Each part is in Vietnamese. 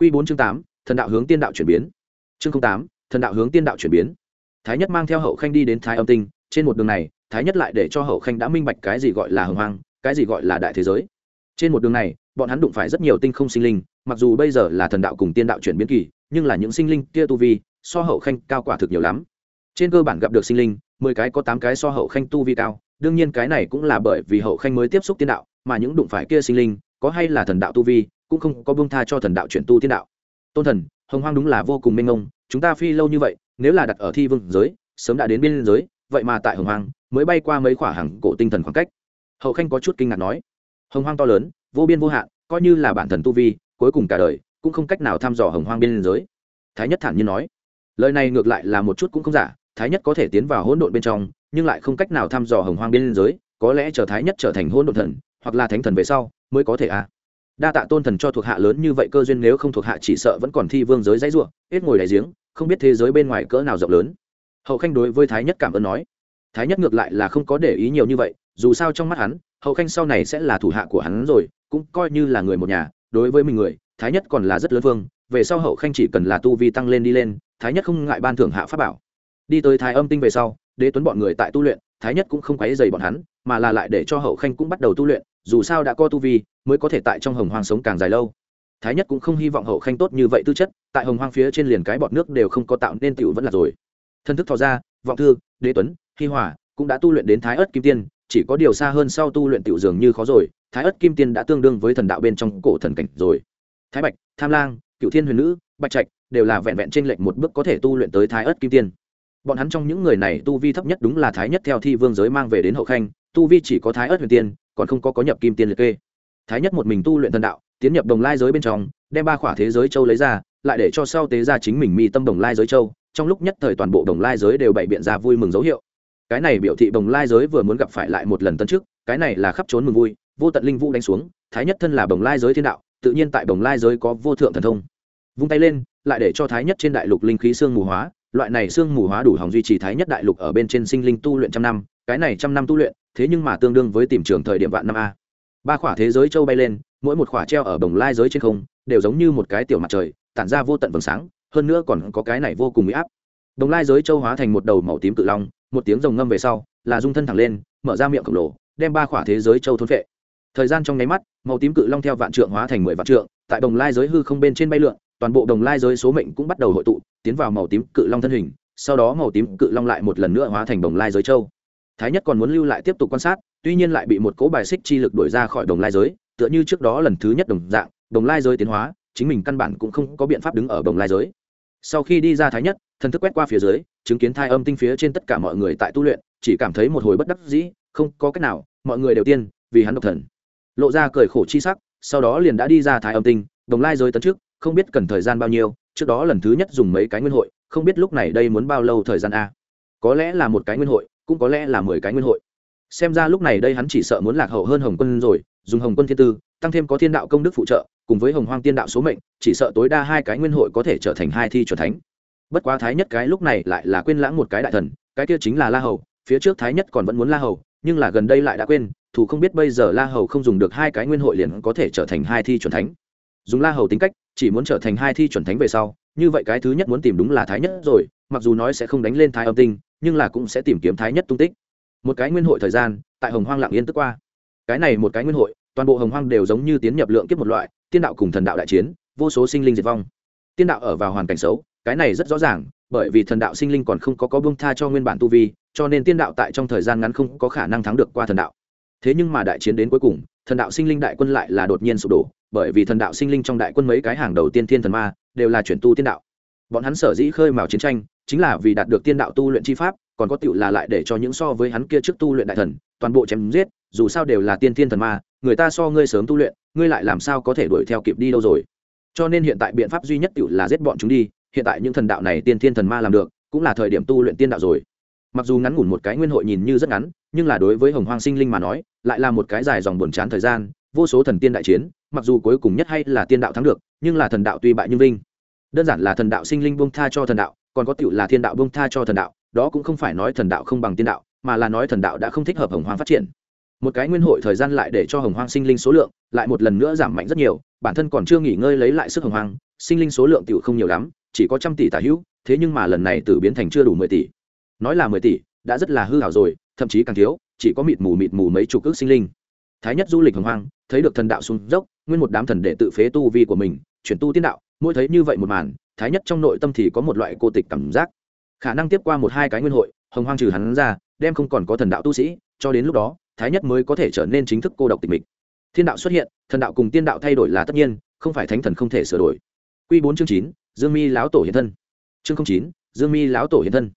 Quy bốn chương tám, thần đạo hướng tiên đạo chuyển biến. Chương tám, thần đạo hướng tiên đạo chuyển biến. Thái nhất mang theo hậu khanh đi đến thái âm tinh, trên một đường này, thái nhất lại để cho hậu khanh đã minh bạch cái gì gọi là hồng hoang, cái gì gọi là đại thế giới. Trên một đường này, bọn hắn đụng phải rất nhiều tinh không sinh linh, mặc dù bây giờ là thần đạo cùng tiên đạo chuyển biến kỳ, nhưng là những sinh linh kia tu vi, so hậu khanh cao quả thực nhiều lắm. Trên cơ bản gặp được sinh linh, mười cái có tám cái so hậu khanh tu vi cao, đương nhiên cái này cũng là bởi vì hậu khanh mới tiếp xúc tiên đạo, mà những đụng phải kia sinh linh, có hay là thần đạo tu vi cũng không có bông tha cho thần đạo chuyển tu tiên đạo. Tôn thần, hồng hoang đúng là vô cùng mênh mông, chúng ta phi lâu như vậy, nếu là đặt ở thi vương giới, sớm đã đến biên giới, vậy mà tại hồng hoang, mới bay qua mấy khỏa hàng cổ tinh thần khoảng cách. Hậu khanh có chút kinh ngạc nói. Hồng hoang to lớn, vô biên vô hạn, coi như là bản thần tu vi, cuối cùng cả đời, cũng không cách nào thăm dò hồng hoang biên giới. Thái nhất thản nhiên nói. Lời này ngược lại là một chút cũng không giả, thái nhất có thể tiến vào hỗn độn bên trong, nhưng lại không cách nào thăm dò hồng hoang biên giới, có lẽ chờ thái nhất trở thành hỗn độn thần, hoặc là thánh thần về sau, mới có thể à? Đa tạ tôn thần cho thuộc hạ lớn như vậy cơ duyên, nếu không thuộc hạ chỉ sợ vẫn còn thi vương giới dãy ruộng hết ngồi đại giếng, không biết thế giới bên ngoài cỡ nào rộng lớn. Hậu khanh đối với thái nhất cảm ơn nói. Thái nhất ngược lại là không có để ý nhiều như vậy, dù sao trong mắt hắn, hậu khanh sau này sẽ là thủ hạ của hắn rồi, cũng coi như là người một nhà. Đối với mình người, thái nhất còn là rất lớn vương, về sau hậu khanh chỉ cần là tu vi tăng lên đi lên, thái nhất không ngại ban thưởng hạ pháp bảo. Đi tới thái âm tinh về sau, đế tuấn bọn người tại tu luyện, thái nhất cũng không quấy dày bọn hắn, mà là lại để cho hậu khanh cũng bắt đầu tu luyện dù sao đã có tu vi, mới có thể tại trong hồng hoang sống càng dài lâu. Thái nhất cũng không hy vọng hậu khanh tốt như vậy tư chất, tại hồng hoang phía trên liền cái bọt nước đều không có tạo nên tựu vẫn là rồi. Thân thức thò ra, vọng thư, đế tuấn, hi hòa, cũng đã tu luyện đến thái ớt kim tiên, chỉ có điều xa hơn sau tu luyện tiểu dường như khó rồi, thái ớt kim tiên đã tương đương với thần đạo bên trong cổ thần cảnh rồi. Thái bạch, tham lang, cựu thiên huyền nữ, bạch trạch, đều là vẹn vẹn trên lệch một bước có thể tu luyện tới thái ớt kim tiên. Bọn hắn trong những người này tu vi thấp nhất đúng là thái nhất theo thi vương giới mang về đến hậu khanh, tu vi chỉ có thái ớt huyền tiên còn không có có nhập kim tiên liệt kê. Thái nhất một mình tu luyện thần đạo, tiến nhập đồng lai giới bên trong, đem ba khỏa thế giới châu lấy ra, lại để cho sau tế ra chính mình mi tâm đồng lai giới châu, trong lúc nhất thời toàn bộ đồng lai giới đều bày biện ra vui mừng dấu hiệu. Cái này biểu thị đồng lai giới vừa muốn gặp phải lại một lần tân trước cái này là khắp trốn mừng vui, vô tận linh vũ đánh xuống, thái nhất thân là đồng lai giới thiên đạo, tự nhiên tại đồng lai giới có vô thượng thần thông. Vung tay lên, lại để cho thái nhất trên đại lục linh khí xương mù hóa, loại này xương mù hóa đủ hòng duy trì thái nhất đại lục ở bên trên sinh linh tu luyện trăm năm cái này trăm năm tu luyện, thế nhưng mà tương đương với tìm trường thời điểm vạn năm a. Ba khỏa thế giới châu bay lên, mỗi một khỏa treo ở bồng lai giới trên không, đều giống như một cái tiểu mặt trời, tản ra vô tận vầng sáng, hơn nữa còn có cái này vô cùng bị áp. Đồng lai giới châu hóa thành một đầu màu tím cự long, một tiếng rồng ngâm về sau, là dung thân thẳng lên, mở ra miệng khổng lồ, đem ba khỏa thế giới châu thôn vệ thời gian trong nháy mắt, màu tím cự long theo vạn trượng hóa thành mười vạn trượng, tại đồng lai giới hư không bên trên bay lượn, toàn bộ đồng lai giới số mệnh cũng bắt đầu hội tụ, tiến vào màu tím cự long thân hình, sau đó màu tím cự long lại một lần nữa hóa thành đồng lai giới châu thái nhất còn muốn lưu lại tiếp tục quan sát, tuy nhiên lại bị một cỗ bài xích chi lực đuổi ra khỏi đồng lai giới, tựa như trước đó lần thứ nhất đồng dạng, đồng lai giới tiến hóa, chính mình căn bản cũng không có biện pháp đứng ở đồng lai giới. Sau khi đi ra thái nhất, thần thức quét qua phía dưới, chứng kiến thai âm tinh phía trên tất cả mọi người tại tu luyện, chỉ cảm thấy một hồi bất đắc dĩ, không có cách nào, mọi người đều tiên, vì hắn độc thần. Lộ ra cười khổ chi sắc, sau đó liền đã đi ra thái âm tinh, đồng lai giới tấn trước, không biết cần thời gian bao nhiêu, trước đó lần thứ nhất dùng mấy cái nguyên hội, không biết lúc này đây muốn bao lâu thời gian a. Có lẽ là một cái nguyên hội cũng có lẽ là mười cái nguyên hội. Xem ra lúc này đây hắn chỉ sợ muốn lạc hậu hơn hồng quân rồi, dùng hồng quân thiên tư, tăng thêm có thiên đạo công đức phụ trợ, cùng với hồng hoang tiên đạo số mệnh, chỉ sợ tối đa hai cái nguyên hội có thể trở thành hai thi c thánh. Bất quá thái nhất cái lúc này lại là quên lãng một cái đại thần, cái kia chính là la hầu, phía trước thái nhất còn vẫn muốn la hầu, nhưng là gần đây lại đã quên thủ không biết bây giờ la hầu không dùng được hai cái nguyên hội liền có thể trở thành hai thi chuẩn thánh. Dùng la hầu tính cách, chỉ muốn trở thành hai thi chuẩn thánh về sau, như vậy cái thứ nhất muốn tìm đúng là thái nhất rồi, mặc dù nói sẽ không đánh lên thái âm tinh nhưng là cũng sẽ tìm kiếm thái nhất tung tích. Một cái nguyên hội thời gian, tại hồng hoang lặng yên tức qua. Cái này một cái nguyên hội, toàn bộ hồng hoang đều giống như tiến nhập lượng kiếp một loại, tiên đạo cùng thần đạo đại chiến, vô số sinh linh diệt vong. Tiên đạo ở vào hoàn cảnh xấu, cái này rất rõ ràng, bởi vì thần đạo sinh linh còn không có có bông tha cho nguyên bản tu vi, cho nên tiên đạo tại trong thời gian ngắn không có khả năng thắng được qua thần đạo. Thế nhưng mà đại chiến đến cuối cùng, thần đạo sinh linh đại quân lại là đột nhiên sụp đổ, bởi vì thần đạo sinh linh trong đại quân mấy cái hàng đầu tiên thiên thần ma, đều là chuyển tu tiên đạo. Bọn hắn sở dĩ khơi mào chiến tranh chính là vì đạt được tiên đạo tu luyện chi pháp, còn có tựu là lại để cho những so với hắn kia trước tu luyện đại thần, toàn bộ chém giết, dù sao đều là tiên thiên thần ma, người ta so ngươi sớm tu luyện, ngươi lại làm sao có thể đuổi theo kịp đi đâu rồi? Cho nên hiện tại biện pháp duy nhất tựu là giết bọn chúng đi, hiện tại những thần đạo này tiên thiên thần ma làm được, cũng là thời điểm tu luyện tiên đạo rồi. Mặc dù ngắn ngủn một cái nguyên hội nhìn như rất ngắn, nhưng là đối với hồng hoang sinh linh mà nói, lại là một cái dài dòng buồn chán thời gian, vô số thần tiên đại chiến, mặc dù cuối cùng nhất hay là tiên đạo thắng được, nhưng là thần đạo tuy bại nhưng vinh. Đơn giản là thần đạo sinh linh buông tha cho thần đạo còn có tựu là thiên đạo buông tha cho thần đạo, đó cũng không phải nói thần đạo không bằng tiên đạo, mà là nói thần đạo đã không thích hợp hồng hoang phát triển. Một cái nguyên hội thời gian lại để cho hồng hoang sinh linh số lượng lại một lần nữa giảm mạnh rất nhiều, bản thân còn chưa nghỉ ngơi lấy lại sức hồng hoang, sinh linh số lượng tiểu không nhiều lắm, chỉ có trăm tỷ tả hữu, thế nhưng mà lần này tử biến thành chưa đủ mười tỷ. Nói là mười tỷ, đã rất là hư hảo rồi, thậm chí càng thiếu, chỉ có mịt mù mịt mù mấy chục ước sinh linh. Thái nhất du lịch hồng hoang, thấy được thần đạo xuống dốc, nguyên một đám thần đệ tự phế tu vi của mình, chuyển tu tiên đạo mỗi thấy như vậy một màn, thái nhất trong nội tâm thì có một loại cô tịch cảm giác. Khả năng tiếp qua một hai cái nguyên hội, hồng hoang trừ hắn ra, đem không còn có thần đạo tu sĩ, cho đến lúc đó, thái nhất mới có thể trở nên chính thức cô độc tịch mịch. Thiên đạo xuất hiện, thần đạo cùng tiên đạo thay đổi là tất nhiên, không phải thánh thần không thể sửa đổi. Q bốn chương chín, dương mi lão tổ hiện thân. Chương chín, dương mi lão tổ hiện thân.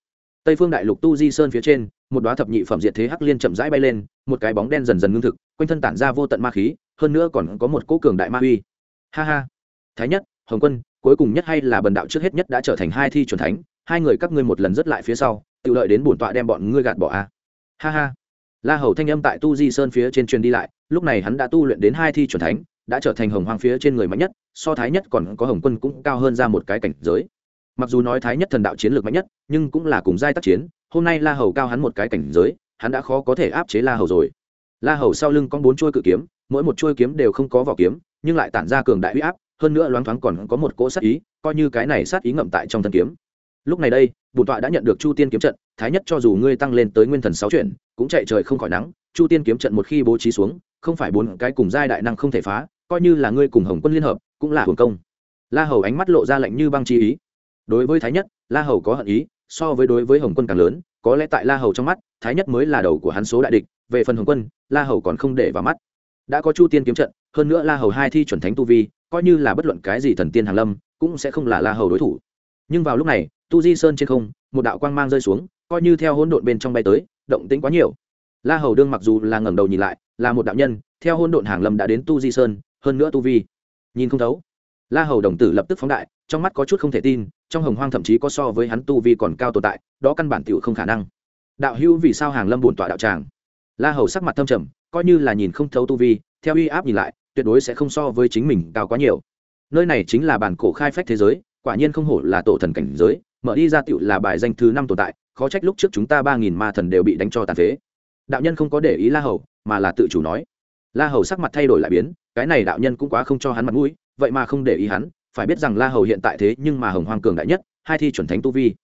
Tây phương đại lục tu di sơn phía trên, một đoá thập nhị phẩm diệt thế hắc liên chậm rãi bay lên, một cái bóng đen dần dần ngưng thực, quanh thân tản ra vô tận ma khí, hơn nữa còn có một cỗ cường đại ma uy. Ha ha. Thái nhất hồng quân, cuối cùng nhất hay là bần đạo trước hết nhất đã trở thành hai thi c thánh, hai người các ngươi một lần rất lại phía sau, tự lợi đến bổn tọa đem bọn ngươi gạt bỏ a. Ha ha. La hầu thanh âm tại tu di sơn phía trên truyền đi lại, lúc này hắn đã tu luyện đến hai thi c thánh, đã trở thành hồng hoàng phía trên người mạnh nhất, so thái nhất còn có hồng quân cũng cao hơn ra một cái cảnh giới. Mặc dù nói thái nhất thần đạo chiến lược mạnh nhất, nhưng cũng là cùng giai tác chiến, hôm nay la hầu cao hắn một cái cảnh giới, hắn đã khó có thể áp chế la hầu rồi. La hầu sau lưng có bốn chuôi cự kiếm, mỗi một chuôi kiếm đều không có vỏ kiếm, nhưng lại tản ra cường đại huy áp hơn nữa loáng thoáng còn có một cỗ sát ý, coi như cái này sát ý ngậm tại trong thân kiếm. Lúc này đây, bùn tọa đã nhận được chu tiên kiếm trận, thái nhất cho dù ngươi tăng lên tới nguyên thần sáu chuyển, cũng chạy trời không khỏi nắng, chu tiên kiếm trận một khi bố trí xuống, không phải bốn cái cùng giai đại năng không thể phá, coi như là ngươi cùng hồng quân liên hợp, cũng là hưởng công. La hầu ánh mắt lộ ra lạnh như băng chi ý. Đối với thái nhất, la hầu có hận ý, so với đối với hồng quân càng lớn, có lẽ tại la hầu trong mắt, thái nhất mới là đầu của hắn số đại địch, về phần hồng quân, la hầu còn không để vào mắt. Đã có chu tiên kiếm trận hơn nữa la hầu hai thi chuẩn thánh tu vi, coi như là bất luận cái gì thần tiên hàn lâm, cũng sẽ không là la hầu đối thủ. Nhưng vào lúc này, tu di sơn trên không, một đạo quang mang rơi xuống, coi như theo hỗn độn bên trong bay tới, động tĩnh quá nhiều. La hầu đương mặc dù là ngẩng đầu nhìn lại, là một đạo nhân, theo hỗn độn hàng lâm đã đến tu di sơn, hơn nữa tu vi. Nhìn không thấu. La hầu đồng tử lập tức phóng đại, trong mắt có chút không thể tin, trong hồng hoang thậm chí có so với hắn tu vi còn cao tồn tại, đó căn bản tiểu không khả năng. Đạo hữu vì sao hàng lâm bổn tọa đạo tràng? La hầu sắc mặt thâm trầm, coi như là nhìn không thấu tu vi, theo uy áp nhìn lại tuyệt đối sẽ không so với chính mình cao quá nhiều. Nơi này chính là bản cổ khai phách thế giới, quả nhiên không hổ là tổ thần cảnh giới, mở đi ra tựu là bài danh thứ năm tồn tại, khó trách lúc trước chúng ta ba nghìn ma thần đều bị đánh cho tàn phế. Đạo nhân không có để ý la hầu, mà là tự chủ nói. La hầu sắc mặt thay đổi lại biến, cái này đạo nhân cũng quá không cho hắn mặt mũi, vậy mà không để ý hắn, phải biết rằng la hầu hiện tại thế nhưng mà hồng hoang cường đại nhất, hai thi chuẩn thánh tu vi.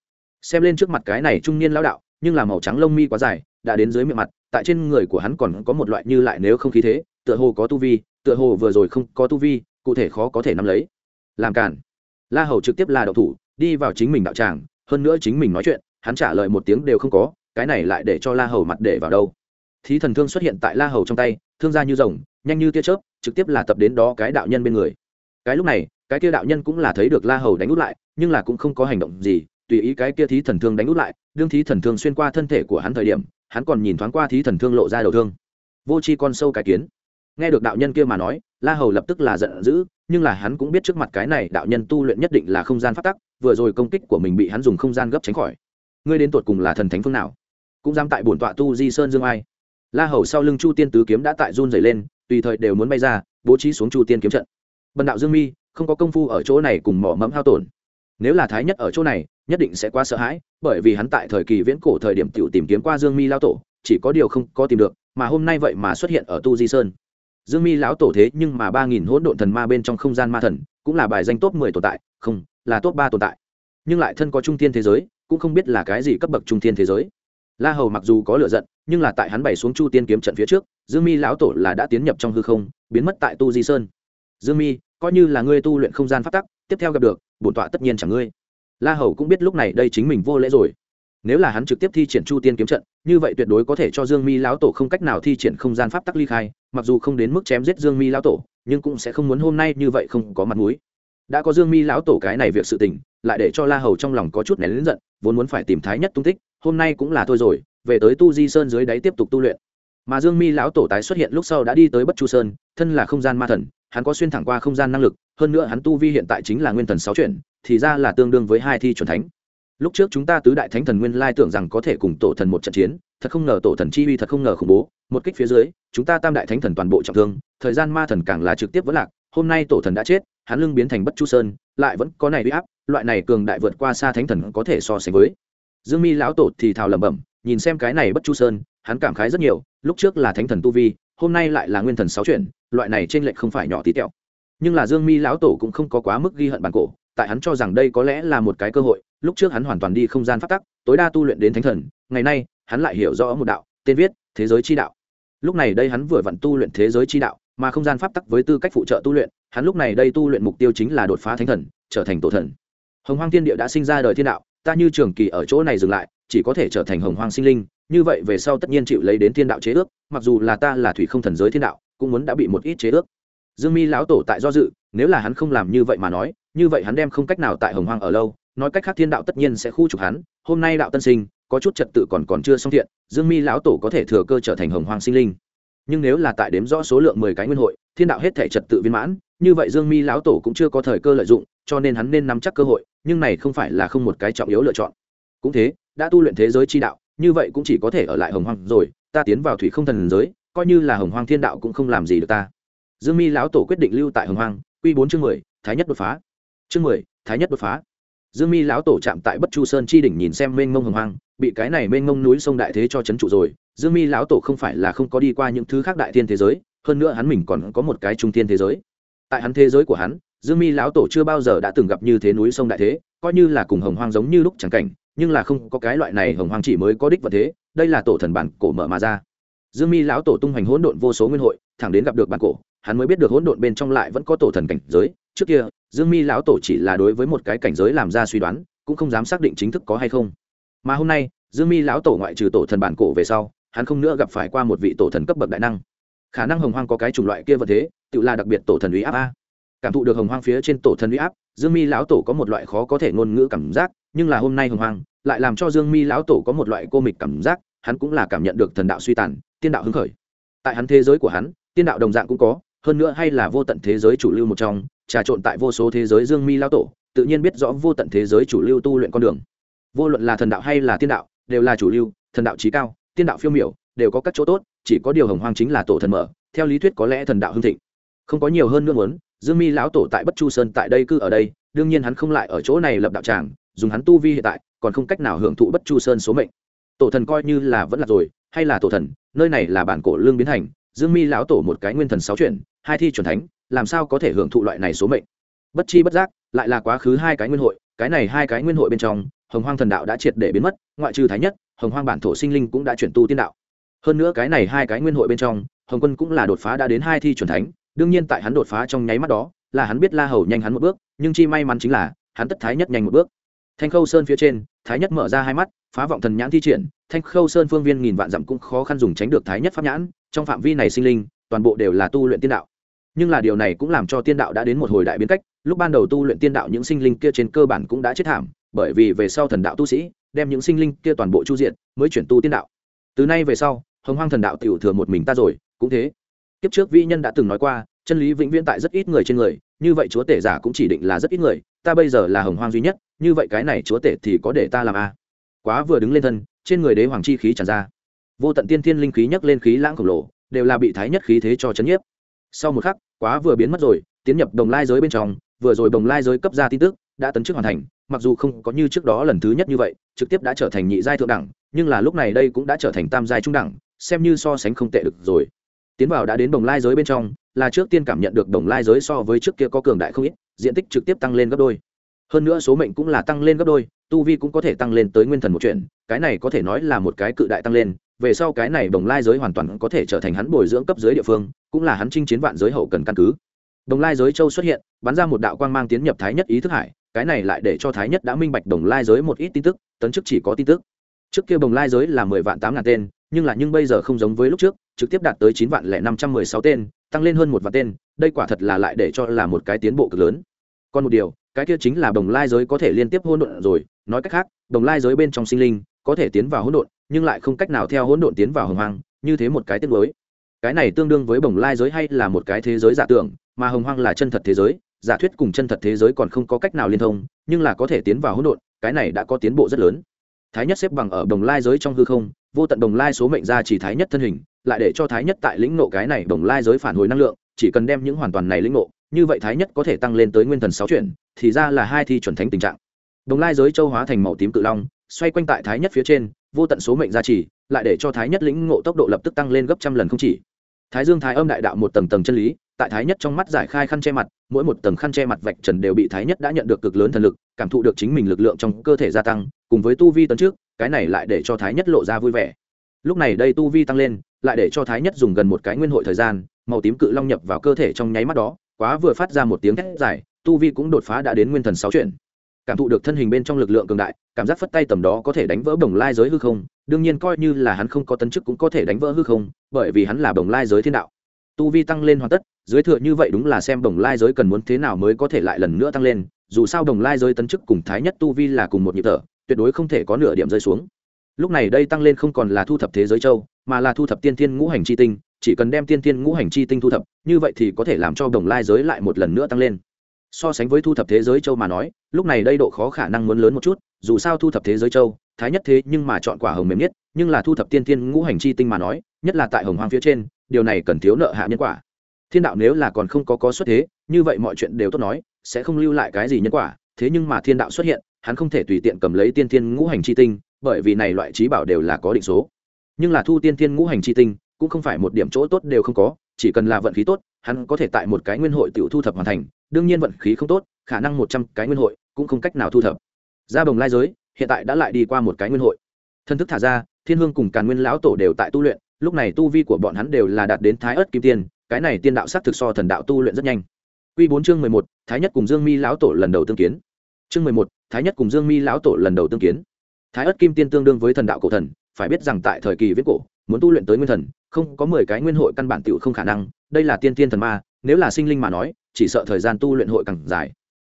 Xem lên trước mặt cái này trung niên lão đạo, nhưng là màu trắng lông mi quá dài, đã đến dưới miệng mặt, tại trên người của hắn còn có một loại như lại nếu không khí thế, tựa hồ có tu vi tựa hồ vừa rồi không có tu vi, cụ thể khó có thể nắm lấy. Làm cản. La hầu trực tiếp là đậu thủ, đi vào chính mình đạo tràng, hơn nữa chính mình nói chuyện, hắn trả lời một tiếng đều không có, cái này lại để cho la hầu mặt để vào đâu. Thí thần thương xuất hiện tại la hầu trong tay, thương ra như rồng, nhanh như tia chớp, trực tiếp là tập đến đó cái đạo nhân bên người. Cái lúc này, cái kia đạo nhân cũng là thấy được la hầu đánh út lại, nhưng là cũng không có hành động gì, tùy ý cái kia thí thần thương đánh út lại, đương thí thần thương xuyên qua thân thể của hắn thời điểm, hắn còn nhìn thoáng qua thí thần thương lộ ra đầu thương. Vô c h i con sâu cái kiến nghe được đạo nhân kia mà nói, la hầu lập tức là giận dữ, nhưng là hắn cũng biết trước mặt cái này đạo nhân tu luyện nhất định là không gian phát tắc, vừa rồi công kích của mình bị hắn dùng không gian gấp tránh khỏi. Ngươi đến tột cùng là thần thánh phương nào? Cũng dám tại bổn tọa tu di sơn dương ai? La hầu sau lưng chu tiên tứ kiếm đã tại run dày lên, tùy thời đều muốn bay ra, bố trí xuống chu tiên kiếm trận. Bần đạo dương mi, không có công phu ở chỗ này cùng mỏ mẫm hao tổn. Nếu là thái nhất ở chỗ này, nhất định sẽ quá sợ hãi, bởi vì hắn tại thời kỳ viễn cổ thời điểm t tìm kiếm qua dương mi lao tổ, chỉ có điều không có tìm được, mà hôm nay vậy mà xuất hiện ở tu di sơn dương mi lão tổ thế nhưng mà ba nghìn hỗn độn thần ma bên trong không gian ma thần, cũng là bài danh top mười tồn tại, không, là top ba tồn tại. Nhưng lại thân có trung thiên thế giới, cũng không biết là cái gì cấp bậc trung thiên thế giới. La hầu mặc dù có lựa giận, nhưng là tại hắn bày xuống chu tiên kiếm trận phía trước, dương mi lão tổ là đã tiến nhập trong hư không, biến mất tại tu di sơn. Dương mi, coi như là ngươi tu luyện không gian phát tắc, tiếp theo gặp được, bổn tọa tất nhiên chẳng ngươi. La hầu cũng biết lúc này đây chính mình vô lễ rồi nếu là hắn trực tiếp thi triển chu tiên kiếm trận, như vậy tuyệt đối có thể cho dương mi lão tổ không cách nào thi triển không gian pháp tắc ly khai, mặc dù không đến mức chém giết dương mi lão tổ, nhưng cũng sẽ không muốn hôm nay như vậy không có mặt mũi. Đã có dương mi lão tổ cái này việc sự tình, lại để cho la hầu trong lòng có chút nén lớn giận, vốn muốn phải tìm thái nhất tung tích, hôm nay cũng là thôi rồi, về tới tu di sơn dưới đáy tiếp tục tu luyện. Mà dương mi lão tổ tái xuất hiện lúc sau đã đi tới bất chu sơn, thân là không gian ma thần, hắn có xuyên thẳng qua không gian năng lực, hơn nữa hắn tu vi hiện tại chính là nguyên thần sáu chuyển, thì ra là tương đương với hai thi chuẩn thánh lúc trước chúng ta tứ đại thánh thần nguyên lai tưởng rằng có thể cùng tổ thần một trận chiến, thật không ngờ tổ thần chi uy thật không ngờ khủng bố. Một kích phía dưới, chúng ta tam đại thánh thần toàn bộ trọng thương, thời gian ma thần càng là trực tiếp vẫn lạc. Hôm nay tổ thần đã chết, hắn lưng biến thành bất chu sơn, lại vẫn có này uy áp, loại này cường đại vượt qua xa thánh thần có thể so sánh với. Dương mi lão tổ thì thào lẩm bẩm, nhìn xem cái này bất chu sơn, hắn cảm khái rất nhiều, lúc trước là thánh thần tu vi, hôm nay lại là nguyên thần sáu chuyển, loại này trên lệch không phải nhỏ tí tẹo. Nhưng là dương mi lão tổ cũng không có quá mức ghi hận bản cổ tại hắn cho rằng đây có lẽ là một cái cơ hội, lúc trước hắn hoàn toàn đi không gian phát tắc, tối đa tu luyện đến thánh thần, ngày nay, hắn lại hiểu rõ một đạo, tên viết, thế giới chi đạo. Lúc này đây hắn vừa vặn tu luyện thế giới chi đạo, mà không gian pháp tắc với tư cách phụ trợ tu luyện, hắn lúc này đây tu luyện mục tiêu chính là đột phá thánh thần, trở thành tổ thần. Hồng hoang thiên địa đã sinh ra đời thiên đạo, ta như trường kỳ ở chỗ này dừng lại, chỉ có thể trở thành hồng hoang sinh linh, như vậy về sau tất nhiên chịu lấy đến thiên đạo chế ước, mặc dù là ta là thủy không thần giới thiên đạo, cũng muốn đã bị một ít chế ước. Dương mi lão tổ tại do dự, nếu là hắn không làm như vậy mà nói như vậy hắn đem không cách nào tại hồng hoang ở lâu, nói cách khác thiên đạo tất nhiên sẽ khu trục hắn, hôm nay đạo tân sinh, có chút trật tự còn còn chưa xong thiện, dương mi lão tổ có thể thừa cơ trở thành hồng hoang sinh linh. Nhưng nếu là tại đếm rõ số lượng mười cái nguyên hội, thiên đạo hết thể trật tự viên mãn, như vậy dương mi lão tổ cũng chưa có thời cơ lợi dụng, cho nên hắn nên nắm chắc cơ hội, nhưng này không phải là không một cái trọng yếu lựa chọn. Cũng thế, đã tu luyện thế giới chi đạo, như vậy cũng chỉ có thể ở lại hồng hoang rồi, ta tiến vào thủy không thần giới, coi như là hồng hoang thiên đạo cũng không làm gì được ta. Dương mi lão tổ quyết định lưu tại hồng hoang q bốn chương mười, thái nhất đột phá chương mười, thái nhất đột phá. Dương mi lão tổ chạm tại bất chu sơn chi đỉnh nhìn xem mênh mông hồng hoang, bị cái này mênh mông núi sông đại thế cho c h ấ n trụ rồi. Dương mi lão tổ không phải là không có đi qua những thứ khác đại thiên thế giới, hơn nữa hắn mình còn có một cái trung thiên thế giới. Tại hắn thế giới của hắn, dương mi lão tổ chưa bao giờ đã từng gặp như thế núi sông đại thế, coi như là cùng hồng hoang giống như lúc chẳng cảnh, nhưng là không có cái loại này hồng hoang chỉ mới có đích vật thế, đây là tổ thần bản cổ mở mà ra. Dương mi lão tổ tung hoành hỗn độn vô số nguyên hội, thẳng đến gặp được bản cổ, hắn mới biết được hỗn độn bên trong lại vẫn có tổ thần cảnh giới trước kia, dương mi lão tổ chỉ là đối với một cái cảnh giới làm ra suy đoán, cũng không dám xác định chính thức có hay không. Mà hôm nay, dương mi lão tổ ngoại trừ tổ thần bản cổ về sau, hắn không nữa gặp phải qua một vị tổ thần cấp bậc đại năng. Khả năng hồng hoang có cái chủng loại kia vật thế, tự là đặc biệt tổ thần uy áp a. Cảm thụ được hồng hoang phía trên tổ thần uy áp, dương mi lão tổ có một loại khó có thể ngôn ngữ cảm giác, nhưng là hôm nay hồng hoang, lại làm cho dương mi lão tổ có một loại cô mịch cảm giác, hắn cũng là cảm nhận được thần đạo suy tàn, tiên đạo hứng khởi. Tại hắn thế giới của hắn, tiên đạo đồng dạng cũng có hơn nữa hay là vô tận thế giới chủ lưu một trong, trà trộn tại vô số thế giới dương mi lao tổ, tự nhiên biết rõ vô tận thế giới chủ lưu tu luyện con đường. Vô luận là thần đạo hay là tiên đạo, đều là chủ lưu, thần đạo trí cao, tiên đạo phiêu miểu, đều có các chỗ tốt, chỉ có điều hồng hoang chính là tổ thần mở, theo lý thuyết có lẽ thần đạo hưng thịnh. Không có nhiều hơn nữa muốn, dương mi lão tổ tại bất chu sơn tại đây cư ở đây, đương nhiên hắn không lại ở chỗ này lập đạo tràng, dùng hắn tu vi hiện tại, còn không cách nào hưởng thụ bất chu sơn số mệnh. Tổ thần coi như là vẫn là rồi, hay là tổ thần, nơi này là bản cổ lương biến thành dương mi lão tổ một cái nguyên thần sáu chuyển, hai thi chuẩn thánh, làm sao có thể hưởng thụ loại này số mệnh? Bất chi bất giác, lại là quá khứ hai cái nguyên hội, cái này hai cái nguyên hội bên trong, hồng hoang thần đạo đã triệt để biến mất, ngoại trừ thái nhất, hồng hoang bản thổ sinh linh cũng đã chuyển tu tiên đạo. Hơn nữa cái này hai cái nguyên hội bên trong, hồng quân cũng là đột phá đã đến hai thi chuẩn thánh, đương nhiên tại hắn đột phá trong nháy mắt đó, là hắn biết la hầu nhanh hắn một bước, nhưng chi may mắn chính là, hắn tất thái nhất nhanh một bước. Thanh khâu sơn phía trên, thái nhất mở ra hai mắt, phá vọng thần nhãn thi triển, thanh khâu sơn phương viên nghìn vạn dặm cũng khó khăn dùng tránh được thái nhất pháp nhãn trong phạm vi này sinh linh, toàn bộ đều là tu luyện tiên đạo. Nhưng là điều này cũng làm cho tiên đạo đã đến một hồi đại biến cách, lúc ban đầu tu luyện tiên đạo những sinh linh kia trên cơ bản cũng đã chết thảm, bởi vì về sau thần đạo tu sĩ đem những sinh linh kia toàn bộ chu diện mới chuyển tu tiên đạo. Từ nay về sau, hồng hoang thần đạo tiểu thừa một mình ta rồi, cũng thế. Kiếp trước vĩ nhân đã từng nói qua, chân lý vĩnh viễn tại rất ít người trên người, như vậy chúa tể giả cũng chỉ định là rất ít người, ta bây giờ là hồng hoang duy nhất, như vậy cái này chúa tể thì có để ta làm a quá vừa đứng lên thân, trên người đế hoàng chi khí tràn ra vô tận tiên thiên linh khí nhấc lên khí lãng khổng lồ, đều là bị thái nhất khí thế cho chấn nhiếp. Sau một khắc, quá vừa biến mất rồi, tiến nhập đồng lai giới bên trong, vừa rồi đồng lai giới cấp ra tin tức, đã tấn chức hoàn thành, mặc dù không có như trước đó lần thứ nhất như vậy, trực tiếp đã trở thành nhị giai thượng đẳng, nhưng là lúc này đây cũng đã trở thành tam giai trung đẳng, xem như so sánh không tệ được rồi. Tiến vào đã đến đồng lai giới bên trong, là trước tiên cảm nhận được đồng lai giới so với trước kia có cường đại không ít, diện tích trực tiếp tăng lên gấp đôi. Hơn nữa số mệnh cũng là tăng lên gấp đôi, tu vi cũng có thể tăng lên tới nguyên thần một chuyện, cái này có thể nói là một cái cự đại tăng lên về sau cái này đồng lai giới hoàn toàn có thể trở thành hắn bồi dưỡng cấp dưới địa phương, cũng là hắn chinh chiến vạn giới hậu cần căn cứ. Đồng lai giới châu xuất hiện, bắn ra một đạo quang mang tiến nhập thái nhất ý thức hải, cái này lại để cho thái nhất đã minh bạch đồng lai giới một ít tin tức, tấn chức chỉ có tin tức. Trước kia đồng lai giới là mười vạn tám ngàn tên, nhưng là nhưng bây giờ không giống với lúc trước, trực tiếp đạt tới chín vạn lẻ năm trăm mười sáu tên, tăng lên hơn một vạn tên, đây quả thật là lại để cho là một cái tiến bộ cực lớn. Còn một điều, cái kia chính là đồng lai giới có thể liên tiếp hỗn độn rồi, nói cách khác, đồng lai giới bên trong sinh linh có thể tiến vào hỗn độn nhưng lại không cách nào theo hỗn độn tiến vào hồng hoang, như thế một cái tiết mới cái này tương đương với bồng lai giới hay là một cái thế giới giả tưởng, mà hồng hoang là chân thật thế giới, giả thuyết cùng chân thật thế giới còn không có cách nào liên thông, nhưng là có thể tiến vào hỗn độn, cái này đã có tiến bộ rất lớn. Thái nhất xếp bằng ở đồng lai giới trong hư không, vô tận đồng lai số mệnh ra chỉ thái nhất thân hình, lại để cho thái nhất tại lĩnh nộ cái này đồng lai giới phản hồi năng lượng, chỉ cần đem những hoàn toàn này lĩnh nộ như vậy thái nhất có thể tăng lên tới nguyên thần sáu chuyển, thì ra là hai thi chuẩn thánh tình trạng. Đồng lai giới châu hóa thành màu tím cự long, xoay quanh tại thái nhất phía trên vô tận số mệnh gia trì, lại để cho thái nhất lĩnh ngộ tốc độ lập tức tăng lên gấp trăm lần không chỉ. Thái dương, thái âm đại đạo một tầng tầng chân lý, tại thái nhất trong mắt giải khai khăn che mặt, mỗi một tầng khăn che mặt vạch trần đều bị thái nhất đã nhận được cực lớn thần lực, cảm thụ được chính mình lực lượng trong cơ thể gia tăng, cùng với tu vi tấn trước, cái này lại để cho thái nhất lộ ra vui vẻ. Lúc này đây tu vi tăng lên, lại để cho thái nhất dùng gần một cái nguyên hội thời gian, màu tím cự long nhập vào cơ thể trong nháy mắt đó, quá vừa phát ra một tiếng thét dài, tu vi cũng đột phá đã đến nguyên thần sáu chuyển cảm thụ được thân hình bên trong lực lượng cường đại, cảm giác phất tay tầm đó có thể đánh vỡ bồng lai giới hư không, đương nhiên coi như là hắn không có tấn chức cũng có thể đánh vỡ hư không, bởi vì hắn là bồng lai giới thiên đạo. Tu vi tăng lên hoàn tất, dưới thừa như vậy đúng là xem bồng lai giới cần muốn thế nào mới có thể lại lần nữa tăng lên, dù sao đồng lai giới tấn chức cùng thái nhất tu vi là cùng một nhịp thở, tuyệt đối không thể có nửa điểm rơi xuống. Lúc này đây tăng lên không còn là thu thập thế giới châu, mà là thu thập tiên thiên ngũ hành chi tinh, chỉ cần đem tiên thiên ngũ hành chi tinh thu thập, như vậy thì có thể làm cho đồng lai giới lại một lần nữa tăng lên so sánh với thu thập thế giới châu mà nói, lúc này đây độ khó khả năng muốn lớn một chút, dù sao thu thập thế giới châu, thái nhất thế nhưng mà chọn quả hồng mềm nhất, nhưng là thu thập tiên thiên ngũ hành chi tinh mà nói, nhất là tại hồng hoang phía trên, điều này cần thiếu nợ hạ nhân quả. Thiên đạo nếu là còn không có có xuất thế, như vậy mọi chuyện đều tốt nói, sẽ không lưu lại cái gì nhân quả, thế nhưng mà thiên đạo xuất hiện, hắn không thể tùy tiện cầm lấy tiên thiên ngũ hành chi tinh, bởi vì này loại trí bảo đều là có định số. Nhưng là thu tiên thiên ngũ hành chi tinh, cũng không phải một điểm chỗ tốt đều không có, chỉ cần là vận khí tốt, hắn có thể tại một cái nguyên hội tự thu thập hoàn thành đương nhiên vận khí không tốt, khả năng một trăm cái nguyên hội cũng không cách nào thu thập. Ra bồng lai giới, hiện tại đã lại đi qua một cái nguyên hội. Thân thức thả ra, thiên hương cùng càn nguyên lão tổ đều tại tu luyện, lúc này tu vi của bọn hắn đều là đạt đến thái ớt kim tiên, cái này tiên đạo s á c thực so thần đạo tu luyện rất nhanh. Q bốn chương mười một, thái nhất cùng dương mi lão tổ lần đầu tương kiến. Chương mười một, thái nhất cùng dương mi lão tổ lần đầu tương kiến. Thái ớt kim tiên tương đương với thần đạo cổ thần, phải biết rằng tại thời kỳ viết cổ, muốn tu luyện tới nguyên thần, không có mười cái nguyên hội căn bản tựu không khả năng, đây là tiên tiên thần ma, nếu là sinh linh mà nói chỉ sợ thời gian tu luyện hội càng dài.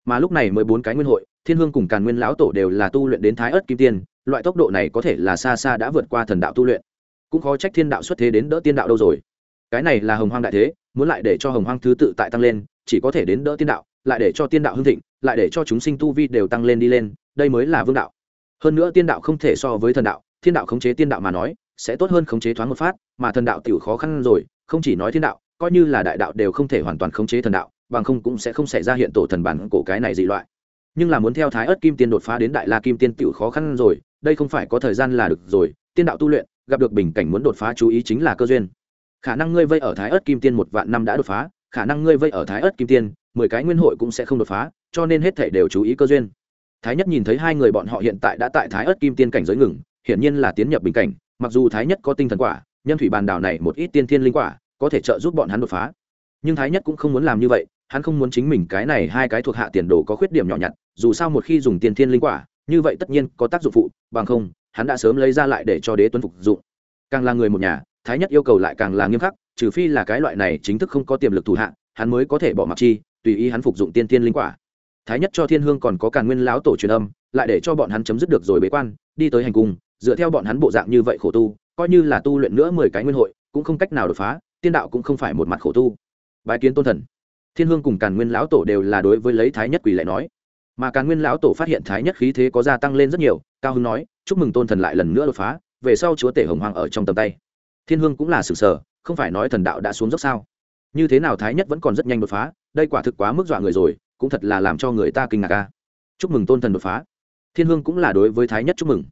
Mà lúc này mới bốn cái nguyên hội, thiên hương cùng càn nguyên lão tổ đều là tu luyện đến thái ớt kim tiên, loại tốc độ này có thể là xa xa đã vượt qua thần đạo tu luyện. Cũng khó trách thiên đạo xuất thế đến đỡ tiên đạo đâu rồi. Cái này là hồng hoang đại thế, muốn lại để cho hồng hoang thứ tự tại tăng lên, chỉ có thể đến đỡ tiên đạo, lại để cho tiên đạo hưng thịnh, lại để cho chúng sinh tu vi đều tăng lên đi lên, đây mới là vương đạo. Hơn nữa tiên đạo không thể so với thần đạo, thiên đạo khống chế tiên đạo mà nói, sẽ tốt hơn khống chế thoáng một phát, mà thần đạo tiểu khó khăn rồi, không chỉ nói thiên đạo, coi như là đại đạo đều không thể hoàn toàn khống chế thần đạo bằng không cũng sẽ không xảy ra hiện tổ thần bản cổ cái này dị loại. Nhưng là muốn theo thái ớt kim tiên đột phá đến đại la kim tiên tiểu khó khăn rồi, đây không phải có thời gian là được rồi, tiên đạo tu luyện, gặp được bình cảnh muốn đột phá chú ý chính là cơ duyên. Khả năng ngươi vây ở thái ớt kim tiên một vạn năm đã đột phá, khả năng ngươi vây ở thái ớt kim tiên, mười cái nguyên hội cũng sẽ không đột phá, cho nên hết thể đều chú ý cơ duyên. Thái nhất nhìn thấy hai người bọn họ hiện tại đã tại thái ớt kim tiên cảnh giới ngừng, hiển nhiên là tiến nhập bình cảnh, mặc dù thái nhất có tinh thần quả, nhân thủy bàn đảo này một ít tiên thiên linh quả, có thể trợ giúp bọn hắn đột phá. Nhưng thái nhất cũng không muốn làm như vậy hắn không muốn chính mình cái này hai cái thuộc hạ tiền đồ có khuyết điểm nhỏ nhặt, dù sao một khi dùng tiền thiên linh quả, như vậy tất nhiên có tác dụng phụ, bằng không, hắn đã sớm lấy ra lại để cho đế tuân phục dụng. Càng là người một nhà, thái nhất yêu cầu lại càng là nghiêm khắc, trừ phi là cái loại này chính thức không có tiềm lực thủ hạ, hắn mới có thể bỏ mặc chi, tùy ý hắn phục dụng tiên tiên linh quả. Thái nhất cho thiên hương còn có càng nguyên láo tổ truyền âm, lại để cho bọn hắn chấm dứt được rồi bế quan, đi tới hành cung, dựa theo bọn hắn bộ dạng như vậy khổ tu, coi như là tu luyện nữa mười cái nguyên hội, cũng không cách nào đột phá, tiên đạo cũng không phải một mặt khổ tu. Bài kiến tôn thần thiên hương cùng càn nguyên lão tổ đều là đối với lấy thái nhất quỳ lại nói. Mà càn nguyên lão tổ phát hiện thái nhất khí thế có gia tăng lên rất nhiều, cao hưng nói, chúc mừng tôn thần lại lần nữa đột phá, về sau chúa tể hồng hoàng ở trong tầm tay. Thiên hương cũng là sự sở không phải nói thần đạo đã xuống dốc sao? Như thế nào thái nhất vẫn còn rất nhanh đột phá, đây quả thực quá mức dọa người rồi, cũng thật là làm cho người ta kinh ngạc ca chúc mừng tôn thần đột phá. Thiên hương cũng là đối với thái nhất chúc mừng.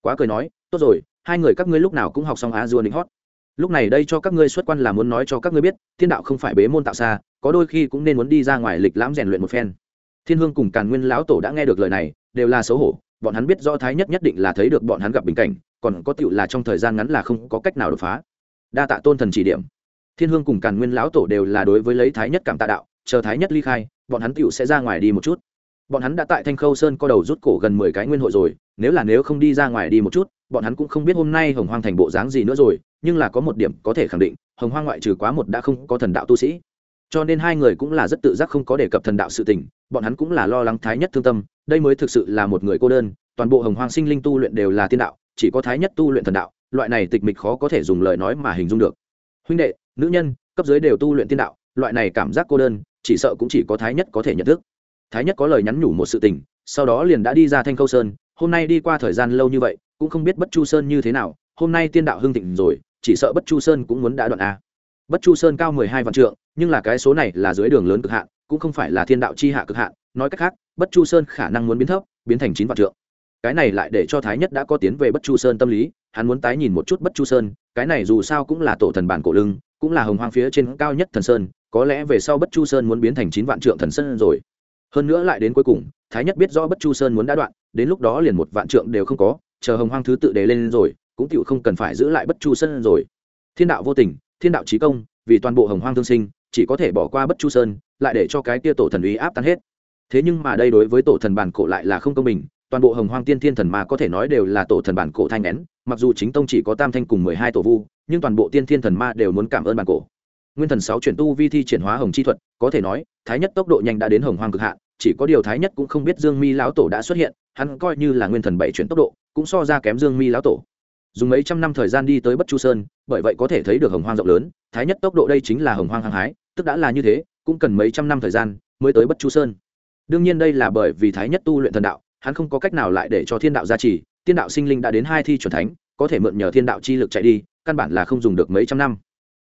Quá cười nói, tốt rồi, hai người các ngươi lúc nào cũng học xong A dua ninh hót lúc này đây cho các ngươi xuất quan là muốn nói cho các ngươi biết, thiên đạo không phải bế môn tạo xa, có đôi khi cũng nên muốn đi ra ngoài lịch lãm rèn luyện một phen. Thiên hương cùng càn nguyên lão tổ đã nghe được lời này, đều là xấu hổ, bọn hắn biết do thái nhất nhất định là thấy được bọn hắn gặp bình cảnh, còn có tựu là trong thời gian ngắn là không có cách nào đột phá. Đa tạ tôn thần chỉ điểm. Thiên hương cùng càn nguyên lão tổ đều là đối với lấy thái nhất cảm tạ đạo, chờ thái nhất ly khai, bọn hắn tựu sẽ ra ngoài đi một chút. Bọn hắn đã tại thanh khâu sơn co đầu rút cổ gần mười cái nguyên hội rồi, nếu là nếu không đi ra ngoài đi một chút, bọn hắn cũng không biết hôm nay hồng hoang thành bộ dáng gì nữa rồi nhưng là có một điểm có thể khẳng định, hồng hoa ngoại trừ quá một đã không có thần đạo tu sĩ. Cho nên hai người cũng là rất tự giác không có đề cập thần đạo sự tình, bọn hắn cũng là lo lắng thái nhất thương tâm, đây mới thực sự là một người cô đơn, toàn bộ hồng hoang sinh linh tu luyện đều là tiên đạo, chỉ có thái nhất tu luyện thần đạo, loại này tịch mịch khó có thể dùng lời nói mà hình dung được. Huynh đệ, nữ nhân, cấp dưới đều tu luyện tiên đạo, loại này cảm giác cô đơn, chỉ sợ cũng chỉ có thái nhất có thể nhận thức. Thái nhất có lời nhắn nhủ một sự tình, sau đó liền đã đi ra thanh câu sơn, hôm nay đi qua thời gian lâu như vậy, cũng không biết bất chu sơn như thế nào, hôm nay tiên đạo hưng thịnh rồi chỉ sợ bất chu sơn cũng muốn đã đoạn a. Bất chu sơn cao mười hai vạn trượng, nhưng là cái số này là dưới đường lớn cực hạn, cũng không phải là thiên đạo chi hạ cực hạn. Nói cách khác, bất chu sơn khả năng muốn biến thấp, biến thành chín vạn trượng. Cái này lại để cho thái nhất đã có tiến về bất chu sơn tâm lý, hắn muốn tái nhìn một chút bất chu sơn, cái này dù sao cũng là tổ thần bản cổ lưng, cũng là hồng hoang phía trên cao nhất thần sơn, có lẽ về sau bất chu sơn muốn biến thành chín vạn trượng thần sơn rồi. Hơn nữa lại đến cuối cùng, thái nhất biết rõ bất chu sơn muốn đã đoạn, đến lúc đó liền một vạn trượng đều không có, chờ hồng hoang thứ tự đề lên rồi cũng tựu không cần phải giữ lại bất chu sơn rồi. Thiên đạo vô tình, thiên đạo trí công, vì toàn bộ hồng hoang thương sinh, chỉ có thể bỏ qua bất chu sơn, lại để cho cái kia tổ thần uy áp tan hết. Thế nhưng mà đây đối với tổ thần bản cổ lại là không công bình, toàn bộ hồng hoang tiên thiên thần ma có thể nói đều là tổ thần bản cổ thanh nén, mặc dù chính tông chỉ có tam thanh cùng mười hai tổ vu, nhưng toàn bộ tiên thiên thần ma đều muốn cảm ơn bản cổ. Nguyên thần sáu chuyển tu vi thi triển hóa hồng chi thuật, có thể nói, thái nhất tốc độ nhanh đã đến hồng hoang cực hạn, chỉ có điều thái nhất cũng không biết dương mi lão tổ đã xuất hiện, hắn coi như là nguyên thần bảy chuyển tốc độ, cũng so ra kém dương mi lão tổ dùng mấy trăm năm thời gian đi tới bất chu sơn, bởi vậy có thể thấy được hồng hoang rộng lớn, thái nhất tốc độ đây chính là hồng hoang hăng hái, tức đã là như thế, cũng cần mấy trăm năm thời gian mới tới bất chu sơn. Đương nhiên đây là bởi vì thái nhất tu luyện thần đạo, hắn không có cách nào lại để cho thiên đạo gia trì thiên đạo sinh linh đã đến hai thi chuẩn thánh, có thể mượn nhờ thiên đạo chi lực chạy đi, căn bản là không dùng được mấy trăm năm.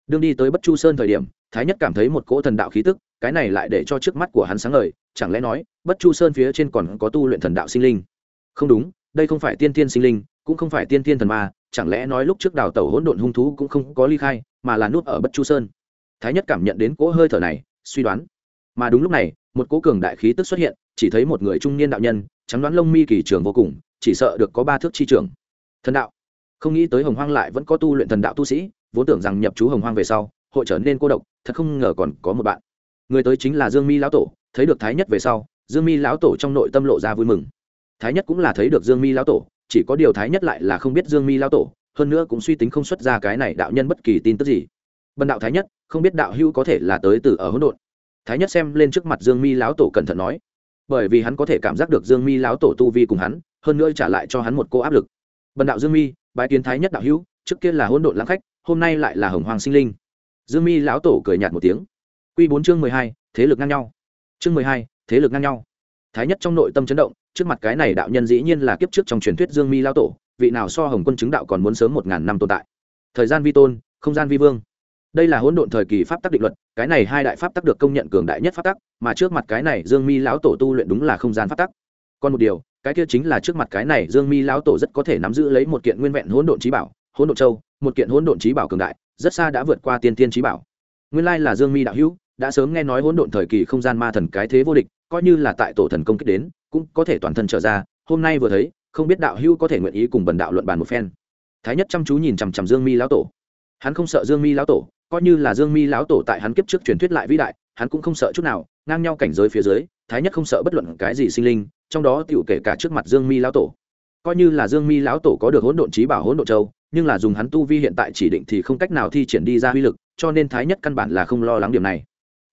Đương đi tới bất chu sơn thời điểm, thái nhất cảm thấy một cỗ thần đạo khí tức, cái này lại để cho trước mắt của hắn sáng ngời, chẳng lẽ nói, bất chu sơn phía trên còn có tu luyện thần đạo sinh linh? Không đúng, đây không phải tiên tiên sinh linh cũng không phải tiên tiên thần ma, chẳng lẽ nói lúc trước đào tẩu hỗn độn hung thú cũng không có ly khai, mà là nút ở bất chu sơn? Thái nhất cảm nhận đến cỗ hơi thở này, suy đoán. Mà đúng lúc này, một cỗ cường đại khí tức xuất hiện, chỉ thấy một người trung niên đạo nhân, trắng đoán lông mi kỳ trường vô cùng, chỉ sợ được có ba thước chi trường. Thần đạo. Không nghĩ tới hồng hoang lại vẫn có tu luyện thần đạo tu sĩ, vốn tưởng rằng nhập chú hồng hoang về sau, hội trở nên cô độc, thật không ngờ còn có một bạn. Người tới chính là dương mi lão tổ, thấy được thái nhất về sau, dương mi lão tổ trong nội tâm lộ ra vui mừng. Thái nhất cũng là thấy được dương mi lão tổ chỉ có điều thái nhất lại là không biết dương mi lão tổ, hơn nữa cũng suy tính không xuất ra cái này đạo nhân bất kỳ tin tức gì. Bần đạo thái nhất, không biết đạo hữu có thể là tới từ ở hỗn độn. Thái nhất xem lên trước mặt dương mi lão tổ cẩn thận nói, bởi vì hắn có thể cảm giác được dương mi lão tổ tu vi cùng hắn, hơn nữa trả lại cho hắn một cô áp lực. Bần đạo dương mi, bái kiến thái nhất đạo hữu, trước kia là hỗn độn lãng khách, hôm nay lại là hồng hoàng sinh linh. Dương mi lão tổ cười nhạt một tiếng. Q bốn chương mười hai, thế lực ngang nhau. Chương mười hai, thế lực ngang nhau. Thái nhất trong nội tâm chấn động trước mặt cái này đạo nhân dĩ nhiên là kiếp trước trong truyền thuyết dương mi lão tổ, vị nào so hồng quân chứng đạo còn muốn sớm một ngàn năm tồn tại. Thời gian vi tôn, không gian vi vương. Đây là hỗn độn thời kỳ pháp tắc định luật, cái này hai đại pháp tắc được công nhận cường đại nhất pháp tắc, mà trước mặt cái này dương mi lão tổ tu luyện đúng là không gian pháp tắc. Còn một điều, cái kia chính là trước mặt cái này dương mi lão tổ rất có thể nắm giữ lấy một kiện nguyên vẹn hỗn độn trí bảo, hỗn độn châu, một kiện hỗn độn trí bảo cường đại, rất xa đã vượt qua tiên tiên trí bảo. Nguyên lai là dương mi đạo hữu, đã sớm nghe nói hỗn độn thời kỳ không gian ma thần cái thế vô địch, coi như là tại tổ thần công kích đến cũng có thể toàn thân trở ra, hôm nay vừa thấy, không biết đạo hữu có thể nguyện ý cùng bần đạo luận bàn một phen. Thái nhất chăm chú nhìn chằm chằm dương mi lão tổ. Hắn không sợ dương mi lão tổ, coi như là dương mi lão tổ tại hắn kiếp trước truyền thuyết lại vĩ đại, hắn cũng không sợ chút nào, ngang nhau cảnh giới phía dưới, thái nhất không sợ bất luận cái gì sinh linh, trong đó tựu kể cả trước mặt dương mi lão tổ. Coi như là dương mi lão tổ có được hỗn độn trí bảo hỗn độn châu, nhưng là dùng hắn tu vi hiện tại chỉ định thì không cách nào thi triển đi ra uy lực, cho nên thái nhất căn bản là không lo lắng điểm này.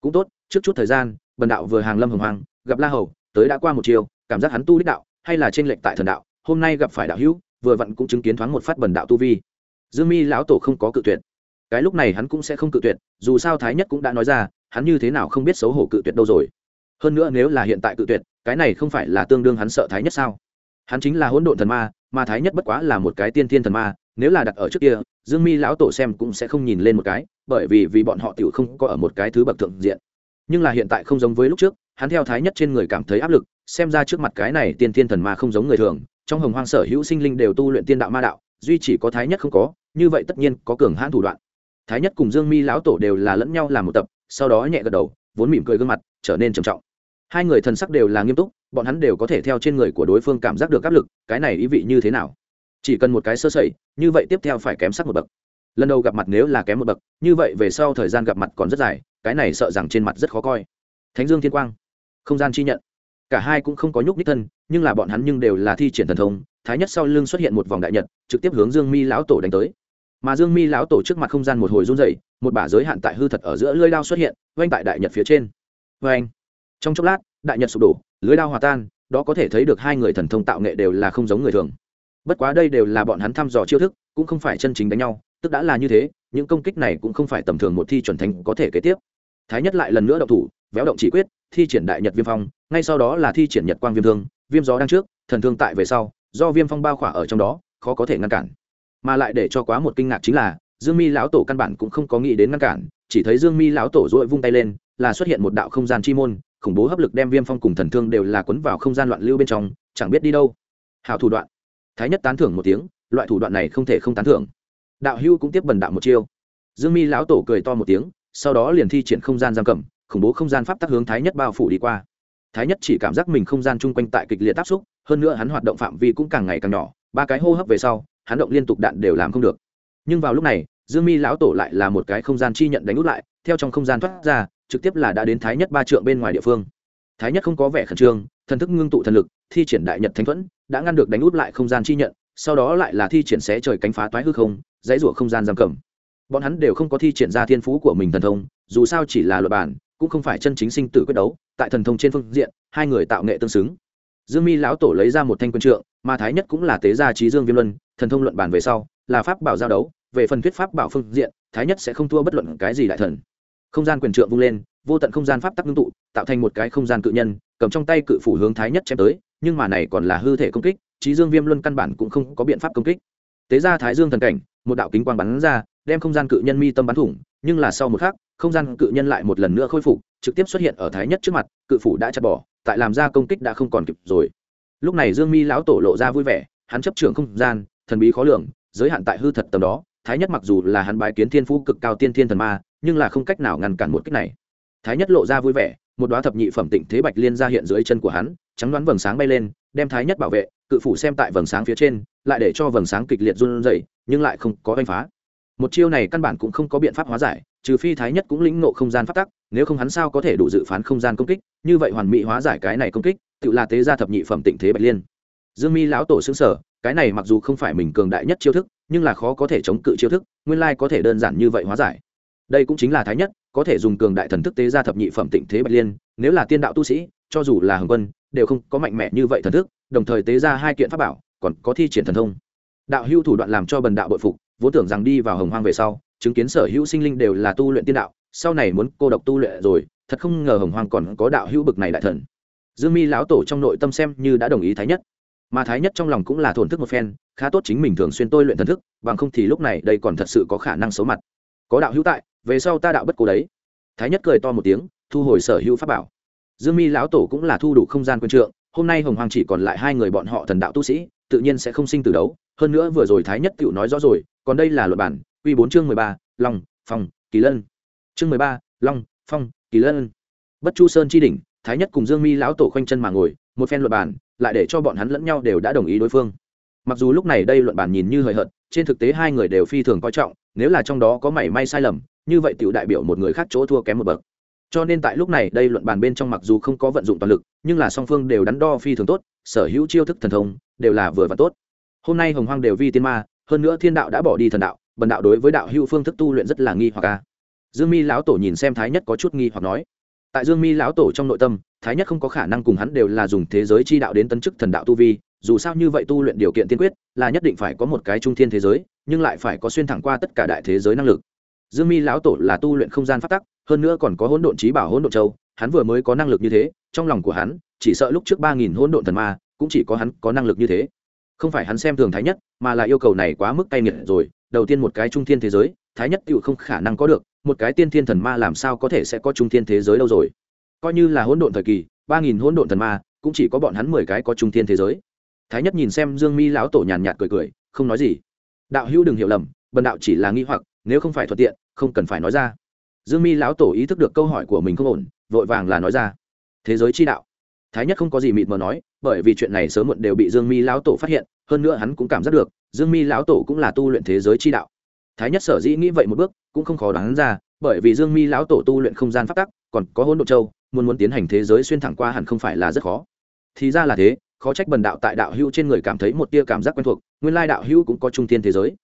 Cũng tốt, trước chút thời gian, bần đạo vừa hàng lâm hồng hoàng gặp la hầu tới đã qua một chiều, cảm giác hắn tu đích đạo, hay là trên lệnh tại thần đạo, hôm nay gặp phải đạo hữu, vừa vặn cũng chứng kiến thoáng một phát bần đạo tu vi. Dương mi lão tổ không có cự tuyệt. Cái lúc này hắn cũng sẽ không cự tuyệt, dù sao thái nhất cũng đã nói ra, hắn như thế nào không biết xấu hổ cự tuyệt đâu rồi. Hơn nữa nếu là hiện tại cự tuyệt, cái này không phải là tương đương hắn sợ thái nhất sao? Hắn chính là hỗn độn thần ma, mà thái nhất bất quá là một cái tiên thiên thần ma, nếu là đặt ở trước kia, dương mi lão tổ xem cũng sẽ không nhìn lên một cái, bởi vì vì bọn họ tiểu không có ở một cái thứ bậc thượng diện. Nhưng là hiện tại không giống với lúc trước hắn theo thái nhất trên người cảm thấy áp lực, xem ra trước mặt cái này tiên thiên thần ma không giống người thường, trong hồng hoang sở hữu sinh linh đều tu luyện tiên đạo ma đạo, duy chỉ có thái nhất không có, như vậy tất nhiên có cường hãn thủ đoạn. Thái nhất cùng dương mi lão tổ đều là lẫn nhau làm một tập, sau đó nhẹ gật đầu, vốn mỉm cười gương mặt, trở nên trầm trọng. Hai người thần sắc đều là nghiêm túc, bọn hắn đều có thể theo trên người của đối phương cảm giác được áp lực, cái này ý vị như thế nào? Chỉ cần một cái sơ sẩy, như vậy tiếp theo phải kém sắc một bậc. Lần đầu gặp mặt nếu là kém một bậc, như vậy về sau thời gian gặp mặt còn rất dài, cái này sợ rằng trên mặt rất khó coi. Thánh dương thiên quang không gian chi nhận. Cả hai cũng không có nhúc nhích thân, nhưng là bọn hắn nhưng đều là thi triển thần thông, thái nhất sau lưng xuất hiện một vòng đại nhật, trực tiếp hướng dương mi lão tổ đánh tới. Mà dương mi lão tổ trước mặt không gian một hồi run dày một bả giới hạn tại hư thật ở giữa lưới đao xuất hiện oanh tại đại nhật phía trên. Oanh trong chốc lát, đại nhật sụp đổ lưới đao hòa tan, đó có thể thấy được hai người thần thông tạo nghệ đều là không giống người thường. Bất quá đây đều là bọn hắn thăm dò chiêu thức, cũng không phải chân chính đánh nhau, tức đã là như thế, những công kích này cũng không phải tầm thường một thi chuẩn thành có thể kế tiếp. Thái nhất lại lần nữa động thủ, véo động chỉ quyết thi triển đại nhật viêm phong, ngay sau đó là thi triển nhật quang viêm thương, viêm gió đang trước, thần thương tại về sau, do viêm phong bao khỏa ở trong đó, khó có thể ngăn cản. Mà lại để cho quá một kinh ngạc chính là, dương mi lão tổ căn bản cũng không có nghĩ đến ngăn cản, chỉ thấy dương mi lão tổ dội vung tay lên, là xuất hiện một đạo không gian chi môn, khủng bố hấp lực đem viêm phong cùng thần thương đều là cuốn vào không gian loạn lưu bên trong, chẳng biết đi đâu. Hảo thủ đoạn. Thái nhất tán thưởng một tiếng, loại thủ đoạn này không thể không tán thưởng. Đạo hưu cũng tiếp bần đạo một chiêu. Dương mi lão tổ cười to một tiếng, sau đó liền thi triển không gian giam cầm khủng bố không gian pháp tắc hướng thái nhất bao phủ đi qua. Thái nhất chỉ cảm giác mình không gian chung quanh tại kịch liệt áp xúc, hơn nữa hắn hoạt động phạm vi cũng càng ngày càng nhỏ, ba cái hô hấp về sau, hắn động liên tục đạn đều làm không được. Nhưng vào lúc này, dương mi lão tổ lại là một cái không gian chi nhận đánh út lại, theo trong không gian thoát ra, trực tiếp là đã đến thái nhất ba trượng bên ngoài địa phương. Thái nhất không có vẻ khẩn trương, thần thức ngưng tụ thần lực, thi triển đại nhật thánh thuẫn, đã ngăn được đánh út lại không gian chi nhận, sau đó lại là thi triển xé trời cánh phá toái hư không, dãy rủa không gian giam cầm. Bọn hắn đều không có thi triển ra thiên phú của mình thần thông, dù sao chỉ là luật bản cũng không phải chân chính sinh tử quyết đấu, tại thần thông trên phương diện, hai người tạo nghệ tương xứng. Dương mi lão tổ lấy ra một thanh quân trượng, mà thái nhất cũng là tế gia trí dương viêm luân, thần thông luận bàn về sau, là pháp bảo giao đấu, về phần thuyết pháp bảo phương diện, thái nhất sẽ không thua bất luận cái gì đại thần. Không gian quyền trượng vung lên, vô tận không gian pháp tắc ngưng tụ, tạo thành một cái không gian cự nhân, cầm trong tay cự phủ hướng thái nhất chém tới, nhưng mà này còn là hư thể công kích, trí dương viêm luân căn bản cũng không có biện pháp công kích. Tế ra thái dương thần cảnh, một đạo kính quang bắn ra, đem không gian cự nhân mi tâm bắn thủng nhưng là sau một khắc không gian cự nhân lại một lần nữa khôi phục trực tiếp xuất hiện ở thái nhất trước mặt cự phủ đã chặt bỏ tại làm ra công kích đã không còn kịp rồi. Lúc này dương mi lão tổ lộ ra vui vẻ hắn chấp trưởng không gian thần bí khó lường giới hạn tại hư thật tầm đó thái nhất mặc dù là hắn bái kiến thiên phú cực cao tiên thiên thần ma nhưng là không cách nào ngăn cản một cách này. Thái nhất lộ ra vui vẻ một đoá thập nhị phẩm tịnh thế bạch liên ra hiện dưới chân của hắn trắng đoán vầng sáng bay lên đem thái nhất bảo vệ cự phủ xem tại vầng sáng phía trên lại để cho vầng sáng kịch liệt run rẩy, nhưng lại không có oanh phá một chiêu này căn bản cũng không có biện pháp hóa giải, trừ phi thái nhất cũng lĩnh ngộ không gian phát tắc, nếu không hắn sao có thể đủ dự phán không gian công kích, như vậy hoàn mỹ hóa giải cái này công kích, tự là tế gia thập nhị phẩm tịnh thế bạch liên. Dương mi lão tổ xứng sở cái này mặc dù không phải mình cường đại nhất chiêu thức, nhưng là khó có thể chống cự chiêu thức, nguyên lai có thể đơn giản như vậy hóa giải. Đây cũng chính là thái nhất, có thể dùng cường đại thần thức tế gia thập nhị phẩm tịnh thế bạch liên, nếu là tiên đạo tu sĩ, cho dù là hồng quân, đều không có mạnh mẽ như vậy thần thức, đồng thời tế ra hai kiện pháp bảo, còn có thi triển thần thông. Đạo hưu thủ đoạn làm cho bần đạo bội phục vốn tưởng rằng đi vào hồng hoang về sau, chứng kiến sở hữu sinh linh đều là tu luyện tiên đạo, sau này muốn cô độc tu luyện rồi, thật không ngờ hồng hoang còn có đạo hữu bực này đại thần. Dương mi lão tổ trong nội tâm xem như đã đồng ý thái nhất. Mà thái nhất trong lòng cũng là thổn thức một phen, khá tốt chính mình thường xuyên tôi luyện thần thức, bằng không thì lúc này đây còn thật sự có khả năng xấu mặt. Có đạo hữu tại, về sau ta đạo bất cố đấy. Thái nhất cười to một tiếng, thu hồi sở hữu pháp bảo. Dương mi lão tổ cũng là thu đủ không gian quân trượng hôm nay hồng hoàng chỉ còn lại hai người bọn họ thần đạo tu sĩ, tự nhiên sẽ không sinh từ đấu. Hơn nữa vừa rồi thái nhất tự nói rõ rồi, còn đây là luật bản, quy bốn chương mười ba, long, phong, kỳ lân. Chương mười ba, long, phong, kỳ lân. Bất chu sơn chi đỉnh, thái nhất cùng dương mi lão tổ khoanh chân mà ngồi, một phen luật bản, lại để cho bọn hắn lẫn nhau đều đã đồng ý đối phương. Mặc dù lúc này đây luận bản nhìn như hời hợt, trên thực tế hai người đều phi thường coi trọng, nếu là trong đó có mảy may sai lầm, như vậy tiểu đại biểu một người khác chỗ thua kém một bậc cho nên tại lúc này đây luận bàn bên trong mặc dù không có vận dụng toàn lực, nhưng là song phương đều đắn đo phi thường tốt, sở hữu chiêu thức thần thông đều là vừa và tốt. Hôm nay hồng hoang đều vi tiên ma, hơn nữa thiên đạo đã bỏ đi thần đạo, bần đạo đối với đạo hữu phương thức tu luyện rất là nghi hoặc ca dương mi lão tổ nhìn xem thái nhất có chút nghi hoặc nói, tại dương mi lão tổ trong nội tâm, thái nhất không có khả năng cùng hắn đều là dùng thế giới chi đạo đến tấn chức thần đạo tu vi, dù sao như vậy tu luyện điều kiện tiên quyết là nhất định phải có một cái trung thiên thế giới, nhưng lại phải có xuyên thẳng qua tất cả đại thế giới năng lực dương mi lão tổ là tu luyện không gian phát tắc, hơn nữa còn có hỗn độn trí bảo hỗn độn châu, hắn vừa mới có năng lực như thế, trong lòng của hắn, chỉ sợ lúc trước ba nghìn hỗn độn thần ma, cũng chỉ có hắn có năng lực như thế. Không phải hắn xem thường thái nhất, mà là yêu cầu này quá mức cay nghiệt rồi, đầu tiên một cái trung thiên thế giới, thái nhất tựu không khả năng có được, một cái tiên thiên thần ma làm sao có thể sẽ có trung thiên thế giới đâu rồi? Coi như là hỗn độn thời kỳ, ba nghìn hỗn độn thần ma, cũng chỉ có bọn hắn mười cái có trung thiên thế giới. Thái nhất nhìn xem dương mi lão tổ nhàn nhạt cười cười, không nói gì. Đạo hữu đừng hiểu lầm, bần đạo chỉ là nghi hoặc nếu không phải thuận tiện, không cần phải nói ra. Dương mi lão tổ ý thức được câu hỏi của mình không ổn, vội vàng là nói ra. Thế giới chi đạo. Thái nhất không có gì mịt mờ nói, bởi vì chuyện này sớm muộn đều bị dương mi lão tổ phát hiện, hơn nữa hắn cũng cảm giác được, dương mi lão tổ cũng là tu luyện thế giới chi đạo. Thái nhất sở dĩ nghĩ vậy một bước, cũng không khó đoán ra, bởi vì dương mi lão tổ tu luyện không gian phát tắc, còn có hôn độ châu, muốn muốn tiến hành thế giới xuyên thẳng qua hẳn không phải là rất khó. Thì ra là thế, khó trách bần đạo tại đạo hữu trên người cảm thấy một tia cảm giác quen thuộc, nguyên lai đạo hữu cũng có trung thiên thế giới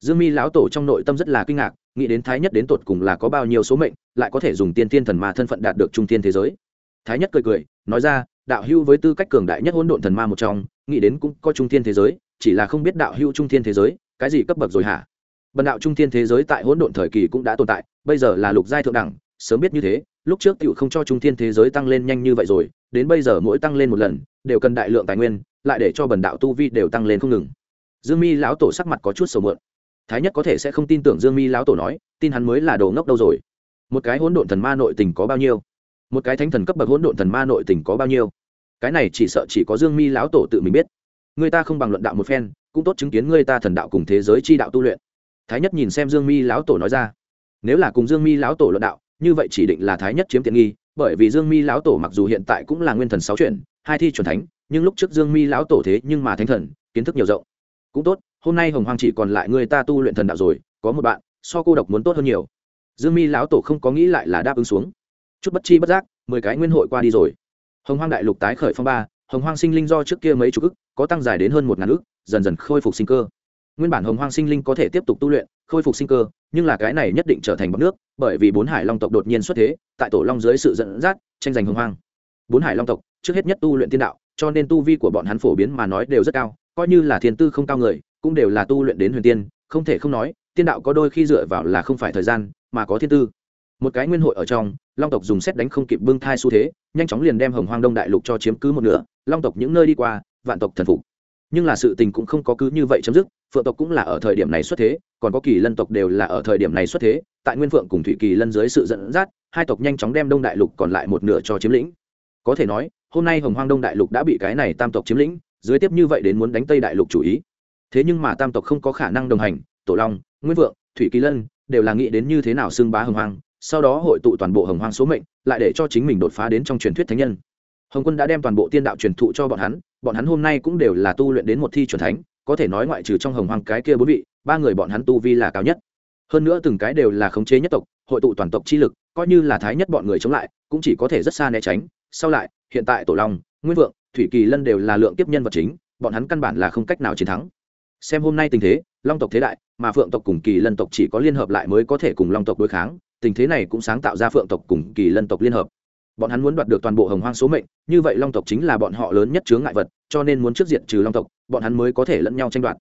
dương mi lão tổ trong nội tâm rất là kinh ngạc, nghĩ đến thái nhất đến tột cùng là có bao nhiêu số mệnh, lại có thể dùng tiên tiên thần ma thân phận đạt được trung tiên thế giới. Thái nhất cười cười, nói ra, đạo hưu với tư cách cường đại nhất hỗn độn thần ma một trong, nghĩ đến cũng có trung tiên thế giới, chỉ là không biết đạo hưu trung tiên thế giới, cái gì cấp bậc rồi hả? Bần đạo trung tiên thế giới tại hỗn độn thời kỳ cũng đã tồn tại, bây giờ là lục giai thượng đẳng, sớm biết như thế, lúc trước tựu không cho trung tiên thế giới tăng lên nhanh như vậy rồi, đến bây giờ mỗi tăng lên một lần, đều cần đại lượng tài nguyên, lại để cho bần đạo tu vi đều tăng lên không ngừng. Dương mi lão tổ sắc mặt có chút sầu mượn thái nhất có thể sẽ không tin tưởng dương mi lão tổ nói, tin hắn mới là đồ ngốc đâu rồi. Một cái hỗn độn thần ma nội tình có bao nhiêu? Một cái thánh thần cấp bậc hỗn độn thần ma nội tình có bao nhiêu? Cái này chỉ sợ chỉ có dương mi lão tổ tự mình biết. Người ta không bằng luận đạo một phen, cũng tốt chứng kiến người ta thần đạo cùng thế giới chi đạo tu luyện. Thái nhất nhìn xem dương mi lão tổ nói ra, nếu là cùng dương mi lão tổ luận đạo, như vậy chỉ định là thái nhất chiếm tiện nghi, bởi vì dương mi lão tổ mặc dù hiện tại cũng là nguyên thần sáu chuyển, hai thi chuẩn thánh, nhưng lúc trước dương mi lão tổ thế nhưng mà thánh thần, kiến thức nhiều rộng. Cũng tốt hôm nay hồng hoàng chỉ còn lại người ta tu luyện thần đạo rồi, có một bạn, so cô độc muốn tốt hơn nhiều. Dương mi lão tổ không có nghĩ lại là đáp ứng xuống. Chút bất chi bất giác, mười cái nguyên hội qua đi rồi. Hồng hoang đại lục tái khởi phong ba, hồng hoang sinh linh do trước kia mấy chục ức, có tăng dài đến hơn một ngàn ức, dần dần khôi phục sinh cơ. Nguyên bản hồng hoang sinh linh có thể tiếp tục tu luyện, khôi phục sinh cơ, nhưng là cái này nhất định trở thành bọc nước, bởi vì bốn hải long tộc đột nhiên xuất thế, tại tổ long dưới sự dẫn dắt, tranh giành hồng hoang. Bốn hải long tộc, trước hết nhất tu luyện tiên đạo, cho nên tu vi của bọn hắn phổ biến mà nói đều rất cao, coi như là thiên tư không cao người cũng đều là tu luyện đến huyền tiên, không thể không nói, tiên đạo có đôi khi dựa vào là không phải thời gian, mà có thiên tư. Một cái nguyên hội ở trong, long tộc dùng xét đánh không kịp bưng thai xu thế, nhanh chóng liền đem hồng hoang đông đại lục cho chiếm cứ một nửa, long tộc những nơi đi qua, vạn tộc thần phục. Nhưng là sự tình cũng không có cứ như vậy chấm dứt, phượng tộc cũng là ở thời điểm này xuất thế, còn có kỳ lân tộc đều là ở thời điểm này xuất thế, tại nguyên phượng cùng thủy kỳ lân dưới sự dẫn dắt, hai tộc nhanh chóng đem đông đại lục còn lại một nửa cho chiếm lĩnh. Có thể nói, hôm nay hồng hoang đông đại lục đã bị cái này tam tộc chiếm lĩnh, dưới tiếp như vậy đến muốn đánh tây đại lục chủ ý thế nhưng mà tam tộc không có khả năng đồng hành, tổ long, nguyên vượng, thủy kỳ lân đều là nghĩ đến như thế nào xưng bá hồng hoang, sau đó hội tụ toàn bộ hồng hoang số mệnh, lại để cho chính mình đột phá đến trong truyền thuyết thánh nhân. Hồng quân đã đem toàn bộ tiên đạo truyền thụ cho bọn hắn bọn hắn hôm nay cũng đều là tu luyện đến một thi truyền thánh, có thể nói ngoại trừ trong hồng hoang cái kia bốn vị, ba người bọn hắn tu vi là cao nhất. Hơn nữa từng cái đều là khống chế nhất tộc, hội tụ toàn tộc chi lực, coi như là thái nhất bọn người chống lại, cũng chỉ có thể rất xa né tránh. Sau lại, hiện tại tổ long, nguyên vượng, thủy kỳ lân đều là lượng tiếp nhân vật chính, bọn hắn căn bản là không cách nào chiến thắng xem hôm nay tình thế, long tộc thế đại, mà phượng tộc cùng kỳ lân tộc chỉ có liên hợp lại mới có thể cùng long tộc đối kháng, tình thế này cũng sáng tạo ra phượng tộc cùng kỳ lân tộc liên hợp. Bọn hắn muốn đoạt được toàn bộ hồng hoang số mệnh, như vậy long tộc chính là bọn họ lớn nhất chướng ngại vật, cho nên muốn trước diện trừ long tộc, bọn hắn mới có thể lẫn nhau tranh đoạt.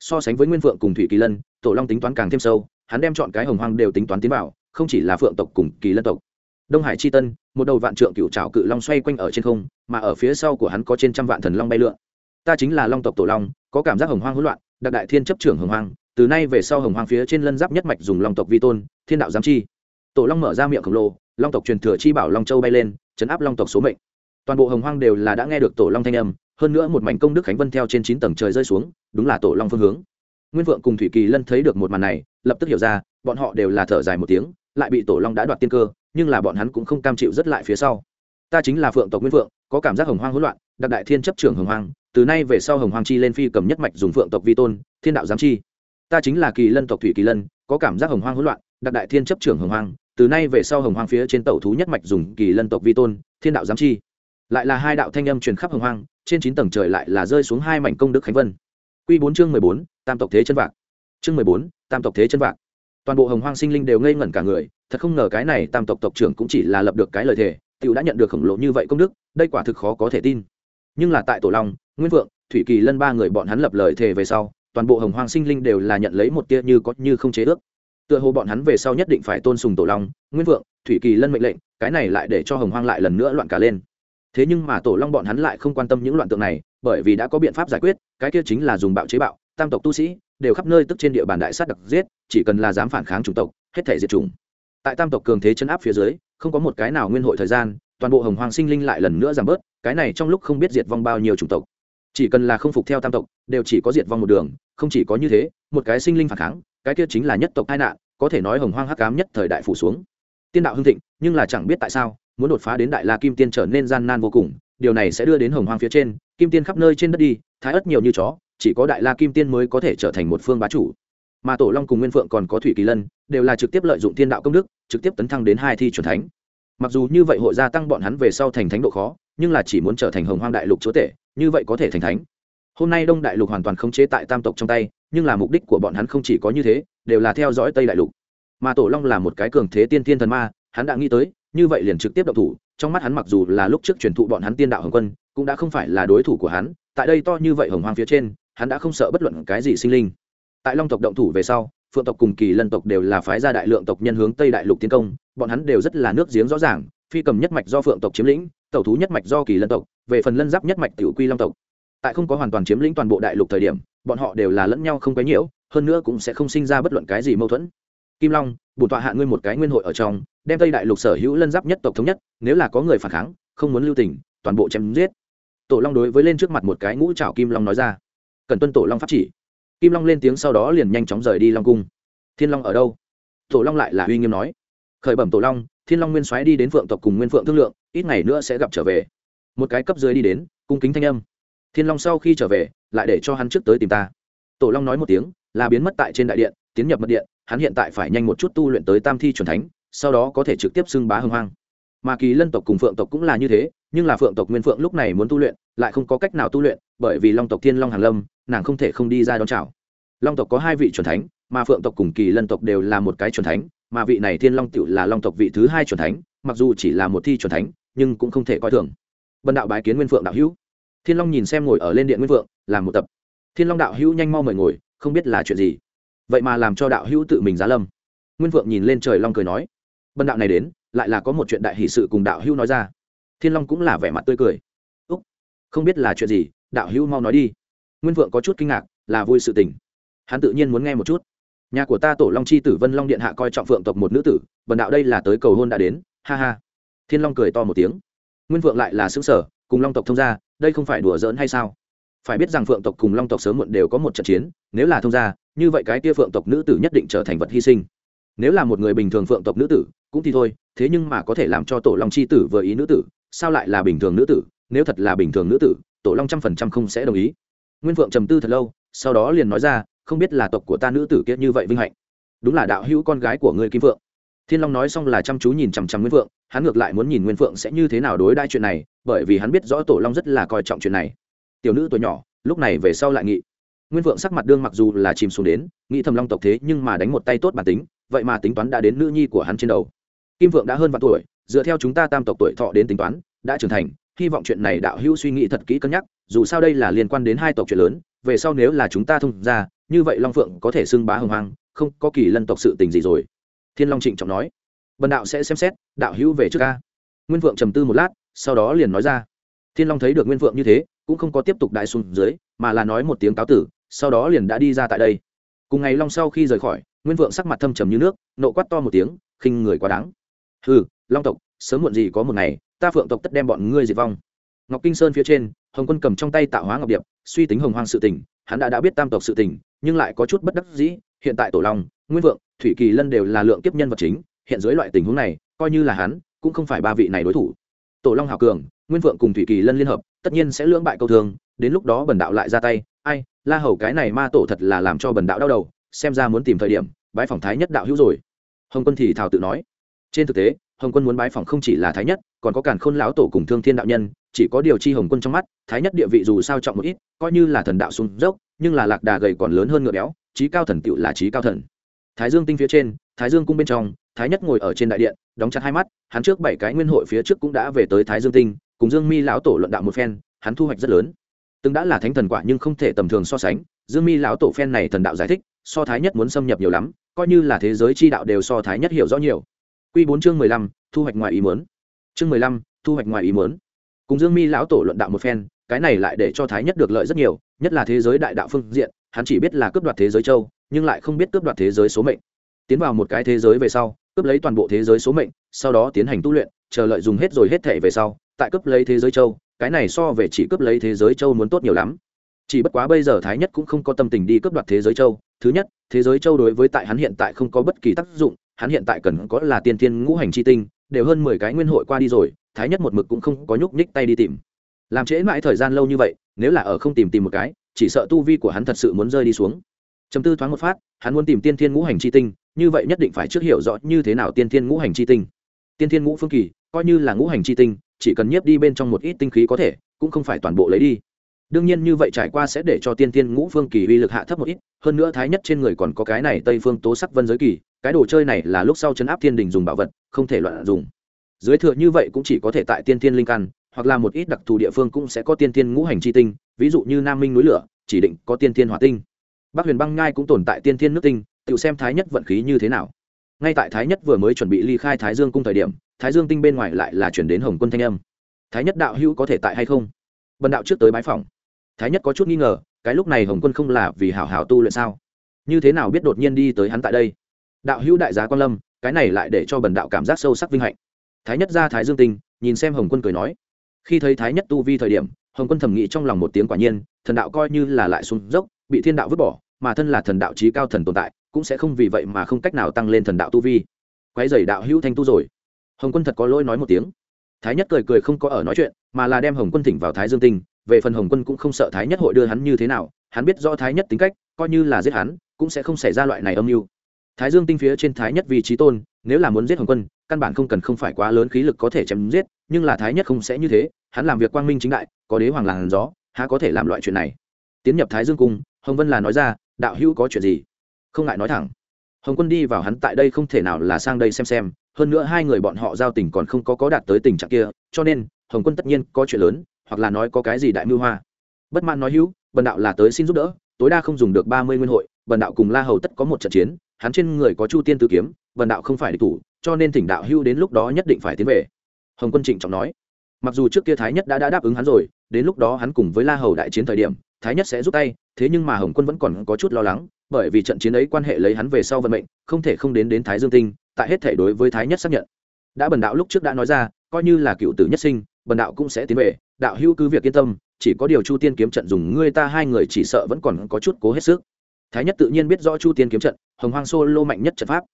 So sánh với nguyên phượng cùng thủy kỳ lân, tổ long tính toán càng thêm sâu, hắn đem chọn cái hồng hoang đều tính toán tiến vào, không chỉ là phượng tộc cùng kỳ lân tộc. Đông hải c tân, một đầu vạn trượng cựu trào cự long xoay quanh ở trên không, mà ở phía sau của hắn có trên trăm vạn thần long bay lượn. Ta chính là long tộc tổ long, có cảm giác hồng hoang hỗn loạn đặc đại thiên chấp trưởng hồng hoang, từ nay về sau hồng hoang phía trên lân giáp nhất mạch dùng long tộc vi tôn, thiên đạo giám chi. Tổ long mở ra miệng khổng lồ, long tộc truyền thừa chi bảo long châu bay lên, chấn áp long tộc số mệnh. Toàn bộ hồng hoang đều là đã nghe được tổ long thanh âm, hơn nữa một mảnh công đức khánh vân theo trên chín tầng trời rơi xuống, đúng là tổ long phương hướng. Nguyên vượng cùng thủy kỳ lân thấy được một màn này, lập tức hiểu ra, bọn họ đều là thở dài một tiếng, lại bị tổ long đã đoạt tiên cơ, nhưng là bọn hắn cũng không cam chịu rất lại phía sau. Ta chính là phượng tộc nguyên vượng, có cảm giác hồng hoang hỗn loạn đặc đại thiên chấp trưởng hồng hoang, từ nay về sau hồng hoang chi lên phi cầm nhất mạch dùng phượng tộc vi tôn, thiên đạo giám chi. Ta chính là kỳ lân tộc thủy kỳ lân, có cảm giác hồng hoang hỗn loạn đặc đại thiên chấp trưởng hồng hoang, từ nay về sau hồng hoang phía trên tẩu thú nhất mạch dùng kỳ lân tộc vi tôn, thiên đạo giám chi. Lại là hai đạo thanh âm truyền khắp hồng hoang, trên chín tầng trời lại là rơi xuống hai mảnh công đức khánh vân. Q bốn chương mười bốn, tam tộc thế chân vạc. Chương mười bốn, tam tộc thế chân vạc. Toàn bộ hồng hoang sinh linh đều ngây ngẩn cả người, thật không ngờ cái này tam tộc tộc trưởng cũng chỉ là lập được cái lời thề t i ể u đã nhận được khổng lồ như vậy công đức, đây quả thực khó có thể tin nhưng là tại tổ long, nguyên vượng thủy kỳ lân ba người bọn hắn lập lời thề về sau, toàn bộ hồng hoang sinh linh đều là nhận lấy một tia như có như không chế ước. Tựa hồ bọn hắn về sau nhất định phải tôn sùng tổ long, nguyên vượng thủy kỳ lân mệnh lệnh, cái này lại để cho hồng hoang lại lần nữa loạn cả lên. Thế nhưng mà tổ long bọn hắn lại không quan tâm những loạn tượng này, bởi vì đã có biện pháp giải quyết, cái kia chính là dùng bạo chế bạo, tam tộc tu sĩ, đều khắp nơi tức trên địa bàn đại sát đặc giết, chỉ cần là dám phản kháng chủng tộc, hết thể diệt chủng. Tại tam tộc cường thế chấn áp phía dưới, không có một cái nào nguyên hội thời gian toàn bộ hồng hoàng sinh linh lại lần nữa giảm bớt, cái này trong lúc không biết diệt vong bao nhiêu chủng tộc. Chỉ cần là không phục theo tam tộc, đều chỉ có diệt vong một đường, không chỉ có như thế, một cái sinh linh phản kháng, cái kia chính là nhất tộc tai nạn, có thể nói hồng hoang hắc cám nhất thời đại phủ xuống. Tiên đạo hưng thịnh, nhưng là chẳng biết tại sao, muốn đột phá đến đại la kim tiên trở nên gian nan vô cùng, điều này sẽ đưa đến hồng hoang phía trên, kim tiên khắp nơi trên đất đi, thái ất nhiều như chó, chỉ có đại la kim tiên mới có thể trở thành một phương bá chủ. Mà tổ long cùng nguyên phượng còn có thủy kỳ lân, đều là trực tiếp lợi dụng tiên đạo công đức, trực tiếp tấn thăng đến hai thi c thánh mặc dù như vậy hội gia tăng bọn hắn về sau thành thánh độ khó, nhưng là chỉ muốn trở thành hồng hoang đại lục chúa tể, như vậy có thể thành thánh. Hôm nay đông đại lục hoàn toàn không chế tại tam tộc trong tay, nhưng là mục đích của bọn hắn không chỉ có như thế, đều là theo dõi tây đại lục. Mà tổ long là một cái cường thế tiên tiên thần ma, hắn đã nghĩ tới, như vậy liền trực tiếp động thủ, trong mắt hắn mặc dù là lúc trước truyền thụ bọn hắn tiên đạo hồng quân, cũng đã không phải là đối thủ của hắn, tại đây to như vậy hồng hoang phía trên, hắn đã không sợ bất luận cái gì sinh linh. Tại long tộc động thủ về sau, phượng tộc cùng kỳ lân tộc đều là phái gia đại lượng tộc nhân hướng tây đại lục tiến công bọn hắn đều rất là nước giếng rõ ràng, phi cầm nhất mạch do phượng tộc chiếm lĩnh, tẩu thú nhất mạch do kỳ lân tộc, về phần lân giáp nhất mạch tiểu quy long tộc. Tại không có hoàn toàn chiếm lĩnh toàn bộ đại lục thời điểm, bọn họ đều là lẫn nhau không quấy nhiễu, hơn nữa cũng sẽ không sinh ra bất luận cái gì mâu thuẫn. Kim long, bổn tọa hạ ngươi một cái nguyên hội ở trong, đem tây đại lục sở hữu lân giáp nhất tộc thống nhất, nếu là có người phản kháng, không muốn lưu tình, toàn bộ chém giết. Tổ long đối với lên trước mặt một cái ngũ trảo kim long nói ra. Cần tuân tổ long pháp chỉ. Kim long lên tiếng sau đó liền nhanh chóng rời đi long cung. Thiên long ở đâu? Tổ long lại là uy nghiêm nói khởi bẩm tổ long, thiên long nguyên soái đi đến phượng tộc cùng nguyên phượng thương lượng, ít ngày nữa sẽ gặp trở về. Một cái cấp dưới đi đến, cung kính thanh âm. Thiên long sau khi trở về, lại để cho hắn trước tới tìm ta. Tổ long nói một tiếng, là biến mất tại trên đại điện, tiến nhập mật điện, hắn hiện tại phải nhanh một chút tu luyện tới tam thi c thánh, sau đó có thể trực tiếp xưng bá hưng hoang. Mà kỳ lân tộc cùng phượng tộc cũng là như thế, nhưng là phượng tộc nguyên phượng lúc này muốn tu luyện, lại không có cách nào tu luyện, bởi vì long tộc thiên long hàn lâm, nàng không thể không đi ra đón chào. Long tộc có hai vị c thánh, mà phượng tộc cùng kỳ lân tộc đều là một cái c thánh mà vị này thiên long tựu là long tộc vị thứ hai c thánh, mặc dù chỉ là một thi c thánh, nhưng cũng không thể coi thường. Bần đạo bái kiến nguyên phượng đạo hữu. Thiên long nhìn xem ngồi ở lên điện nguyên phượng, làm một tập. Thiên long đạo hữu nhanh mau mời ngồi, không biết là chuyện gì. Vậy mà làm cho đạo hữu tự mình giá lâm. Nguyên phượng nhìn lên trời long cười nói. Bần đạo này đến, lại là có một chuyện đại hỷ sự cùng đạo hữu nói ra. Thiên long cũng là vẻ mặt tươi cười. Úc, không biết là chuyện gì, đạo hữu mau nói đi. Nguyên phượng có chút kinh ngạc, là vui sự tình. Hắn tự nhiên muốn nghe một chút nhà của ta tổ long chi tử vân long điện hạ coi trọng phượng tộc một nữ tử bần đạo đây là tới cầu hôn đã đến, ha ha. Thiên long cười to một tiếng. Nguyên phượng lại là xứ sở cùng long tộc thông gia, đây không phải đùa giỡn hay sao? Phải biết rằng phượng tộc cùng long tộc sớm muộn đều có một trận chiến, nếu là thông gia, như vậy cái kia phượng tộc nữ tử nhất định trở thành vật hy sinh. Nếu là một người bình thường phượng tộc nữ tử, cũng thì thôi, thế nhưng mà có thể làm cho tổ long chi tử vừa ý nữ tử, sao lại là bình thường nữ tử? Nếu thật là bình thường nữ tử, tổ long trăm phần trăm không sẽ đồng ý. Nguyên phượng trầm tư thật lâu, sau đó liền nói ra không biết là tộc của ta nữ tử kia như vậy vinh hạnh. Đúng là đạo hữu con gái của người kim phượng. Thiên long nói xong là chăm chú nhìn chằm chằm nguyên phượng, hắn ngược lại muốn nhìn nguyên phượng sẽ như thế nào đối đãi chuyện này, bởi vì hắn biết rõ tổ long rất là coi trọng chuyện này. Tiểu nữ tuổi nhỏ, lúc này về sau lại nghị nguyên phượng sắc mặt đương mặc dù là chìm xuống đến, nghĩ thầm long tộc thế nhưng mà đánh một tay tốt bản tính, vậy mà tính toán đã đến nữ nhi của hắn trên đầu. Kim phượng đã hơn vạn tuổi, dựa theo chúng ta tam tộc tuổi thọ đến tính toán, đã trưởng thành, hy vọng chuyện này đạo hữu suy nghĩ thật kỹ cân nhắc, dù sao đây là liên quan đến hai tộc chuyện lớn, về sau nếu là chúng ta thông ra như vậy long phượng có thể xưng bá hồng hoang không có kỳ lân tộc sự tình gì rồi. Thiên long trịnh trọng nói. Bần đạo sẽ xem xét đạo hữu về trước ca. Nguyên phượng trầm tư một lát sau đó liền nói ra. Thiên long thấy được nguyên phượng như thế cũng không có tiếp tục đại xuống dưới mà là nói một tiếng cáo tử sau đó liền đã đi ra tại đây. Cùng ngày long sau khi rời khỏi nguyên phượng sắc mặt thâm trầm như nước nộ quát to một tiếng khinh người quá đáng. Hừ, long tộc sớm muộn gì có một ngày ta phượng tộc tất đem bọn ngươi diệt vong. Ngọc kinh sơn phía trên hồng quân cầm trong tay tạo hóa ngọc điệp suy tính hồng hoang sự tình hắn đã đã biết tam tộc sự tình nhưng lại có chút bất đắc dĩ, hiện tại tổ long, nguyên vượng, thủy kỳ lân đều là lượng kiếp nhân vật chính, hiện dưới loại tình huống này, coi như là hắn, cũng không phải ba vị này đối thủ. Tổ long hào cường, nguyên vượng cùng thủy kỳ lân liên hợp, tất nhiên sẽ lưỡng bại câu thường, đến lúc đó bần đạo lại ra tay, ai, la hầu cái này ma tổ thật là làm cho bần đạo đau đầu, xem ra muốn tìm thời điểm, bái phỏng thái nhất đạo hữu rồi. Hồng quân thì thào tự nói. Trên thực tế, hồng quân muốn bái phỏng không chỉ là thái nhất, còn có cản khôn lão tổ cùng thương thiên đạo nhân chỉ có điều chi hồng quân trong mắt, thái nhất địa vị dù sao trọng một ít, coi như là thần đạo sung dốc, nhưng là lạc đà gầy còn lớn hơn ngựa béo, trí cao thần tựu là trí cao thần. Thái dương tinh phía trên, thái dương cung bên trong, thái nhất ngồi ở trên đại điện, đóng chặt hai mắt, hắn trước bảy cái nguyên hội phía trước cũng đã về tới thái dương tinh, cùng dương mi lão tổ luận đạo một phen, hắn thu hoạch rất lớn. Từng đã là thánh thần quả nhưng không thể tầm thường so sánh, dương mi lão tổ phen này thần đạo giải thích, so thái nhất muốn xâm nhập nhiều lắm, coi như là thế giới chi đạo đều so thái nhất hiểu rõ nhiều. Quy bốn chương mười lăm, thu hoạch ngoài ý muốn. Chương mười lăm, thu hoạch ngoài ý muốn cùng dương mi lão tổ luận đạo một phen, cái này lại để cho thái nhất được lợi rất nhiều, nhất là thế giới đại đạo phương diện, hắn chỉ biết là cướp đoạt thế giới châu, nhưng lại không biết cướp đoạt thế giới số mệnh. Tiến vào một cái thế giới về sau, cướp lấy toàn bộ thế giới số mệnh, sau đó tiến hành tu luyện, chờ lợi dùng hết rồi hết thể về sau, tại cướp lấy thế giới châu, cái này so về chỉ cướp lấy thế giới châu muốn tốt nhiều lắm. Chỉ bất quá bây giờ thái nhất cũng không có tâm tình đi cướp đoạt thế giới châu. Thứ nhất, thế giới châu đối với tại hắn hiện tại không có bất kỳ tác dụng, hắn hiện tại cần có là tiên tiên ngũ hành chi tinh, đều hơn mười cái nguyên hội qua đi rồi thái nhất một mực cũng không có nhúc nhích tay đi tìm. Làm trễ mãi thời gian lâu như vậy, nếu là ở không tìm tìm một cái, chỉ sợ tu vi của hắn thật sự muốn rơi đi xuống. Chấm tư thoáng một phát, hắn muốn tìm tiên thiên ngũ hành chi tinh, như vậy nhất định phải trước hiểu rõ như thế nào tiên thiên ngũ hành chi tinh. Tiên thiên ngũ phương kỳ, coi như là ngũ hành chi tinh, chỉ cần nhiếp đi bên trong một ít tinh khí có thể, cũng không phải toàn bộ lấy đi. Đương nhiên như vậy trải qua sẽ để cho tiên thiên ngũ phương kỳ uy lực hạ thấp một ít, hơn nữa thái nhất trên người còn có cái này tây phương tố sắc vân giới kỳ, cái đồ chơi này là lúc sau chấn áp thiên đình dùng bảo vật, không thể loạn dùng dưới thừa như vậy cũng chỉ có thể tại tiên thiên linh căn, hoặc là một ít đặc thù địa phương cũng sẽ có tiên thiên ngũ hành chi tinh, ví dụ như nam minh núi lửa, chỉ định có tiên thiên hỏa tinh. Bắc huyền băng ngai cũng tồn tại tiên thiên nước tinh, tự xem thái nhất vận khí như thế nào. Ngay tại thái nhất vừa mới chuẩn bị ly khai thái dương cung thời điểm, thái dương tinh bên ngoài lại là chuyển đến hồng quân thanh âm. Thái nhất đạo hữu có thể tại hay không? Bần đạo trước tới bái phòng thái nhất có chút nghi ngờ, cái lúc này hồng quân không là vì hảo hảo tu luyện sao? Như thế nào biết đột nhiên đi tới hắn tại đây? Đạo hữu đại giá quan lâm, cái này lại để cho bần đạo cảm giác sâu sắc vinh hạnh thái nhất ra thái dương tinh, nhìn xem hồng quân cười nói. Khi thấy thái nhất tu vi thời điểm, hồng quân thầm nghĩ trong lòng một tiếng quả nhiên, thần đạo coi như là lại xuống dốc, bị thiên đạo vứt bỏ, mà thân là thần đạo trí cao thần tồn tại, cũng sẽ không vì vậy mà không cách nào tăng lên thần đạo tu vi. Quay dày đạo hữu thanh tu rồi. Hồng quân thật có lỗi nói một tiếng. Thái nhất cười cười không có ở nói chuyện, mà là đem hồng quân thỉnh vào thái dương tinh. Về phần hồng quân cũng không sợ thái nhất hội đưa hắn như thế nào, hắn biết do thái nhất tính cách, coi như là giết hắn, cũng sẽ không xảy ra loại này âm mưu thái dương tinh phía trên thái nhất vì trí tôn, nếu là muốn giết hồng quân, căn bản không cần không phải quá lớn khí lực có thể chém giết, nhưng là thái nhất không sẽ như thế, hắn làm việc quang minh chính đại, có đế hoàng làng gió, há có thể làm loại chuyện này? Tiến nhập thái dương cung, hồng vân là nói ra, đạo hữu có chuyện gì? Không ngại nói thẳng. Hồng quân đi vào hắn tại đây không thể nào là sang đây xem xem, hơn nữa hai người bọn họ giao tình còn không có có đạt tới tình trạng kia, cho nên, hồng quân tất nhiên có chuyện lớn, hoặc là nói có cái gì đại mưu hoa. Bất mãn nói hữu, bần đạo là tới xin giúp đỡ, tối đa không dùng được ba mươi nguyên hội, bần đạo cùng la hầu tất có một trận chiến hắn trên người có chu tiên tử kiếm bần đạo không phải địch thủ cho nên thỉnh đạo hưu đến lúc đó nhất định phải tiến về. Hồng quân trịnh trọng nói. Mặc dù trước kia thái nhất đã, đã đáp ứng hắn rồi đến lúc đó hắn cùng với la hầu đại chiến thời điểm thái nhất sẽ giúp tay thế nhưng mà hồng quân vẫn còn có chút lo lắng bởi vì trận chiến ấy quan hệ lấy hắn về sau vận mệnh không thể không đến đến thái dương tinh tại hết thể đối với thái nhất xác nhận. Đã bần đạo lúc trước đã nói ra coi như là cựu tử nhất sinh bần đạo cũng sẽ tiến về đạo hữu cứ việc yên tâm chỉ có điều chu tiên kiếm trận dùng ngươi ta hai người chỉ sợ vẫn còn có chút cố hết sức. Thái nhất tự nhiên biết rõ chu tiên kiếm trận hồng hoang sô lô mạnh nhất trận pháp.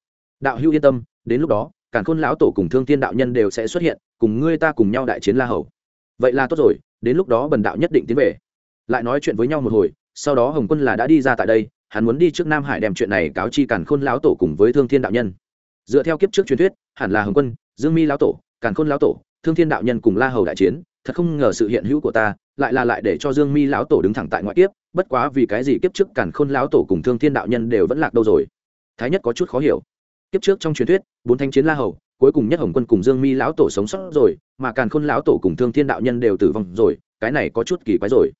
Đạo hữu yên tâm, đến lúc đó cản khôn lão tổ cùng thương tiên đạo nhân đều sẽ xuất hiện, cùng ngươi ta cùng nhau đại chiến la hầu. Vậy là tốt rồi, đến lúc đó bần đạo nhất định tiến về. Lại nói chuyện với nhau một hồi, sau đó hồng quân là đã đi ra tại đây, hắn muốn đi trước nam hải đem chuyện này cáo chi cản khôn lão tổ cùng với thương thiên đạo nhân. Dựa theo kiếp trước truyền thuyết, hẳn là hồng quân, dương mi lão tổ cản khôn lão tổ, thương thiên đạo nhân cùng la hầu đại chiến thật không ngờ sự hiện hữu của ta, lại là lại để cho dương mi lão tổ đứng thẳng tại ngoại kiếp, bất quá vì cái gì kiếp trước càn khôn lão tổ cùng thương thiên đạo nhân đều vẫn lạc đâu rồi? Thái nhất có chút khó hiểu. Kiếp trước trong truyền thuyết, bốn thanh chiến la hầu, cuối cùng nhất hồng quân cùng dương mi lão tổ sống sót rồi, mà càn khôn lão tổ cùng thương thiên đạo nhân đều tử vong rồi, cái này có chút kỳ quái rồi.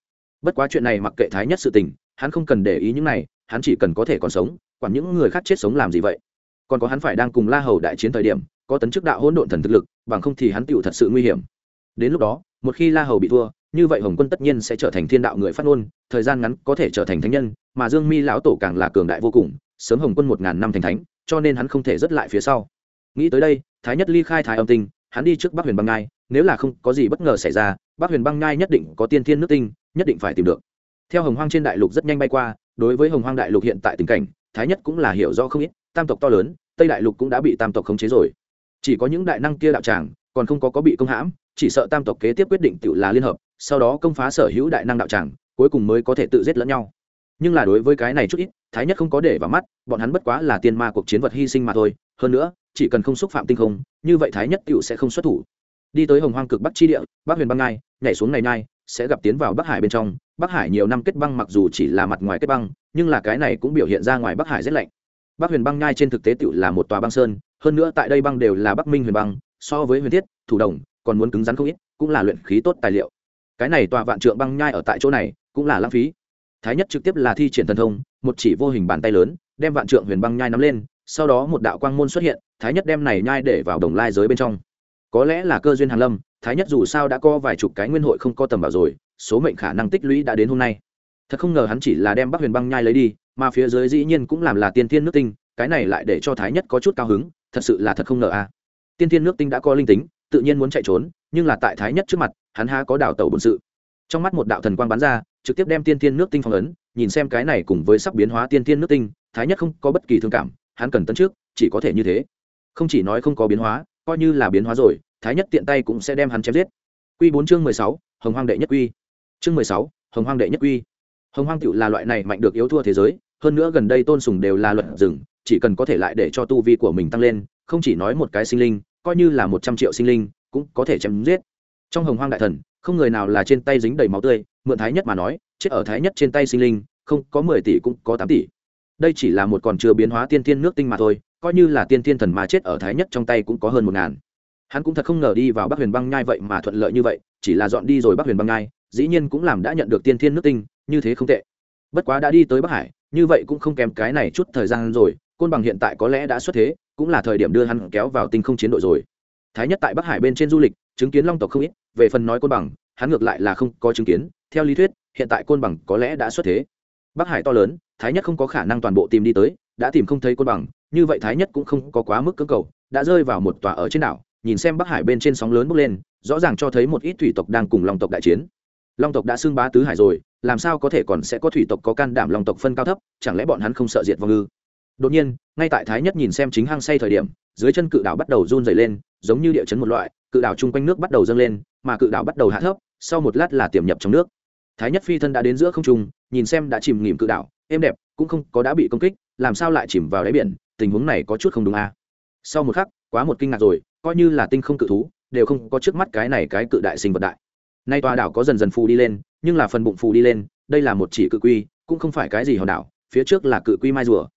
Bất quá chuyện này mặc kệ thái nhất sự tình, hắn không cần để ý những này, hắn chỉ cần có thể còn sống, quản những người khác chết sống làm gì vậy? Còn có hắn phải đang cùng la hầu đại chiến thời điểm, có tấn chức đạo hỗn độn thần thực lực, bằng không thì hắn tựu thật sự nguy hiểm. Đến lúc đó một khi la hầu bị thua, như vậy hồng quân tất nhiên sẽ trở thành thiên đạo người phát ngôn, thời gian ngắn có thể trở thành thánh nhân, mà dương mi lão tổ càng là cường đại vô cùng, sớm hồng quân một ngàn năm thành thánh, cho nên hắn không thể rớt lại phía sau. Nghĩ tới đây, thái nhất ly khai thái âm tinh, hắn đi trước bắc huyền băng ngai, nếu là không có gì bất ngờ xảy ra, bắc huyền băng ngai nhất định có tiên thiên nước tinh, nhất định phải tìm được. Theo hồng hoang trên đại lục rất nhanh bay qua, đối với hồng hoang đại lục hiện tại tình cảnh, thái nhất cũng là hiểu rõ không ít, tam tộc to lớn, tây đại lục cũng đã bị tam tộc khống chế rồi. Chỉ có những đại năng kia đạo tràng còn không có có bị công hãm, chỉ sợ tam tộc kế tiếp quyết định tự là liên hợp, sau đó công phá sở hữu đại năng đạo tràng, cuối cùng mới có thể tự giết lẫn nhau. Nhưng là đối với cái này chút ít, thái nhất không có để vào mắt, bọn hắn bất quá là tiên ma cuộc chiến vật hy sinh mà thôi, hơn nữa, chỉ cần không xúc phạm tinh không, như vậy thái nhất tựu sẽ không xuất thủ. Đi tới hồng hoang cực bắc chi địa, bắc huyền băng ngai, nhảy xuống này nhai sẽ gặp tiến vào bắc hải bên trong. Bắc hải nhiều năm kết băng mặc dù chỉ là mặt ngoài kết băng, nhưng là cái này cũng biểu hiện ra ngoài bắc hải rất lạnh. Bắc huyền băng nhai trên thực tế tựu là một tòa băng sơn, hơn nữa tại đây băng đều là bắc minh huyền băng so với huyền thiết, thủ đồng, còn muốn cứng rắn không ít, cũng là luyện khí tốt tài liệu. Cái này tòa vạn trượng băng nhai ở tại chỗ này, cũng là lãng phí. Thái nhất trực tiếp là thi triển thần thông, một chỉ vô hình bàn tay lớn, đem vạn trượng huyền băng nhai nắm lên, sau đó một đạo quang môn xuất hiện, thái nhất đem này nhai để vào đồng lai giới bên trong. Có lẽ là cơ duyên hàn lâm, thái nhất dù sao đã có vài chục cái nguyên hội không có tầm bảo rồi, số mệnh khả năng tích lũy đã đến hôm nay. Thật không ngờ hắn chỉ là đem bắc huyền băng nhai lấy đi, mà phía dưới dĩ nhiên cũng làm là tiên thiên nước tinh, cái này lại để cho thái nhất có chút cao hứng, thật sự là thật không ngờ a tiên thiên nước tinh đã có linh tính, tự nhiên muốn chạy trốn, nhưng là tại thái nhất trước mặt, hắn há có đảo tàu bổn sự. Trong mắt một đạo thần quang bắn ra, trực tiếp đem tiên thiên nước tinh phong ấn, nhìn xem cái này cùng với sắp biến hóa tiên thiên nước tinh, thái nhất không có bất kỳ thương cảm, hắn cần tấn trước, chỉ có thể như thế. Không chỉ nói không có biến hóa, coi như là biến hóa rồi, thái nhất tiện tay cũng sẽ đem hắn chém giết. Quy bốn chương mười sáu, hồng hoang đệ nhất quy. Chương mười sáu, hồng hoang đệ nhất quy. Hồng hoang cựu là loại này mạnh được yếu thua thế giới, hơn nữa gần đây tôn sùng đều là luận rừng, chỉ cần có thể lại để cho tu vi của mình tăng lên không chỉ nói một cái sinh linh, coi như là một trăm triệu sinh linh, cũng có thể chém giết. Trong hồng hoang đại thần, không người nào là trên tay dính đầy máu tươi, mượn thái nhất mà nói, chết ở thái nhất trên tay sinh linh, không, có mười tỷ cũng có tám tỷ. Đây chỉ là một còn chưa biến hóa tiên tiên nước tinh mà thôi, coi như là tiên tiên thần mà chết ở thái nhất trong tay cũng có hơn một ngàn. Hắn cũng thật không ngờ đi vào bắc huyền băng nhai vậy mà thuận lợi như vậy, chỉ là dọn đi rồi bắc huyền băng nhai, dĩ nhiên cũng làm đã nhận được tiên thiên nước tinh, như thế không tệ. Bất quá đã đi tới bắc hải, như vậy cũng không kèm cái này chút thời gian rồi côn bằng hiện tại có lẽ đã xuất thế, cũng là thời điểm đưa hắn kéo vào tinh không chiến đội rồi. Thái nhất tại bắc hải bên trên du lịch, chứng kiến long tộc không ít, về phần nói côn bằng, hắn ngược lại là không có chứng kiến. Theo lý thuyết, hiện tại côn bằng có lẽ đã xuất thế. Bắc hải to lớn, thái nhất không có khả năng toàn bộ tìm đi tới, đã tìm không thấy côn bằng, như vậy thái nhất cũng không có quá mức cưỡng cầu, đã rơi vào một tòa ở trên đảo, nhìn xem bắc hải bên trên sóng lớn bốc lên, rõ ràng cho thấy một ít thủy tộc đang cùng long tộc đại chiến. Long tộc đã xưng bá tứ hải rồi, làm sao có thể còn sẽ có thủy tộc có can đảm long tộc phân cao thấp, chẳng lẽ bọn hắn không sợ diệt vong ư? Đột nhiên, ngay tại thái nhất nhìn xem chính hang say thời điểm, dưới chân cự đảo bắt đầu run dày lên, giống như địa chấn một loại, cự đảo chung quanh nước bắt đầu dâng lên, mà cự đảo bắt đầu hạ thấp, sau một lát là tiềm nhập trong nước. Thái nhất phi thân đã đến giữa không trung, nhìn xem đã chìm nghỉm cự đảo, êm đẹp, cũng không có đã bị công kích, làm sao lại chìm vào đáy biển, tình huống này có chút không đúng à. sau một khắc, quá một kinh ngạc rồi, coi như là tinh không cự thú, đều không có trước mắt cái này cái cự đại sinh vật đại. Nay tòa đảo có dần dần phù đi lên, nhưng là phần bụng phù đi lên, đây là một chỉ cự quy, cũng không phải cái gì hòn đảo, phía trước là cự quy mai rùa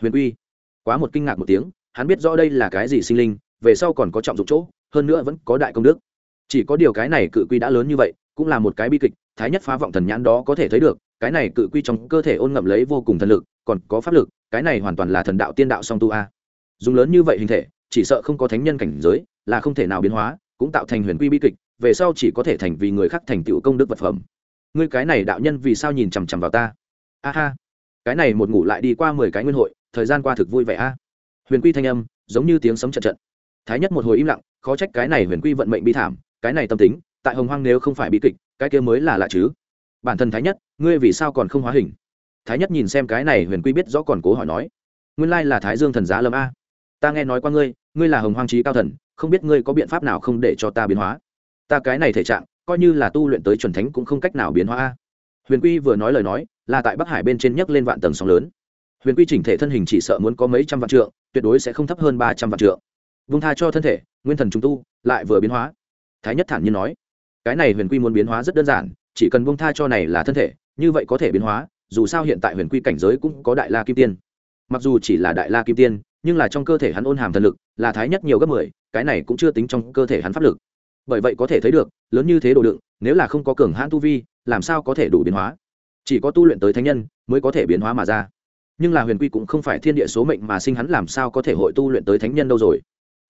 huyền quy quá một kinh ngạc một tiếng, hắn biết rõ đây là cái gì sinh linh, về sau còn có trọng dụng chỗ, hơn nữa vẫn có đại công đức. Chỉ có điều cái này cự quy đã lớn như vậy, cũng là một cái bi kịch, thái nhất phá vọng thần nhãn đó có thể thấy được, cái này cự quy trong cơ thể ôn ngậm lấy vô cùng thần lực, còn có pháp lực, cái này hoàn toàn là thần đạo tiên đạo song tu a. Dùng lớn như vậy hình thể, chỉ sợ không có thánh nhân cảnh giới, là không thể nào biến hóa, cũng tạo thành huyền quy bi kịch, về sau chỉ có thể thành vì người khác thành tựu công đức vật phẩm. Ngươi cái này đạo nhân vì sao nhìn chằm chằm vào ta? A ha. Cái này một ngủ lại đi qua mười cái nguyên hội thời gian qua thực vui vẻ a. Huyền quy thanh âm, giống như tiếng sấm trận trận. Thái nhất một hồi im lặng, khó trách cái này huyền quy vận mệnh bi thảm, cái này tâm tính, tại hồng hoang nếu không phải bi kịch, cái kia mới là lạ chứ. Bản thân thái nhất, ngươi vì sao còn không hóa hình? Thái nhất nhìn xem cái này huyền quy biết rõ còn cố hỏi nói. Nguyên lai là thái dương thần giá lâm a. Ta nghe nói qua ngươi ngươi là hồng hoang trí cao thần, không biết ngươi có biện pháp nào không để cho ta biến hóa. Ta cái này thể trạng, coi như là tu luyện tới chuẩn thánh cũng không cách nào biến hóa a. Huyền quy vừa nói lời nói, là tại bắc hải bên trên nhấc lên vạn tầng sóng lớn huyền quy chỉnh thể thân hình chỉ sợ muốn có mấy trăm vạn trượng, tuyệt đối sẽ không thấp hơn ba trăm vạn trượng. Vung tha cho thân thể, nguyên thần trung tu, lại vừa biến hóa. Thái nhất thản nhiên nói, cái này huyền quy muốn biến hóa rất đơn giản, chỉ cần vung tha cho này là thân thể, như vậy có thể biến hóa, dù sao hiện tại huyền quy cảnh giới cũng có đại la kim tiên. Mặc dù chỉ là đại la kim tiên, nhưng là trong cơ thể hắn ôn hàm thần lực, là thái nhất nhiều gấp mười, cái này cũng chưa tính trong cơ thể hắn pháp lực. Bởi vậy có thể thấy được, lớn như thế đồ đựng, nếu là không có cường hãn tu vi, làm sao có thể đủ biến hóa? Chỉ có tu luyện tới thánh nhân, mới có thể biến hóa mà ra nhưng là huyền quy cũng không phải thiên địa số mệnh mà sinh hắn làm sao có thể hội tu luyện tới thánh nhân đâu rồi.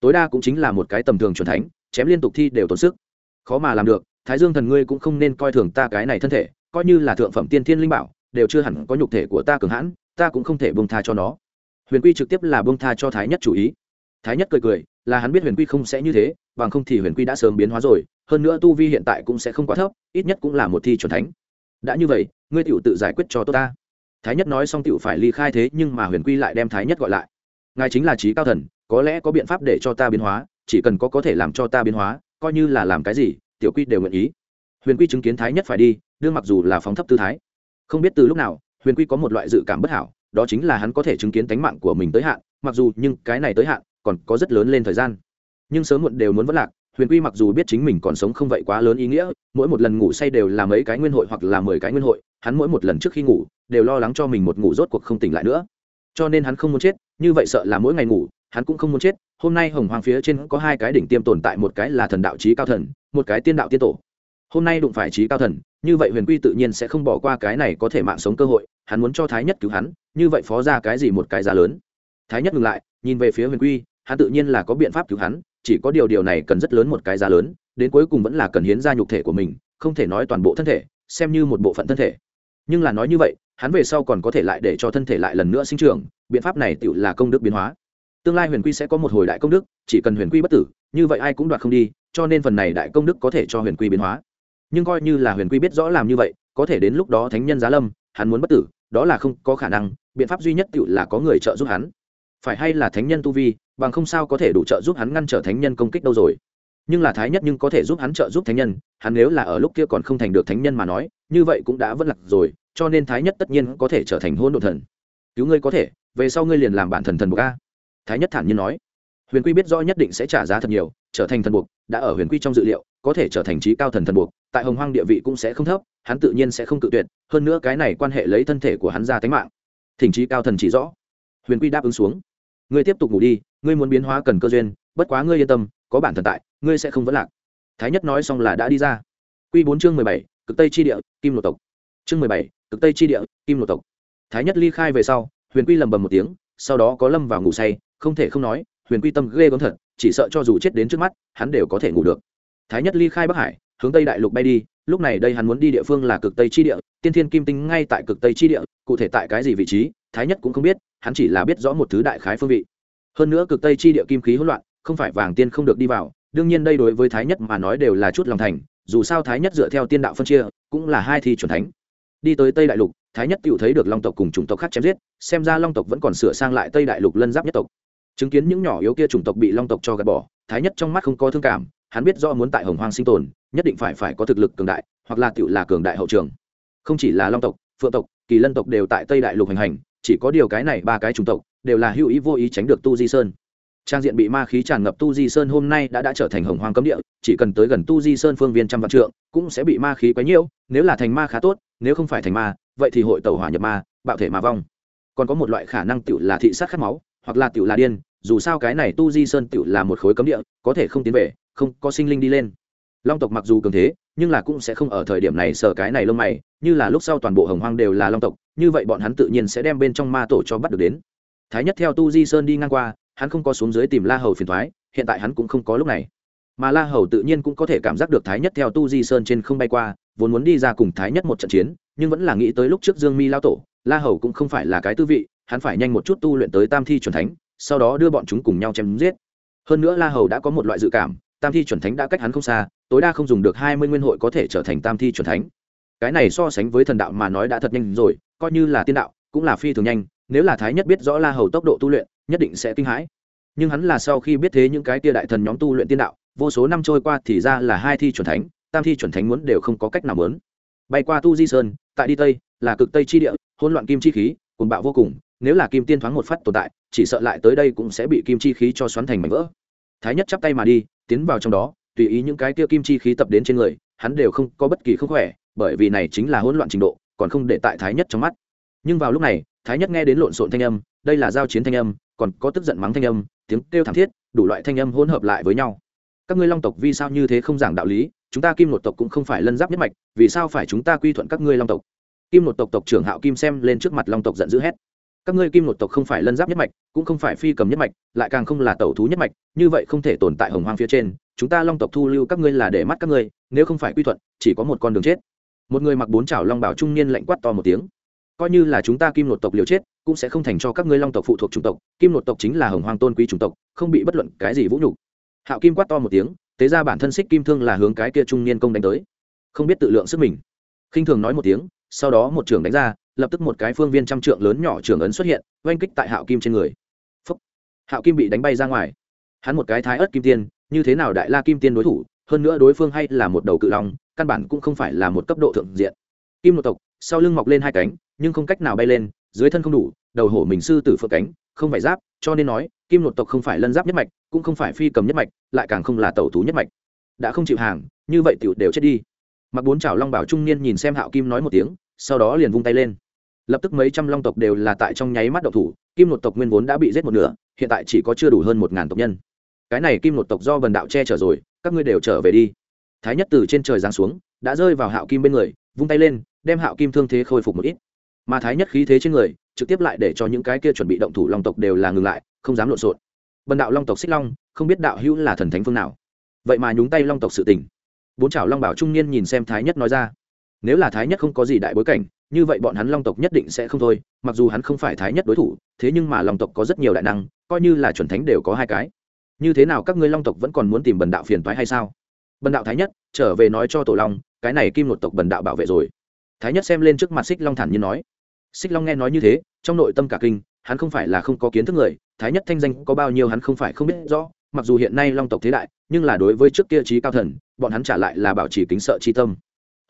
Tối đa cũng chính là một cái tầm thường c thánh, chém liên tục thi đều tốn sức. Khó mà làm được, thái dương thần ngươi cũng không nên coi thường ta cái này thân thể, coi như là thượng phẩm tiên thiên linh bảo, đều chưa hẳn có nhục thể của ta cường hãn, ta cũng không thể bông tha cho nó. Huyền quy trực tiếp là bông tha cho thái nhất chủ ý. Thái nhất cười cười, là hắn biết huyền quy không sẽ như thế, bằng không thì huyền quy đã sớm biến hóa rồi, hơn nữa tu vi hiện tại cũng sẽ không quá thấp, ít nhất cũng là một thi chuẩn thánh. Đã như vậy, ngươi tựu tự giải quyết cho tốt ta thái nhất nói xong tựu phải ly khai thế nhưng mà huyền quy lại đem thái nhất gọi lại. Ngài chính là trí cao thần, có lẽ có biện pháp để cho ta biến hóa, chỉ cần có có thể làm cho ta biến hóa, coi như là làm cái gì, tiểu quy đều nguyện ý. Huyền quy chứng kiến thái nhất phải đi, đương mặc dù là phóng thấp tư thái. Không biết từ lúc nào, huyền quy có một loại dự cảm bất hảo, đó chính là hắn có thể chứng kiến tánh mạng của mình tới hạn, mặc dù nhưng cái này tới hạn, còn có rất lớn lên thời gian. Nhưng sớm muộn đều muốn vất lạc, huyền quy mặc dù biết chính mình còn sống không vậy quá lớn ý nghĩa, mỗi một lần ngủ say đều là mấy cái nguyên hội hoặc là mười cái nguyên hội hắn mỗi một lần trước khi ngủ đều lo lắng cho mình một ngủ rốt cuộc không tỉnh lại nữa. Cho nên hắn không muốn chết, như vậy sợ là mỗi ngày ngủ, hắn cũng không muốn chết. Hôm nay hồng hoàng phía trên có hai cái đỉnh tiêm tồn tại, một cái là thần đạo trí cao thần, một cái tiên đạo tiên tổ. Hôm nay đụng phải trí cao thần, như vậy huyền quy tự nhiên sẽ không bỏ qua cái này có thể mạng sống cơ hội, hắn muốn cho thái nhất cứu hắn, như vậy phó ra cái gì một cái giá lớn. Thái nhất ngừng lại, nhìn về phía huyền quy, hắn tự nhiên là có biện pháp cứu hắn, chỉ có điều điều này cần rất lớn một cái giá lớn, đến cuối cùng vẫn là cần hiến ra nhục thể của mình, không thể nói toàn bộ thân thể, xem như một bộ phận thân thể nhưng là nói như vậy, hắn về sau còn có thể lại để cho thân thể lại lần nữa sinh trưởng, biện pháp này tự là công đức biến hóa. Tương lai huyền quy sẽ có một hồi đại công đức, chỉ cần huyền quy bất tử, như vậy ai cũng đoạt không đi, cho nên phần này đại công đức có thể cho huyền quy biến hóa. Nhưng coi như là huyền quy biết rõ làm như vậy, có thể đến lúc đó thánh nhân giá lâm, hắn muốn bất tử, đó là không có khả năng, biện pháp duy nhất tự là có người trợ giúp hắn. Phải hay là thánh nhân tu vi, bằng không sao có thể đủ trợ giúp hắn ngăn trở thánh nhân công kích đâu rồi. Nhưng là thái nhất nhưng có thể giúp hắn trợ giúp thánh nhân, hắn nếu là ở lúc kia còn không thành được thánh nhân mà nói như vậy cũng đã vất lạc rồi, cho nên thái nhất tất nhiên có thể trở thành hôn độn thần. Cứu ngươi có thể, về sau ngươi liền làm bản thần thần buộc a. Thái nhất thản nhiên nói. Huyền quy biết rõ nhất định sẽ trả giá thật nhiều, trở thành thần buộc đã ở huyền quy trong dự liệu, có thể trở thành trí cao thần thần buộc tại hồng hoang địa vị cũng sẽ không thấp, hắn tự nhiên sẽ không tự tuyệt, hơn nữa cái này quan hệ lấy thân thể của hắn ra tánh mạng. Thỉnh trí cao thần chỉ rõ. Huyền quy đáp ứng xuống. Ngươi tiếp tục ngủ đi, ngươi muốn biến hóa cần cơ duyên, bất quá ngươi yên tâm, có bản thần tại, ngươi sẽ không vấn lạc. Thái nhất nói xong là đã đi ra. Q bốn chương mười bảy cực tây tri địa, kim lộ tộc. Chương mười bảy, cực tây tri địa, kim lộ tộc. Thái nhất ly khai về sau, huyền quy lầm bầm một tiếng, sau đó có lâm vào ngủ say, không thể không nói, huyền quy tâm ghê gớm thật, chỉ sợ cho dù chết đến trước mắt, hắn đều có thể ngủ được. Thái nhất ly khai bắc hải, hướng tây đại lục bay đi, lúc này đây hắn muốn đi địa phương là cực tây chi địa, tiên thiên kim tinh ngay tại cực tây chi địa, cụ thể tại cái gì vị trí, thái nhất cũng không biết, hắn chỉ là biết rõ một thứ đại khái phương vị. Hơn nữa cực tây chi địa kim khí hỗn loạn, không phải vàng tiên không được đi vào, đương nhiên đây đối với thái nhất mà nói đều là chút lòng thành dù sao thái nhất dựa theo tiên đạo phân chia, cũng là hai thi chuẩn thánh. Đi tới tây đại lục, thái nhất tự thấy được long tộc cùng chủng tộc khác chém giết, xem ra long tộc vẫn còn sửa sang lại tây đại lục lân giáp nhất tộc. Chứng kiến những nhỏ yếu kia chủng tộc bị long tộc cho gạt bỏ, thái nhất trong mắt không có thương cảm, hắn biết do muốn tại hồng hoang sinh tồn, nhất định phải phải có thực lực cường đại, hoặc là tự là cường đại hậu trường. Không chỉ là long tộc, phượng tộc, kỳ lân tộc đều tại tây đại lục hành hành, chỉ có điều cái này ba cái chủng tộc, đều là hữu ý vô ý tránh được tu di sơn trang diện bị ma khí tràn ngập tu di sơn hôm nay đã đã trở thành hồng hoang cấm địa, chỉ cần tới gần tu di sơn phương viên trăm vạn trượng, cũng sẽ bị ma khí quấy nhiễu, nếu là thành ma khá tốt, nếu không phải thành ma, vậy thì hội tẩu hỏa nhập ma, bạo thể ma vong. Còn có một loại khả năng tựu là thị sát khát máu, hoặc là tựu là điên, dù sao cái này tu di sơn tựu là một khối cấm địa, có thể không tiến về, không có sinh linh đi lên. Long tộc mặc dù cường thế, nhưng là cũng sẽ không ở thời điểm này sợ cái này lông mày, như là lúc sau toàn bộ hồng hoang đều là long tộc, như vậy bọn hắn tự nhiên sẽ đem bên trong ma tổ cho bắt được đến. Thái nhất theo tu di sơn đi ngang qua hắn không có xuống dưới tìm la hầu phiền thoái, hiện tại hắn cũng không có lúc này. Mà la hầu tự nhiên cũng có thể cảm giác được thái nhất theo tu di sơn trên không bay qua, vốn muốn đi ra cùng thái nhất một trận chiến, nhưng vẫn là nghĩ tới lúc trước dương mi lao tổ, la hầu cũng không phải là cái tư vị, hắn phải nhanh một chút tu luyện tới tam thi chuẩn thánh, sau đó đưa bọn chúng cùng nhau chém giết. Hơn nữa la hầu đã có một loại dự cảm, tam thi chuẩn thánh đã cách hắn không xa, tối đa không dùng được hai mươi nguyên hội có thể trở thành tam thi chuẩn thánh. Cái này so sánh với thần đạo mà nói đã thật nhanh rồi, coi như là tiên đạo, cũng là phi thường nhanh, nếu là thái nhất biết rõ la hầu tốc độ tu luyện nhất định sẽ kinh hãi. Nhưng hắn là sau khi biết thế những cái tia đại thần nhóm tu luyện tiên đạo, vô số năm trôi qua thì ra là hai thi chuẩn thánh, tam thi chuẩn thánh muốn đều không có cách nào muốn. Bay qua tu di sơn, tại đi tây, là cực tây chi địa, hỗn loạn kim chi khí, cuồng bạo vô cùng, nếu là kim tiên thoáng một phát tồn tại, chỉ sợ lại tới đây cũng sẽ bị kim chi khí cho xoắn thành mảnh vỡ. Thái nhất chắp tay mà đi, tiến vào trong đó, tùy ý những cái kia kim chi khí tập đến trên người, hắn đều không có bất kỳ không khỏe, bởi vì này chính là hỗn loạn trình độ, còn không để tại thái nhất trong mắt. Nhưng vào lúc này, thái nhất nghe đến lộn xộn thanh âm, đây là giao chiến thanh âm còn có tức giận mắng thanh âm, tiếng kêu thảm thiết, đủ loại thanh âm hỗn hợp lại với nhau. Các ngươi long tộc vì sao như thế không giảng đạo lý, chúng ta kim một tộc cũng không phải lân giáp nhất mạch, vì sao phải chúng ta quy thuận các ngươi long tộc? Kim một tộc tộc trưởng hạo kim xem lên trước mặt long tộc giận dữ hét. Các ngươi kim một tộc không phải lân giáp nhất mạch, cũng không phải phi cầm nhất mạch, lại càng không là tẩu thú nhất mạch, như vậy không thể tồn tại hồng hoang phía trên, chúng ta long tộc thu lưu các ngươi là để mắt các ngươi, nếu không phải quy thuận, chỉ có một con đường chết. Một người mặc bốn chảo long bảo trung niên lạnh quát to một tiếng coi như là chúng ta kim nội tộc liều chết, cũng sẽ không thành cho các ngươi long tộc phụ thuộc chủng tộc, kim nội tộc chính là hồng hoang tôn quý chủng tộc, không bị bất luận cái gì vũ nhục. Hạo kim quát to một tiếng tế ra bản thân xích kim thương là hướng cái kia trung niên công đánh tới. Không biết tự lượng sức mình. Khinh thường nói một tiếng, sau đó một trường đánh ra, lập tức một cái phương viên trăm trượng lớn nhỏ trường ấn xuất hiện, oanh kích tại hạo kim trên người. Phúc. hạo kim bị đánh bay ra ngoài. Hắn một cái thái ớt kim tiên, như thế nào đại la kim tiên đối thủ, hơn nữa đối phương hay là một đầu cự long, căn bản cũng không phải là một cấp độ thượng diện. Kim một tộc, sau lưng mọc lên hai cánh nhưng không cách nào bay lên, dưới thân không đủ, đầu hổ mình sư tử phượng cánh, không phải giáp, cho nên nói, kim một tộc không phải lân giáp nhất mạch, cũng không phải phi cầm nhất mạch, lại càng không là tẩu thú nhất mạch. Đã không chịu hàng, như vậy tiểu đều chết đi. Mặc bốn chảo long bảo trung niên nhìn xem hạo kim nói một tiếng, sau đó liền vung tay lên. Lập tức mấy trăm long tộc đều là tại trong nháy mắt độc thủ, kim một tộc nguyên vốn đã bị giết một nửa, hiện tại chỉ có chưa đủ hơn một ngàn tộc nhân. Cái này kim một tộc do vần đạo che chở rồi, các ngươi đều trở về đi. Thái nhất từ trên trời giáng xuống, đã rơi vào hạo kim bên người, vung tay lên, đem hạo kim thương thế khôi phục một ít mà thái nhất khí thế trên người, trực tiếp lại để cho những cái kia chuẩn bị động thủ long tộc đều là ngừng lại, không dám lộn xộn. Bần đạo long tộc xích long, không biết đạo hữu là thần thánh phương nào. Vậy mà nhúng tay long tộc sự tình. Bốn chảo long bảo trung niên nhìn xem thái nhất nói ra, nếu là thái nhất không có gì đại bối cảnh, như vậy bọn hắn long tộc nhất định sẽ không thôi, mặc dù hắn không phải thái nhất đối thủ, thế nhưng mà long tộc có rất nhiều đại năng, coi như là chuẩn thánh đều có hai cái. Như thế nào các ngươi long tộc vẫn còn muốn tìm bần đạo phiền toái hay sao? Bần đạo thái nhất, trở về nói cho tổ long, cái này kim một tộc bần đạo bảo vệ rồi thái nhất xem lên trước mặt xích long thản nhiên nói. Xích long nghe nói như thế, trong nội tâm cả kinh, hắn không phải là không có kiến thức người, thái nhất thanh danh có bao nhiêu hắn không phải không biết rõ, mặc dù hiện nay long tộc thế đại, nhưng là đối với trước kia trí cao thần, bọn hắn trả lại là bảo trì kính sợ chi tâm.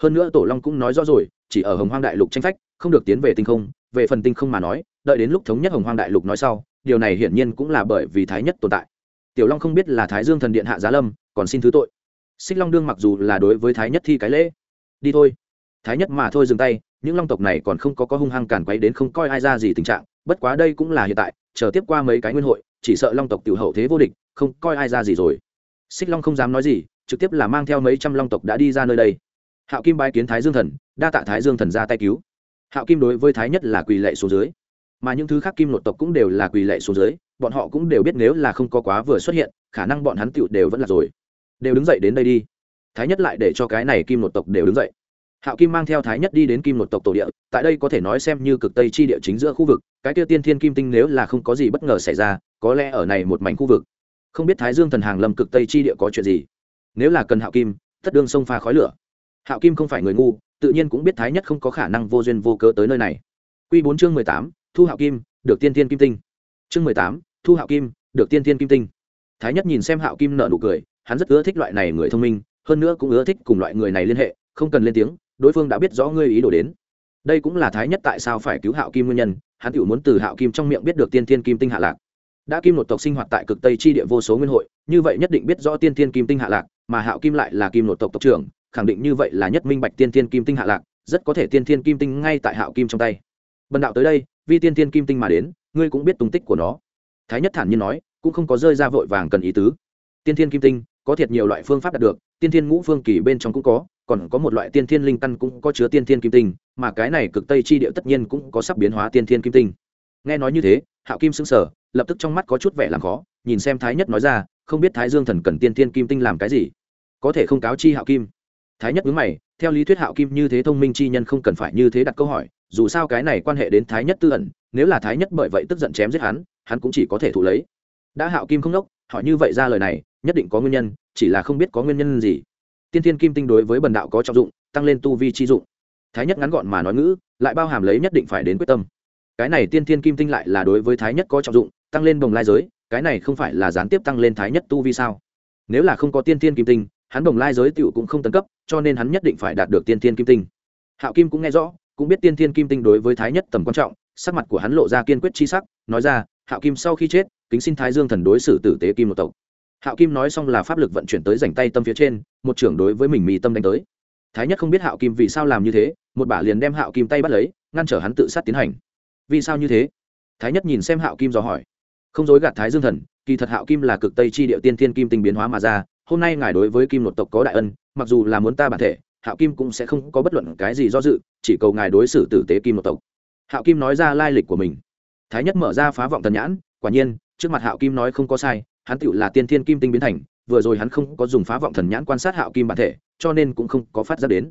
Hơn nữa tổ long cũng nói rõ rồi, chỉ ở hồng hoang đại lục tranh phách, không được tiến về tinh không, về phần tinh không mà nói, đợi đến lúc thống nhất hồng hoang đại lục nói sau, điều này hiển nhiên cũng là bởi vì thái nhất tồn tại. Tiểu long không biết là thái dương thần điện hạ giá lâm, còn xin thứ tội. Xích long đương mặc dù là đối với thái nhất thi cái lễ. Đi thôi thái nhất mà thôi dừng tay, những long tộc này còn không có có hung hăng càn quấy đến không coi ai ra gì tình trạng, bất quá đây cũng là hiện tại, chờ tiếp qua mấy cái nguyên hội, chỉ sợ long tộc tiểu hậu thế vô địch, không coi ai ra gì rồi. Xích long không dám nói gì, trực tiếp là mang theo mấy trăm long tộc đã đi ra nơi đây. Hạo kim bái kiến thái dương thần, đa tạ thái dương thần ra tay cứu. Hạo kim đối với thái nhất là quỳ lệ xuống dưới. Mà những thứ khác kim nội tộc cũng đều là quỳ lệ xuống dưới, bọn họ cũng đều biết nếu là không có quá vừa xuất hiện, khả năng bọn hắn tựu đều vẫn là rồi. Đều đứng dậy đến đây đi. Thái nhất lại để cho cái này kim nội tộc đều đứng dậy hạo kim mang theo thái nhất đi đến kim nội tộc tổ địa, tại đây có thể nói xem như cực tây chi địa chính giữa khu vực, cái kia tiên thiên kim tinh nếu là không có gì bất ngờ xảy ra, có lẽ ở này một mảnh khu vực. Không biết thái dương thần hàng lâm cực tây chi địa có chuyện gì? Nếu là cần hạo kim tất đương sông pha khói lửa. Hạo kim không phải người ngu, tự nhiên cũng biết thái nhất không có khả năng vô duyên vô cớ tới nơi này. Q bốn chương mười tám, thu hạo kim, được tiên Thiên kim tinh. Chương mười tám, thu hạo kim, được tiên Thiên kim tinh. Thái nhất nhìn xem hạo kim nợ nụ cười, hắn rất ưa thích loại này người thông minh, hơn nữa cũng ưa thích cùng loại người này liên hệ, không cần lên tiếng đối phương đã biết rõ ngươi ý đồ đến. Đây cũng là thái nhất tại sao phải cứu hạo kim nguyên nhân, hắn tự muốn từ hạo kim trong miệng biết được tiên Thiên kim tinh hạ lạc. Đã kim một tộc sinh hoạt tại cực tây chi địa vô số nguyên hội, như vậy nhất định biết rõ tiên Thiên kim tinh hạ lạc, mà hạo kim lại là kim nội tộc tộc trưởng, khẳng định như vậy là nhất minh bạch tiên Thiên kim tinh hạ lạc, rất có thể tiên Thiên kim tinh ngay tại hạo kim trong tay. Bần đạo tới đây, vì tiên Thiên kim tinh mà đến, ngươi cũng biết tung tích của nó. Thái nhất thản nhiên nói, cũng không có rơi ra vội vàng cần ý tứ. Tiên Thiên kim tinh có thiệt nhiều loại phương pháp đạt được, tiên thiên ngũ phương kỳ bên trong cũng có, còn có một loại tiên thiên linh căn cũng có chứa tiên thiên kim tinh, mà cái này cực tây chi địa tất nhiên cũng có sắp biến hóa tiên thiên kim tinh. Nghe nói như thế, hạo kim sững sờ, lập tức trong mắt có chút vẻ làm khó, nhìn xem thái nhất nói ra, không biết thái dương thần cần tiên thiên kim tinh làm cái gì? Có thể không cáo chi hạo kim. Thái nhất nhướng mày, theo lý thuyết hạo kim như thế thông minh chi nhân không cần phải như thế đặt câu hỏi, dù sao cái này quan hệ đến thái nhất tư ẩn, nếu là thái nhất bởi vậy tức giận chém giết hắn hắn cũng chỉ có thể thụ lấy. Đã hạo kim không đốc hỏi như vậy ra lời này nhất định có nguyên nhân, chỉ là không biết có nguyên nhân gì. Tiên thiên kim tinh đối với bần đạo có trọng dụng, tăng lên tu vi chi dụng. Thái nhất ngắn gọn mà nói ngữ, lại bao hàm lấy nhất định phải đến quyết tâm. Cái này tiên thiên kim tinh lại là đối với thái nhất có trọng dụng, tăng lên bồng lai giới, cái này không phải là gián tiếp tăng lên thái nhất tu vi sao? Nếu là không có tiên thiên kim tinh, hắn bồng lai giới tựu cũng không tấn cấp, cho nên hắn nhất định phải đạt được tiên thiên kim tinh. Hạo kim cũng nghe rõ, cũng biết tiên thiên kim tinh đối với thái nhất tầm quan trọng, sắc mặt của hắn lộ ra kiên quyết chi sắc, nói ra, hạo kim sau khi chết, kính xin thái dương thần đối xử tử tế kim một tộc hạo kim nói xong là pháp lực vận chuyển tới dành tay tâm phía trên, một trưởng đối với mình mì tâm đánh tới. Thái nhất không biết hạo kim vì sao làm như thế, một bả liền đem hạo kim tay bắt lấy, ngăn trở hắn tự sát tiến hành. Vì sao như thế? Thái nhất nhìn xem hạo kim dò hỏi. Không dối gạt thái dương thần, kỳ thật hạo kim là cực tây chi điệu tiên thiên kim tinh biến hóa mà ra, hôm nay ngài đối với kim một tộc có đại ân, mặc dù là muốn ta bản thể, hạo kim cũng sẽ không có bất luận cái gì do dự, chỉ cầu ngài đối xử tử tế kim một tộc. Hạo kim nói ra lai lịch của mình. Thái nhất mở ra phá vọng thần nhãn, quả nhiên, trước mặt hạo kim nói không có sai hắn tựu là tiên thiên kim tinh biến thành, vừa rồi hắn không có dùng phá vọng thần nhãn quan sát hạo kim bản thể, cho nên cũng không có phát ra đến.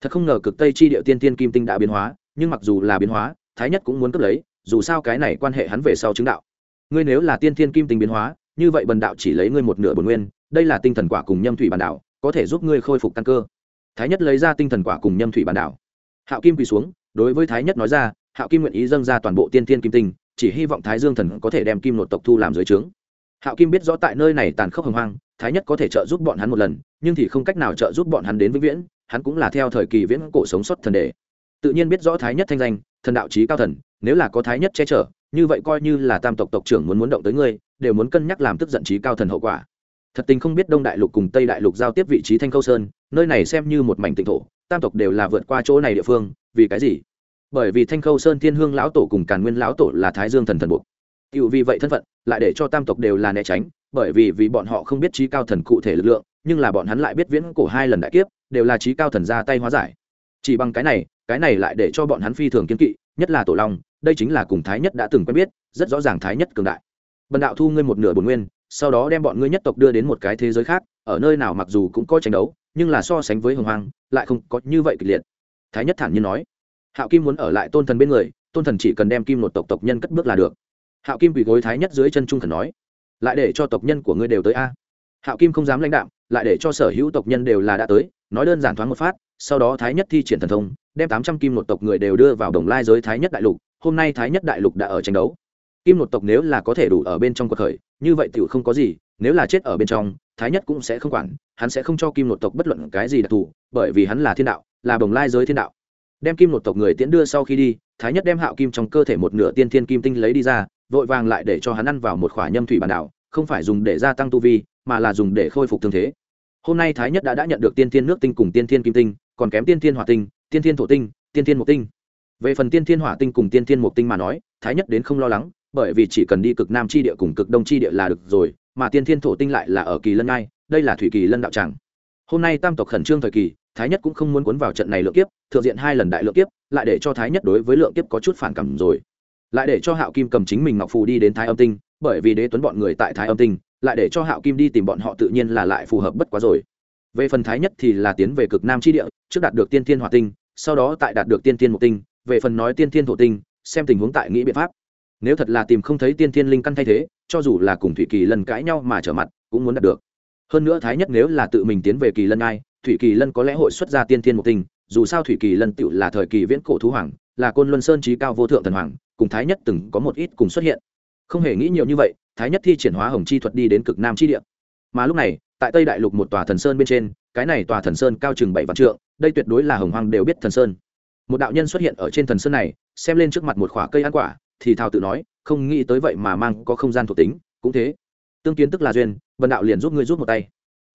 Thật không ngờ cực tây chi địa tiên thiên kim tinh đã biến hóa, nhưng mặc dù là biến hóa, thái nhất cũng muốn cướp lấy, dù sao cái này quan hệ hắn về sau chứng đạo. Ngươi nếu là tiên thiên kim tinh biến hóa, như vậy bần đạo chỉ lấy ngươi một nửa bồn nguyên, đây là tinh thần quả cùng nhâm thủy bản đạo, có thể giúp ngươi khôi phục căn cơ. Thái nhất lấy ra tinh thần quả cùng nhâm thủy bản đạo. Hạo kim quỳ xuống, đối với thái nhất nói ra, hạo kim nguyện ý dâng ra toàn bộ tiên thiên kim tinh, chỉ hy vọng thái dương thần có thể đem kim nội tộc thu làm dưới trướng hạo kim biết rõ tại nơi này tàn khốc hồng hoang, thái nhất có thể trợ giúp bọn hắn một lần, nhưng thì không cách nào trợ giúp bọn hắn đến vĩnh viễn, hắn cũng là theo thời kỳ viễn cổ sống sót thần đề tự nhiên biết rõ thái nhất thanh danh, thần đạo trí cao thần, nếu là có thái nhất che chở, như vậy coi như là tam tộc tộc trưởng muốn muốn động tới ngươi, đều muốn cân nhắc làm tức giận trí cao thần hậu quả. Thật tình không biết đông đại lục cùng tây đại lục giao tiếp vị trí thanh khâu sơn, nơi này xem như một mảnh tịnh thổ, tam tộc đều là vượt qua chỗ này địa phương, vì cái gì? Bởi vì thanh khâu sơn thiên hương lão tổ cùng càn nguyên lão tổ là thái dương thần thần buộc. Tiểu vì vậy thân phận, lại để cho tam tộc đều là né tránh, bởi vì vì bọn họ không biết trí cao thần cụ thể lực lượng, nhưng là bọn hắn lại biết viễn cổ hai lần đại kiếp, đều là trí cao thần ra tay hóa giải. Chỉ bằng cái này, cái này lại để cho bọn hắn phi thường kiên kỵ, nhất là tổ long, đây chính là cùng thái nhất đã từng quen biết, rất rõ ràng thái nhất cường đại. Bần đạo thu ngươi một nửa bổn nguyên, sau đó đem bọn ngươi nhất tộc đưa đến một cái thế giới khác, ở nơi nào mặc dù cũng có tranh đấu, nhưng là so sánh với hồng hoang, lại không có như vậy kịch liệt. Thái nhất thản nhiên nói. Hạo Kim muốn ở lại Tôn Thần bên người, Tôn Thần chỉ cần đem Kim một tộc tộc nhân cất bước là được hạo kim quỳ gối thái nhất dưới chân trung thần nói, lại để cho tộc nhân của ngươi đều tới a. Hạo kim không dám lãnh đạo lại để cho sở hữu tộc nhân đều là đã tới, nói đơn giản thoáng một phát, sau đó thái nhất thi triển thần thông, đem tám trăm kim một tộc người đều đưa vào đồng lai giới thái nhất đại lục, hôm nay thái nhất đại lục đã ở tranh đấu. Kim một tộc nếu là có thể đủ ở bên trong cuộc khởi, như vậy tiểu không có gì, nếu là chết ở bên trong, thái nhất cũng sẽ không quản, hắn sẽ không cho kim một tộc bất luận cái gì đặc thù, bởi vì hắn là thiên đạo, là đồng lai giới thiên đạo. Đem kim một tộc người tiễn đưa sau khi đi, thái nhất đem hạo kim trong cơ thể một nửa tiên thiên kim tinh lấy đi ra vội vàng lại để cho hắn ăn vào một khỏa nhâm thủy bản đảo không phải dùng để gia tăng tu vi, mà là dùng để khôi phục thương thế. Hôm nay thái nhất đã đã nhận được tiên thiên nước tinh cùng tiên thiên kim tinh, còn kém tiên thiên hỏa tinh, tiên thiên thổ tinh, tiên thiên mộc tinh. Về phần tiên thiên hỏa tinh cùng tiên thiên mộc tinh mà nói, thái nhất đến không lo lắng, bởi vì chỉ cần đi cực nam chi địa cùng cực đông chi địa là được rồi, mà tiên thiên thổ tinh lại là ở kỳ lân ngai, đây là thủy kỳ lân đạo tràng. Hôm nay tam tộc khẩn trương thời kỳ, thái nhất cũng không muốn cuốn vào trận này lượng kiếp, thượng diện hai lần đại lượng kiếp, lại để cho thái nhất đối với lượng kiếp có chút phản cảm rồi lại để cho hạo kim cầm chính mình ngọc phù đi đến thái âm tinh, bởi vì đế tuấn bọn người tại thái âm tinh, lại để cho hạo kim đi tìm bọn họ tự nhiên là lại phù hợp bất quá rồi. Về phần thái nhất thì là tiến về cực nam tri địa, trước đạt được tiên thiên hòa tinh, sau đó tại đạt được tiên thiên một tinh, về phần nói tiên thiên thổ tinh, xem tình huống tại nghĩ biện pháp. Nếu thật là tìm không thấy tiên thiên linh căn thay thế, cho dù là cùng thủy kỳ lần cãi nhau mà trở mặt, cũng muốn đạt được. Hơn nữa thái nhất nếu là tự mình tiến về kỳ lân ai, thủy kỳ lân có lẽ hội xuất ra tiên thiên một tinh, dù sao thủy kỳ lân tựu là thời kỳ viễn cổ thú hoàng, là côn luân sơn trí cao vô thượng thần hoàng cùng thái nhất từng có một ít cùng xuất hiện. Không hề nghĩ nhiều như vậy, thái nhất thi triển hóa hồng chi thuật đi đến cực nam chi địa. Mà lúc này, tại tây đại lục một tòa thần sơn bên trên, cái này tòa thần sơn cao chừng bảy vạn trượng, đây tuyệt đối là hồng hoang đều biết thần sơn. Một đạo nhân xuất hiện ở trên thần sơn này, xem lên trước mặt một khoả cây ăn quả, thì thào tự nói, không nghĩ tới vậy mà mang có không gian thuộc tính, cũng thế. Tương kiến tức là duyên vần đạo liền giúp ngươi giúp một tay.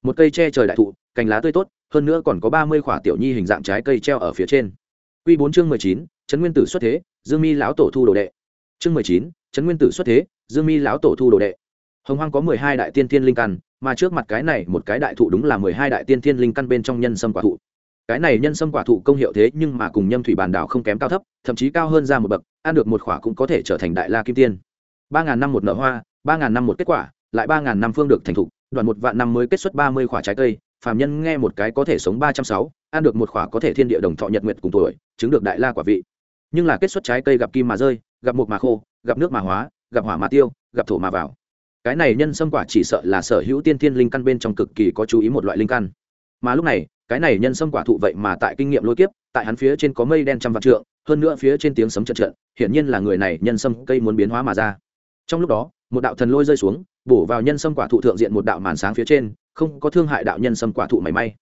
Một cây tre trời đại thụ, cành lá tươi tốt, hơn nữa còn có ba mươi khoả tiểu nhi hình dạng trái cây treo ở phía trên. Quy bốn chương mười chín, trấn nguyên tử xuất thế, dương mi lão tổ thu đồ đệ. Chương mười chín, trấn nguyên tử xuất thế, dương mi lão tổ thu đồ đệ. Hồng hoang có mười hai đại tiên thiên linh căn, mà trước mặt cái này một cái đại thụ đúng là mười hai đại tiên thiên linh căn bên trong nhân sâm quả thụ. Cái này nhân sâm quả thụ công hiệu thế nhưng mà cùng nhâm thủy bàn đảo không kém cao thấp, thậm chí cao hơn ra một bậc, ăn được một quả cũng có thể trở thành đại la kim tiên. ba ngàn năm một nở hoa, ba ngàn năm một kết quả, lại ba ngàn năm phương được thành thục, đoạn một vạn năm mới kết xuất ba mươi quả trái cây, phàm nhân nghe một cái có thể sống ba trăm sáu ăn được một quả có thể thiên địa đồng thọ nhật nguyệt cùng tuổi, chứng được đại la quả vị. Nhưng là kết xuất trái cây gặp kim mà rơi, gặp mục mà khô, gặp nước mà hóa, gặp hỏa mà tiêu, gặp thổ mà vào. Cái này nhân sâm quả chỉ sợ là sở hữu tiên thiên linh căn bên trong cực kỳ có chú ý một loại linh căn. Mà lúc này, cái này nhân sâm quả thụ vậy mà tại kinh nghiệm lôi kiếp, tại hắn phía trên có mây đen trăm vạn trượng, hơn nữa phía trên tiếng sấm trận trận hiển nhiên là người này nhân sâm cây muốn biến hóa mà ra. Trong lúc đó, một đạo thần lôi rơi xuống, bổ vào nhân sâm quả thụ thượng diện một đạo màn sáng phía trên, không có thương hại đạo nhân sâm quả thụ mảy may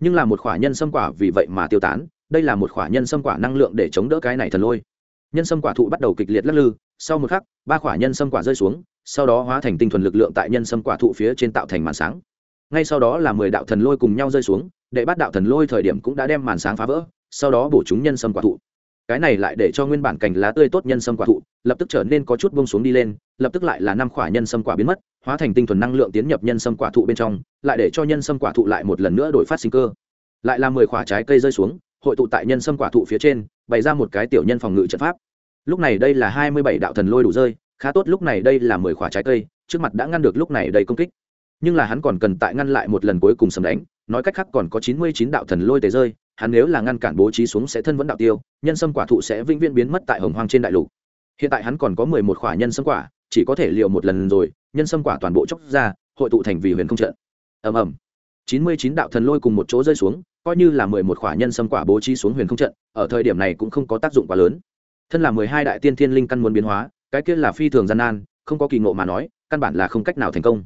nhưng là một khỏa nhân sâm quả vì vậy mà tiêu tán, đây là một khỏa nhân sâm quả năng lượng để chống đỡ cái này thần lôi. Nhân sâm quả thụ bắt đầu kịch liệt lắc lư, sau một khắc, ba khỏa nhân sâm quả rơi xuống, sau đó hóa thành tinh thuần lực lượng tại nhân sâm quả thụ phía trên tạo thành màn sáng. Ngay sau đó là mười đạo thần lôi cùng nhau rơi xuống đệ bắt đạo thần lôi thời điểm cũng đã đem màn sáng phá vỡ, sau đó bổ chúng nhân sâm quả thụ cái này lại để cho nguyên bản cành lá tươi tốt nhân sâm quả thụ, lập tức trở nên có chút bông xuống đi lên, lập tức lại là năm khỏa nhân sâm quả biến mất, hóa thành tinh thuần năng lượng tiến nhập nhân sâm quả thụ bên trong, lại để cho nhân sâm quả thụ lại một lần nữa đổi phát sinh cơ. Lại là mười khỏa trái cây rơi xuống, hội tụ tại nhân sâm quả thụ phía trên, bày ra một cái tiểu nhân phòng ngự trận pháp. Lúc này đây là hai mươi bảy đạo thần lôi đủ rơi, khá tốt lúc này đây là mười khỏa trái cây, trước mặt đã ngăn được lúc này đầy công kích. Nhưng là hắn còn cần tại ngăn lại một lần cuối cùng sầm đánh, nói cách khác còn có chín mươi chín đạo thần lôi tề rơi hắn nếu là ngăn cản bố trí xuống sẽ thân vẫn đạo tiêu, nhân sâm quả thụ sẽ vĩnh viễn biến mất tại hồng hoang trên đại lục. Hiện tại hắn còn có mười một khỏa nhân sâm quả, chỉ có thể liều một lần rồi, nhân sâm quả toàn bộ chóc ra, hội tụ thành vì huyền không trận. Ầm ầm. Chín mươi chín đạo thần lôi cùng một chỗ rơi xuống, coi như là mười một khỏa nhân sâm quả bố trí xuống huyền không trận, ở thời điểm này cũng không có tác dụng quá lớn. Thân là mười hai đại tiên thiên linh căn muốn biến hóa, cái kia là phi thường gian nan, không có kỳ ngộ mà nói, căn bản là không cách nào thành công.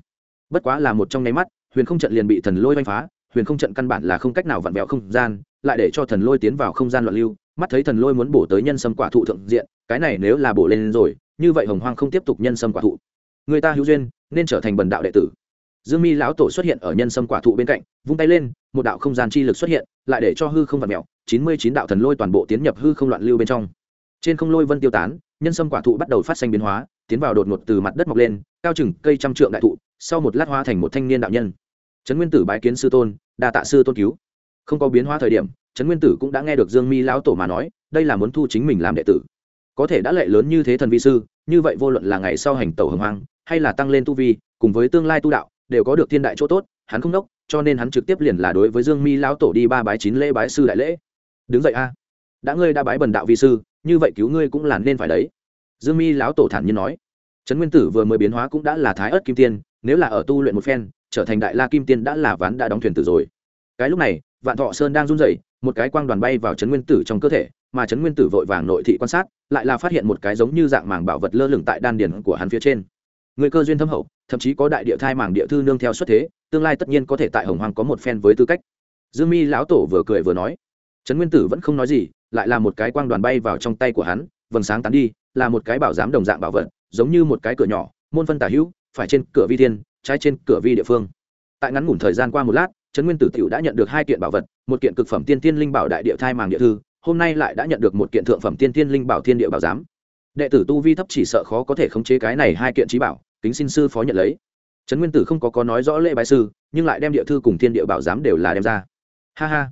Bất quá là một trong nháy mắt, huyền không trận liền bị thần lôi oanh phá, huyền không trận căn bản là không cách nào vặn vẹo không gian lại để cho thần lôi tiến vào không gian loạn lưu, mắt thấy thần lôi muốn bổ tới nhân sâm quả thụ thượng diện, cái này nếu là bổ lên rồi, như vậy hồng hoang không tiếp tục nhân sâm quả thụ. Người ta hữu duyên, nên trở thành bần đạo đệ tử. Dương mi lão tổ xuất hiện ở nhân sâm quả thụ bên cạnh, vung tay lên, một đạo không gian chi lực xuất hiện, lại để cho hư không vặn mẹo chín mươi chín đạo thần lôi toàn bộ tiến nhập hư không loạn lưu bên trong. Trên không lôi vân tiêu tán, nhân sâm quả thụ bắt đầu phát sinh biến hóa, tiến vào đột ngột từ mặt đất mọc lên, cao chừng cây trăm trượng đại thụ, sau một lát hóa thành một thanh niên đạo nhân. Trấn nguyên tử bái kiến sư tôn, đa tạ sư tôn cứu không có biến hóa thời điểm, trấn nguyên tử cũng đã nghe được dương mi lão tổ mà nói, đây là muốn thu chính mình làm đệ tử. Có thể đã lệ lớn như thế thần vi sư, như vậy vô luận là ngày sau hành tẩu hồng hoang, hay là tăng lên tu vi, cùng với tương lai tu đạo, đều có được thiên đại chỗ tốt, hắn không đốc, cho nên hắn trực tiếp liền là đối với dương mi lão tổ đi ba bái chín lễ bái sư đại lễ. Đứng dậy a. Đã ngươi đã bái bần đạo vi sư, như vậy cứu ngươi cũng là nên phải đấy. Dương mi lão tổ thản nhiên nói. Trấn nguyên tử vừa mới biến hóa cũng đã là thái ớt kim tiên, nếu là ở tu luyện một phen, trở thành đại la kim tiên đã là ván đã đóng thuyền tử rồi. Cái lúc này vạn thọ sơn đang run rẩy, một cái quang đoàn bay vào trấn nguyên tử trong cơ thể, mà trấn nguyên tử vội vàng nội thị quan sát, lại là phát hiện một cái giống như dạng màng bảo vật lơ lửng tại đan điền của hắn phía trên. Người cơ duyên thâm hậu, thậm chí có đại địa thai màng địa thư nương theo xuất thế, tương lai tất nhiên có thể tại hồng hoàng có một phen với tư cách. Dương mi lão tổ vừa cười vừa nói, trấn nguyên tử vẫn không nói gì, lại là một cái quang đoàn bay vào trong tay của hắn, vầng sáng tán đi, là một cái bảo giám đồng dạng bảo vật, giống như một cái cửa nhỏ, môn phân tả hữu, phải trên cửa vi thiên, trái trên cửa vi địa phương. Tại ngắn ngủn thời gian qua một lát trấn nguyên tử t đã nhận được hai kiện bảo vật, một kiện cực phẩm tiên tiên linh bảo đại địa thai màng địa thư, hôm nay lại đã nhận được một kiện thượng phẩm tiên tiên linh bảo thiên địa bảo giám. Đệ tử tu vi thấp chỉ sợ khó có thể khống chế cái này hai kiện trí bảo, kính xin sư phó nhận lấy. Trấn nguyên tử không có có nói rõ lễ bái sư, nhưng lại đem địa thư cùng thiên địa bảo giám đều là đem ra. Ha ha.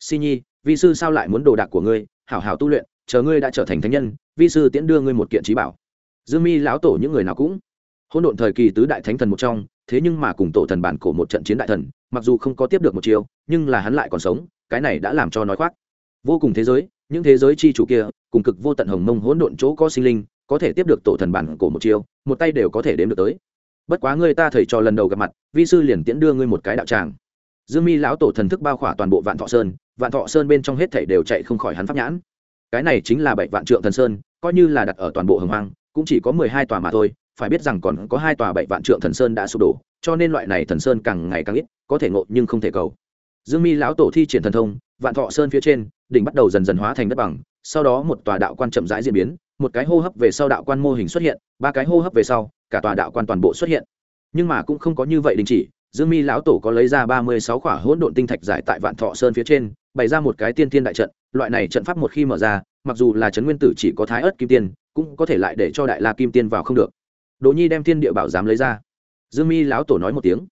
Si nhi, vi sư sao lại muốn đồ đạc của ngươi, hảo hảo tu luyện, chờ ngươi đã trở thành thánh nhân, vi sư tiễn đưa ngươi một kiện trí bảo. Dương mi lão tổ những người nào cũng hỗn độn thời kỳ tứ đại thánh thần một trong, thế nhưng mà cùng tổ thần bản cổ một trận chiến đại thần, mặc dù không có tiếp được một chiều nhưng là hắn lại còn sống, cái này đã làm cho nói khoác. Vô cùng thế giới, những thế giới chi chủ kia, cùng cực vô tận hồng mông hỗn độn chỗ có sinh linh, có thể tiếp được tổ thần bản cổ một chiều một tay đều có thể đếm được tới. Bất quá ngươi ta thầy cho lần đầu gặp mặt, vi sư liền tiễn đưa ngươi một cái đạo tràng. Dương mi lão tổ thần thức bao khỏa toàn bộ vạn thọ sơn, vạn thọ sơn bên trong hết thảy đều chạy không khỏi hắn pháp nhãn. Cái này chính là bảy vạn trượng thần sơn, coi như là đặt ở toàn bộ hồng hoang, cũng chỉ có mười hai tòa mà thôi phải biết rằng còn có hai tòa bảy vạn trượng thần sơn đã sụp đổ, cho nên loại này thần sơn càng ngày càng ít, có thể ngộ nhưng không thể cầu. Dương mi lão tổ thi triển thần thông, vạn thọ sơn phía trên, đỉnh bắt đầu dần dần hóa thành đất bằng, sau đó một tòa đạo quan chậm rãi diễn biến, một cái hô hấp về sau đạo quan mô hình xuất hiện, ba cái hô hấp về sau, cả tòa đạo quan toàn bộ xuất hiện. Nhưng mà cũng không có như vậy đình chỉ, dương mi lão tổ có lấy ra ba mươi sáu khỏa hỗn độn tinh thạch giải tại vạn thọ sơn phía trên, bày ra một cái tiên tiên đại trận, loại này trận pháp một khi mở ra, mặc dù là trấn nguyên tử chỉ có thái ớt kim tiên, cũng có thể lại để cho đại la kim tiên vào không được đỗ nhi đem thiên địa bảo giám lấy ra. Dương mi lão tổ nói một tiếng.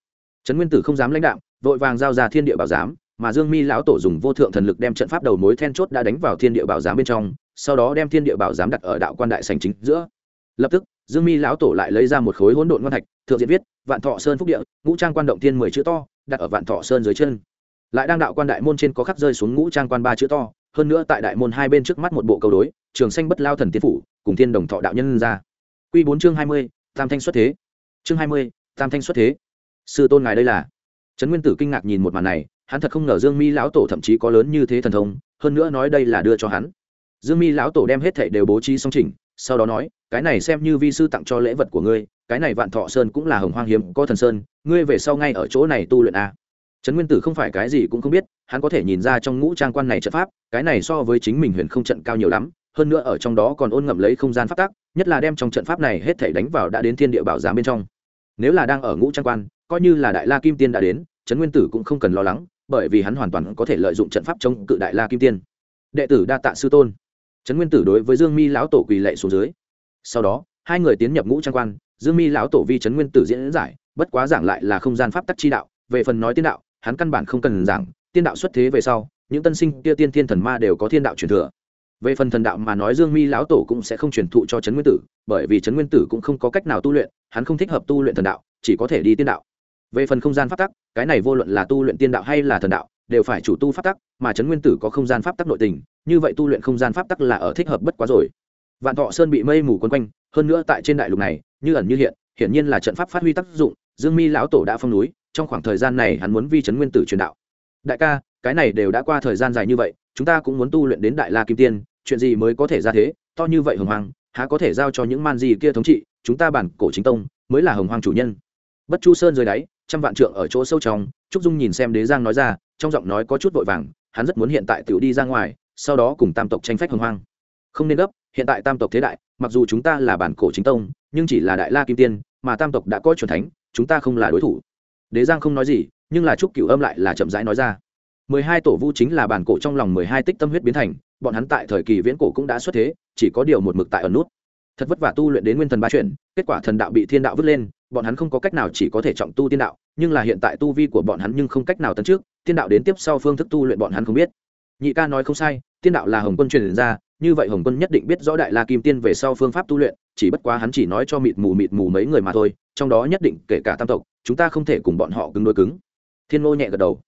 Trấn nguyên tử không dám lãnh đạo, vội vàng giao ra thiên địa bảo giám, mà dương mi lão tổ dùng vô thượng thần lực đem trận pháp đầu mối then chốt đã đánh vào thiên địa bảo giám bên trong, sau đó đem thiên địa bảo giám đặt ở đạo quan đại sành chính giữa. Lập tức, dương mi lão tổ lại lấy ra một khối hỗn độn ngon thạch, thượng diện viết, vạn thọ sơn phúc địa, ngũ trang quan động tiên mười chữ to, đặt ở vạn thọ sơn dưới chân. Lại đang đạo quan đại môn trên có khắc rơi xuống ngũ trang quan ba chữ to, hơn nữa tại đại môn hai bên trước mắt một bộ câu đối, trường xanh bất lao thần tiên phủ, cùng thiên đồng thọ đạo nhân ra. Quy bốn chương hai mươi, tam thanh xuất thế. Chương hai mươi, tam thanh xuất thế. Sư tôn ngài đây là. Trấn nguyên tử kinh ngạc nhìn một màn này, hắn thật không ngờ dương mi lão tổ thậm chí có lớn như thế thần thông, hơn nữa nói đây là đưa cho hắn. Dương mi lão tổ đem hết thảy đều bố trí xong chỉnh, sau đó nói, cái này xem như vi sư tặng cho lễ vật của ngươi, cái này vạn thọ sơn cũng là hồng hoang hiếm, có thần sơn, ngươi về sau ngay ở chỗ này tu luyện a trấn nguyên tử không phải cái gì cũng không biết, hắn có thể nhìn ra trong ngũ trang quan này trận pháp, cái này so với chính mình huyền không trận cao nhiều lắm hơn nữa ở trong đó còn ôn ngậm lấy không gian pháp tắc, nhất là đem trong trận pháp này hết thảy đánh vào đã đến thiên địa bảo giám bên trong. Nếu là đang ở ngũ trang quan, coi như là đại la kim tiên đã đến, trấn nguyên tử cũng không cần lo lắng, bởi vì hắn hoàn toàn có thể lợi dụng trận pháp chống cự đại la kim tiên. Đệ tử đa tạ sư tôn. Trấn nguyên tử đối với dương mi lão tổ quỳ lạy xuống dưới. Sau đó, hai người tiến nhập ngũ trang quan, dương mi lão tổ vi trấn nguyên tử diễn giải, bất quá giảng lại là không gian pháp tắc chi đạo, về phần nói tiên đạo, hắn căn bản không cần giảng, tiên đạo xuất thế về sau, những tân sinh kia tiên thiên thần ma đều có thiên đạo truyền thừa về phần thần đạo mà nói, dương mi lão tổ cũng sẽ không truyền thụ cho trấn nguyên tử, bởi vì trấn nguyên tử cũng không có cách nào tu luyện, hắn không thích hợp tu luyện thần đạo, chỉ có thể đi tiên đạo. Về phần không gian pháp tắc, cái này vô luận là tu luyện tiên đạo hay là thần đạo, đều phải chủ tu pháp tắc, mà trấn nguyên tử có không gian pháp tắc nội tình, như vậy tu luyện không gian pháp tắc là ở thích hợp bất quá rồi. Vạn thọ sơn bị mây mù quấn quanh, hơn nữa tại trên đại lục này, như ẩn như hiện, hiển nhiên là trận pháp phát huy tác dụng, dương mi lão tổ đã phong núi, trong khoảng thời gian này hắn muốn vi trấn nguyên tử truyền đạo. Đại ca, cái này đều đã qua thời gian dài như vậy, chúng ta cũng muốn tu luyện đến đại la kim tiên chuyện gì mới có thể ra thế, to như vậy hồng hoàng há có thể giao cho những man gì kia thống trị, chúng ta bản cổ chính tông mới là hồng hoàng chủ nhân. Bất chu sơn rơi đáy, trăm vạn trượng ở chỗ sâu trong, trúc dung nhìn xem đế giang nói ra, trong giọng nói có chút vội vàng, hắn rất muốn hiện tại tự đi ra ngoài, sau đó cùng tam tộc tranh phách hồng hoang. Không nên gấp, hiện tại tam tộc thế đại, mặc dù chúng ta là bản cổ chính tông, nhưng chỉ là đại la kim tiên, mà tam tộc đã có truyền thánh, chúng ta không là đối thủ. Đế giang không nói gì, nhưng là trúc cửu âm lại là chậm rãi nói ra. Mười hai tổ vu chính là bản cổ trong lòng mười hai tích tâm huyết biến thành bọn hắn tại thời kỳ viễn cổ cũng đã xuất thế, chỉ có điều một mực tại ở nút. Thật vất vả tu luyện đến nguyên thần ba chuyển, kết quả thần đạo bị thiên đạo vứt lên, bọn hắn không có cách nào chỉ có thể trọng tu tiên đạo, nhưng là hiện tại tu vi của bọn hắn nhưng không cách nào tấn trước, tiên đạo đến tiếp sau phương thức tu luyện bọn hắn không biết. Nhị ca nói không sai, tiên đạo là hồng quân truyền ra, như vậy hồng quân nhất định biết rõ đại la kim tiên về sau phương pháp tu luyện, chỉ bất quá hắn chỉ nói cho mịt mù mịt mù mấy người mà thôi, trong đó nhất định kể cả tam tộc, chúng ta không thể cùng bọn họ cứng đôi cứng. Thiên ngô nhẹ gật đầu.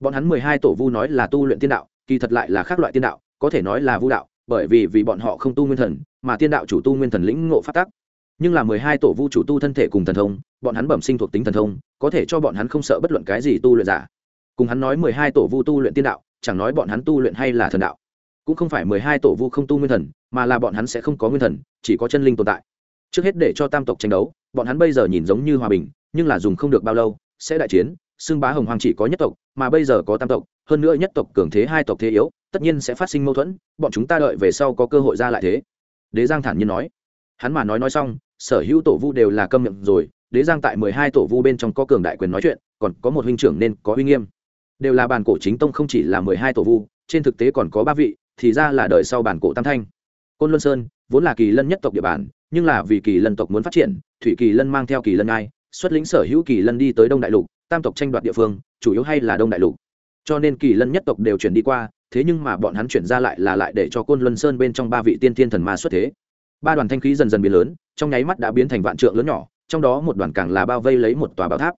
Bọn hắn mười hai tổ vu nói là tu luyện tiên đạo, kỳ thật lại là khác loại tiên đạo có thể nói là vu đạo, bởi vì vì bọn họ không tu nguyên thần, mà tiên đạo chủ tu nguyên thần lĩnh ngộ phát tắc. Nhưng là mười hai tổ vu chủ tu thân thể cùng thần thông, bọn hắn bẩm sinh thuộc tính thần thông, có thể cho bọn hắn không sợ bất luận cái gì tu luyện giả. Cùng hắn nói mười hai tổ vu tu luyện tiên đạo, chẳng nói bọn hắn tu luyện hay là thần đạo. Cũng không phải mười hai tổ vu không tu nguyên thần, mà là bọn hắn sẽ không có nguyên thần, chỉ có chân linh tồn tại. Trước hết để cho tam tộc tranh đấu, bọn hắn bây giờ nhìn giống như hòa bình, nhưng là dùng không được bao lâu, sẽ đại chiến, xưng bá hồng hoàng chỉ có nhất tộc, mà bây giờ có tam tộc, hơn nữa nhất tộc cường thế hai tộc thế yếu tất nhiên sẽ phát sinh mâu thuẫn, bọn chúng ta đợi về sau có cơ hội ra lại thế. Đế giang thản nhiên nói. Hắn mà nói nói xong, sở hữu tổ vu đều là câm miệng rồi, đế giang tại mười hai tổ vu bên trong có cường đại quyền nói chuyện, còn có một huynh trưởng nên có uy nghiêm. Đều là bản cổ chính tông không chỉ là mười hai tổ vu, trên thực tế còn có ba vị, thì ra là đợi sau bản cổ tam thanh. Côn luân sơn, vốn là kỳ lân nhất tộc địa bàn, nhưng là vì kỳ lân tộc muốn phát triển, thủy kỳ lân mang theo kỳ lân ai, xuất lĩnh sở hữu kỳ lân đi tới đông đại lục, tam tộc tranh đoạt địa phương, chủ yếu hay là đông đại lục. Cho nên kỳ lân nhất tộc đều chuyển đi qua thế nhưng mà bọn hắn chuyển ra lại là lại để cho côn luân sơn bên trong ba vị tiên thiên thần ma xuất thế. Ba đoàn thanh khí dần dần biến lớn, trong nháy mắt đã biến thành vạn trượng lớn nhỏ, trong đó một đoàn càng là bao vây lấy một tòa bảo tháp.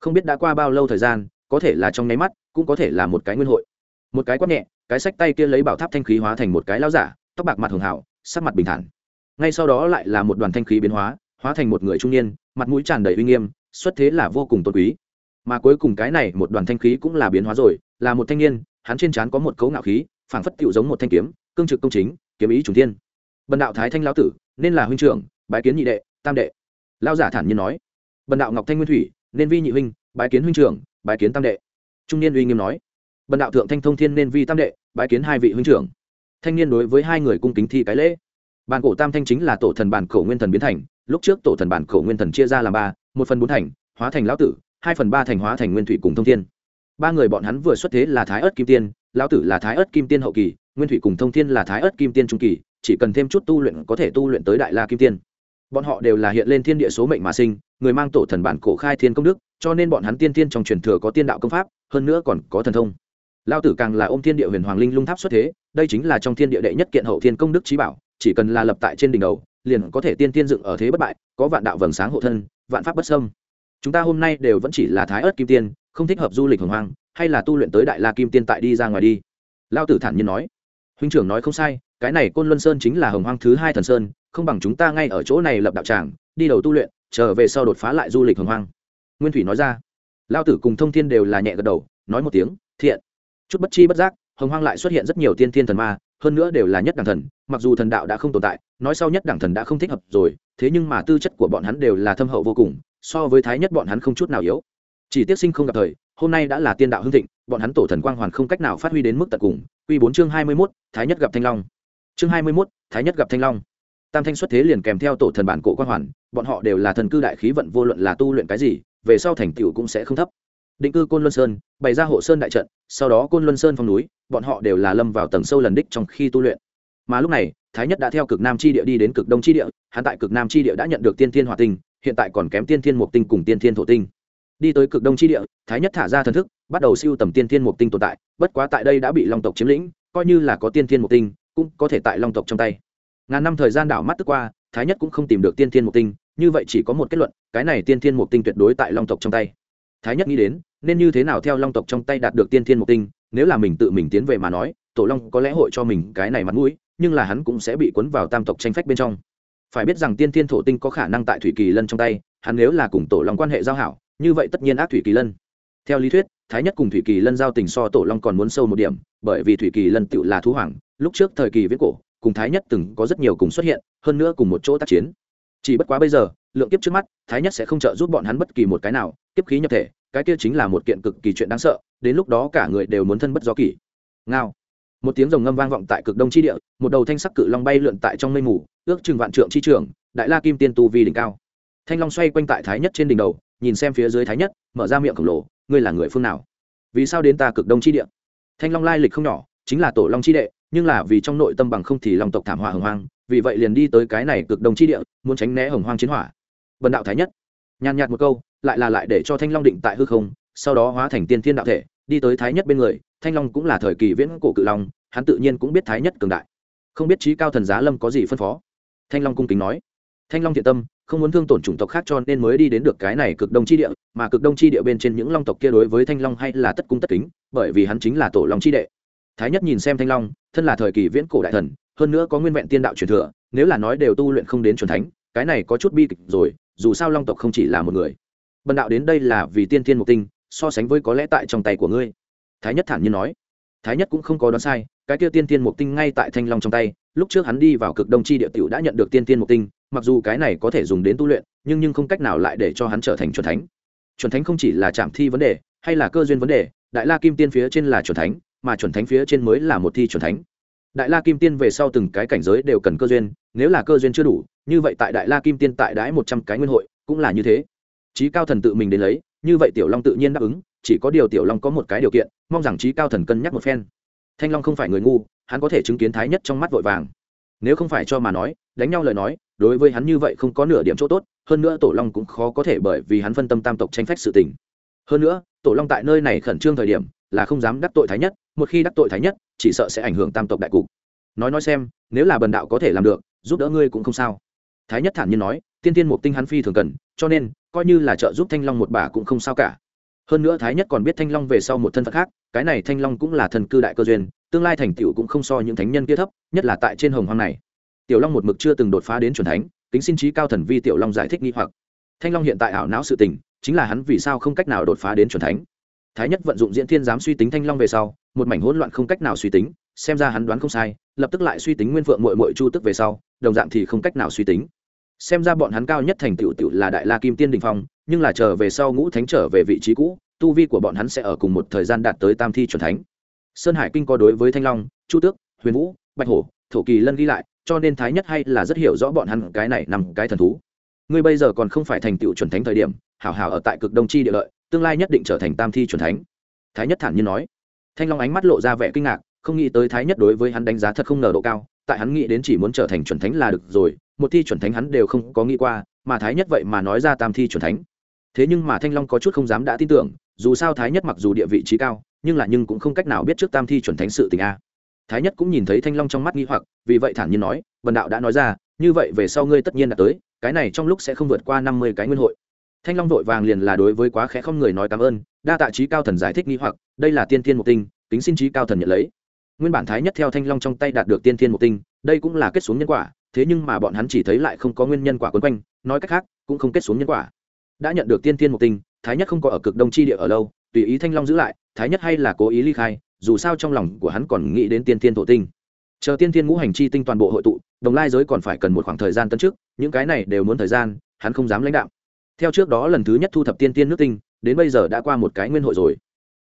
Không biết đã qua bao lâu thời gian, có thể là trong nháy mắt, cũng có thể là một cái nguyên hội. Một cái quát nhẹ, cái sách tay kia lấy bảo tháp thanh khí hóa thành một cái lao giả, tóc bạc mặt hường hảo sắc mặt bình thản. Ngay sau đó lại là một đoàn thanh khí biến hóa hóa thành một người trung niên, mặt mũi tràn đầy uy nghiêm, xuất thế là vô cùng tôn quý. Mà cuối cùng cái này một đoàn thanh khí cũng là biến hóa rồi, là một thanh niên hắn trên trán có một cấu ngạo khí, phảng phất tựu giống một thanh kiếm, cương trực công chính, kiếm ý trùng thiên. Bần đạo thái thanh lão tử, nên là huynh trưởng, bái kiến nhị đệ, tam đệ. Lao giả thản nhiên nói. Bần đạo ngọc thanh nguyên thủy, nên vi nhị huynh, bái kiến huynh trưởng, bái kiến tam đệ. Trung niên uy nghiêm nói. Bần đạo thượng thanh thông thiên nên vi tam đệ, bái kiến hai vị huynh trưởng. Thanh niên đối với hai người cung kính thi cái lễ. Bàn cổ tam thanh chính là tổ thần bản cổ nguyên thần biến thành, lúc trước tổ thần bản cổ nguyên thần chia ra làm ba, một phần bốn thành, hóa thành lão tử, hai phần ba thành hóa thành nguyên thủy cùng thông thiên ba người bọn hắn vừa xuất thế là thái ớt kim tiên, lão tử là thái ớt kim tiên hậu kỳ, nguyên thủy cùng thông thiên là thái ớt kim tiên trung kỳ, chỉ cần thêm chút tu luyện có thể tu luyện tới đại la kim tiên. Bọn họ đều là hiện lên thiên địa số mệnh mà sinh, người mang tổ thần bản cổ khai thiên công đức, cho nên bọn hắn tiên tiên trong truyền thừa có tiên đạo công pháp, hơn nữa còn có thần thông. Lao tử càng là ôm thiên địa huyền hoàng linh lung tháp xuất thế, đây chính là trong thiên địa đệ nhất kiện hậu thiên công đức trí bảo, chỉ cần là lập tại trên đỉnh đầu, liền có thể tiên tiên dựng ở thế bất bại, có vạn đạo vầng sáng hộ thân, vạn pháp bất sâm chúng ta hôm nay đều vẫn chỉ là thái ớt kim tiên không thích hợp du lịch hồng hoang, hay là tu luyện tới đại la kim tiên tại đi ra ngoài đi. Lao tử thản nhiên nói. Huynh trưởng nói không sai, cái này côn luân sơn chính là hồng hoang thứ hai thần sơn, không bằng chúng ta ngay ở chỗ này lập đạo tràng, đi đầu tu luyện trở về sau đột phá lại du lịch hồng hoang. Nguyên thủy nói ra. Lao tử cùng thông thiên đều là nhẹ gật đầu, nói một tiếng, thiện. Chút bất chi bất giác, hồng hoang lại xuất hiện rất nhiều tiên thiên thần ma, hơn nữa đều là nhất đẳng thần, mặc dù thần đạo đã không tồn tại, nói sau nhất đẳng thần đã không thích hợp rồi, thế nhưng mà tư chất của bọn hắn đều là thâm hậu vô cùng, so với thái nhất bọn hắn không chút nào yếu chỉ tiếc sinh không gặp thời, hôm nay đã là tiên đạo hưng thịnh, bọn hắn tổ thần quang hoàn không cách nào phát huy đến mức tận cùng. Q bốn chương hai mươi mốt, thái nhất gặp thanh long. Chương hai mươi mốt, thái nhất gặp thanh long. Tam thanh xuất thế liền kèm theo tổ thần bản cổ quang hoàn, bọn họ đều là thần cư đại khí vận, vô luận là tu luyện cái gì, về sau thành tựu cũng sẽ không thấp. Định cư côn luân sơn, bày ra hộ sơn đại trận, sau đó côn luân sơn phong núi, bọn họ đều là lâm vào tầng sâu lần đích trong khi tu luyện. Mà lúc này, thái nhất đã theo cực nam chi địa đi đến cực đông chi địa, hắn tại cực nam chi địa đã nhận được tiên thiên hòa tinh, hiện tại còn kém tiên thiên mục tinh cùng tiên thiên thổ tinh đi tới cực đông chi địa, thái nhất thả ra thần thức, bắt đầu siêu tầm tiên thiên mục tinh tồn tại, bất quá tại đây đã bị long tộc chiếm lĩnh, coi như là có tiên thiên mục tinh, cũng có thể tại long tộc trong tay. Ngàn năm thời gian đảo mắt tức qua, thái nhất cũng không tìm được tiên thiên mục tinh, như vậy chỉ có một kết luận, cái này tiên thiên mục tinh tuyệt đối tại long tộc trong tay. Thái nhất nghĩ đến, nên như thế nào theo long tộc trong tay đạt được tiên thiên mục tinh, nếu là mình tự mình tiến về mà nói, tổ long có lẽ hội cho mình cái này mặt mũi, nhưng là hắn cũng sẽ bị cuốn vào tam tộc tranh phách bên trong. Phải biết rằng tiên thiên thổ tinh có khả năng tại thủy kỳ lân trong tay, hắn nếu là cùng tổ long quan hệ giao hảo như vậy tất nhiên ác thủy kỳ lân. Theo lý thuyết, thái nhất cùng thủy kỳ lân giao tình so tổ long còn muốn sâu một điểm, bởi vì thủy kỳ lân tự là thú hoàng, lúc trước thời kỳ viễn cổ, cùng thái nhất từng có rất nhiều cùng xuất hiện, hơn nữa cùng một chỗ tác chiến. Chỉ bất quá bây giờ, lượng kiếp trước mắt, thái nhất sẽ không trợ giúp bọn hắn bất kỳ một cái nào, kiếp khí nhập thể, cái kia chính là một kiện cực kỳ chuyện đáng sợ, đến lúc đó cả người đều muốn thân bất do kỳ ngao. Một tiếng rồng ngâm vang vọng tại cực đông chi địa, một đầu thanh sắc cự long bay lượn tại trong mây mù, ước chừng vạn trượng chi trường, đại la kim tiên tu vi đỉnh cao. Thanh long xoay quanh tại thái nhất trên đỉnh đầu nhìn xem phía dưới thái nhất, mở ra miệng khổng lồ, ngươi là người phương nào? Vì sao đến ta cực đông chi địa? Thanh long lai lịch không nhỏ, chính là tổ long chi đệ, nhưng là vì trong nội tâm bằng không thì lòng tộc thảm họa hồng hoang, vì vậy liền đi tới cái này cực đông chi địa, muốn tránh né hồng hoang chiến hỏa. Bần đạo thái nhất, nhàn nhạt một câu, lại là lại để cho thanh long định tại hư không, sau đó hóa thành tiên thiên đạo thể, đi tới thái nhất bên người, thanh long cũng là thời kỳ viễn cổ cự long, hắn tự nhiên cũng biết thái nhất cường đại. Không biết trí cao thần giá lâm có gì phân phó. Thanh long cung kính nói. Thanh long thiện tâm không muốn thương tổn chủng tộc khác cho nên mới đi đến được cái này cực đông chi địa, mà cực đông chi địa bên trên những long tộc kia đối với thanh long hay là tất cung tất kính, bởi vì hắn chính là tổ long chi đệ. Thái nhất nhìn xem thanh long, thân là thời kỳ viễn cổ đại thần, hơn nữa có nguyên vẹn tiên đạo truyền thừa, nếu là nói đều tu luyện không đến truyền thánh, cái này có chút bi kịch rồi, dù sao long tộc không chỉ là một người. Bần đạo đến đây là vì tiên thiên mục tinh, so sánh với có lẽ tại trong tay của ngươi. Thái nhất thản nhiên nói. Thái nhất cũng không có đoán sai, cái kia tiên thiên mục tinh ngay tại thanh long trong tay, lúc trước hắn đi vào cực đông chi địa tiểu đã nhận được tiên thiên mục tinh mặc dù cái này có thể dùng đến tu luyện, nhưng nhưng không cách nào lại để cho hắn trở thành c thánh. C thánh không chỉ là trạm thi vấn đề, hay là cơ duyên vấn đề, đại la kim tiên phía trên là c thánh, mà c thánh phía trên mới là một thi c thánh. Đại la kim tiên về sau từng cái cảnh giới đều cần cơ duyên, nếu là cơ duyên chưa đủ, như vậy tại đại la kim tiên tại đái một trăm cái nguyên hội, cũng là như thế. Trí cao thần tự mình đến lấy, như vậy tiểu long tự nhiên đáp ứng, chỉ có điều tiểu long có một cái điều kiện, mong rằng trí cao thần cân nhắc một phen. Thanh long không phải người ngu, hắn có thể chứng kiến thái nhất trong mắt vội vàng. Nếu không phải cho mà nói đánh nhau lời nói, đối với hắn như vậy không có nửa điểm chỗ tốt, hơn nữa tổ long cũng khó có thể bởi vì hắn phân tâm tam tộc tranh phách sự tình. Hơn nữa, tổ long tại nơi này khẩn trương thời điểm, là không dám đắc tội thái nhất, một khi đắc tội thái nhất, chỉ sợ sẽ ảnh hưởng tam tộc đại cục. Nói nói xem, nếu là bần đạo có thể làm được, giúp đỡ ngươi cũng không sao. Thái nhất thản nhiên nói, tiên tiên mục tinh hắn phi thường cần, cho nên, coi như là trợ giúp thanh long một bà cũng không sao cả. Hơn nữa thái nhất còn biết thanh long về sau một thân phận khác, cái này thanh long cũng là thần cư đại cơ duyên, tương lai thành tựu cũng không so những thánh nhân kia thấp, nhất là tại trên hồng hoang này tiểu long một mực chưa từng đột phá đến c thánh tính xin trí cao thần vi tiểu long giải thích nghi hoặc. Thanh long hiện tại ảo não sự tình, chính là hắn vì sao không cách nào đột phá đến chuẩn thánh. Thái nhất vận dụng diễn thiên giám suy tính thanh long về sau, một mảnh hỗn loạn không cách nào suy tính, xem ra hắn đoán không sai, lập tức lại suy tính nguyên phượng mội mội chu tức về sau, đồng dạng thì không cách nào suy tính. Xem ra bọn hắn cao nhất thành tựu tựu là đại la kim tiên đình phong, nhưng là trở về sau ngũ thánh trở về vị trí cũ, tu vi của bọn hắn sẽ ở cùng một thời gian đạt tới tam thi chuẩn thánh. Sơn hải kinh có đối với thanh long, chu tước, huyền vũ, bạch hổ, thổ kỳ lân ghi lại cho nên thái nhất hay là rất hiểu rõ bọn hắn cái này nằm cái thần thú. Ngươi bây giờ còn không phải thành tựu chuẩn thánh thời điểm, hảo hảo ở tại cực đông chi địa lợi, tương lai nhất định trở thành tam thi chuẩn thánh. Thái nhất thản nhiên nói. Thanh long ánh mắt lộ ra vẻ kinh ngạc, không nghĩ tới thái nhất đối với hắn đánh giá thật không ngờ độ cao, tại hắn nghĩ đến chỉ muốn trở thành chuẩn thánh là được rồi, một thi chuẩn thánh hắn đều không có nghĩ qua, mà thái nhất vậy mà nói ra tam thi chuẩn thánh. Thế nhưng mà thanh long có chút không dám đã tin tưởng, dù sao thái nhất mặc dù địa vị trí cao, nhưng là nhưng cũng không cách nào biết trước tam thi chuẩn thánh sự tình a thái nhất cũng nhìn thấy thanh long trong mắt nghi hoặc, vì vậy thản nhiên nói vần đạo đã nói ra, như vậy về sau ngươi tất nhiên đã tới, cái này trong lúc sẽ không vượt qua năm mươi cái nguyên hội. Thanh long vội vàng liền là đối với quá khẽ không người nói cảm ơn, đa tạ trí cao thần giải thích nghi hoặc, đây là tiên thiên mục tinh tính xin trí cao thần nhận lấy. Nguyên bản thái nhất theo thanh long trong tay đạt được tiên thiên mục tinh, đây cũng là kết xuống nhân quả, thế nhưng mà bọn hắn chỉ thấy lại không có nguyên nhân quả quấn quanh, nói cách khác, cũng không kết xuống nhân quả. Đã nhận được tiên thiên mục tinh, thái nhất không có ở cực đông chi địa ở lâu, tùy ý thanh long giữ lại, thái nhất hay là cố ý ly khai dù sao trong lòng của hắn còn nghĩ đến tiên thiên thổ tinh. Chờ tiên thiên ngũ hành chi tinh toàn bộ hội tụ, đồng lai giới còn phải cần một khoảng thời gian tân trước, những cái này đều muốn thời gian, hắn không dám lãnh đạo. Theo trước đó lần thứ nhất thu thập tiên tiên nước tinh, đến bây giờ đã qua một cái nguyên hội rồi.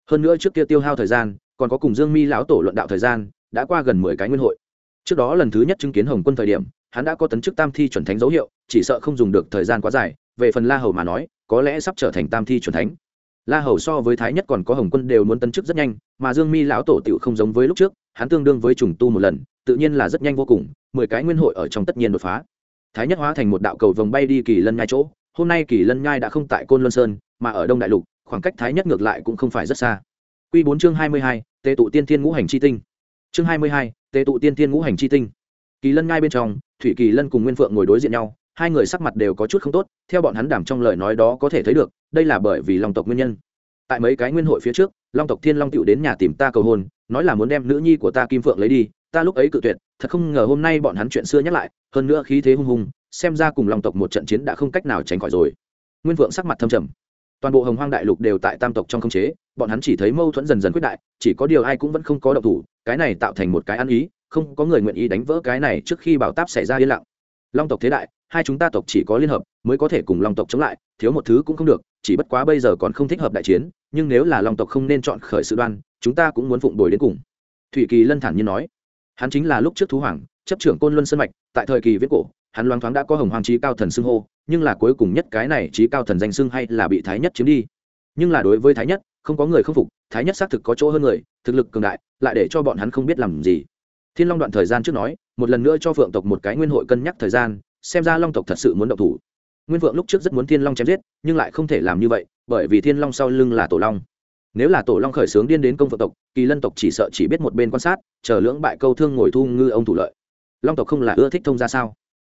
Hơn nữa trước kia tiêu hao thời gian, còn có cùng dương mi lão tổ luận đạo thời gian, đã qua gần mười cái nguyên hội. Trước đó lần thứ nhất chứng kiến hồng quân thời điểm, hắn đã có tấn chức tam thi chuẩn thánh dấu hiệu, chỉ sợ không dùng được thời gian quá dài, về phần la hầu mà nói, có lẽ sắp trở thành tam thi chuẩn thánh la hầu so với thái nhất còn có hồng quân đều muốn tấn chức rất nhanh, mà dương mi lão tổ tựu không giống với lúc trước, hắn tương đương với trùng tu một lần, tự nhiên là rất nhanh vô cùng, mười cái nguyên hội ở trong tất nhiên đột phá. Thái nhất hóa thành một đạo cầu vồng bay đi kỳ lân nhai chỗ, hôm nay kỳ lân nhai đã không tại côn luân sơn, mà ở đông đại lục, khoảng cách thái nhất ngược lại cũng không phải rất xa. Q bốn chương hai mươi hai tệ tụ tiên thiên ngũ hành chi tinh. Chương hai mươi hai tệ tụ tiên thiên ngũ hành chi tinh. Kỳ lân nhai bên trong, thủy kỳ lân cùng nguyên phượng ngồi đối diện nhau, hai người sắc mặt đều có chút không tốt, theo bọn hắn đảm trong lời nói đó có thể thấy được đây là bởi vì long tộc nguyên nhân. Tại mấy cái nguyên hội phía trước, long tộc thiên long tựu đến nhà tìm ta cầu hôn, nói là muốn đem nữ nhi của ta kim phượng lấy đi, ta lúc ấy cự tuyệt, thật không ngờ hôm nay bọn hắn chuyện xưa nhắc lại, hơn nữa khí thế hung hùng, xem ra cùng long tộc một trận chiến đã không cách nào tránh khỏi rồi. Nguyên vượng sắc mặt thâm trầm. Toàn bộ hồng hoang đại lục đều tại tam tộc trong khống chế, bọn hắn chỉ thấy mâu thuẫn dần dần quyết đại, chỉ có điều ai cũng vẫn không có động thủ, cái này tạo thành một cái ăn ý, không có người nguyện ý đánh vỡ cái này trước khi bảo táp xảy ra yên lặng. Long tộc thế đại hai chúng ta tộc chỉ có liên hợp, mới có thể cùng long tộc chống lại, thiếu một thứ cũng không được, chỉ bất quá bây giờ còn không thích hợp đại chiến, nhưng nếu là long tộc không nên chọn khởi sự đoan, chúng ta cũng muốn phụng đổi đến cùng. Thủy kỳ lân thản nhiên nói. Hắn chính là lúc trước thú hoàng, chấp trưởng côn luân sân mạch, tại thời kỳ viết cổ, hắn loáng thoáng đã có hồng hoàng trí cao thần xưng hô, nhưng là cuối cùng nhất cái này trí cao thần danh xưng hay là bị thái nhất chiếm đi. Nhưng là đối với thái nhất, không có người không phục, thái nhất xác thực có chỗ hơn người, thực lực cường đại, lại để cho bọn hắn không biết làm gì. Thiên long đoạn thời gian trước nói, một lần nữa cho phượng tộc một cái nguyên hội cân nhắc thời gian xem ra long tộc thật sự muốn động thủ. Nguyên Vượng lúc trước rất muốn thiên long chém giết, nhưng lại không thể làm như vậy, bởi vì thiên long sau lưng là tổ long. Nếu là tổ long khởi xướng điên đến công phượng tộc, kỳ lân tộc chỉ sợ chỉ biết một bên quan sát, chờ lưỡng bại câu thương ngồi thu ngư ông thủ lợi. Long tộc không là ưa thích thông ra sao?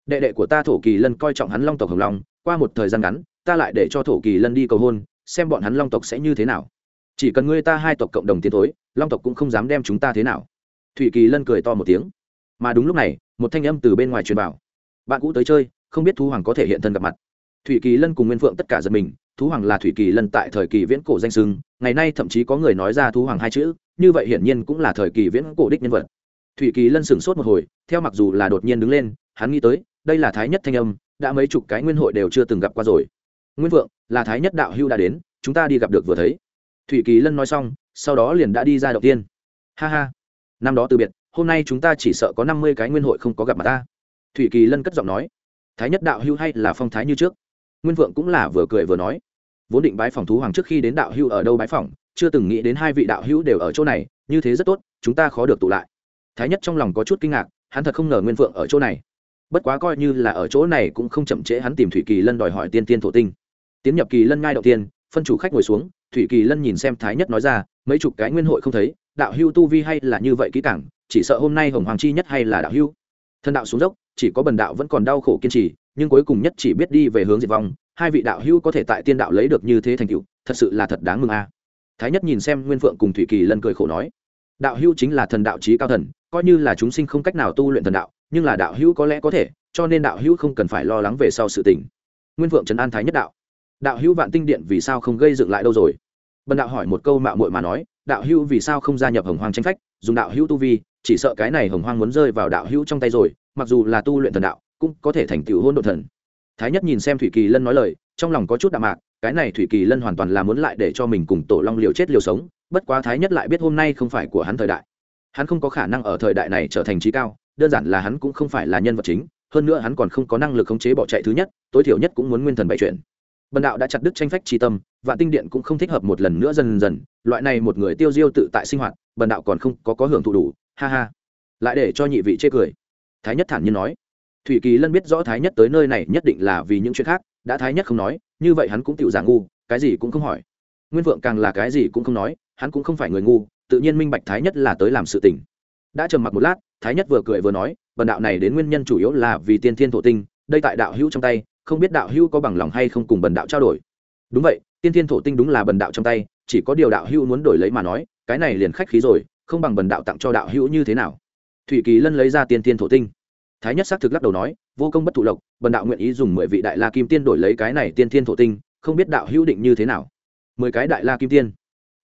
Đệ đệ của ta thổ kỳ lân coi trọng hắn long tộc hồng long, qua một thời gian ngắn, ta lại để cho thổ kỳ lân đi cầu hôn, xem bọn hắn long tộc sẽ như thế nào. Chỉ cần ngươi ta hai tộc cộng đồng tiến thối, long tộc cũng không dám đem chúng ta thế nào. Thủy kỳ lân cười to một tiếng. Mà đúng lúc này, một thanh âm từ bên ngoài truyền vào bạn cũ tới chơi, không biết thú hoàng có thể hiện thân gặp mặt. Thủy kỳ lân cùng nguyên phượng tất cả giật mình, thú hoàng là thủy kỳ lân tại thời kỳ viễn cổ danh sưng ngày nay thậm chí có người nói ra thú hoàng hai chữ, như vậy hiển nhiên cũng là thời kỳ viễn cổ đích nhân vật. Thủy kỳ lân sửng sốt một hồi, theo mặc dù là đột nhiên đứng lên, hắn nghĩ tới, đây là thái nhất thanh âm, đã mấy chục cái nguyên hội đều chưa từng gặp qua rồi. Nguyên vượng là thái nhất đạo hưu đã đến, chúng ta đi gặp được vừa thấy. Thủy kỳ lân nói xong, sau đó liền đã đi ra đầu tiên. Ha ha. Năm đó từ biệt, hôm nay chúng ta chỉ sợ có năm mươi cái nguyên hội không có gặp mặt ta thủy kỳ lân cất giọng nói, thái nhất đạo hưu hay là phong thái như trước? Nguyên vượng cũng là vừa cười vừa nói, vốn định bái phòng thú hoàng trước khi đến đạo hưu ở đâu bái phòng, chưa từng nghĩ đến hai vị đạo hữu đều ở chỗ này, như thế rất tốt, chúng ta khó được tụ lại. Thái nhất trong lòng có chút kinh ngạc, hắn thật không ngờ nguyên vượng ở chỗ này. Bất quá coi như là ở chỗ này cũng không chậm trễ hắn tìm thủy kỳ lân đòi hỏi tiên tiên thổ tinh. Tiến nhập kỳ lân ngai đầu tiên, phân chủ khách ngồi xuống, thủy kỳ lân nhìn xem thái nhất nói ra, mấy chục cái nguyên hội không thấy, đạo hưu tu vi hay là như vậy kỹ cảng chỉ sợ hôm nay hồng hoàng chi nhất hay là đạo hưu thân đạo xuống dốc chỉ có bần đạo vẫn còn đau khổ kiên trì, nhưng cuối cùng nhất chỉ biết đi về hướng diệt vong, hai vị đạo hưu có thể tại tiên đạo lấy được như thế thành tựu, thật sự là thật đáng mừng a. À. Thái nhất nhìn xem nguyên phượng cùng thủy kỳ lân cười khổ nói, đạo hưu chính là thần đạo trí cao thần, coi như là chúng sinh không cách nào tu luyện thần đạo, nhưng là đạo hữu có lẽ có thể, cho nên đạo hữu không cần phải lo lắng về sau sự tình. Nguyên vượng trấn an thái nhất đạo đạo hữu vạn tinh điện vì sao không gây dựng lại đâu rồi? Bần đạo hỏi một câu mạo muội mà nói, đạo hữu vì sao không gia nhập hồng hoàng tranh phách, dùng đạo hữu tu vi chỉ sợ cái này hồng hoang muốn rơi vào đạo hữu trong tay rồi, mặc dù là tu luyện thần đạo, cũng có thể thành tựu hôn đ thần. Thái nhất nhìn xem thủy kỳ lân nói lời, trong lòng có chút đạm mạc, cái này thủy kỳ lân hoàn toàn là muốn lại để cho mình cùng tổ long liều chết liều sống, bất quá thái nhất lại biết hôm nay không phải của hắn thời đại. Hắn không có khả năng ở thời đại này trở thành trí cao, đơn giản là hắn cũng không phải là nhân vật chính, hơn nữa hắn còn không có năng lực khống chế bỏ chạy thứ nhất, tối thiểu nhất cũng muốn nguyên thần bày chuyển bần đạo đã chặt đứt tranh phách tri tâm và tinh điện cũng không thích hợp một lần nữa dần dần, loại này một người tiêu diêu tự tại sinh hoạt, bần đạo còn không có có hưởng thụ đủ ha ha. Lại để cho nhị vị chê cười. Thái nhất thản nhiên nói. Thủy kỳ lân biết rõ thái nhất tới nơi này nhất định là vì những chuyện khác, đã thái nhất không nói, như vậy hắn cũng tự giả ngu, cái gì cũng không hỏi. Nguyên vượng càng là cái gì cũng không nói, hắn cũng không phải người ngu, tự nhiên minh bạch thái nhất là tới làm sự tình. Đã trầm mặc một lát, thái nhất vừa cười vừa nói, bần đạo này đến nguyên nhân chủ yếu là vì tiên thiên thổ tinh, đây tại đạo hữu trong tay, không biết đạo hữu có bằng lòng hay không cùng bần đạo trao đổi. Đúng vậy, tiên thiên thổ tinh đúng là bần đạo trong tay, chỉ có điều đạo hữu muốn đổi lấy mà nói, cái này liền khách khí rồi không bằng bần đạo tặng cho đạo hữu như thế nào? Thủy kỳ lân lấy ra tiên thiên thổ tinh. Thái nhất xác thực lắc đầu nói, vô công bất thụ lộc, bần đạo nguyện ý dùng mười vị đại la kim tiên đổi lấy cái này tiên thiên thổ tinh, không biết đạo hữu định như thế nào? Mười cái đại la kim tiên.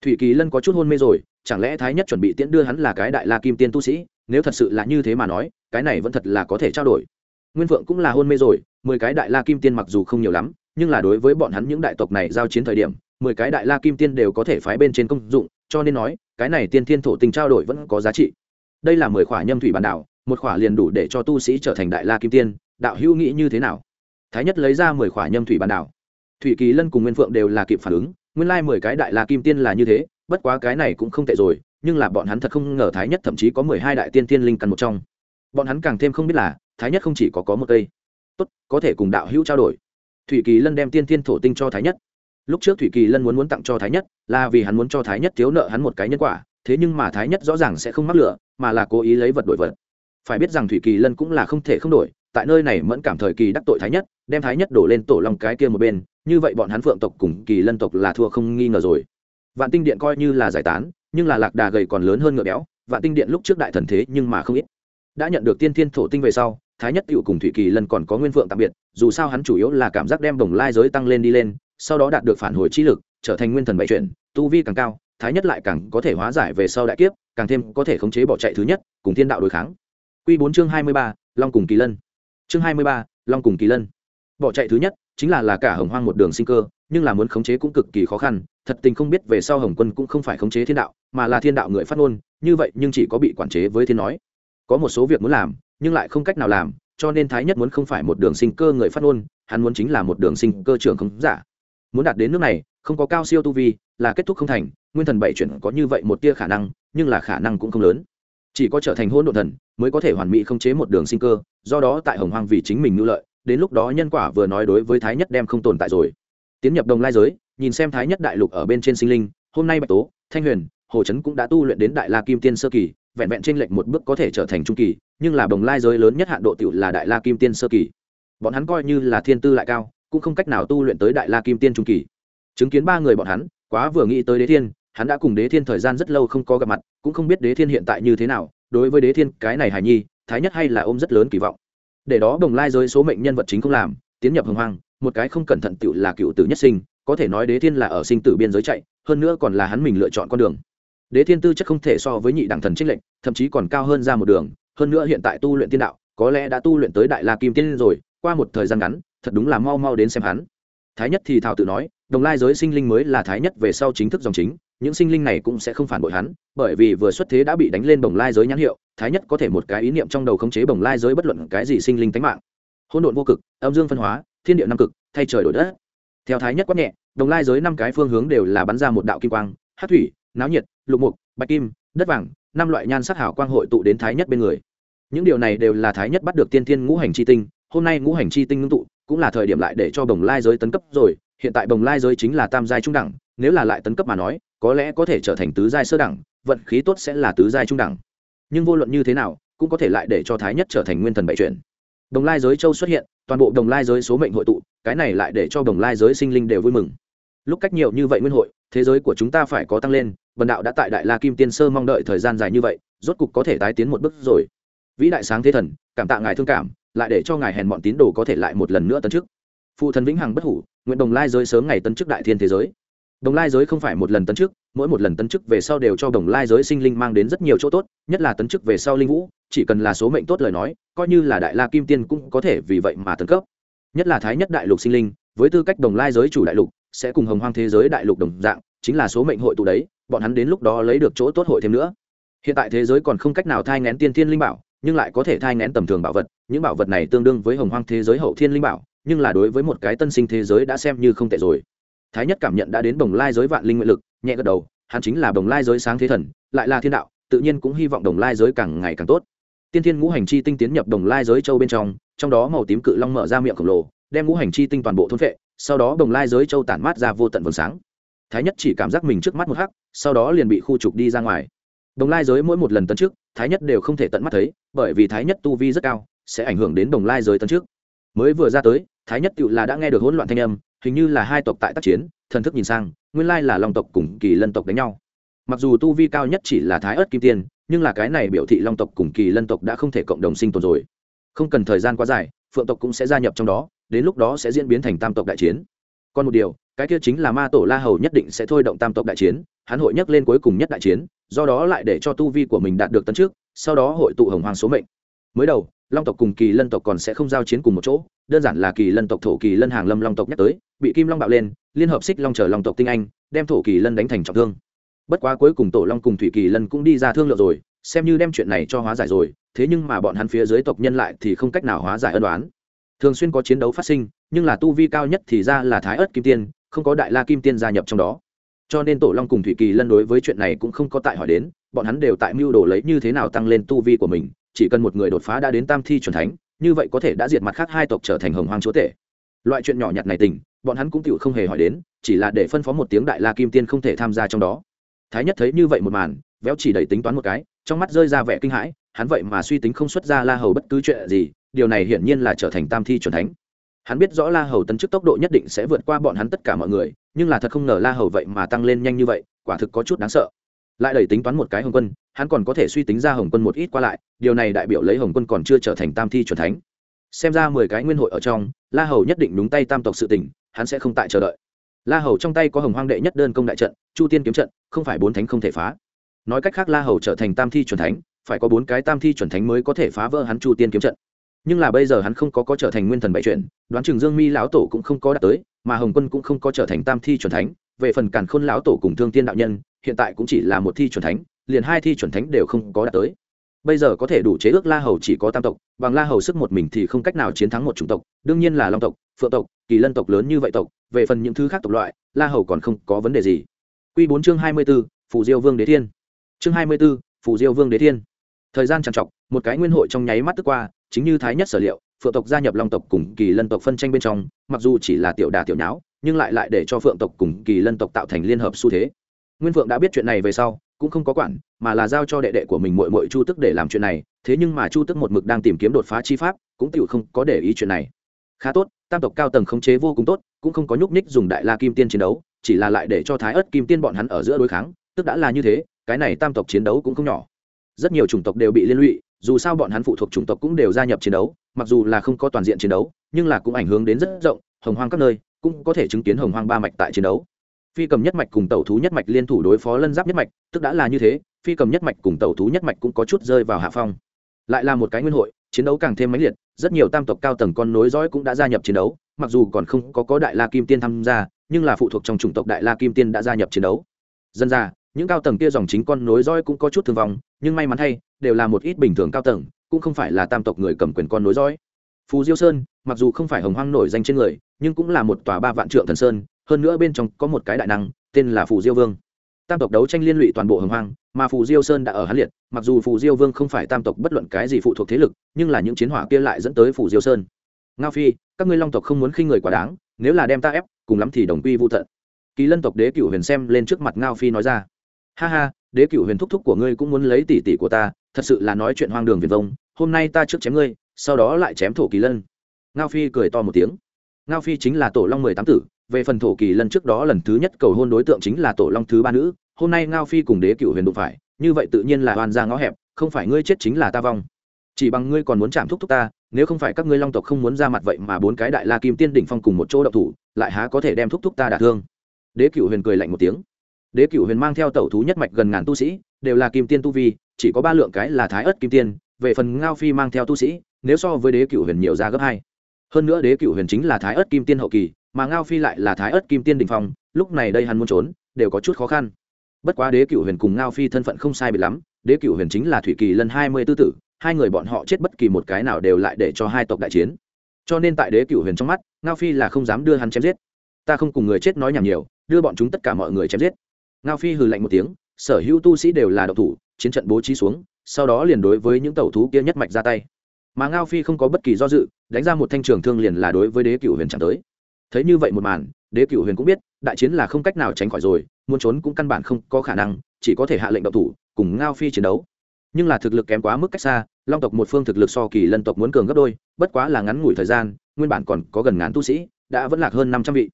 Thủy kỳ lân có chút hôn mê rồi, chẳng lẽ thái nhất chuẩn bị tiễn đưa hắn là cái đại la kim tiên tu sĩ? Nếu thật sự là như thế mà nói, cái này vẫn thật là có thể trao đổi. Nguyên vượng cũng là hôn mê rồi, mười cái đại la kim tiên mặc dù không nhiều lắm, nhưng là đối với bọn hắn những đại tộc này giao chiến thời điểm, mười cái đại la kim tiên đều có thể phái bên trên công dụng, cho nên nói cái này tiên thiên thổ tinh trao đổi vẫn có giá trị. Đây là mười khỏa nhâm thủy bản đảo, một khỏa liền đủ để cho tu sĩ trở thành đại la kim tiên, đạo hữu nghĩ như thế nào? Thái nhất lấy ra mười khỏa nhâm thủy bản đảo. Thủy kỳ lân cùng nguyên phượng đều là kịp phản ứng, nguyên lai mười cái đại la kim tiên là như thế, bất quá cái này cũng không tệ rồi, nhưng là bọn hắn thật không ngờ thái nhất thậm chí có mười hai đại tiên tiên linh căn một trong. Bọn hắn càng thêm không biết là, thái nhất không chỉ có có một cây. Tốt, có thể cùng đạo hữu trao đổi. Thủy kỳ lân đem tiên tiên thổ tinh cho thái nhất lúc trước thủy kỳ lân muốn muốn tặng cho thái nhất, là vì hắn muốn cho thái nhất thiếu nợ hắn một cái nhân quả, thế nhưng mà thái nhất rõ ràng sẽ không mắc lửa, mà là cố ý lấy vật đổi vật. Phải biết rằng thủy kỳ lân cũng là không thể không đổi, tại nơi này mẫn cảm thời kỳ đắc tội thái nhất, đem thái nhất đổ lên tổ lòng cái kia một bên, như vậy bọn hắn phượng tộc cùng kỳ lân tộc là thua không nghi ngờ rồi. Vạn tinh điện coi như là giải tán, nhưng là lạc đà gầy còn lớn hơn ngựa béo, vạn tinh điện lúc trước đại thần thế nhưng mà không ít. Đã nhận được tiên thiên thổ tinh về sau, thái nhất cựu cùng thủy kỳ lân còn có nguyên phượng tạm biệt, dù sao hắn chủ yếu là cảm giác đem đồng lai giới tăng lên đi lên sau đó đạt được phản hồi chi lực, trở thành nguyên thần bảy chuyển, tu vi càng cao, thái nhất lại càng có thể hóa giải về sau đại kiếp, càng thêm có thể khống chế bỏ chạy thứ nhất, cùng thiên đạo đối kháng. Q bốn chương hai mươi ba, long cùng kỳ lân. Chương hai mươi ba, long cùng kỳ lân. Bỏ chạy thứ nhất, chính là là cả hồng hoang một đường sinh cơ, nhưng là muốn khống chế cũng cực kỳ khó khăn, thật tình không biết về sau hồng quân cũng không phải khống chế thiên đạo, mà là thiên đạo người phát ngôn, như vậy nhưng chỉ có bị quản chế với thiên nói. Có một số việc muốn làm, nhưng lại không cách nào làm, cho nên thái nhất muốn không phải một đường sinh cơ người phát ngôn, hắn muốn chính là một đường sinh cơ trưởng không giả muốn đạt đến nước này, không có cao siêu tu vi, là kết thúc không thành, nguyên thần bảy chuyển có như vậy một tia khả năng, nhưng là khả năng cũng không lớn. Chỉ có trở thành hôn đ ộ thần, mới có thể hoàn mỹ không chế một đường sinh cơ, do đó tại hồng hoang vì chính mình ngữ lợi, đến lúc đó nhân quả vừa nói đối với thái nhất đem không tồn tại rồi. Tiến nhập đồng lai giới, nhìn xem thái nhất đại lục ở bên trên sinh linh, hôm nay bạch tố, thanh huyền, hồ trấn cũng đã tu luyện đến đại la kim tiên sơ kỳ, vẹn vẹn trên lệnh một bước có thể trở thành trung kỳ, nhưng là đồng lai giới lớn nhất hạn độ tiểu là đại la kim tiên sơ kỳ. Bọn hắn coi như là thiên tư lại cao cũng không cách nào tu luyện tới đại la kim tiên trung kỳ. Chứng kiến ba người bọn hắn, quá vừa nghĩ tới đế thiên, hắn đã cùng đế thiên thời gian rất lâu không có gặp mặt, cũng không biết đế thiên hiện tại như thế nào, đối với đế thiên, cái này hài nhi, thái nhất hay là ôm rất lớn kỳ vọng. Để đó đồng lai giới số mệnh nhân vật chính không làm, tiến nhập hồng hoang, một cái không cẩn thận tựu là cựu tử nhất sinh, có thể nói đế thiên là ở sinh tử biên giới chạy, hơn nữa còn là hắn mình lựa chọn con đường. Đế thiên tư chất không thể so với nhị đẳng thần trích lệnh thậm chí còn cao hơn ra một đường, hơn nữa hiện tại tu luyện tiên đạo, có lẽ đã tu luyện tới đại la kim tiên rồi, qua một thời gian ngắn thật đúng là mau mau đến xem hắn. Thái nhất thì thảo tự nói, đồng lai giới sinh linh mới là thái nhất về sau chính thức dòng chính, những sinh linh này cũng sẽ không phản bội hắn, bởi vì vừa xuất thế đã bị đánh lên bồng lai giới nhãn hiệu, thái nhất có thể một cái ý niệm trong đầu khống chế bồng lai giới bất luận cái gì sinh linh tánh mạng. Hỗn độn vô cực, âm dương phân hóa, thiên địa năm cực, thay trời đổi đất. Theo thái nhất quát nhẹ, đồng lai giới năm cái phương hướng đều là bắn ra một đạo kim quang hát thủy, náo nhiệt, lục mục, bạch kim, đất vàng, năm loại nhan sắc hảo quang hội tụ đến thái nhất bên người. Những điều này đều là thái nhất bắt được tiên thiên ngũ hành chi tinh, hôm nay ngũ hành chi tinh ngưng tụ cũng là thời điểm lại để cho bồng lai giới tấn cấp rồi, hiện tại bồng lai giới chính là tam giai trung đẳng, nếu là lại tấn cấp mà nói, có lẽ có thể trở thành tứ giai sơ đẳng, vận khí tốt sẽ là tứ giai trung đẳng. Nhưng vô luận như thế nào, cũng có thể lại để cho thái nhất trở thành nguyên thần bảy chuyển. Đồng lai giới châu xuất hiện, toàn bộ đồng lai giới số mệnh hội tụ, cái này lại để cho đồng lai giới sinh linh đều vui mừng. Lúc cách nhiều như vậy nguyên hội, thế giới của chúng ta phải có tăng lên, vần đạo đã tại đại la kim tiên sơ mong đợi thời gian dài như vậy, rốt cục có thể tái tiến một bước rồi. Vĩ đại sáng thế thần, cảm tạ ngài thương cảm lại để cho ngài hèn bọn tín đồ có thể lại một lần nữa tấn trước phụ thần vĩnh hằng bất hủ, nguyện đồng lai giới sớm ngày tấn chức đại thiên thế giới. Đồng lai giới không phải một lần tấn chức, mỗi một lần tấn chức về sau đều cho đồng lai giới sinh linh mang đến rất nhiều chỗ tốt, nhất là tấn chức về sau linh vũ, chỉ cần là số mệnh tốt lời nói, coi như là đại la kim tiên cũng có thể vì vậy mà tấn cấp. Nhất là thái nhất đại lục sinh linh, với tư cách đồng lai giới chủ đại lục, sẽ cùng hồng hoang thế giới đại lục đồng dạng, chính là số mệnh hội tụ đấy, bọn hắn đến lúc đó lấy được chỗ tốt hội thêm nữa. Hiện tại thế giới còn không cách nào thai ngén tiên thiên linh bảo, nhưng lại có thể thai ngén tầm thường bảo vật những bảo vật này tương đương với hồng hoang thế giới hậu thiên linh bảo, nhưng là đối với một cái tân sinh thế giới đã xem như không tệ rồi. Thái nhất cảm nhận đã đến bồng lai giới vạn linh nguyện lực, nhẹ gật đầu, hắn chính là bồng lai giới sáng thế thần, lại là thiên đạo, tự nhiên cũng hy vọng đồng lai giới càng ngày càng tốt. Tiên thiên ngũ hành chi tinh tiến nhập đồng lai giới châu bên trong trong đó màu tím cự long mở ra miệng khổng lồ, đem ngũ hành chi tinh toàn bộ thôn vệ sau đó đồng lai giới châu tản mát ra vô tận vầng sáng. Thái nhất chỉ cảm giác mình trước mắt một hắc, sau đó liền bị khu trục đi ra ngoài đồng lai giới mỗi một lần tấn trước thái nhất đều không thể tận mắt thấy, bởi vì thái nhất tu vi rất cao, sẽ ảnh hưởng đến đồng lai giới tấn trước mới vừa ra tới, thái nhất tự là đã nghe được hỗn loạn thanh âm, hình như là hai tộc tại tác chiến, thần thức nhìn sang, nguyên lai là long tộc cùng kỳ lân tộc đánh nhau. Mặc dù tu vi cao nhất chỉ là thái ớt kim tiên, nhưng là cái này biểu thị long tộc cùng kỳ lân tộc đã không thể cộng đồng sinh tồn rồi. Không cần thời gian quá dài, phượng tộc cũng sẽ gia nhập trong đó, đến lúc đó sẽ diễn biến thành tam tộc đại chiến. Còn một điều cái kia chính là ma tổ la hầu nhất định sẽ thôi động tam tộc đại chiến, hắn hội nhắc lên cuối cùng nhất đại chiến, do đó lại để cho tu vi của mình đạt được tấn trước, sau đó hội tụ hồng hoàng số mệnh. Mới đầu, long tộc cùng kỳ lân tộc còn sẽ không giao chiến cùng một chỗ, đơn giản là kỳ lân tộc thổ kỳ lân hàng lâm long tộc nhắc tới, bị kim long bạo lên, liên hợp xích long chờ long tộc tinh anh, đem thổ kỳ lân đánh thành trọng thương. Bất quá cuối cùng tổ long cùng thủy kỳ lân cũng đi ra thương lượng rồi, xem như đem chuyện này cho hóa giải rồi, thế nhưng mà bọn hắn phía dưới tộc nhân lại thì không cách nào hóa giải ân đoán thường xuyên có chiến đấu phát sinh, nhưng là tu vi cao nhất thì ra là thái ớt kim tiên không có đại la kim tiên gia nhập trong đó. Cho nên tổ long cùng thủy kỳ lân đối với chuyện này cũng không có tại hỏi đến, bọn hắn đều tại mưu đồ lấy như thế nào tăng lên tu vi của mình, chỉ cần một người đột phá đã đến tam thi c thánh, như vậy có thể đã diệt mặt khác hai tộc trở thành hồng hoang chúa tể. Loại chuyện nhỏ nhặt này tình, bọn hắn cũng tự không hề hỏi đến, chỉ là để phân phó một tiếng đại la kim tiên không thể tham gia trong đó. Thái nhất thấy như vậy một màn, véo chỉ đầy tính toán một cái, trong mắt rơi ra vẻ kinh hãi, hắn vậy mà suy tính không xuất ra la hầu bất cứ chuyện gì, điều này hiển nhiên là trở thành tam thi c thánh hắn biết rõ la hầu tấn chức tốc độ nhất định sẽ vượt qua bọn hắn tất cả mọi người, nhưng là thật không ngờ la hầu vậy mà tăng lên nhanh như vậy, quả thực có chút đáng sợ. Lại đẩy tính toán một cái hồng quân, hắn còn có thể suy tính ra hồng quân một ít qua lại, điều này đại biểu lấy hồng quân còn chưa trở thành tam thi c thánh. Xem ra mười cái nguyên hội ở trong, la hầu nhất định đúng tay tam tộc sự tình, hắn sẽ không tại chờ đợi. La hầu trong tay có hồng hoang đệ nhất đơn công đại trận, chu tiên kiếm trận, không phải bốn thánh không thể phá. Nói cách khác la hầu trở thành tam thi c thánh, phải có bốn cái tam thi c thánh mới có thể phá vỡ hắn chu tiên kiếm trận nhưng là bây giờ hắn không có có trở thành nguyên thần bảy chuyện đoán chừng dương mi lão tổ cũng không có đạt tới, mà hồng quân cũng không có trở thành tam thi c thánh. Về phần càn khôn lão tổ cùng thương tiên đạo nhân, hiện tại cũng chỉ là một thi c thánh, liền hai thi chuẩn thánh đều không có đạt tới. Bây giờ có thể đủ chế ước la hầu chỉ có tam tộc, bằng la hầu sức một mình thì không cách nào chiến thắng một chủng tộc, đương nhiên là long tộc, phượng tộc, kỳ lân tộc lớn như vậy tộc, về phần những thứ khác tộc loại, la hầu còn không có vấn đề gì. Q bốn chương hai mươi b ố phù diêu vương đế thiên. Chương hai mươi b ố phù diêu vương đế thiên. Thời gian trằn trọc, một cái nguyên hội trong nháy mắt tức qua chính như thái nhất sở liệu, phượng tộc gia nhập long tộc cùng kỳ lân tộc phân tranh bên trong, mặc dù chỉ là tiểu đà tiểu nháo, nhưng lại lại để cho phượng tộc cùng kỳ lân tộc tạo thành liên hợp xu thế. Nguyên phượng đã biết chuyện này về sau, cũng không có quản, mà là giao cho đệ đệ của mình mội mội chu tức để làm chuyện này, thế nhưng mà chu tức một mực đang tìm kiếm đột phá chi pháp, cũng tự không có để ý chuyện này. Khá tốt, tam tộc cao tầng khống chế vô cùng tốt, cũng không có nhúc nhích dùng đại la kim tiên chiến đấu, chỉ là lại để cho thái ớt kim tiên bọn hắn ở giữa đối kháng, tức đã là như thế, cái này tam tộc chiến đấu cũng không nhỏ. Rất nhiều chủng tộc đều bị liên lụy dù sao bọn hắn phụ thuộc chủng tộc cũng đều gia nhập chiến đấu, mặc dù là không có toàn diện chiến đấu, nhưng là cũng ảnh hưởng đến rất rộng, hồng hoang các nơi cũng có thể chứng kiến hồng hoang ba mạch tại chiến đấu. Phi cầm nhất mạch cùng tẩu thú nhất mạch liên thủ đối phó lân giáp nhất mạch, tức đã là như thế, phi cầm nhất mạch cùng tẩu thú nhất mạch cũng có chút rơi vào hạ phong. Lại là một cái nguyên hội, chiến đấu càng thêm mãnh liệt, rất nhiều tam tộc cao tầng con nối dõi cũng đã gia nhập chiến đấu, mặc dù còn không có có đại la kim tiên tham gia, nhưng là phụ thuộc trong chủng tộc đại la kim tiên đã gia nhập chiến đấu. Dân ra, những cao tầng kia dòng chính con nối dõi cũng có chút thương vong nhưng may mắn thay, đều là một ít bình thường cao tầng, cũng không phải là tam tộc người cầm quyền con nối dõi. Phù diêu sơn, mặc dù không phải hồng hoang nổi danh trên người, nhưng cũng là một tòa ba vạn trượng thần sơn, hơn nữa bên trong có một cái đại năng, tên là phù diêu vương. Tam tộc đấu tranh liên lụy toàn bộ hồng hoang, mà phù diêu sơn đã ở hán liệt, mặc dù phù diêu vương không phải tam tộc bất luận cái gì phụ thuộc thế lực, nhưng là những chiến hỏa kia lại dẫn tới phù diêu sơn. Ngao phi, các ngươi long tộc không muốn khi người quá đáng, nếu là đem ta ép, cùng lắm thì đồng quy vô thận kỳ lân tộc đế cửu huyền xem lên trước mặt ngao phi nói ra. Ha ha đế cửu huyền thúc thúc của ngươi cũng muốn lấy tỷ tỷ của ta, thật sự là nói chuyện hoang đường viền vông, hôm nay ta trước chém ngươi, sau đó lại chém thổ kỳ lân. Ngao phi cười to một tiếng. Ngao phi chính là tổ long mười tám tử, về phần thổ kỳ lân trước đó lần thứ nhất cầu hôn đối tượng chính là tổ long thứ ba nữ, hôm nay ngao phi cùng đế cựu huyền đụng phải, như vậy tự nhiên là oan ra ngõ hẹp, không phải ngươi chết chính là ta vong. Chỉ bằng ngươi còn muốn chạm thúc thúc ta, nếu không phải các ngươi long tộc không muốn ra mặt vậy mà bốn cái đại la kim tiên đỉnh phong cùng một chỗ đậu thủ, lại há có thể đem thúc thúc ta đả thương? Đế cựu huyền cười lạnh một tiếng đế cựu huyền mang theo tẩu thú nhất mạch gần ngàn tu sĩ, đều là kim tiên tu vi, chỉ có ba lượng cái là thái ớt kim tiên, về phần ngao phi mang theo tu sĩ, nếu so với đế cựu huyền nhiều ra gấp hai. Hơn nữa đế cựu huyền chính là thái ớt kim tiên hậu kỳ, mà ngao phi lại là thái ớt kim tiên đình phong, lúc này đây hắn muốn trốn, đều có chút khó khăn. Bất quá đế cựu huyền cùng ngao phi thân phận không sai biệt lắm, đế cựu huyền chính là thủy kỳ lân hai mươi tư tử, hai người bọn họ chết bất kỳ một cái nào đều lại để cho hai tộc đại chiến. Cho nên tại đế cựu huyền trong mắt, ngao phi là không dám đưa hắn chém giết. Ta không cùng người chết nói nhảm nhiều, đưa bọn chúng tất cả mọi người chém giết ngao phi hừ lạnh một tiếng, sở hữu tu sĩ đều là độc thủ, chiến trận bố trí xuống, sau đó liền đối với những tàu thú kia nhất mạch ra tay. Mà ngao phi không có bất kỳ do dự, đánh ra một thanh trường thương liền là đối với đế cựu huyền chẳng tới. Thấy như vậy một màn, đế cựu huyền cũng biết, đại chiến là không cách nào tránh khỏi rồi, muốn trốn cũng căn bản không có khả năng, chỉ có thể hạ lệnh độc thủ, cùng ngao phi chiến đấu. Nhưng là thực lực kém quá mức cách xa, long tộc một phương thực lực so kỳ lân tộc muốn cường gấp đôi, bất quá là ngắn ngủi thời gian, nguyên bản còn có gần ngàn tu sĩ, đã vẫn lạc hơn năm trăm vị.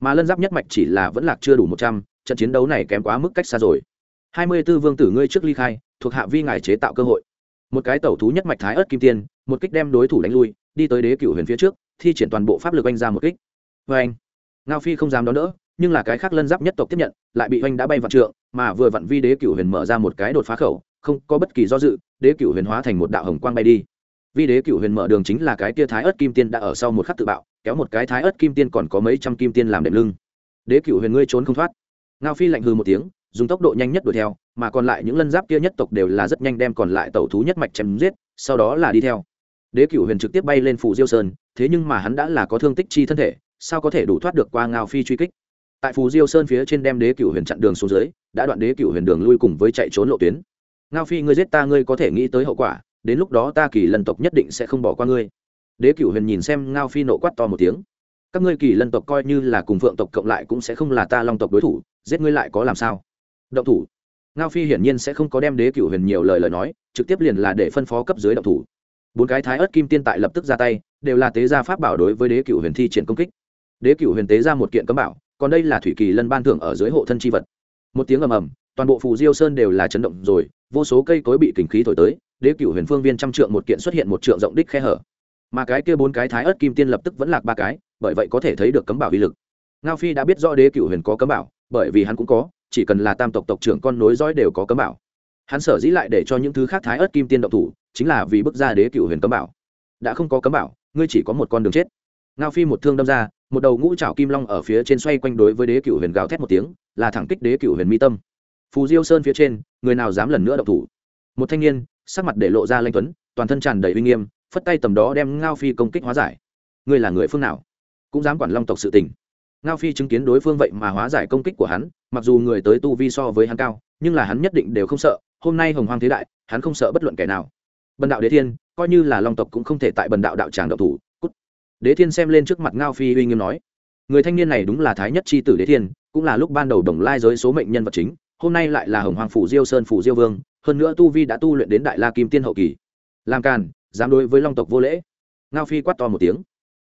Mà lân giáp nhất mạch chỉ là vẫn lạc chưa đủ một trăm trận chiến đấu này kém quá mức cách xa rồi. Hai mươi b ố vương tử ngươi trước ly khai, thuộc hạ vi ngài chế tạo cơ hội. Một cái tẩu thú nhất mạch thái ớt kim tiên, một kích đem đối thủ đánh lui, đi tới đế cựu huyền phía trước, thi triển toàn bộ pháp lực oanh ra một kích. Vê anh ngao phi không dám đón đỡ, nhưng là cái khác lân giáp nhất tộc tiếp nhận, lại bị oanh đã bay vạn trượng, mà vừa vặn vi đế cựu huyền mở ra một cái đột phá khẩu, không có bất kỳ do dự, đế cựu huyền hóa thành một đạo hồng quang bay đi. Vi đế cựu huyền mở đường chính là cái tia thái ớt kim tiên đã ở sau một khắc tự bạo, kéo một cái thái ớt kim tiên còn có mấy trăm kim tiên làm đệm lưng. Đế cựu huyền ngươi trốn không thoát ngao phi lạnh hư một tiếng, dùng tốc độ nhanh nhất đuổi theo, mà còn lại những lân giáp kia nhất tộc đều là rất nhanh đem còn lại tẩu thú nhất mạch chém giết, sau đó là đi theo. Đế Cửu huyền trực tiếp bay lên phủ diêu sơn, thế nhưng mà hắn đã là có thương tích chi thân thể, sao có thể đủ thoát được qua ngao phi truy kích? Tại phù diêu sơn phía trên đem đế Cửu huyền chặn đường xuống dưới, đã đoạn đế Cửu huyền đường lui cùng với chạy trốn lộ tuyến. Ngao phi, ngươi giết ta, ngươi có thể nghĩ tới hậu quả, đến lúc đó ta kỳ lân tộc nhất định sẽ không bỏ qua ngươi. Đế Cửu huyền nhìn xem ngao phi nộ quát to một tiếng. Các ngươi kỳ lân tộc coi như là cùng phượng tộc cộng lại cũng sẽ không là ta long tộc đối thủ giết ngươi lại có làm sao? Động thủ. Ngao phi hiển nhiên sẽ không có đem đế cựu huyền nhiều lời lời nói, trực tiếp liền là để phân phó cấp dưới động thủ. Bốn cái thái ớt kim tiên tại lập tức ra tay, đều là tế gia pháp bảo đối với đế cựu huyền thi triển công kích. Đế cựu huyền tế ra một kiện cấm bảo, còn đây là thủy kỳ lân ban thưởng ở dưới hộ thân c h i vật. Một tiếng ầm ầm, toàn bộ phù diêu sơn đều là chấn động rồi, vô số cây cối bị kình khí thổi tới, đế cựu huyền phương viên trăm trượng một kiện xuất hiện một trượng rộng đích khe hở. Mà cái kia bốn cái thái ớt kim tiên lập tức vẫn lạc ba cái, bởi vậy có thể thấy được cấm bảo uy lực. Ngao phi đã biết rõ đế cựu huyền có cấm bảo bởi vì hắn cũng có, chỉ cần là tam tộc tộc trưởng con nối dõi đều có cấm bảo. Hắn sở dĩ lại để cho những thứ khác thái ớt kim tiên động thủ, chính là vì bước ra đế cựu huyền cấm bảo. Đã không có cấm bảo, ngươi chỉ có một con đường chết. Ngao phi một thương đâm ra, một đầu ngũ trảo kim long ở phía trên xoay quanh đối với đế cựu huyền gào thét một tiếng, là thẳng kích đế cựu huyền mi tâm. Phù diêu sơn phía trên, người nào dám lần nữa động thủ? Một thanh niên, sắc mặt để lộ ra lanh tuấn, toàn thân tràn đầy uy nghiêm, phất tay tầm đó đem ngao phi công kích hóa giải. Ngươi là người phương nào? Cũng dám quản long tộc sự tình ngao phi chứng kiến đối phương vậy mà hóa giải công kích của hắn, mặc dù người tới tu vi so với hắn cao, nhưng là hắn nhất định đều không sợ, hôm nay hồng hoang thế đại, hắn không sợ bất luận kẻ nào. Bần đạo đế thiên, coi như là long tộc cũng không thể tại bần đạo đạo tràng độc thủ, cút. Đế thiên xem lên trước mặt ngao phi uy nghiêm nói, người thanh niên này đúng là thái nhất c h i tử đế thiên, cũng là lúc ban đầu đồng lai giới số mệnh nhân vật chính, hôm nay lại là hồng hoàng phủ diêu sơn phủ diêu vương, hơn nữa tu vi đã tu luyện đến đại la kim tiên hậu kỳ. Làm càn, dám đối với long tộc vô lễ. Ngao phi quát to một tiếng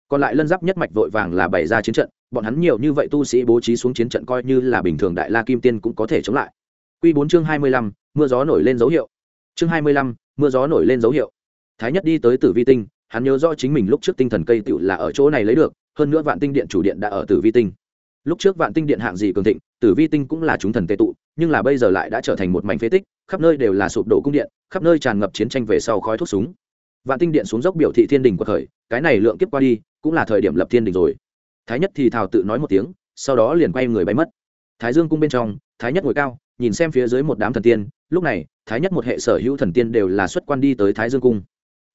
còn lại lân giáp nhất mạch vội vàng là bày ra chiến trận, bọn hắn nhiều như vậy tu sĩ bố trí xuống chiến trận coi như là bình thường đại la kim tiên cũng có thể chống lại. Q bốn chương hai mươi lăm, mưa gió nổi lên dấu hiệu. Chương hai mươi lăm, mưa gió nổi lên dấu hiệu. Thái nhất đi tới tử vi tinh, hắn nhớ rõ chính mình lúc trước tinh thần cây tựu là ở chỗ này lấy được, hơn nữa vạn tinh điện chủ điện đã ở tử vi tinh. Lúc trước vạn tinh điện hạng gì cường thịnh, tử vi tinh cũng là chúng thần tệ tụ, nhưng là bây giờ lại đã trở thành một mảnh phế tích, khắp nơi đều là sụp đổ cung điện, khắp nơi tràn ngập chiến tranh về sau khói thuốc súng. Vạn tinh điện xuống dốc biểu thị thiên đình của khởi, cái này lượng kiếp qua đi cũng là thời điểm lập thiên đình rồi. Thái nhất thì thào tự nói một tiếng, sau đó liền quay người bay mất. Thái dương cung bên trong, thái nhất ngồi cao, nhìn xem phía dưới một đám thần tiên, lúc này, thái nhất một hệ sở hữu thần tiên đều là xuất quan đi tới thái dương cung.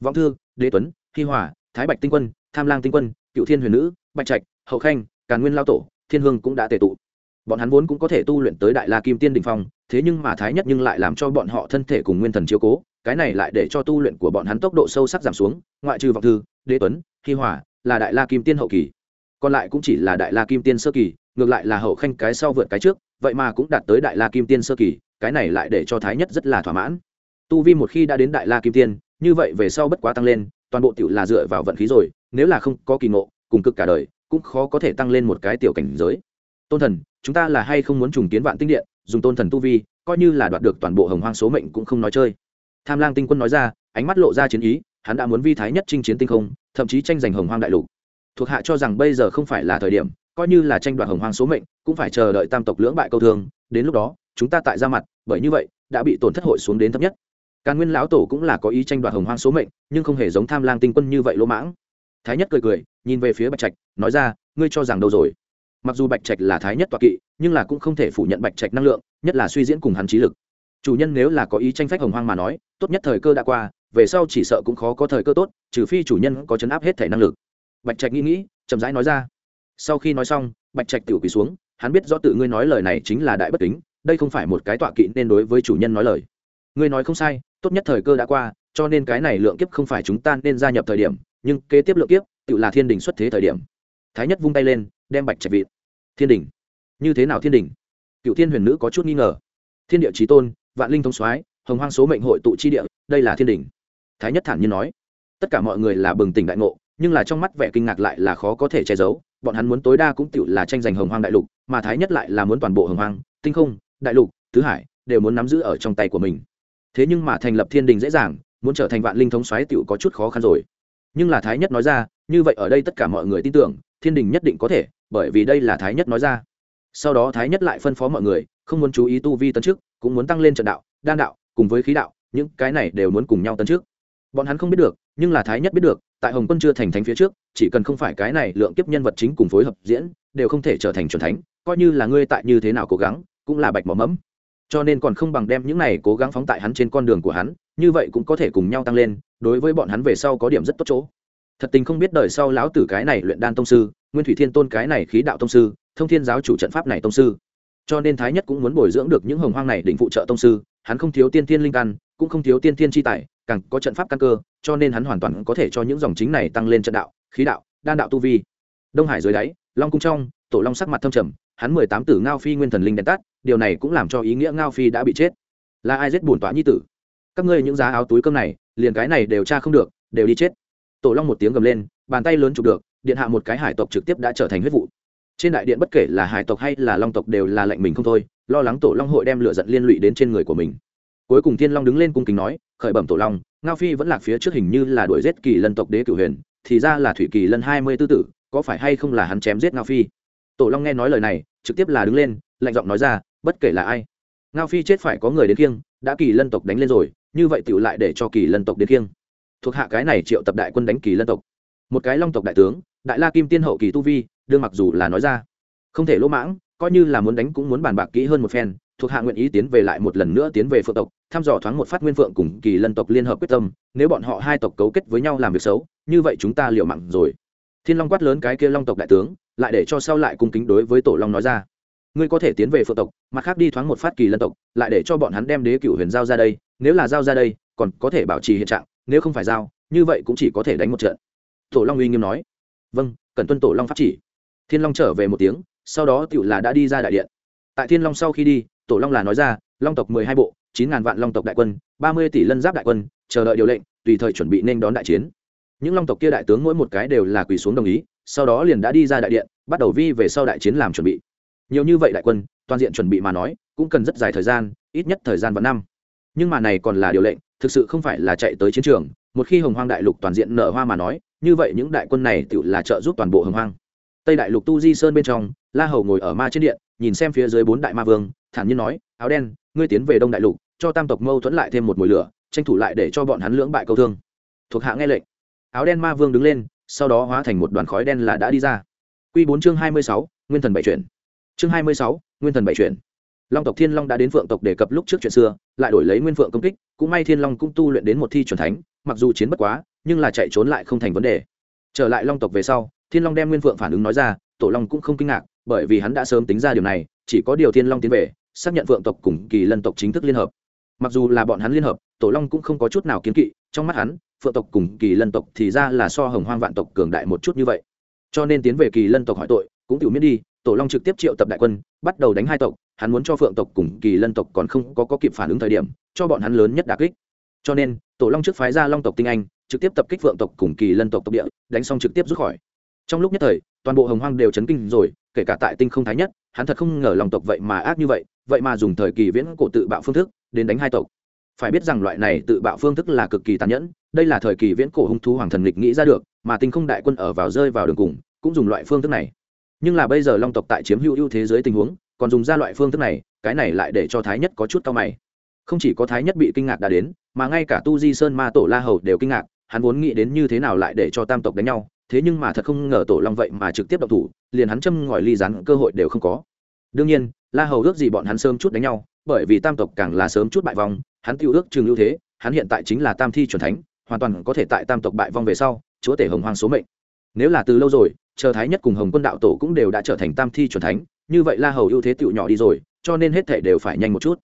Vọng thư, đế tuấn, hi hòa, thái bạch tinh quân, tham lang tinh quân, cựu thiên huyền nữ, bạch trạch, hậu khanh, càn nguyên lao tổ, thiên hương cũng đã tề tụ. Bọn hắn vốn cũng có thể tu luyện tới đại la kim tiên đình phong, thế nhưng mà thái nhất nhưng lại làm cho bọn họ thân thể cùng nguyên thần chiếu cố, cái này lại để cho tu luyện của bọn hắn tốc độ sâu sắc giảm xuống, ngoại trừ vọng thư, đế tuấn, hi hòa là đại la kim tiên hậu kỳ. Còn lại cũng chỉ là đại la kim tiên sơ kỳ, ngược lại là hậu khanh cái sau vượt cái trước, vậy mà cũng đạt tới đại la kim tiên sơ kỳ, cái này lại để cho thái nhất rất là thỏa mãn. Tu vi một khi đã đến đại la kim tiên, như vậy về sau bất quá tăng lên, toàn bộ tiểu là dựa vào vận khí rồi, nếu là không có kỳ ngộ, cùng cực cả đời, cũng khó có thể tăng lên một cái tiểu cảnh giới. Tôn thần, chúng ta là hay không muốn trùng kiến vạn tinh điện, dùng tôn thần tu vi, coi như là đoạt được toàn bộ hồng hoang số mệnh cũng không nói chơi. Tham lang tinh quân nói ra, ánh mắt lộ ra chiến ý, hắn đã muốn vi thái nhất chinh chiến tinh không thậm chí tranh giành hồng hoang đại lục. Thuộc hạ cho rằng bây giờ không phải là thời điểm, coi như là tranh đoạt hồng hoang số mệnh, cũng phải chờ đợi tam tộc lưỡng bại câu thương. Đến lúc đó, chúng ta tại ra mặt, bởi như vậy, đã bị tổn thất hội xuống đến thấp nhất. Càn nguyên lão tổ cũng là có ý tranh đoạt hồng hoang số mệnh, nhưng không hề giống tham lang tinh quân như vậy lỗ mãng. Thái nhất cười cười, nhìn về phía bạch trạch, nói ra, ngươi cho rằng đâu rồi? Mặc dù bạch trạch là thái nhất toạc kỵ, nhưng là cũng không thể phủ nhận bạch trạch năng lượng, nhất là suy diễn cùng hắn trí lực. Chủ nhân nếu là có ý tranh phách hồng hoang mà nói, tốt nhất thời cơ đã qua về sau chỉ sợ cũng khó có thời cơ tốt, trừ phi chủ nhân có chấn áp hết thể năng lực. Bạch trạch nghĩ nghĩ, chậm rãi nói ra. Sau khi nói xong, bạch trạch tiểu quỳ xuống, hắn biết rõ tự ngươi nói lời này chính là đại bất kính, đây không phải một cái tọa kỵ nên đối với chủ nhân nói lời. Ngươi nói không sai, tốt nhất thời cơ đã qua, cho nên cái này lượng kiếp không phải chúng ta nên gia nhập thời điểm, nhưng kế tiếp lượng kiếp, tự là thiên đình xuất thế thời điểm. Thái nhất vung tay lên, đem bạch trạch vịt thiên đình. Như thế nào thiên đình? Cựu thiên huyền nữ có chút nghi ngờ. Thiên địa trí tôn, vạn linh thông soái, hồng hoang số mệnh hội tụ chi địa, đây là thiên đình thái nhất thản nhiên nói, tất cả mọi người là bừng tỉnh đại ngộ, nhưng là trong mắt vẻ kinh ngạc lại là khó có thể che giấu. Bọn hắn muốn tối đa cũng tựu là tranh giành hồng hoang đại lục, mà thái nhất lại là muốn toàn bộ hồng hoang, tinh không, đại lục, tứ hải đều muốn nắm giữ ở trong tay của mình. Thế nhưng mà thành lập thiên đình dễ dàng, muốn trở thành vạn linh thống xoáy tựu có chút khó khăn rồi. Nhưng là thái nhất nói ra, như vậy ở đây tất cả mọi người tin tưởng, thiên đình nhất định có thể, bởi vì đây là thái nhất nói ra. Sau đó thái nhất lại phân phó mọi người, không muốn chú ý tu vi tấn trước cũng muốn tăng lên trận đạo, đan đạo, cùng với khí đạo, những cái này đều muốn cùng nhau tấn trước bọn hắn không biết được, nhưng là thái nhất biết được, tại hồng quân chưa thành thánh phía trước, chỉ cần không phải cái này lượng kiếp nhân vật chính cùng phối hợp diễn, đều không thể trở thành c thánh, coi như là ngươi tại như thế nào cố gắng, cũng là bạch mỏ mẫm. Cho nên còn không bằng đem những này cố gắng phóng tại hắn trên con đường của hắn, như vậy cũng có thể cùng nhau tăng lên, đối với bọn hắn về sau có điểm rất tốt chỗ. Thật tình không biết đời sau lão tử cái này luyện đan tông sư, nguyên thủy thiên tôn cái này khí đạo tông sư, thông thiên giáo chủ trận pháp này tông sư. Cho nên thái nhất cũng muốn bồi dưỡng được những hồng hoang này định phụ trợ tông sư, hắn không thiếu tiên thiên linh căn, cũng không thiếu tiên thiên tri tài càng có trận pháp căn cơ, cho nên hắn hoàn toàn có thể cho những dòng chính này tăng lên trận đạo, khí đạo, đan đạo tu vi. Đông hải dưới đáy, long cung trong, tổ long sắc mặt thâm trầm, hắn mười tám tử ngao phi nguyên thần linh đèn tắt, điều này cũng làm cho ý nghĩa ngao phi đã bị chết. Là ai giết bổn tỏa nhi tử? Các ngươi những giá áo túi cơm này, liền cái này đều tra không được, đều đi chết. Tổ long một tiếng gầm lên, bàn tay lớn chụp được, điện hạ một cái hải tộc trực tiếp đã trở thành huyết vụ. Trên đại điện bất kể là hải tộc hay là long tộc đều là lệnh mình không thôi, lo lắng tổ long hội đem lửa giận liên lụy đến trên người của mình cuối cùng thiên long đứng lên cung kính nói, khởi bẩm tổ long, ngao phi vẫn lạc phía trước hình như là đuổi giết kỳ lân tộc đế cửu huyền, thì ra là thủy kỳ lân hai mươi tư tử, có phải hay không là hắn chém giết ngao phi? Tổ long nghe nói lời này, trực tiếp là đứng lên, lạnh giọng nói ra, bất kể là ai, ngao phi chết phải có người đến kiêng đã kỳ lân tộc đánh lên rồi, như vậy tựu lại để cho kỳ lân tộc đến kiêng thuộc hạ cái này triệu tập đại quân đánh kỳ lân tộc. Một cái long tộc đại tướng, đại la kim tiên hậu kỳ tu vi, đương mặc dù là nói ra, không thể lỗ mãng, coi như là muốn đánh cũng muốn bàn bạc kỹ hơn một phen thuộc hạ nguyện ý tiến về lại một lần nữa tiến về phượng tộc, thăm dò thoáng một phát nguyên phượng cùng kỳ lân tộc liên hợp quyết tâm, nếu bọn họ hai tộc cấu kết với nhau làm việc xấu, như vậy chúng ta liều mặn rồi. Thiên long quát lớn cái kia long tộc đại tướng, lại để cho sau lại cung kính đối với tổ long nói ra. Ngươi có thể tiến về phượng tộc, mặt khác đi thoáng một phát kỳ lân tộc, lại để cho bọn hắn đem đế cựu huyền giao ra đây, nếu là giao ra đây, còn có thể bảo trì hiện trạng, nếu không phải giao, như vậy cũng chỉ có thể đánh một trận. Tổ long uy nghiêm nói. Vâng cần tuân tổ long pháp chỉ. Thiên long trở về một tiếng, sau đó tựu là đã đi ra đại điện tại thiên long sau khi đi, tổ long là nói ra, long tộc mười hai bộ, chín ngàn vạn long tộc đại quân, ba mươi tỷ lân giáp đại quân, chờ đợi điều lệnh, tùy thời chuẩn bị nên đón đại chiến. Những long tộc kia đại tướng mỗi một cái đều là quỳ xuống đồng ý, sau đó liền đã đi ra đại điện, bắt đầu vi về sau đại chiến làm chuẩn bị. Nhiều như vậy đại quân, toàn diện chuẩn bị mà nói, cũng cần rất dài thời gian, ít nhất thời gian vẫn năm. Nhưng mà này còn là điều lệnh, thực sự không phải là chạy tới chiến trường, một khi hồng hoang đại lục toàn diện nở hoa mà nói, như vậy những đại quân này tự là trợ giúp toàn bộ hồng hoang. Tây đại lục tu di sơn bên trong, la hầu ngồi ở ma trên điện nhìn xem phía dưới bốn đại ma vương, thản nhiên nói, áo đen, ngươi tiến về đông đại lục, cho tam tộc mâu thuẫn lại thêm một mùi lửa, tranh thủ lại để cho bọn hắn lưỡng bại câu thương. Thuộc hạ nghe lệnh. Áo đen ma vương đứng lên, sau đó hóa thành một đoàn khói đen là đã đi ra. Q bốn chương hai mươi sáu, nguyên thần bảy chuyển. Chương hai mươi sáu, nguyên thần bảy chuyển. Long tộc thiên long đã đến phượng tộc đề cập lúc trước chuyện xưa, lại đổi lấy nguyên phượng công kích, cũng may thiên long cũng tu luyện đến một thi chuẩn thánh, mặc dù chiến bất quá, nhưng là chạy trốn lại không thành vấn đề. Trở lại long tộc về sau, thiên long đem nguyên phượng phản ứng nói ra, tổ long cũng không kinh ngạc bởi vì hắn đã sớm tính ra điều này chỉ có điều thiên long tiến về xác nhận Vượng tộc cùng kỳ lân tộc chính thức liên hợp. Mặc dù là bọn hắn liên hợp tổ long cũng không có chút nào kiến kỵ trong mắt hắn phượng tộc cùng kỳ lân tộc thì ra là so hồng hoang vạn tộc cường đại một chút như vậy. Cho nên tiến về kỳ lân tộc hỏi tội cũng tự miễn đi tổ long trực tiếp triệu tập đại quân bắt đầu đánh hai tộc hắn muốn cho phượng tộc cùng kỳ lân tộc còn không có, có kịp phản ứng thời điểm cho bọn hắn lớn nhất đà kích. Cho nên tổ long trước phái ra long tộc tinh anh trực tiếp tập kích phượng tộc cùng kỳ lân tộc tộc địa đánh xong trực tiếp rút khỏi. Trong lúc nhất thời toàn bộ hồng hoang đều chấn kinh rồi kể cả tại tinh không thái nhất, hắn thật không ngờ lòng tộc vậy mà ác như vậy vậy mà dùng thời kỳ viễn cổ tự bạo phương thức đến đánh hai tộc. Phải biết rằng loại này tự bạo phương thức là cực kỳ tàn nhẫn, đây là thời kỳ viễn cổ hung thú hoàng thần lịch nghĩ ra được, mà tinh không đại quân ở vào rơi vào đường cùng, cũng dùng loại phương thức này. Nhưng là bây giờ long tộc tại chiếm hữu ưu thế giới tình huống, còn dùng ra loại phương thức này, cái này lại để cho thái nhất có chút cao mày. Không chỉ có thái nhất bị kinh ngạc đã đến, mà ngay cả tu di sơn ma tổ la hầu đều kinh ngạc, hắn vốn nghĩ đến như thế nào lại để cho tam tộc đánh nhau thế nhưng mà thật không ngờ tổ long vậy mà trực tiếp độc thủ, liền hắn châm ngòi ly rắn cơ hội đều không có. Đương nhiên, la hầu ước gì bọn hắn sớm chút đánh nhau, bởi vì tam tộc càng là sớm chút bại vong, hắn tiêu ước trường ưu thế, hắn hiện tại chính là tam thi c thánh, hoàn toàn có thể tại tam tộc bại vong về sau, chúa tể hồng hoang số mệnh. Nếu là từ lâu rồi, chờ thái nhất cùng hồng quân đạo tổ cũng đều đã trở thành tam thi c thánh, như vậy la hầu ưu thế tựu nhỏ đi rồi, cho nên hết thể đều phải nhanh một chút.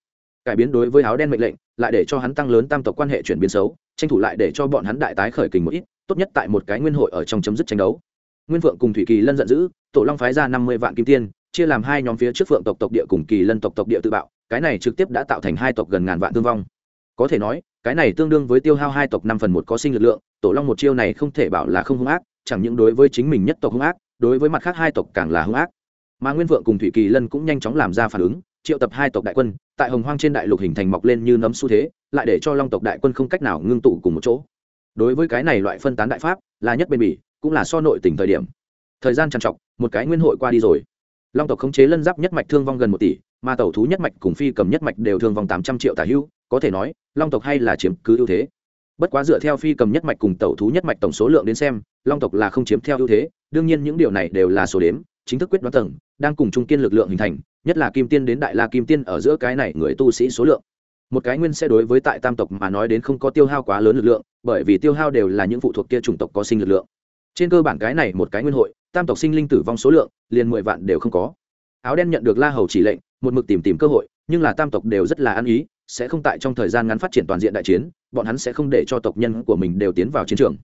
Cải biến đối với áo đen mệnh lệnh, lại để cho hắn tăng lớn tam tộc quan hệ chuyển biến xấu, tranh thủ lại để cho bọn hắn đại tái khởi kình một ít tốt nhất tại một cái nguyên hội ở trong chấm dứt tranh đấu. Nguyên phượng cùng thủy kỳ lân giận dữ, tổ long phái ra năm mươi vạn kim tiên chia làm hai nhóm phía trước phượng tộc tộc địa cùng kỳ lân tộc tộc địa tự bạo, cái này trực tiếp đã tạo thành hai tộc gần ngàn vạn thương vong. Có thể nói, cái này tương đương với tiêu hao hai tộc năm phần một có sinh lực lượng, tổ long một chiêu này không thể bảo là không hung ác, chẳng những đối với chính mình nhất tộc hung ác, đối với mặt khác hai tộc càng là hung ác. Mà nguyên vượng cùng thủy kỳ lân cũng nhanh chóng làm ra phản ứng, triệu tập hai tộc đại quân, tại hồng hoang trên đại lục hình thành mọc lên như nấm xu thế, lại để cho long tộc đại quân không cách nào ngưng tụ cùng một chỗ đối với cái này loại phân tán đại pháp, là nhất bên bỉ, cũng là so nội tỉnh thời điểm. Thời gian trằn trọc, một cái nguyên hội qua đi rồi. Long tộc khống chế lân giáp nhất mạch thương vong gần một tỷ, mà tẩu thú nhất mạch cùng phi cầm nhất mạch đều thương vong tám trăm triệu tả hưu, có thể nói, long tộc hay là chiếm cứ ưu thế. Bất quá dựa theo phi cầm nhất mạch cùng tẩu thú nhất mạch tổng số lượng đến xem, long tộc là không chiếm theo ưu thế, đương nhiên những điều này đều là số đếm, chính thức quyết đoán tầng, đang cùng trung kiên lực lượng hình thành, nhất là kim tiên đến đại la kim tiên ở giữa cái này người tu sĩ số lượng một cái nguyên sẽ đối với tại tam tộc mà nói đến không có tiêu hao quá lớn lực lượng, bởi vì tiêu hao đều là những phụ thuộc kia chủng tộc có sinh lực lượng. Trên cơ bản cái này một cái nguyên hội, tam tộc sinh linh tử vong số lượng, liền mười vạn đều không có. Áo đen nhận được la hầu chỉ lệnh, một mực tìm tìm cơ hội, nhưng là tam tộc đều rất là ăn ý, sẽ không tại trong thời gian ngắn phát triển toàn diện đại chiến, bọn hắn sẽ không để cho tộc nhân của mình đều tiến vào chiến trường.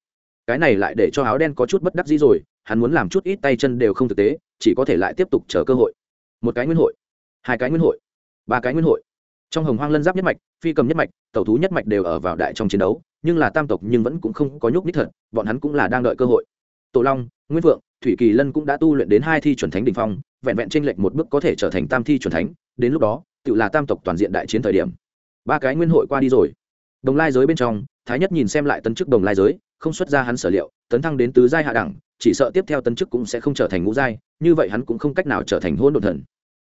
Cái này lại để cho áo đen có chút bất đắc dĩ rồi, hắn muốn làm chút ít tay chân đều không thực tế, chỉ có thể lại tiếp tục chờ cơ hội. Một cái nguyên hội, hai cái nguyên hội, ba cái nguyên hội trong hồng hoang lân giáp nhất mạch, phi cầm nhất mạch, tẩu thú nhất mạch đều ở vào đại trong chiến đấu, nhưng là tam tộc nhưng vẫn cũng không có nhúc nhích thật, bọn hắn cũng là đang đợi cơ hội. Tổ long, nguyên vượng thủy kỳ lân cũng đã tu luyện đến hai thi chuẩn thánh đình phong, vẹn vẹn tranh lệch một bước có thể trở thành tam thi chuẩn thánh, đến lúc đó, tự là tam tộc toàn diện đại chiến thời điểm. Ba cái nguyên hội qua đi rồi. Đồng lai giới bên trong, thái nhất nhìn xem lại tân chức đồng lai giới, không xuất ra hắn sở liệu, tấn thăng đến tứ giai hạ đẳng, chỉ sợ tiếp theo tân chức cũng sẽ không trở thành ngũ giai, như vậy hắn cũng không cách nào trở thành hôn đột thần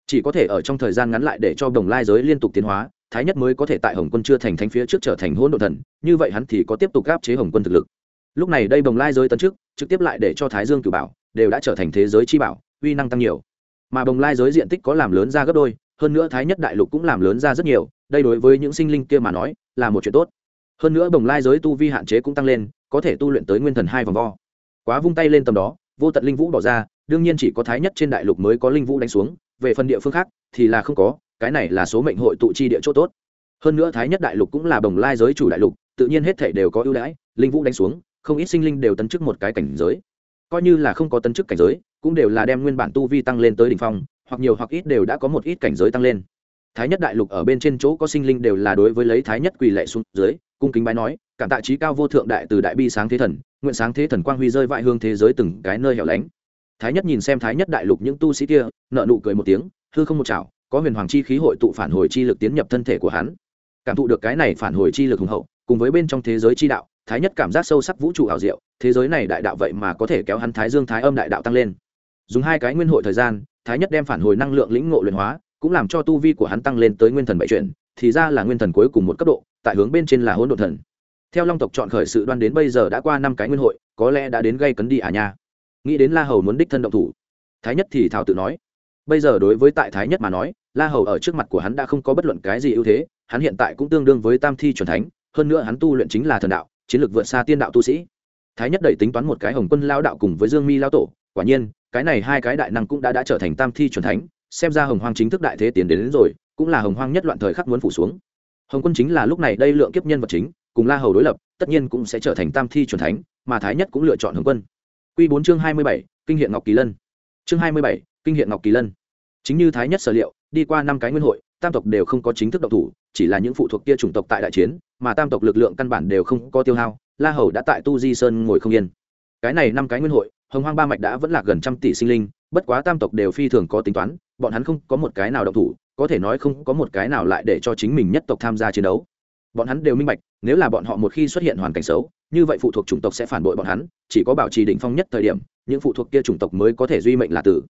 chỉ có thể ở trong thời gian ngắn lại để cho đồng lai giới liên tục tiến hóa thái nhất mới có thể tại hồng quân chưa thành thánh phía trước trở thành hỗn độ thần như vậy hắn thì có tiếp tục áp chế hồng quân thực lực. Lúc này đây đồng lai giới tấn trước, trực tiếp lại để cho thái dương cử bảo đều đã trở thành thế giới chi bảo uy năng tăng nhiều. Mà đồng lai giới diện tích có làm lớn ra gấp đôi hơn nữa thái nhất đại lục cũng làm lớn ra rất nhiều đây đối với những sinh linh kia mà nói là một chuyện tốt. Hơn nữa đồng lai giới tu vi hạn chế cũng tăng lên có thể tu luyện tới nguyên thần hai vòng vo. Quá vung tay lên tầm đó vô tận linh vũ bỏ ra đương nhiên chỉ có thái nhất trên đại lục mới có linh vũ đánh xuống về phần địa phương khác thì là không có, cái này là số mệnh hội tụ chi địa chỗ tốt. Hơn nữa thái nhất đại lục cũng là bồng lai giới chủ đại lục, tự nhiên hết thể đều có ưu đãi, linh vũ đánh xuống, không ít sinh linh đều tấn chức một cái cảnh giới. Coi như là không có tấn chức cảnh giới, cũng đều là đem nguyên bản tu vi tăng lên tới đỉnh phong, hoặc nhiều hoặc ít đều đã có một ít cảnh giới tăng lên. Thái nhất đại lục ở bên trên chỗ có sinh linh đều là đối với lấy thái nhất quỳ lệ xuống dưới, cung kính bái nói, cảm tạ trí cao vô thượng đại từ đại bi sáng thế thần, nguyện sáng thế thần quang huy rơi vãi hương thế giới từng cái nơi hẻo lánh thái nhất nhìn xem thái nhất đại lục những tu sĩ kia nợ nụ cười một tiếng, hư không một chảo, có huyền hoàng chi khí hội tụ phản hồi chi lực tiến nhập thân thể của hắn. Cảm thụ được cái này phản hồi chi lực hùng hậu, cùng với bên trong thế giới chi đạo, thái nhất cảm giác sâu sắc vũ trụ ảo diệu, thế giới này đại đạo vậy mà có thể kéo hắn thái dương thái âm đại đạo tăng lên. Dùng hai cái nguyên hội thời gian, thái nhất đem phản hồi năng lượng lĩnh ngộ luyện hóa, cũng làm cho tu vi của hắn tăng lên tới nguyên thần bảy chuyển, thì ra là nguyên thần cuối cùng một cấp độ, tại hướng bên trên là hỗn độn thần. Theo long tộc chọn khởi sự đoan đến bây giờ đã qua năm cái nguyên hội, có lẽ đã đến gây cấn đi à nha nghĩ đến la hầu muốn đích thân động thủ thái nhất thì thảo tự nói bây giờ đối với tại thái nhất mà nói la hầu ở trước mặt của hắn đã không có bất luận cái gì ưu thế hắn hiện tại cũng tương đương với tam thi c thánh hơn nữa hắn tu luyện chính là thần đạo chiến lược vượt xa tiên đạo tu sĩ. Thái nhất đẩy tính toán một cái hồng quân lao đạo cùng với dương mi lao tổ quả nhiên cái này hai cái đại năng cũng đã đã trở thành tam thi c thánh xem ra hồng hoang chính thức đại thế tiến đến, đến rồi cũng là hồng hoang nhất loạn thời khắc muốn phủ xuống. Hồng quân chính là lúc này đây lượng kiếp nhân vật chính cùng la hầu đối lập tất nhiên cũng sẽ trở thành tam thi c thánh mà thái nhất cũng lựa chọn hồng quân quy bốn chương hai mươi bảy, kinh hiện ngọc kỳ lân. Chương hai mươi bảy, kinh hiện ngọc kỳ lân. Chính như thái nhất sở liệu, đi qua năm cái nguyên hội, tam tộc đều không có chính thức động thủ, chỉ là những phụ thuộc kia chủng tộc tại đại chiến, mà tam tộc lực lượng căn bản đều không có tiêu hao, la hầu đã tại tu di sơn ngồi không yên. Cái này năm cái nguyên hội, hồng hoang ba mạch đã vẫn là gần trăm tỷ sinh linh, bất quá tam tộc đều phi thường có tính toán, bọn hắn không có một cái nào động thủ, có thể nói không có một cái nào lại để cho chính mình nhất tộc tham gia chiến đấu bọn hắn đều minh bạch, nếu là bọn họ một khi xuất hiện hoàn cảnh xấu, như vậy phụ thuộc chủng tộc sẽ phản bội bọn hắn, chỉ có bảo trì đỉnh phong nhất thời điểm, những phụ thuộc kia chủng tộc mới có thể duy mệnh là tử.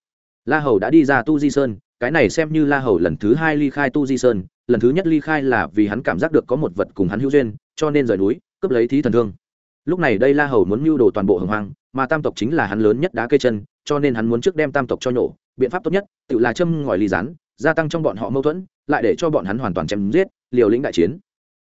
La hầu đã đi ra tu di sơn, cái này xem như la hầu lần thứ hai ly khai tu di sơn, lần thứ nhất ly khai là vì hắn cảm giác được có một vật cùng hắn hữu duyên, cho nên rời núi, cướp lấy thí thần thương. Lúc này đây la hầu muốn mưu đồ toàn bộ hồng hoang, mà tam tộc chính là hắn lớn nhất đá cây chân, cho nên hắn muốn trước đem tam tộc cho nhổ, biện pháp tốt nhất, tự là châm ngòi ly rán gia tăng trong bọn họ mâu thuẫn, lại để cho bọn hắn hoàn toàn chém giết, liều lĩnh đại chiến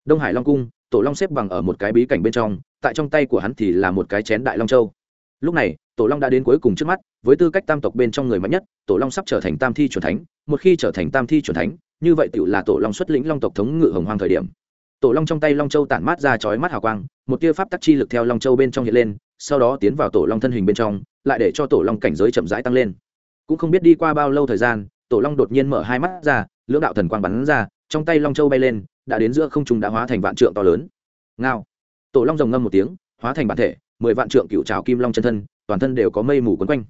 đông hải long cung, tổ long xếp bằng ở một cái bí cảnh bên trong, tại trong tay của hắn thì là một cái chén đại long châu. Lúc này, tổ long đã đến cuối cùng trước mắt, với tư cách tam tộc bên trong người mạnh nhất, tổ long sắp trở thành tam thi c thánh, một khi trở thành tam thi c thánh, như vậy tựu là tổ long xuất lĩnh long tộc thống ngự hồng hoang thời điểm. Tổ long trong tay long châu tản mát ra chói mắt hào quang, một tia pháp tắc chi lực theo long châu bên trong hiện lên, sau đó tiến vào tổ long thân hình bên trong, lại để cho tổ long cảnh giới chậm rãi tăng lên. Cũng không biết đi qua bao lâu thời gian, tổ long đột nhiên mở hai mắt ra, lưỡng đạo thần quang bắn ra, trong tay long châu bay lên đã đến giữa không trung đã hóa thành vạn trượng to lớn. Ngao. Tổ long rồng ngâm một tiếng, hóa thành bản thể, mười vạn trượng cựu trào kim long chân thân, toàn thân đều có mây mù quấn quanh.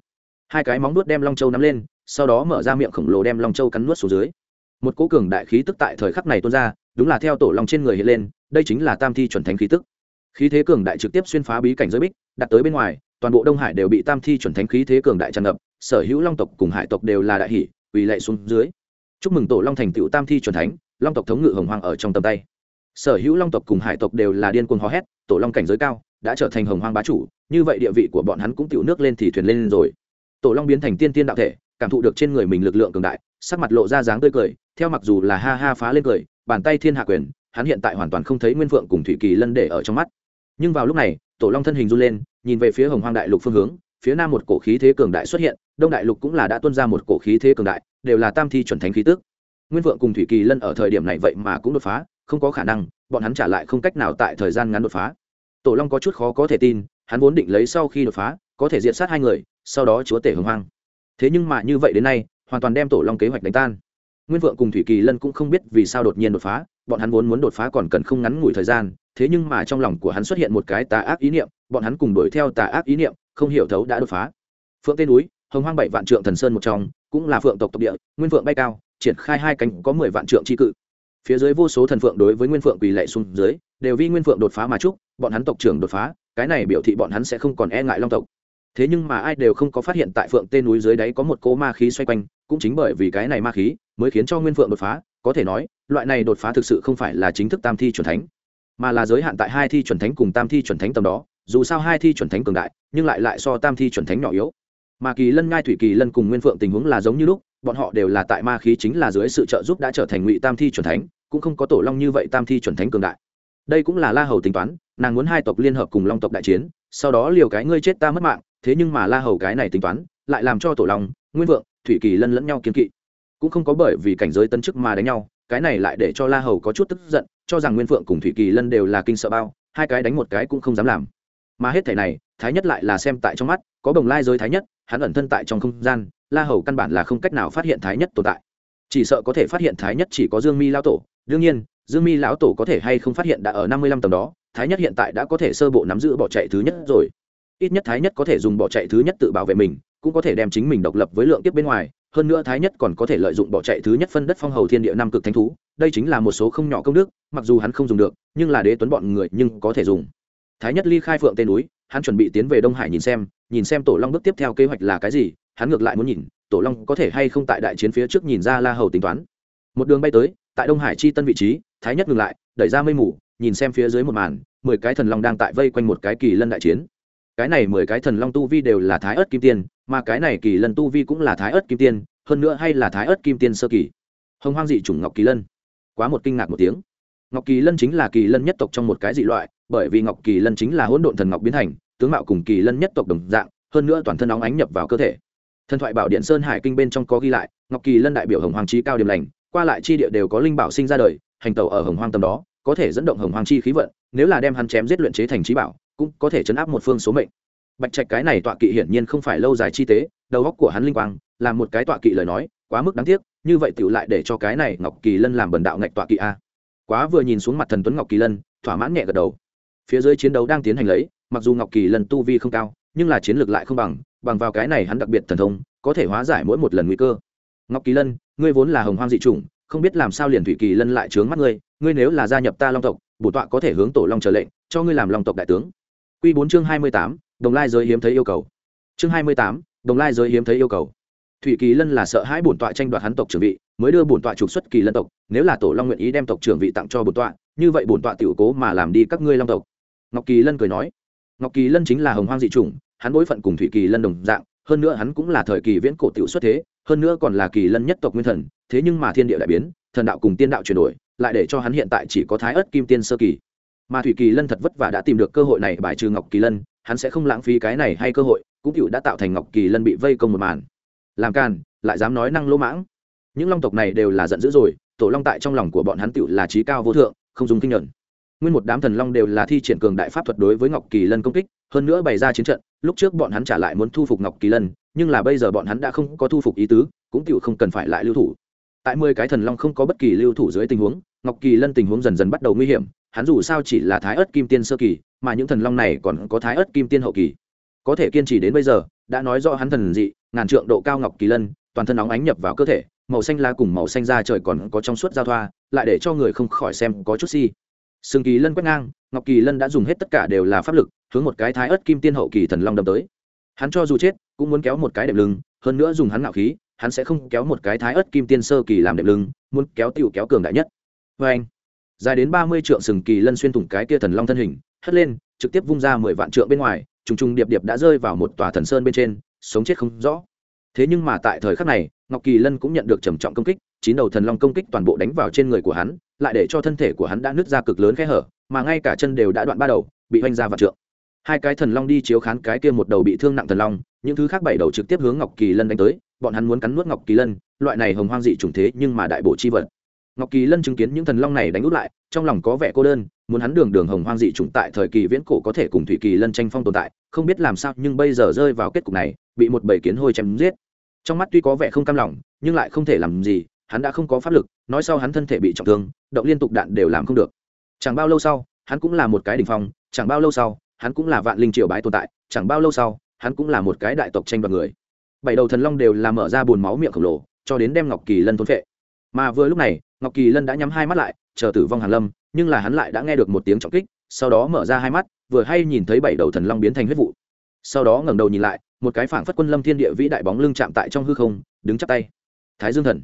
Hai cái móng nuốt đem long châu nắm lên, sau đó mở ra miệng khổng lồ đem long châu cắn nuốt xuống dưới. Một cố cường đại khí tức tại thời khắc này tuôn ra, đúng là theo tổ long trên người hiện lên, đây chính là tam thi chuẩn thánh khí tức. Khí thế cường đại trực tiếp xuyên phá bí cảnh giới bích, đặt tới bên ngoài, toàn bộ đông hải đều bị tam thi chuẩn thánh khí thế cường đại tràn ngập, sở hữu long tộc cùng hải tộc đều là đại hỷ, quỳ lệ xuống dưới. Chúc mừng tổ long thành tựu tam thi chuẩn thánh long tộc thống ngự hồng hoang ở trong tầm tay. Sở hữu long tộc cùng hải tộc đều là điên cuồng hò hét, tổ long cảnh giới cao, đã trở thành hồng hoang bá chủ, như vậy địa vị của bọn hắn cũng tựu nước lên thì thuyền lên rồi. Tổ long biến thành tiên tiên đạo thể, cảm thụ được trên người mình lực lượng cường đại, sắc mặt lộ ra dáng tươi cười, theo mặc dù là ha ha phá lên cười, bàn tay thiên hạ quyền, hắn hiện tại hoàn toàn không thấy nguyên vượng cùng thủy kỳ lân để ở trong mắt. Nhưng vào lúc này, tổ long thân hình run lên, nhìn về phía hồng hoang đại lục phương hướng, phía nam một cổ khí thế cường đại xuất hiện, đông đại lục cũng là đã tuân ra một cổ khí thế cường đại, đều là tam thi chuẩn thánh khí tức nguyên vượng cùng thủy kỳ lân ở thời điểm này vậy mà cũng đột phá, không có khả năng, bọn hắn trả lại không cách nào tại thời gian ngắn đột phá. Tổ long có chút khó có thể tin, hắn vốn định lấy sau khi đột phá, có thể diện sát hai người, sau đó chúa tể hồng hoang. Thế nhưng mà như vậy đến nay, hoàn toàn đem tổ long kế hoạch đánh tan. Nguyên vượng cùng thủy kỳ lân cũng không biết vì sao đột nhiên đột phá, bọn hắn vốn muốn đột phá còn cần không ngắn ngủi thời gian, thế nhưng mà trong lòng của hắn xuất hiện một cái tà ác ý niệm, bọn hắn cùng đuổi theo tà ác ý niệm, không hiểu thấu đã đột phá. Phượng tên núi, hồng hoang bảy vạn trượng thần sơn một trong, cũng là phượng tộc tộc địa, nguyên phượng bay cao triển khai hai cánh có mười vạn trượng chi cự. Phía dưới vô số thần phượng đối với nguyên phượng quỳ lệ xuống dưới, đều vì nguyên phượng đột phá mà chúc, bọn hắn tộc trưởng đột phá, cái này biểu thị bọn hắn sẽ không còn e ngại long tộc. Thế nhưng mà ai đều không có phát hiện tại phượng tên núi dưới đáy có một cỗ ma khí xoay quanh, cũng chính bởi vì cái này ma khí mới khiến cho nguyên phượng đột phá, có thể nói, loại này đột phá thực sự không phải là chính thức tam thi chuẩn thánh, mà là giới hạn tại hai thi chuẩn thánh cùng tam thi chuẩn thánh tầm đó, dù sao hai thi chuẩn thánh cường đại, nhưng lại lại so tam thi chuẩn thánh nhỏ yếu. Mà kỳ lân ngai thủy kỳ lân cùng nguyên phượng tình huống là giống như lúc bọn họ đều là tại ma khí chính là dưới sự trợ giúp đã trở thành ngụy tam thi chuẩn thánh, cũng không có tổ long như vậy tam thi chuẩn thánh cường đại. Đây cũng là la hầu tính toán, nàng muốn hai tộc liên hợp cùng long tộc đại chiến, sau đó liều cái ngươi chết ta mất mạng, thế nhưng mà la hầu cái này tính toán, lại làm cho tổ long, nguyên vượng, thủy kỳ lân lẫn nhau kiên kỵ. Cũng không có bởi vì cảnh giới tân chức mà đánh nhau, cái này lại để cho la hầu có chút tức giận, cho rằng nguyên Vượng cùng thủy kỳ lân đều là kinh sợ bao, hai cái đánh một cái cũng không dám làm. Mà hết thể này, thái nhất lại là xem tại trong mắt, có bồng lai giới thái nhất, hắn ẩn thân tại trong không gian la hầu căn bản là không cách nào phát hiện thái nhất tồn tại. Chỉ sợ có thể phát hiện thái nhất chỉ có dương mi lão tổ. Đương nhiên, dương mi lão tổ có thể hay không phát hiện đã ở năm mươi lăm tầng đó, thái nhất hiện tại đã có thể sơ bộ nắm giữ bỏ chạy thứ nhất rồi. Ít nhất thái nhất có thể dùng bỏ chạy thứ nhất tự bảo vệ mình, cũng có thể đem chính mình độc lập với lượng tiếp bên ngoài. Hơn nữa thái nhất còn có thể lợi dụng bỏ chạy thứ nhất phân đất phong hầu thiên địa năm cực thánh thú. Đây chính là một số không nhỏ công đức, mặc dù hắn không dùng được, nhưng là đế tuấn bọn người nhưng có thể dùng. Thái nhất ly khai phượng tên núi, hắn chuẩn bị tiến về đông hải nhìn xem nhìn xem tổ long bước tiếp theo kế hoạch là cái gì hắn ngược lại muốn nhìn, tổ long có thể hay không tại đại chiến phía trước nhìn ra la hầu tính toán. Một đường bay tới, tại đông hải chi tân vị trí, thái nhất ngừng lại, đẩy ra mây mù, nhìn xem phía dưới một màn, mười cái thần long đang tại vây quanh một cái kỳ lân đại chiến. Cái này mười cái thần long tu vi đều là thái ớt kim tiên, mà cái này kỳ lân tu vi cũng là thái ớt kim tiên, hơn nữa hay là thái ớt kim tiên sơ kỳ. Hồng hoang dị chủng ngọc kỳ lân. Quá một kinh ngạc một tiếng. Ngọc kỳ lân chính là kỳ lân nhất tộc trong một cái dị loại, bởi vì ngọc kỳ lân chính là hỗn độn thần ngọc biến thành, tướng mạo cùng kỳ lân nhất tộc đồng dạng, hơn nữa toàn thân óng ánh nhập vào cơ thể thần thoại bảo điện sơn hải kinh bên trong có ghi lại, ngọc kỳ lân đại biểu hồng hoàng trí cao điểm lành, qua lại chi địa đều có linh bảo sinh ra đời, hành tàu ở hồng hoàng tầm đó, có thể dẫn động hồng hoàng chi khí vận, nếu là đem hắn chém giết luyện chế thành trí bảo, cũng có thể chấn áp một phương số mệnh. Bạch trạch cái này tọa kỵ hiển nhiên không phải lâu dài chi tế, đầu góc của hắn linh quang làm một cái tọa kỵ lời nói, quá mức đáng tiếc, như vậy tựu lại để cho cái này ngọc kỳ lân làm bần đạo ngạch tọa kỵ a. Quá vừa nhìn xuống mặt thần tuấn ngọc kỳ lân, thỏa mãn nhẹ gật đầu. Phía dưới chiến đấu đang tiến hành lấy, mặc dù ngọc kỳ lân tu vi không cao, nhưng là chiến lược lại không bằng bằng vào cái này hắn đặc biệt thần thông, có thể hóa giải mỗi một lần nguy cơ. Ngọc kỳ lân, ngươi vốn là hồng hoang dị chủng, không biết làm sao liền thủy kỳ lân lại trướng mắt ngươi ngươi nếu là gia nhập ta long tộc, bổ tọa có thể hướng tổ long trở lệnh, cho ngươi làm Long tộc đại tướng. Q bốn chương hai mươi tám, đồng lai giới hiếm thấy yêu cầu. Chương hai mươi tám, đồng lai giới hiếm thấy yêu cầu. Thủy kỳ lân là sợ hãi bổn tọa tranh đoạt hắn tộc trưởng vị, mới đưa bổn tọa trục xuất kỳ lân tộc, nếu là tổ long nguyện ý đem tộc trưởng vị tặng cho bổn tọa, như vậy bổn tọa tiểu cố mà làm đi các ngươi long tộc. Ngọc kỳ lân cười nói, ngọc kỳ lân chính là hồng hoang dị chủng hắn bối phận cùng thủy kỳ lân đồng dạng, hơn nữa hắn cũng là thời kỳ viễn cổ tiểu xuất thế, hơn nữa còn là kỳ lân nhất tộc nguyên thần, thế nhưng mà thiên địa đại biến, thần đạo cùng tiên đạo chuyển đổi, lại để cho hắn hiện tại chỉ có thái ớt kim tiên sơ kỳ. Mà thủy kỳ lân thật vất vả đã tìm được cơ hội này bài trừ ngọc kỳ lân, hắn sẽ không lãng phí cái này hay cơ hội, cũng cựu đã tạo thành ngọc kỳ lân bị vây công một màn. Làm càn, lại dám nói năng lỗ mãng. Những long tộc này đều là giận dữ rồi, tổ long tại trong lòng của bọn hắn cựu là trí cao vô thượng, không dùng kinh nhuận nguyên một đám thần long đều là thi triển cường đại pháp thuật đối với ngọc kỳ lân công kích, hơn nữa bày ra chiến trận lúc trước bọn hắn trả lại muốn thu phục ngọc kỳ lân, nhưng là bây giờ bọn hắn đã không có thu phục ý tứ, cũng tựu không cần phải lại lưu thủ. Tại mười cái thần long không có bất kỳ lưu thủ dưới tình huống, ngọc kỳ lân tình huống dần dần bắt đầu nguy hiểm, hắn dù sao chỉ là thái ớt kim tiên sơ kỳ, mà những thần long này còn có thái ớt kim tiên hậu kỳ. Có thể kiên trì đến bây giờ, đã nói rõ hắn thần dị, ngàn trượng độ cao ngọc kỳ lân, toàn thân óng ánh nhập vào cơ thể, màu xanh lá cùng màu xanh da trời còn có trong suốt giao thoa, lại để cho người không khỏi xem có chút si. Sừng kỳ lân quét ngang ngọc kỳ lân đã dùng hết tất cả đều là pháp lực, hướng một cái thái ớt kim tiên hậu kỳ thần long đâm tới. Hắn cho dù chết, cũng muốn kéo một cái đệm lưng, hơn nữa dùng hắn nạo khí, hắn sẽ không kéo một cái thái ớt kim tiên sơ kỳ làm đệm lưng, muốn kéo tiểu kéo cường đại nhất. Vê anh, dài đến ba mươi trượng sừng kỳ lân xuyên thủng cái kia thần long thân hình, hất lên, trực tiếp vung ra mười vạn trượng bên ngoài, trùng trùng điệp điệp đã rơi vào một tòa thần sơn bên trên, sống chết không rõ. Thế nhưng mà tại thời khắc này, ngọc kỳ lân cũng nhận được trầm trọng công kích, chín đầu thần long công kích toàn bộ đánh vào trên người của hắn, lại để cho thân thể của hắn đã nứt ra cực lớn khe hở mà ngay cả chân đều đã đoạn ba đầu, bị oanh ra vặt trượng. Hai cái thần long đi chiếu khán cái kia một đầu bị thương nặng thần long, những thứ khác bảy đầu trực tiếp hướng ngọc kỳ lân đánh tới, bọn hắn muốn cắn nuốt ngọc kỳ lân, loại này hồng hoang dị trùng thế nhưng mà đại bộ chi vật. Ngọc kỳ lân chứng kiến những thần long này đánh út lại, trong lòng có vẻ cô đơn, muốn hắn đường đường hồng hoang dị trùng tại thời kỳ viễn cổ có thể cùng thủy kỳ lân tranh phong tồn tại, không biết làm sao nhưng bây giờ rơi vào kết cục này, bị một bầy kiến hôi chém giết. Trong mắt tuy có vẻ không cam lòng, nhưng lại không thể làm gì, hắn đã không có pháp lực, nói sau hắn thân thể bị trọng thương, động liên tục đạn đều làm không được chẳng bao lâu sau, hắn cũng là một cái đ ỉ n h phong, chẳng bao lâu sau, hắn cũng là vạn linh triều bái tồn tại, chẳng bao lâu sau, hắn cũng là một cái đại tộc tranh đoạt người. Bảy đầu thần long đều là mở ra bùn máu miệng khổng lồ, cho đến đem ngọc kỳ lân thốn phệ. Mà vừa lúc này, ngọc kỳ lân đã nhắm hai mắt lại, chờ tử vong hàn lâm, nhưng là hắn lại đã nghe được một tiếng trọng kích, sau đó mở ra hai mắt, vừa hay nhìn thấy bảy đầu thần long biến thành huyết vụ. Sau đó ngẩng đầu nhìn lại, một cái phảng phất quân lâm thiên địa vĩ đại bóng lưng chạm tại trong hư không, đứng chắp tay. Thái dương thần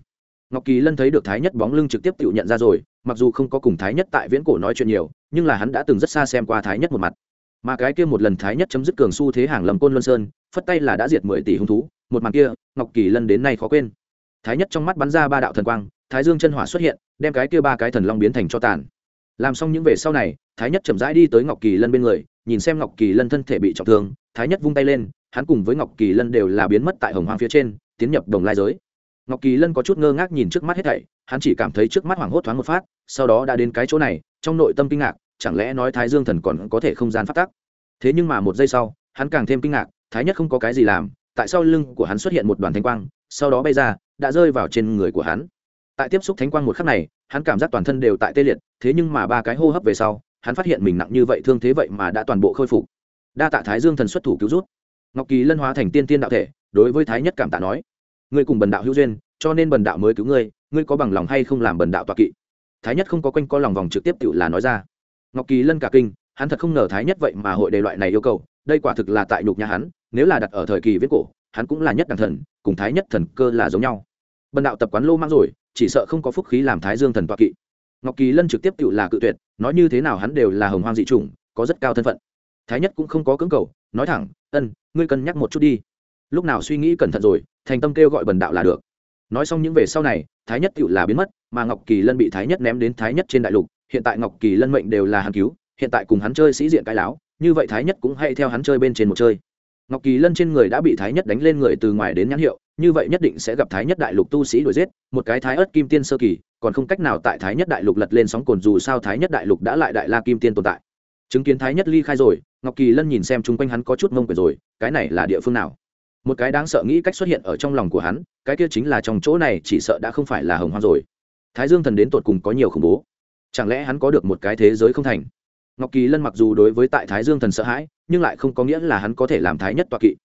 ngọc kỳ lân thấy được thái nhất bóng lưng trực tiếp tự nhận ra rồi, mặc dù không có cùng thái nhất tại viễn cổ nói chuyện nhiều, nhưng là hắn đã từng rất xa xem qua thái nhất một mặt. Mà cái kia một lần thái nhất chấm dứt cường su thế hàng lầm côn luân sơn, phất tay là đã diệt mười tỷ hung thú, một mặt kia, ngọc kỳ lân đến nay khó quên. Thái nhất trong mắt bắn ra ba đạo thần quang, thái dương chân hỏa xuất hiện, đem cái kia ba cái thần long biến thành cho tàn. Làm xong những về sau này, thái nhất chậm rãi đi tới ngọc kỳ lân bên người, nhìn xem ngọc kỳ lân thân thể bị trọng thương, thái nhất vung tay lên, hắn cùng với ngọc kỳ lân đều là biến mất tại hồng hoàng phía trên, tiến nhập đồng lai giới ngọc kỳ lân có chút ngơ ngác nhìn trước mắt hết thảy, hắn chỉ cảm thấy trước mắt hoảng hốt thoáng một phát, sau đó đã đến cái chỗ này, trong nội tâm kinh ngạc, chẳng lẽ nói thái dương thần còn có thể không gian phát tác thế nhưng mà một giây sau, hắn càng thêm kinh ngạc, thái nhất không có cái gì làm, tại sau lưng của hắn xuất hiện một đoàn thanh quang, sau đó bay ra, đã rơi vào trên người của hắn. Tại tiếp xúc thánh quang một khắc này, hắn cảm giác toàn thân đều tại tê liệt, thế nhưng mà ba cái hô hấp về sau, hắn phát hiện mình nặng như vậy thương thế vậy mà đã toàn bộ khôi phục. Đa tạ thái dương thần xuất thủ cứu rút ngọc kỳ lân hóa thành tiên tiên đạo thể, đối với thái nhất cảm tạ nói ngươi cùng bần đạo hữu duyên, cho nên bần đạo mới cứu ngươi ngươi có bằng lòng hay không làm bần đạo tọa kỵ? Thái nhất không có quanh co lòng vòng trực tiếp tự là nói ra. Ngọc kỳ lân cả kinh, hắn thật không ngờ thái nhất vậy mà hội đề loại này yêu cầu, đây quả thực là tại nhục nhà hắn, nếu là đặt ở thời kỳ viết cổ, hắn cũng là nhất đẳng thần, cùng thái nhất thần cơ là giống nhau. Bần đạo tập quán lô mang rồi, chỉ sợ không có phúc khí làm thái dương thần tọa kỵ. Ngọc kỳ lân trực tiếp tự là cự tuyệt, nói như thế nào hắn đều là hồng hoang dị chủng, có rất cao thân phận. Thái nhất cũng không có cưỡng cầu, nói thẳng, ân, ngươi cân nhắc một chút đi lúc nào suy nghĩ cẩn thận rồi, thành tâm kêu gọi bần đạo là được. Nói xong những về sau này, thái nhất tựu là biến mất, mà ngọc kỳ lân bị thái nhất ném đến thái nhất trên đại lục. Hiện tại ngọc kỳ lân mệnh đều là hàn cứu, hiện tại cùng hắn chơi sĩ diện cái láo, như vậy thái nhất cũng hay theo hắn chơi bên trên một chơi. Ngọc kỳ lân trên người đã bị thái nhất đánh lên người từ ngoài đến nhãn hiệu, như vậy nhất định sẽ gặp thái nhất đại lục tu sĩ đuổi giết, một cái thái ớt kim tiên sơ kỳ, còn không cách nào tại thái nhất đại lục lật lên sóng cồn dù sao thái nhất đại lục đã lại đại la kim tiên tồn tại. Chứng kiến thái nhất ly khai rồi, ngọc kỳ lân nhìn xem chung quanh hắn có chút mông quyền rồi, cái này là địa phương nào? Một cái đáng sợ nghĩ cách xuất hiện ở trong lòng của hắn, cái kia chính là trong chỗ này chỉ sợ đã không phải là hồng hoang rồi. Thái dương thần đến tột cùng có nhiều khủng bố. Chẳng lẽ hắn có được một cái thế giới không thành? Ngọc kỳ lân mặc dù đối với tại thái dương thần sợ hãi, nhưng lại không có nghĩa là hắn có thể làm thái nhất Toa kỵ.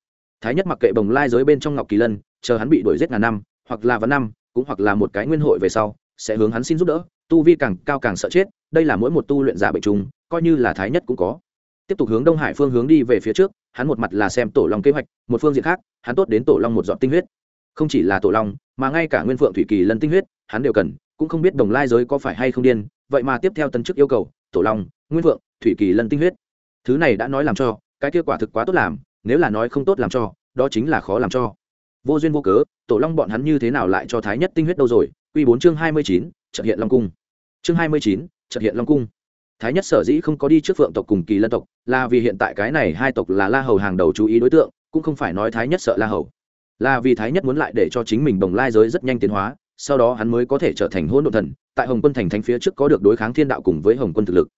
Thái nhất mặc kệ bồng lai giới bên trong ngọc kỳ lân, chờ hắn bị đuổi giết ngàn năm, hoặc là vạn năm, cũng hoặc là một cái nguyên hội về sau, sẽ hướng hắn xin giúp đỡ, tu vi càng cao càng sợ chết, đây là mỗi một tu luyện giả bệnh trùng, coi như là thái nhất cũng có. Tiếp tục hướng đông hải phương hướng đi về phía trước hắn một mặt là xem tổ long kế hoạch, một phương diện khác, hắn tốt đến tổ long một dọn tinh huyết. Không chỉ là tổ long, mà ngay cả nguyên phượng thủy kỳ lân tinh huyết, hắn đều cần, cũng không biết đồng lai giới có phải hay không điên, vậy mà tiếp theo tân chức yêu cầu, tổ long, nguyên phượng, thủy kỳ lân tinh huyết. Thứ này đã nói làm cho, cái kết quả thực quá tốt làm, nếu là nói không tốt làm cho, đó chính là khó làm cho. Vô duyên vô cớ, tổ long bọn hắn như thế nào lại cho thái nhất tinh huyết đâu rồi? Q bốn chương hai mươi chín trợ hiện long cung. Chương hai mươi chín trợ hiện long cung thái nhất sở dĩ không có đi trước phượng tộc cùng kỳ lân tộc, là vì hiện tại cái này hai tộc là la hầu hàng đầu chú ý đối tượng, cũng không phải nói thái nhất sợ la hầu. Là vì thái nhất muốn lại để cho chính mình bồng lai giới rất nhanh tiến hóa, sau đó hắn mới có thể trở thành hôn đ ộ thần, tại hồng quân thành thánh phía trước có được đối kháng thiên đạo cùng với hồng quân thực lực.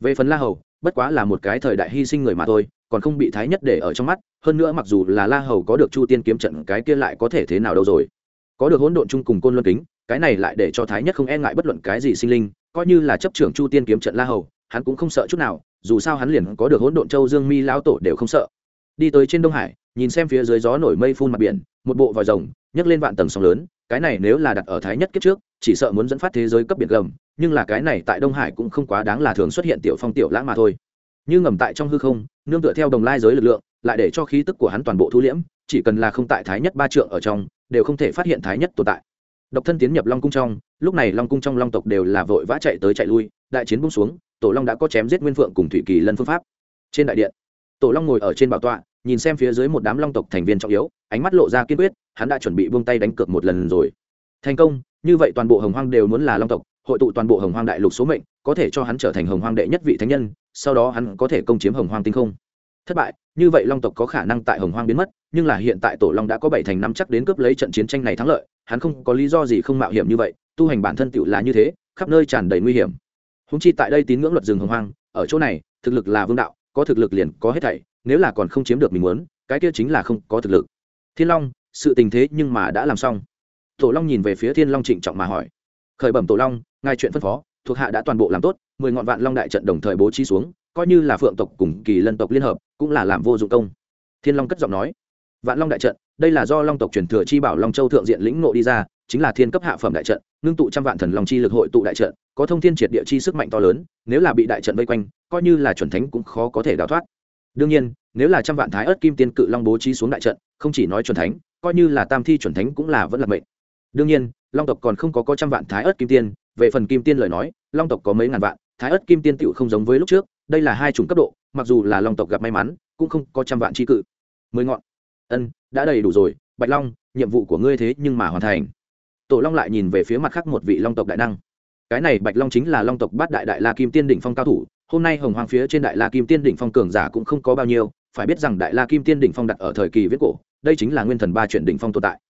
Về phần la hầu, bất quá là một cái thời đại hy sinh người mà thôi, còn không bị thái nhất để ở trong mắt, hơn nữa mặc dù là la hầu có được chu tiên kiếm trận, cái kia lại có thể thế nào đâu rồi. Có được hỗn độn chung cùng côn luân kính, cái này lại để cho thái nhất không e ngại bất luận cái gì sinh linh coi như là chấp trưởng chu tiên kiếm trận la hầu, hắn cũng không sợ chút nào, dù sao hắn liền có được hỗn độn châu dương mi lão tổ đều không sợ. Đi tới trên đông hải, nhìn xem phía dưới gió nổi mây phun mặt biển, một bộ vòi rồng, nhấc lên vạn tầng sóng lớn, cái này nếu là đặt ở thái nhất kiếp trước, chỉ sợ muốn dẫn phát thế giới cấp biển gầm, nhưng là cái này tại đông hải cũng không quá đáng là thường xuất hiện tiểu phong tiểu lãng mà thôi. Như ngầm tại trong hư không, nương tựa theo đồng lai giới lực lượng, lại để cho khí tức của hắn toàn bộ thu liễm, chỉ cần là không tại thái nhất ba trượng ở trong, đều không thể phát hiện thái nhất tồn tại độc thân tiến nhập long cung trong, lúc này long cung trong long tộc đều là vội vã chạy tới chạy lui, đại chiến bung xuống, tổ long đã có chém giết nguyên phượng cùng thủy kỳ lân phương pháp. Trên đại điện, tổ long ngồi ở trên bảo tọa, nhìn xem phía dưới một đám long tộc thành viên trọng yếu, ánh mắt lộ ra kiên quyết, hắn đã chuẩn bị buông tay đánh cược một lần rồi. Thành công, như vậy toàn bộ hồng hoang đều muốn là long tộc, hội tụ toàn bộ hồng hoang đại lục số mệnh, có thể cho hắn trở thành hồng hoang đệ nhất vị thánh nhân, sau đó hắn có thể công chiếm hồng hoang tinh không. Thất bại, như vậy long tộc có khả năng tại hồng hoang biến mất, nhưng là hiện tại tổ long đã có bảy thành năm chắc đến cướp lấy trận chiến tranh này thắng lợi hắn không có lý do gì không mạo hiểm như vậy, tu hành bản thân tựu là như thế, khắp nơi tràn đầy nguy hiểm. Húng chi tại đây tín ngưỡng luật rừng hồng hoang, ở chỗ này, thực lực là vương đạo, có thực lực liền có hết thảy, nếu là còn không chiếm được mình muốn, cái kia chính là không có thực lực. Thiên long, sự tình thế nhưng mà đã làm xong. Tổ long nhìn về phía thiên long trịnh trọng mà hỏi. Khởi bẩm tổ long, ngài chuyện phân phó, thuộc hạ đã toàn bộ làm tốt, mười ngọn vạn long đại trận đồng thời bố trí xuống, coi như là phượng tộc cùng kỳ lân tộc liên hợp, cũng là làm vô dụng công. Thiên long cất giọng nói vạn long đại trận, đây là do long tộc truyền thừa chi bảo long châu thượng diện lĩnh nộ đi ra, chính là thiên cấp hạ phẩm đại trận, ngưng tụ trăm vạn thần long chi lực hội tụ đại trận, có thông thiên triệt địa chi sức mạnh to lớn, nếu là bị đại trận vây quanh, coi như là chuẩn thánh cũng khó có thể đào thoát. Đương nhiên, nếu là trăm vạn thái ớt kim tiên cự long bố trí xuống đại trận, không chỉ nói chuẩn thánh, coi như là tam thi chuẩn thánh cũng là vẫn là mệnh. Đương nhiên, long tộc còn không có có trăm vạn thái ớt kim tiên, về phần kim tiên lời nói, long tộc có mấy ngàn vạn, thái ớt kim tiên tựu không giống với lúc trước, đây là hai chủng cấp độ, mặc dù là long tộc gặp may mắn, cũng không có trăm vạn tri cự. Mười ngọn ân, đã đầy đủ rồi, bạch long, nhiệm vụ của ngươi thế nhưng mà hoàn thành. Tổ long lại nhìn về phía mặt khác một vị long tộc đại năng. Cái này bạch long chính là long tộc bát đại đại la kim tiên đỉnh phong cao thủ, hôm nay hồng hoàng phía trên đại la kim tiên đỉnh phong cường giả cũng không có bao nhiêu, phải biết rằng đại la kim tiên đỉnh phong đặt ở thời kỳ viết cổ, đây chính là nguyên thần ba chuyển đỉnh phong tồn tại.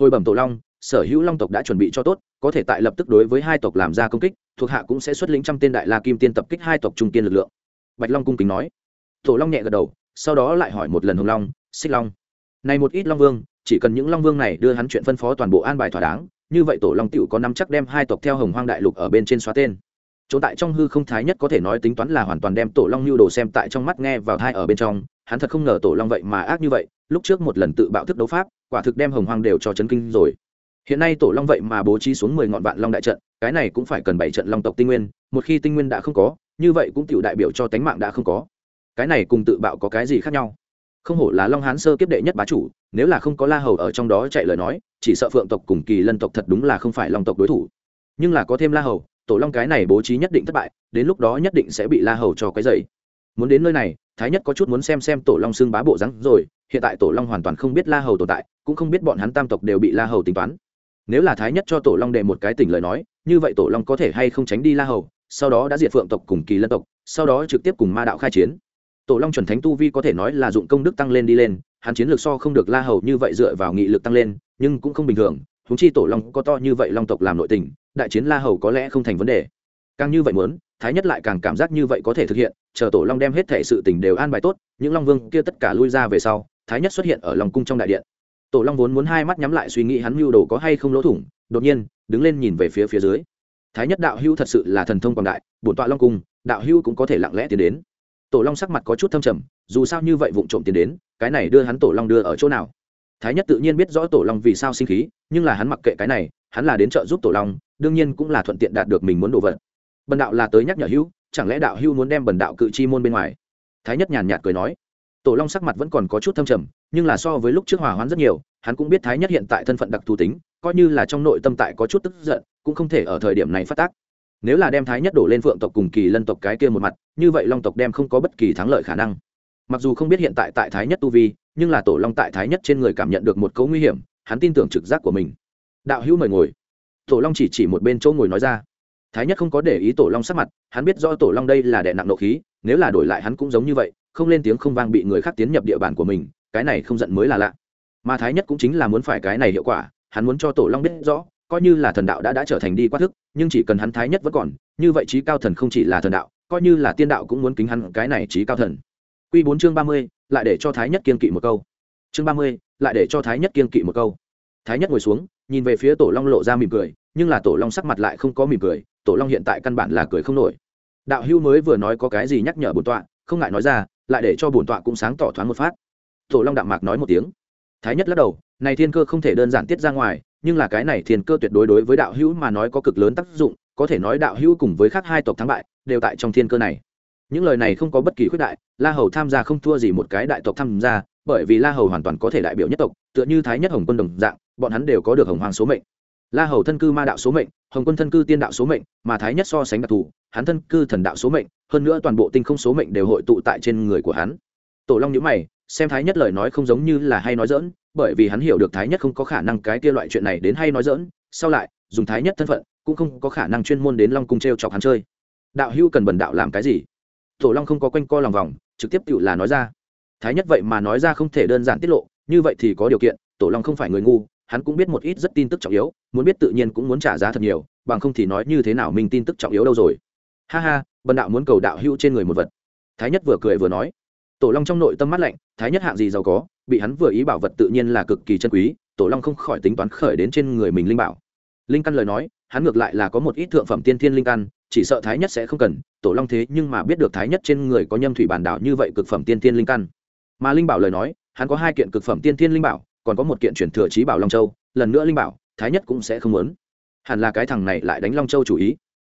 Hồi bẩm tổ long, sở hữu long tộc đã chuẩn bị cho tốt, có thể tại lập tức đối với hai tộc làm ra công kích, thuộc hạ cũng sẽ xuất lĩnh trăm tên đại la kim tiên tập kích hai tộc trung tiên lực lượng. Bạch long cung kính nói. Tổ long nhẹ gật đầu, sau đó lại hỏi một lần hồng long, xích long này một ít long vương, chỉ cần những long vương này đưa hắn chuyện phân phó toàn bộ an bài thỏa đáng, như vậy tổ long tựu có năm chắc đem hai tộc theo hồng hoang đại lục ở bên trên xóa tên. Chỗ tại trong hư không thái nhất có thể nói tính toán là hoàn toàn đem tổ long lưu đồ xem tại trong mắt nghe vào thai ở bên trong, hắn thật không ngờ tổ long vậy mà ác như vậy, lúc trước một lần tự bạo thức đấu pháp, quả thực đem hồng hoang đều cho chấn kinh rồi. Hiện nay tổ long vậy mà bố trí xuống mười ngọn vạn long đại trận, cái này cũng phải cần bảy trận long tộc tinh nguyên, một khi tinh nguyên đã không có, như vậy cũng tiểu đại biểu cho tánh mạng đã không có. Cái này cùng tự bạo có cái gì khác nhau? Không hổ là long hán sơ kiếp đệ nhất bá chủ, nếu là không có la hầu ở trong đó chạy lời nói, chỉ sợ phượng tộc cùng kỳ lân tộc thật đúng là không phải long tộc đối thủ. Nhưng là có thêm la hầu, tổ long cái này bố trí nhất định thất bại, đến lúc đó nhất định sẽ bị la hầu cho cái dày muốn đến nơi này, thái nhất có chút muốn xem xem tổ long xương bá bộ rắn rồi, hiện tại tổ long hoàn toàn không biết la hầu tồn tại, cũng không biết bọn hắn tam tộc đều bị la hầu tính toán. Nếu là thái nhất cho tổ long đệ một cái tỉnh lời nói, như vậy tổ long có thể hay không tránh đi la hầu, sau đó đã diệt phượng tộc cùng kỳ lân tộc, sau đó trực tiếp cùng ma đạo khai chiến tổ long chuẩn thánh tu vi có thể nói là dụng công đức tăng lên đi lên, hắn chiến lược so không được la hầu như vậy dựa vào nghị lực tăng lên, nhưng cũng không bình thường húng chi tổ long có to như vậy long tộc làm nội tình, đại chiến la hầu có lẽ không thành vấn đề. Càng như vậy muốn, thái nhất lại càng cảm giác như vậy có thể thực hiện, chờ tổ long đem hết thể sự tình đều an bài tốt, những long vương kia tất cả lui ra về sau, thái nhất xuất hiện ở lòng cung trong đại điện. Tổ long vốn muốn hai mắt nhắm lại suy nghĩ hắn mưu đồ có hay không lỗ thủng, đột nhiên, đứng lên nhìn về phía phía dưới. Thái nhất đạo hưu thật sự là thần thông quảng đại, bổn tọa long cung, đạo hưu cũng có thể lặng lẽ tiến đến tổ long sắc mặt có chút thâm trầm, dù sao như vậy vụ trộm tiền đến, cái này đưa hắn tổ long đưa ở chỗ nào? Thái nhất tự nhiên biết rõ tổ long vì sao sinh khí, nhưng là hắn mặc kệ cái này, hắn là đến chợ giúp tổ long, đương nhiên cũng là thuận tiện đạt được mình muốn đồ vật. Bần đạo là tới nhắc nhở hữu, chẳng lẽ đạo hữu muốn đem bần đạo cự chi môn bên ngoài? Thái nhất nhàn nhạt cười nói. Tổ long sắc mặt vẫn còn có chút thâm trầm, nhưng là so với lúc trước hòa hoãn rất nhiều, hắn cũng biết thái nhất hiện tại thân phận đặc thù tính, coi như là trong nội tâm tại có chút tức giận, cũng không thể ở thời điểm này phát tác nếu là đem thái nhất đổ lên phượng tộc cùng kỳ lân tộc cái kia một mặt, như vậy long tộc đem không có bất kỳ thắng lợi khả năng. Mặc dù không biết hiện tại tại thái nhất tu vi, nhưng là tổ long tại thái nhất trên người cảm nhận được một cấu nguy hiểm, hắn tin tưởng trực giác của mình. Đạo hữu mời ngồi. Tổ long chỉ chỉ một bên chỗ ngồi nói ra. Thái nhất không có để ý tổ long sắc mặt, hắn biết do tổ long đây là đệ nặng nộ khí, nếu là đổi lại hắn cũng giống như vậy, không lên tiếng không vang bị người khác tiến nhập địa bàn của mình, cái này không giận mới là lạ. Mà thái nhất cũng chính là muốn phải cái này hiệu quả, hắn muốn cho tổ long biết rõ coi như là thần đạo đã đã trở thành đi quát thức, nhưng chỉ cần hắn thái nhất vẫn còn, như vậy trí cao thần không chỉ là thần đạo, coi như là tiên đạo cũng muốn kính hắn cái này trí cao thần. Q bốn chương ba mươi, lại để cho thái nhất kiên kỵ một câu. Chương ba mươi, lại để cho thái nhất kiên kỵ một câu. Thái nhất ngồi xuống, nhìn về phía tổ long lộ ra mỉm cười, nhưng là tổ long sắc mặt lại không có mỉm cười, tổ long hiện tại căn bản là cười không nổi. Đạo hưu mới vừa nói có cái gì nhắc nhở bổn tọa, không ngại nói ra, lại để cho bổn tọa cũng sáng tỏ thoáng một phát. Tổ long đạm mạc nói một tiếng. Thái nhất lắc đầu, này thiên cơ không thể đơn giản tiết ra ngoài nhưng là cái này thiên cơ tuyệt đối đối với đạo hữu mà nói có cực lớn tác dụng, có thể nói đạo hữu cùng với khác hai tộc thắng bại, đều tại trong thiên cơ này. Những lời này không có bất kỳ khuyết đại, la hầu tham gia không thua gì một cái đại tộc tham gia, bởi vì la hầu hoàn toàn có thể đại biểu nhất tộc, tựa như thái nhất hồng quân đồng dạng, bọn hắn đều có được hồng hoàng số mệnh. La hầu thân cư ma đạo số mệnh, hồng quân thân cư tiên đạo số mệnh, mà thái nhất so sánh đặc thù, hắn thân cư thần đạo số mệnh, hơn nữa toàn bộ tinh không số mệnh đều hội tụ tại trên người của hắn. Tổ long nhữ mày, xem thái nhất lời nói không giống như là hay nói dỡn bởi vì hắn hiểu được thái nhất không có khả năng cái kia loại chuyện này đến hay nói dỡn, sau lại, dùng thái nhất thân phận, cũng không có khả năng chuyên môn đến long cung t r e o chọc hắn chơi. Đạo hữu cần bần đạo làm cái gì? Tổ long không có quanh co lòng vòng, trực tiếp tự là nói ra. Thái nhất vậy mà nói ra không thể đơn giản tiết lộ, như vậy thì có điều kiện, tổ long không phải người ngu, hắn cũng biết một ít rất tin tức trọng yếu, muốn biết tự nhiên cũng muốn trả giá thật nhiều, bằng không thì nói như thế nào mình tin tức trọng yếu đâu rồi. Ha ha, bần đạo muốn cầu đạo hữu trên người một vật. Thái nhất vừa cười vừa nói. Tổ long trong nội tâm mắt lạnh, thái nhất hạng gì giàu có bị hắn vừa ý bảo vật tự nhiên là cực kỳ chân quý, tổ long không khỏi tính toán khởi đến trên người mình linh bảo. Linh căn lời nói, hắn ngược lại là có một ít thượng phẩm tiên thiên linh căn, chỉ sợ thái nhất sẽ không cần, tổ long thế nhưng mà biết được thái nhất trên người có nhâm thủy bản đảo như vậy cực phẩm tiên thiên linh căn. Mà linh bảo lời nói, hắn có hai kiện cực phẩm tiên thiên linh bảo, còn có một kiện chuyển thừa trí bảo long châu, lần nữa linh bảo, thái nhất cũng sẽ không muốn. Hẳn là cái thằng này lại đánh long châu chủ ý.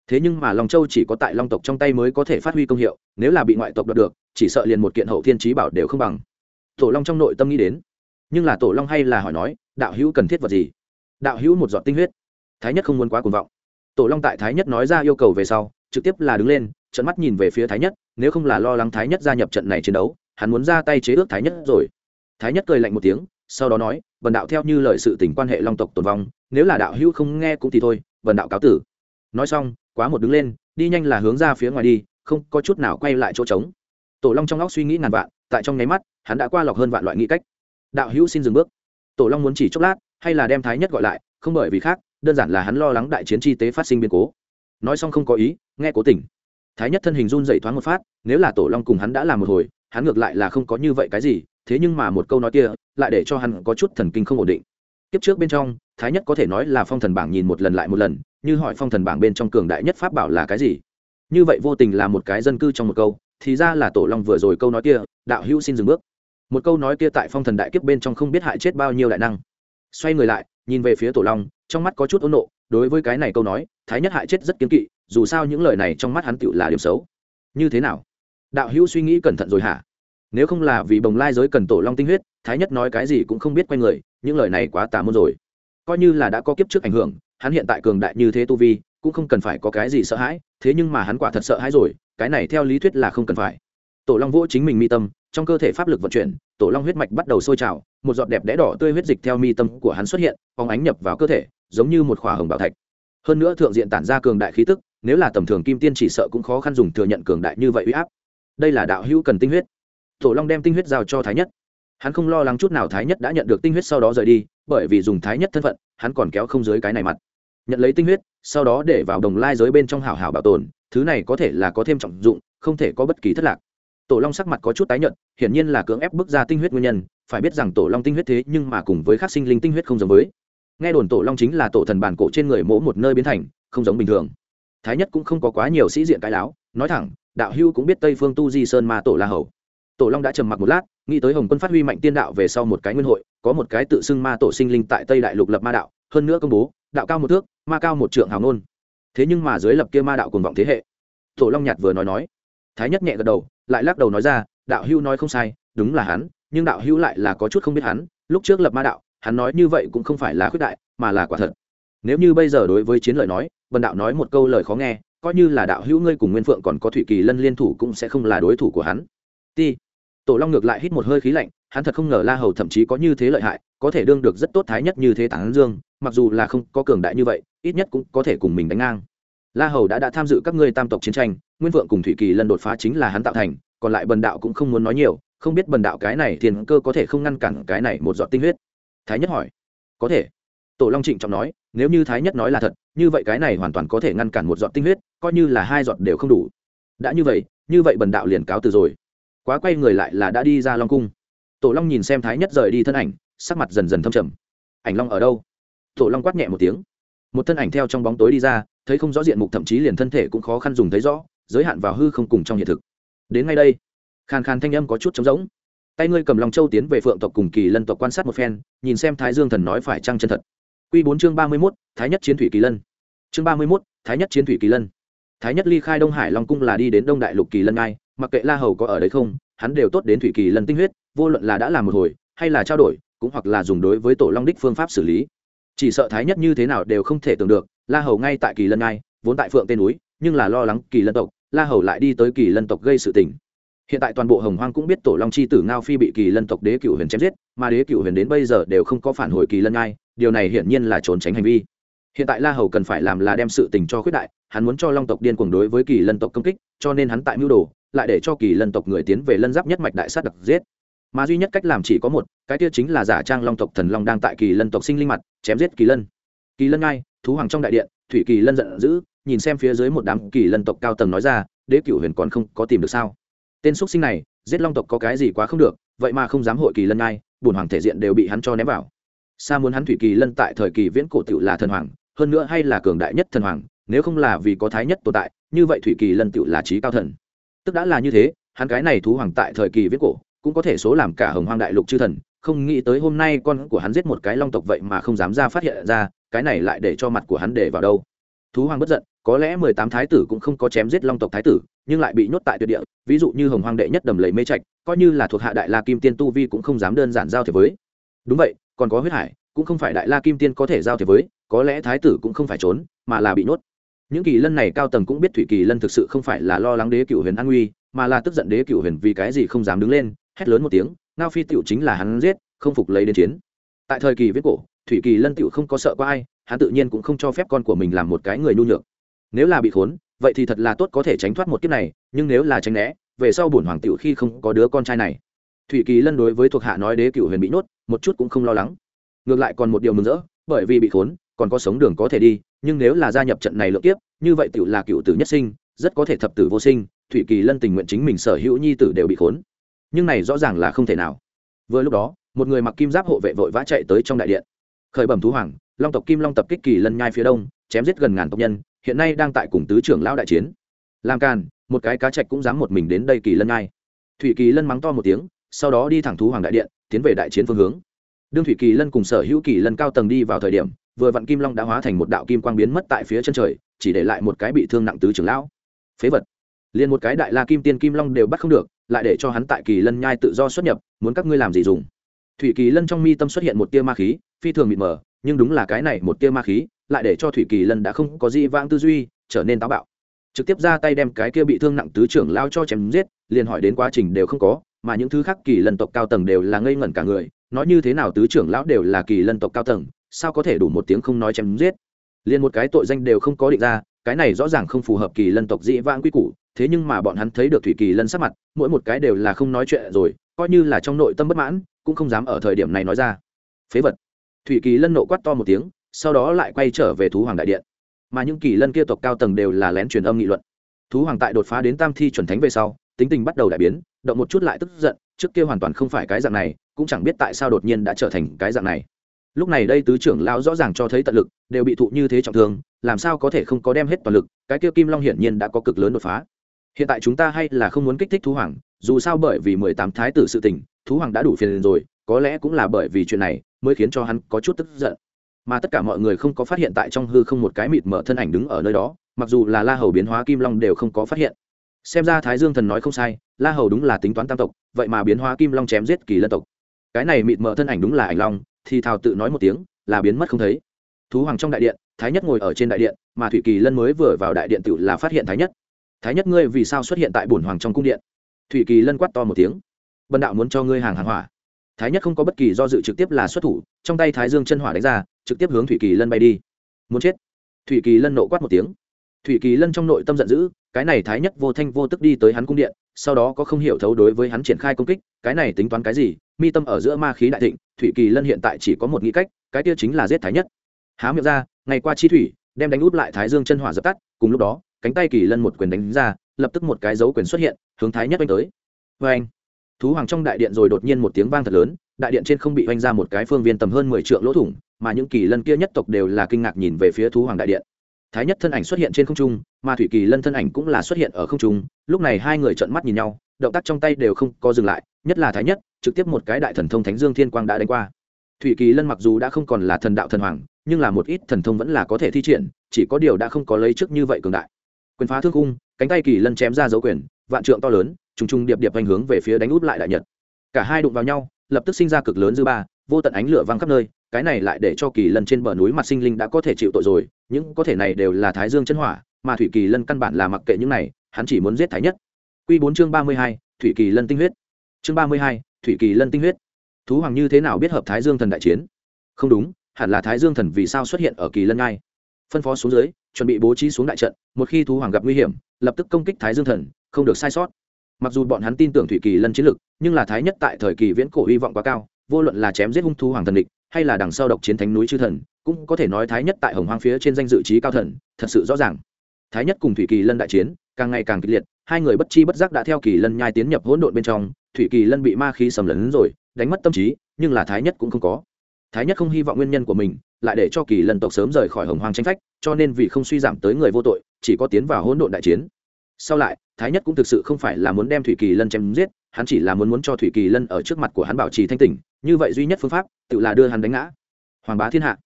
Thế nhưng mà long châu chỉ có tại long tộc trong tay mới có thể phát huy công hiệu, nếu là bị ngoại tộc đoạt được, chỉ sợ liền một kiện hậu thiên trí bảo đều không bằng tổ long trong nội tâm nghĩ đến. Nhưng là tổ long hay là hỏi nói, đạo hữu cần thiết vật gì? Đạo hữu một giọt tinh huyết. Thái nhất không muốn quá cuồng vọng. Tổ long tại thái nhất nói ra yêu cầu về sau, trực tiếp là đứng lên trận mắt nhìn về phía thái nhất, nếu không là lo lắng thái nhất gia nhập trận này chiến đấu, hắn muốn ra tay chế ước thái nhất rồi. Thái nhất cười lạnh một tiếng, sau đó nói vần đạo theo như lời sự tình quan hệ long tộc tồn vong, nếu là đạo hữu không nghe cũng thì thôi vần đạo cáo tử. Nói xong, quá một đứng lên, đi nhanh là hướng ra phía ngoài đi, không có chút nào quay lại chỗ trống. Tổ long trong óc suy nghĩ ngàn vạn tại trong nháy mắt, hắn đã qua lọc hơn vạn loại nghĩ cách. Đạo hữu xin dừng bước. Tổ long muốn chỉ chốc lát, hay là đem thái nhất gọi lại, không bởi vì khác, đơn giản là hắn lo lắng đại chiến chi tế phát sinh biến cố. Nói xong không có ý, nghe cố tình. Thái nhất thân hình run dậy thoáng một phát, nếu là tổ long cùng hắn đã làm một hồi, hắn ngược lại là không có như vậy cái gì, thế nhưng mà một câu nói kia, lại để cho hắn có chút thần kinh không ổn định. Kiếp trước bên trong, thái nhất có thể nói là phong thần bảng nhìn một lần lại một lần, như hỏi phong thần bảng bên trong cường đại nhất pháp bảo là cái gì? Như vậy vô tình là một cái dân cư trong một câu thì ra là tổ long vừa rồi câu nói kia, đạo hữu xin dừng bước. Một câu nói kia tại phong thần đại kiếp bên trong không biết hại chết bao nhiêu đại năng. Xoay người lại, nhìn về phía tổ long, trong mắt có chút ôn nộ, đối với cái này câu nói, thái nhất hại chết rất kiếm kỵ, dù sao những lời này trong mắt hắn tựu là điểm xấu. Như thế nào? Đạo hữu suy nghĩ cẩn thận rồi hả? Nếu không là vì bồng lai giới cần tổ long tinh huyết, thái nhất nói cái gì cũng không biết q u a người, những lời này quá tà môn rồi. Coi như là đã có kiếp trước ảnh hưởng, hắn hiện tại cường đại như thế tu vi, cũng không cần phải có cái gì sợ hãi, thế nhưng mà hắn quả thật sợ hãi rồi cái này theo lý thuyết là không cần phải. Tổ long vỗ chính mình mi tâm, trong cơ thể pháp lực vận chuyển, tổ long huyết mạch bắt đầu sôi trào, một giọt đẹp đẽ đỏ tươi huyết dịch theo mi tâm của hắn xuất hiện, phóng ánh nhập vào cơ thể, giống như một khỏa hồng bảo thạch. Hơn nữa thượng diện tản ra cường đại khí tức, nếu là tầm thường kim tiên chỉ sợ cũng khó khăn dùng thừa nhận cường đại như vậy uy áp. Đây là đạo hữu cần tinh huyết. Tổ long đem tinh huyết giao cho thái nhất. Hắn không lo lắng chút nào thái nhất đã nhận được tinh huyết sau đó rời đi, bởi vì dùng thái nhất thân phận, hắn còn kéo không dưới cái này mặt. Nhận lấy tinh huyết, sau đó để vào đồng lai giới bên trong hảo hảo bảo tồn thứ này có thể là có thêm trọng dụng, không thể có bất kỳ thất lạc. Tổ long sắc mặt có chút tái nhợt, hiển nhiên là cưỡng ép bước ra tinh huyết nguyên nhân, phải biết rằng tổ long tinh huyết thế nhưng mà cùng với khắc sinh linh tinh huyết không giống với. Nghe đồn tổ long chính là tổ thần bản cổ trên người mỗ một nơi biến thành, không giống bình thường. Thái nhất cũng không có quá nhiều sĩ diện cái láo, nói thẳng, đạo hưu cũng biết tây phương tu di sơn ma tổ la hầu. Tổ long đã trầm mặc một lát, nghĩ tới hồng quân phát huy mạnh tiên đạo về sau một cái nguyên hội, có một cái tự xưng ma tổ sinh linh tại tây đại lục lập ma đạo, hơn nữa công bố, đạo cao một thước, ma cao một trượng hào nôn thế nhưng mà dưới lập kia ma đạo cuồng vọng thế hệ, tổ long nhạt vừa nói nói, thái nhất nhẹ gật đầu, lại lắc đầu nói ra, đạo hưu nói không sai, đúng là hắn, nhưng đạo hưu lại là có chút không biết hắn, lúc trước lập ma đạo, hắn nói như vậy cũng không phải là khuyết đại, mà là quả thật. Nếu như bây giờ đối với chiến lợi nói vần đạo nói một câu lời khó nghe, coi như là đạo hữu ngươi cùng nguyên phượng còn có thủy kỳ lân liên thủ cũng sẽ không là đối thủ của hắn. Ti. Tổ long ngược lại hít một hơi khí lạnh, hắn thật không ngờ la hầu thậm chí có như thế lợi hại, có thể đương được rất tốt thái nhất như thế tán dương mặc dù là không có cường đại như vậy, ít nhất cũng có thể cùng mình đánh ngang. La hầu đã đã tham dự các ngươi tam tộc chiến tranh, nguyên vượng cùng thủy kỳ lần đột phá chính là hắn tạo thành, còn lại bần đạo cũng không muốn nói nhiều, không biết bần đạo cái này thiên cơ có thể không ngăn cản cái này một giọt tinh huyết. Thái nhất hỏi. Có thể. Tổ long trịnh trọng nói, nếu như thái nhất nói là thật, như vậy cái này hoàn toàn có thể ngăn cản một giọt tinh huyết, coi như là hai giọt đều không đủ. Đã như vậy như vậy bần đạo liền cáo từ rồi. Quá quay người lại là đã đi ra long cung. Tổ long nhìn xem thái nhất rời đi thân ảnh, sắc mặt dần dần thâm trầm. Ảnh long ở đâu? Tổ long quát nhẹ một tiếng. Một thân ảnh theo trong bóng tối đi ra, thấy không rõ diện mục thậm chí liền thân thể cũng khó khăn dùng thấy rõ, giới hạn vào hư không cùng trong hiện thực. Đến ngay đây, khàn khàn thanh âm có chút trống rỗng. Tay ngươi cầm lòng châu tiến về phượng tộc cùng kỳ lân tộc quan sát một phen, nhìn xem thái dương thần nói phải trăng chân thật. Q bốn chương ba mươi mốt, thái nhất chiến thủy kỳ lân. Chương ba mươi mốt, thái nhất chiến thủy kỳ lân. Thái nhất ly khai đông hải long cung là đi đến đông đại lục kỳ lân ai mặc kệ la hầu có ở đấy không, hắn đều tốt đến thủy kỳ lân tinh huyết, vô luận là đã làm một hồi, hay là trao đổi, cũng hoặc là dùng đối với tổ long đích phương pháp xử lý chỉ sợ thái nhất như thế nào đều không thể tưởng được, la hầu ngay tại kỳ lân ai vốn tại phượng tên núi, nhưng là lo lắng kỳ lân tộc, la hầu lại đi tới kỳ lân tộc gây sự tình. Hiện tại toàn bộ hồng hoang cũng biết tổ long chi tử ngao phi bị kỳ lân tộc đế cựu huyền chém giết, mà đế cựu huyền đến bây giờ đều không có phản hồi kỳ lân ai điều này hiển nhiên là trốn tránh hành vi. Hiện tại la hầu cần phải làm là đem sự tình cho khuyết đại, hắn muốn cho long tộc điên cuồng đối với kỳ lân tộc công kích, cho nên hắn tại mưu đồ, lại để cho kỳ lân tộc người tiến về lân giáp nhất mạch đại sát đặc giết mà duy nhất cách làm chỉ có một, cái kia chính là giả trang long tộc thần long đang tại kỳ lân tộc sinh linh mặt, chém giết kỳ lân. Kỳ lân ngai, thú hoàng trong đại điện, thủy kỳ lân giận dữ, nhìn xem phía dưới một đám kỳ lân tộc cao tầng nói ra, đế cửu huyền còn không có tìm được sao? Tên xúc sinh này, giết long tộc có cái gì quá không được, vậy mà không dám hội kỳ lân ngai bùn hoàng thể diện đều bị hắn cho ném vào. Sa muốn hắn thủy kỳ lân tại thời kỳ viễn cổ tựu là thần hoàng, hơn nữa hay là cường đại nhất thần hoàng, nếu không là vì có thái nhất tồn tại, như vậy thủy kỳ lân tựu là trí cao thần. Tức đã là như thế, hắn cái này thú hoàng tại thời kỳ viễn cổ cũng có thể số làm cả hồng hoang đại lục chư thần, không nghĩ tới hôm nay con của hắn giết một cái long tộc vậy mà không dám ra phát hiện ra, cái này lại để cho mặt của hắn để vào đâu. Thú hoàng bất giận, có lẽ mười tám thái tử cũng không có chém giết long tộc thái tử, nhưng lại bị nhốt tại tuyệt địa, ví dụ như hồng hoang đệ nhất đầm lầy mê trạch, coi như là thuộc hạ đại la kim tiên tu vi cũng không dám đơn giản giao thế với. Đúng vậy, còn có huyết hải, cũng không phải đại la kim tiên có thể giao thế với, có lẽ thái tử cũng không phải trốn, mà là bị nhốt. Những kỳ lân này cao tầng cũng biết thủy kỳ lân thực sự không phải là lo lắng đế cựu huyền an nguy, mà là tức giận đế cựu huyền vì cái gì không dám đứng lên hét lớn một tiếng, ngao phi tựu chính là hắn giết, không phục lấy đến chiến. Tại thời kỳ viết cổ, thủy kỳ lân tựu không có sợ có ai, hắn tự nhiên cũng không cho phép con của mình làm một cái người nhu nhược. Nếu là bị khốn, vậy thì thật là tốt có thể tránh thoát một kiếp này, nhưng nếu là tránh né, về sau bổn hoàng tựu khi không có đứa con trai này. Thủy kỳ lân đối với thuộc hạ nói đế cựu huyền bị nhốt, một chút cũng không lo lắng. Ngược lại còn một điều mừng rỡ, bởi vì bị khốn, còn có sống đường có thể đi, nhưng nếu là gia nhập trận này lượng kiếp, như vậy tựu là cựu tử nhất sinh, rất có thể thập tử vô sinh, thủy kỳ lân tình nguyện chính mình sở hữu nhi tử đều bị khốn nhưng này rõ ràng là không thể nào. Vừa lúc đó, một người mặc kim giáp hộ vệ vội vã chạy tới trong đại điện. Khởi bẩm thú hoàng, long tộc kim long tập kích kỳ lân nhai phía đông, chém giết gần ngàn tộc nhân, hiện nay đang tại cùng tứ trưởng lão đại chiến. Làm càn, một cái cá trạch cũng dám một mình đến đây kỳ lân nhai. Thủy kỳ lân mắng to một tiếng, sau đó đi thẳng thú hoàng đại điện, tiến về đại chiến phương hướng. Đương thủy kỳ lân cùng sở hữu kỳ lân cao tầng đi vào thời điểm, vừa vặn kim long đã hóa thành một đạo kim quang biến mất tại phía chân trời, chỉ để lại một cái bị thương nặng tứ trưởng lão. Phế vật. Liền một cái đại la kim tiên kim long đều bắt không được lại để cho hắn tại kỳ lân nhai tự do xuất nhập, muốn các ngươi làm gì dùng. Thủy kỳ lân trong mi tâm xuất hiện một tia ma khí, phi thường mịt mờ, nhưng đúng là cái này một tia ma khí, lại để cho thủy kỳ lân đã không có gì vãng tư duy, trở nên táo bạo. Trực tiếp ra tay đem cái kia bị thương nặng tứ trưởng lao cho chém giết, liền hỏi đến quá trình đều không có, mà những thứ khác kỳ lân tộc cao tầng đều là ngây ngẩn cả người, nói như thế nào tứ trưởng lão đều là kỳ lân tộc cao tầng, sao có thể đủ một tiếng không nói chém giết? Liền một cái tội danh đều không có định ra, cái này rõ ràng không phù hợp kỳ lân tộc dĩ vãng quy củ thế nhưng mà bọn hắn thấy được thủy kỳ lân sắc mặt, mỗi một cái đều là không nói chuyện rồi, coi như là trong nội tâm bất mãn, cũng không dám ở thời điểm này nói ra. Phế vật. Thủy kỳ lân nộ quát to một tiếng, sau đó lại quay trở về thú hoàng đại điện. Mà những kỳ lân kia tộc cao tầng đều là lén truyền âm nghị luận. Thú hoàng tại đột phá đến tam thi chuẩn thánh về sau, tính tình bắt đầu đại biến, động một chút lại tức giận, trước kia hoàn toàn không phải cái dạng này, cũng chẳng biết tại sao đột nhiên đã trở thành cái dạng này. Lúc này đây tứ trưởng lão rõ ràng cho thấy tận lực, đều bị thụ như thế trọng thương, làm sao có thể không có đem hết toàn lực, cái kia kim long hiển nhiên đã có cực lớn đột phá hiện tại chúng ta hay là không muốn kích thích thú hoàng, dù sao bởi vì mười tám thái tử sự tình, thú hoàng đã đủ phiền rồi, có lẽ cũng là bởi vì chuyện này mới khiến cho hắn có chút tức giận. Mà tất cả mọi người không có phát hiện tại trong hư không một cái mịt mở thân ảnh đứng ở nơi đó, mặc dù là la hầu biến hóa kim long đều không có phát hiện. Xem ra thái dương thần nói không sai, la hầu đúng là tính toán tam tộc, vậy mà biến hóa kim long chém giết kỳ lân tộc. Cái này mịt mờ thân ảnh đúng là ảnh long, thì thào tự nói một tiếng, là biến mất không thấy. Thú hoàng trong đại điện, thái nhất ngồi ở trên đại điện, mà thủy kỳ lân mới vừa vào đại điện tự là phát hiện thái nhất thái nhất ngươi vì sao xuất hiện tại bổn hoàng trong cung điện? Thủy kỳ lân quát to một tiếng. Bần đạo muốn cho ngươi hàng hàng hỏa. Thái nhất không có bất kỳ do dự trực tiếp là xuất thủ, trong tay thái dương chân hỏa đánh ra, trực tiếp hướng thủy kỳ lân bay đi. Muốn chết? Thủy kỳ lân nộ quát một tiếng. Thủy kỳ lân trong nội tâm giận dữ, cái này thái nhất vô thanh vô tức đi tới hắn cung điện, sau đó có không hiểu thấu đối với hắn triển khai công kích, cái này tính toán cái gì? Mi tâm ở giữa ma khí đại thịnh, thủy kỳ lân hiện tại chỉ có một nghĩ cách, cái kia chính là giết thái nhất. Há miệng ra, ngày qua chi thủy, đem đánh út lại thái dương chân hỏa dập tắt, cùng lúc đó cánh tay kỳ lân một quyền đánh ra, lập tức một cái dấu quyền xuất hiện, hướng thái nhất oanh tới. Vê anh, thú hoàng trong đại điện rồi đột nhiên một tiếng vang thật lớn, đại điện trên không bị oanh ra một cái phương viên tầm hơn mười triệu lỗ thủng, mà những kỳ lân kia nhất tộc đều là kinh ngạc nhìn về phía thú hoàng đại điện. Thái nhất thân ảnh xuất hiện trên không trung, mà thủy kỳ lân thân ảnh cũng là xuất hiện ở không trung, lúc này hai người trợn mắt nhìn nhau, động tác trong tay đều không có dừng lại, nhất là thái nhất, trực tiếp một cái đại thần thông thánh dương thiên quang đã đánh qua. Thủy kỳ lân mặc dù đã không còn là thần đạo thần hoàng, nhưng là một ít thần thông vẫn là có thể thi triển, chỉ có điều đã không có lấy trước như vậy cường đại quyền phá thương cung cánh tay kỳ lân chém ra dấu quyền, vạn trượng to lớn, trùng trùng điệp điệp hành hướng về phía đánh út lại đại nhật. Cả hai đụng vào nhau, lập tức sinh ra cực lớn dư ba, vô tận ánh lửa văng khắp nơi, cái này lại để cho kỳ lân trên bờ núi mặt sinh linh đã có thể chịu tội rồi, những có thể này đều là thái dương chân hỏa, mà thủy kỳ lân căn bản là mặc kệ những này, hắn chỉ muốn giết thái nhất. Q bốn chương ba mươi hai, thủy kỳ lân tinh huyết. Chương ba mươi hai, thủy kỳ lân tinh huyết. Thú hoàng như thế nào biết hợp thái dương thần đại chiến? Không đúng, hẳn là thái dương thần vì sao xuất hiện ở kỳ lân ngai? Phân phó xuống dưới, chuẩn bị bố trí xuống đại trận, một khi thú hoàng gặp nguy hiểm, lập tức công kích thái dương thần, không được sai sót. Mặc dù bọn hắn tin tưởng thủy kỳ lân chiến lực, nhưng là thái nhất tại thời kỳ viễn cổ hy vọng quá cao, vô luận là chém giết hung thú hoàng thần địch, hay là đằng sau độc chiến thánh núi chư thần, cũng có thể nói thái nhất tại hồng hoang phía trên danh dự trí cao thần, thật sự rõ ràng. Thái nhất cùng thủy kỳ lân đại chiến, càng ngày càng kịch liệt, hai người bất chi bất giác đã theo kỳ lân nhai tiến nhập hỗn độn bên trong, thủy kỳ lân bị ma khí sầm lấn rồi, đánh mất tâm trí, nhưng là thái nhất cũng không có. Thái nhất không hy vọng nguyên nhân của mình lại để cho kỳ lân tộc sớm rời khỏi hồng hoang tranh phách, cho nên vì không suy giảm tới người vô tội, chỉ có tiến vào hỗn độn đại chiến. Sau lại, thái nhất cũng thực sự không phải là muốn đem thủy kỳ lân chém giết, hắn chỉ là muốn muốn cho thủy kỳ lân ở trước mặt của hắn bảo trì thanh tỉnh, như vậy duy nhất phương pháp, tự là đưa hắn đánh ngã. Hoàng bá thiên hạ.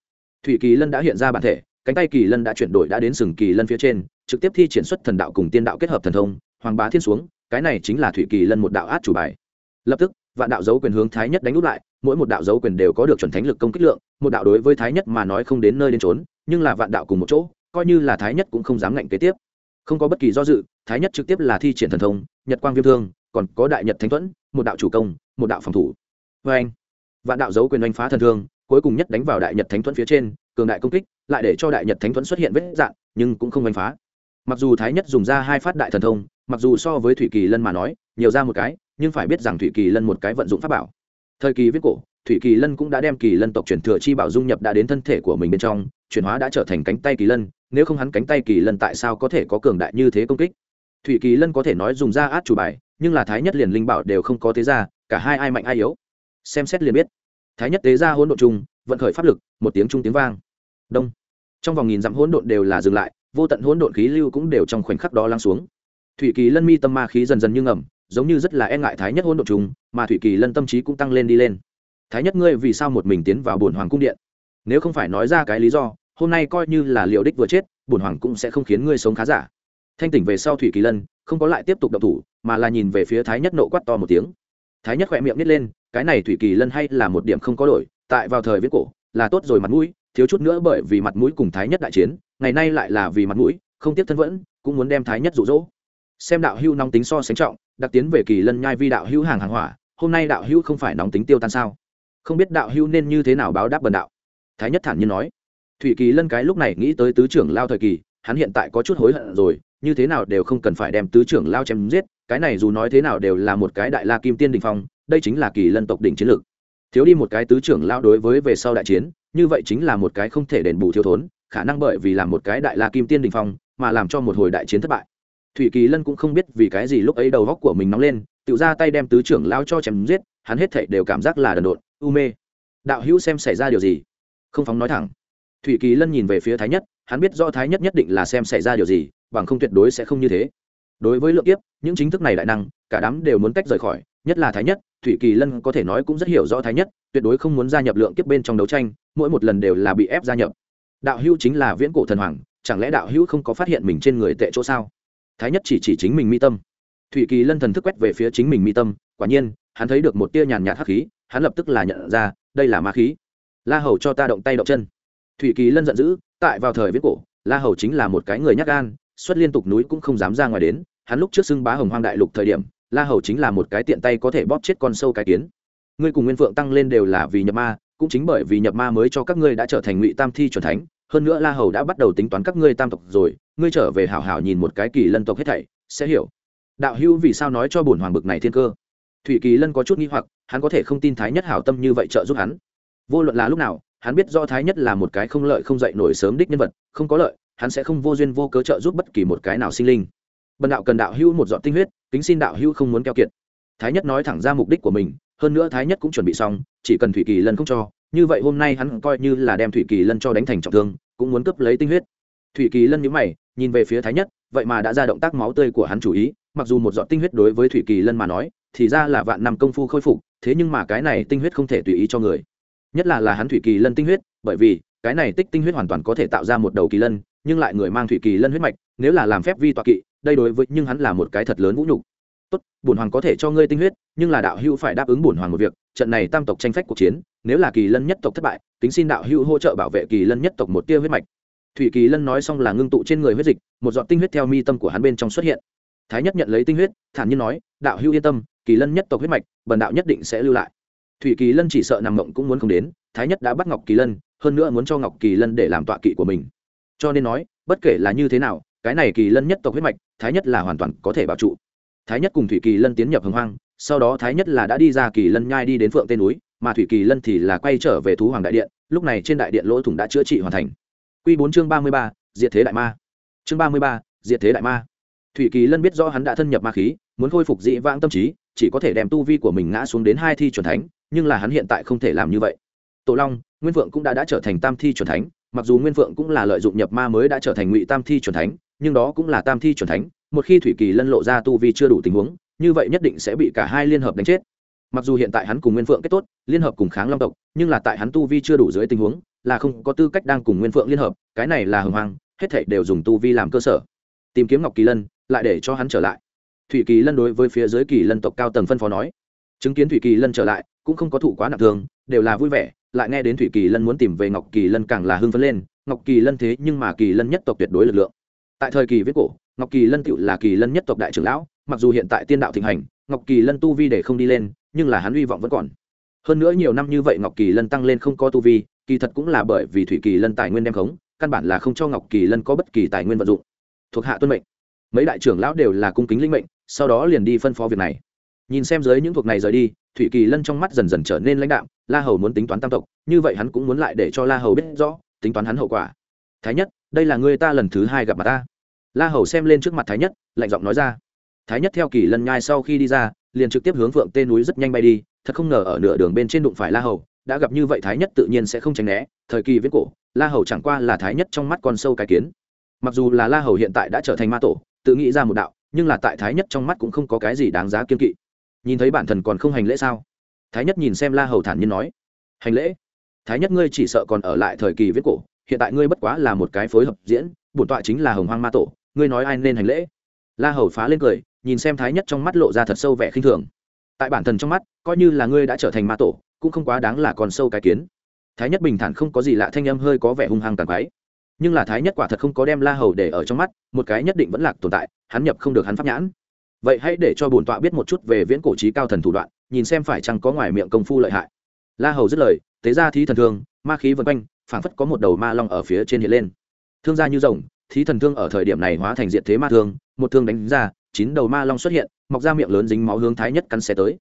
Thủy kỳ lân đã hiện ra bản thể, cánh tay kỳ lân đã chuyển đổi đã đến sừng kỳ lân phía trên, trực tiếp thi triển xuất thần đạo cùng tiên đạo kết hợp thần thông, hoàng bá thiên xuống, cái này chính là thủy kỳ lân một đạo át chủ bài. Lập tức, vạn đạo dấu quyền hướng thái nhất đánh úp lại mỗi một đạo dấu quyền đều có được chuẩn thánh lực công kích lượng, một đạo đối với thái nhất mà nói không đến nơi đến trốn nhưng là vạn đạo cùng một chỗ, coi như là thái nhất cũng không dám ngạnh kế tiếp. Không có bất kỳ do dự, thái nhất trực tiếp là thi triển thần thông, nhật quang viêm thương, còn có đại nhật thánh thuẫn, một đạo chủ công, một đạo phòng thủ. Vê anh, vạn đạo dấu quyền oanh phá thần thương, cuối cùng nhất đánh vào đại nhật thánh thuẫn phía trên, cường đại công kích, lại để cho đại nhật thánh thuẫn xuất hiện vết dạn nhưng cũng không đánh phá. Mặc dù thái nhất dùng ra hai phát đại thần thông, mặc dù so với thủy kỳ lân mà nói, nhiều ra một cái, nhưng phải biết rằng thủy kỳ lân một cái vận dụng pháp bảo thời kỳ viết cổ, thủy kỳ lân cũng đã đem kỳ lân tộc truyền thừa chi bảo dung nhập đã đến thân thể của mình bên trong, chuyển hóa đã trở thành cánh tay kỳ lân, nếu không hắn cánh tay kỳ lân tại sao có thể có cường đại như thế công kích? Thủy kỳ lân có thể nói dùng ra át chủ bài, nhưng là thái nhất liền linh bảo đều không có thế ra cả hai ai mạnh ai yếu. Xem xét liền biết. Thái nhất tế ra hỗn độn chung vận khởi pháp lực, một tiếng trung tiếng vang. Đông. Trong vòng nghìn dặm hỗn độn đều là dừng lại, vô tận hỗn độn khí lưu cũng đều trong khoảnh khắc đó lắng xuống. Thủy kỳ lân mi tâm ma khí dần dần như ngầm giống như rất là e ngại thái nhất hỗn độn chúng, mà thủy kỳ lân tâm trí cũng tăng lên đi lên. Thái nhất ngươi vì sao một mình tiến vào bổn hoàng cung điện? Nếu không phải nói ra cái lý do hôm nay coi như là liệu đích vừa chết bổn hoàng cũng sẽ không khiến ngươi sống khá giả. Thanh tỉnh về sau thủy kỳ lân không có lại tiếp tục động thủ mà là nhìn về phía thái nhất nộ quát to một tiếng. Thái nhất khỏe miệng nít lên cái này thủy kỳ lân hay là một điểm không có đổi tại vào thời viết cổ là tốt rồi mặt mũi thiếu chút nữa bởi vì mặt mũi cùng thái nhất đại chiến ngày nay lại là vì mặt mũi không tiếp thân vẫn cũng muốn đem thái nhất rụ rỗ xem đạo hưu nóng tính so sánh trọng đặc tiến về kỳ lân nhai vi đạo hưu hàng hàng hỏa, hôm nay đạo hưu không phải nóng tính tiêu tan sao? Không biết đạo hưu nên như thế nào báo đáp bần đạo? Thái nhất thản nhiên nói. Thủy kỳ lân cái lúc này nghĩ tới tứ trưởng lao thời kỳ, hắn hiện tại có chút hối hận rồi, như thế nào đều không cần phải đem tứ trưởng lao chém giết, cái này dù nói thế nào đều là một cái đại la kim tiên đình phong, đây chính là kỳ lân tộc đỉnh chiến lược. Thiếu đi một cái tứ trưởng lao đối với về sau đại chiến, như vậy chính là một cái không thể đền bù thiếu thốn, khả năng bởi vì làm một cái đại la kim tiên đình phong, mà làm cho một hồi đại chiến thất bại thủy kỳ lân cũng không biết vì cái gì lúc ấy đầu góc của mình nóng lên, tự ra tay đem tứ trưởng lao cho chém giết, hắn hết thảy đều cảm giác là đần độn, u mê. Đạo hữu xem xảy ra điều gì? Không phóng nói thẳng. Thủy kỳ lân nhìn về phía thái nhất, hắn biết do thái nhất nhất định là xem xảy ra điều gì, bằng không tuyệt đối sẽ không như thế. Đối với lượng kiếp, những chính thức này đại năng, cả đám đều muốn tách rời khỏi, nhất là thái nhất, thủy kỳ lân có thể nói cũng rất hiểu rõ thái nhất, tuyệt đối không muốn gia nhập lượng kiếp bên trong đấu tranh, mỗi một lần đều là bị ép gia nhập. Đạo hưu chính là viễn cổ thần hoàng, chẳng lẽ đạo hữu không có phát hiện mình trên người tệ chỗ sao? Thái nhất chỉ chỉ chính mình mi tâm. Thụy kỳ lân thần thức quét về phía chính mình mi tâm, quả nhiên, hắn thấy được một tia nhàn nhạt hắc khí, hắn lập tức là nhận ra, đây là ma khí. La hầu cho ta động tay động chân. Thụy kỳ lân giận dữ, tại vào thời viết cổ, la hầu chính là một cái người nhắc gan, xuất liên tục núi cũng không dám ra ngoài đến, hắn lúc trước xưng bá hồng hoang đại lục thời điểm, la hầu chính là một cái tiện tay có thể bóp chết con sâu cái kiến. Ngươi cùng nguyên phượng tăng lên đều là vì nhập ma, cũng chính bởi vì nhập ma mới cho các ngươi đã trở thành ngụy tam thi c thánh hơn nữa la hầu đã bắt đầu tính toán các ngươi tam tộc rồi, ngươi trở về hảo hảo nhìn một cái kỳ lân tộc hết thảy, sẽ hiểu. Đạo hữu vì sao nói cho bổn hoàng bực này thiên cơ? Thủy kỳ lân có chút nghi hoặc, hắn có thể không tin thái nhất hảo tâm như vậy trợ giúp hắn. Vô luận là lúc nào, hắn biết do thái nhất là một cái không lợi không dậy nổi sớm đích nhân vật, không có lợi, hắn sẽ không vô duyên vô cớ trợ giúp bất kỳ một cái nào sinh linh. Bần đạo cần đạo hữu một giọt tinh huyết, kính xin đạo hữu không muốn keo kiệt. Thái nhất nói thẳng ra mục đích của mình, hơn nữa thái nhất cũng chuẩn bị xong, chỉ cần thủy kỳ lân không cho, như vậy hôm nay hắn coi như là đem thủy kỳ lân cho đánh thành trọng thương cũng muốn cướp lấy tinh huyết. Thủy kỳ lân nhíu mày, nhìn về phía thái nhất, vậy mà đã ra động tác máu tươi của hắn chủ ý, mặc dù một giọt tinh huyết đối với thủy kỳ lân mà nói, thì ra là vạn năm công phu khôi phục, thế nhưng mà cái này tinh huyết không thể tùy ý cho người. Nhất là là hắn thủy kỳ lân tinh huyết, bởi vì, cái này tích tinh huyết hoàn toàn có thể tạo ra một đầu kỳ lân, nhưng lại người mang thủy kỳ lân huyết mạch, nếu là làm phép vi tọa kỵ, đây đối với, nhưng hắn là một cái thật lớn vũ nhục. Tốt, bổn hoàng có thể cho ngươi tinh huyết, nhưng là đạo hữu phải đáp ứng bổn hoàng một việc, trận này tam tộc tranh phách cuộc chiến nếu là kỳ lân nhất tộc thất bại tính xin đạo hữu hỗ trợ bảo vệ kỳ lân nhất tộc một tia huyết mạch. Thủy kỳ lân nói xong là ngưng tụ trên người huyết dịch, một giọt tinh huyết theo mi tâm của hắn bên trong xuất hiện. Thái nhất nhận lấy tinh huyết, thản nhiên nói, đạo hữu yên tâm, kỳ lân nhất tộc huyết mạch, bần đạo nhất định sẽ lưu lại. Thủy kỳ lân chỉ sợ nằm mộng cũng muốn không đến, thái nhất đã bắt ngọc kỳ lân, hơn nữa muốn cho ngọc kỳ lân để làm tọa kỵ của mình. Cho nên nói, bất kể là như thế nào, cái này kỳ lân nhất tộc huyết mạch, thái nhất là hoàn toàn có thể bảo trụ. Thái nhất cùng thủy kỳ lân tiến nhập hồng hoang, sau đó thái nhất là đã đi ra kỳ lân nhai đi đến phượng tên núi mà thủy kỳ lân thì là quay trở về thú hoàng đại điện, lúc này trên đại điện lỗ thủng đã chữa trị hoàn thành. Q bốn chương ba mươi ba, diệt thế đại ma. Chương ba mươi ba, diệt thế đại ma. Thủy kỳ lân biết rõ hắn đã thân nhập ma khí, muốn khôi phục dị vãng tâm trí, chỉ có thể đem tu vi của mình ngã xuống đến hai thi c thánh, nhưng là hắn hiện tại không thể làm như vậy. Tổ long, nguyên vượng cũng đã đã trở thành tam thi c thánh, mặc dù nguyên vượng cũng là lợi dụng nhập ma mới đã trở thành ngụy tam thi c thánh, nhưng đó cũng là tam thi c thánh, một khi thủy kỳ lân lộ ra tu vi chưa đủ tình huống, như vậy nhất định sẽ bị cả hai liên hợp đánh chết mặc dù hiện tại hắn cùng nguyên phượng kết tốt liên hợp cùng kháng long tộc nhưng là tại hắn tu vi chưa đủ dưới tình huống là không có tư cách đang cùng nguyên phượng liên hợp cái này là hưng hoang hết thảy đều dùng tu vi làm cơ sở tìm kiếm ngọc kỳ lân lại để cho hắn trở lại thủy kỳ lân đối với phía dưới kỳ lân tộc cao tầng phân phó nói chứng kiến thủy kỳ lân trở lại cũng không có thủ quá nặng thường đều là vui vẻ lại nghe đến thủy kỳ lân muốn tìm về ngọc kỳ lân càng là hưng phấn lên ngọc kỳ lân thế nhưng mà kỳ lân nhất tộc tuyệt đối lực lượng tại thời kỳ viết cổ ngọc kỳ lân tựu là kỳ lân nhất tộc đại trưởng lão mặc dù hiện tại tiên đạo thịnh hành ngọc kỳ lân tu vi để không đi lên nhưng là hắn hy vọng vẫn còn. Hơn nữa nhiều năm như vậy ngọc kỳ lân tăng lên không có tu vi, kỳ thật cũng là bởi vì thủy kỳ lân tài nguyên đem khống, căn bản là không cho ngọc kỳ lân có bất kỳ tài nguyên vận dụng. Thuộc hạ tuân mệnh. Mấy đại trưởng lão đều là cung kính linh mệnh, sau đó liền đi phân phó việc này. Nhìn xem dưới những thuộc này rời đi, thủy kỳ lân trong mắt dần dần trở nên lãnh đạo la hầu muốn tính toán tam tộc, như vậy hắn cũng muốn lại để cho la hầu biết rõ, tính toán hắn hậu quả. Thái nhất, đây là người ta lần thứ hai gặp mặt ta. La hầu xem lên trước mặt thái nhất, lạnh giọng nói ra. Thái nhất theo kỳ lân nhai sau khi đi ra liền trực tiếp hướng phượng tên núi rất nhanh bay đi, thật không ngờ ở nửa đường bên trên đụng phải la hầu, đã gặp như vậy thái nhất tự nhiên sẽ không tránh né, thời kỳ viết cổ, la hầu chẳng qua là thái nhất trong mắt con sâu cái kiến. Mặc dù là la hầu hiện tại đã trở thành ma tổ, tự nghĩ ra một đạo, nhưng là tại thái nhất trong mắt cũng không có cái gì đáng giá kiên kỵ. Nhìn thấy bản thần còn không hành lễ sao? Thái nhất nhìn xem la hầu thản nhiên nói, hành lễ? Thái nhất ngươi chỉ sợ còn ở lại thời kỳ viết cổ, hiện tại ngươi bất quá là một cái phối hợp diễn, bổn tọa chính là hồng hoang ma tổ, ngươi nói ai nên hành lễ? La hầu phá lên cười nhìn xem thái nhất trong mắt lộ ra thật sâu vẻ khinh thường. Tại bản thần trong mắt, coi như là ngươi đã trở thành ma tổ, cũng không quá đáng là còn sâu cái kiến. Thái nhất bình thản không có gì lạ thanh âm hơi có vẻ hung hăng tàn quái. Nhưng là thái nhất quả thật không có đem la hầu để ở trong mắt, một cái nhất định vẫn lạc tồn tại, hắn nhập không được hắn pháp nhãn. Vậy hãy để cho bổn tọa biết một chút về viễn cổ trí cao thần thủ đoạn, nhìn xem phải chăng có ngoài miệng công phu lợi hại. La hầu dứt lời, tế ra thí thần thương, ma khí vân quanh, phảng phất có một đầu ma long ở phía trên hiện lên. Thương gia như rồng, thí thần thương ở thời điểm này hóa thành diện thế ma thương, một thương đánh ra chín đầu ma long xuất hiện, mọc ra miệng lớn dính máu hướng thái nhất cắn xe tới.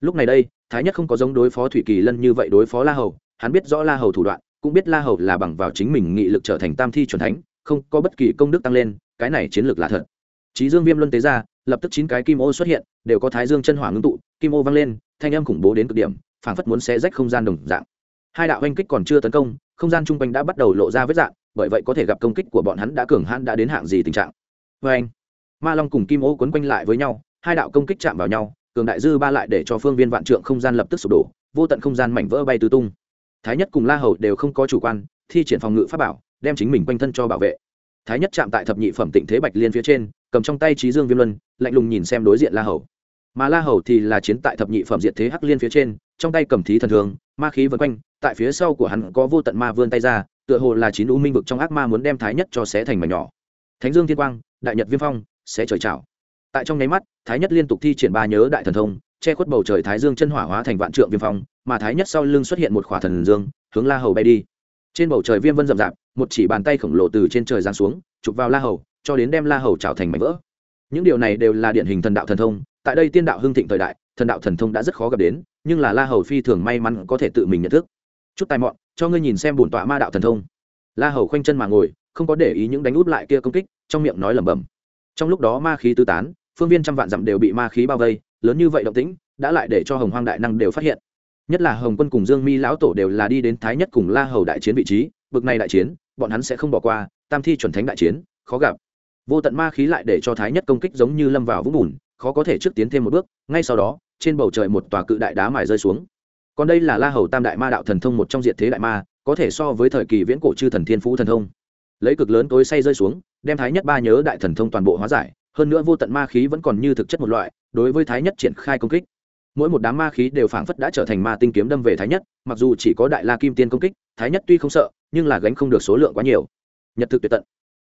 Lúc này đây, thái nhất không có giống đối phó thủy kỳ lân như vậy đối phó la hầu, hắn biết rõ la hầu thủ đoạn, cũng biết la hầu là bằng vào chính mình nghị lực trở thành tam thi c thánh, không có bất kỳ công đức tăng lên, cái này chiến lược là thật. Trí dương viêm luân tế ra, lập tức chín cái kim ô xuất hiện, đều có thái dương chân hỏa ngưng tụ, kim ô vang lên, thanh âm khủng bố đến cực điểm, phảng phất muốn xé rách không gian đồng dạng. Hai đạo oanh kích còn chưa tấn công, không gian chung quanh đã bắt đầu lộ ra vết dạng, bởi vậy có thể gặp công kích của bọn hắn đã cường hãn đã đến hạng gì tình trạng. Vê anh ma long cùng kim ô quấn quanh lại với nhau, hai đạo công kích chạm vào nhau, cường đại dư ba lại để cho phương viên vạn trượng không gian lập tức sụp đổ, vô tận không gian mảnh vỡ bay tứ tung. Thái nhất cùng la hầu đều không có chủ quan, thi triển phòng ngự pháp bảo, đem chính mình quanh thân cho bảo vệ. Thái nhất chạm tại thập nhị phẩm tịnh thế bạch liên phía trên, cầm trong tay trí dương viêm luân, lạnh lùng nhìn xem đối diện la hầu. Mà la hầu thì là chiến tại thập nhị phẩm diện thế hắc liên phía trên, trong tay cầm thí thần thường, ma khí vân quanh, tại phía sau của hắn có vô tận ma vươn tay ra, tựa hồ là chín u minh vực trong ác ma muốn đem thái nhất cho xé thành mảnh nhỏ. Thánh dương thiên quang, đại nhật viêm phong sẽ trời chảo tại trong nháy mắt, thái nhất liên tục thi triển ba nhớ đại thần thông, che khuất bầu trời thái dương chân hỏa hóa thành vạn trượng viêm phong, mà thái nhất sau lưng xuất hiện một khỏa thần dương, hướng la hầu bay đi. Trên bầu trời viêm vân rậm rạp, một chỉ bàn tay khổng lồ từ trên trời giáng xuống, chụp vào la hầu, cho đến đem la hầu trào thành mảnh vỡ. Những điều này đều là điển hình thần đạo thần thông, tại đây tiên đạo hưng thịnh thời đại, thần đạo thần thông đã rất khó gặp đến, nhưng là la hầu phi thường may mắn có thể tự mình nhận thức. Chút tài mọn, cho ngươi nhìn xem bổn tọa ma đạo thần thông. La hầu khoanh chân mà ngồi, không có để ý những đánh út lại kia công kích, trong miệng nói lẩm bẩm trong lúc đó ma khí tứ tán, phương viên trăm vạn dặm đều bị ma khí bao vây, lớn như vậy động tĩnh đã lại để cho hồng hoang đại năng đều phát hiện. Nhất là hồng quân cùng dương mi lão tổ đều là đi đến thái nhất cùng la hầu đại chiến vị trí, bực này đại chiến, bọn hắn sẽ không bỏ qua, tam thi chuẩn thánh đại chiến, khó gặp. Vô tận ma khí lại để cho thái nhất công kích giống như lâm vào vũng bùn, khó có thể trước tiến thêm một bước, ngay sau đó, trên bầu trời một tòa cự đại đá mài rơi xuống. Còn đây là la hầu tam đại ma đạo thần thông một trong diện thế đại ma, có thể so với thời kỳ viễn cổ chư thần thiên phú thần thông lấy cực lớn tối say rơi xuống, đem thái nhất ba nhớ đại thần thông toàn bộ hóa giải, hơn nữa vô tận ma khí vẫn còn như thực chất một loại, đối với thái nhất triển khai công kích. Mỗi một đám ma khí đều phảng phất đã trở thành ma tinh kiếm đâm về thái nhất, mặc dù chỉ có đại la kim tiên công kích, thái nhất tuy không sợ, nhưng là gánh không được số lượng quá nhiều. Nhật thực tuyệt tận.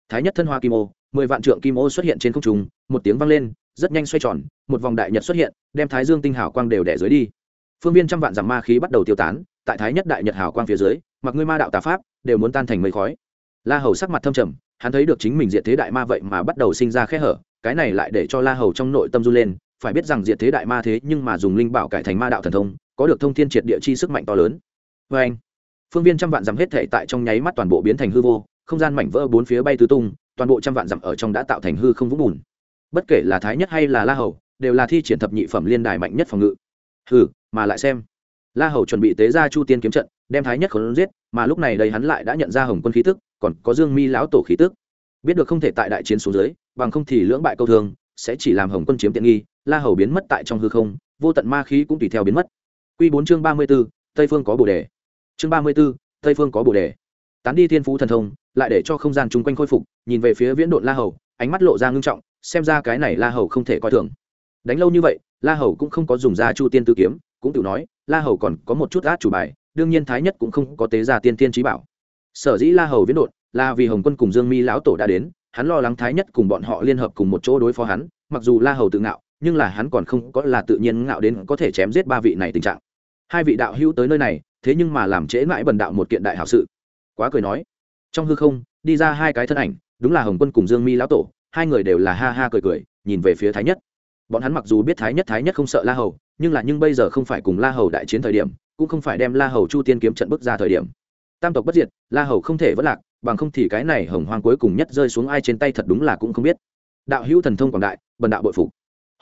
Thái nhất thân hoa kim ô, mười vạn trượng kim ô xuất hiện trên không trung, một tiếng vang lên, rất nhanh xoay tròn, một vòng đại nhật xuất hiện, đem thái dương tinh hảo quang đều đẻ dưới đi. Phương viên trăm vạn dặm ma khí bắt đầu tiêu tán, tại thái nhất đại nhật hảo quang phía dưới, mặc ngươi ma đạo tà pháp, đều muốn tan thành mây khói la hầu sắc mặt thâm trầm, hắn thấy được chính mình diệt thế đại ma vậy mà bắt đầu sinh ra khe hở, cái này lại để cho la hầu trong nội tâm run lên, phải biết rằng diệt thế đại ma thế nhưng mà dùng linh bảo cải thành ma đạo thần thông, có được thông thiên triệt địa chi sức mạnh to lớn. Vê anh, phương viên trăm vạn dặm hết thể tại trong nháy mắt toàn bộ biến thành hư vô, không gian mảnh vỡ bốn phía bay tứ tung, toàn bộ trăm vạn dặm ở trong đã tạo thành hư không vũng bùn. Bất kể là thái nhất hay là la hầu, đều là thi triển thập nhị phẩm liên đài mạnh nhất phòng ngự. Hừ, mà lại xem. La hầu chuẩn bị tế ra chu tiên kiếm trận, đem thái nhất khốn giết, mà lúc này đây hắn lại đã nhận ra hồng quân khí tức còn có dương mi lão tổ khí tức. Biết được không thể tại đại chiến xuống dưới bằng không thì lưỡng bại câu thường, sẽ chỉ làm hồng quân chiếm tiện nghi la hầu biến mất tại trong hư không vô tận ma khí cũng tùy theo biến mất. Q bốn chương ba mươi b ố tây phương có bồ đề. Chương ba mươi b ố tây phương có bồ đề. Tán đi thiên phú thần thông lại để cho không gian chung quanh khôi phục nhìn về phía viễn độn la hầu ánh mắt lộ ra ngưng trọng xem ra cái này la hầu không thể coi thường. Đánh lâu như vậy la hầu cũng không có dùng ra chu tiên tư kiếm cũng tự nói la hầu còn có một chút át chủ bài đương nhiên thái nhất cũng không có tế ra tiên tiên trí bảo sở dĩ la hầu viễn đột là vì hồng quân cùng dương mi lão tổ đã đến, hắn lo lắng thái nhất cùng bọn họ liên hợp cùng một chỗ đối phó hắn, mặc dù la hầu tự ngạo, nhưng là hắn còn không có là tự nhiên ngạo đến có thể chém giết ba vị này tình trạng. Hai vị đạo hữu tới nơi này, thế nhưng mà làm trễ mãi bần đạo một kiện đại hảo sự. Quá cười nói, trong hư không, đi ra hai cái thân ảnh, đúng là hồng quân cùng dương mi lão tổ, hai người đều là ha ha cười cười, nhìn về phía thái nhất. Bọn hắn mặc dù biết thái nhất thái nhất không sợ la hầu, nhưng là nhưng bây giờ không phải cùng la hầu đại chiến thời điểm, cũng không phải đem la hầu chu tiên kiếm trận bước ra thời điểm tam tộc bất diệt, la hầu không thể vất lạc, bằng không thì cái này hồng hoang cuối cùng nhất rơi xuống ai trên tay thật đúng là cũng không biết. Đạo hữu thần thông quảng đại, bần đạo bội phục.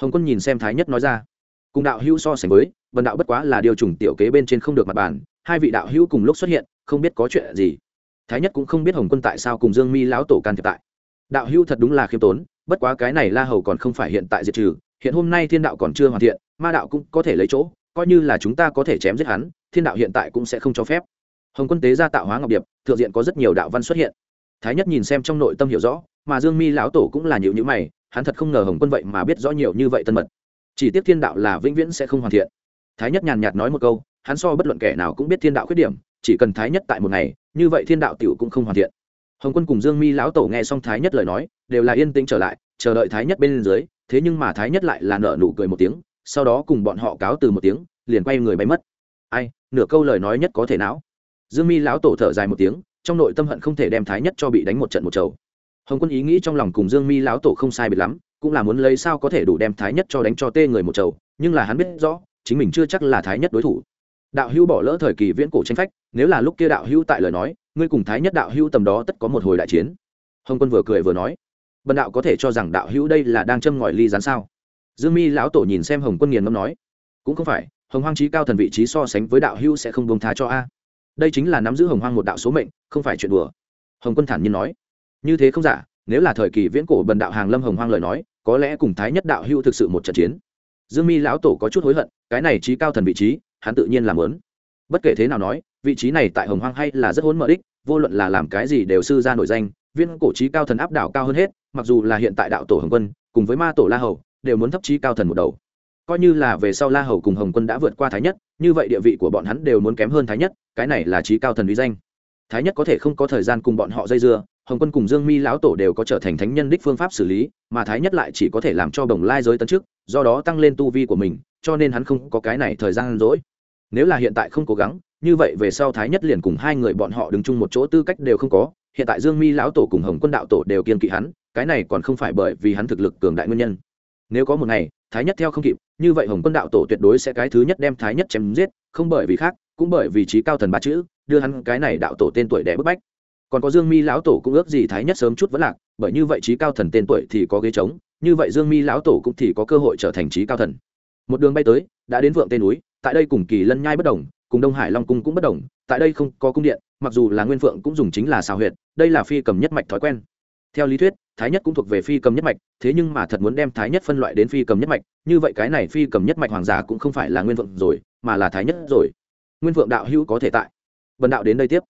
Hồng quân nhìn xem thái nhất nói ra. Cùng đạo hữu so sánh với, bần đạo bất quá là điều trùng tiểu kế bên trên không được mặt bàn, hai vị đạo hữu cùng lúc xuất hiện, không biết có chuyện gì. Thái nhất cũng không biết hồng quân tại sao cùng dương mi lão tổ can thiệp tại. Đạo hữu thật đúng là khiêm tốn, bất quá cái này la hầu còn không phải hiện tại diệt trừ, hiện hôm nay thiên đạo còn chưa hoàn thiện, ma đạo cũng có thể lấy chỗ, coi như là chúng ta có thể chém giết hắn, thiên đạo hiện tại cũng sẽ không cho phép hồng quân tế ra tạo hóa ngọc điệp, thượng diện có rất nhiều đạo văn xuất hiện. Thái nhất nhìn xem trong nội tâm hiểu rõ, mà dương mi lão tổ cũng là nhiều như mày, hắn thật không ngờ hồng quân vậy mà biết rõ nhiều như vậy tân mật. Chỉ tiếc thiên đạo là vĩnh viễn sẽ không hoàn thiện. Thái nhất nhàn nhạt nói một câu, hắn so bất luận kẻ nào cũng biết thiên đạo khuyết điểm, chỉ cần thái nhất tại một ngày, như vậy thiên đạo t i ể u cũng không hoàn thiện. Hồng quân cùng dương mi lão tổ nghe xong thái nhất lời nói, đều là yên tĩnh trở lại, chờ đợi thái nhất bên dưới, thế nhưng mà thái nhất lại là nợ nụ cười một tiếng, sau đó cùng bọn họ cáo từ một tiếng, liền quay người bay mất. Ai, nửa câu lời nói nhất có thể não dương mi lão tổ thở dài một tiếng, trong nội tâm hận không thể đem thái nhất cho bị đánh một trận một chầu. Hồng quân ý nghĩ trong lòng cùng dương mi lão tổ không sai biệt lắm, cũng là muốn lấy sao có thể đủ đem thái nhất cho đánh cho tê người một chầu, nhưng là hắn biết rõ, chính mình chưa chắc là thái nhất đối thủ. Đạo hữu bỏ lỡ thời kỳ viễn cổ tranh phách, nếu là lúc kia đạo hữu tại lời nói, ngươi cùng thái nhất đạo hữu tầm đó tất có một hồi đại chiến. Hồng quân vừa cười vừa nói, bần đạo có thể cho rằng đạo hữu đây là đang châm ngòi ly gián sao? Dương mi lão tổ nhìn xem hồng quân nghiền ngâm nói, cũng không phải, hồng hoang trí cao thần vị trí so sánh với đạo hữu sẽ không bông thá cho a đây chính là nắm giữ hồng hoang một đạo số mệnh, không phải chuyện đùa. Hồng quân thản nhiên nói. Như thế không giả, nếu là thời kỳ viễn cổ bần đạo hàng lâm hồng hoang lời nói, có lẽ cùng thái nhất đạo hưu thực sự một trận chiến. Dương mi lão tổ có chút hối hận, cái này trí cao thần vị trí, hắn tự nhiên làm lớn. Bất kể thế nào nói, vị trí này tại hồng hoang hay là rất hỗn mở đích, vô luận là làm cái gì đều sư ra nổi danh viên cổ trí cao thần áp đảo cao hơn hết, mặc dù là hiện tại đạo tổ hồng quân, cùng với ma tổ la hầu, đều muốn thấp trí cao thần một đầu coi như là về sau la hầu cùng hồng quân đã vượt qua thái nhất, như vậy địa vị của bọn hắn đều muốn kém hơn thái nhất, cái này là trí cao thần uy danh. Thái nhất có thể không có thời gian cùng bọn họ dây dưa, hồng quân cùng dương mi lão tổ đều có trở thành thánh nhân đích phương pháp xử lý, mà thái nhất lại chỉ có thể làm cho đồng lai giới tấn trước do đó tăng lên tu vi của mình, cho nên hắn không có cái này thời gian rỗi. Nếu là hiện tại không cố gắng, như vậy về sau thái nhất liền cùng hai người bọn họ đứng chung một chỗ tư cách đều không có, hiện tại dương mi lão tổ cùng hồng quân đạo tổ đều kiên kỵ hắn, cái này còn không phải bởi vì hắn thực lực cường đại nguyên nhân nếu có một ngày, thái nhất theo không kịp, như vậy hồng quân đạo tổ tuyệt đối sẽ cái thứ nhất đem thái nhất chém giết, không bởi vì khác, cũng bởi vì trí cao thần ba chữ, đưa hắn cái này đạo tổ tên tuổi đẻ bức bách. Còn có dương mi lão tổ cũng ước gì thái nhất sớm chút vẫn lạc, bởi như vậy trí cao thần tên tuổi thì có ghế trống, như vậy dương mi lão tổ cũng thì có cơ hội trở thành trí cao thần. Một đường bay tới, đã đến vượng tên núi, tại đây cùng kỳ lân nhai bất đồng, cùng đông hải long cung cũng bất đồng, tại đây không có cung điện, mặc dù là nguyên phượng cũng dùng chính là xào huyệt, đây là phi cầm nhất mạch thói quen. Theo lý thuyết thái nhất cũng thuộc về phi cầm nhất mạch, thế nhưng mà thật muốn đem thái nhất phân loại đến phi cầm nhất mạch, như vậy cái này phi cầm nhất mạch hoàng giả cũng không phải là nguyên Vượng rồi, mà là thái nhất rồi. Nguyên Vượng đạo hữu có thể tại. Vần đạo đến đây tiếp.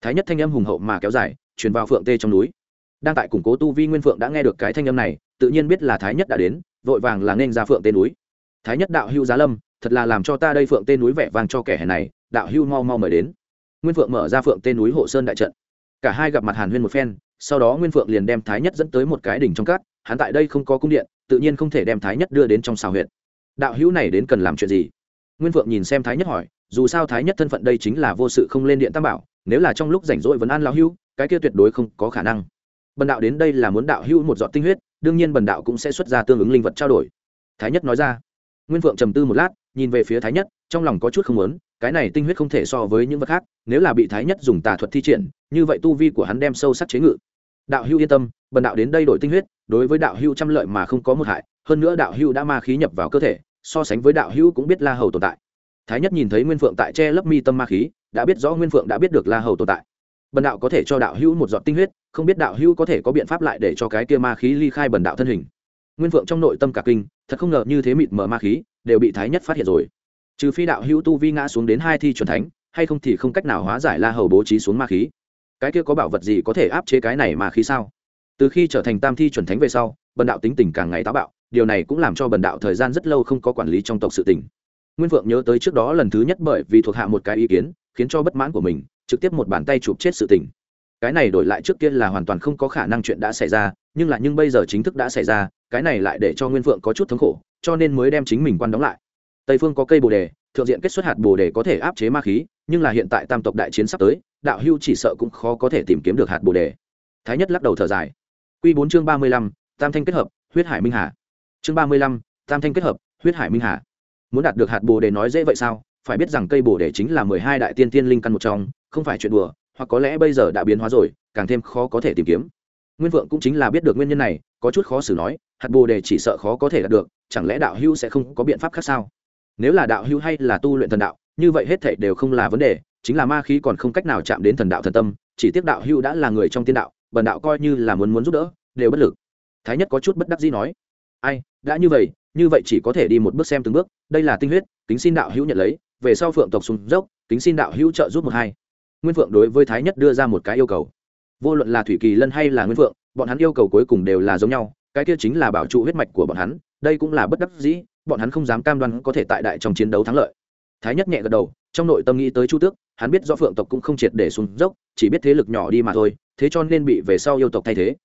Thái nhất thanh âm hùng hậu mà kéo dài, truyền vào phượng tê trong núi. Đang tại củng cố tu vi nguyên phượng đã nghe được cái thanh âm này, tự nhiên biết là thái nhất đã đến, vội vàng là nên ra phượng tê núi. Thái nhất đạo Hưu giá lâm, thật là làm cho ta đây phượng tê núi vẻ vang cho kẻ hè này, đạo Hưu mau mau mời đến. Nguyên phượng mở ra phượng tê núi hộ sơn đại trận. Cả hai gặp mặt hàn huyên một phen sau đó nguyên phượng liền đem thái nhất dẫn tới một cái đỉnh trong cát, hắn tại đây không có cung điện, tự nhiên không thể đem thái nhất đưa đến trong xào huyện đạo hữu này đến cần làm chuyện gì? Nguyên phượng nhìn xem thái nhất hỏi, dù sao thái nhất thân phận đây chính là vô sự không lên điện tam bảo, nếu là trong lúc rảnh rỗi vấn an lão hữu, cái kia tuyệt đối không có khả năng. Bần đạo đến đây là muốn đạo hữu một giọt tinh huyết, đương nhiên bần đạo cũng sẽ xuất ra tương ứng linh vật trao đổi. Thái nhất nói ra. Nguyên phượng trầm tư một lát, nhìn về phía thái nhất, trong lòng có chút không muốn, cái này tinh huyết không thể so với những vật khác, nếu là bị thái nhất dùng tà thuật thi triển, như vậy tu vi của hắn đem sâu sắc chế ngự đạo hưu yên tâm, bần đạo đến đây đổi tinh huyết, đối với đạo hưu trăm lợi mà không có một hại, hơn nữa đạo hưu đã ma khí nhập vào cơ thể, so sánh với đạo hưu cũng biết la hầu tồn tại. Thái nhất nhìn thấy nguyên phượng tại che lấp mi tâm ma khí, đã biết rõ nguyên phượng đã biết được la hầu tồn tại. Bần đạo có thể cho đạo hưu một giọt tinh huyết, không biết đạo hưu có thể có biện pháp lại để cho cái kia ma khí ly khai bần đạo thân hình. Nguyên phượng trong nội tâm cả kinh, thật không ngờ như thế mịt mờ ma khí đều bị thái nhất phát hiện rồi. Trừ phi đạo Hưu tu vi ngã xuống đến hai thi chuẩn thánh, hay không thì không cách nào hóa giải la hầu bố trí xuống ma khí cái kia có bảo vật gì có thể áp chế cái này mà khí sao? Từ khi trở thành tam thi chuẩn thánh về sau, bần đạo tính tình càng ngày táo bạo, điều này cũng làm cho bần đạo thời gian rất lâu không có quản lý trong tộc sự tình. Nguyên vượng nhớ tới trước đó lần thứ nhất bởi vì thuộc hạ một cái ý kiến, khiến cho bất mãn của mình, trực tiếp một bàn tay chụp chết sự tình. Cái này đổi lại trước kia là hoàn toàn không có khả năng chuyện đã xảy ra, nhưng là nhưng bây giờ chính thức đã xảy ra, cái này lại để cho nguyên vượng có chút thống khổ, cho nên mới đem chính mình quan đóng lại. Tây phương có cây bồ đề, thượng diện kết xuất hạt bồ đề có thể áp chế ma khí nhưng là hiện tại tam tộc đại chiến sắp tới, đạo hưu chỉ sợ cũng khó có thể tìm kiếm được hạt bồ đề. Thái nhất lắc đầu thở dài. Q bốn chương ba mươi lăm, tam thanh kết hợp, huyết hải minh hà. Chương ba mươi lăm, tam thanh kết hợp, huyết hải minh hà. Muốn đạt được hạt bồ đề nói dễ vậy sao? Phải biết rằng cây bồ đề chính là mười hai đại tiên tiên linh căn một trong, không phải chuyện đùa, hoặc có lẽ bây giờ đã biến hóa rồi, càng thêm khó có thể tìm kiếm. Nguyên vượng cũng chính là biết được nguyên nhân này, có chút khó xử nói, hạt bồ đề chỉ sợ khó có thể đạt được, chẳng lẽ đạo hưu sẽ không có biện pháp khác sao? Nếu là đạo hữu hay là tu luyện thần đạo, như vậy hết thảy đều không là vấn đề, chính là ma khí còn không cách nào chạm đến thần đạo thần tâm, chỉ tiếc đạo hữu đã là người trong tiên đạo, bần đạo coi như là muốn muốn giúp đỡ, đều bất lực. Thái nhất có chút bất đắc dĩ nói, ai, đã như vậy như vậy chỉ có thể đi một bước xem từng bước, đây là tinh huyết, kính xin đạo hữu nhận lấy, về sau phượng tộc xuống dốc, kính xin đạo hữu trợ giúp một hai. Nguyên phượng đối với thái nhất đưa ra một cái yêu cầu. Vô luận là thủy kỳ lân hay là nguyên phượng, bọn hắn yêu cầu cuối cùng đều là giống nhau, cái kia chính là bảo trụ huyết mạch của bọn hắn, đây cũng là bất đắc dĩ bọn hắn không dám cam đoan có thể tại đại trong chiến đấu thắng lợi. Thái nhất nhẹ gật đầu, trong nội tâm nghĩ tới chu tước, hắn biết do phượng tộc cũng không triệt để xuống dốc, chỉ biết thế lực nhỏ đi mà thôi, thế cho nên bị về sau yêu tộc thay thế.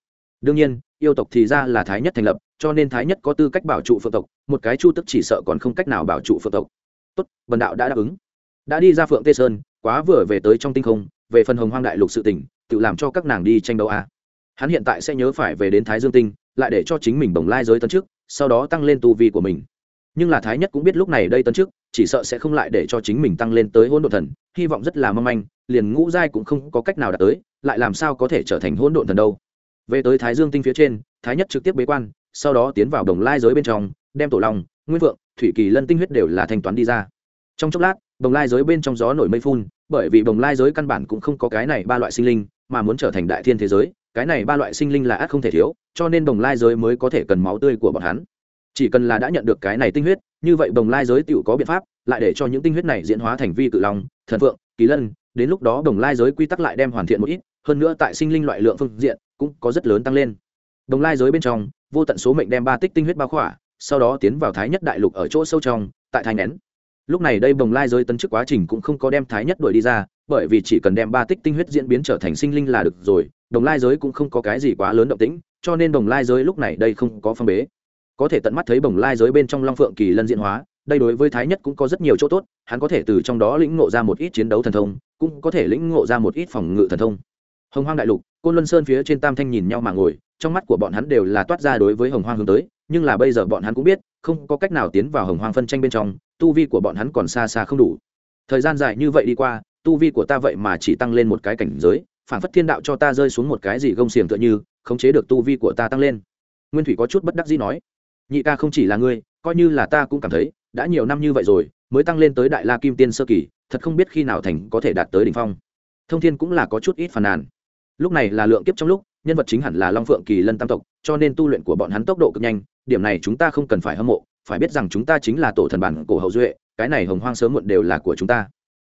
Đương nhiên, yêu tộc thì ra là thái nhất thành lập, cho nên thái nhất có tư cách bảo trụ phượng tộc, một cái chu tức chỉ sợ còn không cách nào bảo trụ phượng tộc. Tốt vần đạo đã đáp ứng. Đã đi ra phượng tê sơn, quá vừa về tới trong tinh không, về phần hồng hoang đại lục sự tỉnh tự làm cho các nàng đi tranh đấu à. hắn hiện tại sẽ nhớ phải về đến thái dương tinh, lại để cho chính mình bồng lai giới tấn trước, sau đó tăng lên tu vi của mình nhưng là thái nhất cũng biết lúc này đây tấn trước chỉ sợ sẽ không lại để cho chính mình tăng lên tới hỗn độn thần, hy vọng rất là mong manh, liền ngũ giai cũng không có cách nào đạt tới, lại làm sao có thể trở thành hỗn độn thần đâu. Về tới thái dương tinh phía trên, thái nhất trực tiếp bế quan, sau đó tiến vào đồng lai giới bên trong, đem tổ long, nguyên vượng thủy kỳ lân tinh huyết đều là thanh toán đi ra. Trong chốc lát, đồng lai giới bên trong gió nổi mây phun, bởi vì đồng lai giới căn bản cũng không có cái này ba loại sinh linh, mà muốn trở thành đại thiên thế giới, cái này ba loại sinh linh là ác không thể thiếu, cho nên đồng lai giới mới có thể cần máu tươi của bọn hắn chỉ cần là đã nhận được cái này tinh huyết, như vậy đồng lai giới tựu có biện pháp, lại để cho những tinh huyết này diễn hóa thành vi cự long, thần phượng, kỳ lân, đến lúc đó đồng lai giới quy tắc lại đem hoàn thiện một ít, hơn nữa tại sinh linh loại lượng phương diện cũng có rất lớn tăng lên. Đồng lai giới bên trong, vô tận số mệnh đem ba tích tinh huyết bao khỏa, sau đó tiến vào thái nhất đại lục ở chỗ sâu trong, tại thái nén. Lúc này đây bồng lai giới tấn chức quá trình cũng không có đem thái nhất đuổi đi ra, bởi vì chỉ cần đem ba tích tinh huyết diễn biến trở thành sinh linh là được rồi đồng lai giới cũng không có cái gì quá lớn động tĩnh, cho nên đồng lai giới lúc này đây không có phong bế có thể tận mắt thấy bồng lai giới bên trong long phượng kỳ lân diện hóa, đây đối với thái nhất cũng có rất nhiều chỗ tốt, hắn có thể từ trong đó lĩnh ngộ ra một ít chiến đấu thần thông, cũng có thể lĩnh ngộ ra một ít phòng ngự thần thông. Hồng hoang đại lục, côn luân sơn phía trên tam thanh nhìn nhau mà ngồi, trong mắt của bọn hắn đều là toát ra đối với hồng hoang hướng tới, nhưng là bây giờ bọn hắn cũng biết, không có cách nào tiến vào hồng hoang phân tranh bên trong, tu vi của bọn hắn còn xa xa không đủ. Thời gian dài như vậy đi qua, tu vi của ta vậy mà chỉ tăng lên một cái cảnh giới, phản phất thiên đạo cho ta rơi xuống một cái gì gông xiềng tựa như, khống chế được tu vi của ta tăng lên. Nguyên thủy có chút bất đắc dĩ nói nhị ca không chỉ là ngươi, coi như là ta cũng cảm thấy, đã nhiều năm như vậy rồi, mới tăng lên tới đại la kim tiên sơ kỳ, thật không biết khi nào thành có thể đạt tới đ ỉ n h phong. Thông thiên cũng là có chút ít phàn nàn. Lúc này là lượng kiếp trong lúc, nhân vật chính hẳn là long phượng kỳ lân tam tộc, cho nên tu luyện của bọn hắn tốc độ cực nhanh, điểm này chúng ta không cần phải hâm mộ, phải biết rằng chúng ta chính là tổ thần bản cổ hậu duệ, cái này hồng hoang sớm muộn đều là của chúng ta.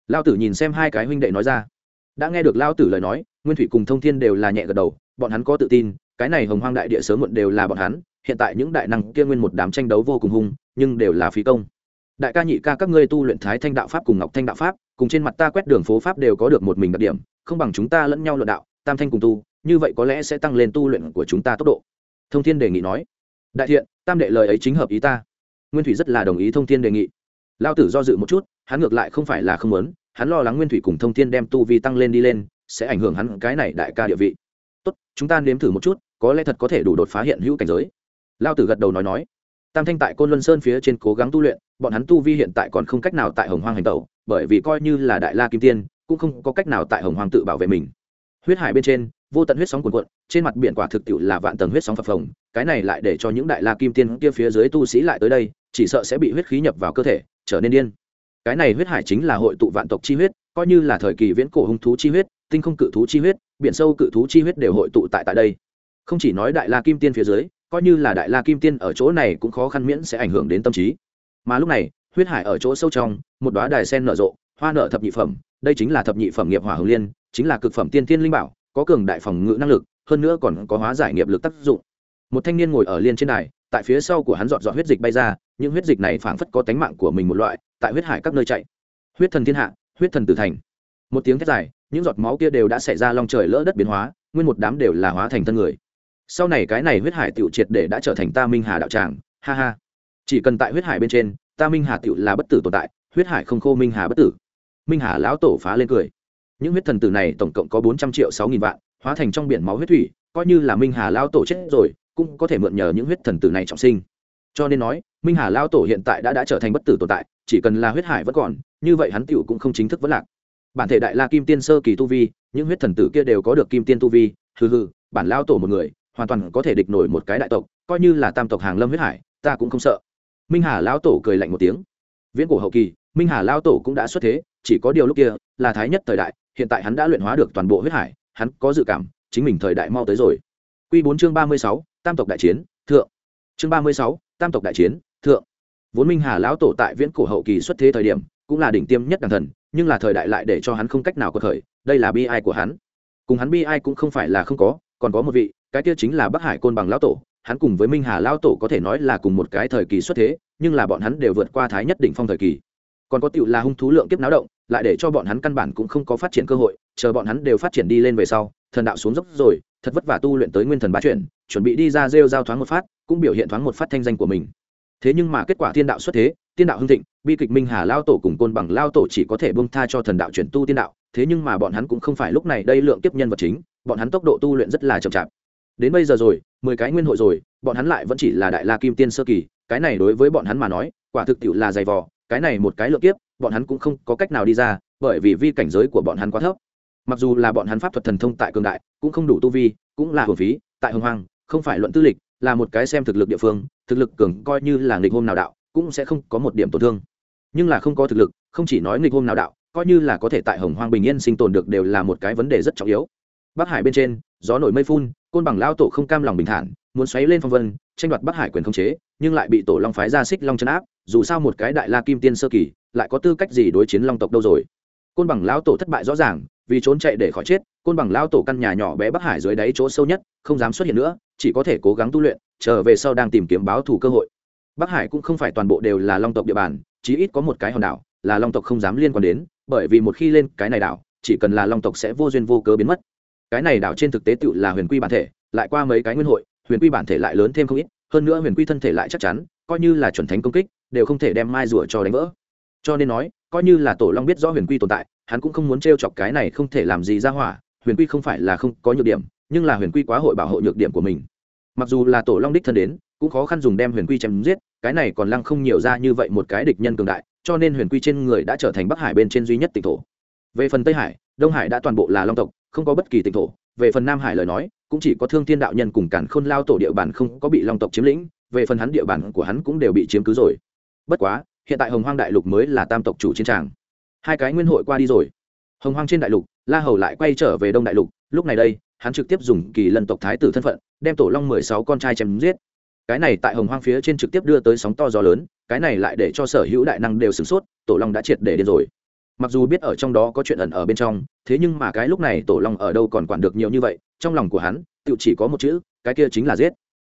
Lao tử nhìn xem hai cái huynh đệ nói ra. Đã nghe được lao tử lời nói, nguyên thủy cùng thông thiên đều là nhẹ gật đầu, bọn hắn có tự tin, cái này hồng hoang đại địa sớm muộn đều là bọn hắn hiện tại những đại năng kia nguyên một đám tranh đấu vô cùng hung, nhưng đều là phí công. Đại ca nhị ca các ngươi tu luyện thái thanh đạo pháp cùng ngọc thanh đạo pháp, cùng trên mặt ta quét đường phố pháp đều có được một mình đặc điểm, không bằng chúng ta lẫn nhau luận đạo, tam thanh cùng tu, như vậy có lẽ sẽ tăng lên tu luyện của chúng ta tốc độ. Thông thiên đề nghị nói. Đại thiện, tam đệ lời ấy chính hợp ý ta. Nguyên thủy rất là đồng ý thông thiên đề nghị. Lao tử do dự một chút, hắn ngược lại không phải là không muốn, hắn lo lắng nguyên thủy cùng thông thiên đem tu vi tăng lên đi lên, sẽ ảnh hưởng hắn cái này đại ca địa vị. Tốt, chúng ta nếm thử một chút, có lẽ thật có thể đủ đột phá hiện hữu cảnh giới lao tử gật đầu nói nói. Tam thanh tại côn luân sơn phía trên cố gắng tu luyện, bọn hắn tu vi hiện tại còn không cách nào tại hồng hoang hành tẩu, bởi vì coi như là đại la kim tiên, cũng không có cách nào tại hồng hoang tự bảo vệ mình. Huyết hải bên trên, vô tận huyết sóng cuồn cuộn, trên mặt biển quả thực tiệu là vạn tầng huyết sóng phập phồng, cái này lại để cho những đại la kim tiên kia phía dưới tu sĩ lại tới đây, chỉ sợ sẽ bị huyết khí nhập vào cơ thể, trở nên điên. Cái này huyết hải chính là hội tụ vạn tộc chi huyết, coi như là thời kỳ viễn cổ hung thú chi huyết, tinh không cự thú chi huyết, biển sâu cự thú chi huyết đều hội tụ tại tại đây. Không chỉ nói đại la kim tiên phía dưới coi như là đại la kim tiên ở chỗ này cũng khó khăn miễn sẽ ảnh hưởng đến tâm trí. Mà lúc này, huyết hải ở chỗ sâu trong, một đoá đài sen nở rộ, hoa nở thập nhị phẩm, đây chính là thập nhị phẩm nghiệp hỏa hồng liên, chính là cực phẩm tiên tiên linh bảo, có cường đại phòng ngự năng lực, hơn nữa còn có hóa giải nghiệp lực tác dụng. Một thanh niên ngồi ở liên trên đài, tại phía sau của hắn dọn dọn huyết dịch bay ra, những huyết dịch này phảng phất có tánh mạng của mình một loại, tại huyết hải các nơi chạy. Huyết thần thiên hạ, huyết thần tử thành. Một tiếng thét dài, những giọt máu kia đều đã xảy ra long trời lỡ đất biến hóa, nguyên một đám đều là hóa thành thân người sau này cái này huyết hải tiểu triệt để đã trở thành ta minh hà đạo tràng, ha ha. Chỉ cần tại huyết hải bên trên, ta minh hà tiểu là bất tử tồn tại, huyết hải không khô minh hà bất tử. Minh hà lão tổ phá lên cười. Những huyết thần tử này tổng cộng có bốn trăm triệu sáu nghìn vạn, hóa thành trong biển máu huyết thủy, coi như là minh hà lão tổ chết rồi, cũng có thể mượn nhờ những huyết thần tử này trọng sinh. Cho nên nói, minh hà lão tổ hiện tại đã đã trở thành bất tử tồn tại, chỉ cần là huyết hải vẫn còn, như vậy hắn tiểu cũng không chính thức vẫn lạc. Bản thể đại la kim tiên sơ kỳ tu vi, những huyết thần tử kia đều có được kim tiên tu vi, hừ hừ, bản lao tổ một người hoàn toàn có thể địch nổi một cái đại tộc, coi như là tam tộc hàng lâm huyết hải, ta cũng không sợ. Minh hà lão tổ cười lạnh một tiếng. Viễn cổ hậu kỳ, minh hà lão tổ cũng đã xuất thế, chỉ có điều lúc kia là thái nhất thời đại, hiện tại hắn đã luyện hóa được toàn bộ huyết hải, hắn có dự cảm, chính mình thời đại mau tới rồi. Quy bốn chương ba mươi sáu, tam tộc đại chiến, thượng. Chương ba mươi sáu, tam tộc đại chiến, thượng. Vốn minh hà lão tổ tại viễn cổ hậu kỳ xuất thế thời điểm, cũng là đỉnh tiêm nhất đẳng thần, nhưng là thời đại lại để cho hắn không cách nào có thời đây là bi ai của hắn. Cùng hắn bi ai cũng không phải là không có, còn có một vị cái kia chính là bắc hải côn bằng lão tổ, hắn cùng với minh hà lão tổ có thể nói là cùng một cái thời kỳ xuất thế, nhưng là bọn hắn đều vượt qua thái nhất Định phong thời kỳ. Còn có tựu là hung thú lượng kiếp náo động, lại để cho bọn hắn căn bản cũng không có phát triển cơ hội, chờ bọn hắn đều phát triển đi lên về sau, thần đạo xuống dốc rồi, thật vất vả tu luyện tới nguyên thần bá chuyển, chuẩn bị đi ra rêu giao thoáng một phát, cũng biểu hiện thoáng một phát thanh danh của mình. Thế nhưng mà kết quả thiên đạo xuất thế, tiên đạo hưng thịnh, bi kịch minh hà lao tổ cùng côn bằng lao tổ chỉ có thể bông tha cho thần đạo chuyển tu tiên đạo, thế nhưng mà bọn hắn cũng không phải lúc này đây lượng kiếp nhân vật chính, bọn hắn tốc độ tu luyện rất là chậm chạp đến bây giờ rồi, mười cái nguyên hội rồi, bọn hắn lại vẫn chỉ là đại la kim tiên sơ kỳ, cái này đối với bọn hắn mà nói, quả thực tiệu là dày vò, cái này một cái lượng kiếp, bọn hắn cũng không có cách nào đi ra, bởi vì vi cảnh giới của bọn hắn quá thấp. Mặc dù là bọn hắn pháp thuật thần thông tại cường đại, cũng không đủ tu vi, cũng là hồn phí, tại hồng hoang, không phải luận tư lịch, là một cái xem thực lực địa phương, thực lực cường coi như là nghịch hôm nào đạo, cũng sẽ không có một điểm tổn thương. Nhưng là không có thực lực, không chỉ nói nghịch hôm nào đạo, coi như là có thể tại hồng hoang bình yên sinh tồn được đều là một cái vấn đề rất trọng yếu. Bắc hải bên trên gió nổi mây phun, côn bằng lao tổ không cam lòng bình thản, muốn xoáy lên phong vân, tranh đoạt bắc hải quyền khống chế, nhưng lại bị tổ long phái ra xích long chấn áp, dù sao một cái đại la kim tiên sơ kỳ, lại có tư cách gì đối chiến long tộc đâu rồi? Côn bằng lao tổ thất bại rõ ràng, vì trốn chạy để khỏi chết, côn bằng lao tổ căn nhà nhỏ bé bắc hải dưới đáy chỗ sâu nhất, không dám xuất hiện nữa, chỉ có thể cố gắng tu luyện trở về sau đang tìm kiếm báo thù cơ hội. Bắc hải cũng không phải toàn bộ đều là long tộc địa bàn, chí ít có một cái hòn đảo là long tộc không dám liên quan đến, bởi vì một khi lên cái này đảo, chỉ cần là long tộc sẽ vô duyên vô cớ biến mất cái này đảo trên thực tế tự là huyền quy bản thể, lại qua mấy cái nguyên hội, huyền quy bản thể lại lớn thêm không ít, hơn nữa huyền quy thân thể lại chắc chắn, coi như là chuẩn thánh công kích, đều không thể đem mai rùa cho đánh vỡ. Cho nên nói, coi như là tổ long biết rõ huyền quy tồn tại, hắn cũng không muốn t r e o chọc cái này không thể làm gì ra hỏa, huyền quy không phải là không có nhược điểm, nhưng là huyền quy quá hội bảo hộ nhược điểm của mình. Mặc dù là tổ long đích thân đến, cũng khó khăn dùng đem huyền quy chém giết, cái này còn lăng không nhiều ra như vậy một cái địch nhân cường đại, cho nên huyền quy trên người đã trở thành bắc hải bên trên duy nhất tỉnh thổ. Về phần tây hải, đông hải đã toàn bộ là long tộc không có bất kỳ tỉnh thổ. Về phần nam hải lời nói, cũng chỉ có thương thiên đạo nhân cùng cản khôn lao tổ địa bàn không có bị long tộc chiếm lĩnh, về phần hắn địa bàn của hắn cũng đều bị chiếm cứ rồi. Bất quá, hiện tại hồng hoang đại lục mới là tam tộc chủ chiến tràng. Hai cái nguyên hội qua đi rồi. Hồng hoang trên đại lục, la hầu lại quay trở về đông đại lục, lúc này đây, hắn trực tiếp dùng kỳ lân tộc thái tử thân phận, đem tổ long mười sáu con trai chém giết. Cái này tại hồng hoang phía trên trực tiếp đưa tới sóng to gió lớn, cái này lại để cho sở hữu đại năng đều sửng sốt, tổ long đã triệt để điên rồi mặc dù biết ở trong đó có chuyện ẩn ở bên trong, thế nhưng mà cái lúc này tổ long ở đâu còn quản được nhiều như vậy, trong lòng của hắn tự chỉ có một chữ, cái kia chính là giết.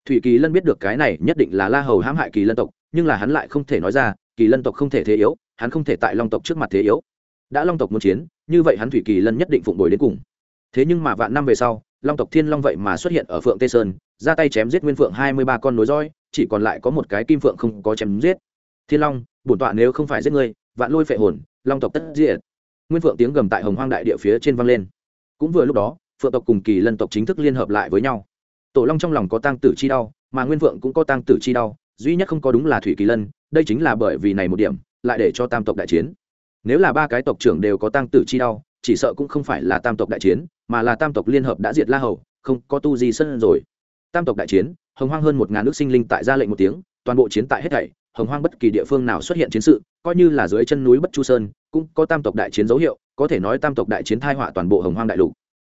Thủy kỳ lân biết được cái này nhất định là la hầu hãm hại kỳ lân tộc, nhưng là hắn lại không thể nói ra, kỳ lân tộc không thể thế yếu, hắn không thể tại long tộc trước mặt thế yếu. Đã long tộc muốn chiến, như vậy hắn thủy kỳ lân nhất định phụng bồi đến cùng. Thế nhưng mà vạn năm về sau, long tộc thiên long vậy mà xuất hiện ở phượng tây sơn, ra tay chém giết nguyên phượng hai mươi ba con nối roi, chỉ còn lại có một cái kim phượng không có chém giết. Thiên long, bổn tọa nếu không phải giết ngươi vạn lôi phệ hồn, long tộc tất diệt. Nguyên phượng tiếng gầm tại hồng hoang đại địa phía trên vang lên. Cũng vừa lúc đó, phượng tộc cùng kỳ lân tộc chính thức liên hợp lại với nhau. Tổ long trong lòng có tăng tử chi đau, mà nguyên phượng cũng có tăng tử chi đau, duy nhất không có đúng là thủy kỳ lân, đây chính là bởi vì này một điểm, lại để cho tam tộc đại chiến. Nếu là ba cái tộc trưởng đều có tăng tử chi đau, chỉ sợ cũng không phải là tam tộc đại chiến, mà là tam tộc liên hợp đã diệt la hầu, không có tu gì sân rồi. Tam tộc đại chiến, hồng hoang hơn một ngàn nước sinh linh tại ra lệnh một tiếng, toàn bộ chiến tại hết thảy, hồng hoang bất kỳ địa phương nào xuất hiện chiến sự coi như là dưới chân núi bất chu sơn, cũng có tam tộc đại chiến dấu hiệu, có thể nói tam tộc đại chiến thai họa toàn bộ hồng hoang đại lục.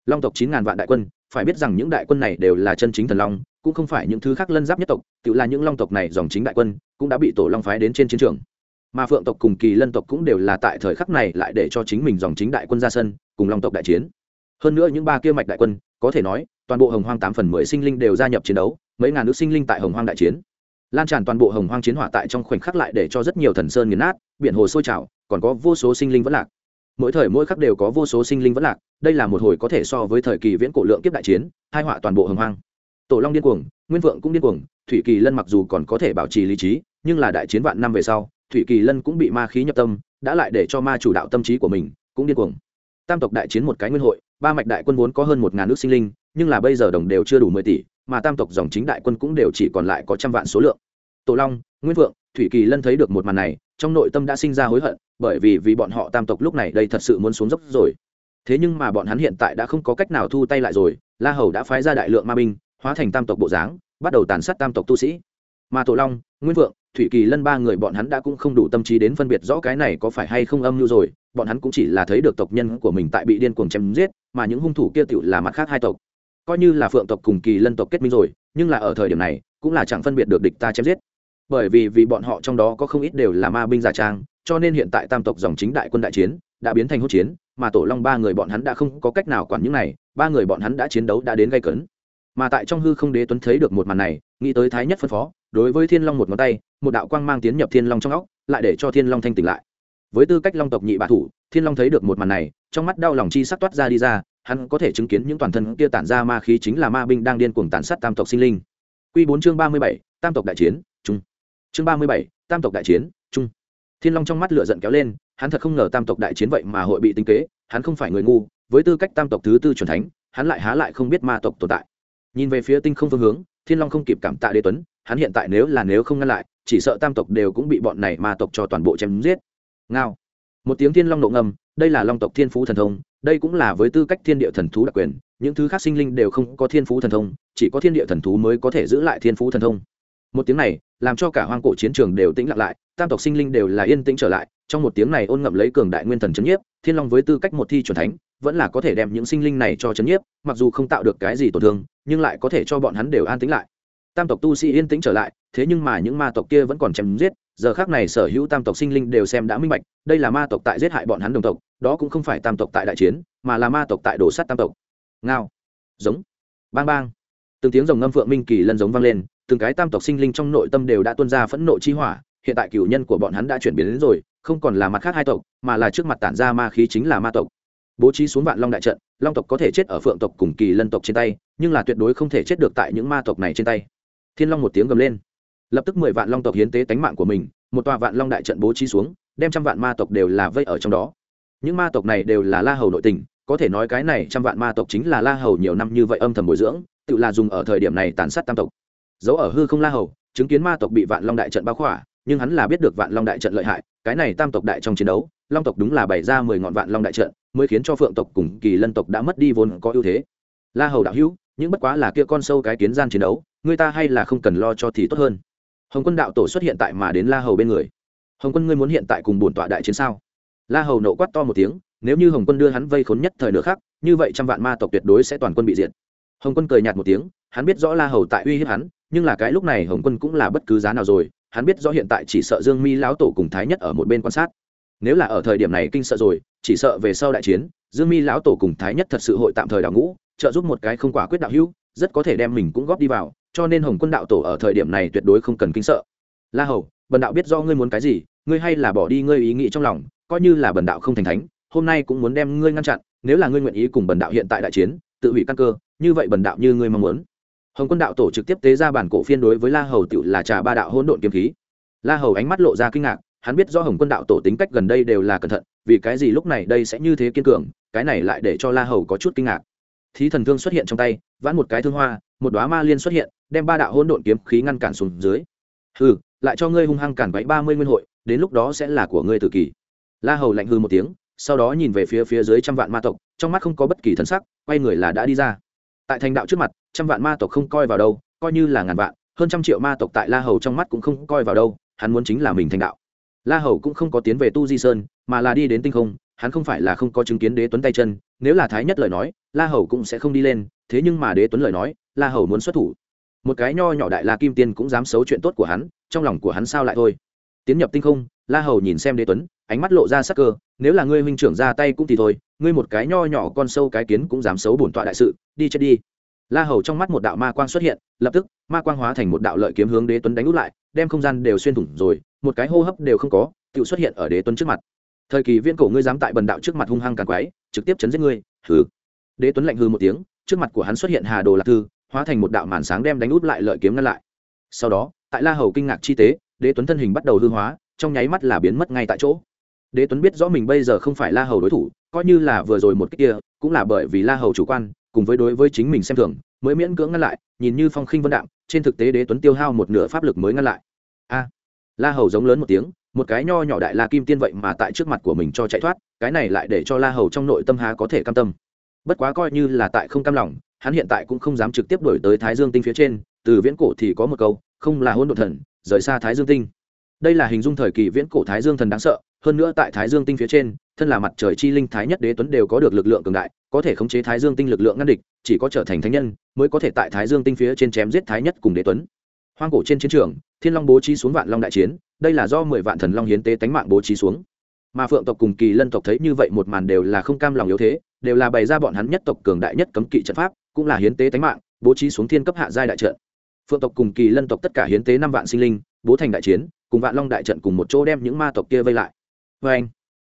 Long tộc chín ngàn vạn đại quân, phải biết rằng những đại quân này đều là chân chính thần long, cũng không phải những thứ khác lân giáp nhất tộc, tự là những long tộc này dòng chính đại quân, cũng đã bị tổ long phái đến trên chiến trường. Mà phượng tộc cùng kỳ lân tộc cũng đều là tại thời khắc này lại để cho chính mình dòng chính đại quân ra sân, cùng long tộc đại chiến. Hơn nữa những ba kia mạch đại quân, có thể nói, toàn bộ hồng hoang tám phần mười sinh linh đều gia nhập chiến đấu, mấy ngàn nữ sinh linh tại hồng hoang đại chiến lan tràn toàn bộ hồng hoang chiến hỏa tại trong khoảnh khắc lại để cho rất nhiều thần sơn nghiền nát, biển hồ sôi trào, còn có vô số sinh linh vẫn lạc. Mỗi thời mỗi khắc đều có vô số sinh linh vẫn lạc, đây là một hồi có thể so với thời kỳ viễn cổ lượng kiếp đại chiến, hai họa toàn bộ hồng hoang. Tổ long điên cuồng, nguyên vượng cũng điên cuồng, thủy kỳ lân mặc dù còn có thể bảo trì lý trí, nhưng là đại chiến vạn năm về sau, thủy kỳ lân cũng bị ma khí nhập tâm, đã lại để cho ma chủ đạo tâm trí của mình cũng điên cuồng. Tam tộc đại chiến một cái nguyên hội, ba mạch đại quân vốn có hơn một ngàn nước sinh linh, nhưng là bây giờ đồng đều chưa đủ mười tỷ mà tam tộc dòng chính đại quân cũng đều chỉ còn lại có trăm vạn số lượng. Tổ long Nguyễn vượng thủy kỳ lân thấy được một màn này, trong nội tâm đã sinh ra hối hận, bởi vì vì bọn họ tam tộc lúc này đây thật sự muốn xuống dốc rồi. Thế nhưng mà bọn hắn hiện tại đã không có cách nào thu tay lại rồi, la hầu đã phái ra đại lượng ma binh, hóa thành tam tộc bộ dáng, bắt đầu tàn sát tam tộc tu sĩ. Mà tổ long Nguyễn vượng thủy kỳ lân ba người bọn hắn đã cũng không đủ tâm trí đến phân biệt rõ cái này có phải hay không âm mưu rồi, bọn hắn cũng chỉ là thấy được tộc nhân của mình tại bị điên cuồng chém giết, mà những hung thủ kia tựu là mặt khác hai tộc coi như là phượng tộc cùng kỳ lân tộc kết minh rồi, nhưng là ở thời điểm này, cũng là chẳng phân biệt được địch ta chém giết. Bởi vì vì bọn họ trong đó có không ít đều là ma binh giả trang, cho nên hiện tại tam tộc dòng chính đại quân đại chiến đã biến thành hốt chiến, mà tổ long ba người bọn hắn đã không có cách nào quản những này, ba người bọn hắn đã chiến đấu đã đến gây cấn. Mà tại trong hư không đế tuấn thấy được một màn này, nghĩ tới thái nhất phân phó, đối với thiên long một ngón tay, một đạo quang mang tiến nhập thiên long trong óc, lại để cho thiên long thanh tỉnh lại. Với tư cách long tộc nhị bạ thủ, thiên long thấy được một màn này, trong mắt đau lòng chi sắc toát ra đi ra hắn có thể chứng kiến những toàn thân kia tản ra ma khí chính là ma binh đang điên cuồng tàn sát tam tộc sinh linh. Quy bốn chương ba mươi bảy, tam tộc đại chiến trung chương ba mươi bảy, tam tộc đại chiến trung thiên long trong mắt lửa giận kéo lên, hắn thật không ngờ tam tộc đại chiến vậy mà hội bị tính kế, hắn không phải người ngu, với tư cách tam tộc thứ tư chuẩn thánh, hắn lại há lại không biết ma tộc tồn tại. Nhìn về phía tinh không phương hướng, thiên long không kịp cảm tạ đế tuấn, hắn hiện tại nếu là nếu không ngăn lại, chỉ sợ tam tộc đều cũng bị bọn này ma tộc cho toàn bộ chém giết. Ngao một tiếng thiên long nộ ngầm, đây là long tộc thiên phú thần thông, đây cũng là với tư cách thiên địa thần thú đặc quyền, những thứ khác sinh linh đều không có thiên phú thần thông, chỉ có thiên địa thần thú mới có thể giữ lại thiên phú thần thông. Một tiếng này, làm cho cả hoang cổ chiến trường đều tĩnh lặng lại, tam tộc sinh linh đều là yên tĩnh trở lại, trong một tiếng này ôn ngậm lấy cường đại nguyên thần c h ấ n nhiếp, thiên long với tư cách một thi c thánh, vẫn là có thể đem những sinh linh này cho c h ấ n nhiếp, mặc dù không tạo được cái gì tổn thương, nhưng lại có thể cho bọn hắn đều an tĩnh lại. Tam tộc tu sĩ yên tĩnh trở lại, thế nhưng mà những ma tộc kia vẫn còn chém giết giờ khác này sở hữu tam tộc sinh linh đều xem đã minh bạch, đây là ma tộc tại giết hại bọn hắn đồng tộc, đó cũng không phải tam tộc tại đại chiến, mà là ma tộc tại đổ sắt tam tộc. Ngao, giống, bang bang. Từng tiếng rồng ngâm phượng minh kỳ lân giống vang lên, từng cái tam tộc sinh linh trong nội tâm đều đã tuôn ra phẫn nộ chi hỏa, hiện tại cửu nhân của bọn hắn đã chuyển biến đến rồi, không còn là mặt khác hai tộc, mà là trước mặt tản ra ma khí chính là ma tộc. Bố trí xuống vạn long đại trận, long tộc có thể chết ở phượng tộc cùng kỳ lân tộc trên tay, nhưng là tuyệt đối không thể chết được tại những ma tộc này trên tay. Thiên long một tiếng gầm lên lập tức mười vạn long tộc hiến tế tánh mạng của mình, một tòa vạn long đại trận bố trí xuống, đem trăm vạn ma tộc đều là vây ở trong đó. Những ma tộc này đều là la hầu nội tình, có thể nói cái này trăm vạn ma tộc chính là la hầu nhiều năm như vậy âm thầm bồi dưỡng, tự là dùng ở thời điểm này tàn sát tam tộc. Giấu ở hư không la hầu, chứng kiến ma tộc bị vạn long đại trận bao khỏa, nhưng hắn là biết được vạn long đại trận lợi hại, cái này tam tộc đại trong chiến đấu, long tộc đúng là bày ra mười ngọn vạn long đại trận, mới khiến cho phượng tộc cùng kỳ lân tộc đã mất đi vốn có ưu thế. La hầu đạo hữu, những bất quá là kia con sâu cái kiến gian chiến đấu, người ta hay là không cần lo cho thì tốt hơn hồng quân đạo tổ xuất hiện tại mà đến la hầu bên người. Hồng quân ngươi muốn hiện tại cùng bổn tọa đại chiến sao? La hầu nộ quát to một tiếng, nếu như hồng quân đưa hắn vây khốn nhất thời nữa khác như vậy trăm vạn ma tộc tuyệt đối sẽ toàn quân bị diệt. Hồng quân cười nhạt một tiếng, hắn biết rõ la hầu tại uy hiếp hắn, nhưng là cái lúc này hồng quân cũng là bất cứ giá nào rồi, hắn biết rõ hiện tại chỉ sợ dương mi lão tổ cùng thái nhất ở một bên quan sát. Nếu là ở thời điểm này kinh sợ rồi, chỉ sợ về sau đại chiến, dương mi lão tổ cùng thái nhất thật sự hội tạm thời đào ngũ, trợ giúp một cái không quả quyết đạo hữu, rất có thể đem mình cũng góp đi vào cho nên hồng quân đạo tổ ở thời điểm này tuyệt đối không cần kinh sợ. La hầu, bần đạo biết do ngươi muốn cái gì, ngươi hay là bỏ đi ngươi ý nghĩ trong lòng, coi như là bần đạo không thành thánh, hôm nay cũng muốn đem ngươi ngăn chặn, nếu là ngươi nguyện ý cùng bần đạo hiện tại đại chiến, tự hủy căn cơ, như vậy bần đạo như ngươi mong muốn. Hồng quân đạo tổ trực tiếp tế ra bản cổ phiên đối với la hầu tự là trà ba đạo hỗn độn kiếm khí. La hầu ánh mắt lộ ra kinh ngạc, hắn biết do hồng quân đạo tổ tính cách gần đây đều là cẩn thận, vì cái gì lúc này đây sẽ như thế kiên cường, cái này lại để cho la hầu có chút kinh ngạc thí thần thương xuất hiện trong tay, vãn một cái thương hoa, một đoá ma liên xuất hiện, đem ba đạo hỗn độn kiếm khí ngăn cản xuống dưới. Hừ, lại cho ngươi hung hăng cản váy ba mươi nguyên hội, đến lúc đó sẽ là của ngươi tự kỷ la hầu lạnh hư một tiếng, sau đó nhìn về phía phía dưới trăm vạn ma tộc, trong mắt không có bất kỳ thân sắc, quay người là đã đi ra. Tại thành đạo trước mặt, trăm vạn ma tộc không coi vào đâu, coi như là ngàn vạn, hơn trăm triệu ma tộc tại la hầu trong mắt cũng không coi vào đâu, hắn muốn chính là mình thành đạo. La hầu cũng không có tiến về tu di sơn, mà là đi đến tinh không, hắn không phải là không có chứng kiến đế tuấn tay chân nếu là thái nhất lời nói, la hầu cũng sẽ không đi lên, thế nhưng mà đế tuấn lời nói, la hầu muốn xuất thủ. Một cái nho nhỏ đại la kim tiên cũng dám xấu chuyện tốt của hắn, trong lòng của hắn sao lại thôi. Tiến nhập tinh không, la hầu nhìn xem đế tuấn, ánh mắt lộ ra sắc cơ, nếu là ngươi huynh trưởng ra tay cũng thì thôi, ngươi một cái nho nhỏ con sâu cái kiến cũng dám xấu bổn tọa đại sự, đi chết đi. La hầu trong mắt một đạo ma quang xuất hiện, lập tức, ma quang hóa thành một đạo lợi kiếm hướng đế tuấn đánh út lại, đem không gian đều xuyên thủng rồi, một cái hô hấp đều không có tự xuất hiện ở đế tuấn trước mặt thời kỳ viên cổ ngươi dám tại bần đạo trước mặt hung hăng càng quái trực tiếp chấn giết ngươi, hừ. Đế tuấn lạnh hư một tiếng, trước mặt của hắn xuất hiện hà đồ lạc thư, hóa thành một đạo màn sáng đem đánh út lại lợi kiếm ngăn lại. Sau đó, tại la hầu kinh ngạc chi tế, đế tuấn thân hình bắt đầu hư hóa, trong nháy mắt là biến mất ngay tại chỗ. Đế tuấn biết rõ mình bây giờ không phải la hầu đối thủ, coi như là vừa rồi một cách kia, cũng là bởi vì la hầu chủ quan, cùng với đối với chính mình xem thường, mới miễn cưỡng ngăn lại, nhìn như phong khinh vân đạm, trên thực tế đế tuấn tiêu hao một nửa pháp lực mới ngăn lại. A. La hầu giống lớn một tiếng một cái nho nhỏ đại la kim tiên vậy mà tại trước mặt của mình cho chạy thoát, cái này lại để cho la hầu trong nội tâm há có thể cam tâm. Bất quá coi như là tại không cam lòng, hắn hiện tại cũng không dám trực tiếp đổi tới thái dương tinh phía trên, từ viễn cổ thì có một câu, không là hôn đ ộ thần, rời xa thái dương tinh. Đây là hình dung thời kỳ viễn cổ thái dương thần đáng sợ, hơn nữa tại thái dương tinh phía trên, thân là mặt trời chi linh thái nhất đế tuấn đều có được lực lượng cường đại, có thể khống chế thái dương tinh lực lượng ngăn địch, chỉ có trở thành thánh nhân mới có thể tại thái dương tinh phía trên chém giết thái nhất cùng đế tuấn. Hoang cổ trên chiến trường thiên long bố trí xuống vạn long đại chiến, đây là do mười vạn thần long hiến tế tánh mạng bố trí xuống. Mà phượng tộc cùng kỳ lân tộc thấy như vậy một màn đều là không cam lòng yếu thế, đều là bày ra bọn hắn nhất tộc cường đại nhất cấm kỵ trận pháp, cũng là hiến tế tánh mạng, bố trí xuống thiên cấp hạ giai đại trận. Phượng tộc cùng kỳ lân tộc tất cả hiến tế năm vạn sinh linh, bố thành đại chiến, cùng vạn long đại trận cùng một chỗ đem những ma tộc kia vây lại. Vê anh,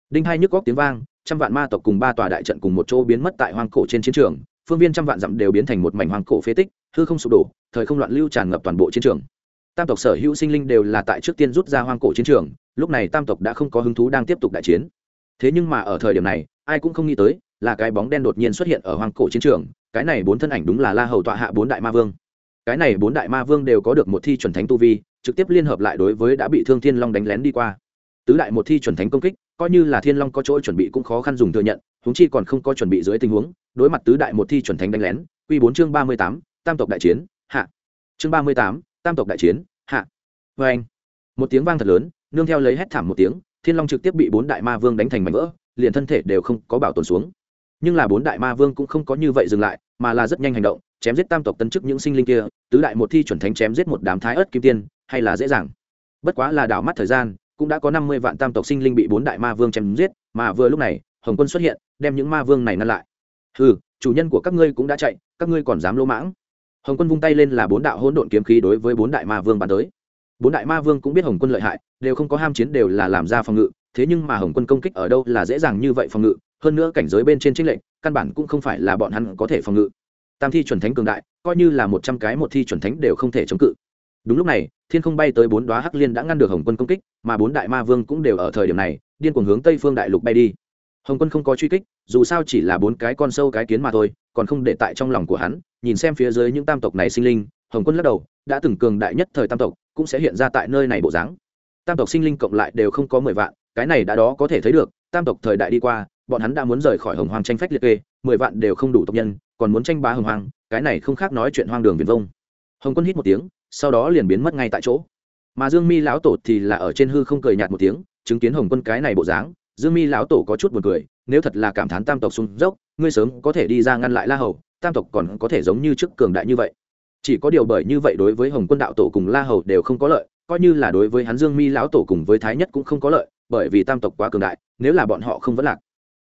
đinh hai nhức góc tiếng vang, trăm vạn ma tộc cùng ba tòa đại trận cùng một chỗ biến mất tại hoang cổ trên chiến trường, phương viên trăm vạn dặm đều biến thành một mảnh hoang cổ phế tích, hư không sụp đổ, thời không loạn lưu tràn ngập toàn bộ chiến trường tam tộc sở hữu sinh linh đều là tại trước tiên rút ra hoang cổ chiến trường, lúc này tam tộc đã không có hứng thú đang tiếp tục đại chiến. Thế nhưng mà ở thời điểm này, ai cũng không nghĩ tới, là cái bóng đen đột nhiên xuất hiện ở hoang cổ chiến trường, cái này bốn thân ảnh đúng là la hầu tọa hạ bốn đại ma vương. Cái này bốn đại ma vương đều có được một thi chuẩn thánh tu vi, trực tiếp liên hợp lại đối với đã bị thương thiên long đánh lén đi qua. Tứ đại một thi chuẩn thánh công kích, coi như là thiên long có chỗ chuẩn bị cũng khó khăn dùng thừa nhận húng chi còn không có chuẩn bị dưới tình huống, đối mặt tứ đại một thi chuẩn thánh đánh lén q bốn chương ba mươi tám, tam tộc đại chiến, hạ. Chương ba mươi tám tam tộc đại chiến, hạ. Vê anh một tiếng vang thật lớn, nương theo lấy hét thảm một tiếng, thiên long trực tiếp bị bốn đại ma vương đánh thành mảnh vỡ, liền thân thể đều không có bảo tồn xuống. Nhưng là bốn đại ma vương cũng không có như vậy dừng lại, mà là rất nhanh hành động, chém giết tam tộc tân chức những sinh linh kia, tứ đại một thi chuẩn thánh chém giết một đám thái ớt kim tiên, hay là dễ dàng. Bất quá là đảo mắt thời gian, cũng đã có năm mươi vạn tam tộc sinh linh bị bốn đại ma vương chém giết, mà vừa lúc này, hồng quân xuất hiện, đem những ma vương này ngăn lại. Ừ chủ nhân của các ngươi cũng đã chạy, các ngươi còn dám lỗ mãng? Hồng quân vung tay lên là bốn đạo hỗn độn kiếm khí đối với bốn đại ma vương bắn tới. Bốn đại ma vương cũng biết hồng quân lợi hại, đều không có ham chiến đều là làm ra phòng ngự, thế nhưng mà hồng quân công kích ở đâu là dễ dàng như vậy phòng ngự, hơn nữa cảnh giới bên trên trinh lệnh căn bản cũng không phải là bọn hắn có thể phòng ngự. Tam thi chuẩn thánh cường đại, coi như là một trăm cái một thi chuẩn thánh đều không thể chống cự. Đúng lúc này, thiên không bay tới bốn đoá hắc liên đã ngăn được hồng quân công kích, mà bốn đại ma vương cũng đều ở thời điểm này, điên cuồng hướng tây phương đại lục bay đi. Hồng quân không có truy kích, dù sao chỉ là bốn cái con sâu cái kiến mà thôi, còn không để tại trong lòng của hắn nhìn xem phía dưới những tam tộc này sinh linh, hồng quân lắc đầu, đã từng cường đại nhất thời tam tộc cũng sẽ hiện ra tại nơi này bộ dáng. Tam tộc sinh linh cộng lại đều không có mười vạn, cái này đã đó có thể thấy được, tam tộc thời đại đi qua, bọn hắn đã muốn rời khỏi hồng hoàng tranh phách liệt kê, mười vạn đều không đủ tộc nhân, còn muốn tranh bá hồng hoàng cái này không khác nói chuyện hoang đường viền vông. Hồng quân hít một tiếng, sau đó liền biến mất ngay tại chỗ. Mà dương mi lão tổ thì là ở trên hư không cười nhạt một tiếng, chứng kiến hồng quân cái này bộ dáng, dương mi lão tổ có chút buồn cười, nếu thật là cảm thán tam tộc sung dốc, ngươi sớm có thể đi ra ngăn lại la hầu tam tộc còn có thể giống như trước cường đại như vậy. Chỉ có điều bởi như vậy đối với hồng quân đạo tổ cùng la hầu đều không có lợi, coi như là đối với hắn dương mi lão tổ cùng với thái nhất cũng không có lợi, bởi vì tam tộc quá cường đại, nếu là bọn họ không vẫn lạc.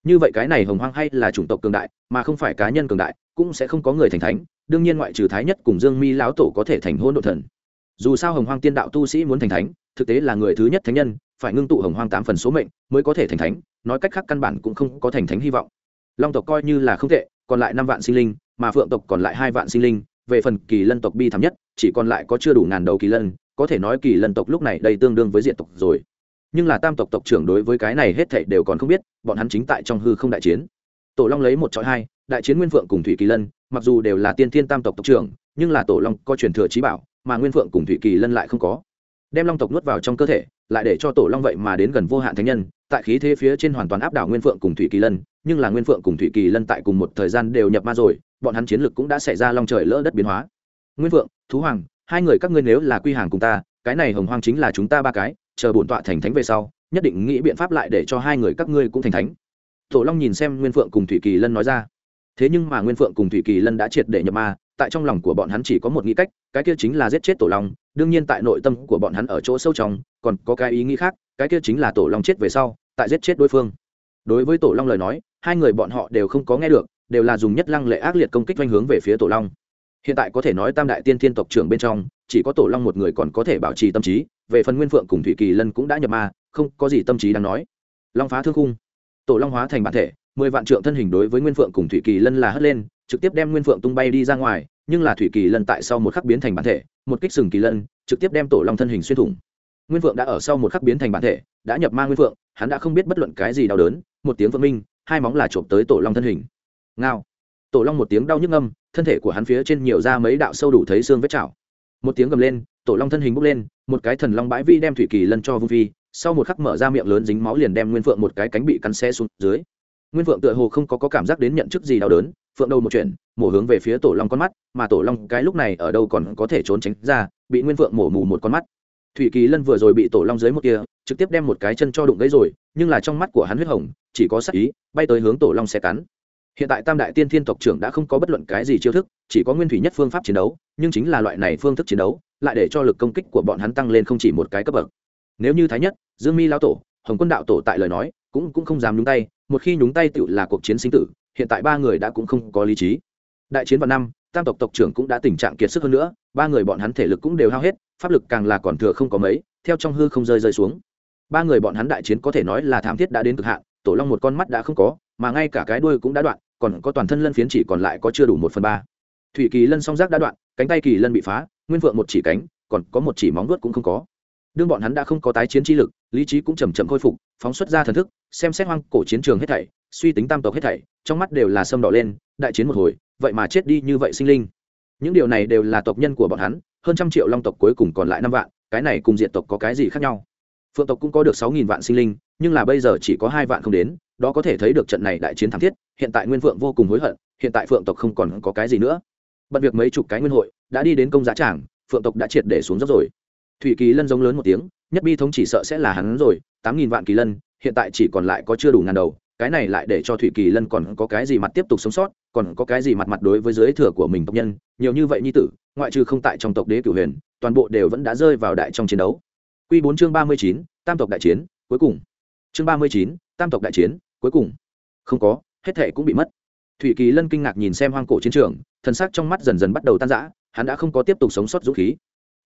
Như vậy cái này hồng hoang hay là chủng tộc cường đại, mà không phải cá nhân cường đại, cũng sẽ không có người thành thánh, đương nhiên ngoại trừ thái nhất cùng dương mi lão tổ có thể thành hôn độ thần. Dù sao hồng hoang tiên đạo tu sĩ muốn thành thánh, thực tế là người thứ nhất thánh nhân, phải ngưng tụ hồng hoang tám phần số mệnh mới có thể thành thánh, nói cách khác căn bản cũng không có thành thánh hy vọng. Long tộc coi như là không tệ, còn lại năm vạn sinh linh mà phượng tộc còn lại hai vạn sinh linh, về phần kỳ lân tộc bi thảm nhất, chỉ còn lại có chưa đủ ngàn đầu kỳ lân, có thể nói kỳ lân tộc lúc này đây tương đương với diện tộc rồi. Nhưng là tam tộc tộc trưởng đối với cái này hết thảy đều còn không biết, bọn hắn chính tại trong hư không đại chiến. Tổ long lấy một trọi hai, đại chiến nguyên phượng cùng thủy kỳ lân, mặc dù đều là tiên thiên tam tộc tộc trưởng, nhưng là tổ long có truyền thừa trí bảo, mà nguyên phượng cùng thủy kỳ lân lại không có. Đem long tộc nuốt vào trong cơ thể, lại để cho tổ long vậy mà đến gần vô hạn thánh nhân, tại khí thế phía trên hoàn toàn áp đảo nguyên phượng cùng thủy kỳ lân, nhưng là nguyên phượng cùng thủy kỳ lân tại cùng một thời gian đều nhập ma rồi bọn hắn chiến lực cũng đã xảy ra long trời lỡ đất biến hóa. Nguyên Vượng, thú hoàng hai người các ngươi nếu là quy hàng cùng ta cái này hồng hoang chính là chúng ta ba cái chờ bổn tọa thành thánh về sau nhất định nghĩ biện pháp lại để cho hai người các ngươi cũng thành thánh. Tổ long nhìn xem nguyên phượng cùng thủy kỳ lân nói ra. Thế nhưng mà nguyên phượng cùng thủy kỳ lân đã triệt để nhập ma tại trong lòng của bọn hắn chỉ có một nghĩ cách cái kia chính là giết chết tổ long đương nhiên tại nội tâm của bọn hắn ở chỗ sâu trong còn có cái ý nghĩ khác cái kia chính là tổ long chết về sau tại giết chết đối phương. Đối với tổ long lời nói hai người bọn họ đều không có nghe được đều là dùng nhất lăng lệ ác liệt công kích doanh hướng về phía tổ long. Hiện tại có thể nói tam đại tiên thiên tộc trưởng bên trong, chỉ có tổ long một người còn có thể bảo trì tâm trí, về phần nguyên phượng cùng thủy kỳ lân cũng đã nhập ma, không có gì tâm trí đáng nói. Long phá thương khung. Tổ long hóa thành bản thể, mười vạn trượng thân hình đối với nguyên phượng cùng thủy kỳ lân là hất lên, trực tiếp đem nguyên phượng tung bay đi ra ngoài, nhưng là thủy kỳ lân tại sau một khắc biến thành bản thể, một kích sừng kỳ lân, trực tiếp đem tổ long thân hình xuyên thủng. Nguyên phượng đã ở sau một khắc biến thành bản thể, đã nhập ma nguyên phượng, hắn đã không biết bất luận cái gì đau đớn, một tiếng vỡ minh, hai móng là trộm tới tổ long thân hình ngao. Tổ long một tiếng đau nhức âm thân thể của hắn phía trên nhiều ra mấy đạo sâu đủ thấy xương vết chảo. Một tiếng gầm lên tổ long thân hình bốc lên một cái thần long bãi vi đem thủy kỳ lân cho vung phi sau một khắc mở ra miệng lớn dính máu liền đem nguyên phượng một cái cánh bị cắn xe xuống dưới. Nguyên phượng tựa hồ không có, có cảm giác đến nhận chức gì đau đớn phượng đầu một chuyện mổ hướng về phía tổ long con mắt mà tổ long cái lúc này ở đâu còn có thể trốn tránh ra bị nguyên phượng mổ mù một con mắt. Thủy kỳ lân vừa rồi bị tổ long dưới một kia trực tiếp đem một cái chân cho đụng gãy rồi nhưng là trong mắt của hắn huyết hồng chỉ có sắc ý bay tới hướng tổ long xe cắn hiện tại tam đại tiên thiên tộc trưởng đã không có bất luận cái gì chiêu thức, chỉ có nguyên thủy nhất phương pháp chiến đấu, nhưng chính là loại này phương thức chiến đấu, lại để cho lực công kích của bọn hắn tăng lên không chỉ một cái cấp bậc. Nếu như thái nhất, dương mi lao tổ, hồng quân đạo tổ tại lời nói, cũng cũng không dám nhúng tay, một khi nhúng tay tự là cuộc chiến sinh tử, hiện tại ba người đã cũng không có lý trí. Đại chiến vào năm, tam tộc tộc trưởng cũng đã tình trạng kiệt sức hơn nữa, ba người bọn hắn thể lực cũng đều hao hết, pháp lực càng là còn thừa không có mấy, theo trong hư không rơi rơi xuống. Ba người bọn hắn đại chiến có thể nói là thảm thiết đã đến cực hạn, tổ long một con mắt đã không có, mà ngay cả cái đuôi cũng đã đoạn còn có toàn thân lân phiến chỉ còn lại có chưa đủ một phần ba. Thủy kỳ lân song giác đã đoạn, cánh tay kỳ lân bị phá, nguyên vượng một chỉ cánh, còn có một chỉ móng vuốt cũng không có. Đương bọn hắn đã không có tái chiến chi lực, lý trí cũng chầm chậm khôi phục, phóng xuất ra thần thức, xem xét hoang cổ chiến trường hết thảy, suy tính tam tộc hết thảy, trong mắt đều là sâm đỏ lên, đại chiến một hồi, vậy mà chết đi như vậy sinh linh. Những điều này đều là tộc nhân của bọn hắn, hơn trăm triệu long tộc cuối cùng còn lại năm vạn, cái này cùng diện tộc có cái gì khác nhau? Phượng tộc cũng có được sáu nghìn vạn sinh linh, nhưng là bây giờ chỉ có hai vạn không đến, đó có thể thấy được trận này đại chiến thắng thiết hiện tại nguyên phượng vô cùng hối hận hiện tại phượng tộc không còn có cái gì nữa bận việc mấy chục cái nguyên hội đã đi đến công giá trảng phượng tộc đã triệt để xuống dốc rồi thủy kỳ lân giống lớn một tiếng nhất bi thống chỉ sợ sẽ là hắn rồi tám nghìn vạn kỳ lân hiện tại chỉ còn lại có chưa đủ ngàn đầu cái này lại để cho thủy kỳ lân còn có cái gì mặt tiếp tục sống sót còn có cái gì mặt mặt đối với giới thừa của mình tộc nhân nhiều như vậy như tử ngoại trừ không tại trong tộc đế cửu huyền toàn bộ đều vẫn đã rơi vào đại trong chiến đấu Quy bốn chương 39, Tam tộc đại chiến, cuối cùng. Chương 39, Tam tộc đại chiến, cuối cùng. Không có, hết thảy cũng bị mất. Thủy Kỳ Lân kinh ngạc nhìn xem hoang cổ chiến trường, thần sắc trong mắt dần dần bắt đầu tan rã, hắn đã không có tiếp tục sống sót dũng khí.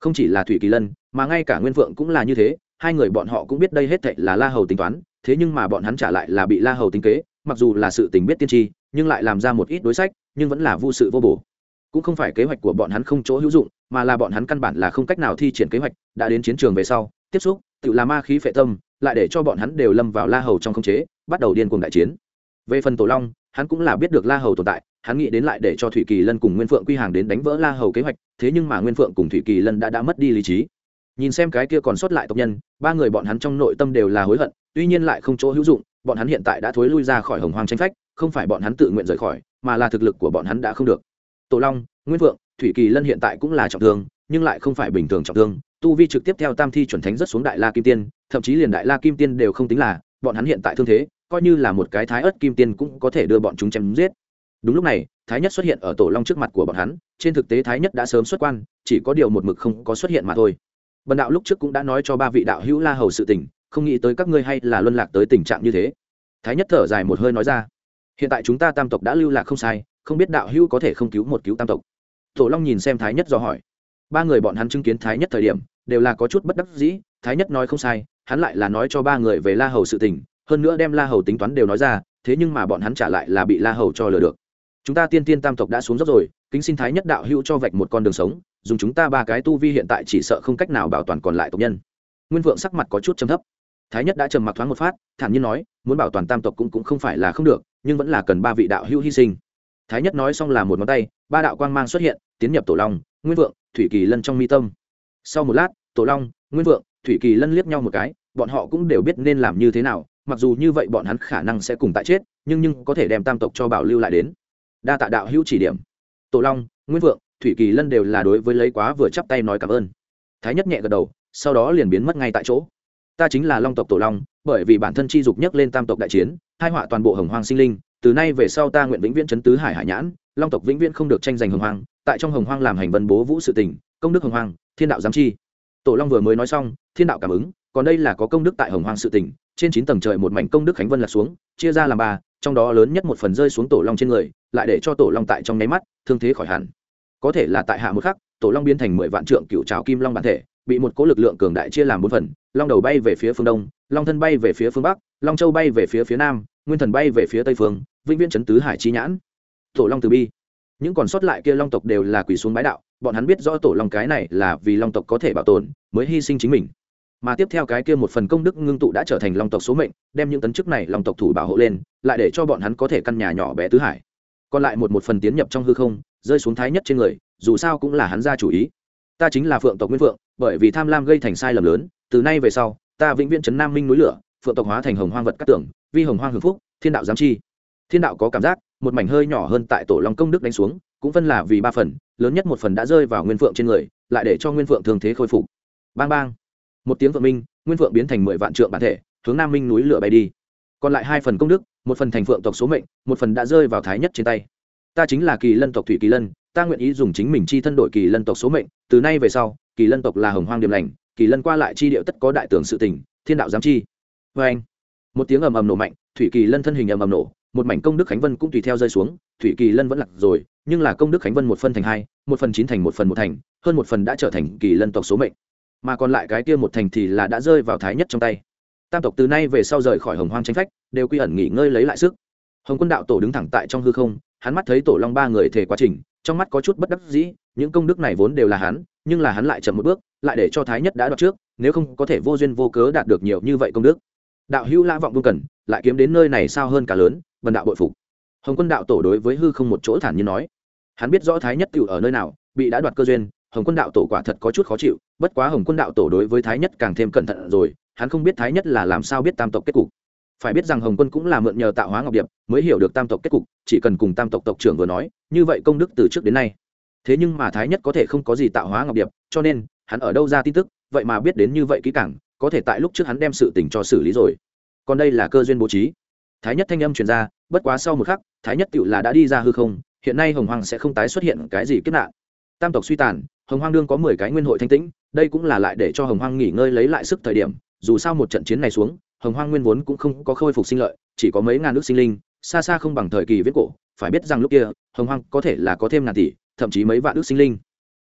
Không chỉ là Thủy Kỳ Lân, mà ngay cả Nguyên Vượng cũng là như thế, hai người bọn họ cũng biết đây hết thảy là La Hầu tính toán, thế nhưng mà bọn hắn trả lại là bị La Hầu tính kế, mặc dù là sự tình biết tiên tri, nhưng lại làm ra một ít đối sách, nhưng vẫn là vô sự vô bổ cũng không phải kế hoạch của bọn hắn không chỗ hữu dụng mà là bọn hắn căn bản là không cách nào thi triển kế hoạch đã đến chiến trường về sau tiếp xúc tự là ma khí phệ tâm lại để cho bọn hắn đều lâm vào la hầu trong không chế bắt đầu điên cuồng đại chiến về phần tổ long hắn cũng là biết được la hầu tồn tại hắn nghĩ đến lại để cho thủy kỳ lân cùng nguyên phượng quy hàng đến đánh vỡ la hầu kế hoạch thế nhưng mà nguyên phượng cùng thủy kỳ lân đã đã mất đi lý trí. Nhìn xem cái kia còn sót lại tộc nhân ba người bọn hắn trong nội tâm đều là hối hận tuy nhiên lại không chỗ hữu dụng bọn hắn hiện tại đã thối lui ra khỏi hồng hoang tranh phách không phải bọn hắn tự nguyện rời khỏi mà là thực lực của bọn hắn đã không được. Tổ long nguyên phượng, thủy kỳ lân hiện tại cũng là trọng thương nhưng lại không phải bình thường trọng thương tu vi trực tiếp theo tam thi chuẩn thánh rất xuống đại la kim tiên thậm chí liền đại la kim tiên đều không tính là bọn hắn hiện tại thương thế coi như là một cái thái ớt kim tiên cũng có thể đưa bọn chúng chém giết. Đúng lúc này, thái nhất xuất hiện ở tổ long trước mặt của bọn hắn, trên thực tế thái nhất đã sớm xuất quan, chỉ có điều một mực không có xuất hiện mà thôi. Bần đạo lúc trước cũng đã nói cho ba vị đạo hữu la hầu sự tình, không nghĩ tới các ngươi hay là luân lạc tới tình trạng như thế. Thái nhất thở dài một hơi nói ra, hiện tại chúng ta tam tộc đã lưu lạc không sai, không biết đạo hữu có thể không cứu một cứu tam tộc. Tổ long nhìn xem thái nhất do hỏi, ba người bọn hắn chứng kiến thái nhất thời điểm, đều là có chút bất đắc dĩ, thái nhất nói không sai, hắn lại là nói cho ba người về la hầu sự tình hơn nữa đem la hầu tính toán đều nói ra thế nhưng mà bọn hắn trả lại là bị la hầu cho lừa được. Chúng ta tiên tiên tam tộc đã xuống dốc rồi kính xin thái nhất đạo hữu cho vạch một con đường sống dùng chúng ta ba cái tu vi hiện tại chỉ sợ không cách nào bảo toàn còn lại tộc nhân. Nguyên vượng sắc mặt có chút trầm thấp. Thái nhất đã trầm mặc thoáng một phát thản nhiên nói muốn bảo toàn tam tộc cũng, cũng không phải là không được nhưng vẫn là cần ba vị đạo hữu hy sinh. Thái nhất nói xong là một ngón tay ba đạo quang mang xuất hiện tiến nhập tổ long nguyên vượng thủy kỳ lân trong mi tâm. Sau một lát tổ long nguyên vượng thủy kỳ lân liếc nhau một cái bọn họ cũng đều biết nên làm như thế nào mặc dù như vậy bọn hắn khả năng sẽ cùng tại chết, nhưng nhưng có thể đem tam tộc cho bảo lưu lại đến. Đa tạ đạo hữu chỉ điểm. Tổ long, nguyên vượng, thủy kỳ lân đều là đối với lấy quá vừa chắp tay nói cảm ơn. Thái nhất nhẹ gật đầu, sau đó liền biến mất ngay tại chỗ. Ta chính là long tộc tổ long, bởi vì bản thân chi dục nhấc lên tam tộc đại chiến, hai họa toàn bộ hồng hoang sinh linh, từ nay về sau ta nguyện vĩnh viễn chấn tứ hải hải nhãn, long tộc vĩnh viễn không được tranh giành hồng hoang, tại trong hồng hoang làm hành vân bố vũ sự tình, công đức hồng hoang, thiên đạo giám chi. Tổ long vừa mới nói xong, thiên đạo cảm ứng, còn đây là có công đức tại hồng hoang sự tình trên chín tầng trời một mảnh công đức khánh vân là xuống, chia ra làm ba, trong đó lớn nhất một phần rơi xuống tổ long trên người, lại để cho tổ long tại trong nháy mắt, thương thế khỏi hẳn. Có thể là tại hạ một khắc, tổ long biến thành mười vạn trượng cựu trào kim long bản thể, bị một cố lực lượng cường đại chia làm bốn phần, long đầu bay về phía phương đông, long thân bay về phía phương bắc, long châu bay về phía phía nam, nguyên thần bay về phía tây phương, vĩnh viễn chấn tứ hải chi nhãn. Tổ long từ bi. Những còn sót lại kia long tộc đều là quỳ xuống bái đạo, bọn hắn biết rõ tổ long cái này là vì long tộc có thể bảo tồn, mới hy sinh chính mình mà tiếp theo cái kia một phần công đức ngưng tụ đã trở thành long tộc số mệnh, đem những tấn chức này long tộc thủ bảo hộ lên, lại để cho bọn hắn có thể căn nhà nhỏ bé tứ hải. Còn lại một một phần tiến nhập trong hư không, rơi xuống thái nhất trên người, dù sao cũng là hắn ra chủ ý. Ta chính là phượng tộc nguyên phượng, bởi vì tham lam gây thành sai lầm lớn, từ nay về sau, ta vĩnh viễn trấn nam minh núi lửa, phượng tộc hóa thành hồng hoang vật các tưởng vi hồng hoang hưng phúc, thiên đạo giám chi. Thiên đạo có cảm giác, một mảnh hơi nhỏ hơn tại tổ long công đức đánh xuống, cũng phân là vì ba phần, lớn nhất một phần đã rơi vào nguyên phượng trên người, lại để cho nguyên phượng thường thế khôi phục. Bang bang một tiếng vượng minh, nguyên phượng biến thành mười vạn trượng bản thể, hướng nam minh núi lửa bay đi. Còn lại hai phần công đức, một phần thành phượng tộc số mệnh, một phần đã rơi vào thái nhất trên tay. Ta chính là kỳ lân tộc thủy kỳ lân, ta nguyện ý dùng chính mình chi thân đổi kỳ lân tộc số mệnh, từ nay về sau, kỳ lân tộc là hồng hoang điểm lành, kỳ lân qua lại chi điệu tất có đại tưởng sự tình, thiên đạo giám chi. Vê anh. Một tiếng ầm ầm nổ mạnh, thủy kỳ lân thân hình ầm ầm nổ, một mảnh công đức khánh vân cũng tùy theo rơi xuống, thủy kỳ lân vẫn lặc rồi, nhưng là công đức khánh vân một phân thành hai, một phần chín thành một phần một thành, hơn một phần đã trở thành kỳ lân tộc số mệnh mà còn lại cái kia một thành thì là đã rơi vào thái nhất trong tay. Tam tộc từ nay về sau rời khỏi hồng hoang tranh phách, đều quy ẩn nghỉ ngơi lấy lại sức. Hồng quân đạo tổ đứng thẳng tại trong hư không, hắn mắt thấy tổ long ba người thể quá trình, trong mắt có chút bất đắc dĩ, những công đức này vốn đều là hắn, nhưng là hắn lại chậm một bước, lại để cho thái nhất đã đoạt trước, nếu không có thể vô duyên vô cớ đạt được nhiều như vậy công đức. Đạo hữu lã vọng vương cần, lại kiếm đến nơi này sao hơn cả lớn bần đạo bội phục. Hồng quân đạo tổ đối với hư không một chỗ thản nhiên nói. Hắn biết rõ thái nhất tựu ở nơi nào, bị đã đoạt cơ duyên hồng quân đạo tổ quả thật có chút khó chịu, bất quá hồng quân đạo tổ đối với thái nhất càng thêm cẩn thận rồi, hắn không biết thái nhất là làm sao biết tam tộc kết cục. Phải biết rằng hồng quân cũng là mượn nhờ tạo hóa ngọc điệp mới hiểu được tam tộc kết cục, chỉ cần cùng tam tộc tộc trưởng vừa nói, như vậy công đức từ trước đến nay. Thế nhưng mà thái nhất có thể không có gì tạo hóa ngọc điệp, cho nên, hắn ở đâu ra tin tức, vậy mà biết đến như vậy kỹ càng, có thể tại lúc trước hắn đem sự tình cho xử lý rồi. Còn đây là cơ duyên bố trí. Thái nhất thanh âm truyền ra, bất quá sau một khắc, thái nhất tựu là đã đi ra hư không, hiện nay hồng hoàng sẽ không tái xuất hiện cái gì kết nạn tam tộc suy tàn, hồng hoang đương có mười cái nguyên hội thanh tĩnh, đây cũng là lại để cho hồng hoang nghỉ ngơi lấy lại sức thời điểm. Dù sao một trận chiến này xuống, hồng hoang nguyên vốn cũng không có khôi phục sinh lợi, chỉ có mấy ngàn nước sinh linh, xa xa không bằng thời kỳ viết cổ. Phải biết rằng lúc kia, hồng hoang có thể là có thêm ngàn tỷ, thậm chí mấy vạn ước sinh linh.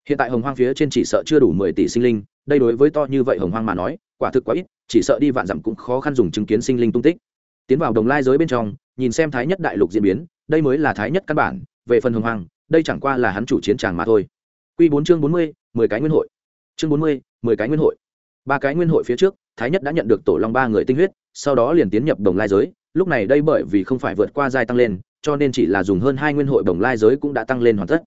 Hiện tại hồng hoang phía trên chỉ sợ chưa đủ mười tỷ sinh linh, đây đối với to như vậy hồng hoang mà nói, quả thực quá ít, chỉ sợ đi vạn dặm cũng khó khăn dùng chứng kiến sinh linh tung tích. Tiến vào đồng lai giới bên trong, nhìn xem thái nhất đại lục diễn biến, đây mới là thái nhất căn bản, về phần hồng hoang, đây chẳng qua là hắn chủ chiến tràng mà thôi. Quy bốn chương bốn mươi, mười cái nguyên hội. Chương bốn mươi, mười cái nguyên hội. Ba cái nguyên hội phía trước, thái nhất đã nhận được tổ long ba người tinh huyết, sau đó liền tiến nhập đồng lai giới. Lúc này đây bởi vì không phải vượt qua giai tăng lên, cho nên chỉ là dùng hơn hai nguyên hội đồng lai giới cũng đã tăng lên hoàn tất.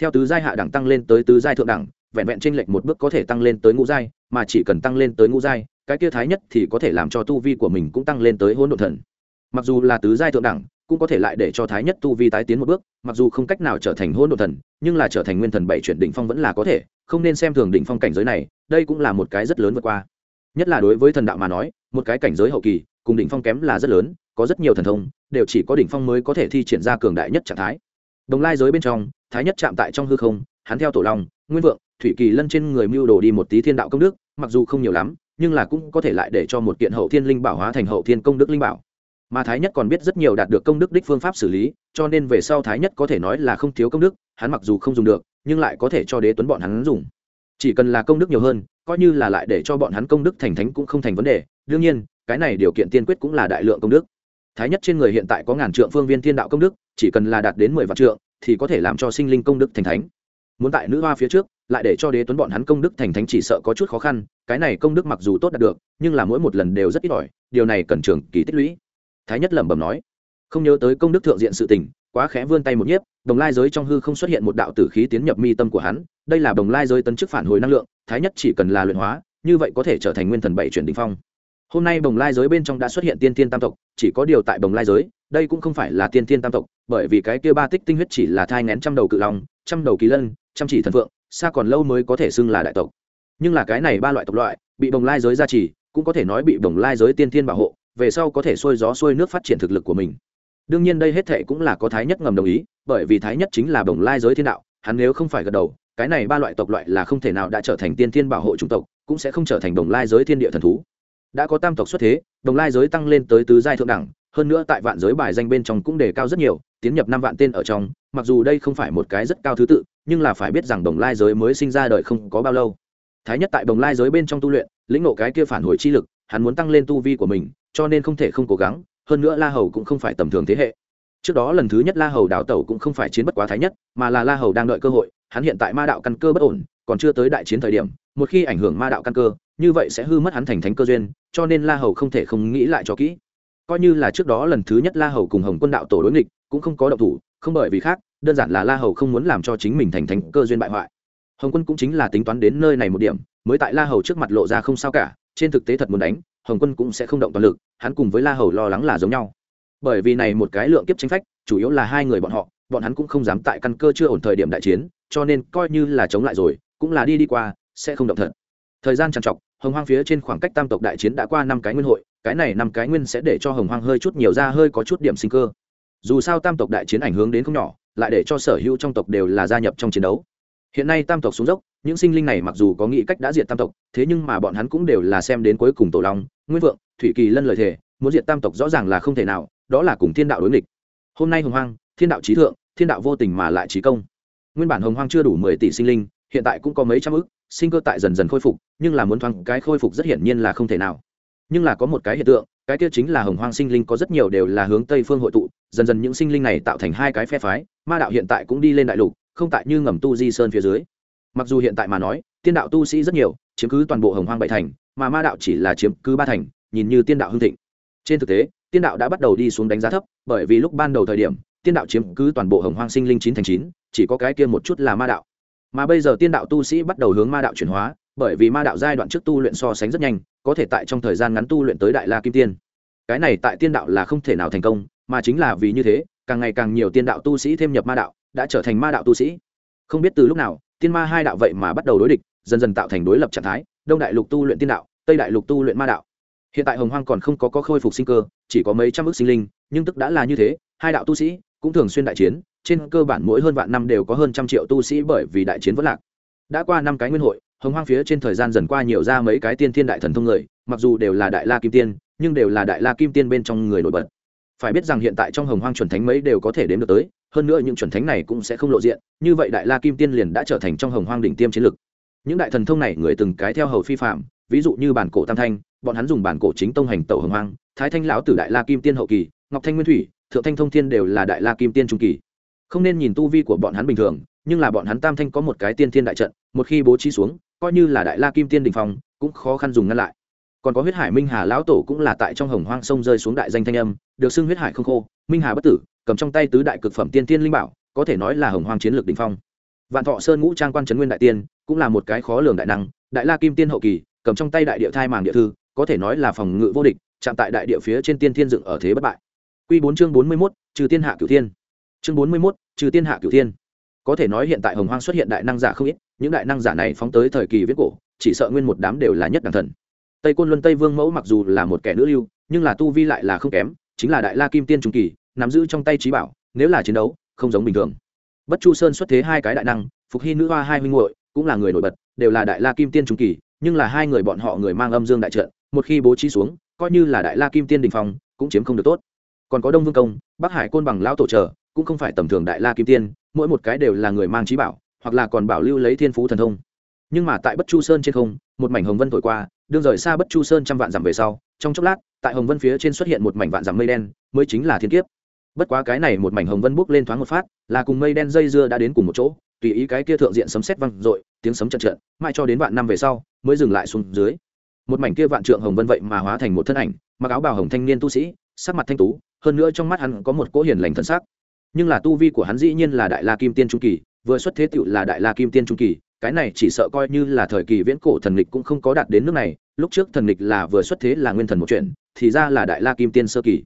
Theo tứ giai hạ đẳng tăng lên tới tứ giai thượng đẳng, vẹn vẹn chênh lệch một bước có thể tăng lên tới ngũ giai, mà chỉ cần tăng lên tới ngũ giai, cái kia thái nhất thì có thể làm cho tu vi của mình cũng tăng lên tới hỗn độn thần. Mặc dù là tứ giai thượng đẳng cũng có thể lại để cho thái nhất tu vi tái tiến một bước, mặc dù không cách nào trở thành Hôn độn thần, nhưng là trở thành nguyên thần bảy chuyển đỉnh phong vẫn là có thể, không nên xem thường đỉnh phong cảnh giới này, đây cũng là một cái rất lớn vượt qua. Nhất là đối với thần đạo mà nói, một cái cảnh giới hậu kỳ, cùng đỉnh phong kém là rất lớn, có rất nhiều thần thông, đều chỉ có đỉnh phong mới có thể thi triển ra cường đại nhất trạng thái. Đồng lai giới bên trong, thái nhất chạm tại trong hư không, hắn theo tổ long, nguyên vượng, thủy kỳ lân trên người mưu đồ đi một tí thiên đạo công đức, mặc dù không nhiều lắm, nhưng là cũng có thể lại để cho một kiện hậu thiên linh bảo hóa thành hậu thiên công đức linh bảo mà thái nhất còn biết rất nhiều đạt được công đức đích phương pháp xử lý, cho nên về sau thái nhất có thể nói là không thiếu công đức, hắn mặc dù không dùng được, nhưng lại có thể cho đế tuấn bọn hắn dùng. Chỉ cần là công đức nhiều hơn, coi như là lại để cho bọn hắn công đức thành thánh cũng không thành vấn đề, đương nhiên, cái này điều kiện tiên quyết cũng là đại lượng công đức. Thái nhất trên người hiện tại có ngàn trượng phương viên thiên đạo công đức, chỉ cần là đạt đến mười vạn trượng, thì có thể làm cho sinh linh công đức thành thánh. Muốn tại nữ hoa phía trước, lại để cho đế tuấn bọn hắn công đức thành thánh chỉ sợ có chút khó khăn, cái này công đức mặc dù tốt đạt được, nhưng là mỗi một lần đều rất ít ỏi, điều này cần trường kỳ tích lũy thái nhất lẩm bẩm nói, không nhớ tới công đức thượng diện sự tình, quá khẽ vươn tay một nhiếp, đồng lai giới trong hư không xuất hiện một đạo tử khí tiến nhập mi tâm của hắn, đây là đồng lai giới tấn chức phản hồi năng lượng, thái nhất chỉ cần là luyện hóa, như vậy có thể trở thành nguyên thần bảy chuyển đình phong. Hôm nay đồng lai giới bên trong đã xuất hiện tiên tiên tam tộc, chỉ có điều tại đồng lai giới, đây cũng không phải là tiên tiên tam tộc, bởi vì cái kia ba tích tinh huyết chỉ là thai ngén trăm đầu cự long, trăm đầu kỳ lân, trăm chỉ thần phượng, xa còn lâu mới có thể xưng là đại tộc. Nhưng là cái này ba loại tộc loại, bị đồng lai giới gia trì, cũng có thể nói bị đồng lai giới tiên tiên bảo hộ về sau có thể xuôi gió xuôi nước phát triển thực lực của mình. Đương nhiên đây hết thệ cũng là có thái nhất ngầm đồng ý, bởi vì thái nhất chính là bồng lai giới thiên đạo, hắn nếu không phải gật đầu, cái này ba loại tộc loại là không thể nào đã trở thành tiên thiên bảo hộ chủng tộc, cũng sẽ không trở thành Đồng lai giới thiên địa thần thú. Đã có tam tộc xuất thế đồng lai giới tăng lên tới tứ giai thượng đẳng, hơn nữa tại vạn giới bài danh bên trong cũng đề cao rất nhiều, tiến nhập năm vạn tên ở trong, mặc dù đây không phải một cái rất cao thứ tự, nhưng là phải biết rằng đồng lai giới mới sinh ra đời không có bao lâu. Thái nhất tại đồng lai giới bên trong tu luyện, lĩnh ngộ cái kia phản hồi chi lực hắn muốn tăng lên tu vi của mình, cho nên không thể không cố gắng, hơn nữa la hầu cũng không phải tầm thường thế hệ. Trước đó lần thứ nhất la hầu đào tẩu cũng không phải chiến bất quá thái nhất, mà là la hầu đang đợi cơ hội, hắn hiện tại ma đạo căn cơ bất ổn, còn chưa tới đại chiến thời điểm, một khi ảnh hưởng ma đạo căn cơ, như vậy sẽ hư mất hắn thành thánh cơ duyên, cho nên la hầu không thể không nghĩ lại cho kỹ. Coi như là trước đó lần thứ nhất la hầu cùng hồng quân đạo tổ đối nghịch, cũng không có động thủ, không bởi vì khác, đơn giản là la hầu không muốn làm cho chính mình thành thánh cơ duyên bại hoại. Hồng quân cũng chính là tính toán đến nơi này một điểm, mới tại la hầu trước mặt lộ ra không sao cả trên thực tế thật muốn đánh, hồng quân cũng sẽ không động toàn lực, hắn cùng với la hầu lo lắng là giống nhau. Bởi vì này một cái lượng kiếp tranh phách, chủ yếu là hai người bọn họ, bọn hắn cũng không dám tại căn cơ chưa ổn thời điểm đại chiến, cho nên coi như là chống lại rồi, cũng là đi đi qua, sẽ không động thật. Thời gian trằn trọc, hồng hoang phía trên khoảng cách tam tộc đại chiến đã qua năm cái nguyên hội, cái này năm cái nguyên sẽ để cho hồng hoang hơi chút nhiều ra hơi có chút điểm sinh cơ. Dù sao tam tộc đại chiến ảnh hưởng đến không nhỏ, lại để cho sở hữu trong tộc đều là gia nhập trong chiến đấu. Hiện nay tam tộc xuống dốc những sinh linh này mặc dù có nghĩ cách đã diệt tam tộc, thế nhưng mà bọn hắn cũng đều là xem đến cuối cùng tổ long, nguyên vượng, thủy kỳ lân lời thề, muốn diệt tam tộc rõ ràng là không thể nào, đó là cùng thiên đạo đối nghịch. Hôm nay hồng hoang, thiên đạo trí thượng, thiên đạo vô tình mà lại trí công. Nguyên bản hồng hoang chưa đủ mười tỷ sinh linh, hiện tại cũng có mấy trăm ức, sinh cơ tại dần dần khôi phục, nhưng là muốn thoáng cái khôi phục rất hiển nhiên là không thể nào. Nhưng là có một cái hiện tượng, cái kia chính là hồng hoang sinh linh có rất nhiều đều là hướng tây phương hội tụ, dần dần những sinh linh này tạo thành hai cái phe phái, ma đạo hiện tại cũng đi lên đại lục, không tại như ngầm tu di sơn phía dưới mặc dù hiện tại mà nói, tiên đạo tu sĩ rất nhiều, chiếm cứ toàn bộ hồng hoang bảy thành, mà ma đạo chỉ là chiếm cứ ba thành, nhìn như tiên đạo hưng thịnh. Trên thực tế, tiên đạo đã bắt đầu đi xuống đánh giá thấp, bởi vì lúc ban đầu thời điểm, tiên đạo chiếm cứ toàn bộ hồng hoang sinh linh chín thành chín, chỉ có cái kia một chút là ma đạo. Mà bây giờ tiên đạo tu sĩ bắt đầu hướng ma đạo chuyển hóa, bởi vì ma đạo giai đoạn trước tu luyện so sánh rất nhanh, có thể tại trong thời gian ngắn tu luyện tới đại la kim tiên. Cái này tại tiên đạo là không thể nào thành công, mà chính là vì như thế, càng ngày càng nhiều tiên đạo tu sĩ thêm nhập ma đạo, đã trở thành ma đạo tu sĩ. Không biết từ lúc nào tiên ma hai đạo vậy mà bắt đầu đối địch dần dần tạo thành đối lập trạng thái đông đại lục tu luyện tiên đạo tây đại lục tu luyện ma đạo. Hiện tại hồng hoang còn không có, có khôi phục sinh cơ chỉ có mấy trăm ước sinh linh nhưng tức đã là như thế hai đạo tu sĩ cũng thường xuyên đại chiến trên cơ bản mỗi hơn vạn năm đều có hơn trăm triệu tu sĩ bởi vì đại chiến vẫn lạc. Đã qua năm cái nguyên hội hồng hoang phía trên thời gian dần qua nhiều ra mấy cái tiên thiên đại thần thông người mặc dù đều là đại la kim tiên nhưng đều là đại la kim tiên bên trong người nổi bật. Phải biết rằng hiện tại trong hồng hoang chuẩn thánh mấy đều có thể đến được tới hơn nữa những chuẩn thánh này cũng sẽ không lộ diện, như vậy đại la kim tiên liền đã trở thành trong hồng hoang đỉnh tiêm chiến lực. Những đại thần thông này, người từng cái theo hầu phi phạm, ví dụ như bản cổ tam thanh, bọn hắn dùng bản cổ chính tông hành tẩu hồng hoang, thái thanh lão tử đại la kim tiên hậu kỳ, ngọc thanh nguyên thủy, thượng thanh thông thiên đều là đại la kim tiên trung kỳ. Không nên nhìn tu vi của bọn hắn bình thường, nhưng là bọn hắn tam thanh có một cái tiên thiên đại trận, một khi bố trí xuống, coi như là đại la kim tiên đình phong, cũng khó khăn dùng ngăn lại. Còn có huyết hải minh hà lão tổ cũng là tại trong hồng hoang sông rơi xuống đại danh thanh âm được xưng huyết hải không khô minh hà bất tử cầm trong tay tứ đại cực phẩm tiên tiên linh bảo có thể nói là hồng hoang chiến lược đình phong vạn thọ sơn ngũ trang quan trấn nguyên đại tiên cũng là một cái khó lường đại năng đại la kim tiên hậu kỳ cầm trong tay đại địa thai màng địa thư có thể nói là phòng ngự vô địch chạm tại đại địa phía trên tiên thiên dựng ở thế bất bại Quy bốn chương bốn mươi mốt trừ tiên hạ cửu thiên. Chương bốn mươi mốt trừ tiên hạ cửu thiên. Có thể nói hiện tại Hồng Hoang xuất hiện đại năng giả không ít, những đại năng giả này phóng tới thời kỳ viết cổ, chỉ sợ nguyên một đám đều là nhất đẳng thần. Tây Côn Luân Tây Vương Mẫu mặc dù là một kẻ nữ lưu, nhưng là tu vi lại là không kém, chính là đại la kim tiên trung kỳ, nắm giữ trong tay trí bảo, nếu là chiến đấu, không giống bình thường. Bất Chu Sơn xuất thế hai cái đại năng, Phục Hy nữ hoa hai huynh hội cũng là người nổi bật, đều là đại la kim tiên trung kỳ, nhưng là hai người bọn họ người mang âm dương đại trận, một khi bố trí xuống, coi như là đại la kim tiên đỉnh phong, cũng chiếm không được tốt còn có đông vương công bắc hải côn bằng lão tổ trợ cũng không phải tầm thường đại la kim tiên mỗi một cái đều là người mang trí bảo hoặc là còn bảo lưu lấy thiên phú thần thông nhưng mà tại bất chu sơn trên không một mảnh hồng vân thổi qua đương rời xa bất chu sơn trăm vạn dặm về sau trong chốc lát, tại hồng vân phía trên xuất hiện một mảnh vạn dặm mây đen, mới chính là thiên kiếp. Bất quá cái này một mảnh hồng vân bốc lên thoáng một phát, là cùng mây đen dây dưa đã đến cùng một chỗ, tùy ý cái kia thượng diện sấm sét văng r tiếng sấm trận trận mãi cho đến vạn năm về sau, mới dừng lại xuống dưới. Một mảnh kia vạn trượng hồng vân vậy mà hóa thành một thân ảnh, mặc áo bào hồng thanh niên tu sĩ, sắc mặt thanh tú, hơn nữa trong mắt hắn có một cỗ hiền lành thân sắc. Nhưng là tu vi của hắn dĩ nhiên là đại la kim tiên trung kỳ, vừa xuất thế tựu là đại la kim tiên trung kỳ cái này chỉ sợ coi như là thời kỳ viễn cổ thần lịch cũng không có đạt đến nước này, lúc trước thần lịch là vừa xuất thế là nguyên thần một chuyện, thì ra là đại la kim tiên sơ kỳ.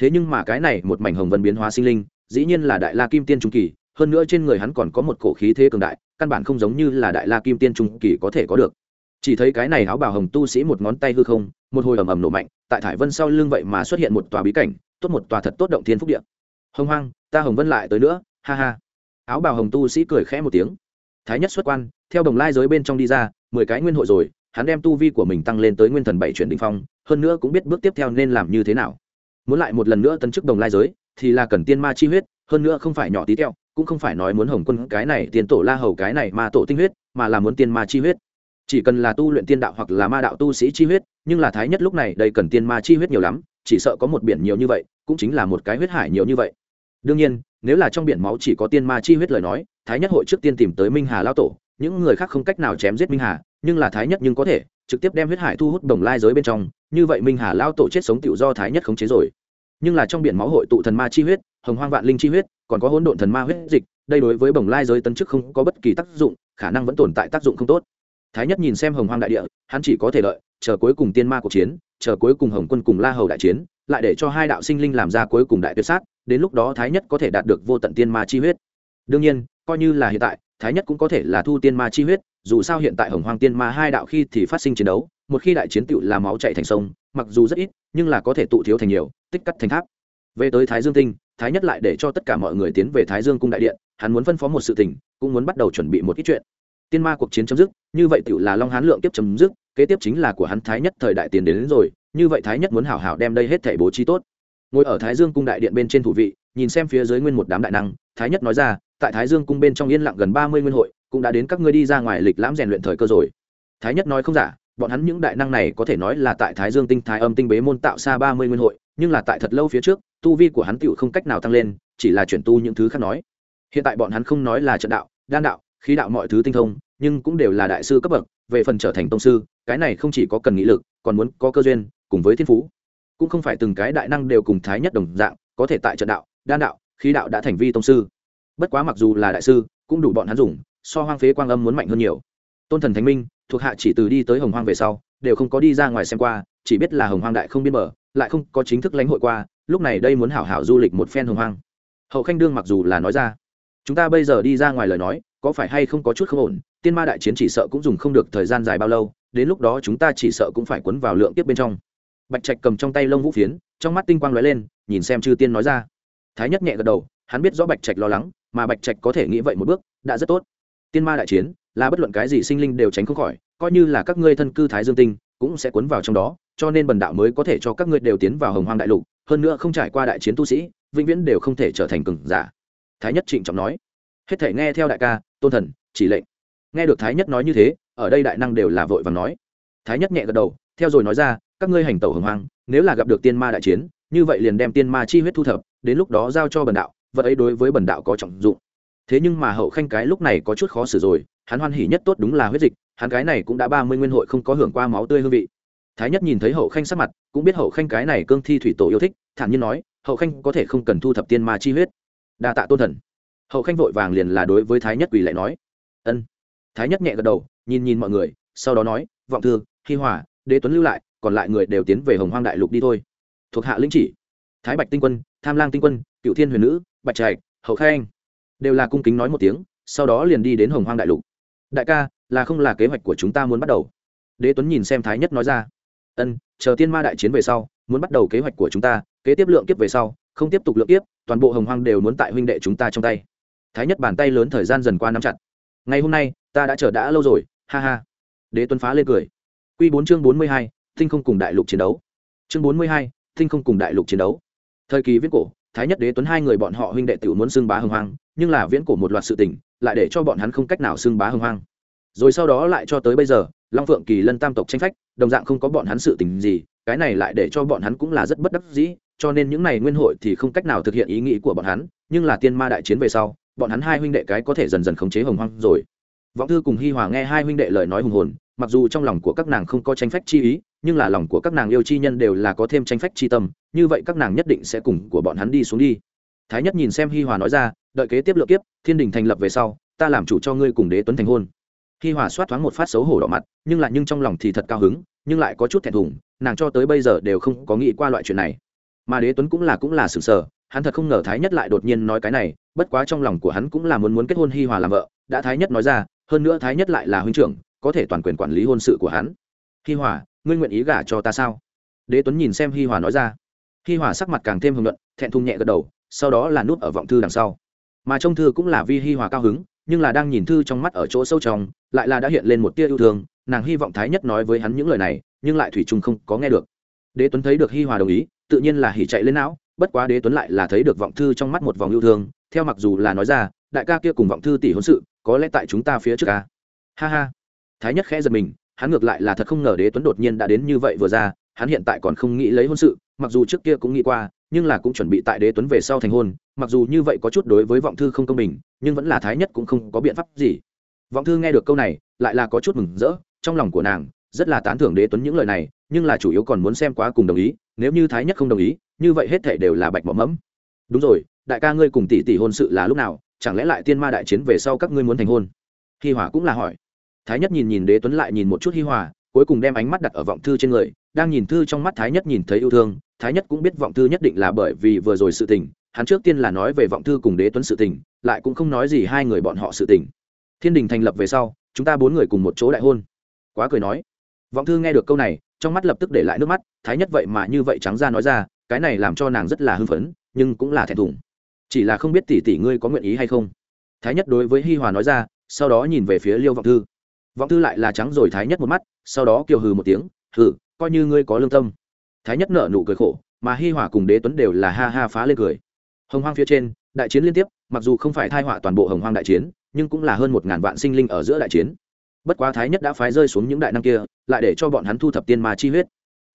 Thế nhưng mà cái này một mảnh hồng vân biến hóa sinh linh, dĩ nhiên là đại la kim tiên trung kỳ, hơn nữa trên người hắn còn có một cổ khí thế cường đại, căn bản không giống như là đại la kim tiên trung kỳ có thể có được. Chỉ thấy cái này áo bào hồng tu sĩ một ngón tay hư không, một hồi ầm ầm nổ mạnh, tại thải vân sau lưng vậy mà xuất hiện một tòa bí cảnh, tốt một tòa thật tốt động thiên phúc điện hồng hoang, ta hồng vân lại tới nữa, ha ha. Áo bào hồng tu sĩ cười khẽ một tiếng thái nhất xuất quan, theo đồng lai giới bên trong đi ra, mười cái nguyên hội rồi, hắn đem tu vi của mình tăng lên tới nguyên thần bảy chuyển định phong, hơn nữa cũng biết bước tiếp theo nên làm như thế nào. Muốn lại một lần nữa tấn chức đồng lai giới, thì là cần tiên ma chi huyết, hơn nữa không phải nhỏ tí teo, cũng không phải nói muốn hồng quân cái này tiền tổ la hầu cái này ma tổ tinh huyết, mà là muốn tiên ma chi huyết. Chỉ cần là tu luyện tiên đạo hoặc là ma đạo tu sĩ chi huyết, nhưng là thái nhất lúc này đây cần tiên ma chi huyết nhiều lắm, chỉ sợ có một biển nhiều như vậy, cũng chính là một cái huyết hải nhiều như vậy. Đương nhiên, nếu là trong biển máu chỉ có tiên ma chi huyết lời nói thái nhất hội trước tiên tìm tới minh hà lao tổ, những người khác không cách nào chém giết minh hà, nhưng là thái nhất nhưng có thể, trực tiếp đem huyết hải thu hút đồng lai giới bên trong, như vậy minh hà lao tổ chết sống tự do thái nhất khống chế rồi. Nhưng là trong biển máu hội tụ thần ma chi huyết, hồng hoang vạn linh chi huyết, còn có hỗn độn thần ma huyết dịch, đây đối với bồng lai giới tân chức không có bất kỳ tác dụng, khả năng vẫn tồn tại tác dụng không tốt. Thái nhất nhìn xem hồng hoang đại địa, hắn chỉ có thể lợi chờ cuối cùng tiên ma cuộc chiến, chờ cuối cùng hồng quân cùng la hầu đại chiến, lại để cho hai đạo sinh linh làm ra cuối cùng đại tuyệt sát, đến lúc đó thái nhất có thể đạt được vô tận tiên ma chi huyết. Đương nhiên coi như là hiện tại thái nhất cũng có thể là thu tiên ma chi huyết dù sao hiện tại hồng Hoàng tiên ma hai đạo khi thì phát sinh chiến đấu một khi đại chiến tựu là máu chạy thành sông mặc dù rất ít nhưng là có thể tụ thiếu thành nhiều tích cắt thành tháp. Về tới thái dương tinh thái nhất lại để cho tất cả mọi người tiến về thái dương cung đại điện hắn muốn phân phó một sự tình cũng muốn bắt đầu chuẩn bị một ít chuyện. Tiên ma cuộc chiến chấm dứt như vậy tựu là long hán lượng tiếp chấm dứt kế tiếp chính là của hắn thái nhất thời đại tiền đến, đến rồi như vậy thái nhất muốn hảo hảo đem đây hết thể bố trí tốt. Ngồi ở thái dương cung đại điện bên trên thủ vị nhìn xem phía dưới nguyên một đám đại năng thái nhất nói ra tại thái dương cung bên trong yên lặng gần ba mươi nguyên hội, cũng đã đến các ngươi đi ra ngoài lịch lãm rèn luyện thời cơ rồi. Thái nhất nói không giả, bọn hắn những đại năng này có thể nói là tại thái dương tinh, thái âm tinh bế môn tạo xa ba mươi nguyên hội, nhưng là tại thật lâu phía trước, tu vi của hắn tựu không cách nào tăng lên, chỉ là chuyển tu những thứ khác nói. Hiện tại bọn hắn không nói là trận đạo, đan đạo, khí đạo mọi thứ tinh thông, nhưng cũng đều là đại sư cấp bậc, về phần trở thành tông sư, cái này không chỉ có cần nghị lực, còn muốn có cơ duyên, cùng với thiên phú. Cũng không phải từng cái đại năng đều cùng thái nhất đồng dạng, có thể tại trận đạo, đan đạo, khí đạo đã thành vi tông sư bất quá mặc dù là đại sư, cũng đủ bọn hắn dùng, so hoang phế quang âm muốn mạnh hơn nhiều. Tôn thần thánh minh, thuộc hạ chỉ từ đi tới hồng hoang về sau, đều không có đi ra ngoài xem qua, chỉ biết là hồng hoang đại không biên bờ, lại không có chính thức lãnh hội qua, lúc này đây muốn hảo hảo du lịch một phen hồng hoang. Hậu khanh đương mặc dù là nói ra, chúng ta bây giờ đi ra ngoài lời nói, có phải hay không có chút không ổn? Tiên ma đại chiến chỉ sợ cũng dùng không được thời gian dài bao lâu, đến lúc đó chúng ta chỉ sợ cũng phải quấn vào lượng tiếp bên trong. Bạch trạch cầm trong tay lông vũ phiến, trong mắt tinh quang lóe lên, nhìn xem chư tiên nói ra. Thái nhất nhẹ gật đầu, hắn biết rõ bạch trạch lo lắng mà bạch trạch có thể nghĩ vậy một bước, đã rất tốt. Tiên ma đại chiến, là bất luận cái gì sinh linh đều tránh không khỏi, coi như là các ngươi thân cư thái dương tinh, cũng sẽ cuốn vào trong đó, cho nên bần đạo mới có thể cho các ngươi đều tiến vào hồng hoang đại lục, hơn nữa không trải qua đại chiến tu sĩ, vĩnh viễn đều không thể trở thành cường giả. Thái nhất trịnh trọng nói. Hết thể nghe theo đại ca, tôn thần, chỉ lệnh. Nghe được thái nhất nói như thế, ở đây đại năng đều là vội vàng nói. Thái nhất nhẹ gật đầu, theo rồi nói ra, các ngươi hành tẩu hồng hoang, nếu là gặp được tiên ma đại chiến, như vậy liền đem tiên ma chi huyết thu thập, đến lúc đó giao cho bần đạo vật ấy đối với bần đạo có trọng dụng. Thế nhưng mà hậu khanh cái lúc này có chút khó xử rồi, hắn hoan hỉ nhất tốt đúng là huyết dịch, hắn cái này cũng đã ba mươi nguyên hội không có hưởng qua máu tươi hương vị. Thái nhất nhìn thấy hậu khanh sắc mặt, cũng biết hậu khanh cái này cương thi thủy tổ yêu thích, thản nhiên nói, hậu khanh có thể không cần thu thập tiên ma chi huyết. Đa tạ tôn thần. Hậu khanh vội vàng liền là đối với thái nhất quỳ lại nói. Ân. Thái nhất nhẹ gật đầu, nhìn nhìn mọi người, sau đó nói, vọng thư, hi hòa, đế tuấn lưu lại, còn lại người đều tiến về hồng hoang đại lục đi thôi. Thuộc hạ lĩnh chỉ. Thái bạch tinh quân, tham lang tinh quân, cựu thiên huyền nữ bạch trạch, hậu khanh, đều là cung kính nói một tiếng, sau đó liền đi đến hồng hoang đại lục. Đại ca, là không là kế hoạch của chúng ta muốn bắt đầu? Đế tuấn nhìn xem thái nhất nói ra. Ân, chờ tiên ma đại chiến về sau, muốn bắt đầu kế hoạch của chúng ta, kế tiếp lượng kiếp về sau, không tiếp tục lượng kiếp, toàn bộ hồng hoang đều muốn tại huynh đệ chúng ta trong tay. Thái nhất bàn tay lớn thời gian dần qua nắm chặt. Ngày hôm nay, ta đã chờ đã lâu rồi, ha ha. Đế tuấn phá lên cười. Q bốn chương bốn mươi hai, tinh không cùng đại lục chiến đấu. Chương bốn mươi hai, tinh không cùng đại lục chiến đấu. Thời kỳ viết cổ thái nhất đế tuấn hai người bọn họ huynh đệ tiểu muốn xưng bá hưng hoang, nhưng là viễn cổ một loạt sự tình, lại để cho bọn hắn không cách nào xưng bá hưng hoang. Rồi sau đó lại cho tới bây giờ, long phượng kỳ lân tam tộc tranh phách, đồng dạng không có bọn hắn sự tình gì, cái này lại để cho bọn hắn cũng là rất bất đắc dĩ, cho nên những này nguyên hội thì không cách nào thực hiện ý nghĩ của bọn hắn, nhưng là tiên ma đại chiến về sau, bọn hắn hai huynh đệ cái có thể dần dần khống chế hồng hoang rồi. Vọng thư cùng hi hòa nghe hai huynh đệ lời nói hùng hồn mặc dù trong lòng của các nàng không có tranh phách chi ý, nhưng là lòng của các nàng yêu chi nhân đều là có thêm tranh phách chi tâm, như vậy các nàng nhất định sẽ cùng của bọn hắn đi xuống đi. Thái nhất nhìn xem hi hòa nói ra, đợi kế tiếp lượng kiếp, thiên đình thành lập về sau, ta làm chủ cho ngươi cùng đế tuấn thành hôn. Hi hòa soát thoáng một phát xấu hổ đỏ mặt, nhưng lại nhưng trong lòng thì thật cao hứng, nhưng lại có chút thẹn thùng, nàng cho tới bây giờ đều không có nghĩ qua loại chuyện này. Mà đế tuấn cũng là cũng là sừng sờ, hắn thật không ngờ thái nhất lại đột nhiên nói cái này, bất quá trong lòng của hắn cũng là muốn muốn kết hôn hi hòa làm vợ, đã thái nhất nói ra, hơn nữa thái nhất lại là huynh trưởng có thể toàn quyền quản lý hôn sự của hắn. Hi hòa, ngươi nguyện ý gả cho ta sao? Đế tuấn nhìn xem hi hòa nói ra. Hi hòa sắc mặt càng thêm hưng luận thẹn thùng nhẹ gật đầu, sau đó là nút ở vọng thư đằng sau. Mà trong thư cũng là vi hi hòa cao hứng, nhưng là đang nhìn thư trong mắt ở chỗ sâu trong, lại là đã hiện lên một tia yêu thương, nàng hy vọng thái nhất nói với hắn những lời này, nhưng lại thủy chung không có nghe được. Đế tuấn thấy được hi hòa đồng ý, tự nhiên là hỉ chạy lên não, bất quá đế tuấn lại là thấy được vọng thư trong mắt một vòng yêu thương, theo mặc dù là nói ra, đại ca kia cùng vọng thư tỷ hôn sự, có lẽ tại chúng ta phía trước ca ha ha thái nhất khẽ giật mình, hắn ngược lại là thật không ngờ đế tuấn đột nhiên đã đến như vậy vừa ra, hắn hiện tại còn không nghĩ lấy hôn sự, mặc dù trước kia cũng nghĩ qua, nhưng là cũng chuẩn bị tại đế tuấn về sau thành hôn, mặc dù như vậy có chút đối với vọng thư không công bình, nhưng vẫn là thái nhất cũng không có biện pháp gì. Vọng thư nghe được câu này, lại là có chút mừng rỡ, trong lòng của nàng rất là tán thưởng đế tuấn những lời này, nhưng là chủ yếu còn muốn xem quá cùng đồng ý, nếu như thái nhất không đồng ý, như vậy hết thể đều là bạch mỏ mẫm. Đúng rồi, đại ca ngươi cùng tỷ tỷ hôn sự là lúc nào, chẳng lẽ lại tiên ma đại chiến về sau các ngươi muốn thành hôn? Hi hòa cũng là hỏi thái nhất nhìn nhìn đế tuấn lại nhìn một chút hi hòa, cuối cùng đem ánh mắt đặt ở vọng thư trên người, đang nhìn thư trong mắt thái nhất nhìn thấy yêu thương. Thái nhất cũng biết vọng thư nhất định là bởi vì vừa rồi sự tình, hắn trước tiên là nói về vọng thư cùng đế tuấn sự tình, lại cũng không nói gì hai người bọn họ sự tình. Thiên đình thành lập về sau, chúng ta bốn người cùng một chỗ đại hôn. Quá cười nói. Vọng thư nghe được câu này, trong mắt lập tức để lại nước mắt, thái nhất vậy mà như vậy trắng ra nói ra, cái này làm cho nàng rất là hưng phấn, nhưng cũng là thẹn thùng. Chỉ là không biết tỷ tỷ ngươi có nguyện ý hay không. Thái nhất đối với hi hòa nói ra, sau đó nhìn về phía liêu vọng thư vọng thư lại là trắng rồi thái nhất một mắt sau đó kiều hừ một tiếng hừ coi như ngươi có lương tâm. Thái nhất nở nụ cười khổ mà hi hòa cùng đế tuấn đều là ha ha phá lên cười. Hồng hoang phía trên đại chiến liên tiếp mặc dù không phải thai họa toàn bộ hồng hoang đại chiến nhưng cũng là hơn một ngàn vạn sinh linh ở giữa đại chiến. Bất quá thái nhất đã phái rơi xuống những đại năng kia lại để cho bọn hắn thu thập tiên ma chi huyết.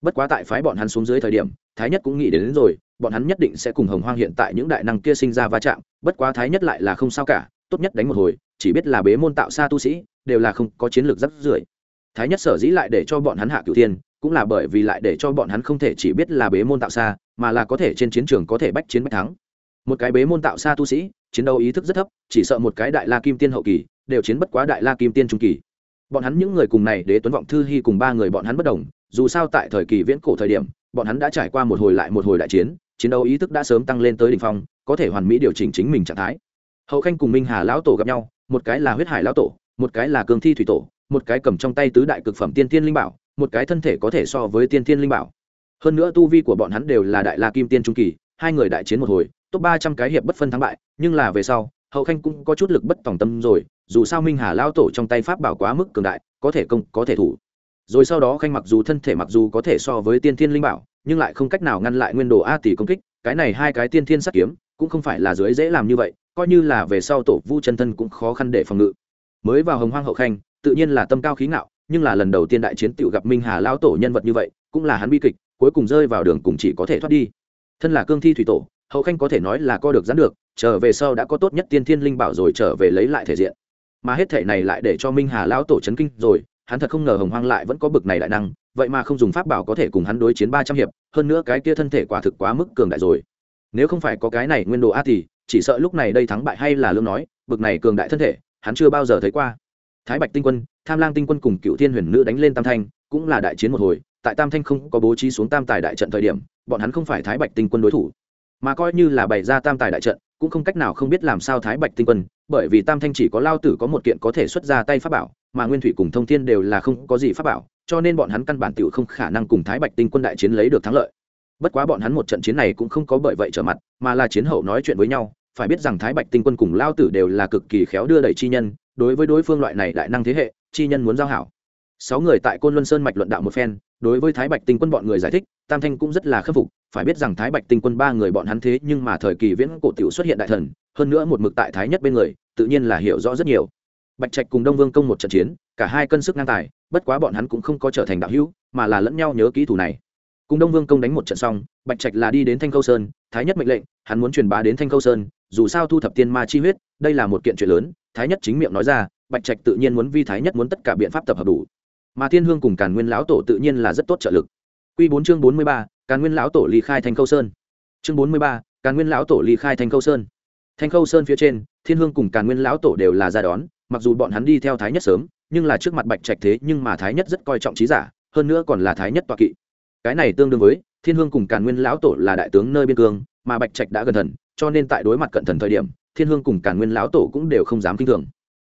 Bất quá tại phái bọn hắn xuống dưới thời điểm thái nhất cũng nghĩ đến, đến rồi bọn hắn nhất định sẽ cùng hồng hoang hiện tại những đại năng kia sinh ra va chạm bất quá thái nhất lại là không sao cả tốt nhất đánh một hồi chỉ biết là bế môn tạo xa tu sĩ đều là không có chiến lược rất rưởi. Thái nhất sở dĩ lại để cho bọn hắn hạ cửu thiên, cũng là bởi vì lại để cho bọn hắn không thể chỉ biết là bế môn tạo xa, mà là có thể trên chiến trường có thể bách chiến bách thắng. Một cái bế môn tạo xa tu sĩ, chiến đấu ý thức rất thấp, chỉ sợ một cái đại la kim tiên hậu kỳ, đều chiến bất quá đại la kim tiên trung kỳ. Bọn hắn những người cùng này đế tuấn vọng thư hy cùng ba người bọn hắn bất đồng, dù sao tại thời kỳ viễn cổ thời điểm, bọn hắn đã trải qua một hồi lại một hồi đại chiến chiến đấu ý thức đã sớm tăng lên tới đ ỉ n h phong, có thể hoàn mỹ điều chỉnh chính mình trạng thái. Hậu khanh cùng minh hà lão tổ gặp nhau, một cái là huyết hải lão tổ một cái là cường thi thủy tổ, một cái cầm trong tay tứ đại cực phẩm tiên tiên linh bảo, một cái thân thể có thể so với tiên tiên linh bảo. Hơn nữa tu vi của bọn hắn đều là đại la kim tiên trung kỳ, hai người đại chiến một hồi, top ba trăm cái hiệp bất phân thắng bại, nhưng là về sau, hậu khanh cũng có chút lực bất tòng tâm rồi, dù sao minh hà lao tổ trong tay pháp bảo quá mức cường đại, có thể công, có thể thủ. Rồi sau đó khanh mặc dù thân thể mặc dù có thể so với tiên thiên linh bảo, nhưng lại không cách nào ngăn lại nguyên đồ a tỷ công kích, cái này hai cái tiên thiên sắt kiếm, cũng không phải là dưới dễ làm như vậy, coi như là về sau tổ vu chân thân cũng khó khăn để phòng ngự mới vào hồng hoang hậu khanh, tự nhiên là tâm cao khí ngạo, nhưng là lần đầu tiên đại chiến tựu gặp minh hà lao tổ nhân vật như vậy, cũng là hắn bi kịch, cuối cùng rơi vào đường cùng chỉ có thể thoát đi. Thân là cương thi thủy tổ, hậu khanh có thể nói là co được dán được, trở về sau đã có tốt nhất tiên thiên linh bảo rồi trở về lấy lại thể diện. Mà hết thể này lại để cho minh hà lão tổ chấn kinh rồi, hắn thật không ngờ hồng hoang lại vẫn có bực này đại năng, vậy mà không dùng pháp bảo có thể cùng hắn đối chiến ba trăm hiệp, hơn nữa cái kia thân thể quả thực quá mức cường đại rồi. Nếu không phải có cái này nguyên đồ a thì chỉ sợ lúc này đây thắng bại hay là lương nói, bực này cường đại thân thể hắn chưa bao giờ thấy qua. Thái bạch tinh quân, tham lang tinh quân cùng cựu thiên huyền nữ đánh lên tam thanh, cũng là đại chiến một hồi, tại tam thanh không có bố trí xuống tam tài đại trận thời điểm, bọn hắn không phải thái bạch tinh quân đối thủ, mà coi như là bày ra tam tài đại trận, cũng không cách nào không biết làm sao thái bạch tinh quân, bởi vì tam thanh chỉ có lao tử có một kiện có thể xuất ra tay pháp bảo, mà nguyên thủy cùng thông thiên đều là không có gì pháp bảo, cho nên bọn hắn căn bản tiểu không khả năng cùng thái bạch tinh quân đại chiến lấy được thắng lợi. Bất quá bọn hắn một trận chiến này cũng không có bởi vậy trở mặt, mà là chiến hậu nói chuyện với nhau phải biết rằng thái bạch tinh quân cùng lao tử đều là cực kỳ khéo đưa đẩy chi nhân, đối với đối phương loại này đại năng thế hệ, chi nhân muốn giao hảo. Sáu người tại côn luân sơn mạch luận đạo một phen, đối với thái bạch tinh quân bọn người giải thích, tam thanh cũng rất là khâm phục, phải biết rằng thái bạch tinh quân ba người bọn hắn thế nhưng mà thời kỳ viễn cổ tiểu xuất hiện đại thần, hơn nữa một mực tại thái nhất bên người, tự nhiên là hiểu rõ rất nhiều. Bạch trạch cùng đông vương công một trận chiến, cả hai cân sức ngang tài, bất quá bọn hắn cũng không có trở thành đạo hữu, mà là lẫn nhau nhớ kỹ thủ này. Cùng đông vương công đánh một trận xong, bạch trạch là đi đến thanh khâu sơn, thái nhất mệnh lệnh, hắn muốn truyền bá đến thanh khâu sơn dù sao thu thập tiên ma chi huyết, đây là một kiện chuyện lớn, thái nhất chính miệng nói ra, bạch trạch tự nhiên muốn vi thái nhất muốn tất cả biện pháp tập hợp đủ. Mà thiên hương cùng càn nguyên lão tổ tự nhiên là rất tốt trợ lực. Q bốn chương bốn mươi ba, càn nguyên lão tổ ly khai thanh khâu sơn. Chương bốn mươi ba, càn nguyên lão tổ ly khai thanh khâu sơn. Thanh khâu sơn phía trên, thiên hương cùng càn nguyên lão tổ đều là ra đón, mặc dù bọn hắn đi theo thái nhất sớm, nhưng là trước mặt bạch trạch thế nhưng mà thái nhất rất coi trọng trí giả, hơn nữa còn là thái nhất toạ kỵ. Cái này tương đương với, thiên hương cùng càn nguyên lão tổ là đại tướng nơi biên cương, mà bạch trạch đã gần thần cho nên tại đối mặt cận thần thời điểm, thiên hương cùng càn nguyên lão tổ cũng đều không dám kinh thường.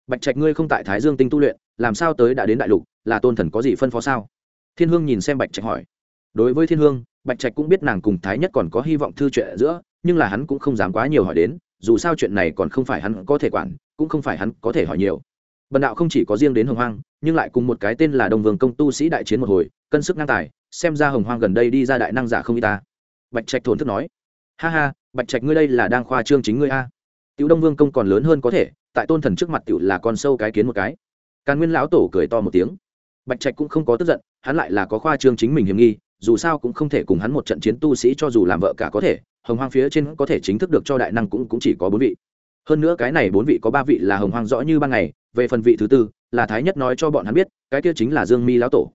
Bạch trạch ngươi không tại thái dương tinh tu luyện, làm sao tới đã đến đại lục, là tôn thần có gì phân phó sao? Thiên hương nhìn xem bạch trạch hỏi. Đối với thiên hương, bạch trạch cũng biết nàng cùng thái nhất còn có hy vọng thư chuyện ở giữa, nhưng là hắn cũng không dám quá nhiều hỏi đến, dù sao chuyện này còn không phải hắn có thể quản, cũng không phải hắn có thể hỏi nhiều. Bần đạo không chỉ có riêng đến hồng hoang, nhưng lại cùng một cái tên là đồng vương công tu sĩ đại chiến một hồi, cân sức ngang tài, xem ra hồng hoang gần đây đi ra đại năng giả không y ta. Bạch trạch thổn thức nói. Ha ha bạch trạch ngươi đây là đang khoa trương chính ngươi a. Tiểu đông vương công còn lớn hơn có thể tại tôn thần trước mặt tiểu là con sâu cái kiến một cái. Càn nguyên lão tổ cười to một tiếng. Bạch trạch cũng không có tức giận hắn lại là có khoa trương chính mình hiểm nghi dù sao cũng không thể cùng hắn một trận chiến tu sĩ cho dù làm vợ cả có thể hồng hoang phía trên có thể chính thức được cho đại năng cũng, cũng chỉ có bốn vị. Hơn nữa cái này bốn vị có ba vị là hồng hoang rõ như ban ngày về phần vị thứ tư là thái nhất nói cho bọn hắn biết cái kia chính là dương mi lão tổ.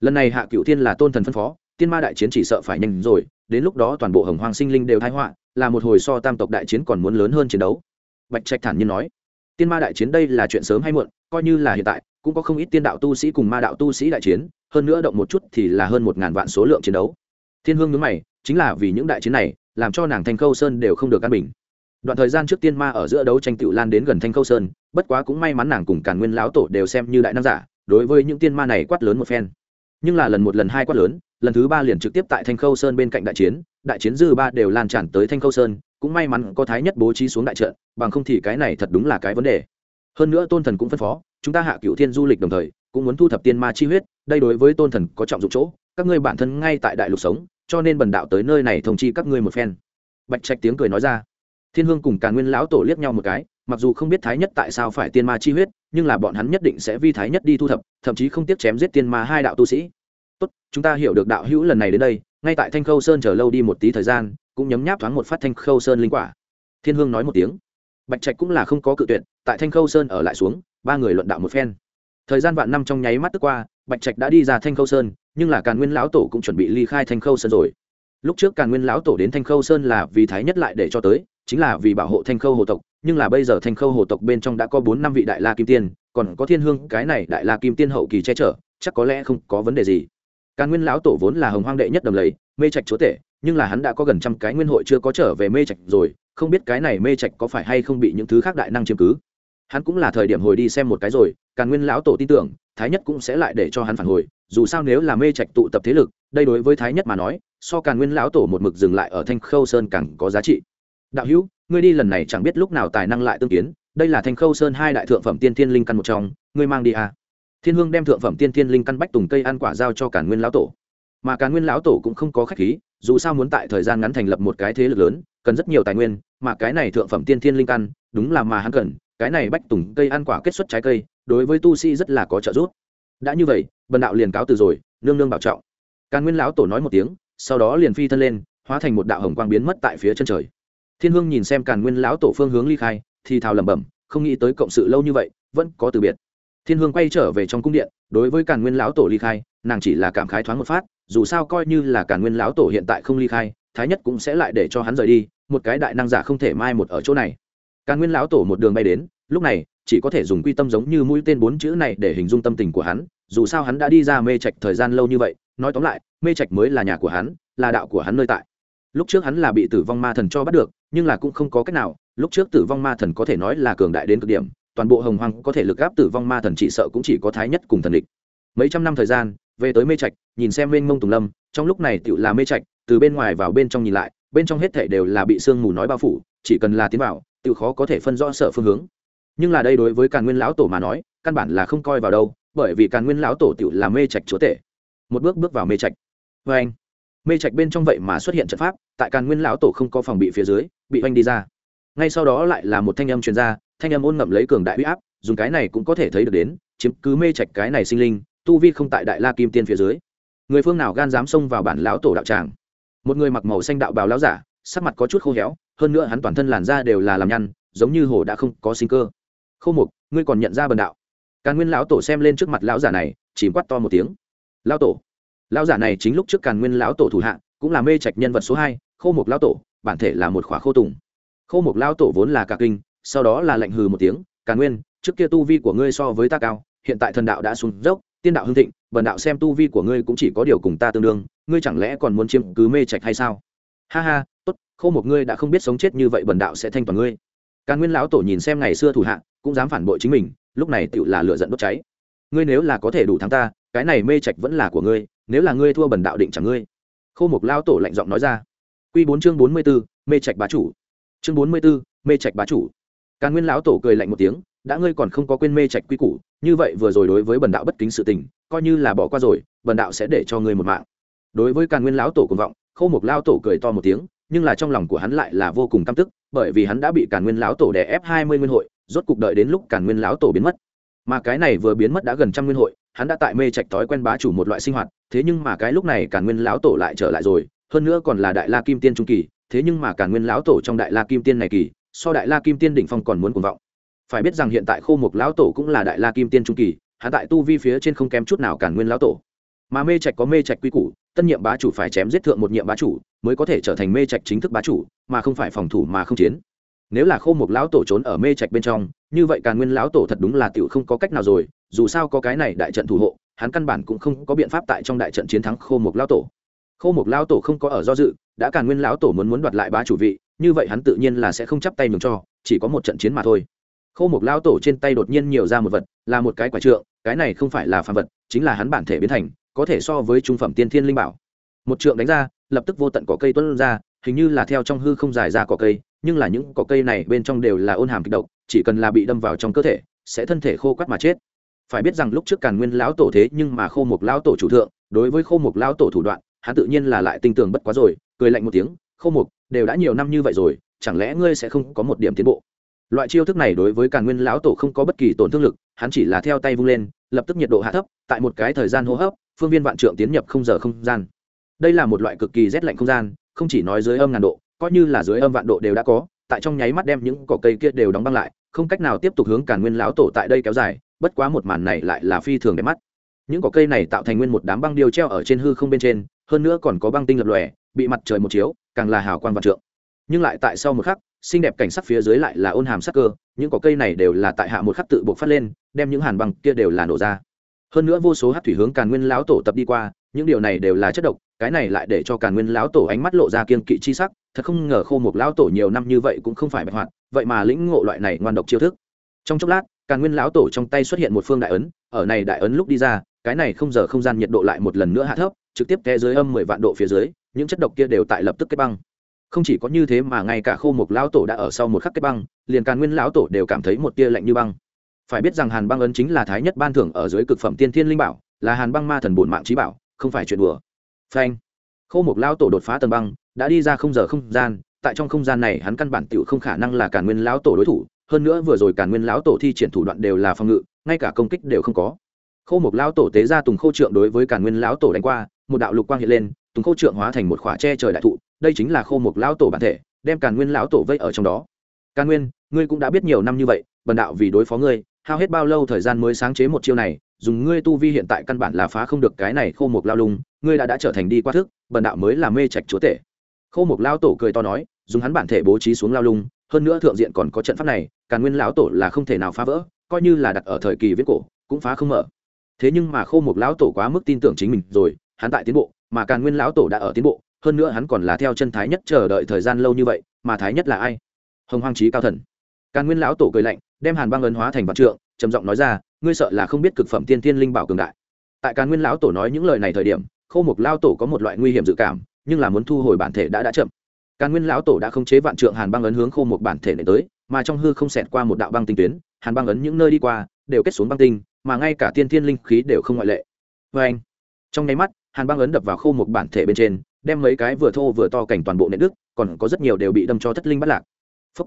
Lần này hạ cựu thiên là tôn thần phân phó tiên ma đại chiến chỉ sợ phải nhanh rồi đến lúc đó toàn bộ hồng hoang sinh linh đều thái họa, là một hồi so tam tộc đại chiến còn muốn lớn hơn chiến đấu. Bạch trạch thản nhiên nói, tiên ma đại chiến đây là chuyện sớm hay muộn, coi như là hiện tại, cũng có không ít tiên đạo tu sĩ cùng ma đạo tu sĩ đại chiến, hơn nữa động một chút thì là hơn một ngàn vạn số lượng chiến đấu. Thiên hương nhớ mày, chính là vì những đại chiến này, làm cho nàng thanh khâu sơn đều không được căn bình. Đoạn thời gian trước tiên ma ở giữa đấu tranh tựu lan đến gần thanh khâu sơn, bất quá cũng may mắn nàng cùng càn nguyên lão tổ đều xem như đại nam giả, đối với những tiên ma này quát lớn một phen. Nhưng là lần một lần hai quát lớn lần thứ ba liền trực tiếp tại thanh khâu sơn bên cạnh đại chiến đại chiến dư ba đều lan tràn tới thanh khâu sơn, cũng may mắn có thái nhất bố trí xuống đại trận, bằng không thì cái này thật đúng là cái vấn đề. Hơn nữa tôn thần cũng phân phó, chúng ta hạ cựu thiên du lịch đồng thời, cũng muốn thu thập tiên ma chi huyết, đây đối với tôn thần có trọng dụng chỗ, các ngươi bản thân ngay tại đại lục sống, cho nên bần đạo tới nơi này thông chi các ngươi một phen. Bạch trạch tiếng cười nói ra. Thiên hương cùng càn nguyên lão tổ liếc nhau một cái, mặc dù không biết thái nhất tại sao phải tiên ma chi huyết, nhưng là bọn hắn nhất định sẽ vi thái nhất đi thu thập, thậm chí không tiếc chém giết tiên ma hai đạo tu sĩ tốt, chúng ta hiểu được đạo hữu lần này đến đây, ngay tại thanh khâu sơn chờ lâu đi một tí thời gian, cũng nhấm nháp thoáng một phát thanh khâu sơn linh quả. Thiên hương nói một tiếng. Bạch trạch cũng là không có cự tuyệt, tại thanh khâu sơn ở lại xuống, ba người luận đạo một phen. Thời gian vạn năm trong nháy mắt tức qua, bạch trạch đã đi ra thanh khâu sơn, nhưng là càn nguyên lão tổ cũng chuẩn bị ly khai thanh khâu sơn rồi. Lúc trước càn nguyên lão tổ đến thanh khâu sơn là vì thái nhất lại để cho tới, chính là vì bảo hộ thanh khâu hồ tộc, nhưng là bây giờ thanh khâu hồ tộc bên trong đã có bốn năm vị đại la kim tiên, còn có thiên hương, cái này đại la kim tiên hậu kỳ che chở, chắc có lẽ không có vấn đề gì càn nguyên lão tổ vốn là hồng hoang đệ nhất đầm lầy, mê trạch chúa tể, nhưng là hắn đã có gần trăm cái nguyên hội chưa có trở về mê trạch rồi, không biết cái này mê trạch có phải hay không bị những thứ khác đại năng chiếm cứ hắn cũng là thời điểm hồi đi xem một cái rồi, càn nguyên lão tổ tin tưởng, thái nhất cũng sẽ lại để cho hắn phản hồi, dù sao nếu là mê trạch tụ tập thế lực, đây đối với thái nhất mà nói, so càn nguyên lão tổ một mực dừng lại ở thanh khâu sơn càng có giá trị đạo hữu, ngươi đi lần này chẳng biết lúc nào tài năng lại tương kiến, đây là thanh khâu sơn hai đại thượng phẩm tiên thiên linh căn một trong, ngươi mang đi à thiên hương đem thượng phẩm tiên thiên linh căn bách tùng cây ăn quả giao cho cản nguyên lão tổ. Mà cản nguyên lão tổ cũng không có khách khí, dù sao muốn tại thời gian ngắn thành lập một cái thế lực lớn, cần rất nhiều tài nguyên, mà cái này thượng phẩm tiên thiên linh căn, đúng là mà hắn cần, cái này bách tùng cây ăn quả kết xuất trái cây, đối với tu sĩ rất là có trợ giúp. Đã như vậy, bần đạo liền cáo từ rồi, nương nương bảo trọng. Càn nguyên lão tổ nói một tiếng, sau đó liền phi thân lên, hóa thành một đạo hồng quang biến mất tại phía chân trời. Thiên hương nhìn xem càn nguyên lão tổ phương hướng ly khai, thì thào lẩm bẩm, không nghĩ tới cộng sự lâu như vậy, vẫn có từ biệt thiên hương quay trở về trong cung điện, đối với càn nguyên lão tổ ly khai, nàng chỉ là cảm khái thoáng một phát, dù sao coi như là càn nguyên lão tổ hiện tại không ly khai, thái nhất cũng sẽ lại để cho hắn rời đi, một cái đại năng giả không thể mai một ở chỗ này. Càn nguyên lão tổ một đường bay đến, lúc này, chỉ có thể dùng quy tâm giống như mũi tên bốn chữ này để hình dung tâm tình của hắn, dù sao hắn đã đi ra mê trạch thời gian lâu như vậy, nói tóm lại, mê trạch mới là nhà của hắn, là đạo của hắn nơi tại. Lúc trước hắn là bị tử vong ma thần cho bắt được, nhưng là cũng không có cách nào, lúc trước tử vong ma thần có thể nói là cường đại đến cực điểm toàn bộ hồng hoàng có thể lực gáp tử vong ma thần chỉ sợ cũng chỉ có thái nhất cùng thần địch. Mấy trăm năm thời gian, về tới mê trạch, nhìn xem mênh mông tùng lâm, trong lúc này tựu là mê trạch, từ bên ngoài vào bên trong nhìn lại, bên trong hết thể đều là bị sương mù nói bao phủ, chỉ cần là tiến vào, tựu khó có thể phân rõ sở phương hướng. Nhưng là đây đối với càn nguyên lão tổ mà nói, căn bản là không coi vào đâu, bởi vì càn nguyên lão tổ tựu là mê trạch chúa tể. Một bước bước vào mê trạch. Vê anh, mê trạch bên trong vậy mà xuất hiện trận pháp, tại càn nguyên lão tổ không có phòng bị phía dưới, bị oanh đi ra. Ngay sau đó lại là một thanh âm truyền ra thanh âm ôn ngậm lấy cường đại huy áp, dùng cái này cũng có thể thấy được đến, chiếm cứ mê trạch cái này sinh linh, tu vi không tại đại la kim tiên phía dưới. Người phương nào gan dám xông vào bản lão tổ đạo tràng? Một người mặc màu xanh đạo bào lão giả, sắc mặt có chút khô héo, hơn nữa hắn toàn thân làn da đều là làm nhăn, giống như hồ đã không có sinh cơ. Khô mục, ngươi còn nhận ra bần đạo. Càn nguyên lão tổ xem lên trước mặt lão giả này chỉ quát to một tiếng. Lão tổ. Lão giả này chính lúc trước càn nguyên lão tổ thủ hạ, cũng là mê trạch nhân vật số hai, Khô mục lão tổ, bản thể là một khóa khô tùng. Khô mục lão tổ vốn là cả kinh sau đó là lệnh hừ một tiếng, càn nguyên, trước kia tu vi của ngươi so với ta cao, hiện tại thần đạo đã xuống dốc, tiên đạo hưng thịnh, bần đạo xem tu vi của ngươi cũng chỉ có điều cùng ta tương đương, ngươi chẳng lẽ còn muốn chiếm cứ mê trạch hay sao? Ha ha, tốt, khô một ngươi đã không biết sống chết như vậy bần đạo sẽ thanh toàn ngươi. Càn nguyên lão tổ nhìn xem ngày xưa thủ hạ, cũng dám phản bội chính mình, lúc này tự là lựa giận đốt cháy. Ngươi nếu là có thể đủ thắng ta, cái này mê trạch vẫn là của ngươi, nếu là ngươi thua bần đạo định chẳng ngươi. Khô một lão tổ lạnh giọng nói ra. Q bốn chương bốn mươi b ố mê trạch bá chủ. Chương bốn mươi b ố mê trạch bá chủ càn nguyên lão tổ cười lạnh một tiếng, đã ngươi còn không có quên mê trạch quy củ, như vậy vừa rồi đối với bần đạo bất kính sự tình, coi như là bỏ qua rồi, bần đạo sẽ để cho ngươi một mạng. Đối với càn nguyên lão tổ cùng vọng, khâu mục lão tổ cười to một tiếng, nhưng là trong lòng của hắn lại là vô cùng căm tức, bởi vì hắn đã bị càn nguyên lão tổ đè ép hai mươi nguyên hội, rốt cục đợi đến lúc càn nguyên lão tổ biến mất. Mà cái này vừa biến mất đã gần trăm nguyên hội, hắn đã tại mê trạch thói quen bá chủ một loại sinh hoạt, thế nhưng mà cái lúc này càn nguyên lão tổ lại trở lại rồi, hơn nữa còn là đại la kim tiên trung kỳ, thế nhưng mà càn nguyên lão tổ trong đại la kim tiên này kỳ so đại la kim tiên đỉnh phong còn muốn cuồng vọng. Phải biết rằng hiện tại khô mục lão tổ cũng là đại la kim tiên trung kỳ hạ tại tu vi phía trên không kém chút nào cản nguyên lão tổ. Mà mê trạch có mê trạch quy củ, tân nhiệm bá chủ phải chém giết thượng một nhiệm bá chủ, mới có thể trở thành mê trạch chính thức bá chủ, mà không phải phòng thủ mà không chiến. Nếu là khô một lão tổ trốn ở mê trạch bên trong, như vậy càn nguyên lão tổ thật đúng là tiểu không có cách nào rồi, dù sao có cái này đại trận thủ hộ, hắn căn bản cũng không có biện pháp tại trong đại trận chiến thắng khô một lão tổ. Khô một lão tổ không có ở do dự, đã càn nguyên lão tổ muốn muốn đoạt lại bá chủ vị như vậy hắn tự nhiên là sẽ không chấp tay mừng cho, chỉ có một trận chiến mà thôi khô một lão tổ trên tay đột nhiên nhiều ra một vật, là một cái quả trượng, cái này không phải là phàm vật, chính là hắn bản thể biến thành, có thể so với trung phẩm tiên thiên linh bảo một trượng đánh ra, lập tức vô tận cỏ cây tuân ra, hình như là theo trong hư không dài ra cỏ cây, nhưng là những cỏ cây này bên trong đều là ôn hàm kịch độc, chỉ cần là bị đâm vào trong cơ thể, sẽ thân thể khô quắt mà chết phải biết rằng lúc trước càn nguyên lão tổ thế nhưng mà khô mục lão tổ chủ thượng, đối với khô mục lão tổ thủ đoạn, hắn tự nhiên là lại tinh tường bất quá rồi, cười lạnh một tiếng, khô mục đều đã nhiều năm như vậy rồi, chẳng lẽ ngươi sẽ không có một điểm tiến bộ? Loại chiêu thức này đối với càn nguyên lão tổ không có bất kỳ tổn thương lực, hắn chỉ là theo tay vung lên, lập tức nhiệt độ hạ thấp, tại một cái thời gian hô hấp, phương viên vạn trượng tiến nhập không giờ không gian. Đây là một loại cực kỳ rét lạnh không gian, không chỉ nói dưới âm ngàn độ, coi như là dưới âm vạn độ đều đã có, tại trong nháy mắt đem những cỏ cây kia đều đóng băng lại, không cách nào tiếp tục hướng càn nguyên lão tổ tại đây kéo dài, bất quá một màn này lại là phi thường đẹp mắt. Những cỏ cây này tạo thành nguyên một đám băng điêu treo ở trên hư không bên trên, hơn nữa còn có băng tinh lập lòe, bị mặt trời một chiếu càng là hào quang vạn trượng. Nhưng lại tại sau một khắc, xinh đẹp cảnh sắc phía dưới lại là ôn hàm sắc cơ, những cỏ cây này đều là tại hạ một khắc tự buộc phát lên, đem những hàn băng kia đều là nổ ra. Hơn nữa vô số hát thủy hướng càn nguyên lão tổ tập đi qua, những điều này đều là chất độc, cái này lại để cho càn nguyên lão tổ ánh mắt lộ ra kiên kỵ chi sắc, thật không ngờ khô một lão tổ nhiều năm như vậy cũng không phải bạch hoạt, vậy mà lĩnh ngộ loại này ngoan độc chiêu thức. Trong chốc lát, càn nguyên lão tổ trong tay xuất hiện một phương đại ấn, ở này đại ấn lúc đi ra, cái này không giờ không gian nhiệt độ lại một lần nữa hạ thấp trực tiếp té dưới âm mười vạn độ phía dưới, những chất độc kia đều tại lập tức kết băng. Không chỉ có như thế mà ngay cả khô mục lão tổ đã ở sau một khắc kết băng, liền càn nguyên lão tổ đều cảm thấy một tia lạnh như băng. Phải biết rằng hàn băng ấn chính là thái nhất ban thưởng ở dưới cực phẩm tiên thiên linh bảo, là hàn băng ma thần bổn mạng trí bảo, không phải chuyện đùa. Phanh. Khô mục lão tổ đột phá tầng băng, đã đi ra không giờ không gian, tại trong không gian này hắn căn bản tựu không khả năng là càn nguyên lão tổ đối thủ, hơn nữa vừa rồi càn nguyên lão tổ thi triển thủ đoạn đều là phòng ngự, ngay cả công kích đều không có. Khô mục lão tổ tế ra tùng khô trượng đối với càn nguyên lão tổ đánh qua một đạo lục quang hiện lên, tùng khô trượng hóa thành một khỏa tre trời đại thụ, đây chính là khô mục lão tổ bản thể, đem càn nguyên lão tổ vây ở trong đó. Càn nguyên, ngươi cũng đã biết nhiều năm như vậy, bần đạo vì đối phó ngươi, hao hết bao lâu thời gian mới sáng chế một chiêu này, dùng ngươi tu vi hiện tại căn bản là phá không được cái này khô mục lao lung, ngươi đã đã trở thành đi qua thức, bần đạo mới là mê trạch chúa tể. Khô mục lao tổ cười to nói, dùng hắn bản thể bố trí xuống lao lung, hơn nữa thượng diện còn có trận pháp này, càn nguyên lão tổ là không thể nào phá vỡ, coi như là đặt ở thời kỳ viết cổ, cũng phá không mở. Thế nhưng mà khô mục lão tổ quá mức tin tưởng chính mình rồi hắn tại tiến bộ, mà càn nguyên lão tổ đã ở tiến bộ, hơn nữa hắn còn là theo chân thái nhất chờ đợi thời gian lâu như vậy, mà thái nhất là ai? Hồng hoang trí cao thần. Càn nguyên lão tổ cười lạnh, đem hàn băng ấn hóa thành vạn trượng, trầm giọng nói ra, ngươi sợ là không biết cực phẩm tiên thiên linh bảo cường đại. Tại càn nguyên lão tổ nói những lời này thời điểm khâu mục lao tổ có một loại nguy hiểm dự cảm, nhưng là muốn thu hồi bản thể đã đã chậm. Càn nguyên lão tổ đã không chế vạn trượng hàn băng ấn hướng khô Mục bản thể này tới, mà trong hư không xẹt qua một đạo băng tinh tuyến, hàn băng ấn những nơi đi qua, đều kết xuống băng tinh, mà ngay cả tiên thiên linh khí đều không ngoại lệ. Vê anh trong nháy mắt hàn băng ấn đập vào khô một bản thể bên trên, đem mấy cái vừa thô vừa to cảnh toàn bộ nện đức còn có rất nhiều đều bị đâm cho thất linh bắt lạc. Phúc.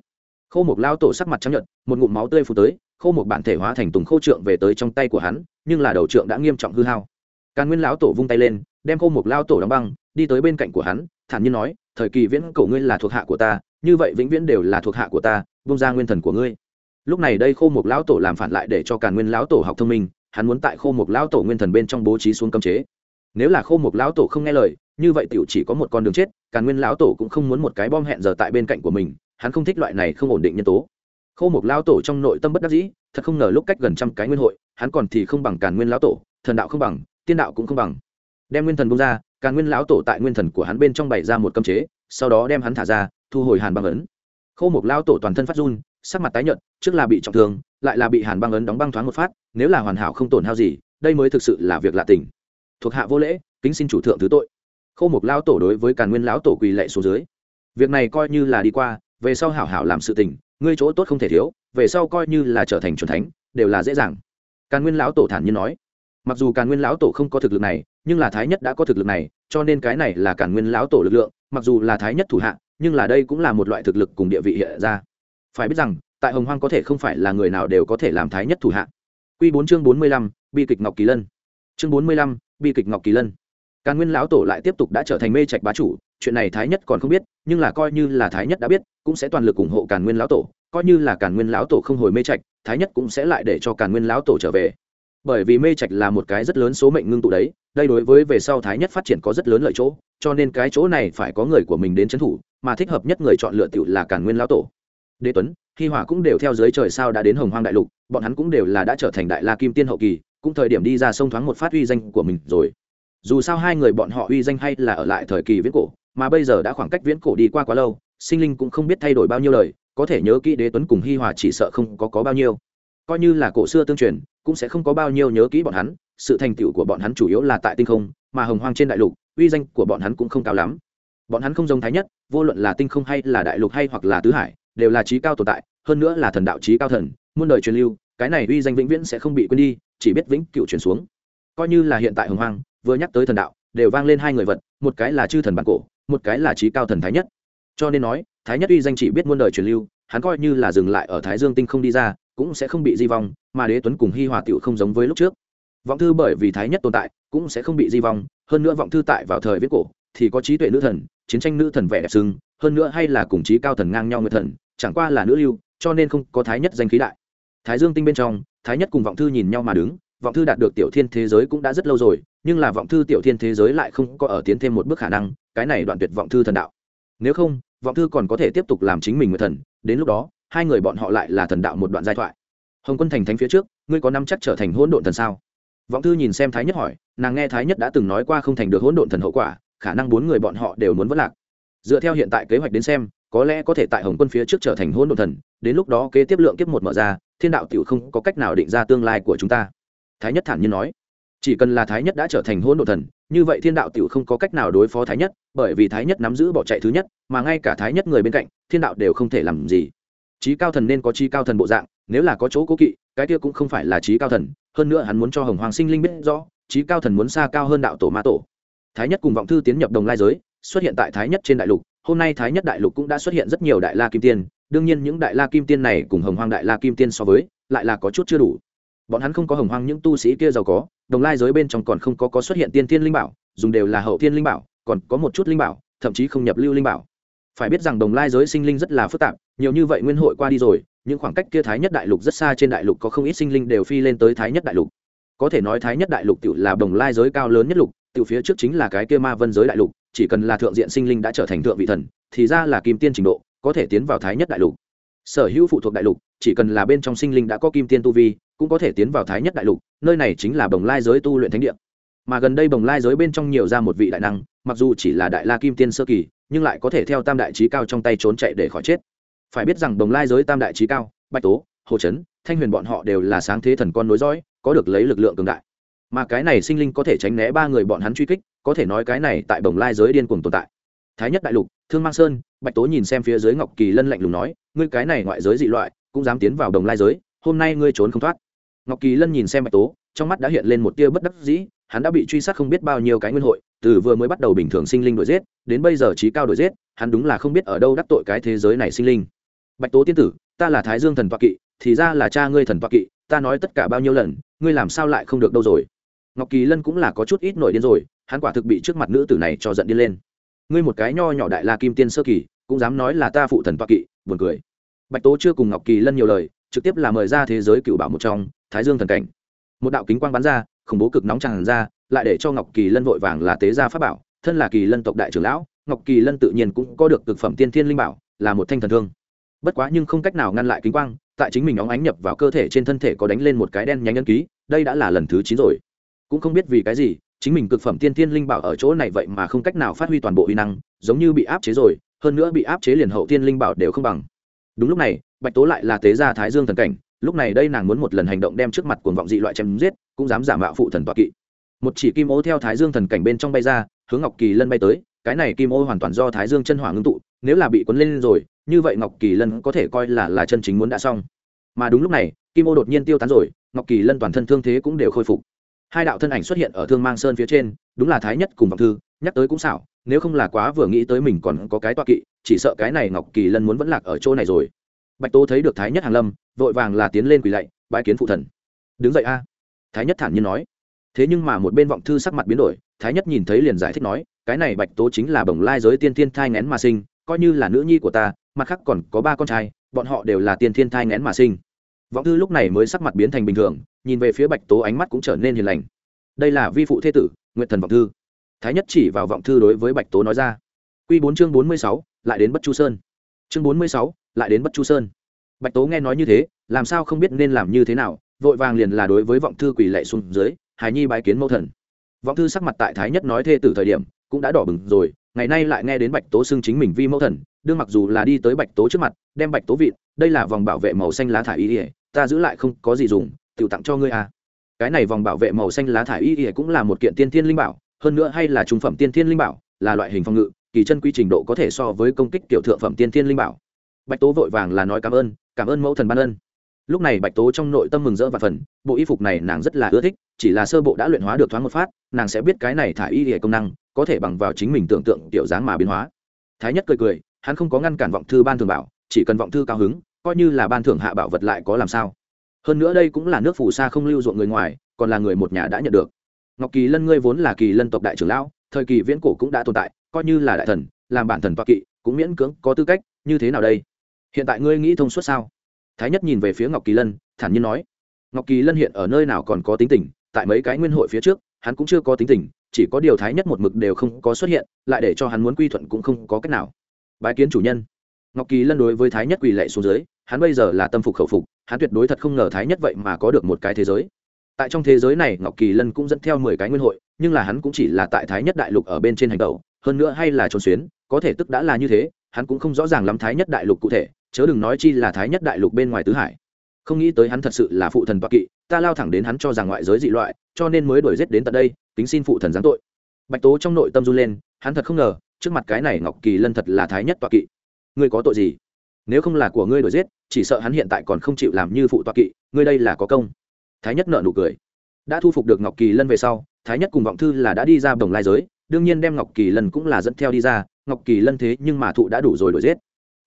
khô một lao tổ sắc mặt trắng nhợt, một ngụm máu tươi phù tới, khô một bản thể hóa thành tùng khô trượng về tới trong tay của hắn, nhưng là đầu trượng đã nghiêm trọng hư hao. Càn nguyên lão tổ vung tay lên, đem khô một lao tổ đóng băng, đi tới bên cạnh của hắn, thản nhiên nói, thời kỳ viễn cổ ngươi là thuộc hạ của ta, như vậy vĩnh viễn đều là thuộc hạ của ta, vung ra nguyên thần của ngươi. Lúc này đây khô một lão tổ làm phản lại để cho càn nguyên lão tổ học thông minh, hắn muốn tại khô một lão tổ nguyên thần bên trong bố trí xuống cấm chế nếu là khô một lão tổ không nghe lời, như vậy tiểu chỉ có một con đường chết, càn nguyên lão tổ cũng không muốn một cái bom hẹn giờ tại bên cạnh của mình, hắn không thích loại này không ổn định nhân tố. Khô một lão tổ trong nội tâm bất đắc dĩ, thật không ngờ lúc cách gần trăm cái nguyên hội, hắn còn thì không bằng càn nguyên lão tổ, thần đạo không bằng, tiên đạo cũng không bằng. Đem nguyên thần bông ra, càn nguyên lão tổ tại nguyên thần của hắn bên trong bày ra một cơm chế, sau đó đem hắn thả ra, thu hồi hàn băng ấn. Khô một lão tổ toàn thân phát run, sắc mặt tái nhợt, trước là bị trọng thương, lại là bị hàn băng ấn đóng băng thoáng một phát, nếu là hoàn hảo không tổn hao gì, đây mới thực sự là việc lạ tình thuộc hạ vô lễ, kính xin chủ thượng thứ tội. Khâu một lão tổ đối với càn nguyên lão tổ quỳ lệ xuống dưới. Việc này coi như là đi qua, về sau hảo hảo làm sự tình, ngươi chỗ tốt không thể thiếu, về sau coi như là trở thành c thánh, đều là dễ dàng. Càn nguyên lão tổ thản nhiên nói. Mặc dù càn nguyên lão tổ không có thực lực này, nhưng là thái nhất đã có thực lực này, cho nên cái này là càn nguyên lão tổ lực lượng, mặc dù là thái nhất thủ hạ, nhưng là đây cũng là một loại thực lực cùng địa vị hiện ra. Phải biết rằng, tại hồng hoang có thể không phải là người nào đều có thể làm thái nhất thủ hạ. Q bốn chương bốn mươi lăm, bi kịch ngọc kỳ lân. Chương bốn mươi lăm bi kịch ngọc kỳ lân. Càn nguyên lão tổ lại tiếp tục đã trở thành mê trạch bá chủ, chuyện này thái nhất còn không biết, nhưng là coi như là thái nhất đã biết, cũng sẽ toàn lực ủng hộ càn nguyên lão tổ, coi như là càn nguyên lão tổ không hồi mê trạch, thái nhất cũng sẽ lại để cho càn nguyên lão tổ trở về. Bởi vì mê trạch là một cái rất lớn số mệnh ngưng tụ đấy, đây đối với về sau thái nhất phát triển có rất lớn lợi chỗ, cho nên cái chỗ này phải có người của mình đến trấn thủ, mà thích hợp nhất người chọn lựa tiểu là càn nguyên lão tổ. Đế tuấn, hi hỏa cũng đều theo dưới trời sao đã đến hồng hoang đại lục, bọn hắn cũng đều là đã trở thành đại la kim tiên hậu kỳ cũng thời điểm đi ra sông thoáng một phát uy danh của mình rồi. Dù sao hai người bọn họ uy danh hay là ở lại thời kỳ viễn cổ mà bây giờ đã khoảng cách viễn cổ đi qua quá lâu sinh linh cũng không biết thay đổi bao nhiêu lời có thể nhớ kỹ đế tuấn cùng hi hòa chỉ sợ không có, có bao nhiêu. Coi như là cổ xưa tương truyền cũng sẽ không có bao nhiêu nhớ kỹ bọn hắn sự thành tựu của bọn hắn chủ yếu là tại tinh không mà hồng hoang trên đại lục uy danh của bọn hắn cũng không cao lắm. Bọn hắn không giống thái nhất vô luận là tinh không hay là đại lục hay hoặc là tứ hải đều là trí cao tồn tại hơn nữa là thần đạo trí cao thần muôn đời truyền lưu cái này uy danh vĩnh viễn sẽ không bị quên đi chỉ biết vĩnh cựu chuyển xuống. Coi như là hiện tại hồng hoang, vừa nhắc tới thần đạo, đều vang lên hai người vật, một cái là chư thần bản cổ, một cái là trí cao thần thái nhất. Cho nên nói, thái nhất uy danh chỉ biết muôn đời truyền lưu, hắn coi như là dừng lại ở thái dương tinh không đi ra, cũng sẽ không bị di vong, mà đế tuấn cùng hi hòa tựu không giống với lúc trước. Vọng thư bởi vì thái nhất tồn tại, cũng sẽ không bị di vong, hơn nữa vọng thư tại vào thời viết cổ, thì có trí tuệ nữ thần, chiến tranh nữ thần vẻ đẹp sưng hơn nữa hay là cùng trí cao thần ngang nhau người thần, chẳng qua là nữ lưu, cho nên không có thái nhất danh khí đại thái dương tinh bên trong, thái nhất cùng vọng thư nhìn nhau mà đứng, vọng thư đạt được tiểu thiên thế giới cũng đã rất lâu rồi, nhưng là vọng thư tiểu thiên thế giới lại không có ở tiến thêm một bước khả năng, cái này đoạn tuyệt vọng thư thần đạo. Nếu không, vọng thư còn có thể tiếp tục làm chính mình người thần, đến lúc đó, hai người bọn họ lại là thần đạo một đoạn giai thoại. Hồng quân thành thánh phía trước, ngươi có năm chắc trở thành hỗn độn thần sao? Vọng thư nhìn xem thái nhất hỏi, nàng nghe thái nhất đã từng nói qua không thành được hỗn độn thần hậu quả, khả năng bốn người bọn họ đều muốn vất lạc. Dựa theo hiện tại kế hoạch đến xem, có lẽ có thể tại hồng quân phía trước trở thành hỗn độn thần, đến lúc đó kế tiếp lượng kiếp một mở ra thiên đạo tiểu không có cách nào định ra tương lai của chúng ta. Thái nhất thản nhiên nói, chỉ cần là thái nhất đã trở thành hỗn Độ thần, như vậy thiên đạo Tiểu không có cách nào đối phó thái nhất, bởi vì thái nhất nắm giữ bỏ chạy thứ nhất, mà ngay cả thái nhất người bên cạnh, thiên đạo đều không thể làm gì. Trí cao thần nên có trí cao thần bộ dạng, nếu là có chỗ cố kỵ, cái kia cũng không phải là trí cao thần, hơn nữa hắn muốn cho hồng hoàng sinh linh biết rõ trí cao thần muốn xa cao hơn đạo tổ ma tổ. Thái nhất cùng vọng thư tiến nhập đồng lai giới, xuất hiện tại thái nhất trên đại lục, hôm nay thái nhất đại lục cũng đã xuất hiện rất nhiều đại la kim tiên đương nhiên những đại la kim tiên này cùng hồng hoang đại la kim tiên so với, lại là có chút chưa đủ. Bọn hắn không có hồng hoang những tu sĩ kia giàu có, đồng lai giới bên trong còn không có có xuất hiện tiên thiên linh bảo, dùng đều là hậu thiên linh bảo, còn có một chút linh bảo, thậm chí không nhập lưu linh bảo. Phải biết rằng đồng lai giới sinh linh rất là phức tạp, nhiều như vậy nguyên hội qua đi rồi, những khoảng cách kia thái nhất đại lục rất xa trên đại lục có không ít sinh linh đều phi lên tới thái nhất đại lục. Có thể nói thái nhất đại lục tự là đồng lai giới cao lớn nhất lục tự phía trước chính là cái kia ma vân giới đại lục, chỉ cần là thượng diện sinh linh đã trở thành thượng vị thần, thì ra là kim tiên trình độ có thể tiến vào thái nhất đại lục. Sở hữu phụ thuộc đại lục, chỉ cần là bên trong sinh linh đã có kim tiên tu vi, cũng có thể tiến vào thái nhất đại lục, nơi này chính là bồng lai giới tu luyện thánh địa. Mà gần đây bồng lai giới bên trong nhiều ra một vị đại năng, mặc dù chỉ là đại la kim tiên sơ kỳ, nhưng lại có thể theo tam đại trí cao trong tay trốn chạy để khỏi chết. Phải biết rằng bồng lai giới tam đại trí cao, bạch tố, hồ trấn thanh huyền bọn họ đều là sáng thế thần con nối dõi, có được lấy lực lượng cường đại. Mà cái này sinh linh có thể tránh né ba người bọn hắn truy kích, có thể nói cái này tại bồng lai giới điên cuồng tồn tại. Thái nhất đại lục, thương mang sơn bạch tố nhìn xem phía dưới ngọc kỳ lân lạnh lùng nói, ngươi cái này ngoại giới dị loại, cũng dám tiến vào đồng lai giới, hôm nay ngươi trốn không thoát. Ngọc kỳ lân nhìn xem bạch tố, trong mắt đã hiện lên một tia bất đắc dĩ, hắn đã bị truy sát không biết bao nhiêu cái nguyên hội, từ vừa mới bắt đầu bình thường sinh linh đổi giết, đến bây giờ trí cao đổi giết, hắn đúng là không biết ở đâu đắc tội cái thế giới này sinh linh. Bạch tố tiên tử, ta là thái dương thần toa kỵ, thì ra là cha ngươi thần toa kỵ, ta nói tất cả bao nhiêu lần, ngươi làm sao lại không được đâu rồi? Ngọc kỳ lân cũng là có chút ít nổi điên rồi, hắn quả thực bị trước mặt nữ tử này cho giận điên lên. Ngươi một cái nho nhỏ đại la kim tiên sơ kỳ cũng dám nói là ta phụ thần toa kỵ, buồn cười. Bạch tố chưa cùng ngọc kỳ lân nhiều lời, trực tiếp là mời ra thế giới cựu bảo một trong, thái dương thần cảnh. Một đạo kính quang bắn ra, khủng bố cực nóng tràn ra, lại để cho ngọc kỳ lân vội vàng là tế gia pháp bảo, thân là kỳ lân tộc đại trưởng lão, ngọc kỳ lân tự nhiên cũng có được cực phẩm tiên thiên linh bảo, là một thanh thần thương. Bất quá nhưng không cách nào ngăn lại kính quang, tại chính mình óng ánh nhập vào cơ thể trên thân thể có đánh lên một cái đen nhánh ân ký, đây đã là lần thứ chín rồi. Cũng không biết vì cái gì, chính mình cực phẩm tiên thiên linh bảo ở chỗ này vậy mà không cách nào phát huy toàn bộ uy năng, giống như bị áp chế rồi hơn nữa bị áp chế liền hậu tiên linh bảo đều không bằng. Đúng lúc này, bạch tố lại là tế gia thái dương thần cảnh, lúc này đây nàng muốn một lần hành động đem trước mặt cuồng vọng dị loại chém giết, cũng dám giả mạo phụ thần tọa kỵ. Một chỉ kim ô theo thái dương thần cảnh bên trong bay ra, hướng ngọc kỳ lân bay tới, cái này kim ô hoàn toàn do thái dương chân hỏa ngưng tụ, nếu là bị cuốn lên rồi, như vậy ngọc kỳ lân có thể coi là là chân chính muốn đã xong. Mà đúng lúc này, kim ô đột nhiên tiêu tán rồi, ngọc kỳ lân toàn thân thương thế cũng đều khôi phục. Hai đạo thân ảnh xuất hiện ở thương mang sơn phía trên, đúng là thái nhất cùng vọng thư nhắc tới cũng xảo, nếu không là quá vừa nghĩ tới mình còn có cái toa kỵ, chỉ sợ cái này ngọc kỳ lân muốn vẫn lạc ở chỗ này rồi. Bạch tố thấy được thái nhất hàng lâm, vội vàng là tiến lên quỳ lạy bãi kiến phụ thần. Đứng dậy a. Thái nhất thản nhiên nói. Thế nhưng mà một bên vọng thư sắc mặt biến đổi, thái nhất nhìn thấy liền giải thích nói, cái này bạch tố chính là bồng lai giới tiên thiên thai ngén mà sinh, coi như là nữ nhi của ta, mặt khác còn có ba con trai, bọn họ đều là tiên thiên thai ngén mà sinh. Vọng thư lúc này mới sắc mặt biến thành bình thường, nhìn về phía bạch tố ánh mắt cũng trở nên hiền lành. Đây là vi phụ thế tử nguyện thần vọng thư thái nhất chỉ vào vọng thư đối với bạch tố nói ra. Q bốn chương bốn mươi sáu, lại đến bất chu sơn. Chương bốn mươi sáu, lại đến bất chu sơn. Bạch tố nghe nói như thế, làm sao không biết nên làm như thế nào, vội vàng liền là đối với vọng thư quỳ lệ xuống dưới, hài nhi bái kiến mẫu thần. Vọng thư sắc mặt tại thái nhất nói thê tử thời điểm, cũng đã đỏ bừng rồi, ngày nay lại nghe đến bạch tố xưng chính mình vi mẫu thần, đương mặc dù là đi tới bạch tố trước mặt, đem bạch tố vịn, đây là vòng bảo vệ màu xanh lá thả y ỉa ta giữ lại không có gì dùng tự tặng cho ngươi à. Cái này vòng bảo vệ màu xanh lá thả y ỉa cũng là một kiện tiên thiên linh bảo hơn nữa hay là trung phẩm tiên thiên linh bảo, là loại hình phòng ngự, kỳ chân quy trình độ có thể so với công kích tiểu thượng phẩm tiên thiên linh bảo. Bạch tố vội vàng là nói cảm ơn cảm ơn mẫu thần ban ân. Lúc này bạch tố trong nội tâm mừng rỡ và phần bộ y phục này nàng rất là ưa thích, chỉ là sơ bộ đã luyện hóa được thoáng một phát, nàng sẽ biết cái này thả y hệ công năng, có thể bằng vào chính mình tưởng tượng tiểu dáng mà biến hóa. Thái nhất cười cười, hắn không có ngăn cản vọng thư ban thường bảo, chỉ cần vọng thư cao hứng, coi như là ban thưởng hạ bảo vật lại có làm sao. Hơn nữa đây cũng là nước phù sa không lưu ruộng người ngoài, còn là người một nhà đã nhận được ngọc kỳ lân ngươi vốn là kỳ lân tộc đại trưởng lão, thời kỳ viễn cổ cũng đã tồn tại, coi như là đại thần, làm bản thần toa kỵ, cũng miễn cưỡng có tư cách, như thế nào đây? Hiện tại ngươi nghĩ thông suốt sao? Thái nhất nhìn về phía ngọc kỳ lân, thản nhiên nói. Ngọc kỳ lân hiện ở nơi nào còn có tính tình, tại mấy cái nguyên hội phía trước, hắn cũng chưa có tính tình, chỉ có điều thái nhất một mực đều không có xuất hiện, lại để cho hắn muốn quy thuận cũng không có cách nào. Bái kiến chủ nhân. Ngọc kỳ lân đối với thái nhất quỳ lệ xuống dưới, hắn bây giờ là tâm phục khẩu phục, hắn tuyệt đối thật không ngờ thái nhất vậy mà có được một cái thế giới tại trong thế giới này, ngọc kỳ lân cũng dẫn theo mười cái nguyên hội, nhưng là hắn cũng chỉ là tại thái nhất đại lục ở bên trên hành tàu hơn nữa hay là trốn xuyến, có thể tức đã là như thế, hắn cũng không rõ ràng lắm thái nhất đại lục cụ thể, chớ đừng nói chi là thái nhất đại lục bên ngoài tứ hải. Không nghĩ tới hắn thật sự là phụ thần toa kỵ, ta lao thẳng đến hắn cho rằng ngoại giới dị loại, cho nên mới đuổi giết đến tận đây tính xin phụ thần giáng tội. Bạch tố trong nội tâm run lên, hắn thật không ngờ, trước mặt cái này ngọc kỳ lân thật là thái nhất toạ kỵ. Ngươi có tội gì? Nếu không là của ngươi đuổi giết, chỉ sợ hắn hiện tại còn không chịu làm như phụ toạ kỵ, ngươi đây là có công thái nhất nợ nụ cười. Đã thu phục được ngọc kỳ lân về sau, thái nhất cùng vọng thư là đã đi ra đồng lai giới, đương nhiên đem ngọc kỳ lân cũng là dẫn theo đi ra, ngọc kỳ lân thế nhưng mà thụ đã đủ rồi đuổi giết.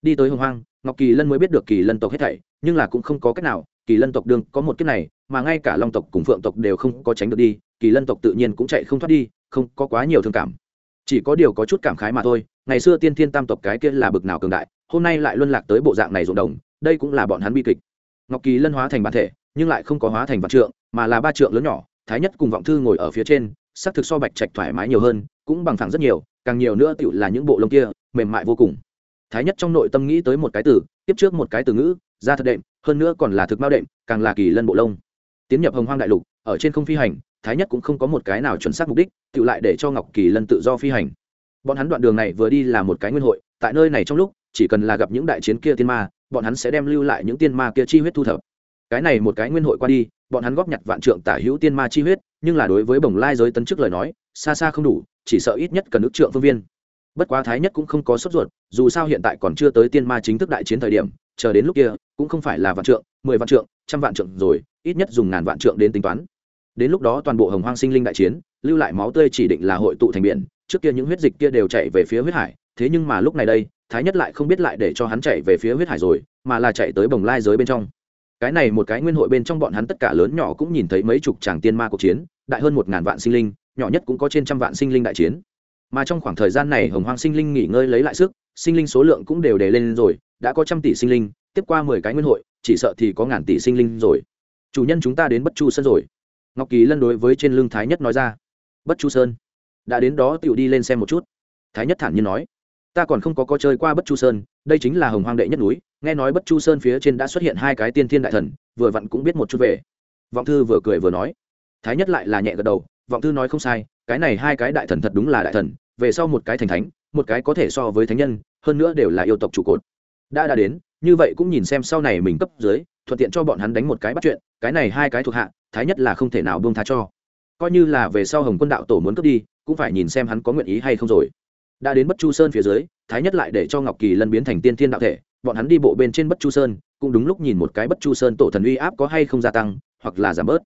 Đi tới hồng hoang, ngọc kỳ lân mới biết được kỳ lân tộc hết thảy, nhưng là cũng không có cách nào, kỳ lân tộc đương có một kiếp này, mà ngay cả long tộc cùng phượng tộc đều không có tránh được đi, kỳ lân tộc tự nhiên cũng chạy không thoát đi, không có quá nhiều thương cảm. Chỉ có điều có chút cảm khái mà thôi, ngày xưa tiên thiên tam tộc cái kia là bực nào cường đại, hôm nay lại luân lạc tới bộ dạng này ruộng đồng, đây cũng là bọn hắn bi kịch. Ngọc kỳ lân hóa thành bản thể nhưng lại không có hóa thành vạn trượng, mà là ba trượng lớn nhỏ, thái nhất cùng vọng thư ngồi ở phía trên, sắc thực so bạch trạch thoải mái nhiều hơn, cũng bằng thẳng rất nhiều, càng nhiều nữa tựu là những bộ lông kia, mềm mại vô cùng. Thái nhất trong nội tâm nghĩ tới một cái từ, tiếp trước một cái từ ngữ, ra thật đệm, hơn nữa còn là thực mao đệm, càng là kỳ lân bộ lông. Tiến nhập hồng hoang đại lục, ở trên không phi hành, thái nhất cũng không có một cái nào chuẩn xác mục đích tự lại để cho ngọc kỳ lân tự do phi hành. Bọn hắn đoạn đường này vừa đi là một cái nguyên hội, tại nơi này trong lúc, chỉ cần là gặp những đại chiến kia tiên ma, bọn hắn sẽ đem lưu lại những tiên ma kia chi huyết thu thập cái này một cái nguyên hội qua đi, bọn hắn góp nhặt vạn trượng tả hữu tiên ma chi huyết, nhưng là đối với bồng lai giới tấn chức lời nói, xa xa không đủ, chỉ sợ ít nhất cần ước trượng phương viên. Bất quá thái nhất cũng không có sốt ruột, dù sao hiện tại còn chưa tới tiên ma chính thức đại chiến thời điểm, chờ đến lúc kia, cũng không phải là vạn trượng, mười vạn trượng, trăm vạn trượng rồi, ít nhất dùng ngàn vạn trượng đến tính toán. Đến lúc đó toàn bộ hồng hoang sinh linh đại chiến, lưu lại máu tươi chỉ định là hội tụ thành biển, trước kia những huyết dịch kia đều chạy về phía huyết hải, thế nhưng mà lúc này đây, thái nhất lại không biết lại để cho hắn chạy về phía huyết hải rồi, mà là chạy tới bồng lai giới bên trong cái này một cái nguyên hội bên trong bọn hắn tất cả lớn nhỏ cũng nhìn thấy mấy chục tràng tiên ma cuộc chiến, đại hơn một ngàn vạn sinh linh, nhỏ nhất cũng có trên trăm vạn sinh linh đại chiến. Mà trong khoảng thời gian này hồng hoang sinh linh nghỉ ngơi lấy lại sức, sinh linh số lượng cũng đều đề lên rồi, đã có trăm tỷ sinh linh, tiếp qua mười cái nguyên hội, chỉ sợ thì có ngàn tỷ sinh linh rồi. Chủ nhân chúng ta đến bất chu sơn rồi. Ngọc kỳ lân đối với trên lưng thái nhất nói ra. Bất chu sơn? Đã đến đó tựu đi lên xem một chút. Thái nhất thản nhiên nói. Ta còn không có có chơi qua bất chu sơn, đây chính là hồng hoang đệ nhất núi nghe nói bất chu sơn phía trên đã xuất hiện hai cái tiên thiên đại thần, vừa vặn cũng biết một chút về. Vọng thư vừa cười vừa nói. Thái nhất lại là nhẹ gật đầu, vọng thư nói không sai, cái này hai cái đại thần thật đúng là đại thần, về sau một cái thành thánh, một cái có thể so với thánh nhân, hơn nữa đều là yêu tộc trụ cột. Đã đã đến, như vậy cũng nhìn xem sau này mình cấp dưới, thuận tiện cho bọn hắn đánh một cái bắt chuyện, cái này hai cái thuộc hạ, thái nhất là không thể nào buông tha cho. Coi như là về sau hồng quân đạo tổ muốn cướp đi, cũng phải nhìn xem hắn có nguyện ý hay không rồi. Đã đến bất chu sơn phía dưới, thái nhất lại để cho ngọc kỳ lân biến thành tiên thiên đạo thể bọn hắn đi bộ bên trên bất chu sơn, cũng đúng lúc nhìn một cái bất chu sơn tổ thần uy áp có hay không gia tăng, hoặc là giảm bớt.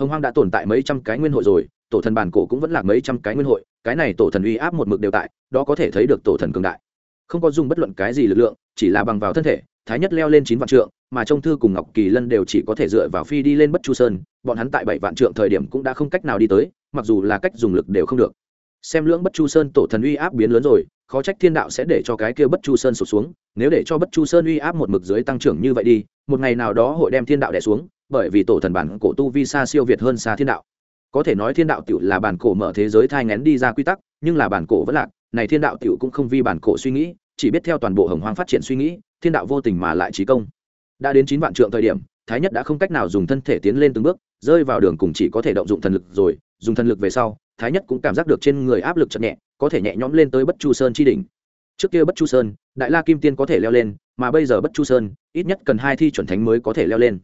Hồng hoang đã tồn tại mấy trăm cái nguyên hội rồi, tổ thần bản cổ cũng vẫn là mấy trăm cái nguyên hội, cái này tổ thần uy áp một mực đều tại, đó có thể thấy được tổ thần cường đại. Không có dùng bất luận cái gì lực lượng, chỉ là bằng vào thân thể, thái nhất leo lên chín vạn trượng, mà trong thư cùng ngọc kỳ lân đều chỉ có thể dựa vào phi đi lên bất chu sơn, bọn hắn tại bảy vạn trượng thời điểm cũng đã không cách nào đi tới, mặc dù là cách dùng lực đều không được xem lưỡng bất chu sơn tổ thần uy áp biến lớn rồi, khó trách thiên đạo sẽ để cho cái kia bất chu sơn sụt xuống, nếu để cho bất chu sơn uy áp một mực dưới tăng trưởng như vậy đi, một ngày nào đó hội đem thiên đạo đẻ xuống, bởi vì tổ thần bản cổ tu vi xa siêu việt hơn xa thiên đạo. Có thể nói thiên đạo tiểu là bản cổ mở thế giới thai ngén đi ra quy tắc, nhưng là bản cổ vẫn lạc, này thiên đạo tiểu cũng không vi bản cổ suy nghĩ, chỉ biết theo toàn bộ hồng hoang phát triển suy nghĩ, thiên đạo vô tình mà lại trí công. Đã đến chín vạn trượng thời điểm, thái nhất đã không cách nào dùng thân thể tiến lên từng bước, rơi vào đường cùng chỉ có thể động dụng thần lực rồi, dùng thần lực về sau thái nhất cũng cảm giác được trên người áp lực chậm nhẹ, có thể nhẹ nhõm lên tới bất chu sơn chi đỉnh. Trước kia bất chu sơn, đại la kim tiên có thể leo lên, mà bây giờ bất chu sơn, ít nhất cần hai thi chuẩn thánh mới có thể leo lên.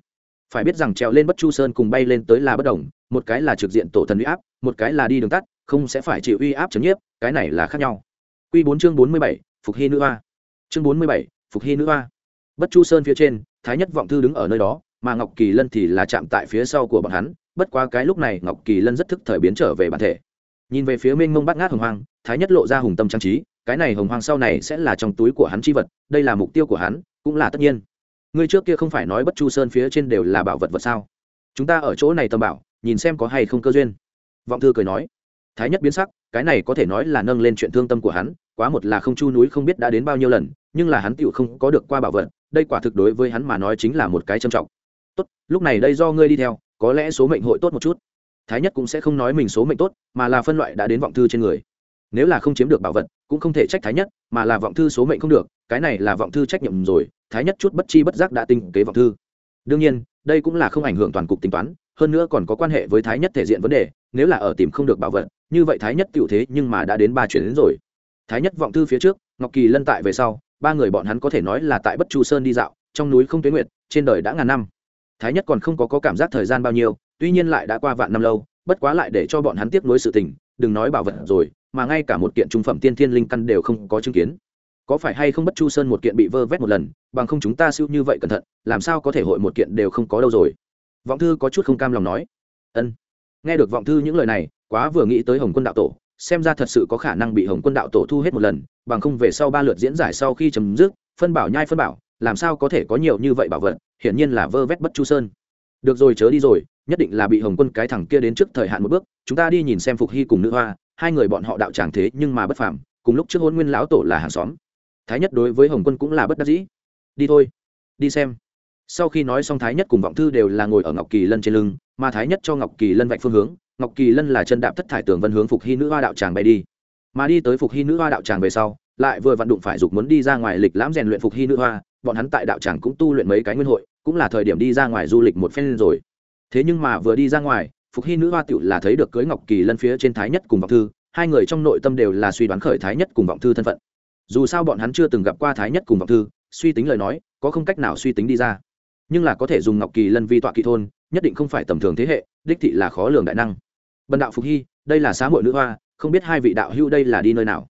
Phải biết rằng trèo lên bất chu sơn cùng bay lên tới là bất đồng, một cái là trực diện tổ thần uy áp, một cái là đi đường tắt, không sẽ phải chịu uy áp chấm nhiếp, cái này là khác nhau. Q bốn chương bốn mươi bảy, phục hy nữ hoa. Chương bốn mươi bảy, phục hy nữ hoa. Bất chu sơn phía trên, thái nhất vọng thư đứng ở nơi đó, mà ngọc kỳ lân thì là chạm tại phía sau của bọn hắn, bất quá cái lúc này ngọc kỳ lân rất thức thời biến trở về bản thể nhìn về phía mênh mông bát ngát hồng hoang, thái nhất lộ ra hùng tâm trang trí, cái này hồng hoang sau này sẽ là trong túi của hắn chi vật, đây là mục tiêu của hắn, cũng là tất nhiên. Ngươi trước kia không phải nói bất chu sơn phía trên đều là bảo vật vật sao? Chúng ta ở chỗ này tầm bảo, nhìn xem có hay không cơ duyên. Vọng thư cười nói. Thái nhất biến sắc, cái này có thể nói là nâng lên chuyện thương tâm của hắn, quá một là không chu núi không biết đã đến bao nhiêu lần, nhưng là hắn tựu không có được qua bảo vật, đây quả thực đối với hắn mà nói chính là một cái trầm trọng. Tốt, lúc này đây do ngươi đi theo, có lẽ số mệnh hội tốt một chút thái nhất cũng sẽ không nói mình số mệnh tốt mà là phân loại đã đến vọng thư trên người. Nếu là không chiếm được bảo vật cũng không thể trách thái nhất mà là vọng thư số mệnh không được cái này là vọng thư trách nhiệm rồi thái nhất chút bất chi bất giác đã tinh kế vọng thư. Đương nhiên đây cũng là không ảnh hưởng toàn cục tính toán hơn nữa còn có quan hệ với thái nhất thể diện vấn đề nếu là ở tìm không được bảo vật như vậy thái nhất tựu thế nhưng mà đã đến ba chuyển đến rồi. Thái nhất vọng thư phía trước ngọc kỳ lân tại về sau ba người bọn hắn có thể nói là tại bất chu sơn đi dạo trong núi không tuyến nguyệt, trên đời đã ngàn năm. Thái nhất còn không có, có cảm giác thời gian bao nhiêu tuy nhiên lại đã qua vạn năm lâu, bất quá lại để cho bọn hắn tiếp nối sự tình, đừng nói bảo vật rồi, mà ngay cả một kiện trung phẩm tiên thiên linh căn đều không có chứng kiến. Có phải hay không bất chu sơn một kiện bị vơ vét một lần, bằng không chúng ta siêu như vậy cẩn thận, làm sao có thể hội một kiện đều không có đâu rồi? Vọng thư có chút không cam lòng nói. Ân. Nghe được vọng thư những lời này, quá vừa nghĩ tới hồng quân đạo tổ, xem ra thật sự có khả năng bị hồng quân đạo tổ thu hết một lần, bằng không về sau ba lượt diễn giải sau khi chấm dứt, phân bảo nhai phân bảo, làm sao có thể có nhiều như vậy bảo vật, hiển nhiên là vơ vét bất chu sơn. Được rồi chớ đi rồi nhất định là bị hồng quân cái thằng kia đến trước thời hạn một bước, chúng ta đi nhìn xem phục hy cùng nữ hoa, hai người bọn họ đạo tràng thế nhưng mà bất phàm, cùng lúc trước hôn nguyên lão tổ là hàng xóm. Thái nhất đối với hồng quân cũng là bất đắc dĩ. Đi thôi, đi xem. Sau khi nói xong thái nhất cùng vọng thư đều là ngồi ở ngọc kỳ lân trên lưng, mà thái nhất cho ngọc kỳ lân vạch phương hướng, ngọc kỳ lân là chân đạp thất thải tường vân hướng phục hy nữ hoa đạo tràng bay đi. Mà đi tới phục hy nữ hoa đạo tràng về sau, lại vừa vận đụng phải dục muốn đi ra ngoài lịch lãm rèn luyện phục hy nữ hoa, bọn hắn tại đạo tràng cũng tu luyện mấy cái nguyên hội, cũng là thời điểm đi ra ngoài du lịch một phen rồi thế nhưng mà vừa đi ra ngoài, phục hy nữ hoa tựu là thấy được cưới ngọc kỳ lân phía trên thái nhất cùng vọng thư, hai người trong nội tâm đều là suy đoán khởi thái nhất cùng vọng thư thân phận. Dù sao bọn hắn chưa từng gặp qua thái nhất cùng vọng thư, suy tính lời nói, có không cách nào suy tính đi ra. Nhưng là có thể dùng ngọc kỳ lân vi tọa kỳ thôn, nhất định không phải tầm thường thế hệ, đích thị là khó lường đại năng. Bần đạo phục hy, đây là xã hội nữ hoa, không biết hai vị đạo hữu đây là đi nơi nào?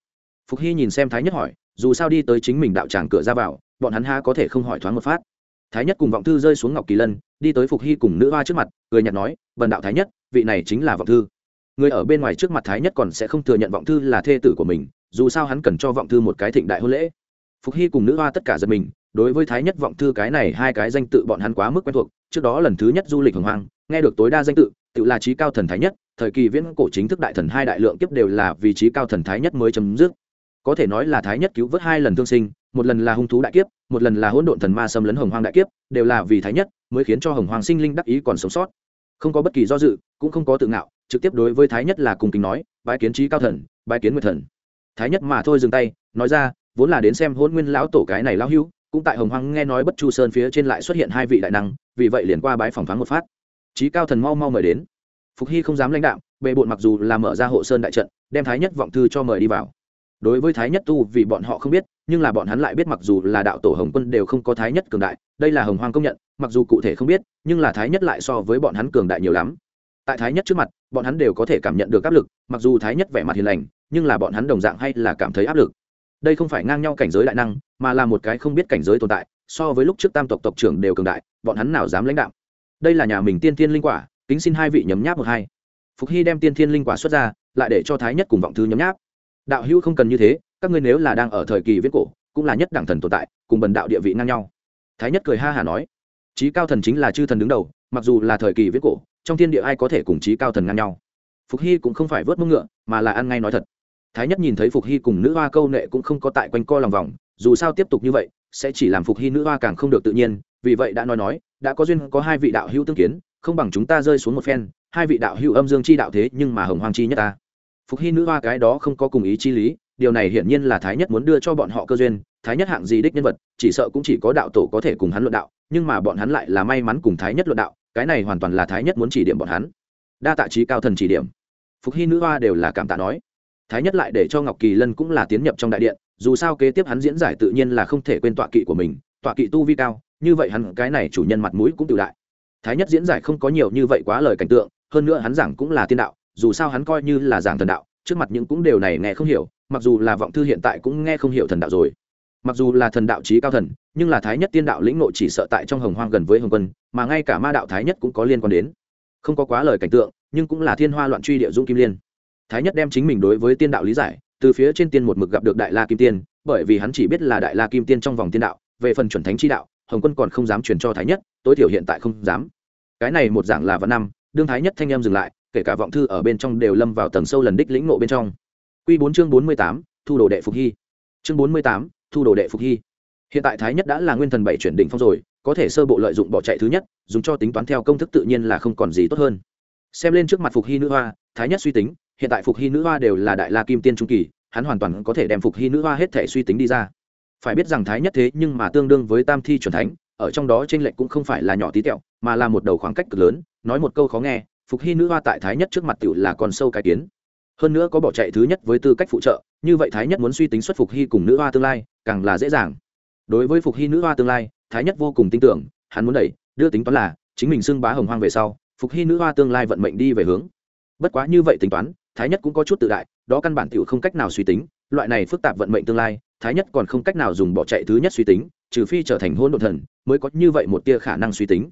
Phục hy nhìn xem thái nhất hỏi, dù sao đi tới chính mình đạo tràng cửa ra vào, bọn hắn ha có thể không hỏi thoáng một phát thái nhất cùng vọng thư rơi xuống ngọc kỳ lân, đi tới phục hy cùng nữ hoa trước mặt người nhặt nói bần đạo thái nhất, vị này chính là vọng thư. Người ở bên ngoài trước mặt thái nhất còn sẽ không thừa nhận vọng thư là thê tử của mình, dù sao hắn cần cho vọng thư một cái thịnh đại hôn lễ. Phục hy cùng nữ hoa tất cả giật mình, đối với thái nhất vọng thư cái này hai cái danh tự bọn hắn quá mức quen thuộc, trước đó lần thứ nhất du lịch hồng hoang, nghe được tối đa danh tự tự là trí cao thần thái nhất, thời kỳ viễn cổ chính thức đại thần hai đại lượng kiếp đều là vị trí cao thần thái nhất mới chấm dứt. Có thể nói là thái nhất cứu vớt hai lần thương sinh một lần là hung thú đại kiếp, một lần là hỗn độn thần ma xâm lấn hồng hoang đại kiếp, đều là vì thái nhất mới khiến cho hồng hoàng sinh linh đắc ý còn sống sót. Không có bất kỳ do dự, cũng không có tự ngạo, trực tiếp đối với thái nhất là cùng kính nói, bái kiến trí cao thần, bái kiến nguyệt thần. Thái nhất mà thôi dừng tay, nói ra, vốn là đến xem hôn nguyên lão tổ cái này lão hưu, cũng tại hồng hoang nghe nói bất chu sơn phía trên lại xuất hiện hai vị đại năng, vì vậy liền qua bái phòng thoáng một phát. Trí cao thần mau mau mời đến. Phục hy không dám lãnh đạo, bệ bộn mặc dù là mở ra hộ sơn đại trận, đem thái nhất vọng thư cho mời đi vào đối với thái nhất tu vì bọn họ không biết, nhưng là bọn hắn lại biết mặc dù là đạo tổ hồng quân đều không có thái nhất cường đại, đây là hồng hoang công nhận, mặc dù cụ thể không biết, nhưng là thái nhất lại so với bọn hắn cường đại nhiều lắm. Tại thái nhất trước mặt, bọn hắn đều có thể cảm nhận được áp lực, mặc dù thái nhất vẻ mặt hiền lành, nhưng là bọn hắn đồng dạng hay là cảm thấy áp lực. Đây không phải ngang nhau cảnh giới đại năng, mà là một cái không biết cảnh giới tồn tại, so với lúc trước tam tộc tộc trưởng đều cường đại, bọn hắn nào dám lãnh đạo. Đây là nhà mình tiên thiên linh quả, kính xin hai vị nhấm nháp một hai. Phục hy đem tiên thiên linh quả xuất ra, lại để cho thái nhất cùng vọng thư nhấm nháp đạo hữu không cần như thế, các ngươi nếu là đang ở thời kỳ viết cổ, cũng là nhất đẳng thần tồn tại, cùng bần đạo địa vị ngang nhau. Thái nhất cười ha hả nói trí cao thần chính là chư thần đứng đầu, mặc dù là thời kỳ viết cổ, trong thiên địa ai có thể cùng trí cao thần ngang nhau? Phục hy cũng không phải vớt mông ngựa, mà là ăn ngay nói thật. Thái nhất nhìn thấy phục hy cùng nữ hoa câu nệ cũng không có tại quanh co lòng vòng, dù sao tiếp tục như vậy, sẽ chỉ làm phục hy nữ hoa càng không được tự nhiên, vì vậy đã nói nói, đã có duyên, có hai vị đạo hữu tương kiến, không bằng chúng ta rơi xuống một phen, hai vị đạo hữu âm dương chi đạo thế nhưng mà hồng hoàng chi nhất ta phục hy nữ hoa cái đó không có cùng ý chi lý, điều này hiển nhiên là thái nhất muốn đưa cho bọn họ cơ duyên, thái nhất hạng gì đích nhân vật, chỉ sợ cũng chỉ có đạo tổ có thể cùng hắn luận đạo, nhưng mà bọn hắn lại là may mắn cùng thái nhất luận đạo, cái này hoàn toàn là thái nhất muốn chỉ điểm bọn hắn. Đa tạ trí cao thần chỉ điểm. Phục hy nữ hoa đều là cảm tạ nói. Thái nhất lại để cho ngọc kỳ lân cũng là tiến nhập trong đại điện, dù sao kế tiếp hắn diễn giải tự nhiên là không thể quên tọa kỵ của mình, tọa kỵ tu vi cao, như vậy hắn cái này chủ nhân mặt mũi cũng tự đại. Thái nhất diễn giải không có nhiều như vậy quá lời cảnh tượng, hơn nữa hắn giảng cũng là tiên đạo dù sao hắn coi như là giảng thần đạo, trước mặt những cũng đều này nghe không hiểu, mặc dù là vọng thư hiện tại cũng nghe không hiểu thần đạo rồi. Mặc dù là thần đạo trí cao thần, nhưng là thái nhất tiên đạo lĩnh nội chỉ sợ tại trong hồng hoang gần với hồng quân, mà ngay cả ma đạo thái nhất cũng có liên quan đến. Không có quá lời cảnh tượng, nhưng cũng là thiên hoa loạn truy địa dung kim liên. Thái nhất đem chính mình đối với tiên đạo lý giải, từ phía trên tiên một mực gặp được đại la kim tiên, bởi vì hắn chỉ biết là đại la kim tiên trong vòng tiên đạo, về phần chuẩn thánh chi đạo, hồng quân còn không dám truyền cho thái nhất, tối thiểu hiện tại không dám. Cái này một dạng là văn năm, đương thái nhất thanh em dừng lại kể cả vọng thư ở bên trong đều lâm vào tầng sâu lần đích lĩnh ngộ bên trong. Q bốn chương bốn mươi tám, thu đồ đệ phục hy. Chương bốn mươi tám, thu đồ đệ phục hy. Hiện tại thái nhất đã là nguyên thần bảy chuyển đỉnh phong rồi, có thể sơ bộ lợi dụng bỏ chạy thứ nhất, dùng cho tính toán theo công thức tự nhiên là không còn gì tốt hơn. Xem lên trước mặt phục hy nữ hoa, thái nhất suy tính, hiện tại phục hy nữ hoa đều là đại la kim tiên trung kỳ, hắn hoàn toàn có thể đem phục hy nữ hoa hết thể suy tính đi ra. Phải biết rằng thái nhất thế nhưng mà tương đương với tam thi c thánh, ở trong đó t r ê n lệch cũng không phải là nhỏ tí tẹo, mà là một đầu khoảng cách cực lớn, nói một câu khó nghe phục hy nữ hoa tại thái nhất trước mặt tựu là còn sâu cái kiến. Hơn nữa có bỏ chạy thứ nhất với tư cách phụ trợ, như vậy thái nhất muốn suy tính xuất phục hy cùng nữ hoa tương lai, càng là dễ dàng. Đối với phục hy nữ hoa tương lai, thái nhất vô cùng tin tưởng, hắn muốn đẩy, đưa tính toán là, chính mình xưng bá hồng hoang về sau, phục hy nữ hoa tương lai vận mệnh đi về hướng. Bất quá như vậy tính toán, thái nhất cũng có chút tự đại, đó căn bản t không cách nào suy tính, loại này phức tạp vận mệnh tương lai, thái nhất còn không cách nào dùng bỏ chạy thứ nhất suy tính, trừ phi trở thành hôn đ ộ thần, mới có như vậy một tia khả năng suy tính.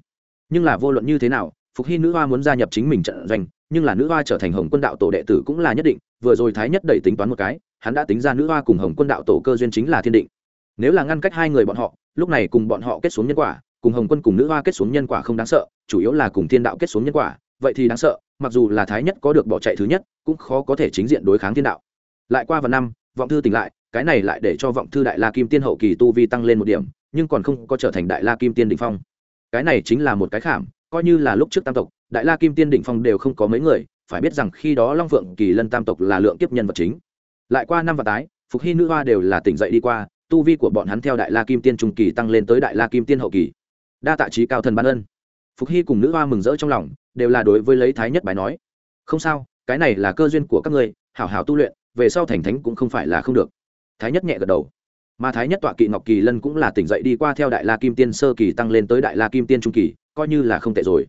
Nhưng là vô luận như thế nào phục hy nữ hoa muốn gia nhập chính mình trận doanh, nhưng là nữ hoa trở thành hồng quân đạo tổ đệ tử cũng là nhất định, vừa rồi thái nhất đẩy tính toán một cái, hắn đã tính ra nữ hoa cùng hồng quân đạo tổ cơ duyên chính là thiên định. Nếu là ngăn cách hai người bọn họ, lúc này cùng bọn họ kết xuống nhân quả, cùng hồng quân cùng nữ hoa kết xuống nhân quả không đáng sợ, chủ yếu là cùng thiên đạo kết xuống nhân quả, vậy thì đáng sợ, mặc dù là thái nhất có được bỏ chạy thứ nhất, cũng khó có thể chính diện đối kháng thiên đạo. Lại qua vào năm, vọng thư tỉnh lại, cái này lại để cho vọng thư đại la kim tiên hậu kỳ tu vi tăng lên một điểm, nhưng còn không có trở thành đại la kim tiên đỉnh phong. Cái này chính là một cái khảm coi như là lúc trước tam tộc, đại la kim tiên đỉnh phong đều không có mấy người, phải biết rằng khi đó long phượng kỳ lân tam tộc là lượng kiếp nhân vật chính. Lại qua năm và tái, phục hy nữ hoa đều là tỉnh dậy đi qua, tu vi của bọn hắn theo đại la kim tiên trung kỳ tăng lên tới đại la kim tiên hậu kỳ. Đa tạ trí cao thần ban ân. Phục hy cùng nữ hoa mừng rỡ trong lòng, đều là đối với lấy thái nhất bài nói. Không sao, cái này là cơ duyên của các ngươi, hảo hảo tu luyện, về sau thành thánh cũng không phải là không được. Thái nhất nhẹ gật đầu. Mà thái nhất tọa kỵ ngọc kỳ lân cũng là tỉnh dậy đi qua theo đại la kim tiên sơ kỳ tăng lên tới đại la kim tiên trung kỳ coi như là không tệ rồi.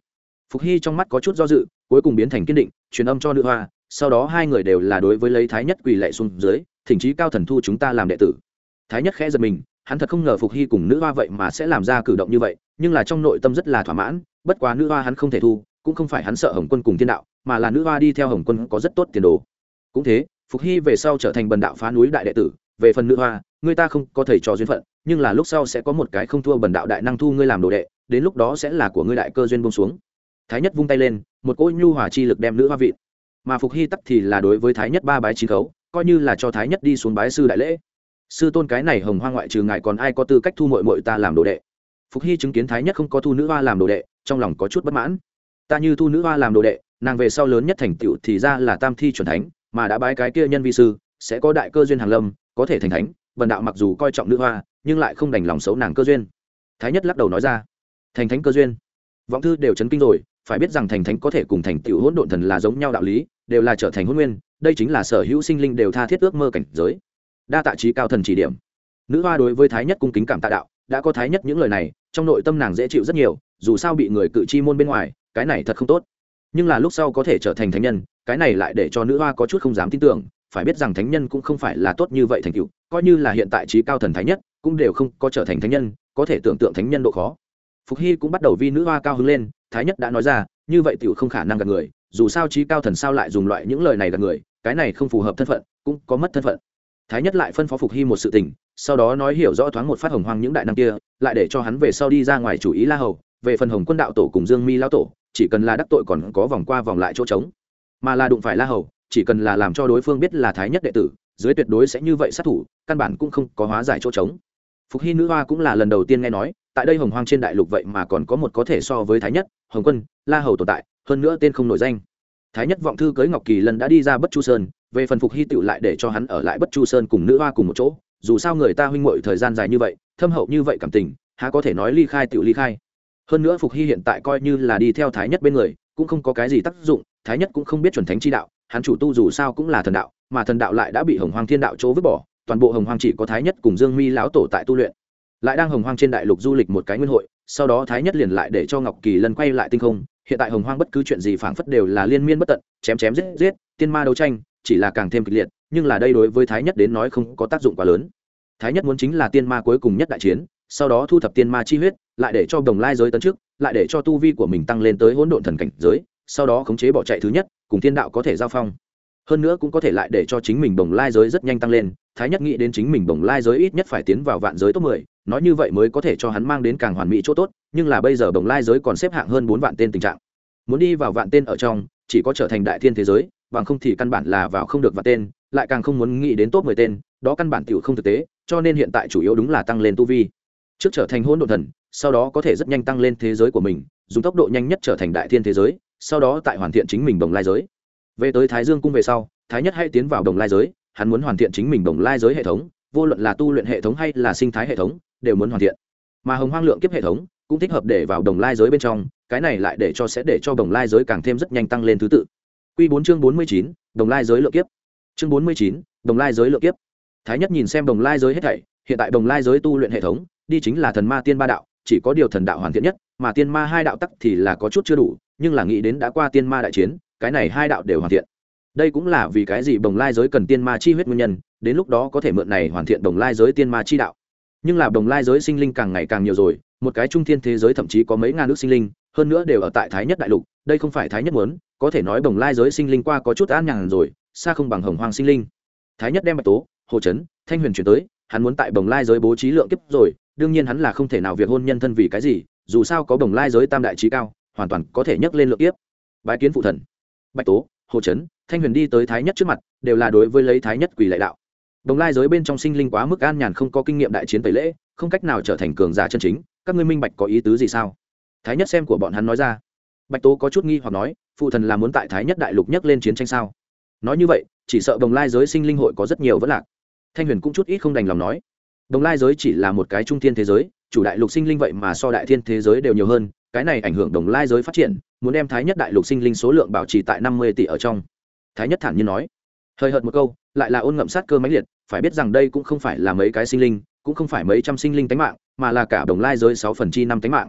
Phục hy trong mắt có chút do dự, cuối cùng biến thành kiên định, truyền âm cho nữ hoa, sau đó hai người đều là đối với lấy thái nhất quỳ lệ xuống dưới, thỉnh chí cao thần thu chúng ta làm đệ tử. Thái nhất khẽ giật mình, hắn thật không ngờ phục hy cùng nữ hoa vậy mà sẽ làm ra cử động như vậy, nhưng là trong nội tâm rất là thỏa mãn, bất quá nữ hoa hắn không thể thu, cũng không phải hắn sợ hồng quân cùng thiên đạo, mà là nữ hoa đi theo hồng quân có rất tốt tiền đồ. Cũng thế, phục hy về sau trở thành bần đạo phá núi đại đệ tử, về phần nữ hoa, người ta không có thầy trò duyên phận, nhưng là lúc sau sẽ có một cái không thua bần đạo đại năng thu ngươi làm đồ đệ đến lúc đó sẽ là của ngươi đại cơ duyên bông xuống. Thái nhất vung tay lên, một cỗ nhu hòa chi lực đem nữ hoa vị mà phục hy tắc thì là đối với thái nhất ba bái chín khấu, coi như là cho thái nhất đi xuống bái sư đại lễ. Sư tôn cái này hồng hoa ngoại trừ ngài còn ai có tư cách thu mội mội ta làm đồ đệ? Phục hy chứng kiến thái nhất không có thu nữ hoa làm đồ đệ, trong lòng có chút bất mãn. Ta như thu nữ hoa làm đồ đệ, nàng về sau lớn nhất thành tựu thì ra là tam thi c thánh, mà đã bái cái kia nhân vi sư, sẽ có đại cơ duyên hàng lâm, có thể thành thánh, vần đạo mặc dù coi trọng nữ hoa, nhưng lại không đành lòng xấu nàng cơ duyên. Thái nhất lắc đầu nói ra thành thánh cơ duyên. Vọng thư đều chấn kinh rồi, phải biết rằng thành thánh có thể cùng thành tựu hỗn độn thần là giống nhau đạo lý, đều là trở thành hôn nguyên, đây chính là sở hữu sinh linh đều tha thiết ước mơ cảnh giới. Đa tạ trí cao thần chỉ điểm. Nữ hoa đối với thái nhất cung kính cảm tạ đạo, đã có thái nhất những lời này, trong nội tâm nàng dễ chịu rất nhiều, dù sao bị người cự chi môn bên ngoài, cái này thật không tốt. Nhưng là lúc sau có thể trở thành thánh nhân, cái này lại để cho nữ hoa có chút không dám tin tưởng, phải biết rằng thánh nhân cũng không phải là tốt như vậy thành cựu coi như là hiện tại trí cao thần thái nhất, cũng đều không có trở thành thánh nhân, có thể tưởng tượng thánh nhân độ khó phục hy cũng bắt đầu vi nữ hoa cao hứng lên, thái nhất đã nói ra, như vậy tiểu không khả năng gặp người, dù sao trí cao thần sao lại dùng loại những lời này gặp người, cái này không phù hợp thân phận, cũng có mất thân phận. Thái nhất lại phân phó phục hy một sự tình, sau đó nói hiểu rõ thoáng một phát hồng hoang những đại năng kia, lại để cho hắn về sau đi ra ngoài chủ ý la hầu, về phần hồng quân đạo tổ cùng dương mi lao tổ, chỉ cần là đắc tội còn có vòng qua vòng lại chỗ trống. Mà là đụng phải la hầu, chỉ cần là làm cho đối phương biết là thái nhất đệ tử, dưới tuyệt đối sẽ như vậy sát thủ, căn bản cũng không có hóa giải chỗ trống. Phục hy nữ hoa cũng là lần đầu tiên nghe nói tại đây hồng hoang trên đại lục vậy mà còn có một có thể so với thái nhất, hồng quân, la hầu tồn tại, hơn nữa tên không nổi danh. Thái nhất vọng thư cưới ngọc kỳ lần đã đi ra bất chu sơn, về phần phục hy tựu lại để cho hắn ở lại bất chu sơn cùng nữ hoa cùng một chỗ, dù sao người ta huynh muội thời gian dài như vậy, thâm hậu như vậy cảm tình, há có thể nói ly khai tựu ly khai. Hơn nữa phục hy hiện tại coi như là đi theo thái nhất bên người, cũng không có cái gì tác dụng, thái nhất cũng không biết chuẩn thánh chi đạo, hắn chủ tu dù sao cũng là thần đạo, mà thần đạo lại đã bị hồng hoang thiên đạo chỗ vứt bỏ, toàn bộ hồng hoang chỉ có thái nhất cùng dương mi lão tổ tại tu luyện lại đang hồng hoang trên đại lục du lịch một cái nguyên hội, sau đó thái nhất liền lại để cho ngọc kỳ lân quay lại tinh không. Hiện tại hồng hoang bất cứ chuyện gì phảng phất đều là liên miên bất tận, chém chém giết giết, tiên ma đấu tranh, chỉ là càng thêm kịch liệt, nhưng là đây đối với thái nhất đến nói không có tác dụng quá lớn. Thái nhất muốn chính là tiên ma cuối cùng nhất đại chiến, sau đó thu thập tiên ma chi huyết, lại để cho đồng lai giới tấn trước lại để cho tu vi của mình tăng lên tới hỗn độn thần cảnh giới, sau đó khống chế bỏ chạy thứ nhất, cùng thiên đạo có thể giao phong. Hơn nữa cũng có thể lại để cho chính mình đồng lai giới rất nhanh tăng lên, thái nhất nghĩ đến chính mình đồng lai giới ít nhất phải tiến vào vạn giới top mười nói như vậy mới có thể cho hắn mang đến càng hoàn mỹ chỗ tốt, nhưng là bây giờ đồng lai giới còn xếp hạng hơn bốn vạn tên tình trạng. Muốn đi vào vạn tên ở trong, chỉ có trở thành đại thiên thế giới, bằng không thì căn bản là vào không được vạn tên, lại càng không muốn nghĩ đến top mười tên, đó căn bản tiểu không thực tế, cho nên hiện tại chủ yếu đúng là tăng lên tu vi. Trước trở thành hôn độn thần, sau đó có thể rất nhanh tăng lên thế giới của mình, dùng tốc độ nhanh nhất trở thành đại thiên thế giới, sau đó tại hoàn thiện chính mình đồng lai giới. Về tới thái dương cung về sau, thái nhất hay tiến vào đồng lai giới, hắn muốn hoàn thiện chính mình đồng lai giới hệ thống, vô luận là tu luyện hệ thống hay là sinh thái hệ thống đều muốn hoàn thiện. Mà hồng hoang lượng kiếp hệ thống cũng thích hợp để vào đồng lai giới bên trong, cái này lại để cho sẽ để cho đồng lai giới càng thêm rất nhanh tăng lên thứ tự. Q bốn chương bốn mươi chín, đồng lai giới lượng kiếp. Chương bốn mươi chín, đồng lai giới lượng kiếp. Thái nhất nhìn xem đồng lai giới hết thảy, hiện tại đồng lai giới tu luyện hệ thống đi chính là thần ma tiên ba đạo, chỉ có điều thần đạo hoàn thiện nhất, mà tiên ma hai đạo tắc thì là có chút chưa đủ, nhưng là nghĩ đến đã qua tiên ma đại chiến, cái này hai đạo đều hoàn thiện. Đây cũng là vì cái gì đồng lai giới cần tiên ma chi huyết nguyên nhân, đến lúc đó có thể mượn này hoàn thiện đồng lai giới tiên ma chi đạo nhưng là đồng lai giới sinh linh càng ngày càng nhiều rồi, một cái trung thiên thế giới thậm chí có mấy ngàn nước sinh linh, hơn nữa đều ở tại thái nhất đại lục, đây không phải thái nhất muốn, có thể nói bồng lai giới sinh linh qua có chút an nhàn rồi, xa không bằng hồng hoàng sinh linh. Thái nhất đem bạch tố, hồ trấn thanh huyền chuyển tới, hắn muốn tại bồng lai giới bố trí lượng kiếp rồi, đương nhiên hắn là không thể nào việc hôn nhân thân vì cái gì, dù sao có bồng lai giới tam đại trí cao, hoàn toàn có thể nhấc lên lượng kiếp. Bái kiến phụ thần. Bạch tố, hồ trấn thanh huyền đi tới thái nhất trước mặt, đều là đối với lấy thái nhất quỳ lệ đạo đồng lai giới bên trong sinh linh quá mức an nhàn không có kinh nghiệm đại chiến tẩy lễ, không cách nào trở thành cường giả chân chính, các ngươi minh bạch có ý tứ gì sao? Thái nhất xem của bọn hắn nói ra. Bạch tố có chút nghi hoặc nói, phụ thần là muốn tại thái nhất đại lục nhấc lên chiến tranh sao? Nói như vậy, chỉ sợ đồng lai giới sinh linh hội có rất nhiều vấn lạc. Thanh huyền cũng chút ít không đành lòng nói. Đồng lai giới chỉ là một cái trung thiên thế giới, chủ đại lục sinh linh vậy mà so đại thiên thế giới đều nhiều hơn, cái này ảnh hưởng đồng lai giới phát triển, muốn đem thái nhất đại lục sinh linh số lượng bảo trì tại năm mươi tỷ ở trong. Thái nhất thản nhiên nói. Hơi hợt một câu, lại là ôn ngậm sát cơ máy liệt phải biết rằng đây cũng không phải là mấy cái sinh linh, cũng không phải mấy trăm sinh linh tánh mạng, mà là cả đồng lai giới sáu phần chi năm tánh mạng.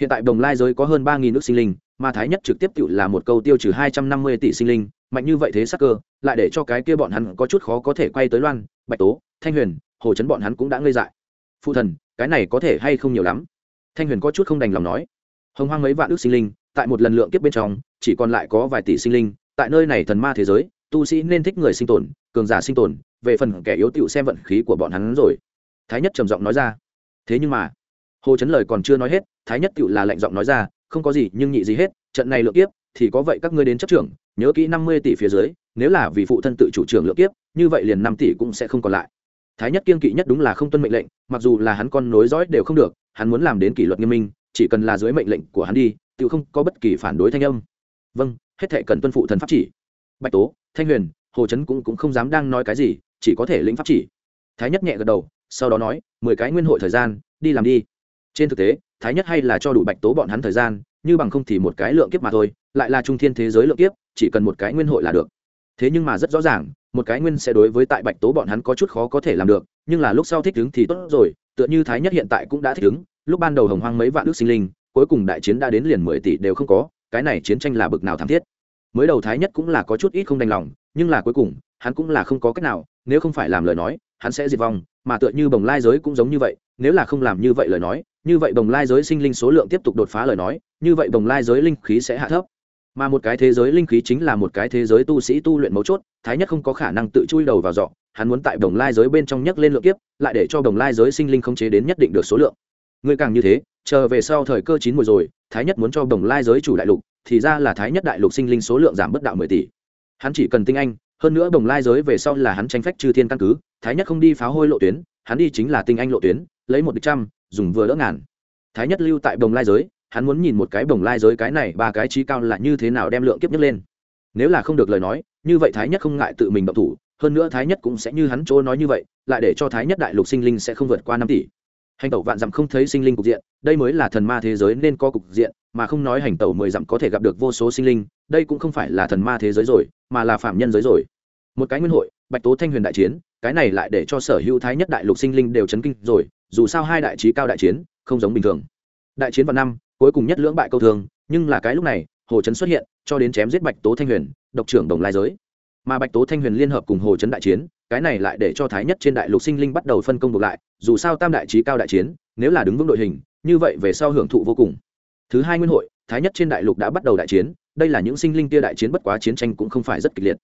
Hiện tại đồng lai giới có hơn ba nghìn nước sinh linh, mà thái nhất trực tiếp tự là một câu tiêu trừ hai trăm năm mươi tỷ sinh linh, mạnh như vậy thế sắc cơ, lại để cho cái kia bọn hắn có chút khó có thể quay tới loan, bạch tố, thanh huyền, hồ chấn bọn hắn cũng đã ngây dại. Phụ thần, cái này có thể hay không nhiều lắm? Thanh huyền có chút không đành lòng nói. Hồng hoang mấy vạn ước sinh linh, tại một lần lượng kiếp bên trong, chỉ còn lại có vài tỷ sinh linh, tại nơi này thần ma thế giới, tu sĩ nên thích người sinh tồn, cường giả sinh tồn về phần kẻ yếu tựu xem vận khí của bọn hắn rồi. Thái nhất trầm giọng nói ra. Thế nhưng mà hồ chấn lời còn chưa nói hết thái nhất tựu là lệnh giọng nói ra không có gì nhưng nhị gì hết trận này lượng kiếp thì có vậy các ngươi đến chấp trưởng nhớ kỹ năm mươi tỷ phía dưới nếu là vì phụ thân tự chủ trưởng lượng kiếp như vậy liền năm tỷ cũng sẽ không còn lại. Thái nhất kiên kỵ nhất đúng là không tuân mệnh lệnh mặc dù là hắn con nối dõi đều không được hắn muốn làm đến kỷ luật nghiêm minh chỉ cần là dưới mệnh lệnh của hắn đi tự không có bất kỳ phản đối thanh âm. Vâng hết thệ cần tuân phụ thần pháp chỉ. Bạch tố thanh huyền hồ trấn cũng, cũng không dám đang nói cái gì chỉ có thể lĩnh pháp chỉ. Thái nhất nhẹ gật đầu, sau đó nói, mười cái nguyên hội thời gian, đi làm đi. Trên thực tế, thái nhất hay là cho đủ bạch tố bọn hắn thời gian, như bằng không thì một cái lượng kiếp mà thôi, lại là trung thiên thế giới lượng kiếp, chỉ cần một cái nguyên hội là được. Thế nhưng mà rất rõ ràng, một cái nguyên sẽ đối với tại bạch tố bọn hắn có chút khó có thể làm được, nhưng là lúc sau thích ứng thì tốt rồi, tựa như thái nhất hiện tại cũng đã thích ứng, lúc ban đầu hồng hoang mấy vạn ước sinh linh, cuối cùng đại chiến đã đến liền mười tỷ đều không có, cái này chiến tranh là bực nào thảm thiết. Mới đầu thái nhất cũng là có chút ít không đành lòng, nhưng là cuối cùng, hắn cũng là không có cách nào nếu không phải làm lời nói, hắn sẽ diệt vong, mà tựa như bồng lai giới cũng giống như vậy, nếu là không làm như vậy lời nói, như vậy bồng lai giới sinh linh số lượng tiếp tục đột phá lời nói, như vậy bồng lai giới linh khí sẽ hạ thấp. Mà một cái thế giới linh khí chính là một cái thế giới tu sĩ tu luyện mấu chốt, thái nhất không có khả năng tự chui đầu vào dọ hắn muốn tại đồng lai giới bên trong nhấc lên lượng kiếp, lại để cho đồng lai giới sinh linh không chế đến nhất định được số lượng. Người càng như thế, chờ về sau thời cơ chín mùi rồi, thái nhất muốn cho đồng lai giới chủ đại lục, thì ra là thái nhất đại lục sinh linh số lượng giảm bất đạo mười tỷ. Hắn chỉ cần tinh anh hơn nữa đồng lai giới về sau là hắn tranh phách chư thiên căn cứ, thái nhất không đi phá hôi lộ tuyến, hắn đi chính là tinh anh lộ tuyến, lấy một địch trăm, dùng vừa đỡ ngàn. Thái nhất lưu tại đồng lai giới, hắn muốn nhìn một cái đồng lai giới cái này, ba cái trí cao là như thế nào đem lượng kiếp nhất lên. Nếu là không được lời nói, như vậy thái nhất không ngại tự mình động thủ, hơn nữa thái nhất cũng sẽ như hắn chỗ nói như vậy, lại để cho thái nhất đại lục sinh linh sẽ không vượt qua năm tỷ. Hành tẩu vạn dặm không thấy sinh linh cục diện, đây mới là thần ma thế giới nên có cục diện, mà không nói hành tẩu mười dặm có thể gặp được vô số sinh linh, đây cũng không phải là thần ma thế giới rồi, mà là phạm nhân giới rồi một cái nguyên hội, bạch tố thanh huyền đại chiến, cái này lại để cho sở hữu thái nhất đại lục sinh linh đều chấn kinh rồi, dù sao hai đại trí cao đại chiến, không giống bình thường. Đại chiến vào năm, cuối cùng nhất lưỡng bại câu thường, nhưng là cái lúc này, hồ trấn xuất hiện, cho đến chém giết bạch tố thanh huyền, độc trưởng đồng lai giới. Mà bạch tố thanh huyền liên hợp cùng hồ trấn đại chiến, cái này lại để cho thái nhất trên đại lục sinh linh bắt đầu phân công ngược lại, dù sao tam đại trí cao đại chiến, nếu là đứng vững đội hình, như vậy về sau hưởng thụ vô cùng. Thứ hai nguyên hội, thái nhất trên đại lục đã bắt đầu đại chiến, đây là những sinh linh kia đại chiến bất quá chiến tranh cũng không phải rất kịch liệt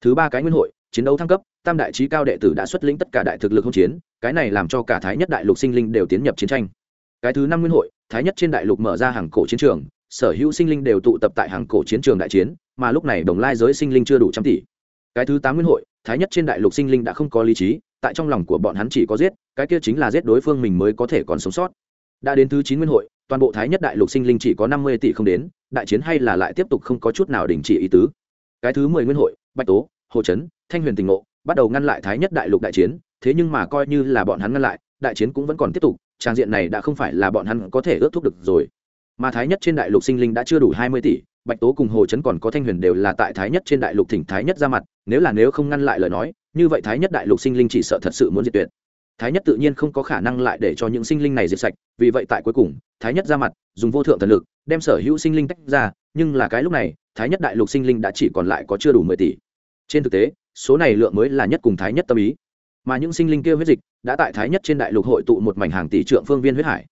thứ ba cái nguyên hội, chiến đấu thăng cấp, tam đại trí cao đệ tử đã xuất lĩnh tất cả đại thực lực hỗn chiến, cái này làm cho cả thái nhất đại lục sinh linh đều tiến nhập chiến tranh. Cái thứ năm nguyên hội, thái nhất trên đại lục mở ra hàng cổ chiến trường, sở hữu sinh linh đều tụ tập tại hàng cổ chiến trường đại chiến, mà lúc này đồng lai giới sinh linh chưa đủ trăm tỷ. Cái thứ tám nguyên hội, thái nhất trên đại lục sinh linh đã không có lý trí, tại trong lòng của bọn hắn chỉ có giết, cái kia chính là giết đối phương mình mới có thể còn sống sót. Đã đến thứ chín nguyên hội, toàn bộ thái nhất đại lục sinh linh chỉ có năm mươi tỷ không đến, đại chiến hay là lại tiếp tục không có chút nào đình chỉ ý tứ cái thứ mười nguyên hội, bạch tố, hồ trấn thanh huyền tình ngộ, bắt đầu ngăn lại thái nhất đại lục đại chiến, thế nhưng mà coi như là bọn hắn ngăn lại, đại chiến cũng vẫn còn tiếp tục, trang diện này đã không phải là bọn hắn có thể ước thúc được rồi. Mà thái nhất trên đại lục sinh linh đã chưa đủ hai mươi tỷ, bạch tố cùng hồ chấn còn có thanh huyền đều là tại thái nhất trên đại lục thỉnh thái nhất ra mặt, nếu là nếu không ngăn lại lời nói, như vậy thái nhất đại lục sinh linh chỉ sợ thật sự muốn diệt tuyệt. Thái nhất tự nhiên không có khả năng lại để cho những sinh linh này diệt sạch, vì vậy tại cuối cùng, thái nhất ra mặt, dùng vô thượng thần lực, đem sở hữu sinh linh tách ra, nhưng là cái lúc này thái nhất đại lục sinh linh đã chỉ còn lại có chưa đủ mười tỷ. Trên thực tế, số này lượng mới là nhất cùng thái nhất tâm ý. Mà những sinh linh kia huyết dịch đã tại thái nhất trên đại lục hội tụ một mảnh hàng tỷ trượng phương viên huyết hải.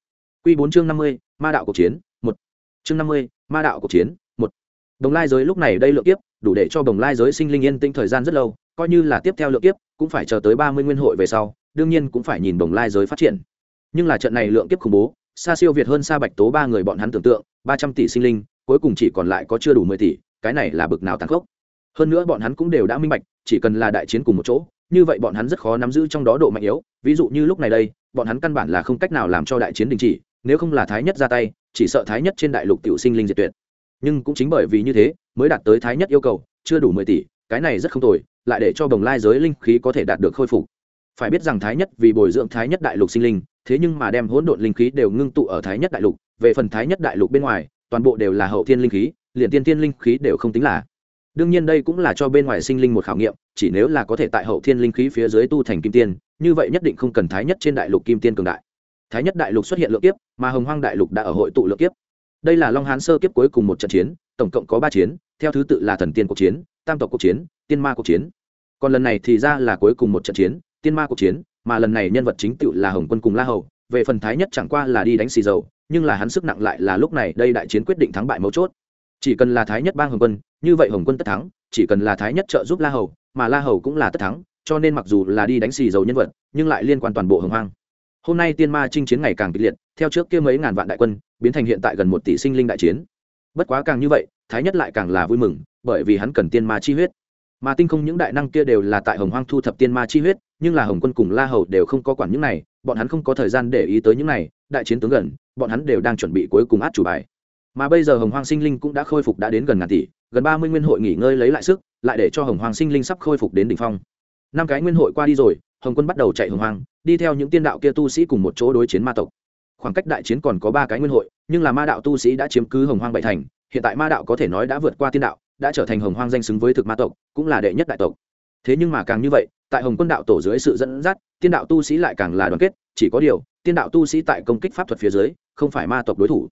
Q bốn chương năm mươi, ma đạo cuộc chiến, một. Chương năm mươi, ma đạo cuộc chiến, một. Đồng lai giới lúc này đây lượng kiếp, đủ để cho đồng lai giới sinh linh yên tĩnh thời gian rất lâu, coi như là tiếp theo lượng kiếp, cũng phải chờ tới ba mươi nguyên hội về sau, đương nhiên cũng phải nhìn đồng lai giới phát triển. Nhưng là trận này lượng kiếp khủng bố, xa siêu việt hơn xa bạch tố ba người bọn hắn tưởng tượng, ba trăm tỷ sinh linh cuối cùng chỉ còn lại có chưa đủ mười tỷ, cái này là bực nào tàn khốc. Hơn nữa bọn hắn cũng đều đã minh bạch, chỉ cần là đại chiến cùng một chỗ, như vậy bọn hắn rất khó nắm giữ trong đó độ mạnh yếu. Ví dụ như lúc này đây, bọn hắn căn bản là không cách nào làm cho đại chiến đình chỉ, nếu không là thái nhất ra tay, chỉ sợ thái nhất trên đại lục tiểu sinh linh diệt tuyệt. Nhưng cũng chính bởi vì như thế, mới đạt tới thái nhất yêu cầu, chưa đủ mười tỷ, cái này rất không tồi, lại để cho bồng lai giới linh khí có thể đạt được khôi phục. Phải biết rằng thái nhất vì bồi dưỡng thái nhất đại lục sinh linh, thế nhưng mà đem hỗn độn linh khí đều ngưng tụ ở thái nhất đại lục, về phần thái nhất đại lục bên ngoài toàn bộ đều là hậu thiên linh khí, liền tiên tiên linh khí đều không tính là. Đương nhiên đây cũng là cho bên ngoài sinh linh một khảo nghiệm, chỉ nếu là có thể tại hậu thiên linh khí phía dưới tu thành kim tiên, như vậy nhất định không cần thái nhất trên đại lục kim tiên cường đại. Thái nhất đại lục xuất hiện lượng kiếp, mà hồng hoang đại lục đã ở hội tụ lượng kiếp. Đây là long hán sơ kiếp cuối cùng một trận chiến, tổng cộng có ba chiến, theo thứ tự là thần tiên cuộc chiến, tam tộc cuộc chiến, tiên ma cuộc chiến. Còn lần này thì ra là cuối cùng một trận chiến, tiên ma cuộc chiến, mà lần này nhân vật chính tự là hồng quân cùng la hầu, về phần thái nhất chẳng qua là đi đánh xì dầu nhưng là hắn sức nặng lại là lúc này đây đại chiến quyết định thắng bại mấu chốt. Chỉ cần là thái nhất bang hồng quân, như vậy hồng quân tất thắng, chỉ cần là thái nhất trợ giúp la hầu, mà la hầu cũng là tất thắng, cho nên mặc dù là đi đánh xì dầu nhân vật, nhưng lại liên quan toàn bộ hồng hoang. Hôm nay tiên ma chinh chiến ngày càng kịch liệt, theo trước kia mấy ngàn vạn đại quân, biến thành hiện tại gần một tỷ sinh linh đại chiến. Bất quá càng như vậy, thái nhất lại càng là vui mừng, bởi vì hắn cần tiên ma chi huyết. Mà tinh không những đại năng kia đều là tại hồng hoang thu thập tiên ma chi huyết, nhưng là hồng quân cùng la hầu đều không có quản những này, bọn hắn không có thời gian để ý tới những này đại chiến tướng gần, bọn hắn đều đang chuẩn bị cuối cùng át chủ bài. Mà bây giờ hồng hoang sinh linh cũng đã khôi phục đã đến gần ngàn tỷ, gần ba mươi nguyên hội nghỉ ngơi lấy lại sức, lại để cho hồng hoang sinh linh sắp khôi phục đến đ ỉ n h phong. Năm cái nguyên hội qua đi rồi, hồng quân bắt đầu chạy hồng hoang, đi theo những tiên đạo kia tu sĩ cùng một chỗ đối chiến ma tộc. Khoảng cách đại chiến còn có ba cái nguyên hội, nhưng là ma đạo tu sĩ đã chiếm cứ hồng hoang bảy thành, hiện tại ma đạo có thể nói đã vượt qua tiên đạo, đã trở thành hồng hoang danh xứng với thực ma tộc, cũng là đệ nhất đại tộc thế nhưng mà càng như vậy, tại hồng quân đạo tổ dưới sự dẫn dắt, tiên đạo tu sĩ lại càng là đoàn kết, chỉ có điều, tiên đạo tu sĩ tại công kích pháp thuật phía dưới, không phải ma tộc đối thủ.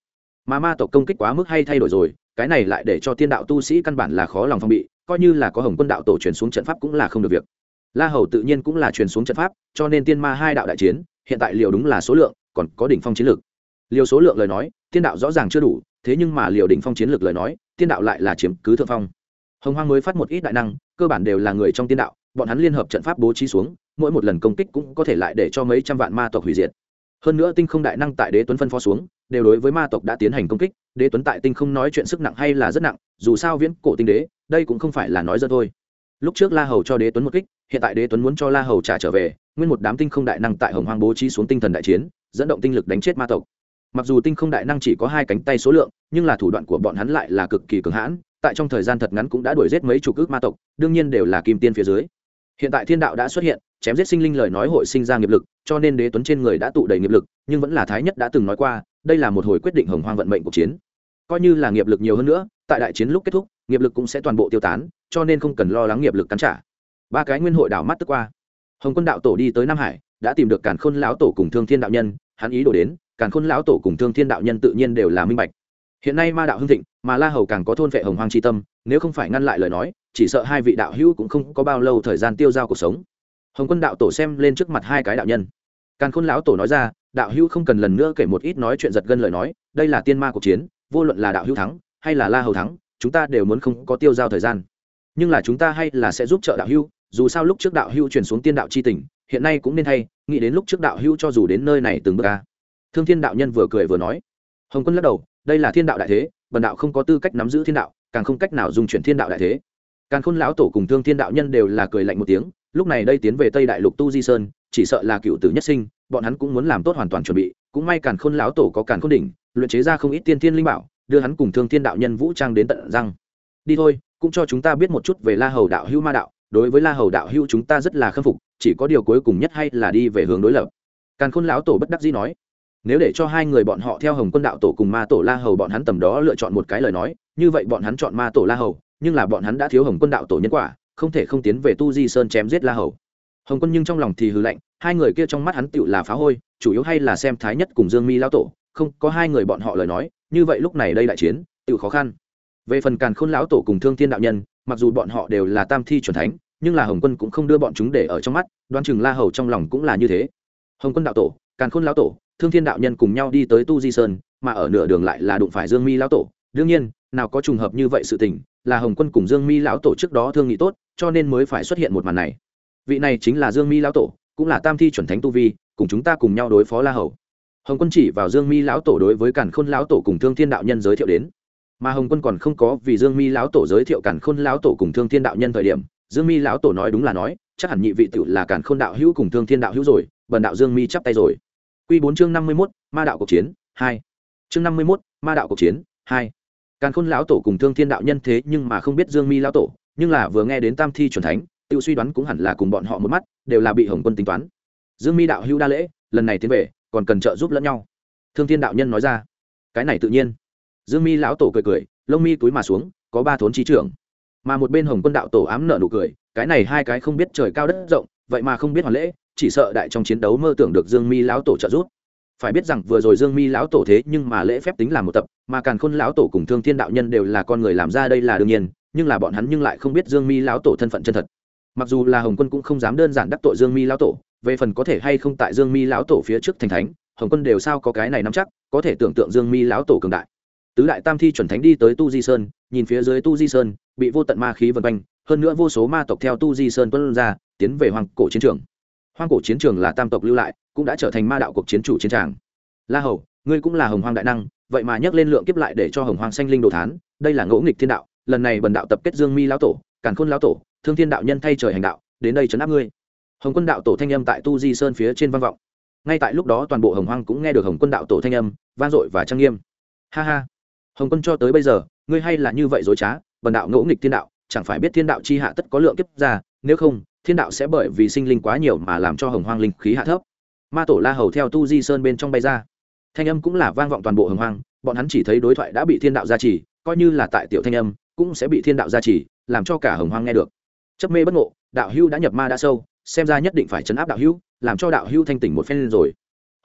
Mà ma tộc công kích quá mức hay thay đổi rồi, cái này lại để cho tiên đạo tu sĩ căn bản là khó lòng phong bị, coi như là có hồng quân đạo tổ truyền xuống trận pháp cũng là không được việc. La hầu tự nhiên cũng là truyền xuống trận pháp, cho nên tiên ma hai đạo đại chiến, hiện tại liều đúng là số lượng, còn có đỉnh phong chiến lược. Liều số lượng lời nói, tiên đạo rõ ràng chưa đủ, thế nhưng mà liều đỉnh phong chiến lược lời nói, tiên đạo lại là chiếm cứ thượng phong. Hồng hoang mới phát một ít đại năng cơ bản đều là người trong tiên đạo, bọn hắn liên hợp trận pháp bố trí xuống, mỗi một lần công kích cũng có thể lại để cho mấy trăm vạn ma tộc hủy diệt. Hơn nữa tinh không đại năng tại đế tuấn phân phó xuống, đều đối với ma tộc đã tiến hành công kích, đế tuấn tại tinh không nói chuyện sức nặng hay là rất nặng, dù sao viễn cổ tinh đế, đây cũng không phải là nói dân thôi. Lúc trước la hầu cho đế tuấn một kích, hiện tại đế tuấn muốn cho la hầu trả trở về, nguyên một đám tinh không đại năng tại hồng hoang bố trí xuống tinh thần đại chiến, dẫn động tinh lực đánh chết ma tộc mặc dù tinh không đại năng chỉ có hai cánh tay số lượng, nhưng là thủ đoạn của bọn hắn lại là cực kỳ cường hãn, tại trong thời gian thật ngắn cũng đã đuổi giết mấy chục ước ma tộc, đương nhiên đều là kim tiên phía dưới. Hiện tại thiên đạo đã xuất hiện, chém giết sinh linh lời nói hội sinh ra nghiệp lực, cho nên đế tuấn trên người đã tụ đầy nghiệp lực, nhưng vẫn là thái nhất đã từng nói qua, đây là một hồi quyết định hồng hoang vận mệnh cuộc chiến. Coi như là nghiệp lực nhiều hơn nữa, tại đại chiến lúc kết thúc, nghiệp lực cũng sẽ toàn bộ tiêu tán, cho nên không cần lo lắng nghiệp lực cắn trả. Ba cái nguyên hội đảo mắt tức qua. Hồng quân đạo tổ đi tới nam hải, đã tìm được càn khôn lão tổ cùng thương thiên đạo nhân, hắn ý đổ đến càn khôn lão tổ cùng thương thiên đạo nhân tự nhiên đều là minh bạch. Hiện nay ma đạo hưng thịnh, mà la hầu càng có thôn vệ hồng hoang tri tâm, nếu không phải ngăn lại lời nói, chỉ sợ hai vị đạo hữu cũng không có bao lâu thời gian tiêu dao cuộc sống. Hồng quân đạo tổ xem lên trước mặt hai cái đạo nhân. Càn khôn lão tổ nói ra, đạo hữu không cần lần nữa kể một ít nói chuyện giật gân lời nói, đây là tiên ma cuộc chiến, vô luận là đạo hữu thắng, hay là la hầu thắng, chúng ta đều muốn không có tiêu dao thời gian. Nhưng là chúng ta hay là sẽ giúp trợ đạo hữu, dù sao lúc trước đạo hữu chuyển xuống tiên đạo c h i tình, hiện nay cũng nên hay nghĩ đến lúc trước đạo hữu cho dù đến nơi này từng bước ca thương thiên đạo nhân vừa cười vừa nói. Hồng quân lắc đầu, đây là thiên đạo đại thế, bần đạo không có tư cách nắm giữ thiên đạo, càng không cách nào dùng chuyển thiên đạo đại thế. Càng khôn lão tổ cùng thương thiên đạo nhân đều là cười lạnh một tiếng, lúc này đây tiến về tây đại lục tu di sơn, chỉ sợ là cựu tử nhất sinh, bọn hắn cũng muốn làm tốt hoàn toàn chuẩn bị, cũng may càn khôn lão tổ có càn khôn đỉnh, luyện chế ra không ít tiên thiên linh bảo, đưa hắn cùng thương thiên đạo nhân vũ trang đến tận răng. Đi thôi, cũng cho chúng ta biết một chút về la hầu đạo hữu ma đạo, đối với la hầu đạo hữu chúng ta rất là khâm phục, chỉ có điều cuối cùng nhất hay là đi về hướng đối lập. Càn khôn lão tổ bất đắc dĩ nói nếu để cho hai người bọn họ theo hồng quân đạo tổ cùng ma tổ la hầu bọn hắn tầm đó lựa chọn một cái lời nói, như vậy bọn hắn chọn ma tổ la hầu, nhưng là bọn hắn đã thiếu hồng quân đạo tổ nhân quả, không thể không tiến về tu di sơn chém giết la hầu. Hồng quân nhưng trong lòng thì hư lạnh, hai người kia trong mắt hắn tựu là phá hôi, chủ yếu hay là xem thái nhất cùng dương mi lao tổ, không, có hai người bọn họ lời nói, như vậy lúc này đây đại chiến, tựu khó khăn. Về phần càn khôn lão tổ cùng thương thiên đạo nhân, mặc dù bọn họ đều là tam thi c thánh, nhưng là hồng quân cũng không đưa bọn chúng để ở trong mắt Đoan chừng la hầu trong lòng cũng là như thế. Hồng quân đạo tổ, càn khôn lão tổ thương thiên đạo nhân cùng nhau đi tới tu di sơn, mà ở nửa đường lại là đụng phải dương mi lão tổ. Đương nhiên, nào có trùng hợp như vậy sự tình, là hồng quân cùng dương mi lão tổ trước đó thương nghị tốt, cho nên mới phải xuất hiện một màn này. Vị này chính là dương mi lão tổ, cũng là tam thi chuẩn thánh tu vi, cùng chúng ta cùng nhau đối phó la hầu. Hồng quân chỉ vào dương mi lão tổ đối với Cản khôn lão tổ cùng thương thiên đạo nhân giới thiệu đến. Mà hồng quân còn không có vì dương mi lão tổ giới thiệu Cản khôn lão tổ cùng thương thiên đạo nhân thời điểm, dương mi lão tổ nói đúng là nói, chắc hẳn nhị vị tự là Cản khôn đạo hữu cùng thương thiên đạo hữu rồi, bần đạo dương mi chắp tay rồi. Quy bốn chương năm mươi mốt, ma đạo cuộc chiến, hai. Chương năm mươi mốt, ma đạo cuộc chiến, hai. Càn khôn lão tổ cùng thương thiên đạo nhân thế nhưng mà không biết dương mi lão tổ, nhưng là vừa nghe đến tam thi chuẩn thánh, tự suy đoán cũng hẳn là cùng bọn họ một mắt, đều là bị hồng quân tính toán. Dương mi đạo hữu đa lễ, lần này tiến về, còn cần trợ giúp lẫn nhau. Thương thiên đạo nhân nói ra. Cái này tự nhiên. Dương mi lão tổ cười cười, lông mi túi mà xuống, có ba thốn trí trưởng. Mà một bên hồng quân đạo tổ ám nợ nụ cười, cái này hai cái không biết trời cao đất rộng, vậy mà không biết hoàn lễ chỉ sợ đại trong chiến đấu mơ tưởng được dương mi lão tổ trợ giúp. Phải biết rằng vừa rồi dương mi lão tổ thế nhưng mà lễ phép tính là một tập, mà càn khôn lão tổ cùng thương thiên đạo nhân đều là con người làm ra đây là đương nhiên, nhưng là bọn hắn nhưng lại không biết dương mi lão tổ thân phận chân thật. Mặc dù là hồng quân cũng không dám đơn giản đắc tội dương mi lão tổ, về phần có thể hay không tại dương mi lão tổ phía trước thành thánh, hồng quân đều sao có cái này nắm chắc, có thể tưởng tượng dương mi lão tổ cường đại. Tứ đại tam thi chuẩn thánh đi tới tu di sơn, nhìn phía dưới tu di sơn, bị vô tận ma khí vân quanh, hơn nữa vô số ma tộc theo tu di sơn tuân ra, tiến về hoàng cổ chiến trường hoang cổ chiến trường là tam tộc lưu lại, cũng đã trở thành ma đạo cuộc chiến chủ chiến tràng. La hầu, ngươi cũng là hồng hoang đại năng, vậy mà nhắc lên lượng kiếp lại để cho hồng hoang sanh linh đồ thán, đây là ngỗ nghịch thiên đạo, lần này bần đạo tập kết dương mi lão tổ, càn khôn lão tổ, thương thiên đạo nhân thay trời hành đạo, đến đây chấn áp ngươi. Hồng quân đạo tổ thanh âm tại tu di sơn phía trên vang vọng. Ngay tại lúc đó toàn bộ hồng hoang cũng nghe được hồng quân đạo tổ thanh âm, vang dội và trang nghiêm. Ha ha. Hồng quân cho tới bây giờ, ngươi hay là như vậy dối trá, bần đạo ngỗ nghịch thiên đạo, chẳng phải biết thiên đạo chi hạ tất có lượng kiếp ra, nếu không thiên đạo sẽ bởi vì sinh linh quá nhiều mà làm cho hồng hoang linh khí hạ thấp. Ma tổ la hầu theo tu di sơn bên trong bay ra. Thanh âm cũng là vang vọng toàn bộ hồng hoang, bọn hắn chỉ thấy đối thoại đã bị thiên đạo gia trì, coi như là tại tiểu thanh âm, cũng sẽ bị thiên đạo gia trì, làm cho cả hồng hoang nghe được. Chấp mê bất ngộ, đạo hưu đã nhập ma đã sâu, xem ra nhất định phải chấn áp đạo hưu làm cho đạo hưu thanh tỉnh một phen lên rồi.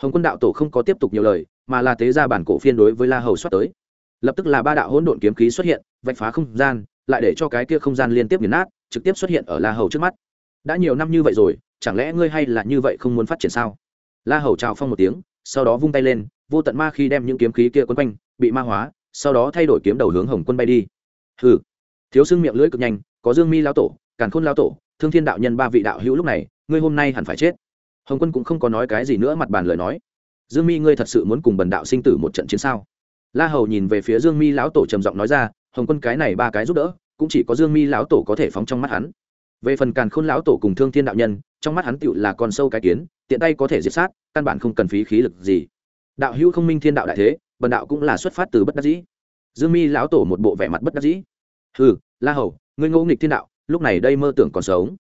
Hồng quân đạo tổ không có tiếp tục nhiều lời, mà là tế ra bản cổ phiên đối với la hầu xuất tới. Lập tức là ba đạo hỗn độn kiếm khí xuất hiện, vạch phá không gian, lại để cho cái kia không gian liên tiếp nghiền nát, trực tiếp xuất hiện ở la hầu trước mắt đã nhiều năm như vậy rồi, chẳng lẽ ngươi hay là như vậy không muốn phát triển sao? La hầu chào phong một tiếng, sau đó vung tay lên, vô tận ma khi đem những kiếm khí kia quấn quanh, bị ma hóa, sau đó thay đổi kiếm đầu hướng hồng quân bay đi. Hừ. Thiếu xương miệng lưỡi cực nhanh, có dương mi lao tổ, càn khôn lao tổ, thương thiên đạo nhân ba vị đạo hữu lúc này, ngươi hôm nay hẳn phải chết. Hồng quân cũng không có nói cái gì nữa mặt bàn lời nói. Dương mi, ngươi thật sự muốn cùng bần đạo sinh tử một trận chiến sao? La hầu nhìn về phía dương mi lão tổ trầm giọng nói ra, hồng quân cái này ba cái giúp đỡ, cũng chỉ có dương mi lão tổ có thể phóng trong mắt hắn về phần càn khôn lão tổ cùng thương thiên đạo nhân, trong mắt hắn tựu là con sâu cái kiến, tiện tay có thể diệt sát, căn bản không cần phí khí lực gì. Đạo hữu không minh thiên đạo đại thế, bần đạo cũng là xuất phát từ bất đắc dĩ. Dương mi lão tổ một bộ vẻ mặt bất đắc dĩ. Ừ la hầu, ngươi ngẫu nghịch thiên đạo, lúc này đây mơ tưởng còn sống.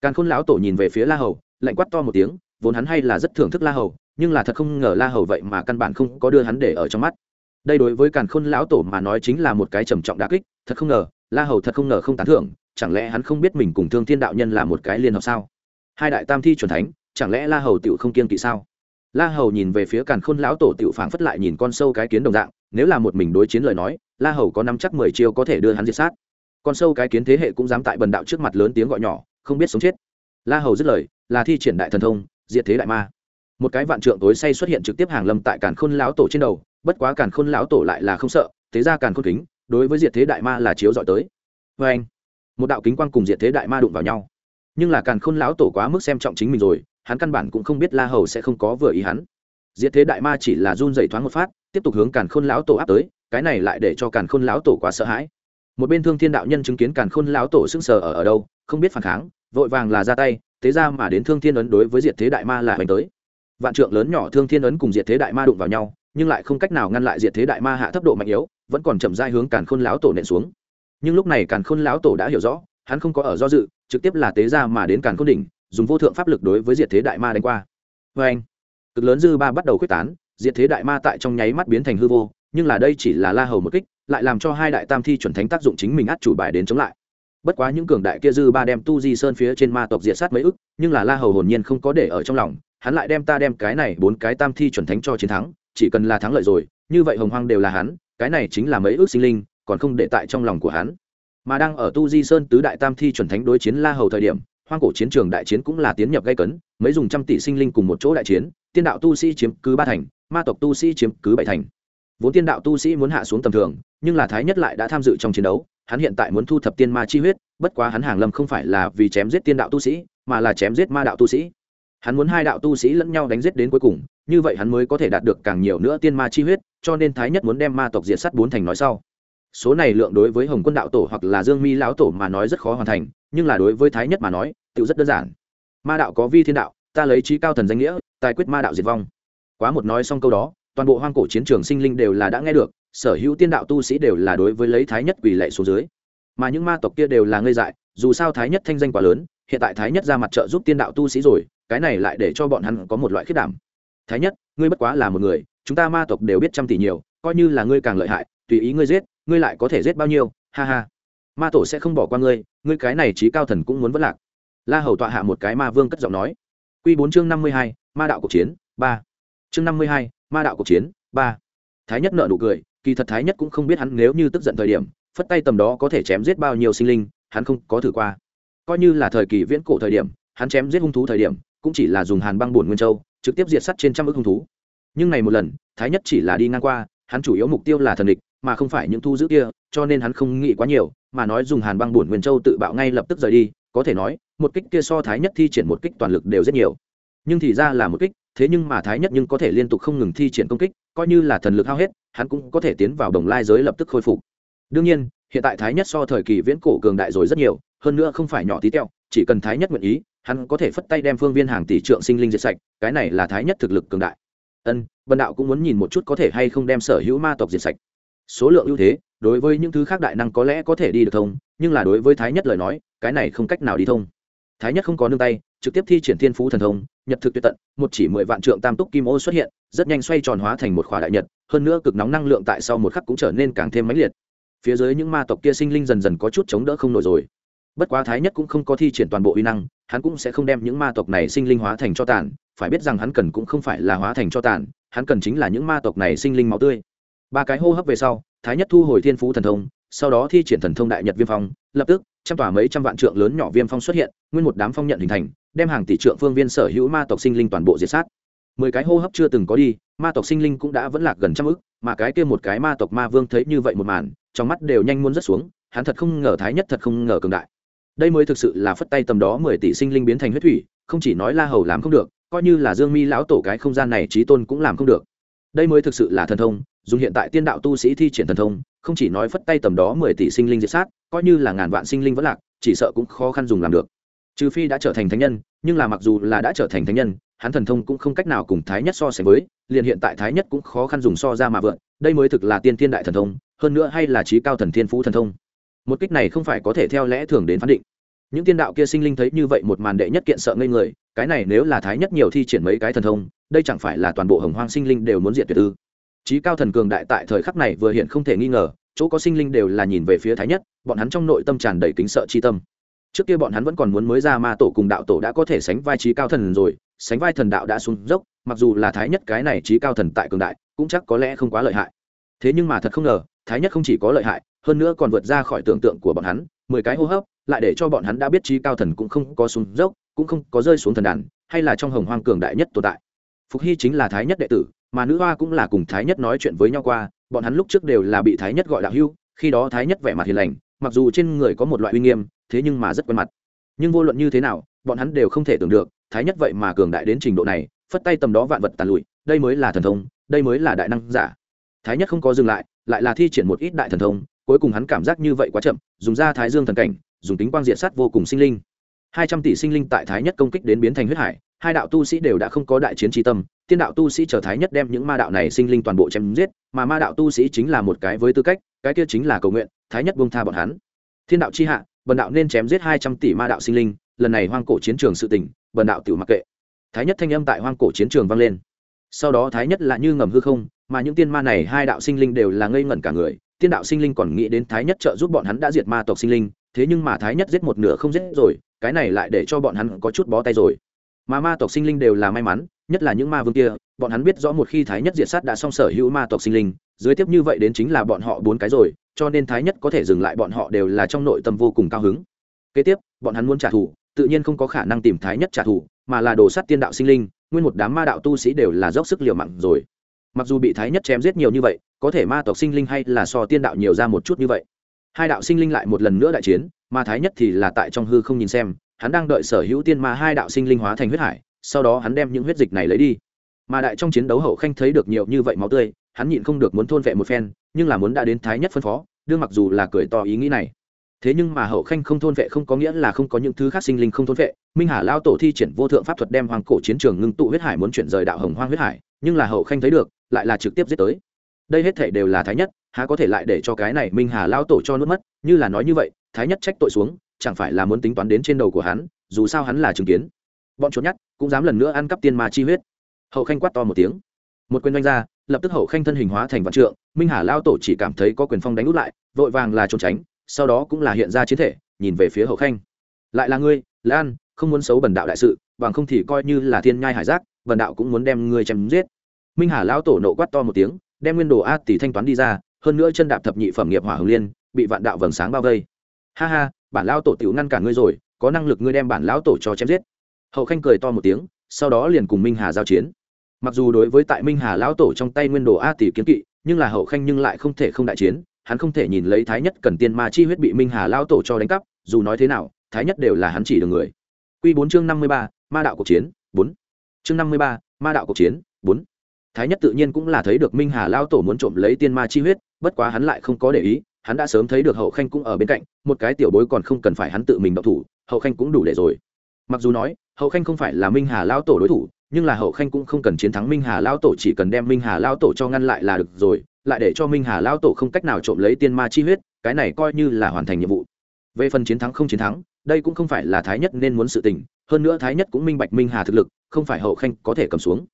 Càn khôn lão tổ nhìn về phía la hầu, lạnh quát to một tiếng, vốn hắn hay là rất thưởng thức la hầu, nhưng là thật không ngờ la hầu vậy mà căn bản không có đưa hắn để ở trong mắt. Đây đối với càn khôn lão tổ mà nói chính là một cái trầm trọng đà kích, thật không ngờ, la hầu thật không ngờ không tán thưởng chẳng lẽ hắn không biết mình cùng thương thiên đạo nhân là một cái liên hợp sao? Hai đại tam thi c thánh, chẳng lẽ la hầu tựu không kiên kỵ sao? La hầu nhìn về phía càn khôn lão tổ tựu phảng phất lại nhìn con sâu cái kiến đồng dạng, nếu là một mình đối chiến lời nói, la hầu có năm chắc mười chiêu có thể đưa hắn diệt sát. Con sâu cái kiến thế hệ cũng dám tại bần đạo trước mặt lớn tiếng gọi nhỏ, không biết sống chết. La hầu dứt lời, là thi triển đại thần thông, diệt thế đại ma. Một cái vạn trượng tối say xuất hiện trực tiếp hàng lâm tại càn khôn lão tổ trên đầu, bất quá càn khôn lão tổ lại là không sợ, thế ra càn khôn kính, đối với diệt thế đại ma là chiếu dọi tới. Vê anh một đạo kính quang cùng diệt thế đại ma đụng vào nhau. Nhưng là càn khôn lão tổ quá mức xem trọng chính mình rồi, hắn căn bản cũng không biết la hầu sẽ không có vừa ý hắn. Diệt thế đại ma chỉ là run dày thoáng một phát, tiếp tục hướng càn khôn lão tổ áp tới, cái này lại để cho càn khôn lão tổ quá sợ hãi. Một bên thương thiên đạo nhân chứng kiến càn khôn lão tổ sững sờ ở ở đâu, không biết phản kháng, vội vàng là ra tay, thế ra mà đến thương thiên ấn đối với diệt thế đại ma là hoành tới. Vạn trượng lớn nhỏ thương thiên ấn cùng diệt thế đại ma đụng vào nhau, nhưng lại không cách nào ngăn lại diệt thế đại ma hạ thấp độ mạnh yếu, vẫn còn chậm dai hướng càn khôn lão tổ nện xuống nhưng lúc này càn khôn lão tổ đã hiểu rõ, hắn không có ở do dự, trực tiếp là tế ra mà đến càn khôn đỉnh, dùng vô thượng pháp lực đối với diệt thế đại ma đánh qua. Vê anh, cực lớn dư ba bắt đầu quyết tán, diệt thế đại ma tại trong nháy mắt biến thành hư vô, nhưng là đây chỉ là la hầu một kích, lại làm cho hai đại tam thi chuẩn thánh tác dụng chính mình át chủ bài đến chống lại. Bất quá những cường đại kia dư ba đem tu di sơn phía trên ma tộc diệt sát mấy ức, nhưng là la hầu hồn nhiên không có để ở trong lòng, hắn lại đem ta đem cái này bốn cái tam thi chuẩn thánh cho chiến thắng, chỉ cần là thắng lợi rồi, như vậy hồng hoang đều là hắn, cái này chính là mấy ước sinh linh còn không để tại trong lòng của hắn. Mà đang ở tu di sơn tứ đại tam thi chuẩn thánh đối chiến la hầu thời điểm, hoang cổ chiến trường đại chiến cũng là tiến nhập gây cấn, mấy dùng trăm tỷ sinh linh cùng một chỗ đại chiến, tiên đạo tu sĩ chiếm cứ ba thành, ma tộc tu sĩ chiếm cứ bảy thành. Vốn tiên đạo tu sĩ muốn hạ xuống tầm thường, nhưng là thái nhất lại đã tham dự trong chiến đấu, hắn hiện tại muốn thu thập tiên ma chi huyết, bất quá hắn hàng lâm không phải là vì chém giết tiên đạo tu sĩ, mà là chém giết ma đạo tu sĩ. Hắn muốn hai đạo tu sĩ lẫn nhau đánh giết đến cuối cùng, như vậy hắn mới có thể đạt được càng nhiều nữa tiên ma chi huyết, cho nên thái nhất muốn đem ma tộc diệt sát bốn thành nói sau số này lượng đối với hồng quân đạo tổ hoặc là dương mi lão tổ mà nói rất khó hoàn thành, nhưng là đối với thái nhất mà nói tự rất đơn giản. Ma đạo có vi thiên đạo, ta lấy trí cao thần danh nghĩa, tài quyết ma đạo diệt vong. Quá một nói xong câu đó, toàn bộ hoang cổ chiến trường sinh linh đều là đã nghe được, sở hữu tiên đạo tu sĩ đều là đối với lấy thái nhất quỳ lệ xuống dưới. Mà những ma tộc kia đều là ngây dại, dù sao thái nhất thanh danh quá lớn, hiện tại thái nhất ra mặt trợ giúp tiên đạo tu sĩ rồi, cái này lại để cho bọn hắn có một loại khiết đảm. Thái nhất, ngươi bất quá là một người, chúng ta ma tộc đều biết trăm tỷ nhiều, coi như là ngươi càng lợi hại, tùy ý ngươi giết ngươi lại có thể giết bao nhiêu? Ha ha. Ma tổ sẽ không bỏ qua ngươi ngươi cái này trí cao thần cũng muốn vất lạc. La hầu tọa hạ một cái ma vương cất giọng nói. Q bốn chương năm mươi hai, ma đạo cuộc chiến, ba. Chương năm mươi hai, ma đạo cuộc chiến, ba. Thái nhất nợ nụ cười, kỳ thật thái nhất cũng không biết hắn nếu như tức giận thời điểm, phất tay tầm đó có thể chém giết bao nhiêu sinh linh, hắn không có thử qua. Coi như là thời kỳ viễn cổ thời điểm, hắn chém giết hung thú thời điểm, cũng chỉ là dùng hàn băng bổn nguyên châu, trực tiếp diệt sắt trên trăm ước hung thú. Nhưng này một lần, thái nhất chỉ là đi ngang qua, hắn chủ yếu mục tiêu là thần địch mà không phải những thu giữ kia, cho nên hắn không nghĩ quá nhiều, mà nói dùng hàn băng bổn nguyên châu tự bạo ngay lập tức rời đi, có thể nói, một kích kia so thái nhất thi triển một kích toàn lực đều rất nhiều. Nhưng thì ra là một kích, thế nhưng mà thái nhất nhưng có thể liên tục không ngừng thi triển công kích, coi như là thần lực hao hết, hắn cũng có thể tiến vào đồng lai giới lập tức khôi phục. Đương nhiên, hiện tại thái nhất so thời kỳ viễn cổ cường đại rồi rất nhiều, hơn nữa không phải nhỏ tí teo, chỉ cần thái nhất nguyện ý, hắn có thể phất tay đem phương viên hàng tỷ trượng sinh linh diệt sạch, cái này là thái nhất thực lực cường đại. Ân, vân đạo cũng muốn nhìn một chút có thể hay không đem sở hữu ma tộc diệt sạch số lượng ưu thế, đối với những thứ khác đại năng có lẽ có thể đi được thông, nhưng là đối với thái nhất lời nói, cái này không cách nào đi thông. Thái nhất không có nương tay, trực tiếp thi triển thiên phú thần thông, nhật thực tuyệt tận, một chỉ mười vạn trượng tam túc kim ô xuất hiện, rất nhanh xoay tròn hóa thành một khỏa đại nhật, hơn nữa cực nóng năng lượng tại sau một khắc cũng trở nên càng thêm mãnh liệt. Phía dưới những ma tộc kia sinh linh dần dần có chút chống đỡ không nổi rồi. Bất quá thái nhất cũng không có thi triển toàn bộ uy năng, hắn cũng sẽ không đem những ma tộc này sinh linh hóa thành cho tàn, phải biết rằng hắn cần cũng không phải là hóa thành cho tàn, hắn cần chính là những ma tộc này sinh linh máu tươi ba cái hô hấp về sau, thái nhất thu hồi thiên phú thần thông, sau đó thi triển thần thông đại nhật viêm phong, lập tức, trăm tòa mấy trăm vạn trượng lớn nhỏ viêm phong xuất hiện, nguyên một đám phong nhận hình thành, đem hàng tỷ trượng phương viên sở hữu ma tộc sinh linh toàn bộ diệt sát. Mười cái hô hấp chưa từng có đi, ma tộc sinh linh cũng đã vẫn lạc gần trăm ức, mà cái kia một cái ma tộc ma vương thấy như vậy một màn, trong mắt đều nhanh muốn rớt xuống, hắn thật không ngờ thái nhất thật không ngờ cường đại. Đây mới thực sự là phất tay tầm đó mười tỷ sinh linh biến thành huyết thủy, không chỉ nói la hầu làm không được, coi như là dương mi lão tổ cái không gian này trí tôn cũng làm không được. Đây mới thực sự là thần thông dùng hiện tại tiên đạo tu sĩ thi triển thần thông, không chỉ nói phất tay tầm đó mười tỷ sinh linh diệt sát, coi như là ngàn vạn sinh linh vẫn lạc, chỉ sợ cũng khó khăn dùng làm được. Trừ phi đã trở thành thánh nhân, nhưng là mặc dù là đã trở thành thánh nhân, hắn thần thông cũng không cách nào cùng thái nhất so sánh với, liền hiện tại thái nhất cũng khó khăn dùng so ra mà vượn, đây mới thực là tiên thiên đại thần thông, hơn nữa hay là trí cao thần thiên phú thần thông. Một kích này không phải có thể theo lẽ thường đến phán định. Những tiên đạo kia sinh linh thấy như vậy một màn đệ nhất kiện sợ ngây người, cái này nếu là thái nhất nhiều thi triển mấy cái thần thông, đây chẳng phải là toàn bộ hồng hoang sinh linh đều muốn diệt tuyệt ư? Trí cao thần cường đại tại thời khắc này vừa hiện không thể nghi ngờ, chỗ có sinh linh đều là nhìn về phía thái nhất, bọn hắn trong nội tâm tràn đầy kính sợ chi tâm. Trước kia bọn hắn vẫn còn muốn mới ra ma tổ cùng đạo tổ đã có thể sánh vai trí cao thần rồi, sánh vai thần đạo đã xuống dốc, mặc dù là thái nhất cái này trí cao thần tại cường đại, cũng chắc có lẽ không quá lợi hại. Thế nhưng mà thật không ngờ, thái nhất không chỉ có lợi hại, hơn nữa còn vượt ra khỏi tưởng tượng của bọn hắn, mười cái hô hấp, lại để cho bọn hắn đã biết trí cao thần cũng không có xuống dốc, cũng không có rơi xuống thần đàn, hay là trong hồng hoang cường đại nhất tồn tại. Phục hy chính là thái nhất đệ tử mà nữ hoa cũng là cùng thái nhất nói chuyện với nhau qua, bọn hắn lúc trước đều là bị thái nhất gọi đạo hưu khi đó thái nhất vẻ mặt hiền lành, mặc dù trên người có một loại uy nghiêm, thế nhưng mà rất quen mặt. Nhưng vô luận như thế nào, bọn hắn đều không thể tưởng được, thái nhất vậy mà cường đại đến trình độ này, phất tay tầm đó vạn vật tàn lụi, đây mới là thần thông, đây mới là đại năng giả. Thái nhất không có dừng lại lại là thi triển một ít đại thần thông, cuối cùng hắn cảm giác như vậy quá chậm, dùng ra thái dương thần cảnh, dùng tính quang diện sát vô cùng sinh linh. Hai trăm tỷ sinh linh tại thái nhất công kích đến biến thành huyết hải hai đạo tu sĩ đều đã không có đại chiến tri tâm, tiên đạo tu sĩ trở thái nhất đem những ma đạo này sinh linh toàn bộ chém giết, mà ma đạo tu sĩ chính là một cái với tư cách, cái kia chính là cầu nguyện, thái nhất bông tha bọn hắn. Thiên đạo chi hạ, bần đạo nên chém giết hai trăm tỷ ma đạo sinh linh, lần này hoang cổ chiến trường sự tỉnh bần đạo tự mặc kệ. Thái nhất thanh âm tại hoang cổ chiến trường vang lên. Sau đó thái nhất là như ngầm hư không, mà những tiên ma này hai đạo sinh linh đều là ngây ngẩn cả người, tiên đạo sinh linh còn nghĩ đến thái nhất trợ giúp bọn hắn đã diệt ma tộc sinh linh, thế nhưng mà thái nhất giết một nửa không giết rồi, cái này lại để cho bọn hắn có chút bó tay rồi mà ma tộc sinh linh đều là may mắn, nhất là những ma vương kia, bọn hắn biết rõ một khi thái nhất diệt sát đã xong sở hữu ma tộc sinh linh, dưới tiếp như vậy đến chính là bọn họ bốn cái rồi, cho nên thái nhất có thể dừng lại bọn họ đều là trong nội tâm vô cùng cao hứng. Kế tiếp, bọn hắn muốn trả thù, tự nhiên không có khả năng tìm thái nhất trả thù, mà là đồ sát tiên đạo sinh linh, nguyên một đám ma đạo tu sĩ đều là dốc sức liều mạng rồi. Mặc dù bị thái nhất chém giết nhiều như vậy, có thể ma tộc sinh linh hay là so tiên đạo nhiều ra một chút như vậy. Hai đạo sinh linh lại một lần nữa đại chiến, mà thái nhất thì là tại trong hư không nhìn xem hắn đang đợi sở hữu tiên ma hai đạo sinh linh hóa thành huyết hải, sau đó hắn đem những huyết dịch này lấy đi. Mà đại trong chiến đấu hậu khanh thấy được nhiều như vậy máu tươi, hắn nhịn không được muốn thôn vệ một phen, nhưng là muốn đã đến thái nhất phân phó, đương mặc dù là cười to ý nghĩ này. Thế nhưng mà hậu khanh không thôn vệ không có nghĩa là không có những thứ khác sinh linh không thôn vệ, minh hà lao tổ thi triển vô thượng pháp thuật đem hoàng cổ chiến trường ngưng tụ huyết hải muốn chuyển rời đạo hồng hoang huyết hải, nhưng là hậu khanh thấy được, lại là trực tiếp giết tới. Đây hết thể đều là thái nhất, há có thể lại để cho cái này minh hà lao tổ cho nuốt mất, như là nói như vậy, thái nhất trách tội xuống chẳng phải là muốn tính toán đến trên đầu của hắn, dù sao hắn là chứng kiến. Bọn trốn nhát cũng dám lần nữa ăn cắp tiên ma chi huyết. Hậu khanh quát to một tiếng. Một quyền đánh ra, lập tức hậu khanh thân hình hóa thành vạn trượng, minh hà lao tổ chỉ cảm thấy có quyền phong đánh út lại, vội vàng là trốn tránh, sau đó cũng là hiện ra chiến thể, nhìn về phía hậu khanh. Lại là ngươi, lan, không muốn xấu bần đạo đại sự, bằng không thì coi như là thiên nhai hải giác, bần đạo cũng muốn đem ngươi chém giết. Minh hà lao tổ nộ quát to một tiếng, đem nguyên đồ a tỷ thanh toán đi ra, hơn nữa chân đạp thập nhị phẩm nghiệp hỏa hồng liên, bị vạn đạo vầng sáng bao vây. Ha ha bản lao tổ tiểu ngăn cản ngươi rồi, có năng lực ngươi đem bản lão tổ cho chém giết. Hậu khanh cười to một tiếng, sau đó liền cùng minh hà giao chiến. Mặc dù đối với tại minh hà lão tổ trong tay nguyên đồ a tỷ kiến kỵ, nhưng là hậu khanh nhưng lại không thể không đại chiến, hắn không thể nhìn lấy thái nhất cần tiên ma chi huyết bị minh hà lão tổ cho đánh cắp, dù nói thế nào, thái nhất đều là hắn chỉ được người. Quy bốn chương năm mươi ba, ma đạo cuộc chiến, bốn. Chương năm mươi ba, ma đạo cuộc chiến, bốn. Thái nhất tự nhiên cũng là thấy được minh hà lão tổ muốn trộm lấy tiên ma chi huyết, bất quá hắn lại không có để ý hắn đã sớm thấy được hậu khanh cũng ở bên cạnh, một cái tiểu bối còn không cần phải hắn tự mình động thủ, hậu khanh cũng đủ để rồi. Mặc dù nói, hậu khanh không phải là minh hà lao tổ đối thủ, nhưng là hậu khanh cũng không cần chiến thắng minh hà lao tổ, chỉ cần đem minh hà lao tổ cho ngăn lại là được rồi, lại để cho minh hà lao tổ không cách nào trộm lấy tiên ma chi huyết, cái này coi như là hoàn thành nhiệm vụ. Về phần chiến thắng không chiến thắng, đây cũng không phải là thái nhất nên muốn sự tình, hơn nữa thái nhất cũng minh bạch minh hà thực lực, không phải hậu khanh có thể cầm xuống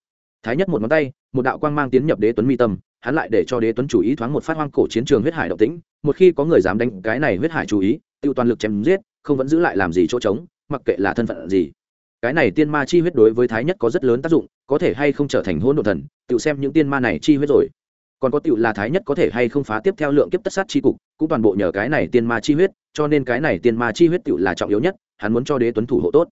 thái nhất một ngón tay, một đạo quang mang tiến nhập đế tuấn mi tâm, hắn lại để cho đế tuấn chủ ý thoáng một phát hoang cổ chiến trường huyết hải động tĩnh, một khi có người dám đánh cái này huyết hải chú ý, tiêu toàn lực chém giết, không vẫn giữ lại làm gì chỗ trống, mặc kệ là thân phận gì. Cái này tiên ma chi huyết đối với thái nhất có rất lớn tác dụng, có thể hay không trở thành hỗn độ thần tự xem những tiên ma này chi huyết rồi. Còn có tựu là thái nhất có thể hay không phá tiếp theo lượng kiếp tất sát chi cục, cũng toàn bộ nhờ cái này tiên ma chi huyết, cho nên cái này tiên ma chi huyết tựu là trọng yếu nhất, hắn muốn cho đế tuấn thủ hộ tốt.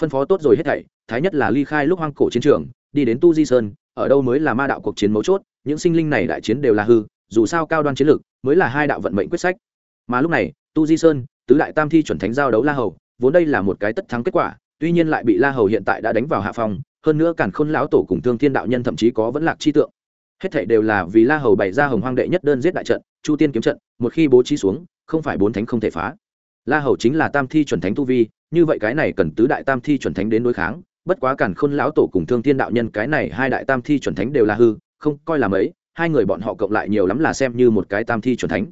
Phân phó tốt rồi hết thảy, thái nhất là ly khai lúc hoang cổ chiến trường đi đến tu di sơn, ở đâu mới là ma đạo cuộc chiến mấu chốt, những sinh linh này đại chiến đều là hư, dù sao cao đoan chiến lược mới là hai đạo vận mệnh quyết sách. Mà lúc này, tu di sơn, tứ đại tam thi chuẩn thánh giao đấu la hầu, vốn đây là một cái tất thắng kết quả, tuy nhiên lại bị la hầu hiện tại đã đánh vào hạ phong, hơn nữa càn khôn lão tổ cùng thương thiên đạo nhân thậm chí có vẫn lạc chi tượng. Hết thảy đều là vì la hầu bày ra hồng hoang đệ nhất đơn giết đại trận, chu tiên kiếm trận, một khi bố trí xuống, không phải bốn thánh không thể phá. La hầu chính là tam thi chuẩn thánh tu vi, như vậy cái này cần tứ đại tam thi chuẩn thánh đến đối kháng bất quá càn khôn lão tổ cùng thương thiên đạo nhân, cái này hai đại tam thi chuẩn thánh đều là hư, không coi là mấy, hai người bọn họ cộng lại nhiều lắm là xem như một cái tam thi chuẩn thánh.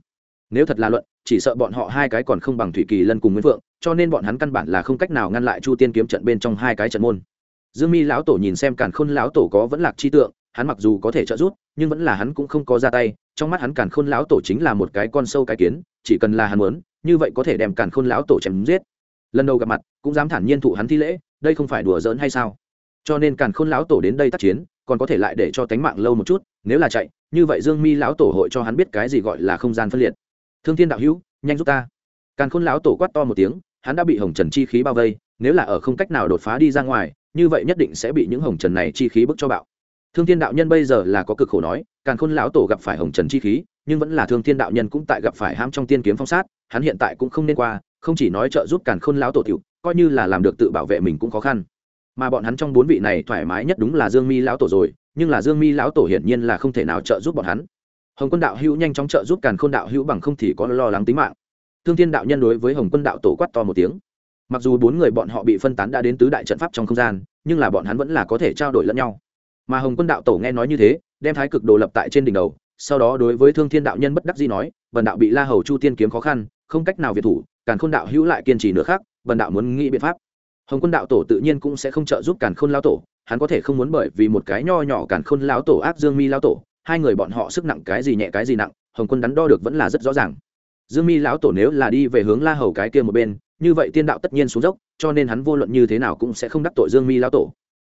Nếu thật là luận, chỉ sợ bọn họ hai cái còn không bằng thủy kỳ lân cùng nguyễn vượng cho nên bọn hắn căn bản là không cách nào ngăn lại chu tiên kiếm trận bên trong hai cái trận môn. Dương mi lão tổ nhìn xem càn khôn lão tổ có vẫn lạc chi tượng, hắn mặc dù có thể trợ giúp, nhưng vẫn là hắn cũng không có ra tay, trong mắt hắn càn khôn lão tổ chính là một cái con sâu cái kiến, chỉ cần là hắn muốn, như vậy có thể đem càn khôn lão tổ chém giết. Lần đầu gặp mặt, cũng dám thản nhiên thụ hắn thi lễ đây không phải đùa giỡn hay sao? Cho nên càn khôn lão tổ đến đây tác chiến, còn có thể lại để cho tánh mạng lâu một chút, nếu là chạy, như vậy dương mi lão tổ hội cho hắn biết cái gì gọi là không gian phân liệt. Thương thiên đạo hữu, nhanh giúp ta. Càn khôn lão tổ quát to một tiếng, hắn đã bị hồng trần chi khí bao vây, nếu là ở không cách nào đột phá đi ra ngoài, như vậy nhất định sẽ bị những hồng trần này chi khí bức cho bạo. Thương thiên đạo nhân bây giờ là có cực khổ nói, càn khôn lão tổ gặp phải hồng trần chi khí, nhưng vẫn là thương thiên đạo nhân cũng tại gặp phải ham trong tiên kiếm phong sát, hắn hiện tại cũng không nên qua, không chỉ nói trợ giúp càn khôn lão tổ tiểu coi như là làm được tự bảo vệ mình cũng khó khăn. Mà bọn hắn trong bốn vị này thoải mái nhất đúng là dương mi lão tổ rồi, nhưng là dương mi lão tổ hiển nhiên là không thể nào trợ giúp bọn hắn. Hồng quân đạo hữu nhanh chóng trợ giúp càn khôn đạo hữu bằng không thì có lo lắng tính mạng. Thương thiên đạo nhân đối với hồng quân đạo tổ quát to một tiếng. Mặc dù bốn người bọn họ bị phân tán đã đến tứ đại trận pháp trong không gian, nhưng là bọn hắn vẫn là có thể trao đổi lẫn nhau. Mà hồng quân đạo tổ nghe nói như thế, đem thái cực đồ lập tại trên đỉnh đầu, sau đó đối với thương thiên đạo nhân bất đắc dĩ nói vần đạo bị la hầu chu tiên kiếm khó khăn, không cách nào việt thủ, càn khôn đạo hữu lại kiên trì nữa khác bần đạo muốn nghĩ biện pháp. Hồng quân đạo tổ tự nhiên cũng sẽ không trợ giúp càn khôn lao tổ, hắn có thể không muốn bởi vì một cái nho nhỏ càn khôn lao tổ ác dương mi lao tổ, hai người bọn họ sức nặng cái gì nhẹ cái gì nặng, hồng quân đắn đo được vẫn là rất rõ ràng. Dương mi lão tổ nếu là đi về hướng la hầu cái kia một bên, như vậy tiên đạo tất nhiên xuống dốc, cho nên hắn vô luận như thế nào cũng sẽ không đắc tội dương mi lão tổ.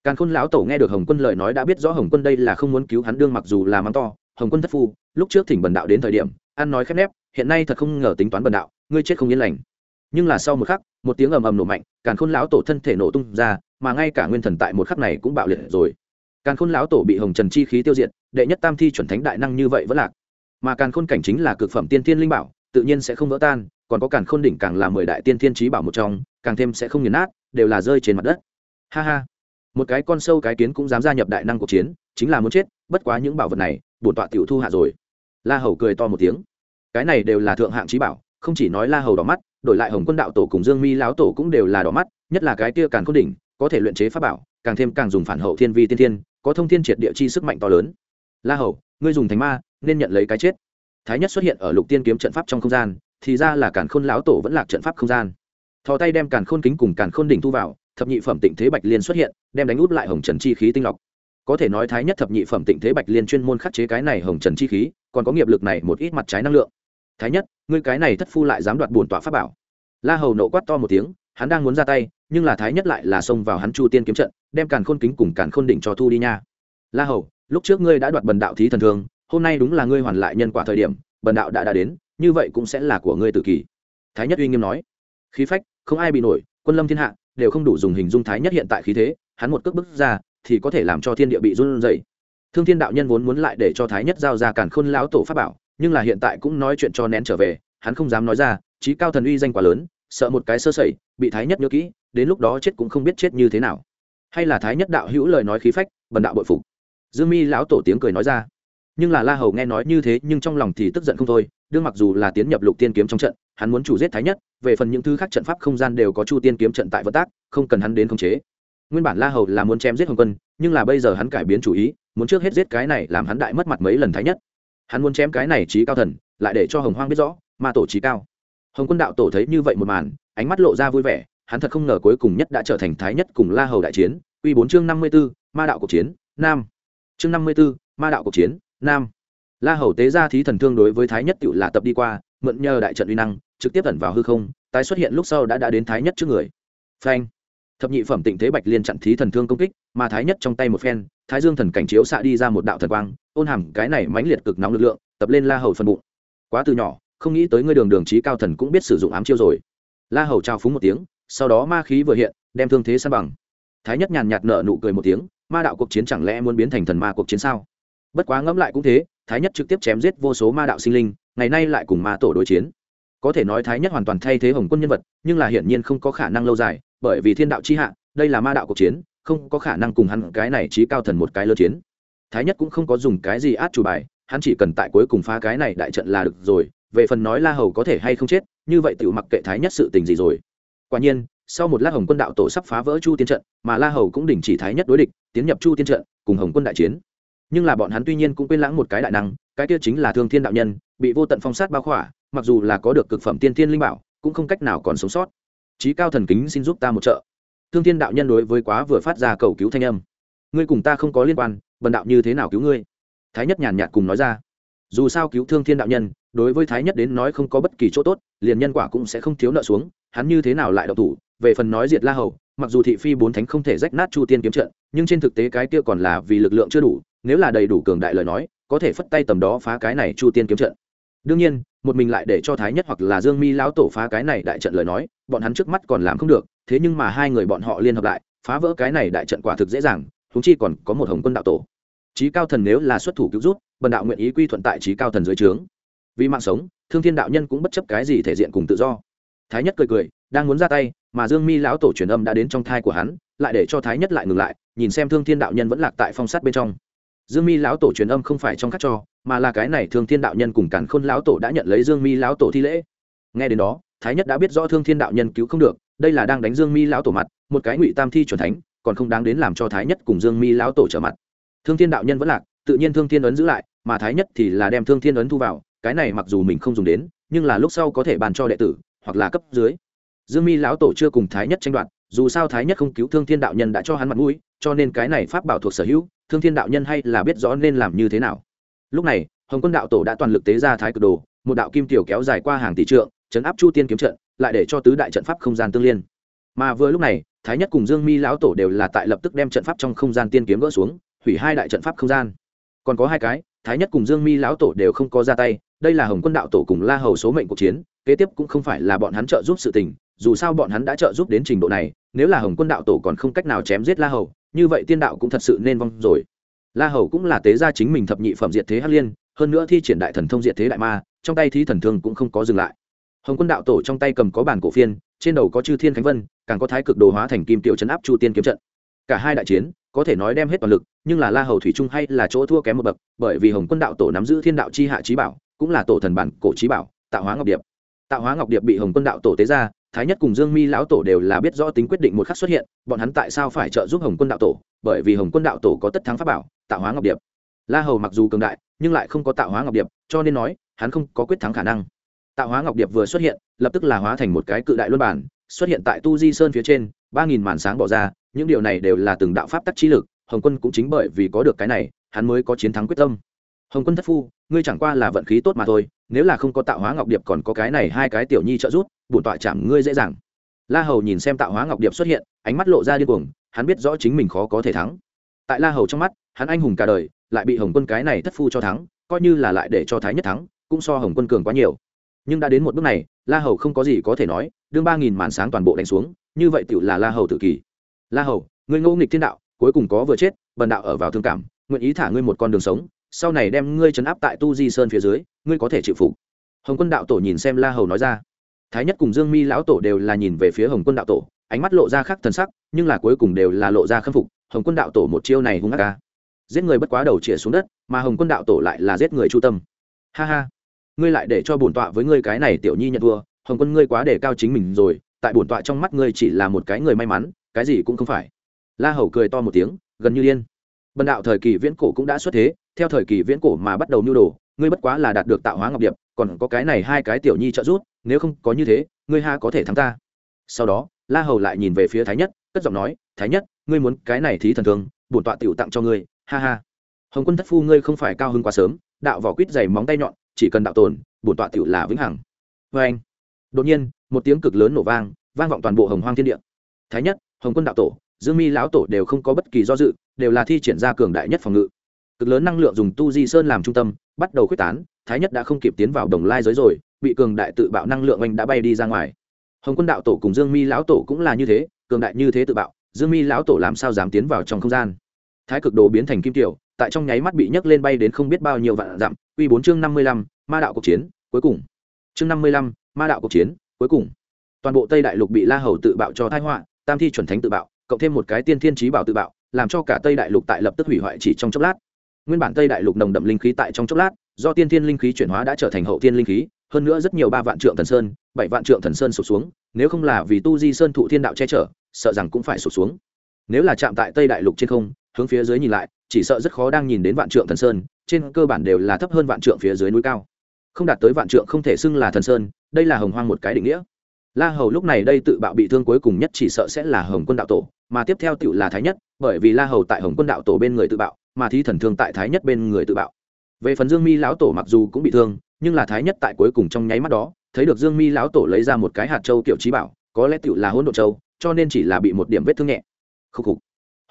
Càn khôn lão tổ nghe được hồng quân lời nói đã biết rõ hồng quân đây là không muốn cứu hắn đương mặc dù là mắng to, hồng quân thất phu, lúc trước thỉnh bần đạo đến thời điểm, ăn nói khép nép, hiện nay thật không ngờ tính toán bần đạo, ngươi chết không yên lành. Nhưng là sau một khắc một tiếng ầm ầm nổ mạnh, càn khôn lão tổ thân thể nổ tung ra, mà ngay cả nguyên thần tại một khắc này cũng bạo liệt rồi. Càn khôn lão tổ bị hồng trần chi khí tiêu diệt, đệ nhất tam thi chuẩn thánh đại năng như vậy vẫn lạc. Mà càn khôn cảnh chính là cực phẩm tiên thiên linh bảo, tự nhiên sẽ không vỡ tan, còn có càn khôn đỉnh càng là mười đại tiên thiên trí bảo một trong, càng thêm sẽ không nghiền nát, đều là rơi trên mặt đất. Ha ha. Một cái con sâu cái kiến cũng dám gia nhập đại năng cuộc chiến, chính là muốn chết, bất quá những bảo vật này, bổn tọa tiểu thu hạ rồi. La hầu cười to một tiếng. Cái này đều là thượng hạng trí bảo, không chỉ nói la hầu đỏ mắt đổi lại hồng quân đạo tổ cùng dương mi lão tổ cũng đều là đỏ mắt, nhất là cái kia càn khôn đỉnh, có thể luyện chế pháp bảo, càng thêm càng dùng phản hậu thiên vi tiên thiên, có thông thiên triệt địa chi sức mạnh to lớn. La hầu, ngươi dùng thánh ma, nên nhận lấy cái chết. Thái nhất xuất hiện ở lục tiên kiếm trận pháp trong không gian, thì ra là càn khôn lão tổ vẫn là trận pháp không gian. Thò tay đem càn khôn kính cùng càn khôn đỉnh thu vào, thập nhị phẩm tịnh thế bạch liên xuất hiện, đem đánh út lại hồng trần chi khí tinh lọc. Có thể nói thái nhất thập nhị phẩm tịnh thế bạch liên chuyên môn khắc chế cái này hồng trần chi khí, còn có nghiệp lực này một ít mặt trái năng lượng thái nhất, ngươi cái này thất phu lại dám đoạt bổn tọa pháp bảo. La hầu nộ quát to một tiếng, hắn đang muốn ra tay, nhưng là thái nhất lại là xông vào hắn chu tiên kiếm trận, đem càn khôn kính cùng càn khôn đỉnh cho thu đi nha. La hầu, lúc trước ngươi đã đoạt bần đạo thí thần thương hôm nay đúng là ngươi hoàn lại nhân quả thời điểm, bần đạo đã đã đến, như vậy cũng sẽ là của ngươi tự kỷ thái nhất uy nghiêm nói. Khí phách, không ai bị nổi, quân lâm thiên hạ, đều không đủ dùng hình dung thái nhất hiện tại khí thế, hắn một cước bước ra, thì có thể làm cho thiên địa bị run rẩy. Thương thiên đạo nhân vốn muốn lại để cho thái nhất giao ra càn khôn lão tổ pháp bảo nhưng là hiện tại cũng nói chuyện cho nén trở về, hắn không dám nói ra trí cao thần uy danh quá lớn, sợ một cái sơ sẩy, bị thái nhất nhớ kỹ, đến lúc đó chết cũng không biết chết như thế nào. Hay là thái nhất đạo hữu lời nói khí phách, bần đạo bội phục. Dương mi lão tổ tiếng cười nói ra. Nhưng là la hầu nghe nói như thế, nhưng trong lòng thì tức giận không thôi, đương mặc dù là tiến nhập lục tiên kiếm trong trận, hắn muốn chủ giết thái nhất, về phần những thứ khác trận pháp không gian đều có chu tiên kiếm trận tại vận tác, không cần hắn đến khống chế. Nguyên bản la hầu là muốn chém giết hồng quân, nhưng là bây giờ hắn cải biến chủ ý, muốn trước hết giết cái này làm hắn đại mất mặt mấy lần thái nhất hắn muốn chém cái này trí cao thần lại để cho hồng hoang biết rõ ma tổ trí cao hồng quân đạo tổ thấy như vậy một màn ánh mắt lộ ra vui vẻ hắn thật không ngờ cuối cùng nhất đã trở thành thái nhất cùng la hầu đại chiến Uy bốn chương năm mươi 54, ma đạo cuộc chiến, nam. Chương năm mươi 54, ma đạo cuộc chiến, nam. La Hầu tế ra thí thần thương đối với thái nhất tựu là tập đi qua, mượn nhờ đại trận uy năng, trực tiếp ẩn vào hư không, tái xuất hiện lúc sau đã đã đến thái nhất trước người. Phanh. Thập nhị phẩm tịnh thế bạch liên chặn thí thần thương công kích, mà thái nhất trong tay một phen, thái dương thần cảnh chiếu xạ đi ra một đạo thần quang, ôn hàm cái này mãnh liệt cực nóng lực lượng, tập lên La Hầu phần bụng. Quá từ nhỏ, không nghĩ tới ngươi đường đường trí cao thần cũng biết sử dụng ám chiêu rồi. La Hầu trao phúng một tiếng, sau đó ma khí vừa hiện, đem thương thế san bằng thái nhất nhàn nhạt nở nụ cười một tiếng ma đạo cuộc chiến chẳng lẽ muốn biến thành thần ma cuộc chiến sao bất quá ngẫm lại cũng thế thái nhất trực tiếp chém giết vô số ma đạo sinh linh ngày nay lại cùng ma tổ đối chiến có thể nói thái nhất hoàn toàn thay thế hồng quân nhân vật nhưng là hiển nhiên không có khả năng lâu dài bởi vì thiên đạo chi hạ đây là ma đạo cuộc chiến không có khả năng cùng hắn cái này trí cao thần một cái lơ chiến. Thái nhất cũng không có dùng cái gì át chủ bài, hắn chỉ cần tại cuối cùng phá cái này đại trận là được rồi, về phần nói la hầu có thể hay không chết, như vậy tựu mặc kệ thái nhất sự tình gì rồi. Quả nhiên, sau một lát hồng quân đạo tổ sắp phá vỡ chu tiên trận, mà la hầu cũng đình chỉ thái nhất đối địch, tiến nhập chu tiên trận, cùng hồng quân đại chiến. Nhưng là bọn hắn tuy nhiên cũng quên lãng một cái đại năng, cái kia chính là thương thiên đạo nhân, bị vô tận phong sát bao khỏa, mặc dù là có được cực phẩm tiên thiên linh bảo, cũng không cách nào còn sống sót. Trí cao thần kính xin giúp ta một trợ thương thiên đạo nhân đối với quá vừa phát ra cầu cứu thanh âm. Ngươi cùng ta không có liên quan, bần đạo như thế nào cứu ngươi? Thái nhất nhàn nhạt cùng nói ra. Dù sao cứu thương thiên đạo nhân, đối với thái nhất đến nói không có bất kỳ chỗ tốt, liền nhân quả cũng sẽ không thiếu nợ xuống, hắn như thế nào lại đậu thủ? Về phần nói diệt la hầu, mặc dù thị phi bốn thánh không thể rách nát chu tiên kiếm trận, nhưng trên thực tế cái kia còn là vì lực lượng chưa đủ, nếu là đầy đủ cường đại lời nói, có thể phất tay tầm đó phá cái này chu tiên kiếm trận. Đương nhiên, một mình lại để cho thái nhất hoặc là dương mi lão tổ phá cái này đại trận lời nói, bọn hắn trước mắt còn làm không được thế nhưng mà hai người bọn họ liên hợp lại, phá vỡ cái này đại trận quả thực dễ dàng thúng chi còn có một hồng quân đạo tổ. Trí cao thần nếu là xuất thủ cứu rút bần đạo nguyện ý quy thuận tại trí cao thần dưới trướng. Vì mạng sống, thương thiên đạo nhân cũng bất chấp cái gì thể diện cùng tự do. Thái nhất cười cười, đang muốn ra tay, mà dương mi lão tổ truyền âm đã đến trong thai của hắn, lại để cho thái nhất lại ngừng lại, nhìn xem thương thiên đạo nhân vẫn lạc tại phong sát bên trong. Dương mi lão tổ truyền âm không phải trong các cho, mà là cái này thương thiên đạo nhân cùng cản khôn lão tổ đã nhận lấy dương mi lão tổ thi lễ. Nghe đến đó, thái nhất đã biết rõ thương thiên đạo nhân cứu không được đây là đang đánh dương mi lão tổ mặt, một cái ngụy tam thi c thánh, còn không đáng đến làm cho thái nhất cùng dương mi lão tổ trở mặt. Thương thiên đạo nhân vẫn lạc, tự nhiên thương thiên ấn giữ lại, mà thái nhất thì là đem thương thiên ấn thu vào, cái này mặc dù mình không dùng đến, nhưng là lúc sau có thể bàn cho đệ tử, hoặc là cấp dưới. Dương mi lão tổ chưa cùng thái nhất tranh đoạt, dù sao thái nhất không cứu thương thiên đạo nhân đã cho hắn mặt mũi, cho nên cái này pháp bảo thuộc sở hữu, thương thiên đạo nhân hay là biết rõ nên làm như thế nào. Lúc này, hồng quân đạo tổ đã toàn lực tế ra thái cực đồ, một đạo kim tiểu kéo dài qua hàng tỷ trượng, chấn áp chu tiên kiếm trận lại để cho tứ đại trận pháp không gian tương liên. Mà vừa lúc này, thái nhất cùng dương mi lão tổ đều là tại lập tức đem trận pháp trong không gian tiên kiếm gỡ xuống, hủy hai đại trận pháp không gian. Còn có hai cái, thái nhất cùng dương mi lão tổ đều không có ra tay, đây là hồng quân đạo tổ cùng la hầu số mệnh cuộc chiến, kế tiếp cũng không phải là bọn hắn trợ giúp sự tình, dù sao bọn hắn đã trợ giúp đến trình độ này, nếu là hồng quân đạo tổ còn không cách nào chém giết la hầu, như vậy tiên đạo cũng thật sự nên vong rồi. La hầu cũng là tế gia chính mình thập nhị phẩm diệt thế hắc liên, hơn nữa thi triển đại thần thông diệt thế đại ma, trong tay thi thần thương cũng không có dừng lại hồng quân đạo tổ trong tay cầm có bản cổ phiên, trên đầu có chư thiên khánh vân, càng có thái cực đồ hóa thành kim tiểu chấn áp chu tiên kiếm trận. Cả hai đại chiến, có thể nói đem hết toàn lực, nhưng là la hầu thủy trung hay là chỗ thua kém một bậc, bởi vì hồng quân đạo tổ nắm giữ thiên đạo chi hạ trí bảo, cũng là tổ thần bản cổ trí bảo, tạo hóa ngọc điệp. Tạo hóa ngọc điệp bị hồng quân đạo tổ tế ra, thái nhất cùng dương mi lão tổ đều là biết rõ tính quyết định một khắc xuất hiện, bọn hắn tại sao phải trợ giúp hồng quân đạo tổ? Bởi vì hồng quân đạo tổ có tất thắng pháp bảo, tạo hóa ngọc điệp. La hầu mặc dù cường đại, nhưng lại không có tạo hóa ngọc điệp, cho nên nói, hắn không có quyết thắng khả năng tạo hóa ngọc điệp vừa xuất hiện, lập tức là hóa thành một cái cự đại luân bản, xuất hiện tại tu di sơn phía trên, ba nghìn màn sáng bỏ ra, những điều này đều là từng đạo pháp tắc trí lực, hồng quân cũng chính bởi vì có được cái này, hắn mới có chiến thắng quyết tâm. Hồng quân thất phu, ngươi chẳng qua là vận khí tốt mà thôi, nếu là không có tạo hóa ngọc điệp còn có cái này hai cái tiểu nhi trợ giúp, bổn tọa chạm ngươi dễ dàng. La hầu nhìn xem tạo hóa ngọc điệp xuất hiện, ánh mắt lộ ra điên cuồng, hắn biết rõ chính mình khó có thể thắng. Tại la hầu trong mắt, hắn anh hùng cả đời, lại bị hồng quân cái này thất phu cho thắng, coi như là lại để cho thái nhất thắng, cũng so hồng quân cường quá nhiều nhưng đã đến một bước này, la hầu không có gì có thể nói, đương ba nghìn màn sáng toàn bộ đánh xuống, như vậy tựu là la hầu tự kỷ la hầu, ngươi ngẫu nghịch thiên đạo, cuối cùng có vừa chết, bần đạo ở vào thương cảm, nguyện ý thả ngươi một con đường sống, sau này đem ngươi trấn áp tại tu di sơn phía dưới, ngươi có thể chịu phục. Hồng quân đạo tổ nhìn xem la hầu nói ra. Thái nhất cùng dương mi lão tổ đều là nhìn về phía hồng quân đạo tổ, ánh mắt lộ ra khác thần sắc, nhưng là cuối cùng đều là lộ ra khâm phục, hồng quân đạo tổ một chiêu này hung ác ca giết người bất quá đầu chĩa xuống đất, mà hồng quân đạo tổ lại là giết người chu tâm. Ha ha ngươi lại để cho bổn tọa với ngươi cái này tiểu nhi nhận thua, hồng quân ngươi quá để cao chính mình rồi, tại bổn tọa trong mắt ngươi chỉ là một cái người may mắn, cái gì cũng không phải. La hầu cười to một tiếng, gần như điên. Bần đạo thời kỳ viễn cổ cũng đã xuất thế, theo thời kỳ viễn cổ mà bắt đầu nưu đồ, ngươi bất quá là đạt được tạo hóa ngọc điệp, còn có cái này hai cái tiểu nhi trợ giúp, nếu không có như thế, ngươi ha có thể thắng ta. Sau đó, la hầu lại nhìn về phía thái nhất, cất giọng nói, thái nhất, ngươi muốn cái này thí thần thương bổn tọa tiểu tặng cho ngươi, ha ha. Hồng quân thất phu ngươi không phải cao hơn quá sớm, đạo vỏ quýt dày móng tay nhọn chỉ cần đạo tồn, bổn tọa tiểu là vĩnh hằng. Vê anh, đột nhiên, một tiếng cực lớn nổ vang vang vọng toàn bộ hồng hoang thiên địa. Thái nhất, hồng quân đạo tổ, dương mi lão tổ đều không có bất kỳ do dự, đều là thi triển ra cường đại nhất phòng ngự. Cực lớn năng lượng dùng tu di sơn làm trung tâm, bắt đầu quyết tán, thái nhất đã không kịp tiến vào đồng lai giới rồi, bị cường đại tự bạo năng lượng anh đã bay đi ra ngoài. Hồng quân đạo tổ cùng dương mi lão tổ cũng là như thế, cường đại như thế tự bạo, dương mi lão tổ làm sao dám tiến vào trong không gian? Thái cực đồ biến thành kim tiểu, tại trong nháy mắt bị nhấc lên bay đến không biết bao nhiêu vạn dặm Quy bốn chương năm mươi lăm, ma đạo cuộc chiến, cuối cùng. Chương năm mươi lăm, ma đạo cuộc chiến, cuối cùng. Toàn bộ tây đại lục bị la hầu tự bạo cho tai họa, tam thi chuẩn thánh tự bạo, cộng thêm một cái tiên thiên Chí bảo tự bạo, làm cho cả tây đại lục tại lập tức hủy hoại chỉ trong chốc lát. Nguyên bản tây đại lục nồng đậm linh khí tại trong chốc lát, do tiên thiên linh khí chuyển hóa đã trở thành hậu tiên linh khí, hơn nữa rất nhiều ba vạn trượng thần sơn, bảy vạn trượng thần sơn sụp xuống, nếu không là vì tu di sơn thụ thiên đạo che chở, sợ rằng cũng phải sụp xuống. Nếu là chạm tại tây đại lục trên không, hướng phía dưới nhìn lại, chỉ sợ rất khó đang nhìn đến vạn trượng thần sơn trên cơ bản đều là thấp hơn vạn trượng phía dưới núi cao. Không đạt tới vạn trượng không thể xưng là thần sơn, đây là hồng hoang một cái định nghĩa. La hầu lúc này đây tự bạo bị thương cuối cùng nhất chỉ sợ sẽ là hồng quân đạo tổ, mà tiếp theo tự là thái nhất, bởi vì la hầu tại hồng quân đạo tổ bên người tự bạo, mà thi thần thương tại thái nhất bên người tự bạo. Về phần dương mi lão tổ mặc dù cũng bị thương, nhưng là thái nhất tại cuối cùng trong nháy mắt đó, thấy được dương mi lão tổ lấy ra một cái hạt châu kiểu trí bảo, có lẽ tự là hỗn độ châu, cho nên chỉ là bị một điểm vết thương nhẹ. Khúc khục.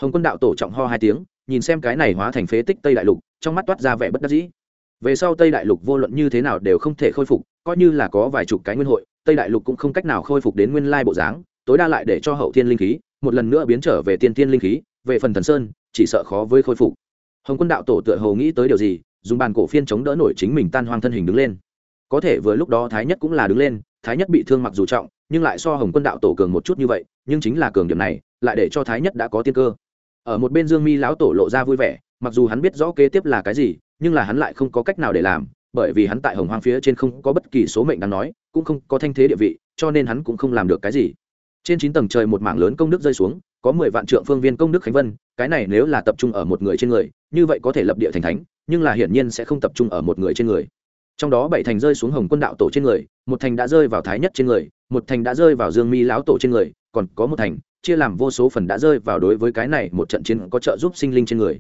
Hồng quân đạo tổ trọng ho hai tiếng nhìn xem cái này hóa thành phế tích tây đại lục, trong mắt toát ra vẻ bất đắc dĩ. Về sau tây đại lục vô luận như thế nào đều không thể khôi phục, coi như là có vài chục cái nguyên hội, tây đại lục cũng không cách nào khôi phục đến nguyên lai bộ dáng, tối đa lại để cho hậu thiên linh khí, một lần nữa biến trở về tiên thiên linh khí, về phần thần sơn, chỉ sợ khó với khôi phục. Hồng quân đạo tổ tựa hồ nghĩ tới điều gì, dùng bàn cổ phiên chống đỡ nổi chính mình tan hoang thân hình đứng lên. Có thể vừa lúc đó thái nhất cũng là đứng lên, thái nhất bị thương mặc dù trọng, nhưng lại so hồng quân đạo tổ cường một chút như vậy, nhưng chính là cường điểm này, lại để cho thái nhất đã có tiên cơ ở một bên dương mi lão tổ lộ ra vui vẻ, mặc dù hắn biết rõ kế tiếp là cái gì, nhưng là hắn lại không có cách nào để làm, bởi vì hắn tại hồng hoang phía trên không có bất kỳ số mệnh đáng nói, cũng không có thanh thế địa vị, cho nên hắn cũng không làm được cái gì. Trên chín tầng trời một mảng lớn công đức rơi xuống, có mười vạn trượng phương viên công đức khánh vân, cái này nếu là tập trung ở một người trên người, như vậy có thể lập địa thành thánh, nhưng là hiển nhiên sẽ không tập trung ở một người trên người. Trong đó bảy thành rơi xuống hồng quân đạo tổ trên người, một thành đã rơi vào thái nhất trên người, một thành đã rơi vào dương mi lão tổ trên người, còn có một thành chia làm vô số phần đã rơi vào đối với cái này một trận chiến có trợ giúp sinh linh trên người.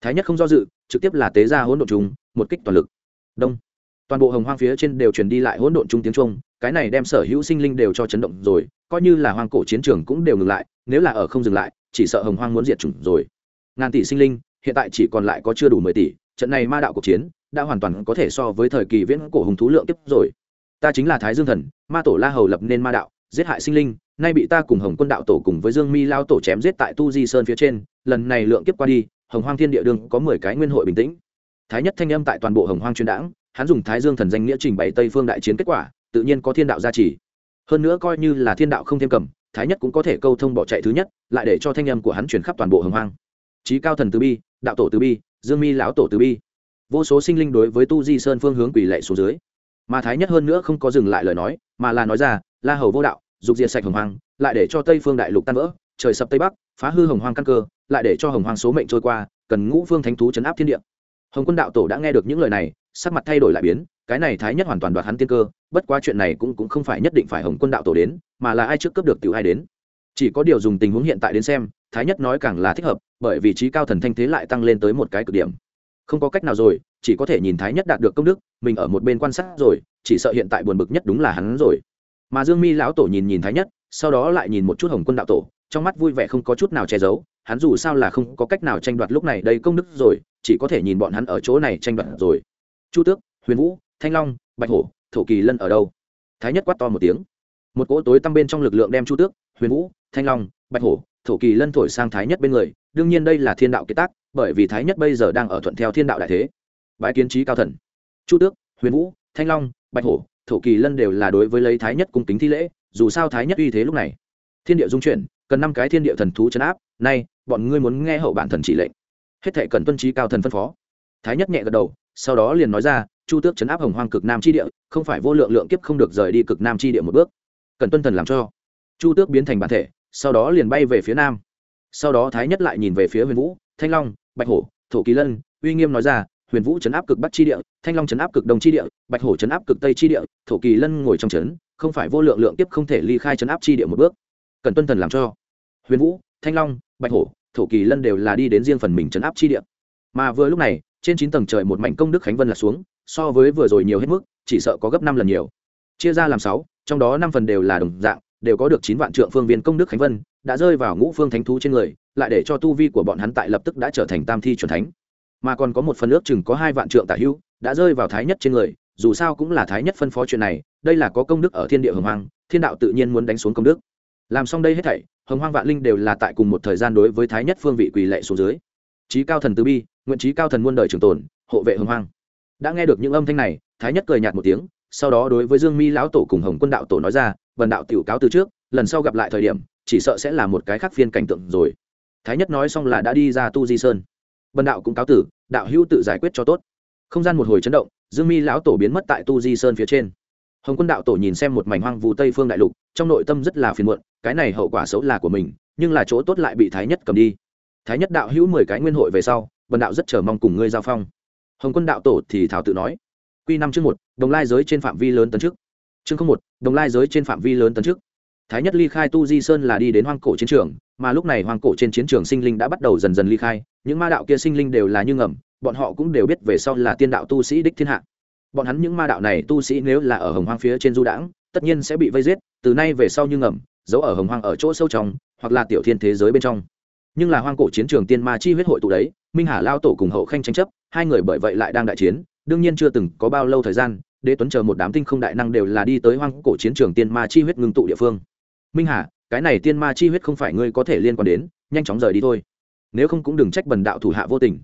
Thái nhất không do dự, trực tiếp là tế ra hỗn độn chúng một kích toàn lực. Đông. Toàn bộ hồng hoang phía trên đều truyền đi lại hỗn độn chung tiếng trung cái này đem sở hữu sinh linh đều cho chấn động rồi, coi như là hoang cổ chiến trường cũng đều ngừng lại, nếu là ở không dừng lại, chỉ sợ hồng hoang muốn diệt chủng rồi. Ngàn tỷ sinh linh, hiện tại chỉ còn lại có chưa đủ mười tỷ, trận này ma đạo cuộc chiến đã hoàn toàn có thể so với thời kỳ viễn cổ hùng thú lượng tiếp rồi. Ta chính là thái dương thần, ma tổ la hầu lập nên ma đạo, giết hại sinh linh nay bị ta cùng hồng quân đạo tổ cùng với dương mi lao tổ chém giết tại tu di sơn phía trên, lần này lượng kiếp qua đi, hồng hoang thiên địa đương có mười cái nguyên hội bình tĩnh. Thái nhất thanh âm tại toàn bộ hồng hoang truyền đảng, hắn dùng thái dương thần danh nghĩa trình bày tây phương đại chiến kết quả, tự nhiên có thiên đạo gia trì. Hơn nữa coi như là thiên đạo không thêm cầm, thái nhất cũng có thể câu thông bỏ chạy thứ nhất, lại để cho thanh âm của hắn truyền khắp toàn bộ hồng hoang. Trí cao thần từ bi, đạo tổ từ bi, dương mi lão tổ từ bi. Vô số sinh linh đối với tu di sơn phương hướng quỳ lệ xuống dưới. Mà thái nhất hơn nữa không có dừng lại lời nói, mà là nói ra, la hầu vô đạo dục diệt sạch hồng hoang, lại để cho tây phương đại lục tan vỡ, trời sập tây bắc, phá hư hồng hoang căn cơ, lại để cho hồng hoang số mệnh trôi qua, cần ngũ phương thánh thú chấn áp thiên địa. Hồng quân đạo tổ đã nghe được những lời này, sắc mặt thay đổi lại biến, cái này thái nhất hoàn toàn đoạt hắn tiên cơ, bất qua chuyện này cũng cũng không phải nhất định phải hồng quân đạo tổ đến, mà là ai trước cấp được tiểu ai đến. Chỉ có điều dùng tình huống hiện tại đến xem, thái nhất nói càng là thích hợp, bởi vì trí cao thần thanh thế lại tăng lên tới một cái cực điểm. Không có cách nào rồi, chỉ có thể nhìn thái nhất đạt được công đức, mình ở một bên quan sát rồi, chỉ sợ hiện tại buồn bực nhất đúng là hắn rồi mà dương mi lão tổ nhìn nhìn thái nhất, sau đó lại nhìn một chút hồng quân đạo tổ, trong mắt vui vẻ không có chút nào che giấu, hắn dù sao là không có cách nào tranh đoạt lúc này đây công đức rồi, chỉ có thể nhìn bọn hắn ở chỗ này tranh đoạt rồi. Chu tước, huyền vũ, thanh long, bạch hổ, thổ kỳ lân ở đâu? Thái nhất quát to một tiếng. Một cỗ tối tăm bên trong lực lượng đem chu tước, huyền vũ, thanh long, bạch hổ, thổ kỳ lân thổi sang thái nhất bên người, đương nhiên đây là thiên đạo kế tác, bởi vì thái nhất bây giờ đang ở thuận theo thiên đạo đại thế. Bãi kiến trí cao thần. Chu tước, huyền vũ, thanh long, bạch hổ thổ kỳ lân đều là đối với lấy thái nhất cung kính thi lễ, dù sao thái nhất uy thế lúc này. Thiên địa dung chuyển, cần năm cái thiên địa thần thú chấn áp, nay, bọn ngươi muốn nghe hậu bản thần chỉ lệnh. Hết thệ cần tuân trí cao thần phân phó. Thái nhất nhẹ gật đầu, sau đó liền nói ra, chu tước chấn áp hồng hoang cực nam chi địa, không phải vô lượng lượng kiếp không được rời đi cực nam chi địa một bước. Cần tuân thần làm cho. Chu tước biến thành bản thể, sau đó liền bay về phía nam. Sau đó thái nhất lại nhìn về phía huyền vũ, thanh long, bạch hổ, thổ kỳ lân, uy nghiêm nói ra huyền vũ chấn áp cực bắc chi địa thanh long chấn áp cực đông chi địa bạch hổ chấn áp cực tây chi địa thổ kỳ lân ngồi trong chấn, không phải vô lượng lượng tiếp không thể ly khai chấn áp chi địa một bước. Cần tuân thần làm cho. Huyền vũ thanh long bạch hổ thổ kỳ lân đều là đi đến riêng phần mình chấn áp chi địa. Mà vừa lúc này trên chín tầng trời một mảnh công đức khánh vân là xuống so với vừa rồi nhiều hết mức chỉ sợ có gấp năm lần nhiều. Chia ra làm sáu trong đó năm phần đều là đồng dạng đều có được chín vạn trượng phương viên công đức khánh vân đã rơi vào ngũ phương thánh thú trên người lại để cho tu vi của bọn hắn tại lập tức đã trở thành tam thi c thánh mà còn có một phần ước chừng có hai vạn trượng tả hữu, đã rơi vào thái nhất trên người, dù sao cũng là thái nhất phân phó chuyện này, đây là có công đức ở thiên địa hồng hoang, thiên đạo tự nhiên muốn đánh xuống công đức. Làm xong đây hết thảy, hồng hoang vạn linh đều là tại cùng một thời gian đối với thái nhất phương vị quỳ lệ xuống dưới. Trí cao thần từ bi, nguyện trí cao thần muôn đời trường tồn, hộ vệ hồng hoang. Đã nghe được những âm thanh này, thái nhất cười nhạt một tiếng, sau đó đối với dương mi lão tổ cùng hồng quân đạo tổ nói ra vần đạo tiểu cáo từ trước, lần sau gặp lại thời điểm, chỉ sợ sẽ là một cái khác phiên cảnh tượng rồi. Thái nhất nói xong là đã đi ra tu di sơn. Bần đạo cũng cáo tử, đạo hữu tự giải quyết cho tốt. Không gian một hồi chấn động, dương mi lão tổ biến mất tại tu di sơn phía trên. Hồng quân đạo tổ nhìn xem một mảnh hoang vu tây phương đại lục, trong nội tâm rất là phiền muộn, cái này hậu quả xấu là của mình, nhưng là chỗ tốt lại bị thái nhất cầm đi. Thái nhất đạo hữu mười cái nguyên hội về sau, Bần đạo rất chờ mong cùng ngươi giao phong. Hồng quân đạo tổ thì thảo tự nói q năm chương một, đồng lai giới trên phạm vi lớn tấn trước chương một, đồng lai giới trên phạm vi lớn tấn trước thái nhất ly khai tu di sơn là đi đến hoang cổ chiến trường, mà lúc này hoang cổ trên chiến trường sinh linh đã bắt đầu dần dần ly khai, những ma đạo kia sinh linh đều là như ngầm, bọn họ cũng đều biết về sau là tiên đạo tu sĩ đích thiên hạ. Bọn hắn những ma đạo này tu sĩ nếu là ở hồng hoang phía trên du đãng, tất nhiên sẽ bị vây giết, từ nay về sau như ngầm, giấu ở hồng hoang ở chỗ sâu trong, hoặc là tiểu thiên thế giới bên trong. Nhưng là hoang cổ chiến trường tiên ma chi huyết hội tụ đấy, minh hà lao tổ cùng hậu khanh tranh chấp, hai người bởi vậy lại đang đại chiến, đương nhiên chưa từng có bao lâu thời gian, đế tuấn chờ một đám tinh không đại năng đều là đi tới hoang cổ chiến trường tiên ma chi huyết ngưng tụ địa phương minh hà, cái này tiên ma chi huyết không phải ngươi có thể liên quan đến, nhanh chóng rời đi thôi. Nếu không cũng đừng trách bần đạo thủ hạ vô tình.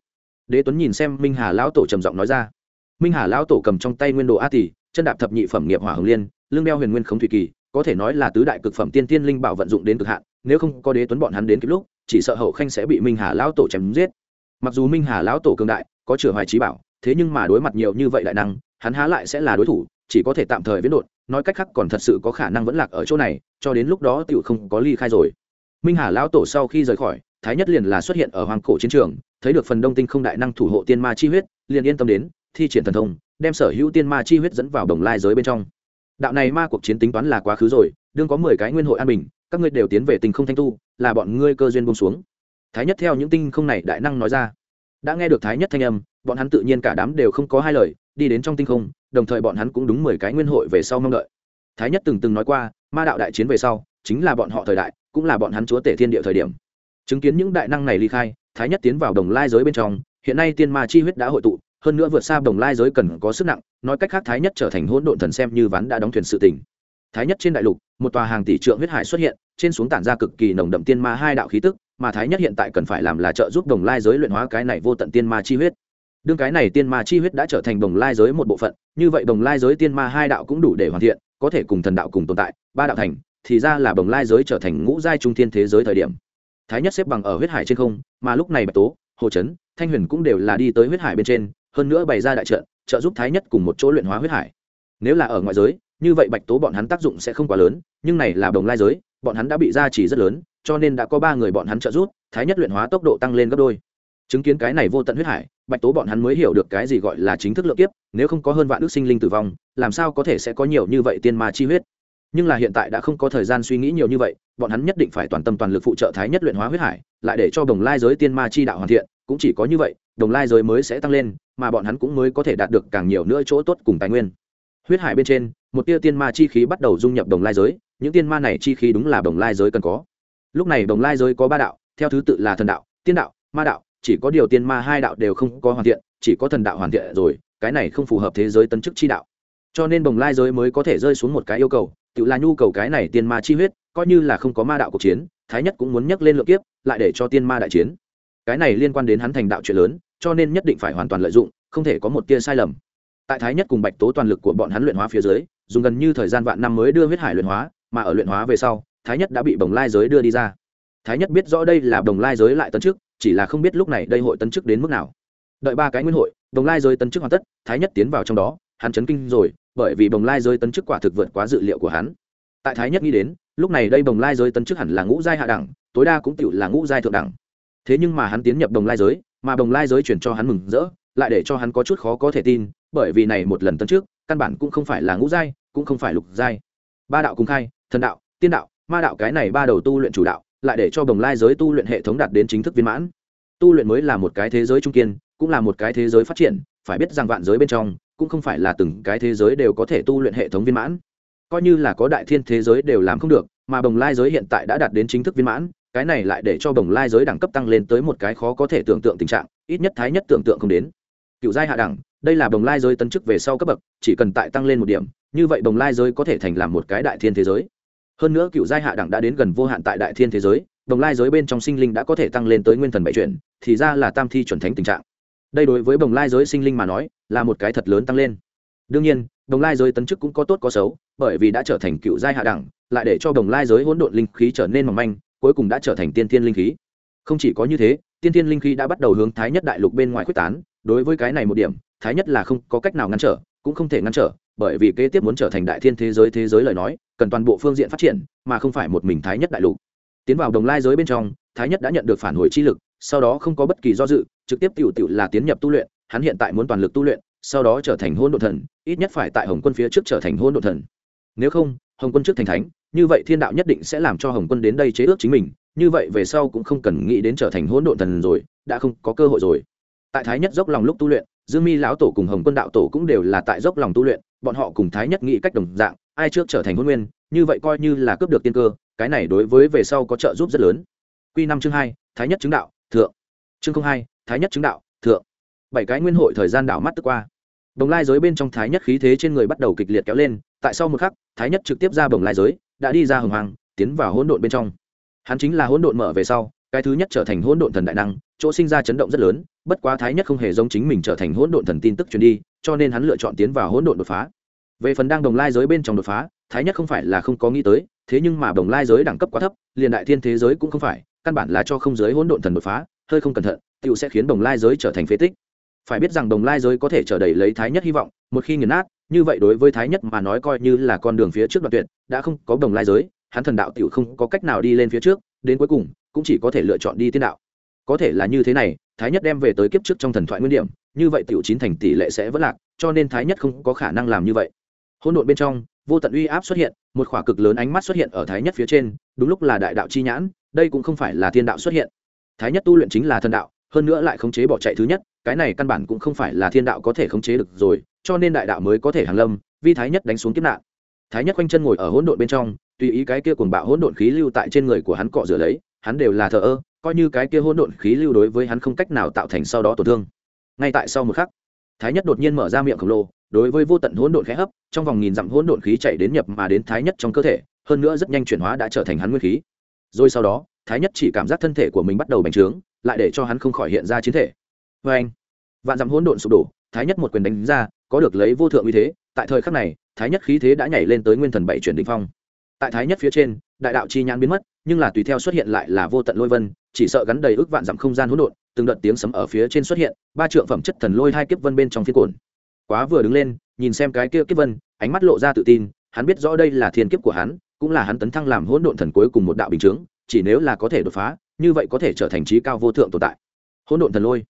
Đế tuấn nhìn xem minh hà lão tổ trầm giọng nói ra. Minh hà lão tổ cầm trong tay nguyên đồ a tỷ chân đạp thập nhị phẩm nghiệp hỏa hồng liên lương đeo huyền nguyên không thủy kỳ, có thể nói là tứ đại cực phẩm tiên tiên linh bảo vận dụng đến cực hạn, nếu không có đế tuấn bọn hắn đến kịp lúc, chỉ sợ hậu khanh sẽ bị minh hà lão tổ chém giết. Mặc dù minh hà lão tổ cường đại, có chửa hoài trí bảo, thế nhưng mà đối mặt nhiều như vậy đại năng, hắn há lại sẽ là đối thủ, chỉ có thể tạm thời viễn đột nói cách khác còn thật sự có khả năng vẫn lạc ở chỗ này, cho đến lúc đó tựu không có ly khai rồi. Minh hà lão tổ sau khi rời khỏi, thái nhất liền là xuất hiện ở hoàng cổ chiến trường, thấy được phần đông tinh không đại năng thủ hộ tiên ma chi huyết, liền yên tâm đến, thi triển thần thông, đem sở hữu tiên ma chi huyết dẫn vào đồng lai giới bên trong. Đạo này ma cuộc chiến tính toán là quá khứ rồi, đương có mười cái nguyên hội an bình, các ngươi đều tiến về tình không thanh tu, là bọn ngươi cơ duyên buông xuống. Thái nhất theo những tinh không này đại năng nói ra. Đã nghe được thái nhất thanh âm, bọn hắn tự nhiên cả đám đều không có hai lời, đi đến trong tinh không đồng thời bọn hắn cũng đúng mười cái nguyên hội về sau mong đợi. Thái nhất từng từng nói qua, ma đạo đại chiến về sau, chính là bọn họ thời đại, cũng là bọn hắn chúa tể thiên địa thời điểm. Chứng kiến những đại năng này ly khai, thái nhất tiến vào đồng lai giới bên trong, hiện nay tiên ma chi huyết đã hội tụ, hơn nữa vượt xa đồng lai giới cần có sức nặng, nói cách khác thái nhất trở thành hỗn độn thần xem như ván đã đóng thuyền sự tình. Thái nhất trên đại lục, một tòa hàng tỷ trượng huyết hải xuất hiện, trên xuống tản ra cực kỳ nồng đậm tiên ma hai đạo khí tức, mà thái nhất hiện tại cần phải làm là trợ giúp đồng lai giới luyện hóa cái này vô tận tiên ma chi huyết đương cái này tiên ma chi huyết đã trở thành đồng lai giới một bộ phận, như vậy đồng lai giới tiên ma hai đạo cũng đủ để hoàn thiện, có thể cùng thần đạo cùng tồn tại, ba đạo thành, thì ra là đồng lai giới trở thành ngũ giai trung thiên thế giới thời điểm. Thái nhất xếp bằng ở huyết hải trên không, mà lúc này bạch tố, hồ trấn thanh huyền cũng đều là đi tới huyết hải bên trên, hơn nữa bày ra đại trận, trợ giúp thái nhất cùng một chỗ luyện hóa huyết hải. Nếu là ở ngoại giới, như vậy bạch tố bọn hắn tác dụng sẽ không quá lớn, nhưng này là đồng lai giới, bọn hắn đã bị gia trì rất lớn, cho nên đã có ba người bọn hắn trợ giúp, thái nhất luyện hóa tốc độ tăng lên gấp đôi. Chứng kiến cái này vô tận huyết hải bạch tố bọn hắn mới hiểu được cái gì gọi là chính thức lượng kiếp, nếu không có hơn vạn ước sinh linh tử vong, làm sao có thể sẽ có nhiều như vậy tiên ma chi huyết? Nhưng là hiện tại đã không có thời gian suy nghĩ nhiều như vậy, bọn hắn nhất định phải toàn tâm toàn lực phụ trợ thái nhất luyện hóa huyết hải, lại để cho đồng lai giới tiên ma chi đạo hoàn thiện, cũng chỉ có như vậy, đồng lai giới mới sẽ tăng lên, mà bọn hắn cũng mới có thể đạt được càng nhiều nữa chỗ tốt cùng tài nguyên. Huyết hải bên trên, một tia tiên ma chi khí bắt đầu dung nhập đồng lai giới, những tiên ma này chi khí đúng là đồng lai giới cần có. Lúc này đồng lai giới có ba đạo, theo thứ tự là thần đạo, tiên đạo, ma đạo chỉ có điều tiên ma hai đạo đều không có hoàn thiện, chỉ có thần đạo hoàn thiện rồi, cái này không phù hợp thế giới tân chức chi đạo. Cho nên bồng lai giới mới có thể rơi xuống một cái yêu cầu, tự là nhu cầu cái này tiên ma chi huyết, coi như là không có ma đạo cuộc chiến, thái nhất cũng muốn nhắc lên lượng kiếp, lại để cho tiên ma đại chiến. Cái này liên quan đến hắn thành đạo chuyện lớn, cho nên nhất định phải hoàn toàn lợi dụng, không thể có một tia sai lầm. Tại thái nhất cùng bạch tố toàn lực của bọn hắn luyện hóa phía dưới, dùng gần như thời gian vạn năm mới đưa huyết hải luyện hóa, mà ở luyện hóa về sau, thái nhất đã bị bồng lai giới đưa đi ra. Thái nhất biết rõ đây là bồng lai giới lại tấn chức chỉ là không biết lúc này đây hội tấn chức đến mức nào. Đợi ba cái nguyên hội bồng lai giới tấn chức hoàn tất, thái nhất tiến vào trong đó, hắn chấn kinh rồi, bởi vì bồng lai giới tấn chức quả thực vượt quá dự liệu của hắn. Tại thái nhất nghĩ đến, lúc này đây bồng lai giới tấn chức hẳn là ngũ giai hạ đẳng, tối đa cũng tựu là ngũ giai thượng đẳng. Thế nhưng mà hắn tiến nhập đồng lai giới, mà đồng lai giới chuyển cho hắn mừng rỡ, lại để cho hắn có chút khó có thể tin, bởi vì này một lần tấn trước căn bản cũng không phải là ngũ giai, cũng không phải lục giai. Ba đạo cùng khai, thần đạo, tiên đạo, ma đạo cái này ba đầu tu luyện chủ đạo lại để cho đồng lai giới tu luyện hệ thống đạt đến chính thức viên mãn. Tu luyện mới là một cái thế giới trung kiên, cũng là một cái thế giới phát triển, phải biết rằng vạn giới bên trong, cũng không phải là từng cái thế giới đều có thể tu luyện hệ thống viên mãn. Coi như là có đại thiên thế giới đều làm không được, mà đồng lai giới hiện tại đã đạt đến chính thức viên mãn, cái này lại để cho đồng lai giới đẳng cấp tăng lên tới một cái khó có thể tưởng tượng tình trạng, ít nhất thái nhất tưởng tượng không đến. Cựu giai hạ đẳng, đây là đồng lai giới tân chức về sau cấp bậc, chỉ cần tại tăng lên một điểm, như vậy đồng lai giới có thể thành làm một cái đại thiên thế giới hơn nữa cựu giai hạ đẳng đã đến gần vô hạn tại đại thiên thế giới, đồng lai giới bên trong sinh linh đã có thể tăng lên tới nguyên thần bảy chuyển, thì ra là tam thi chuẩn thánh tình trạng. Đây đối với đồng lai giới sinh linh mà nói, là một cái thật lớn tăng lên. Đương nhiên, đồng lai giới tấn chức cũng có tốt có xấu, bởi vì đã trở thành cựu giai hạ đẳng, lại để cho đồng lai giới hỗn độn linh khí trở nên mỏng manh, cuối cùng đã trở thành tiên thiên linh khí. Không chỉ có như thế, tiên thiên linh khí đã bắt đầu hướng thái nhất đại lục bên ngoài quyết tán, đối với cái này một điểm, thái nhất là không có cách nào ngăn trở, cũng không thể ngăn trở bởi vì kế tiếp muốn trở thành đại thiên thế giới thế giới lời nói, cần toàn bộ phương diện phát triển, mà không phải một mình thái nhất đại lục. Tiến vào đồng lai giới bên trong, thái nhất đã nhận được phản hồi chi lực, sau đó không có bất kỳ do dự, trực tiếp tiểu tiểu là tiến nhập tu luyện, hắn hiện tại muốn toàn lực tu luyện, sau đó trở thành hôn đ ộ thần, ít nhất phải tại hồng quân phía trước trở thành hôn đ ộ thần. Nếu không, hồng quân trước thành thánh, như vậy thiên đạo nhất định sẽ làm cho hồng quân đến đây chế ước chính mình, như vậy về sau cũng không cần nghĩ đến trở thành hỗn độn thần rồi, đã không có cơ hội rồi. Tại thái nhất dốc lòng lúc tu luyện, dương mi lão tổ cùng hồng quân đạo tổ cũng đều là tại dốc lòng tu luyện bọn họ cùng thái nhất nghĩ cách đồng dạng, ai trước trở thành huấn nguyên, như vậy coi như là cướp được tiên cơ, cái này đối với về sau có trợ giúp rất lớn. Q năm chương hai, thái nhất chứng đạo, thượng. Chương hai, thái nhất chứng đạo, thượng. Bảy cái nguyên hội thời gian đảo mắt tức qua. Đồng lai giới bên trong thái nhất khí thế trên người bắt đầu kịch liệt kéo lên, tại sau một khắc, thái nhất trực tiếp ra bồng lai giới, đã đi ra hồng hoàng, tiến vào hỗn độn bên trong. Hắn chính là hỗn độn mở về sau, cái thứ nhất trở thành hỗn độn thần đại năng chỗ sinh ra chấn động rất lớn, bất quá thái nhất không hề giống chính mình trở thành hỗn độn thần tin tức truyền đi, cho nên hắn lựa chọn tiến vào hỗn độn đột phá. Về phần đang đồng lai giới bên trong đột phá, thái nhất không phải là không có nghĩ tới, thế nhưng mà đồng lai giới đẳng cấp quá thấp, liền đại thiên thế giới cũng không phải, căn bản là cho không giới hỗn độn thần đột phá, hơi không cẩn thận tựu sẽ khiến đồng lai giới trở thành phế tích. Phải biết rằng đồng lai giới có thể trở đầy lấy thái nhất hy vọng, một khi nghiền nát, như vậy đối với thái nhất mà nói coi như là con đường phía trước đoạn tuyệt, đã không có đồng lai giới, hắn thần đạo tiểu không có cách nào đi lên phía trước, đến cuối cùng, cũng chỉ có thể lựa chọn đi tiên đạo có thể là như thế này, thái nhất đem về tới kiếp trước trong thần thoại nguyên điểm, như vậy t i ể u chín thành tỷ lệ sẽ v lạc, cho nên thái nhất không có khả năng làm như vậy. Hỗn độn bên trong, vô tận uy áp xuất hiện, một khỏa cực lớn ánh mắt xuất hiện ở thái nhất phía trên, đúng lúc là đại đạo chi nhãn, đây cũng không phải là thiên đạo xuất hiện. Thái nhất tu luyện chính là thần đạo, hơn nữa lại khống chế bỏ chạy thứ nhất, cái này căn bản cũng không phải là thiên đạo có thể khống chế được rồi, cho nên đại đạo mới có thể hàng lâm vi thái nhất đánh xuống kiếp nạn. Thái nhất quanh chân ngồi ở hỗn độn bên trong, tùy ý cái kia cuồng bạo hỗn độn khí lưu tại trên người của hắn cọ rửa lấy, hắn đều là thờ ơ coi như cái kia hỗn độn khí lưu đối với hắn không cách nào tạo thành sau đó tổn thương. Ngay tại sau một khắc, thái nhất đột nhiên mở ra miệng khổng lồ, đối với vô tận hỗn độn khẽ hấp, trong vòng nghìn dặm hỗn độn khí chạy đến nhập mà đến thái nhất trong cơ thể, hơn nữa rất nhanh chuyển hóa đã trở thành hắn nguyên khí. Rồi sau đó, thái nhất chỉ cảm giác thân thể của mình bắt đầu bành trướng, lại để cho hắn không khỏi hiện ra chiến thể. Vê anh vạn dặm hỗn độn sụp đổ, thái nhất một quyền đánh ra, có được lấy vô thượng uy thế, tại thời khắc này, thái nhất khí thế đã nhảy lên tới nguyên thần bảy chuyển đ phong. Tại thái nhất phía trên, đại đạo chi nhãn biến mất, nhưng là tùy theo xuất hiện lại là vô tận lôi vân chỉ sợ gắn đầy ước vạn dặm không gian hỗn độn, từng đợt tiếng sấm ở phía trên xuất hiện, ba trượng phẩm chất thần lôi hai kiếp vân bên trong phiên cồn. Quá vừa đứng lên, nhìn xem cái kia kiếp vân, ánh mắt lộ ra tự tin, hắn biết rõ đây là thiên kiếp của hắn, cũng là hắn tấn thăng làm hỗn độn thần cuối cùng một đạo bình chướng, chỉ nếu là có thể đột phá, như vậy có thể trở thành trí cao vô thượng tồn tại. Hỗn độn thần lôi.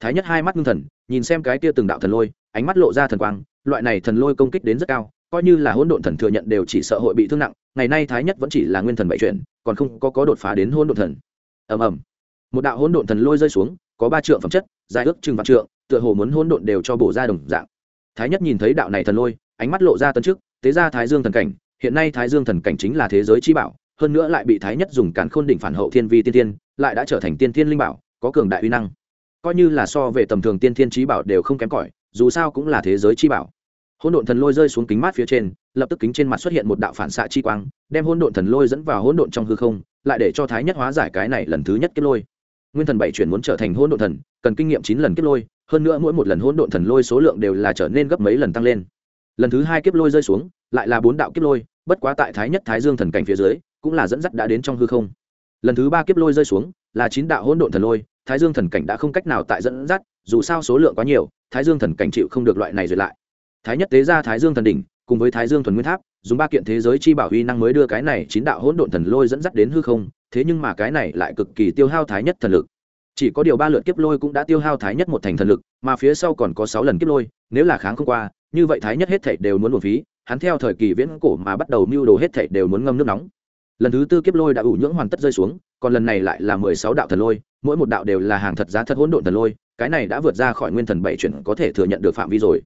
Thái nhất hai mắt ngưng thần, nhìn xem cái kia từng đạo thần lôi, ánh mắt lộ ra thần quang, loại này thần lôi công kích đến rất cao, coi như là hỗn độn thần thừa nhận đều chỉ sợ hội bị thương nặng, ngày nay thái nhất vẫn chỉ là nguyên thần bảy chuyển, còn không có có đột phá đến hỗn độn thần ầm ầm. Một đạo hỗn độn thần lôi rơi xuống, có ba trượng phẩm chất, dài ước chừng vạn trượng, tựa hồ muốn hỗn độn đều cho bổ ra đồng dạng. Thái nhất nhìn thấy đạo này thần lôi, ánh mắt lộ ra tân trước tế ra thái dương thần cảnh, hiện nay thái dương thần cảnh chính là thế giới chi bảo, hơn nữa lại bị thái nhất dùng cản khôn đỉnh phản hậu thiên vi tiên tiên lại đã trở thành tiên thiên linh bảo, có cường đại uy năng. Coi như là so về tầm thường tiên thiên trí bảo đều không kém cỏi, dù sao cũng là thế giới chi bảo hỗn độn thần lôi rơi xuống kính mát phía trên, lập tức kính trên mặt xuất hiện một đạo phản xạ chi quang, đem hỗn độn thần lôi dẫn vào hỗn độn trong hư không, lại để cho thái nhất hóa giải cái này lần thứ nhất kết lôi. Nguyên thần bảy chuyển muốn trở thành hỗn độn thần, cần kinh nghiệm chín lần kết lôi, hơn nữa mỗi một lần hỗn độn thần lôi số lượng đều là trở nên gấp mấy lần tăng lên. Lần thứ hai kiếp lôi rơi xuống, lại là bốn đạo kiếp lôi, bất quá tại thái nhất, thái dương thần cảnh phía dưới, cũng là dẫn dắt đã đến trong hư không. Lần thứ ba kiếp lôi rơi xuống, là chín đạo hỗn độn thần lôi, thái dương thần cảnh đã không cách nào tại dẫn dắt, dù sao số lượng quá nhiều, thái dương thần cảnh chịu không được loại này rồi lại thái nhất tế ra thái dương thần đỉnh, cùng với thái dương thuần nguyên tháp, dùng ba kiện thế giới chi bảo huy năng mới đưa cái này chín đạo hỗn độn thần lôi dẫn dắt đến hư không, thế nhưng mà cái này lại cực kỳ tiêu hao thái nhất thần lực. Chỉ có điều ba lượt kiếp lôi cũng đã tiêu hao thái nhất một thành thần lực, mà phía sau còn có sáu lần kiếp lôi, nếu là kháng không qua, như vậy thái nhất hết thảy đều muốn một phí, hắn theo thời kỳ viễn cổ mà bắt đầu mưu đồ hết thảy đều muốn ngâm nước nóng. Lần thứ tư kiếp lôi đã ủ nhưỡng hoàn tất rơi xuống, còn lần này lại là mười sáu đạo thần lôi, mỗi một đạo đều là hàng thật giá thật hỗn độn thần lôi, cái này đã vượt ra khỏi nguyên thần bảy chuyển có thể thừa nhận được phạm vi rồi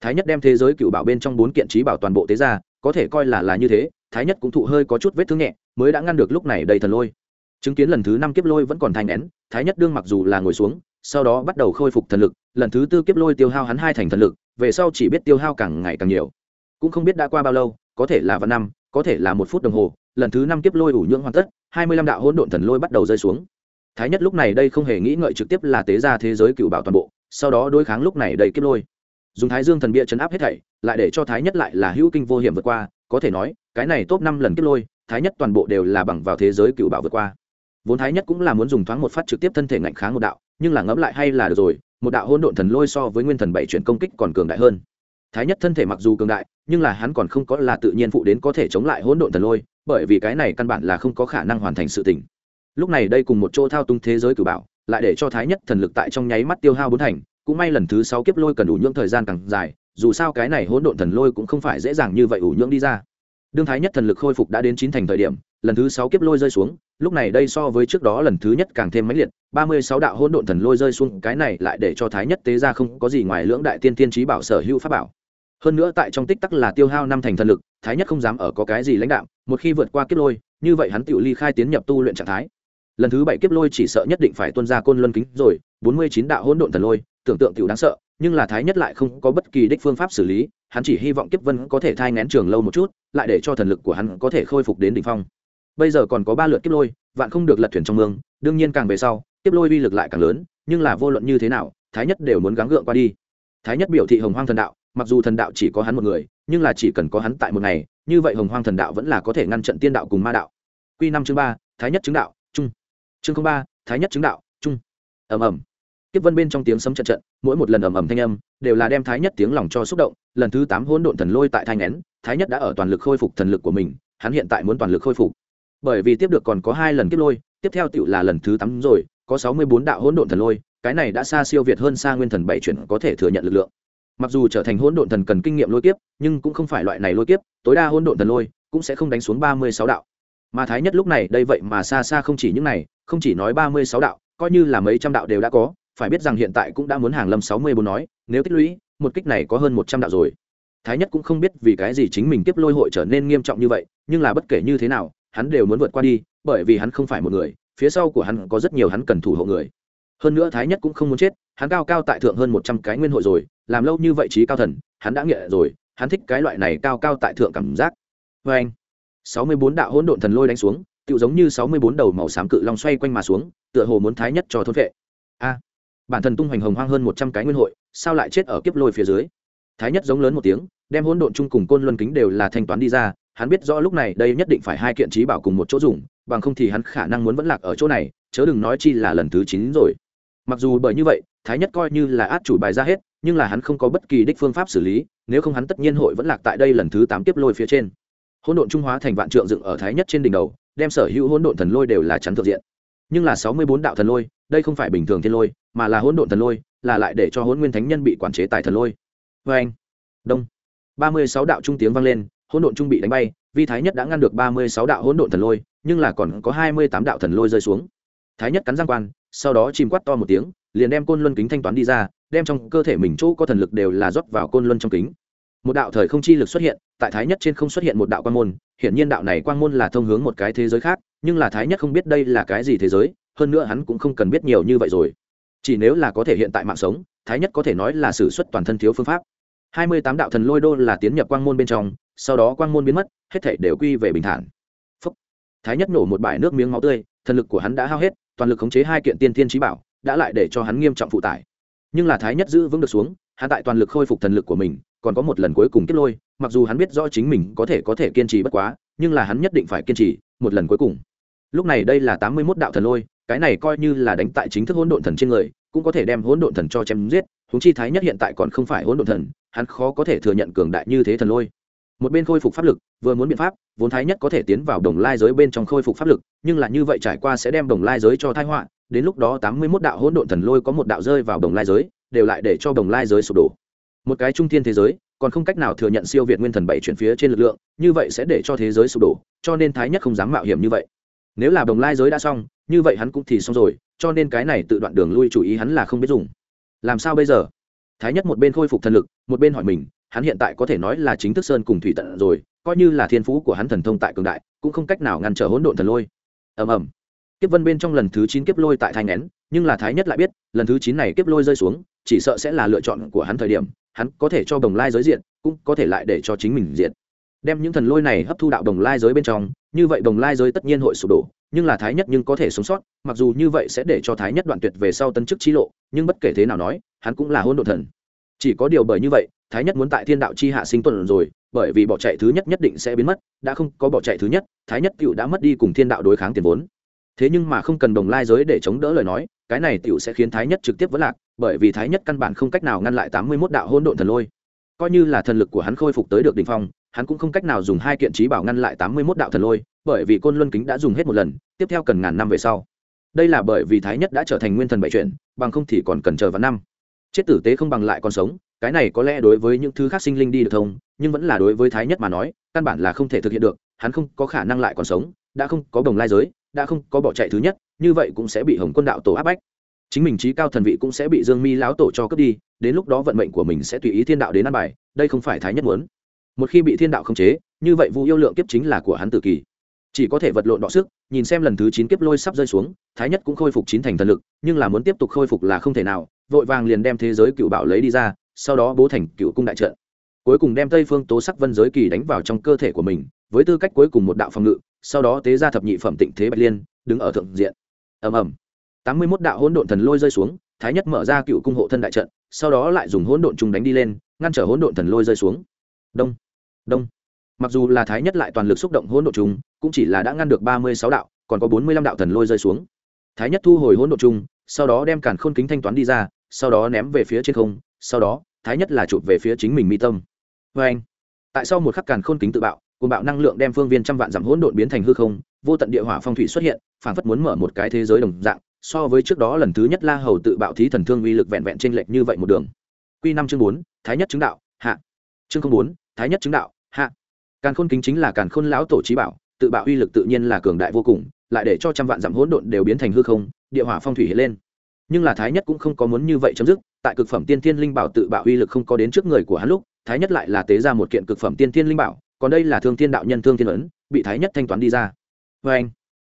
thái nhất đem thế giới cựu bảo bên trong bốn kiện trí bảo toàn bộ tế ra, có thể coi là là như thế, thái nhất cũng thụ hơi có chút vết thương nhẹ, mới đã ngăn được lúc này đầy thần lôi. Chứng kiến lần thứ năm kiếp lôi vẫn còn thành nén, thái nhất đương mặc dù là ngồi xuống, sau đó bắt đầu khôi phục thần lực, lần thứ tư kiếp lôi tiêu hao hắn hai thành thần lực, về sau chỉ biết tiêu hao càng ngày càng nhiều. Cũng không biết đã qua bao lâu, có thể là vạn năm, có thể là một phút đồng hồ, lần thứ năm kiếp lôi ủ nhưỡng hoàn tất, hai mươi lăm đạo hỗn độn thần lôi bắt đầu rơi xuống. Thái nhất lúc này đây không hề nghĩ ngợi trực tiếp là tế ra thế giới cựu bảo toàn bộ, sau đó đối kháng lúc này đầy kiếp lôi dùng thái dương thần bia chấn áp hết thảy, lại để cho thái nhất lại là hữu kinh vô hiểm vượt qua, có thể nói, cái này top năm lần kết lôi, thái nhất toàn bộ đều là bằng vào thế giới cựu bảo vượt qua. Vốn thái nhất cũng là muốn dùng thoáng một phát trực tiếp thân thể ngạnh kháng một đạo, nhưng là ngẫm lại hay là được rồi, một đạo hôn độn thần lôi so với nguyên thần bảy chuyển công kích còn cường đại hơn. Thái nhất thân thể mặc dù cường đại, nhưng là hắn còn không có là tự nhiên phụ đến có thể chống lại hỗn độn thần lôi, bởi vì cái này căn bản là không có khả năng hoàn thành sự tình. Lúc này đây cùng một chỗ thao túng thế giới cử bảo, lại để cho thái nhất thần lực tại trong nháy mắt tiêu hao bốn thành cũng may lần thứ sáu kiếp lôi cần đủ nhưỡng thời gian càng dài, dù sao cái này hỗn độn thần lôi cũng không phải dễ dàng như vậy ủ nhưỡng đi ra. Đương thái nhất thần lực khôi phục đã đến chín thành thời điểm, lần thứ sáu kiếp lôi rơi xuống, lúc này đây so với trước đó lần thứ nhất càng thêm mãnh liệt, ba mươi sáu đạo hỗn độn thần lôi rơi xuống, cái này lại để cho thái nhất tế ra không có gì ngoài lưỡng đại tiên tiên trí bảo sở hữu pháp bảo. Hơn nữa tại trong tích tắc là tiêu hao năm thành thần lực, thái nhất không dám ở có cái gì lãnh đạo, một khi vượt qua kiếp lôi, như vậy hắn tự ly khai tiến nhập tu luyện trạng thái. Lần thứ bảy kiếp lôi chỉ sợ nhất định phải tuân ra côn luân kính rồi, bốn mươi chín đạo hỗn độn thần lôi tưởng tượng tiểu đáng sợ, nhưng là thái nhất lại không có bất kỳ đích phương pháp xử lý, hắn chỉ hy vọng kiếp vân có thể thai ngén trường lâu một chút, lại để cho thần lực của hắn có thể khôi phục đến đỉnh phong. Bây giờ còn có ba lượt kiếp lôi, vạn không được lật thuyền trong mương, đương nhiên càng về sau, kiếp lôi uy lực lại càng lớn, nhưng là vô luận như thế nào, thái nhất đều muốn gắng gượng qua đi. Thái nhất biểu thị hồng hoang thần đạo, mặc dù thần đạo chỉ có hắn một người, nhưng là chỉ cần có hắn tại một ngày, như vậy hồng hoang thần đạo vẫn là có thể ngăn trận tiên đạo cùng ma đạo. Q năm chương ba, thái nhất chứng đạo trung chương ba, thái nhất chứng đạo trung ầm ầm tiếp vân bên trong tiếng sấm trận trận, mỗi một lần ầm ầm thanh âm, đều là đem thái nhất tiếng lòng cho xúc động. Lần thứ tám hỗn độn thần lôi tại thanh nén thái nhất đã ở toàn lực khôi phục thần lực của mình, hắn hiện tại muốn toàn lực khôi phục. Bởi vì tiếp được còn có hai lần kiếp lôi, tiếp theo tựu là lần thứ tám rồi, có sáu mươi bốn đạo hỗn độn thần lôi, cái này đã xa siêu việt hơn xa nguyên thần bảy chuyển có thể thừa nhận lực lượng. Mặc dù trở thành hỗn độn thần cần kinh nghiệm lôi kiếp, nhưng cũng không phải loại này lôi kiếp, tối đa hỗn độn thần lôi cũng sẽ không đánh xuống ba mươi sáu đạo. Mà thái nhất lúc này đây vậy mà xa xa không chỉ những này, không chỉ nói ba mươi sáu đạo, coi như là mấy trăm đạo đều đã có phải biết rằng hiện tại cũng đã muốn hàng lâm sáu mươi bốn nói, nếu tích lũy, một kích này có hơn một trăm đạo rồi. Thái nhất cũng không biết vì cái gì chính mình tiếp lôi hội trở nên nghiêm trọng như vậy, nhưng là bất kể như thế nào, hắn đều muốn vượt qua đi, bởi vì hắn không phải một người, phía sau của hắn có rất nhiều hắn cần thủ hộ người. Hơn nữa thái nhất cũng không muốn chết, hắn cao cao tại thượng hơn một trăm cái nguyên hội rồi, làm lâu như vậy trí cao thần, hắn đã nghiện rồi, hắn thích cái loại này cao cao tại thượng cảm giác. Vê anh, sáu mươi bốn đạo hỗn độn thần lôi đánh xuống tự giống như sáu mươi bốn đầu màu xám cự long xoay quanh mà xuống, tựa hồ muốn thái nhất cho thôn vệ. A bản thân tung hoành hồng hoang hơn một trăm cái nguyên hội, sao lại chết ở kiếp lôi phía dưới? Thái nhất giống lớn một tiếng, đem hỗn độn chung cùng côn luân kính đều là thanh toán đi ra, hắn biết rõ lúc này đây nhất định phải hai kiện trí bảo cùng một chỗ dùng, bằng không thì hắn khả năng muốn vẫn lạc ở chỗ này, chớ đừng nói chi là lần thứ chín rồi. Mặc dù bởi như vậy, thái nhất coi như là át chủ bài ra hết, nhưng là hắn không có bất kỳ đích phương pháp xử lý, nếu không hắn tất nhiên hội vẫn lạc tại đây lần thứ tám tiếp lôi phía trên. Hỗn độn trung hóa thành vạn trượng dựng ở thái nhất trên đỉnh đầu, đem sở hữu hỗn độn thần lôi đều là chắn thượng diện. Nhưng là sáu mươi bốn đạo thần lôi, đây không phải bình thường thiên lôi mà là hỗn độn thần lôi, là lại để cho hỗn nguyên thánh nhân bị quản chế tại thần lôi. Vê anh, đông. Ba mươi sáu đạo trung tiếng vang lên, hỗn độn trung bị đánh bay, vi thái nhất đã ngăn được ba mươi sáu đạo hỗn độn thần lôi, nhưng là còn có hai mươi tám đạo thần lôi rơi xuống. Thái nhất cắn răng quan, sau đó chìm quát to một tiếng, liền đem côn luân kính thanh toán đi ra, đem trong cơ thể mình chỗ có thần lực đều là rót vào côn luân trong kính. Một đạo thời không chi lực xuất hiện, tại thái nhất trên không xuất hiện một đạo quan môn, hiển nhiên đạo này quan môn là thông hướng một cái thế giới khác, nhưng là thái nhất không biết đây là cái gì thế giới, hơn nữa hắn cũng không cần biết nhiều như vậy rồi chỉ nếu là có thể hiện tại mạng sống, thái nhất có thể nói là xử suất toàn thân thiếu phương pháp. Hai mươi tám đạo thần lôi đô là tiến nhập quang môn bên trong, sau đó quang môn biến mất, hết thể đều quy về bình thản. Phúc. thái nhất nổ một bãi nước miếng máu tươi, thần lực của hắn đã hao hết, toàn lực khống chế hai kiện tiên thiên trí bảo, đã lại để cho hắn nghiêm trọng phụ tải. Nhưng là thái nhất giữ vững được xuống, hắn tại toàn lực khôi phục thần lực của mình, còn có một lần cuối cùng kết lôi, mặc dù hắn biết rõ chính mình có thể có thể kiên trì bất quá, nhưng là hắn nhất định phải kiên trì một lần cuối cùng. Lúc này đây là tám mươi mốt đạo thần lôi cái này coi như là đánh tại chính thức hỗn độn thần trên người, cũng có thể đem hỗn độn thần cho chém giết, Huống chi thái nhất hiện tại còn không phải hỗn độn thần, hắn khó có thể thừa nhận cường đại như thế thần lôi. Một bên khôi phục pháp lực, vừa muốn biện pháp, vốn thái nhất có thể tiến vào đồng lai giới bên trong khôi phục pháp lực, nhưng là như vậy trải qua sẽ đem đồng lai giới cho thái họa, đến lúc đó tám mươi mốt đạo hỗn độn thần lôi có một đạo rơi vào đồng lai giới, đều lại để cho đồng lai giới sụp đổ. Một cái trung thiên thế giới, còn không cách nào thừa nhận siêu việt nguyên thần bảy chuyển phía trên lực lượng, như vậy sẽ để cho thế giới sụp đổ, cho nên thái nhất không dám mạo hiểm như vậy nếu là đồng lai giới đã xong, như vậy hắn cũng thì xong rồi, cho nên cái này tự đoạn đường lui chủ ý hắn là không biết dùng. Làm sao bây giờ? Thái nhất một bên khôi phục thần lực, một bên hỏi mình, hắn hiện tại có thể nói là chính thức sơn cùng thủy tận rồi, coi như là thiên phú của hắn thần thông tại cường đại, cũng không cách nào ngăn trở hỗn độn thần lôi. Ầm ầm. Kiếp vân bên trong lần thứ chín kiếp lôi tại thai nén, nhưng là thái nhất lại biết, lần thứ chín này kiếp lôi rơi xuống, chỉ sợ sẽ là lựa chọn của hắn thời điểm, hắn có thể cho đồng lai giới diện, cũng có thể lại để cho chính mình diện. Đem những thần lôi này hấp thu đạo đồng lai giới bên trong như vậy đồng lai giới tất nhiên hội sụp đổ, nhưng là thái nhất nhưng có thể sống sót, mặc dù như vậy sẽ để cho thái nhất đoạn tuyệt về sau tân chức chi lộ, nhưng bất kể thế nào nói, hắn cũng là hôn đ ộ thần. Chỉ có điều bởi như vậy, thái nhất muốn tại thiên đạo chi hạ sinh tuần rồi, bởi vì bỏ chạy thứ nhất nhất định sẽ biến mất, đã không có bỏ chạy thứ nhất, thái nhất cựu đã mất đi cùng thiên đạo đối kháng tiền vốn. Thế nhưng mà không cần đồng lai giới để chống đỡ lời nói, cái này cựu sẽ khiến thái nhất trực tiếp vẫn lạc, bởi vì thái nhất căn bản không cách nào ngăn lại tám mươi mốt đạo hôn độn thần lôi. Coi như là thần lực của hắn khôi phục tới được đ ỉ n h phong hắn cũng không cách nào dùng hai kiện trí bảo ngăn lại tám mươi mốt đạo thần lôi, bởi vì côn luân kính đã dùng hết một lần, tiếp theo cần ngàn năm về sau. Đây là bởi vì thái nhất đã trở thành nguyên thần bảy chuyển, bằng không thì còn cần chờ vào năm. Chết tử tế không bằng lại còn sống, cái này có lẽ đối với những thứ khác sinh linh đi được thông, nhưng vẫn là đối với thái nhất mà nói, căn bản là không thể thực hiện được, hắn không có khả năng lại còn sống, đã không có đồng lai giới, đã không có bỏ chạy thứ nhất, như vậy cũng sẽ bị hồng quân đạo tổ áp bách. Chính mình trí cao thần vị cũng sẽ bị dương mi lão tổ cho cướp đi, đến lúc đó vận mệnh của mình sẽ tùy ý thiên đạo đến ăn bài, đây không phải thái nhất muốn một khi bị thiên đạo khống chế, như vậy Vu yêu lượng kiếp chính là của hắn tự kỳ. Chỉ có thể vật lộn đọ sức, nhìn xem lần thứ chín kiếp lôi sắp rơi xuống, thái nhất cũng khôi phục chín thành thần lực, nhưng là muốn tiếp tục khôi phục là không thể nào, vội vàng liền đem thế giới cựu bảo lấy đi ra, sau đó bố thành cựu cung đại trận. Cuối cùng đem tây phương tố sắc vân giới kỳ đánh vào trong cơ thể của mình, với tư cách cuối cùng một đạo phòng ngự, sau đó tế ra thập nhị phẩm tịnh thế bạch liên, đứng ở thượng diện. Ầm ầm. Tám mươi mốt đạo hỗn độn thần lôi rơi xuống, thái nhất mở ra cựu cung hộ thân đại trận, sau đó lại dùng hỗn độn chung đánh đi lên, ngăn trở hỗn độn thần lôi rơi xuống. Đông đông. Mặc dù là thái nhất lại toàn lực xúc động hỗn độn chung cũng chỉ là đã ngăn được ba mươi sáu đạo, còn có bốn mươi lăm đạo thần lôi rơi xuống. Thái nhất thu hồi hỗn độn chung sau đó đem càn khôn kính thanh toán đi ra, sau đó ném về phía trên không, sau đó, thái nhất là chụp về phía chính mình mi tâm. Vê anh, tại sao một khắc càn khôn kính tự bạo cùng bạo năng lượng đem phương viên trăm vạn dặm hỗn độn biến thành hư không, vô tận địa hỏa phong thủy xuất hiện phản phất muốn mở một cái thế giới đồng dạng, so với trước đó lần thứ nhất la hầu tự bạo thí thần thương uy lực vẹn vẹn trên lệch như vậy một đường. Q năm chương bốn, thái nhất chứng đạo, hạ. Chương không bốn, thái nhất chứng đạo hạ. Càn khôn kính chính là càn khôn lão tổ trí bảo, tự bạo uy lực tự nhiên là cường đại vô cùng, lại để cho trăm vạn dặm hỗn độn đều biến thành hư không, địa hỏa phong thủy hiện lên. Nhưng là thái nhất cũng không có muốn như vậy chấm dứt, tại cực phẩm tiên thiên linh bảo tự bạo uy lực không có đến trước người của hắn lúc, thái nhất lại là tế ra một kiện cực phẩm tiên thiên linh bảo, còn đây là thương thiên đạo nhân thương thiên ấn, bị thái nhất thanh toán đi ra. Vê anh,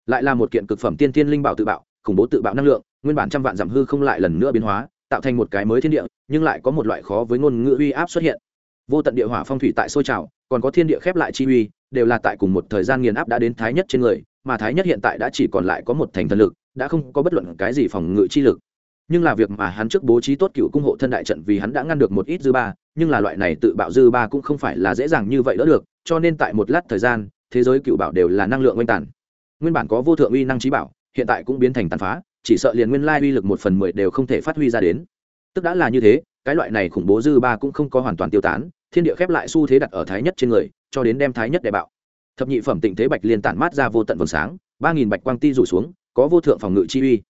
lại là một kiện cực phẩm tiên thiên linh bảo tự bạo, khủng bố tự bạo năng lượng, nguyên bản trăm vạn giảm hư không lại lần nữa biến hóa, tạo thành một cái mới thiên địa, nhưng lại có một loại khó với ngôn ngữ uy áp xuất hiện vô tận địa hỏa phong thủy tại sôi trào, còn có thiên địa khép lại chi uy, đều là tại cùng một thời gian nghiền áp đã đến thái nhất trên người, mà thái nhất hiện tại đã chỉ còn lại có một thành thần lực, đã không có bất luận cái gì phòng ngự chi lực. Nhưng là việc mà hắn trước bố trí tốt cựu cung hộ thân đại trận vì hắn đã ngăn được một ít dư ba, nhưng là loại này tự bạo dư ba cũng không phải là dễ dàng như vậy đỡ được, cho nên tại một lát thời gian, thế giới cựu bảo đều là năng lượng oanh tản nguyên bản có vô thượng uy năng trí bảo, hiện tại cũng biến thành tàn phá, chỉ sợ liền nguyên lai uy lực một phần mười đều không thể phát huy ra đến. Tức đã là như thế, cái loại này khủng bố dư ba cũng không có hoàn toàn tiêu tán thiên địa khép lại xu thế đặt ở thái nhất trên người, cho đến đem thái nhất đệ bạo. Thập nhị phẩm tịnh thế bạch liên tản mát ra vô tận vầng sáng, ba nghìn bạch quang ti rủ xuống, có vô thượng phòng ngự chi uy.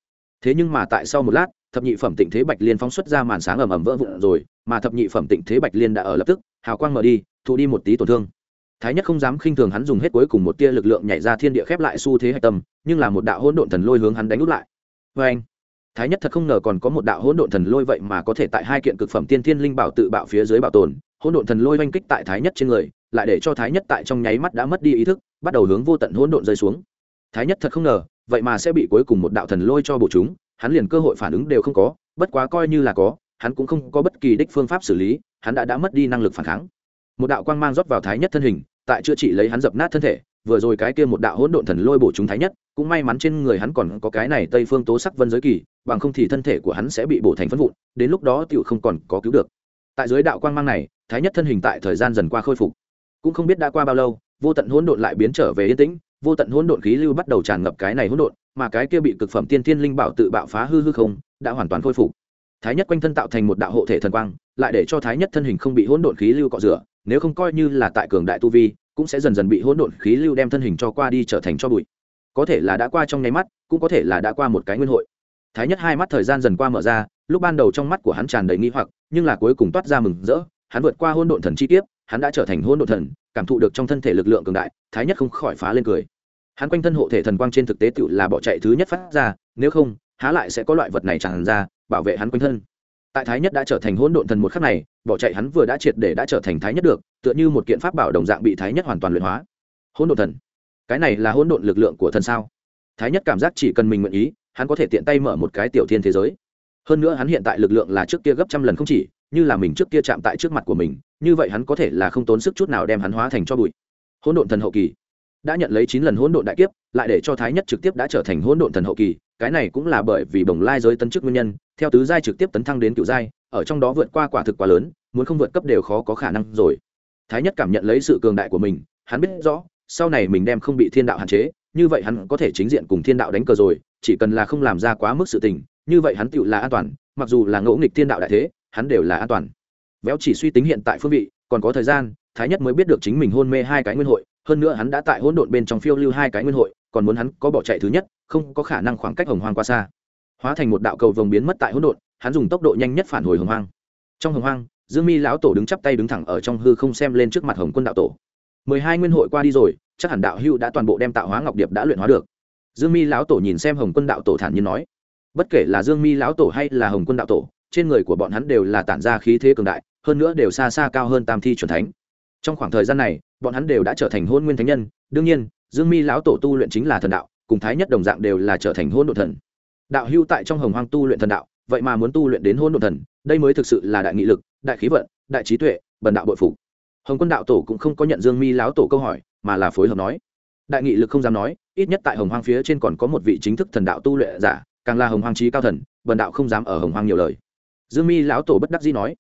Thế nhưng mà tại sau một lát, thập nhị phẩm tịnh thế bạch liên phóng xuất ra màn sáng ầm ầm vỡ vụn rồi, mà thập nhị phẩm tịnh thế bạch liên đã ở lập tức, hào quang mở đi, thụ đi một tí tổn thương. Thái nhất không dám khinh thường hắn dùng hết cuối cùng một tia lực lượng nhảy ra thiên địa khép lại xu thế hạch tâm, nhưng là một đạo hỗn độn thần lôi hướng hắn đánh út lại. Vê anh, thái nhất thật không ngờ còn có một đạo hỗn độn thần lôi vậy mà có thể tại hai kiện cực phẩm tiên thiên linh bảo tự bạo phía dưới bảo tồn hỗn độn thần lôi oanh kích tại thái nhất trên người, lại để cho thái nhất tại trong nháy mắt đã mất đi ý thức, bắt đầu hướng vô tận hỗn độn rơi xuống. Thái nhất thật không ngờ, vậy mà sẽ bị cuối cùng một đạo thần lôi cho bổ chúng, hắn liền cơ hội phản ứng đều không có, bất quá coi như là có, hắn cũng không có bất kỳ đích phương pháp xử lý, hắn đã đã mất đi năng lực phản kháng. Một đạo quang mang rót vào thái nhất thân hình, tại chữa trị lấy hắn dập nát thân thể, vừa rồi cái kia một đạo hỗn độn thần lôi bổ chúng thái nhất, cũng may mắn trên người hắn còn có cái này tây phương tố sắc vân giới kỳ, bằng không thì thân thể của hắn sẽ bị bổ thành phân vụn, đến lúc đó tựu không còn có cứu được. Tại dưới đạo quang mang này thái nhất thân hình tại thời gian dần qua khôi phục. Cũng không biết đã qua bao lâu, vô tận hỗn độn lại biến trở về yên tĩnh, vô tận hỗn độn khí lưu bắt đầu tràn ngập cái này hỗn độn, mà cái kia bị cực phẩm tiên thiên linh bảo tự bạo phá hư hư không, đã hoàn toàn khôi phục. Thái nhất quanh thân tạo thành một đạo hộ thể thần quang, lại để cho thái nhất thân hình không bị hỗn độn khí lưu cọ rửa, nếu không coi như là tại cường đại tu vi, cũng sẽ dần dần bị hỗn độn khí lưu đem thân hình cho qua đi trở thành cho bụi. Có thể là đã qua trong nháy mắt, cũng có thể là đã qua một cái nguyên hội. Thái nhất hai mắt thời gian dần qua mở ra, lúc ban đầu trong mắt của hắn tràn đầy nghi hoặc, nhưng là cuối cùng toát ra mừng rỡ hắn vượt qua hôn độn thần chi tiết hắn đã trở thành hôn độn thần, cảm thụ được trong thân thể lực lượng cường đại, thái nhất không khỏi phá lên cười. Hắn quanh thân hộ thể thần quang trên thực tế tự là bỏ chạy thứ nhất phát ra, nếu không, há lại sẽ có loại vật này tràn ra, bảo vệ hắn quanh thân. Tại thái nhất đã trở thành hỗn độn thần một khắc này, bỏ chạy hắn vừa đã triệt để đã trở thành thái nhất được, tựa như một kiện pháp bảo đồng dạng bị thái nhất hoàn toàn luyện hóa. Hỗn độn thần? Cái này là hỗn độn lực lượng của thần sao? Thái nhất cảm giác chỉ cần mình nguyện ý, hắn có thể tiện tay mở một cái tiểu thiên thế giới. Hơn nữa hắn hiện tại lực lượng là trước kia gấp trăm lần không chỉ như là mình trước kia chạm tại trước mặt của mình, như vậy hắn có thể là không tốn sức chút nào đem hắn hóa thành cho bụi. Hỗn độn thần hậu kỳ. Đã nhận lấy chín lần hỗn độn đại kiếp, lại để cho thái nhất trực tiếp đã trở thành hỗn độn thần hậu kỳ, cái này cũng là bởi vì bồng lai giới tân chức nguyên nhân, theo tứ giai trực tiếp tấn thăng đến cựu giai, ở trong đó vượt qua quả thực quá lớn, muốn không vượt cấp đều khó có khả năng rồi. Thái nhất cảm nhận lấy sự cường đại của mình, hắn biết rõ, sau này mình đem không bị thiên đạo hạn chế, như vậy hắn có thể chính diện cùng thiên đạo đánh cờ rồi, chỉ cần là không làm ra quá mức sự tình, như vậy hắn tựu là an toàn, mặc dù là ngẫu nghịch thiên đạo đại thế hắn đều là an toàn. Véo chỉ suy tính hiện tại phương vị, còn có thời gian, thái nhất mới biết được chính mình hôn mê hai cái nguyên hội, hơn nữa hắn đã tại hỗn độn bên trong phiêu lưu hai cái nguyên hội, còn muốn hắn có bỏ chạy thứ nhất, không có khả năng khoảng cách hồng hoang qua xa. Hóa thành một đạo cầu vồng biến mất tại hỗn độn, hắn dùng tốc độ nhanh nhất phản hồi hồng hoang. Trong hồng hoang, dương mi lão tổ đứng chắp tay đứng thẳng ở trong hư không xem lên trước mặt hồng quân đạo tổ. Mười hai nguyên hội qua đi rồi, chắc hẳn đạo hưu đã toàn bộ đem tạo hóa ngọc điệp đã luyện hóa được. Dương mi lão tổ nhìn xem hồng quân đạo tổ thản nhiên nói, bất kể là dương mi lão tổ hay là hồng quân đạo tổ trên người của bọn hắn đều là tản ra khí thế cường đại, hơn nữa đều xa xa cao hơn tam thi c thánh. Trong khoảng thời gian này, bọn hắn đều đã trở thành hôn nguyên thánh nhân, đương nhiên, dương mi lão tổ tu luyện chính là thần đạo, cùng thái nhất đồng dạng đều là trở thành hôn đ ộ thần. Đạo hưu tại trong hồng hoang tu luyện thần đạo, vậy mà muốn tu luyện đến hôn đ ộ thần, đây mới thực sự là đại nghị lực, đại khí vận, đại trí tuệ, bần đạo bội phục. Hồng quân đạo tổ cũng không có nhận dương mi lão tổ câu hỏi, mà là phối hợp nói. Đại nghị lực không dám nói, ít nhất tại hồng hoang phía trên còn có một vị chính thức thần đạo tu luyện giả, càng là hồng hoang trí cao thần, bần đạo không dám ở hồng hoang nhiều lời dương mi lão tổ bất đắc dĩ nói.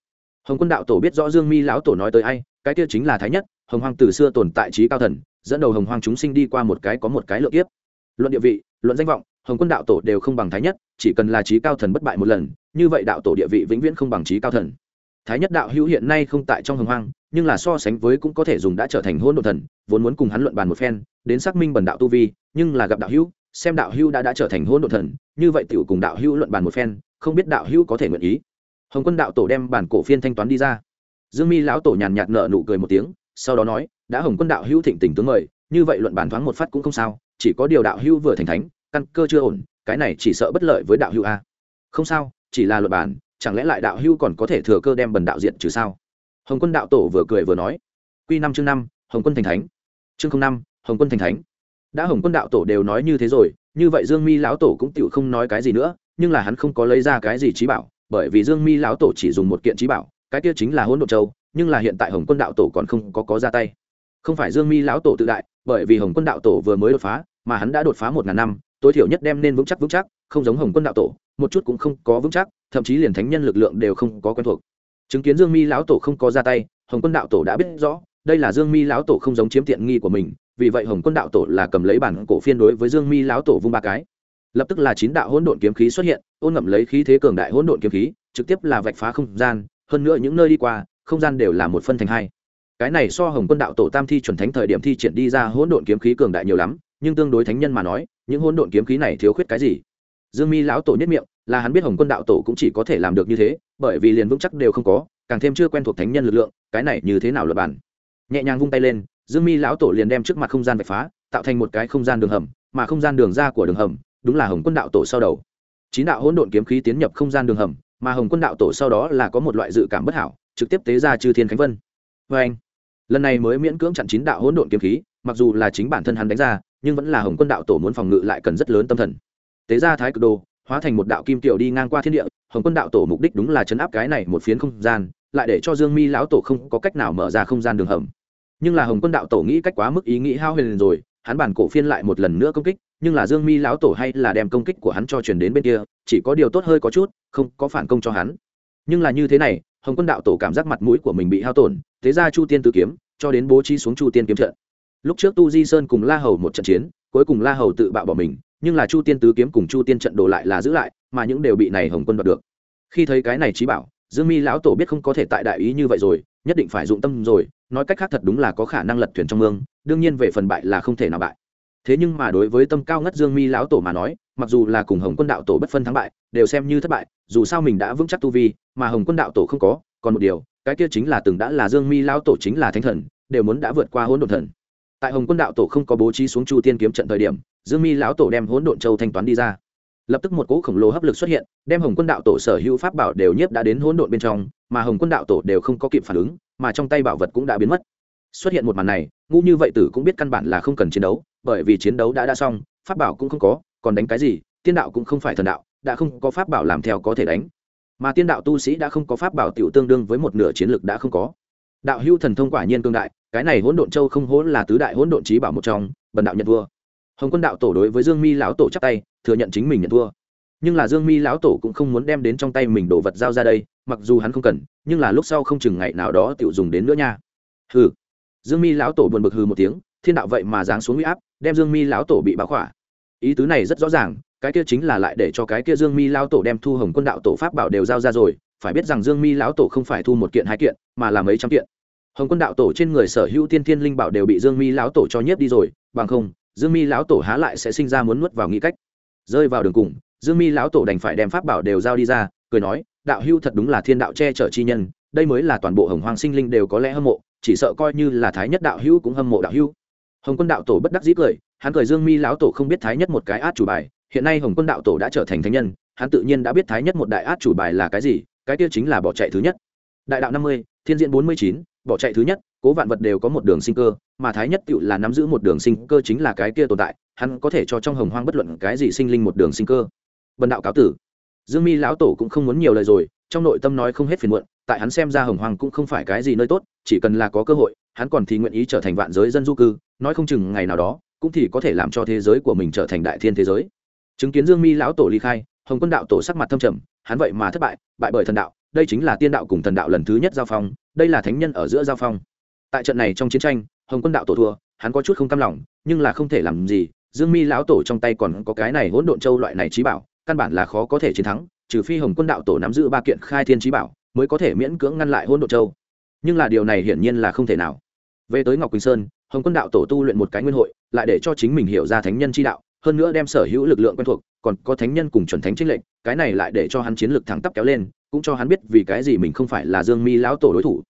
Hồng quân đạo tổ biết rõ dương mi lão tổ nói tới ai, cái kia chính là thái nhất, hồng Hoàng từ xưa tồn tại trí cao thần, dẫn đầu hồng Hoàng chúng sinh đi qua một cái có một cái lượng kiếp. Luận địa vị, luận danh vọng, hồng quân đạo tổ đều không bằng thái nhất, chỉ cần là trí cao thần bất bại một lần, như vậy đạo tổ địa vị vĩnh viễn không bằng trí cao thần. Thái nhất đạo hữu hiện nay không tại trong hồng hoang, nhưng là so sánh với cũng có thể dùng đã trở thành hôn đ ộ thần, vốn muốn cùng hắn luận bàn một phen, đến xác minh bần đạo tu vi, nhưng là gặp đạo hữu, xem đạo hữu đã đã trở thành hôn đ ộ thần, như vậy t cùng đạo hữu luận bàn một phen, không biết đạo hữu có thể nguyện ý hồng quân đạo tổ đem bản cổ phiên thanh toán đi ra. Dương mi lão tổ nhàn nhạt nợ nụ cười một tiếng, sau đó nói, đã hồng quân đạo hữu thịnh tình tướng mời, như vậy luận bàn thoáng một phát cũng không sao, chỉ có điều đạo hữu vừa thành thánh, căn cơ chưa ổn, cái này chỉ sợ bất lợi với đạo hữu a. Không sao, chỉ là luận bàn chẳng lẽ lại đạo hữu còn có thể thừa cơ đem bần đạo diện trừ sao? Hồng quân đạo tổ vừa cười vừa nói q năm chương năm, hồng quân thành thánh. Chương năm, hồng quân thành thánh. Đã hồng quân đạo tổ đều nói như thế rồi, như vậy dương mi lão tổ cũng tựu không nói cái gì nữa, nhưng là hắn không có lấy ra cái gì trí bảo bởi vì dương mi lão tổ chỉ dùng một kiện trí bảo, cái kia chính là hỗn độn châu, nhưng là hiện tại hồng quân đạo tổ còn không có có ra tay. Không phải dương mi lão tổ tự đại, bởi vì hồng quân đạo tổ vừa mới đột phá, mà hắn đã đột phá một ngàn năm, tối thiểu nhất đem nên vững chắc vững chắc, không giống hồng quân đạo tổ, một chút cũng không có vững chắc, thậm chí liền thánh nhân lực lượng đều không có quen thuộc. Chứng kiến dương mi lão tổ không có ra tay, hồng quân đạo tổ đã biết rõ, đây là dương mi lão tổ không giống chiếm tiện nghi của mình, vì vậy hồng quân đạo tổ là cầm lấy bản cổ phiên đối với dương mi lão tổ vung ba cái lập tức là chín đạo hỗn độn kiếm khí xuất hiện, ôn ngậm lấy khí thế cường đại hỗn độn kiếm khí, trực tiếp là vạch phá không gian, hơn nữa những nơi đi qua, không gian đều là một phân thành hai. Cái này so hồng quân đạo tổ tam thi chuẩn thánh thời điểm thi triển đi ra hỗn độn kiếm khí cường đại nhiều lắm, nhưng tương đối thánh nhân mà nói, những hỗn độn kiếm khí này thiếu khuyết cái gì? Dương mi lão tổ nhất miệng, là hắn biết hồng quân đạo tổ cũng chỉ có thể làm được như thế, bởi vì liền vững chắc đều không có, càng thêm chưa quen thuộc thánh nhân lực lượng, cái này như thế nào luật bản? Nhẹ nhàng vung tay lên, dương mi lão tổ liền đem trước mặt không gian vạch phá, tạo thành một cái không gian đường hầm, mà không gian đường ra của đường hầm đúng là hồng quân đạo tổ sau đầu. Chín đạo hỗn độn kiếm khí tiến nhập không gian đường hầm, mà hồng quân đạo tổ sau đó là có một loại dự cảm bất hảo, trực tiếp tế ra chư thiên khánh vân. Vê anh, lần này mới miễn cưỡng chặn chín đạo hỗn độn kiếm khí, mặc dù là chính bản thân hắn đánh ra, nhưng vẫn là hồng quân đạo tổ muốn phòng ngự lại cần rất lớn tâm thần. Tế ra thái cực đồ, hóa thành một đạo kim tiểu đi ngang qua thiên địa, hồng quân đạo tổ mục đích đúng là chấn áp cái này một phiến không gian, lại để cho dương mi lão tổ không có cách nào mở ra không gian đường hầm. Nhưng là hồng quân đạo tổ nghĩ cách quá mức ý nghĩ hao huyền rồi hắn bản cổ phiên lại một lần nữa công kích, nhưng là dương mi lão tổ hay là đem công kích của hắn cho chuyển đến bên kia, chỉ có điều tốt hơi có chút, không có phản công cho hắn. Nhưng là như thế này, hồng quân đạo tổ cảm giác mặt mũi của mình bị hao tổn, thế ra chu tiên tử kiếm, cho đến bố trí xuống chu tiên kiếm trận. Lúc trước tu di sơn cùng la hầu một trận chiến, cuối cùng la hầu tự bạo bỏ mình, nhưng là chu tiên tứ kiếm cùng chu tiên trận đồ lại là giữ lại, mà những đều bị này hồng quân đoạt được. Khi thấy cái này trí bảo, dương mi lão tổ biết không có thể tại đại ý như vậy rồi nhất định phải dụng tâm rồi, nói cách khác thật đúng là có khả năng lật thuyền trong mương, đương nhiên về phần bại là không thể nào bại. Thế nhưng mà đối với tâm cao ngất dương mi lão tổ mà nói, mặc dù là cùng hồng quân đạo tổ bất phân thắng bại, đều xem như thất bại, dù sao mình đã vững chắc tu vi, mà hồng quân đạo tổ không có, còn một điều, cái kia chính là từng đã là dương mi lão tổ chính là thánh thần, đều muốn đã vượt qua hỗn độn thần. Tại hồng quân đạo tổ không có bố trí xuống chu tiên kiếm trận thời điểm, dương mi lão tổ đem hỗn độn châu thanh toán đi ra. Lập tức một cỗ khổng lồ hấp lực xuất hiện, đem hồng quân đạo tổ sở hữu pháp bảo đều nhiếp đã đến hỗn độn bên trong mà hồng quân đạo tổ đều không có kịp phản ứng, mà trong tay bảo vật cũng đã biến mất. Xuất hiện một màn này, ngu như vậy tử cũng biết căn bản là không cần chiến đấu, bởi vì chiến đấu đã đã xong, pháp bảo cũng không có, còn đánh cái gì, tiên đạo cũng không phải thần đạo, đã không có pháp bảo làm theo có thể đánh. Mà tiên đạo tu sĩ đã không có pháp bảo tiểu tương đương với một nửa chiến lực đã không có. Đạo hưu thần thông quả nhiên cương đại, cái này hỗn độn châu không hỗn là tứ đại hỗn độn trí bảo một trong, bần đạo nhận vua. Hồng quân đạo tổ đối với dương mi lão tổ chắc tay, thừa nhận chính mình nhận thua nhưng là dương mi lão tổ cũng không muốn đem đến trong tay mình đồ vật giao ra đây mặc dù hắn không cần, nhưng là lúc sau không chừng ngày nào đó tự dùng đến nữa nha. Hừ. Dương mi lão tổ buồn bực hừ một tiếng, thiên đạo vậy mà giáng xuống huy áp, đem dương mi lão tổ bị báo khỏa. Ý tứ này rất rõ ràng, cái kia chính là lại để cho cái kia dương mi lão tổ đem thu hồng quân đạo tổ pháp bảo đều giao ra rồi, phải biết rằng dương mi lão tổ không phải thu một kiện hai kiện, mà là mấy trăm kiện. Hồng quân đạo tổ trên người sở hữu tiên thiên linh bảo đều bị dương mi lão tổ cho nhiếp đi rồi, bằng không, dương mi lão tổ há lại sẽ sinh ra muốn nuốt vào nghĩ cách. Rơi vào đường cùng, dương mi lão tổ đành phải đem pháp bảo đều giao đi ra, cười nói đạo hưu thật đúng là thiên đạo che chở chi nhân, đây mới là toàn bộ hồng hoàng sinh linh đều có lẽ hâm mộ, chỉ sợ coi như là thái nhất đạo hưu cũng hâm mộ đạo hưu hồng quân đạo tổ bất đắc dĩ cười, hắn cười dương mi lão tổ không biết thái nhất một cái át chủ bài, hiện nay hồng quân đạo tổ đã trở thành thánh nhân, hắn tự nhiên đã biết thái nhất một đại át chủ bài là cái gì, cái kia chính là bỏ chạy thứ nhất. Đại đạo năm mươi, thiên diện bốn mươi chín, bỏ chạy thứ nhất, cố vạn vật đều có một đường sinh cơ, mà thái nhất tự là nắm giữ một đường sinh cơ chính là cái kia tồn tại, hắn có thể cho trong hồng hoang bất luận cái gì sinh linh một đường sinh cơ. Vần đạo cáo tử dương mi lão tổ cũng không muốn nhiều lời rồi, trong nội tâm nói không hết phiền muộn, tại hắn xem ra hồng Hoàng cũng không phải cái gì nơi tốt, chỉ cần là có cơ hội, hắn còn thì nguyện ý trở thành vạn giới dân du cư, nói không chừng ngày nào đó, cũng thì có thể làm cho thế giới của mình trở thành đại thiên thế giới. Chứng kiến dương mi lão tổ ly khai, hồng quân đạo tổ sắc mặt thâm trầm, hắn vậy mà thất bại bại bởi thần đạo, đây chính là tiên đạo cùng thần đạo lần thứ nhất giao phong, đây là thánh nhân ở giữa giao phong. Tại trận này trong chiến tranh, hồng quân đạo tổ thua, hắn có chút không cam lòng, nhưng là không thể làm gì, dương mi lão tổ trong tay còn có cái này hỗn độn châu loại này trí bảo căn bản là khó có thể chiến thắng, trừ phi hồng quân đạo tổ nắm giữ ba kiện khai thiên trí bảo, mới có thể miễn cưỡng ngăn lại Hôn Độ châu. Nhưng là điều này hiển nhiên là không thể nào. Về tới ngọc quỳnh sơn, hồng quân đạo tổ tu luyện một cái nguyên hội, lại để cho chính mình hiểu ra thánh nhân chi đạo, hơn nữa đem sở hữu lực lượng quen thuộc, còn có thánh nhân cùng chuẩn thánh trinh lệnh cái này lại để cho hắn chiến lực thẳng tắp kéo lên, cũng cho hắn biết vì cái gì mình không phải là dương mi lão tổ đối thủ.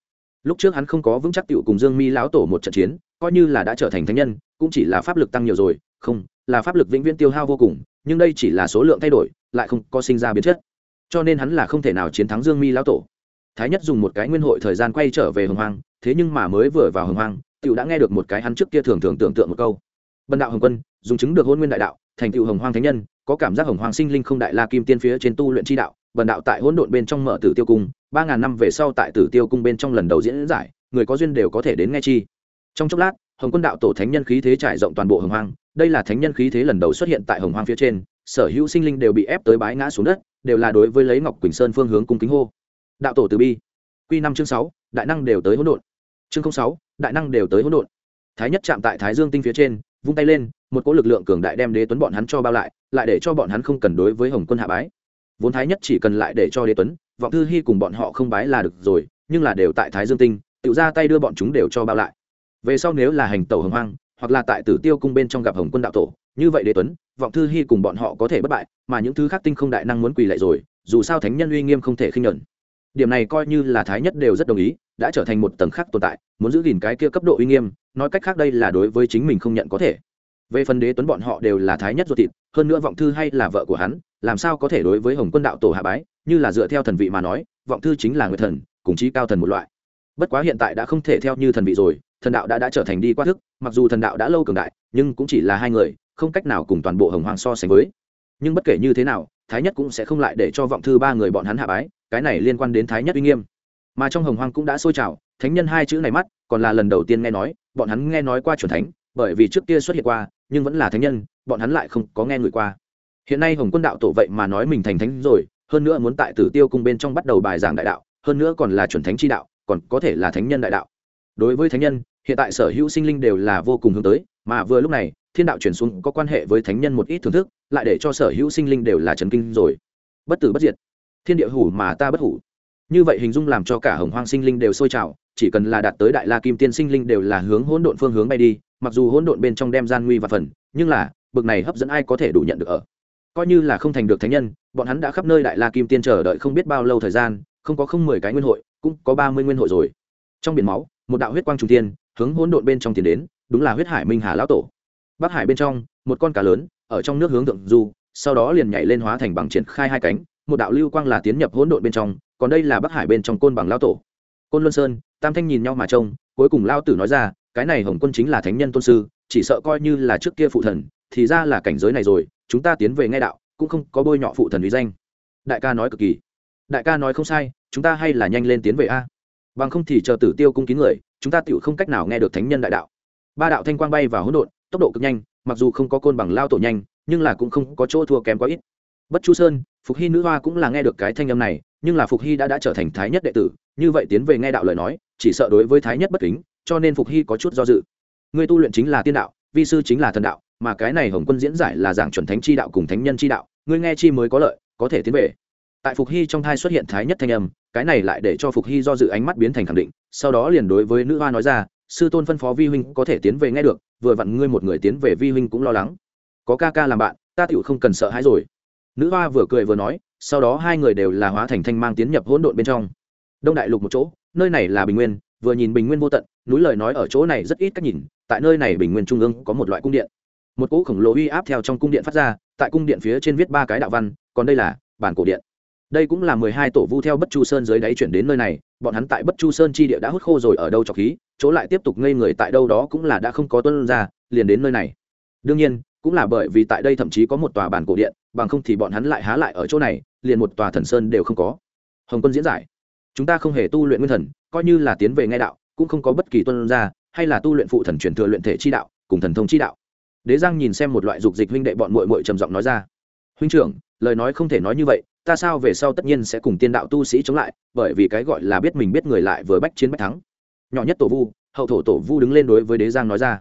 Lúc trước hắn không có vững chắc tựu cùng dương mi lão tổ một trận chiến, coi như là đã trở thành thánh nhân, cũng chỉ là pháp lực tăng nhiều rồi, không là pháp lực vĩnh viễn tiêu hao vô cùng, nhưng đây chỉ là số lượng thay đổi, lại không có sinh ra biến chất. Cho nên hắn là không thể nào chiến thắng dương mi lão tổ. Thái nhất dùng một cái nguyên hội thời gian quay trở về hồng hoang, thế nhưng mà mới vừa vào hồng hoang cựu đã nghe được một cái hắn trước kia thường thường tưởng tượng một câu. Bần đạo hồng quân, dùng chứng được hôn nguyên đại đạo, thành cựu hồng hoang thánh nhân, có cảm giác hồng hoang sinh linh không đại la kim tiên phía trên tu luyện chi đạo, bần đạo tại hỗn độn bên trong mở tử tiêu cung, ba ngàn năm về sau tại tử tiêu cung bên trong lần đầu diễn giải, người có duyên đều có thể đến nghe chi. Trong chốc lát, hồng quân đạo tổ thánh nhân khí thế trải rộng toàn bộ hồng hoang đây là thánh nhân khí thế lần đầu xuất hiện tại hồng hoang phía trên, sở hữu sinh linh đều bị ép tới bái ngã xuống đất, đều là đối với lấy ngọc quỳnh sơn phương hướng cung kính hô. Đạo tổ từ bi. Q năm chương sáu, đại năng đều tới hỗn độn. Chương sáu, đại năng đều tới hỗn độn. Thái nhất chạm tại thái dương tinh phía trên, vung tay lên, một cỗ lực lượng cường đại đem đế tuấn bọn hắn cho bao lại lại để cho bọn hắn không cần đối với hồng quân hạ bái. Vốn thái nhất chỉ cần lại để cho đế tuấn, vọng thư hy cùng bọn họ không bái là được rồi, nhưng là đều tại thái dương tinh tự ra tay đưa bọn chúng đều cho bao lại. Về sau nếu là hành tẩu hồng hoang hoặc là tại tử tiêu cung bên trong gặp hồng quân đạo tổ, như vậy đế tuấn, vọng thư hy cùng bọn họ có thể bất bại, mà những thứ khác tinh không đại năng muốn quỳ lại rồi, dù sao thánh nhân uy nghiêm không thể khinh nhuận. Điểm này coi như là thái nhất đều rất đồng ý, đã trở thành một tầng khác tồn tại, muốn giữ gìn cái kia cấp độ uy nghiêm, nói cách khác đây là đối với chính mình không nhận có thể. Về phần đế tuấn bọn họ đều là thái nhất ruột thịt, hơn nữa vọng thư hay là vợ của hắn, làm sao có thể đối với hồng quân đạo tổ hạ bái, như là dựa theo thần vị mà nói, vọng thư chính là người thần, cùng chí cao thần một loại. Bất quá hiện tại đã không thể theo như thần vị rồi thần đạo đã đã trở thành đi qua thức, mặc dù thần đạo đã lâu cường đại, nhưng cũng chỉ là hai người, không cách nào cùng toàn bộ hồng hoàng so sánh với. Nhưng bất kể như thế nào, thái nhất cũng sẽ không lại để cho vọng thư ba người bọn hắn hạ bái, cái này liên quan đến thái nhất uy nghiêm. Mà trong hồng hoàng cũng đã sôi trào, thánh nhân hai chữ này mắt, còn là lần đầu tiên nghe nói, bọn hắn nghe nói qua c thánh, bởi vì trước kia xuất hiện qua, nhưng vẫn là thánh nhân, bọn hắn lại không có nghe người qua. Hiện nay hồng quân đạo tổ vậy mà nói mình thành thánh rồi, hơn nữa muốn tại tử tiêu cung bên trong bắt đầu bài giảng đại đạo, hơn nữa còn là chuẩn thánh chi đạo, còn có thể là thánh nhân đại đạo. Đối với thánh nhân hiện tại sở hữu sinh linh đều là vô cùng hướng tới, mà vừa lúc này, thiên đạo chuyển xuống có quan hệ với thánh nhân một ít thưởng thức, lại để cho sở hữu sinh linh đều là trần kinh rồi. Bất tử bất diệt. Thiên địa hủ mà ta bất hủ. Như vậy hình dung làm cho cả hồng hoang sinh linh đều sôi trào, chỉ cần là đạt tới đại la kim tiên sinh linh đều là hướng hỗn độn phương hướng bay đi, mặc dù hỗn độn bên trong đem gian nguy và phần, nhưng là, bực này hấp dẫn ai có thể đủ nhận được ở? Coi như là không thành được thánh nhân, bọn hắn đã khắp nơi đại la kim tiên chờ đợi không biết bao lâu thời gian, không có không mười cái nguyên hội, cũng có ba mươi nguyên hội rồi. Trong biển máu, một đạo huyết quang trung tiên hướng hỗn độn bên trong tiến đến, đúng là huyết hải minh hà lão tổ. Bắc hải bên trong, một con cá lớn, ở trong nước hướng thượng du, sau đó liền nhảy lên hóa thành bằng triển khai hai cánh, một đạo lưu quang là tiến nhập hỗn độn bên trong, còn đây là bắc hải bên trong côn bằng lao tổ. Côn luân sơn, tam thanh nhìn nhau mà trông, cuối cùng lao tử nói ra, cái này hồng quân chính là thánh nhân tôn sư, chỉ sợ coi như là trước kia phụ thần, thì ra là cảnh giới này rồi, chúng ta tiến về ngay đạo, cũng không có bôi nhọ phụ thần uy danh. Đại ca nói cực kỳ. Đại ca nói không sai, chúng ta hay là nhanh lên tiến về a bằng không thì chờ tử tiêu cung kín người, chúng ta tựu không cách nào nghe được thánh nhân đại đạo. Ba đạo thanh quang bay vào hỗn độn, tốc độ cực nhanh, mặc dù không có côn bằng lao tổ nhanh, nhưng là cũng không có chỗ thua kém quá ít. Bất chu sơn, phục hy nữ hoa cũng là nghe được cái thanh âm này, nhưng là phục hy đã đã trở thành thái nhất đệ tử, như vậy tiến về nghe đạo lời nói, chỉ sợ đối với thái nhất bất kính, cho nên phục hy có chút do dự. Người tu luyện chính là tiên đạo, vi sư chính là thần đạo, mà cái này hồng quân diễn giải là giảng chuẩn thánh chi đạo cùng thánh nhân chi đạo ngươi nghe chi mới có lợi, có thể tiến về tại phục hy trong thai xuất hiện thái nhất thanh âm, cái này lại để cho phục hy do dự ánh mắt biến thành khẳng định, sau đó liền đối với nữ hoa nói ra, sư tôn phân phó vi huynh có thể tiến về nghe được, vừa vặn ngươi một người tiến về vi huynh cũng lo lắng. Có ca ca làm bạn, ta tựu không cần sợ hãi rồi. Nữ hoa vừa cười vừa nói, sau đó hai người đều là hóa thành thanh mang tiến nhập hỗn độn bên trong. Đông đại lục một chỗ, nơi này là bình nguyên, vừa nhìn bình nguyên vô tận, núi lời nói ở chỗ này rất ít cách nhìn, tại nơi này bình nguyên trung ương có một loại cung điện. Một cỗ khổng lồ uy áp theo trong cung điện phát ra, tại cung điện phía trên viết ba cái đạo văn, còn đây là bản cổ điện đây cũng là mười hai tổ vu theo bất chu sơn dưới đáy chuyển đến nơi này, bọn hắn tại bất chu sơn chi địa đã hút khô rồi ở đâu trọc khí, chỗ lại tiếp tục ngây người tại đâu đó cũng là đã không có tuân ra, liền đến nơi này. Đương nhiên, cũng là bởi vì tại đây thậm chí có một tòa bản cổ điện, bằng không thì bọn hắn lại há lại ở chỗ này, liền một tòa thần sơn đều không có. Hồng quân diễn giải. Chúng ta không hề tu luyện nguyên thần, coi như là tiến về ngay đạo, cũng không có bất kỳ tuân ra, hay là tu luyện phụ thần truyền thừa luyện thể chi đạo, cùng thần thông chi đạo. Đế giang nhìn xem một loại dục dịch huynh đệ bọn mội mội trầm giọng nói ra. Huynh trưởng, lời nói không thể nói như vậy ta sao về sau tất nhiên sẽ cùng tiên đạo tu sĩ chống lại, bởi vì cái gọi là biết mình biết người lại vừa bách chiến bách thắng. Nhỏ nhất tổ vu, hậu thổ tổ vu đứng lên đối với đế giang nói ra.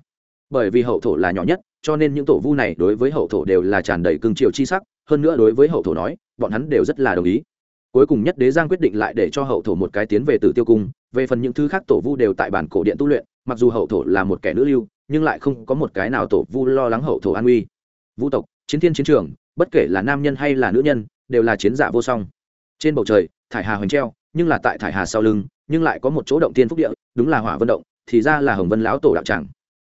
Bởi vì hậu thổ là nhỏ nhất, cho nên những tổ vu này đối với hậu thổ đều là tràn đầy cương triều chi sắc, hơn nữa đối với hậu thổ nói, bọn hắn đều rất là đồng ý. Cuối cùng nhất đế giang quyết định lại để cho hậu thổ một cái tiến về tử tiêu cung, về phần những thứ khác tổ vu đều tại bản cổ điện tu luyện, mặc dù hậu thổ là một kẻ nữ lưu, nhưng lại không có một cái nào tổ vu lo lắng hậu thổ an uy vũ tộc, chiến thiên chiến trường, bất kể là nam nhân hay là nữ nhân đều là chiến giả vô song. Trên bầu trời, thải hà hoành treo, nhưng là tại thải hà sau lưng, nhưng lại có một chỗ động tiên phúc địa, đúng là hỏa vân động, thì ra là hồng vân lão tổ đạo tràng.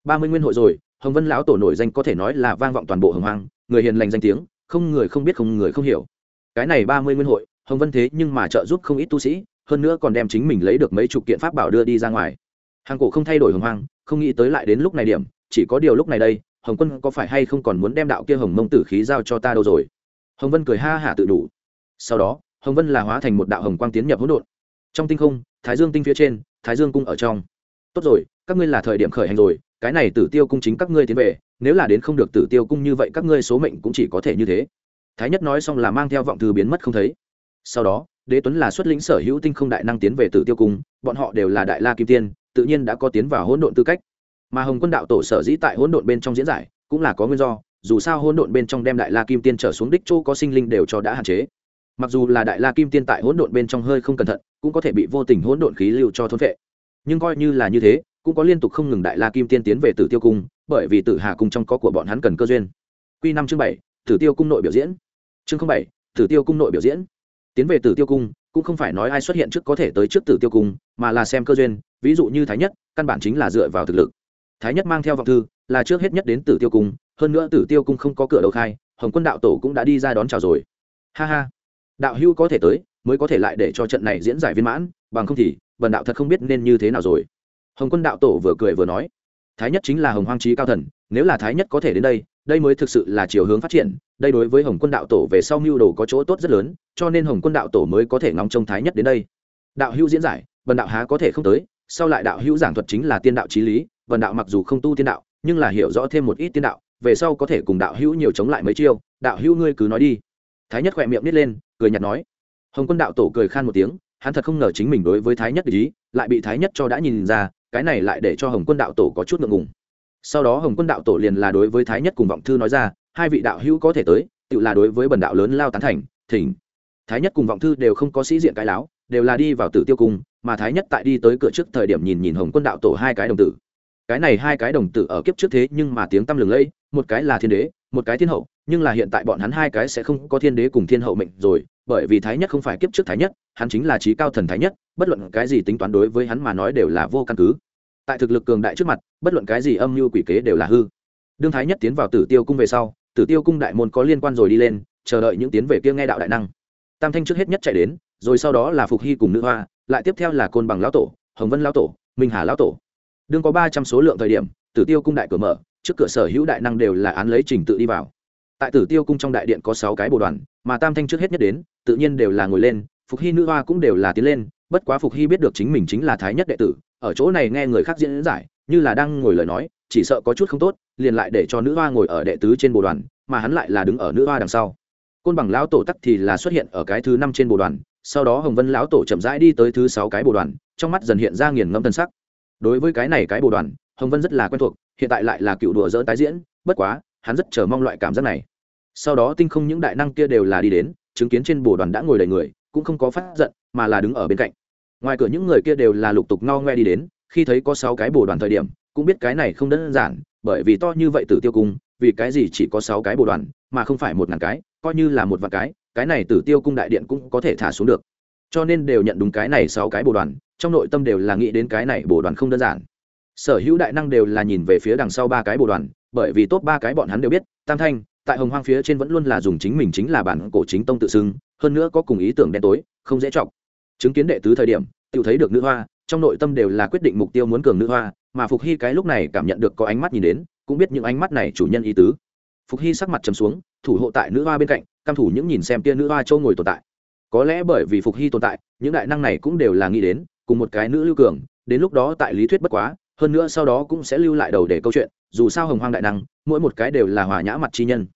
Ba mươi nguyên hội rồi, hồng vân lão tổ nổi danh có thể nói là vang vọng toàn bộ hồng hoang, người hiền lành danh tiếng, không người không biết không người không hiểu. Cái này ba mươi nguyên hội, hồng vân thế nhưng mà trợ giúp không ít tu sĩ, hơn nữa còn đem chính mình lấy được mấy chục kiện pháp bảo đưa đi ra ngoài. Hàng cổ không thay đổi hồng hoang, không nghĩ tới lại đến lúc này điểm, chỉ có điều lúc này đây, hồng quân có phải hay không còn muốn đem đạo kia hồng mông tử khí giao cho ta đâu rồi? Hồng vân cười ha hả tự đủ. Sau đó, hồng vân là hóa thành một đạo hồng quang tiến nhập hỗn độn. Trong tinh không, thái dương tinh phía trên, thái dương cung ở trong. Tốt rồi, các ngươi là thời điểm khởi hành rồi, cái này tử tiêu cung chính các ngươi tiến về, nếu là đến không được tử tiêu cung như vậy các ngươi số mệnh cũng chỉ có thể như thế. Thái nhất nói xong là mang theo vọng thư biến mất không thấy. Sau đó, đế tuấn là xuất lĩnh sở hữu tinh không đại năng tiến về tử tiêu cung, bọn họ đều là đại la kim tiên, tự nhiên đã có tiến vào hỗn độn tư cách. Mà hồng quân đạo tổ sở dĩ tại hỗn độn bên trong diễn giải, cũng là có nguyên do dù sao hỗn độn bên trong đem đại la kim tiên trở xuống đích chỗ có sinh linh đều cho đã hạn chế. Mặc dù là đại la kim tiên tại hỗn độn bên trong hơi không cẩn thận, cũng có thể bị vô tình hỗn độn khí lưu cho thôn vệ nhưng coi như là như thế, cũng có liên tục không ngừng đại la kim tiên tiến về tử tiêu cung, bởi vì tử hà cung trong có của bọn hắn cần cơ duyên. Q năm chương bảy, tử tiêu cung nội biểu diễn. Chương bảy, tử tiêu cung nội biểu diễn. Tiến về tử tiêu cung, cũng không phải nói ai xuất hiện trước có thể tới trước tử tiêu cung, mà là xem cơ duyên, ví dụ như thái nhất, căn bản chính là dựa vào thực lực. Thái nhất mang theo vọng thư, là trước hết nhất đến tử tiêu cung hơn nữa tử tiêu cung không có cửa đầu khai, hồng quân đạo tổ cũng đã đi ra đón chào rồi. Ha ha. Đạo hưu có thể tới, mới có thể lại để cho trận này diễn giải viên mãn, bằng không thì, bần đạo thật không biết nên như thế nào rồi. Hồng quân đạo tổ vừa cười vừa nói. Thái nhất chính là hồng hoang trí cao thần, nếu là thái nhất có thể đến đây đây mới thực sự là chiều hướng phát triển, đây đối với hồng quân đạo tổ về sau mưu đồ có chỗ tốt rất lớn, cho nên hồng quân đạo tổ mới có thể ngóng trông thái nhất đến đây. Đạo hữu diễn giải vần đạo há có thể không tới, sau lại đạo hữu giảng thuật chính là tiên đạo trí lý vần đạo mặc dù không tu tiên đạo, nhưng là hiểu rõ thêm một ít tiên đạo về sau có thể cùng đạo hữu nhiều chống lại mấy chiêu, đạo hữu ngươi cứ nói đi. Thái nhất khỏe miệng nít lên, cười nhạt nói. Hồng quân đạo tổ cười khan một tiếng, hắn thật không ngờ chính mình đối với thái nhất ý, lại bị thái nhất cho đã nhìn ra, cái này lại để cho hồng quân đạo tổ có chút ngượng ngùng. Sau đó hồng quân đạo tổ liền là đối với thái nhất cùng vọng thư nói ra, hai vị đạo hữu có thể tới, tự là đối với bần đạo lớn lao tán thành, thỉnh. Thái nhất cùng vọng thư đều không có sĩ diện cái láo, đều là đi vào tử tiêu cung, mà thái nhất tại đi tới cửa trước thời điểm nhìn nhìn hồng quân đạo tổ hai cái đồng tử cái này hai cái đồng tử ở kiếp trước thế nhưng mà tiếng tăm lừng lẫy, một cái là thiên đế, một cái thiên hậu, nhưng là hiện tại bọn hắn hai cái sẽ không có thiên đế cùng thiên hậu mệnh rồi, bởi vì thái nhất không phải kiếp trước thái nhất, hắn chính là trí cao thần thái nhất, bất luận cái gì tính toán đối với hắn mà nói đều là vô căn cứ. Tại thực lực cường đại trước mặt, bất luận cái gì âm mưu quỷ kế đều là hư. Đương thái nhất tiến vào tử tiêu cung về sau, tử tiêu cung đại môn có liên quan rồi đi lên, chờ đợi những tiến về kia nghe đạo đại năng. Tam thanh trước hết nhất chạy đến, rồi sau đó là phục hy cùng nữ hoa, lại tiếp theo là côn bằng lão tổ, hồng vân lão tổ, minh hà lão tổ đương có ba trăm số lượng thời điểm, tử tiêu cung đại cửa mở, trước cửa sở hữu đại năng đều là án lấy trình tự đi vào. Tại tử tiêu cung trong đại điện có sáu cái bồ đoàn, mà tam thanh trước hết nhất đến, tự nhiên đều là ngồi lên, phục hy nữ hoa cũng đều là tiến lên, bất quá phục hy biết được chính mình chính là thái nhất đệ tử, ở chỗ này nghe người khác diễn giải, như là đang ngồi lời nói, chỉ sợ có chút không tốt, liền lại để cho nữ hoa ngồi ở đệ tứ trên bồ đoàn, mà hắn lại là đứng ở nữ hoa đằng sau. Côn bằng lão tổ tắc thì là xuất hiện ở cái thứ năm trên bồ đoàn, sau đó hồng vân lão tổ chậm rãi đi tới thứ sáu cái bồ đoàn, trong mắt dần hiện ra nghiền ngẫm tân sắc đối với cái này cái bồ đoàn, hồng vân rất là quen thuộc, hiện tại lại là cựu đùa dỡ tái diễn, bất quá, hắn rất chờ mong loại cảm giác này. Sau đó tinh không những đại năng kia đều là đi đến, chứng kiến trên bồ đoàn đã ngồi đầy người, cũng không có phát giận, mà là đứng ở bên cạnh. Ngoài cửa những người kia đều là lục tục no ngoe đi đến, khi thấy có sáu cái bồ đoàn thời điểm, cũng biết cái này không đơn giản, bởi vì to như vậy tử tiêu cung, vì cái gì chỉ có sáu cái bồ đoàn, mà không phải một ngàn cái, coi như là một vạn cái cái này tử tiêu cung đại điện cũng có thể thả xuống được cho nên đều nhận đúng cái này sáu cái bồ đoàn, trong nội tâm đều là nghĩ đến cái này bồ đoàn không đơn giản. Sở hữu đại năng đều là nhìn về phía đằng sau ba cái bồ đoàn, bởi vì tốt ba cái bọn hắn đều biết, tam thanh, tại hồng hoang phía trên vẫn luôn là dùng chính mình chính là bản cổ chính tông tự xưng, hơn nữa có cùng ý tưởng đen tối, không dễ chọc. Chứng kiến đệ tứ thời điểm tự thấy được nữ hoa, trong nội tâm đều là quyết định mục tiêu muốn cường nữ hoa, mà phục hy cái lúc này cảm nhận được có ánh mắt nhìn đến, cũng biết những ánh mắt này chủ nhân ý tứ. Phục hy sắc mặt trầm xuống, thủ hộ tại nữ hoa bên cạnh, căm thủ những nhìn xem tia nữ hoa châu ngồi tồn tại có lẽ bởi vì phục hy tồn tại, những đại năng này cũng đều là nghĩ đến, cùng một cái nữ lưu cường, đến lúc đó tại lý thuyết bất quá, hơn nữa sau đó cũng sẽ lưu lại đầu để câu chuyện, dù sao hồng hoang đại năng, mỗi một cái đều là hòa nhã mặt chi nhân.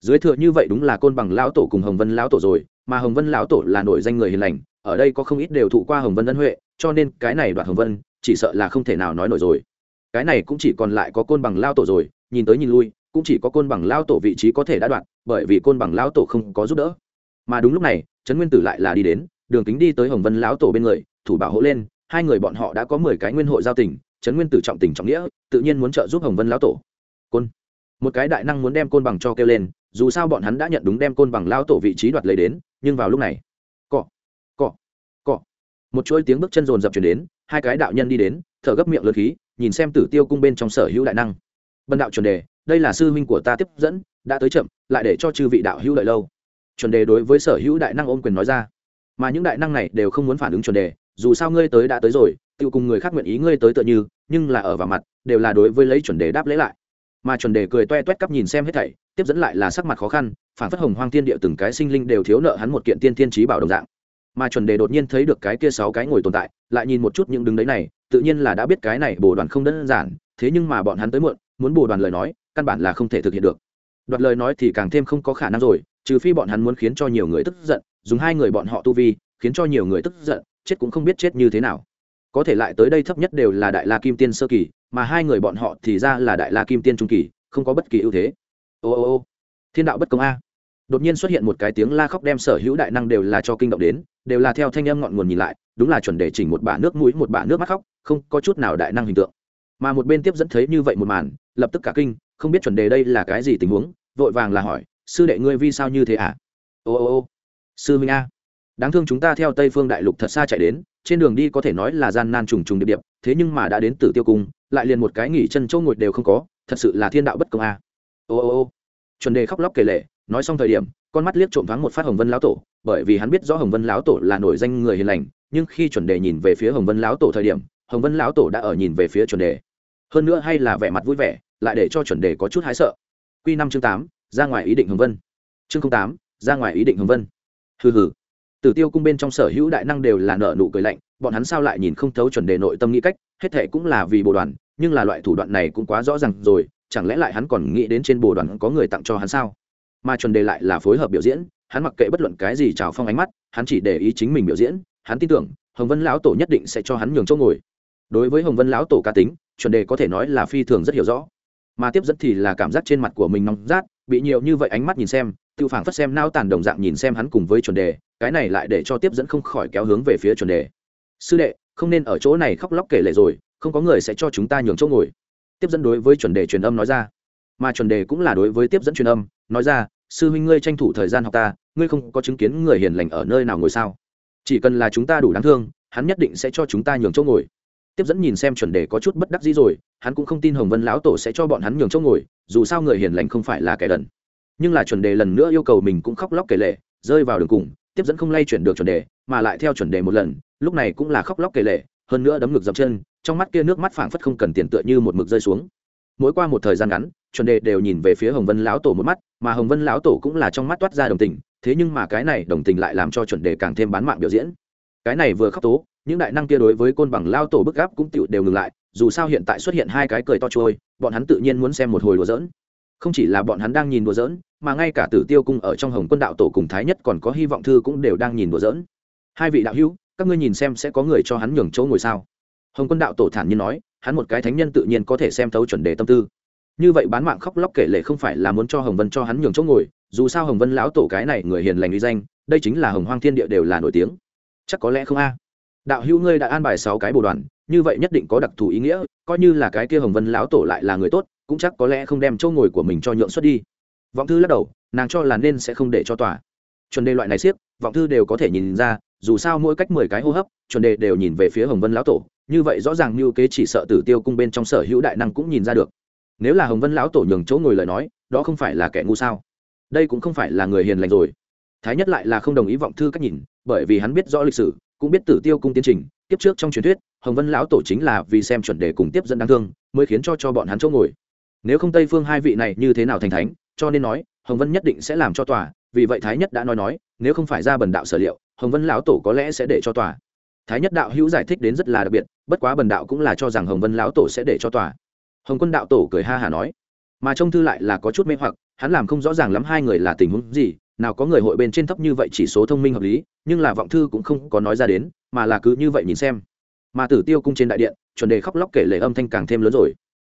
Dưới thừa như vậy đúng là côn bằng lão tổ cùng hồng vân lão tổ rồi, mà hồng vân lão tổ là nổi danh người hiền lành, ở đây có không ít đều thụ qua hồng vân ân huệ, cho nên cái này đoạn hồng vân, chỉ sợ là không thể nào nói nổi rồi. Cái này cũng chỉ còn lại có côn bằng lao tổ rồi, nhìn tới nhìn lui, cũng chỉ có côn bằng lao tổ vị trí có thể đã đoạn bởi vì côn bằng lao tổ không có giúp đỡ. Mà đúng lúc này trấn nguyên tử lại là đi đến, đường kính đi tới hồng vân lão tổ bên người, thủ bảo hộ lên, hai người bọn họ đã có mười cái nguyên hội giao tình, trấn nguyên tử trọng tình trọng nghĩa, tự nhiên muốn trợ giúp hồng vân lão tổ. Côn. Một cái đại năng muốn đem côn bằng cho kêu lên, dù sao bọn hắn đã nhận đúng đem côn bằng lao tổ vị trí đoạt lấy đến, nhưng vào lúc này, cọ cọ cọ. Một chuỗi tiếng bước chân rồn rập chuyển đến, hai cái đạo nhân đi đến, thở gấp miệng lượt khí, nhìn xem tử tiêu cung bên trong sở hữu đại năng. Bần đạo chuẩn đề, đây là sư huynh của ta tiếp dẫn, đã tới chậm, lại để cho chư vị đạo hữu lợi lâu chuẩn đề đối với sở hữu đại năng ôm quyền nói ra. Mà những đại năng này đều không muốn phản ứng chuẩn đề, dù sao ngươi tới đã tới rồi tự cùng người khác nguyện ý ngươi tới tựa như, nhưng là ở vào mặt, đều là đối với lấy chuẩn đề đáp lễ lại. Mà chuẩn đề cười toe toét cắp nhìn xem hết thảy, tiếp dẫn lại là sắc mặt khó khăn, phản phất hồng hoang thiên địa từng cái sinh linh đều thiếu nợ hắn một kiện tiên tiên trí bảo đồng dạng. Mà chuẩn đề đột nhiên thấy được cái kia sáu cái ngồi tồn tại, lại nhìn một chút những đứng đấy này, tự nhiên là đã biết cái này bồ đoàn không đơn giản, thế nhưng mà bọn hắn tới muộn, muốn bồ đoàn lời nói, căn bản là không thể thực hiện được. Đoạt lời nói thì càng thêm không có khả năng rồi trừ phi bọn hắn muốn khiến cho nhiều người tức giận, dùng hai người bọn họ tu vi, khiến cho nhiều người tức giận, chết cũng không biết chết như thế nào. Có thể lại tới đây thấp nhất đều là đại la kim tiên sơ kỳ, mà hai người bọn họ thì ra là đại la kim tiên trung kỳ, không có bất kỳ ưu thế. Ô ô ô, thiên đạo bất công a. Đột nhiên xuất hiện một cái tiếng la khóc đem sở hữu đại năng đều là cho kinh động đến, đều là theo thanh âm ngọn nguồn nhìn lại, đúng là chuẩn để chỉnh một bả nước mũi, một bả nước mắt khóc, không có chút nào đại năng hình tượng. Mà một bên tiếp dẫn thấy như vậy một màn, lập tức cả kinh, không biết chuẩn đề đây là cái gì tình huống, vội vàng là hỏi sư đệ ngươi vì sao như thế à? Ô ô ô. Sư minh a. Đáng thương chúng ta theo tây phương đại lục thật xa chạy đến, trên đường đi có thể nói là gian nan trùng trùng điệp điệp, thế nhưng mà đã đến tử tiêu cung, lại liền một cái nghỉ chân chỗ ngồi đều không có, thật sự là thiên đạo bất công a. Ô ô ô. Chuẩn đề khóc lóc kể lệ nói xong thời điểm, con mắt liếc trộm thoáng một phát hồng vân lão tổ, bởi vì hắn biết rõ hồng vân lão tổ là nổi danh người hiền lành, nhưng khi chuẩn đề nhìn về phía hồng vân lão tổ thời điểm, hồng vân lão tổ đã ở nhìn về phía chuẩn đề. Hơn nữa hay là vẻ mặt vui vẻ, lại để cho chuẩn đề có chút hái sợ. Q năm chương tám ra ngoài ý định hồng vân. Chương tám, ra ngoài ý định hồng vân. Hừ hừ. Tử tiêu cung bên trong sở hữu đại năng đều là nợ nụ cười lạnh, bọn hắn sao lại nhìn không thấu chuẩn đề nội tâm nghĩ cách, hết thệ cũng là vì bồ đoàn, nhưng là loại thủ đoạn này cũng quá rõ ràng rồi, chẳng lẽ lại hắn còn nghĩ đến trên bồ đoàn có người tặng cho hắn sao? Mà chuẩn đề lại là phối hợp biểu diễn, hắn mặc kệ bất luận cái gì trào phong ánh mắt, hắn chỉ để ý chính mình biểu diễn, hắn tin tưởng, hồng vân lão tổ nhất định sẽ cho hắn nhường chỗ ngồi. Đối với hồng vân lão tổ cá tính, chuẩn đề có thể nói là phi thường rất hiểu rõ. Mà tiếp dẫn thì là cảm giác trên mặt của mình nóng rát bị nhiều như vậy ánh mắt nhìn xem tự phảng phất xem nao tàn đồng dạng nhìn xem hắn cùng với chuẩn đề, cái này lại để cho tiếp dẫn không khỏi kéo hướng về phía chuẩn đề. Sư đệ, không nên ở chỗ này khóc lóc kể lệ rồi, không có người sẽ cho chúng ta nhường chỗ ngồi. Tiếp dẫn đối với chuẩn đề truyền âm nói ra. Mà chuẩn đề cũng là đối với tiếp dẫn truyền âm, nói ra, sư huynh ngươi tranh thủ thời gian học ta, ngươi không có chứng kiến người hiền lành ở nơi nào ngồi sao? Chỉ cần là chúng ta đủ đáng thương, hắn nhất định sẽ cho chúng ta nhường chỗ ngồi tiếp dẫn nhìn xem chuẩn đề có chút bất đắc dĩ rồi, hắn cũng không tin hồng vân lão tổ sẽ cho bọn hắn nhường chỗ ngồi, dù sao người hiền lành không phải là kẻ đần. Nhưng là chuẩn đề lần nữa yêu cầu mình cũng khóc lóc kể lệ, rơi vào đường cùng, tiếp dẫn không lay chuyển được chuẩn đề, mà lại theo chuẩn đề một lần, lúc này cũng là khóc lóc kể lệ, hơn nữa đấm ngực dập chân, trong mắt kia nước mắt phảng phất không cần tiền tựa như một mực rơi xuống. Mỗi qua một thời gian ngắn, chuẩn đề đều nhìn về phía hồng vân lão tổ một mắt, mà hồng vân lão tổ cũng là trong mắt toát ra đồng tình, thế nhưng mà cái này đồng tình lại làm cho chuẩn đề càng thêm bán mạng biểu diễn. Cái này vừa khóc tố những đại năng kia đối với côn bằng lao tổ bức gáp cũng tựu đều ngừng lại, dù sao hiện tại xuất hiện hai cái cười to trôi bọn hắn tự nhiên muốn xem một hồi đùa dỡn không chỉ là bọn hắn đang nhìn đùa dỡn mà ngay cả tử tiêu cung ở trong hồng quân đạo tổ cùng thái nhất còn có hy vọng thư cũng đều đang nhìn đùa dỡn hai vị đạo hữu, các ngươi nhìn xem sẽ có người cho hắn nhường chỗ ngồi sao? Hồng quân đạo tổ thản nhiên nói, hắn một cái thánh nhân tự nhiên có thể xem thấu chuẩn đề tâm tư. Như vậy bán mạng khóc lóc kể lệ không phải là muốn cho hồng vân cho hắn nhường chỗ ngồi, dù sao hồng vân lão tổ cái này người hiền lành uy danh, đây chính là hồng hoang thiên địa đều là nổi tiếng. Chắc có lẽ không a đạo hữu ngươi đã an bài sáu cái bồ đoàn, như vậy nhất định có đặc thù ý nghĩa, coi như là cái kia hồng vân lão tổ lại là người tốt, cũng chắc có lẽ không đem chỗ ngồi của mình cho nhượng xuất đi. Vọng thư lắc đầu, nàng cho là nên sẽ không để cho tòa. Chuẩn đề loại này siết vọng thư đều có thể nhìn ra, dù sao mỗi cách mười cái hô hấp, chuẩn đề đều nhìn về phía hồng vân lão tổ, như vậy rõ ràng như kế chỉ sợ tử tiêu cung bên trong sở hữu đại năng cũng nhìn ra được. Nếu là hồng vân lão tổ nhường chỗ ngồi lời nói, đó không phải là kẻ ngu sao? Đây cũng không phải là người hiền lành rồi. Thái nhất lại là không đồng ý vọng thư cách nhìn, bởi vì hắn biết rõ lịch sử cũng biết tử tiêu cung tiến trình tiếp trước trong truyền thuyết, hồng vân lão tổ chính là vì xem chuẩn đề cùng tiếp dẫn đáng thương, mới khiến cho cho bọn hắn chỗ ngồi. Nếu không tây phương hai vị này như thế nào thành thánh, cho nên nói, hồng vân nhất định sẽ làm cho tòa, vì vậy thái nhất đã nói nói, nếu không phải ra bần đạo sở liệu, hồng vân lão tổ có lẽ sẽ để cho tòa. Thái nhất đạo hữu giải thích đến rất là đặc biệt, bất quá bần đạo cũng là cho rằng hồng vân lão tổ sẽ để cho tòa. Hồng quân đạo tổ cười ha hả nói, mà trong thư lại là có chút mê hoặc, hắn làm không rõ ràng lắm hai người là tình huống gì nào có người hội bên trên thấp như vậy chỉ số thông minh hợp lý, nhưng là vọng thư cũng không có nói ra đến, mà là cứ như vậy nhìn xem. Mà tử tiêu cung trên đại điện, chuẩn đề khóc lóc kể lệ âm thanh càng thêm lớn rồi.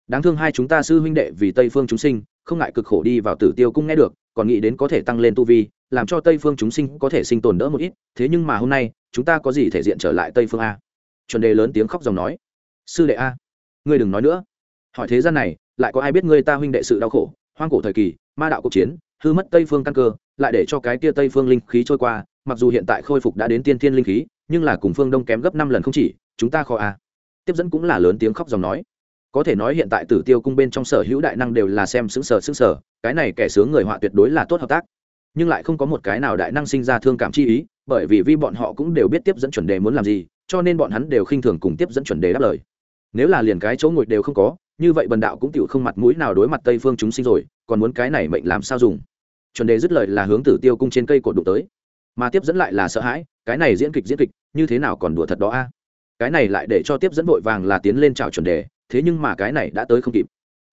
Đáng thương hai chúng ta sư huynh đệ vì tây phương chúng sinh, không ngại cực khổ đi vào tử tiêu cung nghe được, còn nghĩ đến có thể tăng lên tu vi, làm cho tây phương chúng sinh có thể sinh tồn đỡ một ít, thế nhưng mà hôm nay, chúng ta có gì thể diện trở lại tây phương a? Chuẩn đề lớn tiếng khóc dòng nói. Sư đệ a, ngươi đừng nói nữa. Hỏi thế gian này, lại có ai biết ngươi ta huynh đệ sự đau khổ, hoang cổ thời kỳ, ma đạo cuộc chiến, hư mất tây phương căn cơ lại để cho cái kia tây phương linh khí trôi qua, mặc dù hiện tại khôi phục đã đến tiên thiên linh khí, nhưng là cùng phương đông kém gấp năm lần không chỉ, chúng ta khó a. Tiếp dẫn cũng là lớn tiếng khóc dòng nói. Có thể nói hiện tại tử tiêu cung bên trong sở hữu đại năng đều là xem xứng sở xứng sở cái này kẻ sướng người họa tuyệt đối là tốt hợp tác. Nhưng lại không có một cái nào đại năng sinh ra thương cảm chi ý, bởi vì vi bọn họ cũng đều biết tiếp dẫn chuẩn đề muốn làm gì, cho nên bọn hắn đều khinh thường cùng tiếp dẫn chuẩn đề đáp lời. Nếu là liền cái chỗ ngồi đều không có, như vậy bần đạo cũng tựu không mặt mũi nào đối mặt tây phương chúng sinh rồi, còn muốn cái này mệnh làm sao dùng? Chuẩn đề dứt lời là hướng tử tiêu cung trên cây cột đụng tới. Mà tiếp dẫn lại là sợ hãi, cái này diễn kịch diễn kịch, như thế nào còn đùa thật đó a? Cái này lại để cho tiếp dẫn vội vàng là tiến lên chào chuẩn đề, thế nhưng mà cái này đã tới không kịp.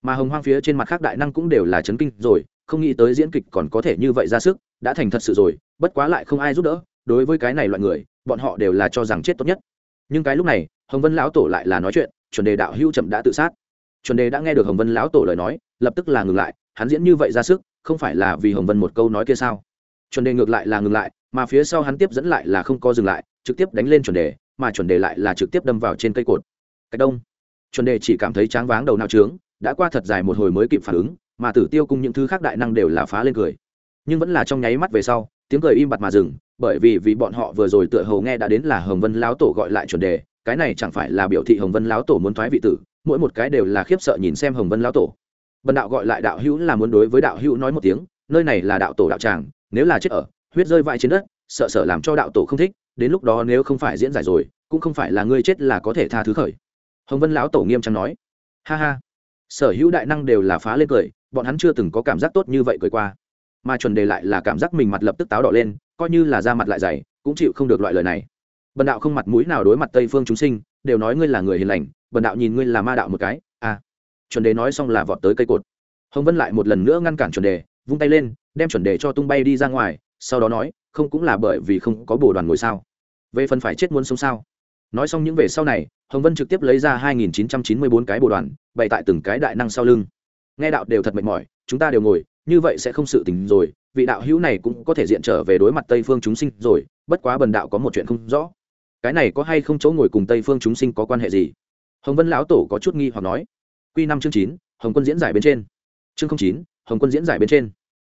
Mà hồng hoang phía trên mặt khác đại năng cũng đều là chấn kinh rồi, không nghĩ tới diễn kịch còn có thể như vậy ra sức, đã thành thật sự rồi, bất quá lại không ai giúp đỡ, đối với cái này loại người, bọn họ đều là cho rằng chết tốt nhất. Nhưng cái lúc này, hồng vân lão tổ lại là nói chuyện, chuẩn đề đạo hữu chậm đã tự sát. Chuẩn đề đã nghe được hồng vân lão tổ lời nói, lập tức là ngừng lại hắn diễn như vậy ra sức, không phải là vì hồng vân một câu nói kia sao? Chuẩn đề ngược lại là ngừng lại, mà phía sau hắn tiếp dẫn lại là không có dừng lại, trực tiếp đánh lên chuẩn đề, mà chuẩn đề lại là trực tiếp đâm vào trên cây cột. Cách đông. Chuẩn đề chỉ cảm thấy tráng váng đầu não trướng, đã qua thật dài một hồi mới kịp phản ứng, mà tử tiêu cùng những thứ khác đại năng đều là phá lên cười. Nhưng vẫn là trong nháy mắt về sau, tiếng cười im bặt mà dừng, bởi vì vì bọn họ vừa rồi tựa hầu nghe đã đến là hồng vân lão tổ gọi lại chuẩn đề, cái này chẳng phải là biểu thị hồng vân lão tổ muốn thoái vị tử, mỗi một cái đều là khiếp sợ nhìn xem hồng vân lão tổ bần đạo gọi lại đạo hữu là muốn đối với đạo hữu nói một tiếng, nơi này là đạo tổ đạo tràng, nếu là chết ở, huyết rơi vãi trên đất, sợ sợ làm cho đạo tổ không thích, đến lúc đó nếu không phải diễn giải rồi, cũng không phải là ngươi chết là có thể tha thứ khởi. Hồng vân lão tổ nghiêm trang nói. Ha ha, sở hữu đại năng đều là phá lên cười, bọn hắn chưa từng có cảm giác tốt như vậy cười qua. Mà chuẩn đề lại là cảm giác mình mặt lập tức táo đỏ lên, coi như là da mặt lại dày, cũng chịu không được loại lời này. Bần đạo không mặt mũi nào đối mặt tây phương chúng sinh, đều nói ngươi là người hiền lành, bần đạo nhìn ngươi là ma đạo một cái à chuẩn đề nói xong là vọt tới cây cột. Hồng vân lại một lần nữa ngăn cản chuẩn đề, vung tay lên, đem chuẩn đề cho tung bay đi ra ngoài, sau đó nói, không cũng là bởi vì không có bồ đoàn ngồi sao? Về phần phải chết muốn sống sao? Nói xong những về sau này, hồng vân trực tiếp lấy ra 2.994 cái bồ đoàn, bày tại từng cái đại năng sau lưng. Nghe đạo đều thật mệt mỏi, chúng ta đều ngồi, như vậy sẽ không sự tình rồi, vị đạo hữu này cũng có thể diện trở về đối mặt tây phương chúng sinh rồi, bất quá bần đạo có một chuyện không rõ. Cái này có hay không chỗ ngồi cùng tây phương chúng sinh có quan hệ gì? Hồng vân lão tổ có chút nghi hoặc nói q năm chương chín, hồng quân diễn giải bên trên. Chương chín, hồng quân diễn giải bên trên.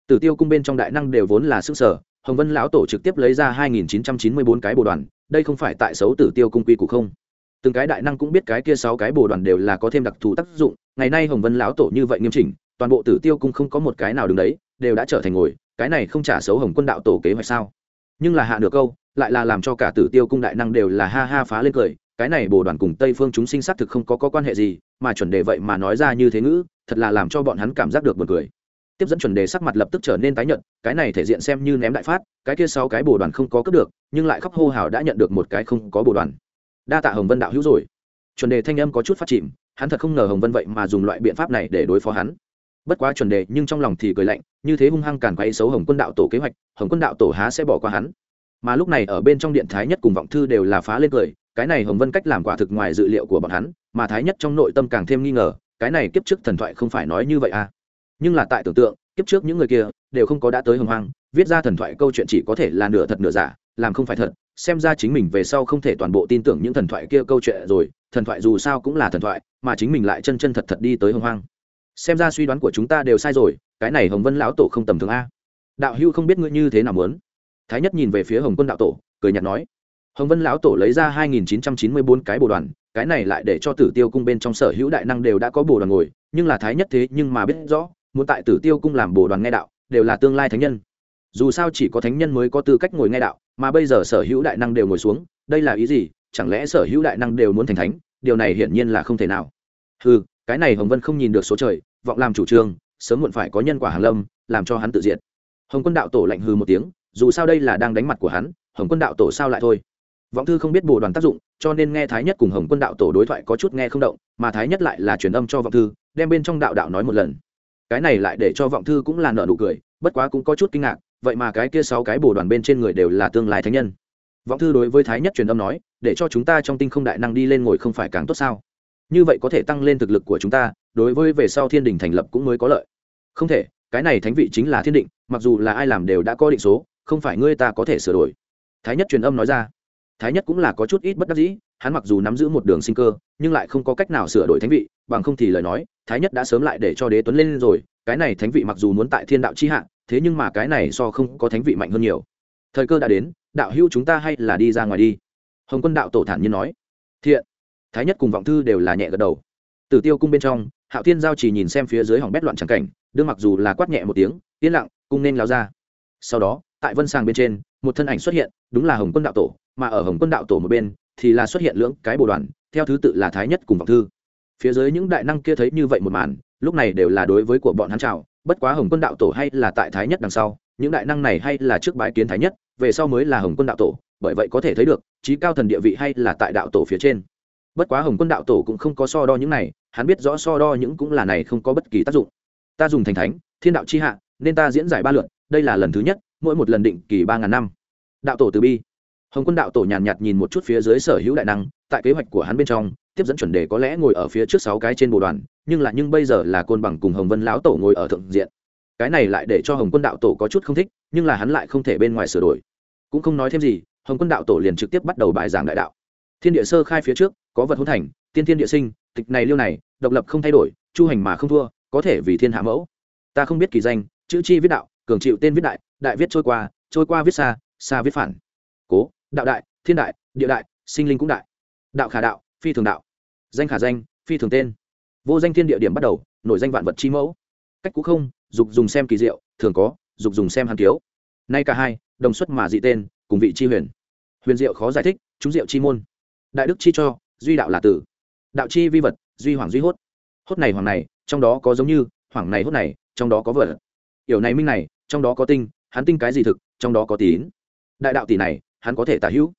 Tử tiêu cung bên trong đại năng đều vốn là s ư ơ n g sở, hồng vân lão tổ trực tiếp lấy ra hai nghìn chín trăm chín mươi bốn cái bồ đoàn, đây không phải tại xấu tử tiêu cung quy củ không? Từng cái đại năng cũng biết cái kia sáu cái bồ đoàn đều là có thêm đặc thù tác dụng, ngày nay hồng vân lão tổ như vậy nghiêm chỉnh, toàn bộ tử tiêu cung không có một cái nào đứng đấy, đều đã trở thành ngồi, cái này không trả xấu hồng quân đạo tổ kế hoạch sao? Nhưng là hạ được câu, lại là làm cho cả tử tiêu cung đại năng đều là ha ha phá lên cười cái này bồ đoàn cùng tây phương chúng sinh xác thực không có, có quan hệ gì mà chuẩn đề vậy mà nói ra như thế ngữ thật là làm cho bọn hắn cảm giác được buồn cười. Tiếp dẫn chuẩn đề sắc mặt lập tức trở nên tái nhợt cái này thể diện xem như ném đại phát cái kia sáu cái bồ đoàn không có cướp được nhưng lại khóc hô hào đã nhận được một cái không có bồ đoàn. Đa tạ hồng vân đạo hữu rồi. Chuẩn đề thanh âm có chút phát chìm hắn thật không ngờ hồng vân vậy mà dùng loại biện pháp này để đối phó hắn. Bất quá chuẩn đề nhưng trong lòng thì cười lạnh như thế hung hăng càn quay xấu hồng quân đạo tổ kế hoạch hồng quân đạo tổ há sẽ bỏ qua hắn. Mà lúc này ở bên trong điện thái nhất cùng vọng thư đều là phá lên cười cái này hồng vân cách làm quả thực ngoài dự liệu của bọn hắn, mà thái nhất trong nội tâm càng thêm nghi ngờ, cái này kiếp trước thần thoại không phải nói như vậy à. Nhưng là tại tưởng tượng, kiếp trước những người kia đều không có đã tới hồng hoang, viết ra thần thoại câu chuyện chỉ có thể là nửa thật nửa giả, làm không phải thật. Xem ra chính mình về sau không thể toàn bộ tin tưởng những thần thoại kia câu chuyện rồi, thần thoại dù sao cũng là thần thoại, mà chính mình lại chân chân thật thật đi tới hồng hoang. Xem ra suy đoán của chúng ta đều sai rồi, cái này hồng vân lão tổ không tầm thường a. Đạo hưu không biết ngươi như thế nào muốn. Thái nhất nhìn về phía hồng quân đạo tổ, cười nhạt nói hồng vân lão tổ lấy ra hai nghìn chín trăm chín mươi bốn cái bồ đoàn, cái này lại để cho tử tiêu cung bên trong sở hữu đại năng đều đã có bồ đoàn ngồi, nhưng là thái nhất thế nhưng mà biết rõ, muốn tại tử tiêu cung làm bồ đoàn nghe đạo, đều là tương lai thánh nhân. Dù sao chỉ có thánh nhân mới có tư cách ngồi nghe đạo, mà bây giờ sở hữu đại năng đều ngồi xuống, đây là ý gì? Chẳng lẽ sở hữu đại năng đều muốn thành thánh? Điều này hiển nhiên là không thể nào. Ừ cái này hồng vân không nhìn được số trời, vọng làm chủ trương, sớm muộn phải có nhân quả hàn lâm, làm cho hắn tự diện hồng quân đạo tổ lạnh hư một tiếng, dù sao đây là đang đánh mặt của hắn, hồng quân đạo tổ sao lại thôi? Vọng thư không biết bổ đoàn tác dụng, cho nên nghe thái nhất cùng hồng quân đạo tổ đối thoại có chút nghe không động, mà thái nhất lại là truyền âm cho vọng thư, đem bên trong đạo đạo nói một lần. Cái này lại để cho vọng thư cũng là nở nụ cười, bất quá cũng có chút kinh ngạc, vậy mà cái kia sáu cái bổ đoàn bên trên người đều là tương lai thánh nhân. Vọng thư đối với thái nhất truyền âm nói, để cho chúng ta trong tinh không đại năng đi lên ngồi không phải càng tốt sao? Như vậy có thể tăng lên thực lực của chúng ta, đối với về sau thiên đình thành lập cũng mới có lợi. Không thể, cái này thánh vị chính là thiên định, mặc dù là ai làm đều đã có định số, không phải ngươi ta có thể sửa đổi. Thái nhất truyền âm nói ra thái nhất cũng là có chút ít bất đắc dĩ, hắn mặc dù nắm giữ một đường sinh cơ, nhưng lại không có cách nào sửa đổi thánh vị, bằng không thì lời nói, thái nhất đã sớm lại để cho đế tuấn lên rồi, cái này thánh vị mặc dù muốn tại thiên đạo chi hạ, thế nhưng mà cái này so không có thánh vị mạnh hơn nhiều. Thời cơ đã đến, đạo hữu chúng ta hay là đi ra ngoài đi. Hồng quân đạo tổ thản nhiên nói. Thiện. Thái nhất cùng vọng thư đều là nhẹ gật đầu. Tử tiêu cung bên trong, hạo thiên giao chỉ nhìn xem phía dưới hỏng bét loạn trắng cảnh, đương mặc dù là quát nhẹ một tiếng, yên lặng, cung nên lao ra. Sau đó, tại vân sàng bên trên, một thân ảnh xuất hiện, đúng là hồng quân đạo tổ mà ở hồng quân đạo tổ một bên thì là xuất hiện lưỡng cái bộ đoàn, theo thứ tự là thái nhất cùng vọng thư. Phía dưới những đại năng kia thấy như vậy một màn, lúc này đều là đối với của bọn hắn chào, bất quá hồng quân đạo tổ hay là tại thái nhất đằng sau, những đại năng này hay là trước bái kiến thái nhất, về sau mới là hồng quân đạo tổ, bởi vậy có thể thấy được trí cao thần địa vị hay là tại đạo tổ phía trên. Bất quá hồng quân đạo tổ cũng không có so đo những này, hắn biết rõ so đo những cũng là này không có bất kỳ tác dụng. Ta dùng thành thánh, thiên đạo c h i hạ, nên ta diễn giải ba lượt, đây là lần thứ nhất, mỗi một lần định kỳ ba ngàn năm. Đạo tổ từ bi hồng quân đạo tổ nhàn nhạt, nhìn một chút phía dưới sở hữu đại năng tại kế hoạch của hắn bên trong tiếp dẫn chuẩn đề có lẽ ngồi ở phía trước sáu cái trên bộ đoàn nhưng là nhưng bây giờ là côn bằng cùng hồng vân lão tổ ngồi ở thượng diện. Cái này lại để cho hồng quân đạo tổ có chút không thích nhưng là hắn lại không thể bên ngoài sửa đổi. Cũng không nói thêm gì hồng quân đạo tổ liền trực tiếp bắt đầu bài giảng đại đạo. Thiên địa sơ khai phía trước có vật hôn thành tiên thiên địa sinh tịch này liêu này độc lập không thay đổi chu hành mà không thua có thể vì thiên hạ mẫu. Ta không biết kỳ danh chữ chi viết đạo cường chịu tên viết đại đại viết trôi qua trôi qua viết xa xa viết phản đạo đại, thiên đại, địa đại, sinh linh cũng đại. Đạo khả đạo, phi thường đạo. Danh khả danh, phi thường tên. Vô danh thiên địa điểm bắt đầu, nổi danh vạn vật chi mẫu. Cách cũ không, dục dùng xem kỳ diệu, thường có, dục dùng xem hàn kiếu. Nay cả hai, đồng xuất mà dị tên, cùng vị chi huyền. Huyền diệu khó giải thích, chúng diệu chi môn. Đại đức chi cho, duy đạo là tử. Đạo chi vi vật, duy hoàng duy hốt. Hốt này hoàng này, trong đó có giống như hoàng này hốt này, trong đó có vật. Yểu này minh này, trong đó có tinh, hắn tinh cái gì thực, trong đó có tín. Đại đạo tỷ này hắn có thể tả hữu.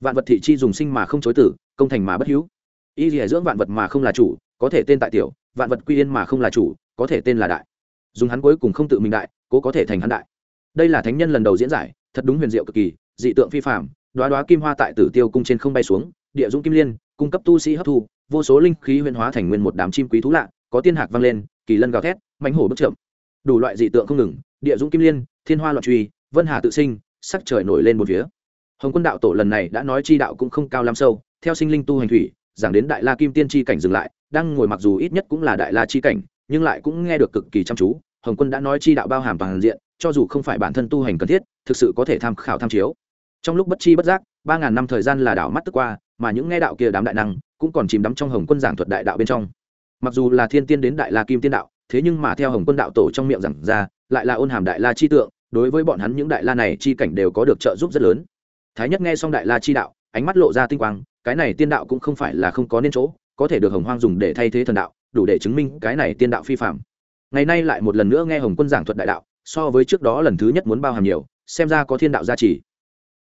Vạn vật thị chi dùng sinh mà không chối tử, công thành mà bất hữu. Y dỉa dưỡng vạn vật mà không là chủ, có thể tên tại tiểu, vạn vật quy yên mà không là chủ, có thể tên là đại. Dùng hắn cuối cùng không tự mình đại, cố có thể thành hắn đại. Đây là thánh nhân lần đầu diễn giải, thật đúng huyền diệu cực kỳ, dị tượng phi phạm đoá đoá kim hoa tại tử tiêu cung trên không bay xuống, địa dũng kim liên, cung cấp tu sĩ hấp thu, vô số linh khí huyền hóa thành nguyên một đám chim quý thú lạ, có tiên hạc vang lên, kỳ lân gào thét, mãnh hổ bước chậm. Đủ loại dị tượng không ngừng, địa dũng kim liên, thiên hoa loạn truy, vân hà tự sinh, sắc trời nổi lên một phía hồng quân đạo tổ lần này đã nói chi đạo cũng không cao lắm sâu, theo sinh linh tu hành thủy, giảng đến đại la kim tiên chi cảnh dừng lại, đang ngồi mặc dù ít nhất cũng là đại la chi cảnh, nhưng lại cũng nghe được cực kỳ chăm chú. Hồng quân đã nói chi đạo bao hàm toàn diện, cho dù không phải bản thân tu hành cần thiết, thực sự có thể tham khảo tham chiếu. Trong lúc bất chi bất giác, ba ngàn năm thời gian là đảo mắt tức qua, mà những nghe đạo kia đám đại năng cũng còn chìm đắm trong hồng quân giảng thuật đại đạo bên trong. Mặc dù là thiên tiên đến đại la kim tiên đạo, thế nhưng mà theo hồng quân đạo tổ trong miệng giảng ra, lại là ôn hàm đại la chi tượng, đối với bọn hắn những đại la này chi cảnh đều có được trợ giúp rất lớn thái nhất nghe xong đại la chi đạo, ánh mắt lộ ra tinh quang, cái này tiên đạo cũng không phải là không có nên chỗ, có thể được hồng hoang dùng để thay thế thần đạo, đủ để chứng minh cái này tiên đạo phi phạm. Ngày nay lại một lần nữa nghe hồng quân giảng thuật đại đạo, so với trước đó lần thứ nhất muốn bao hàm nhiều, xem ra có thiên đạo gia trì.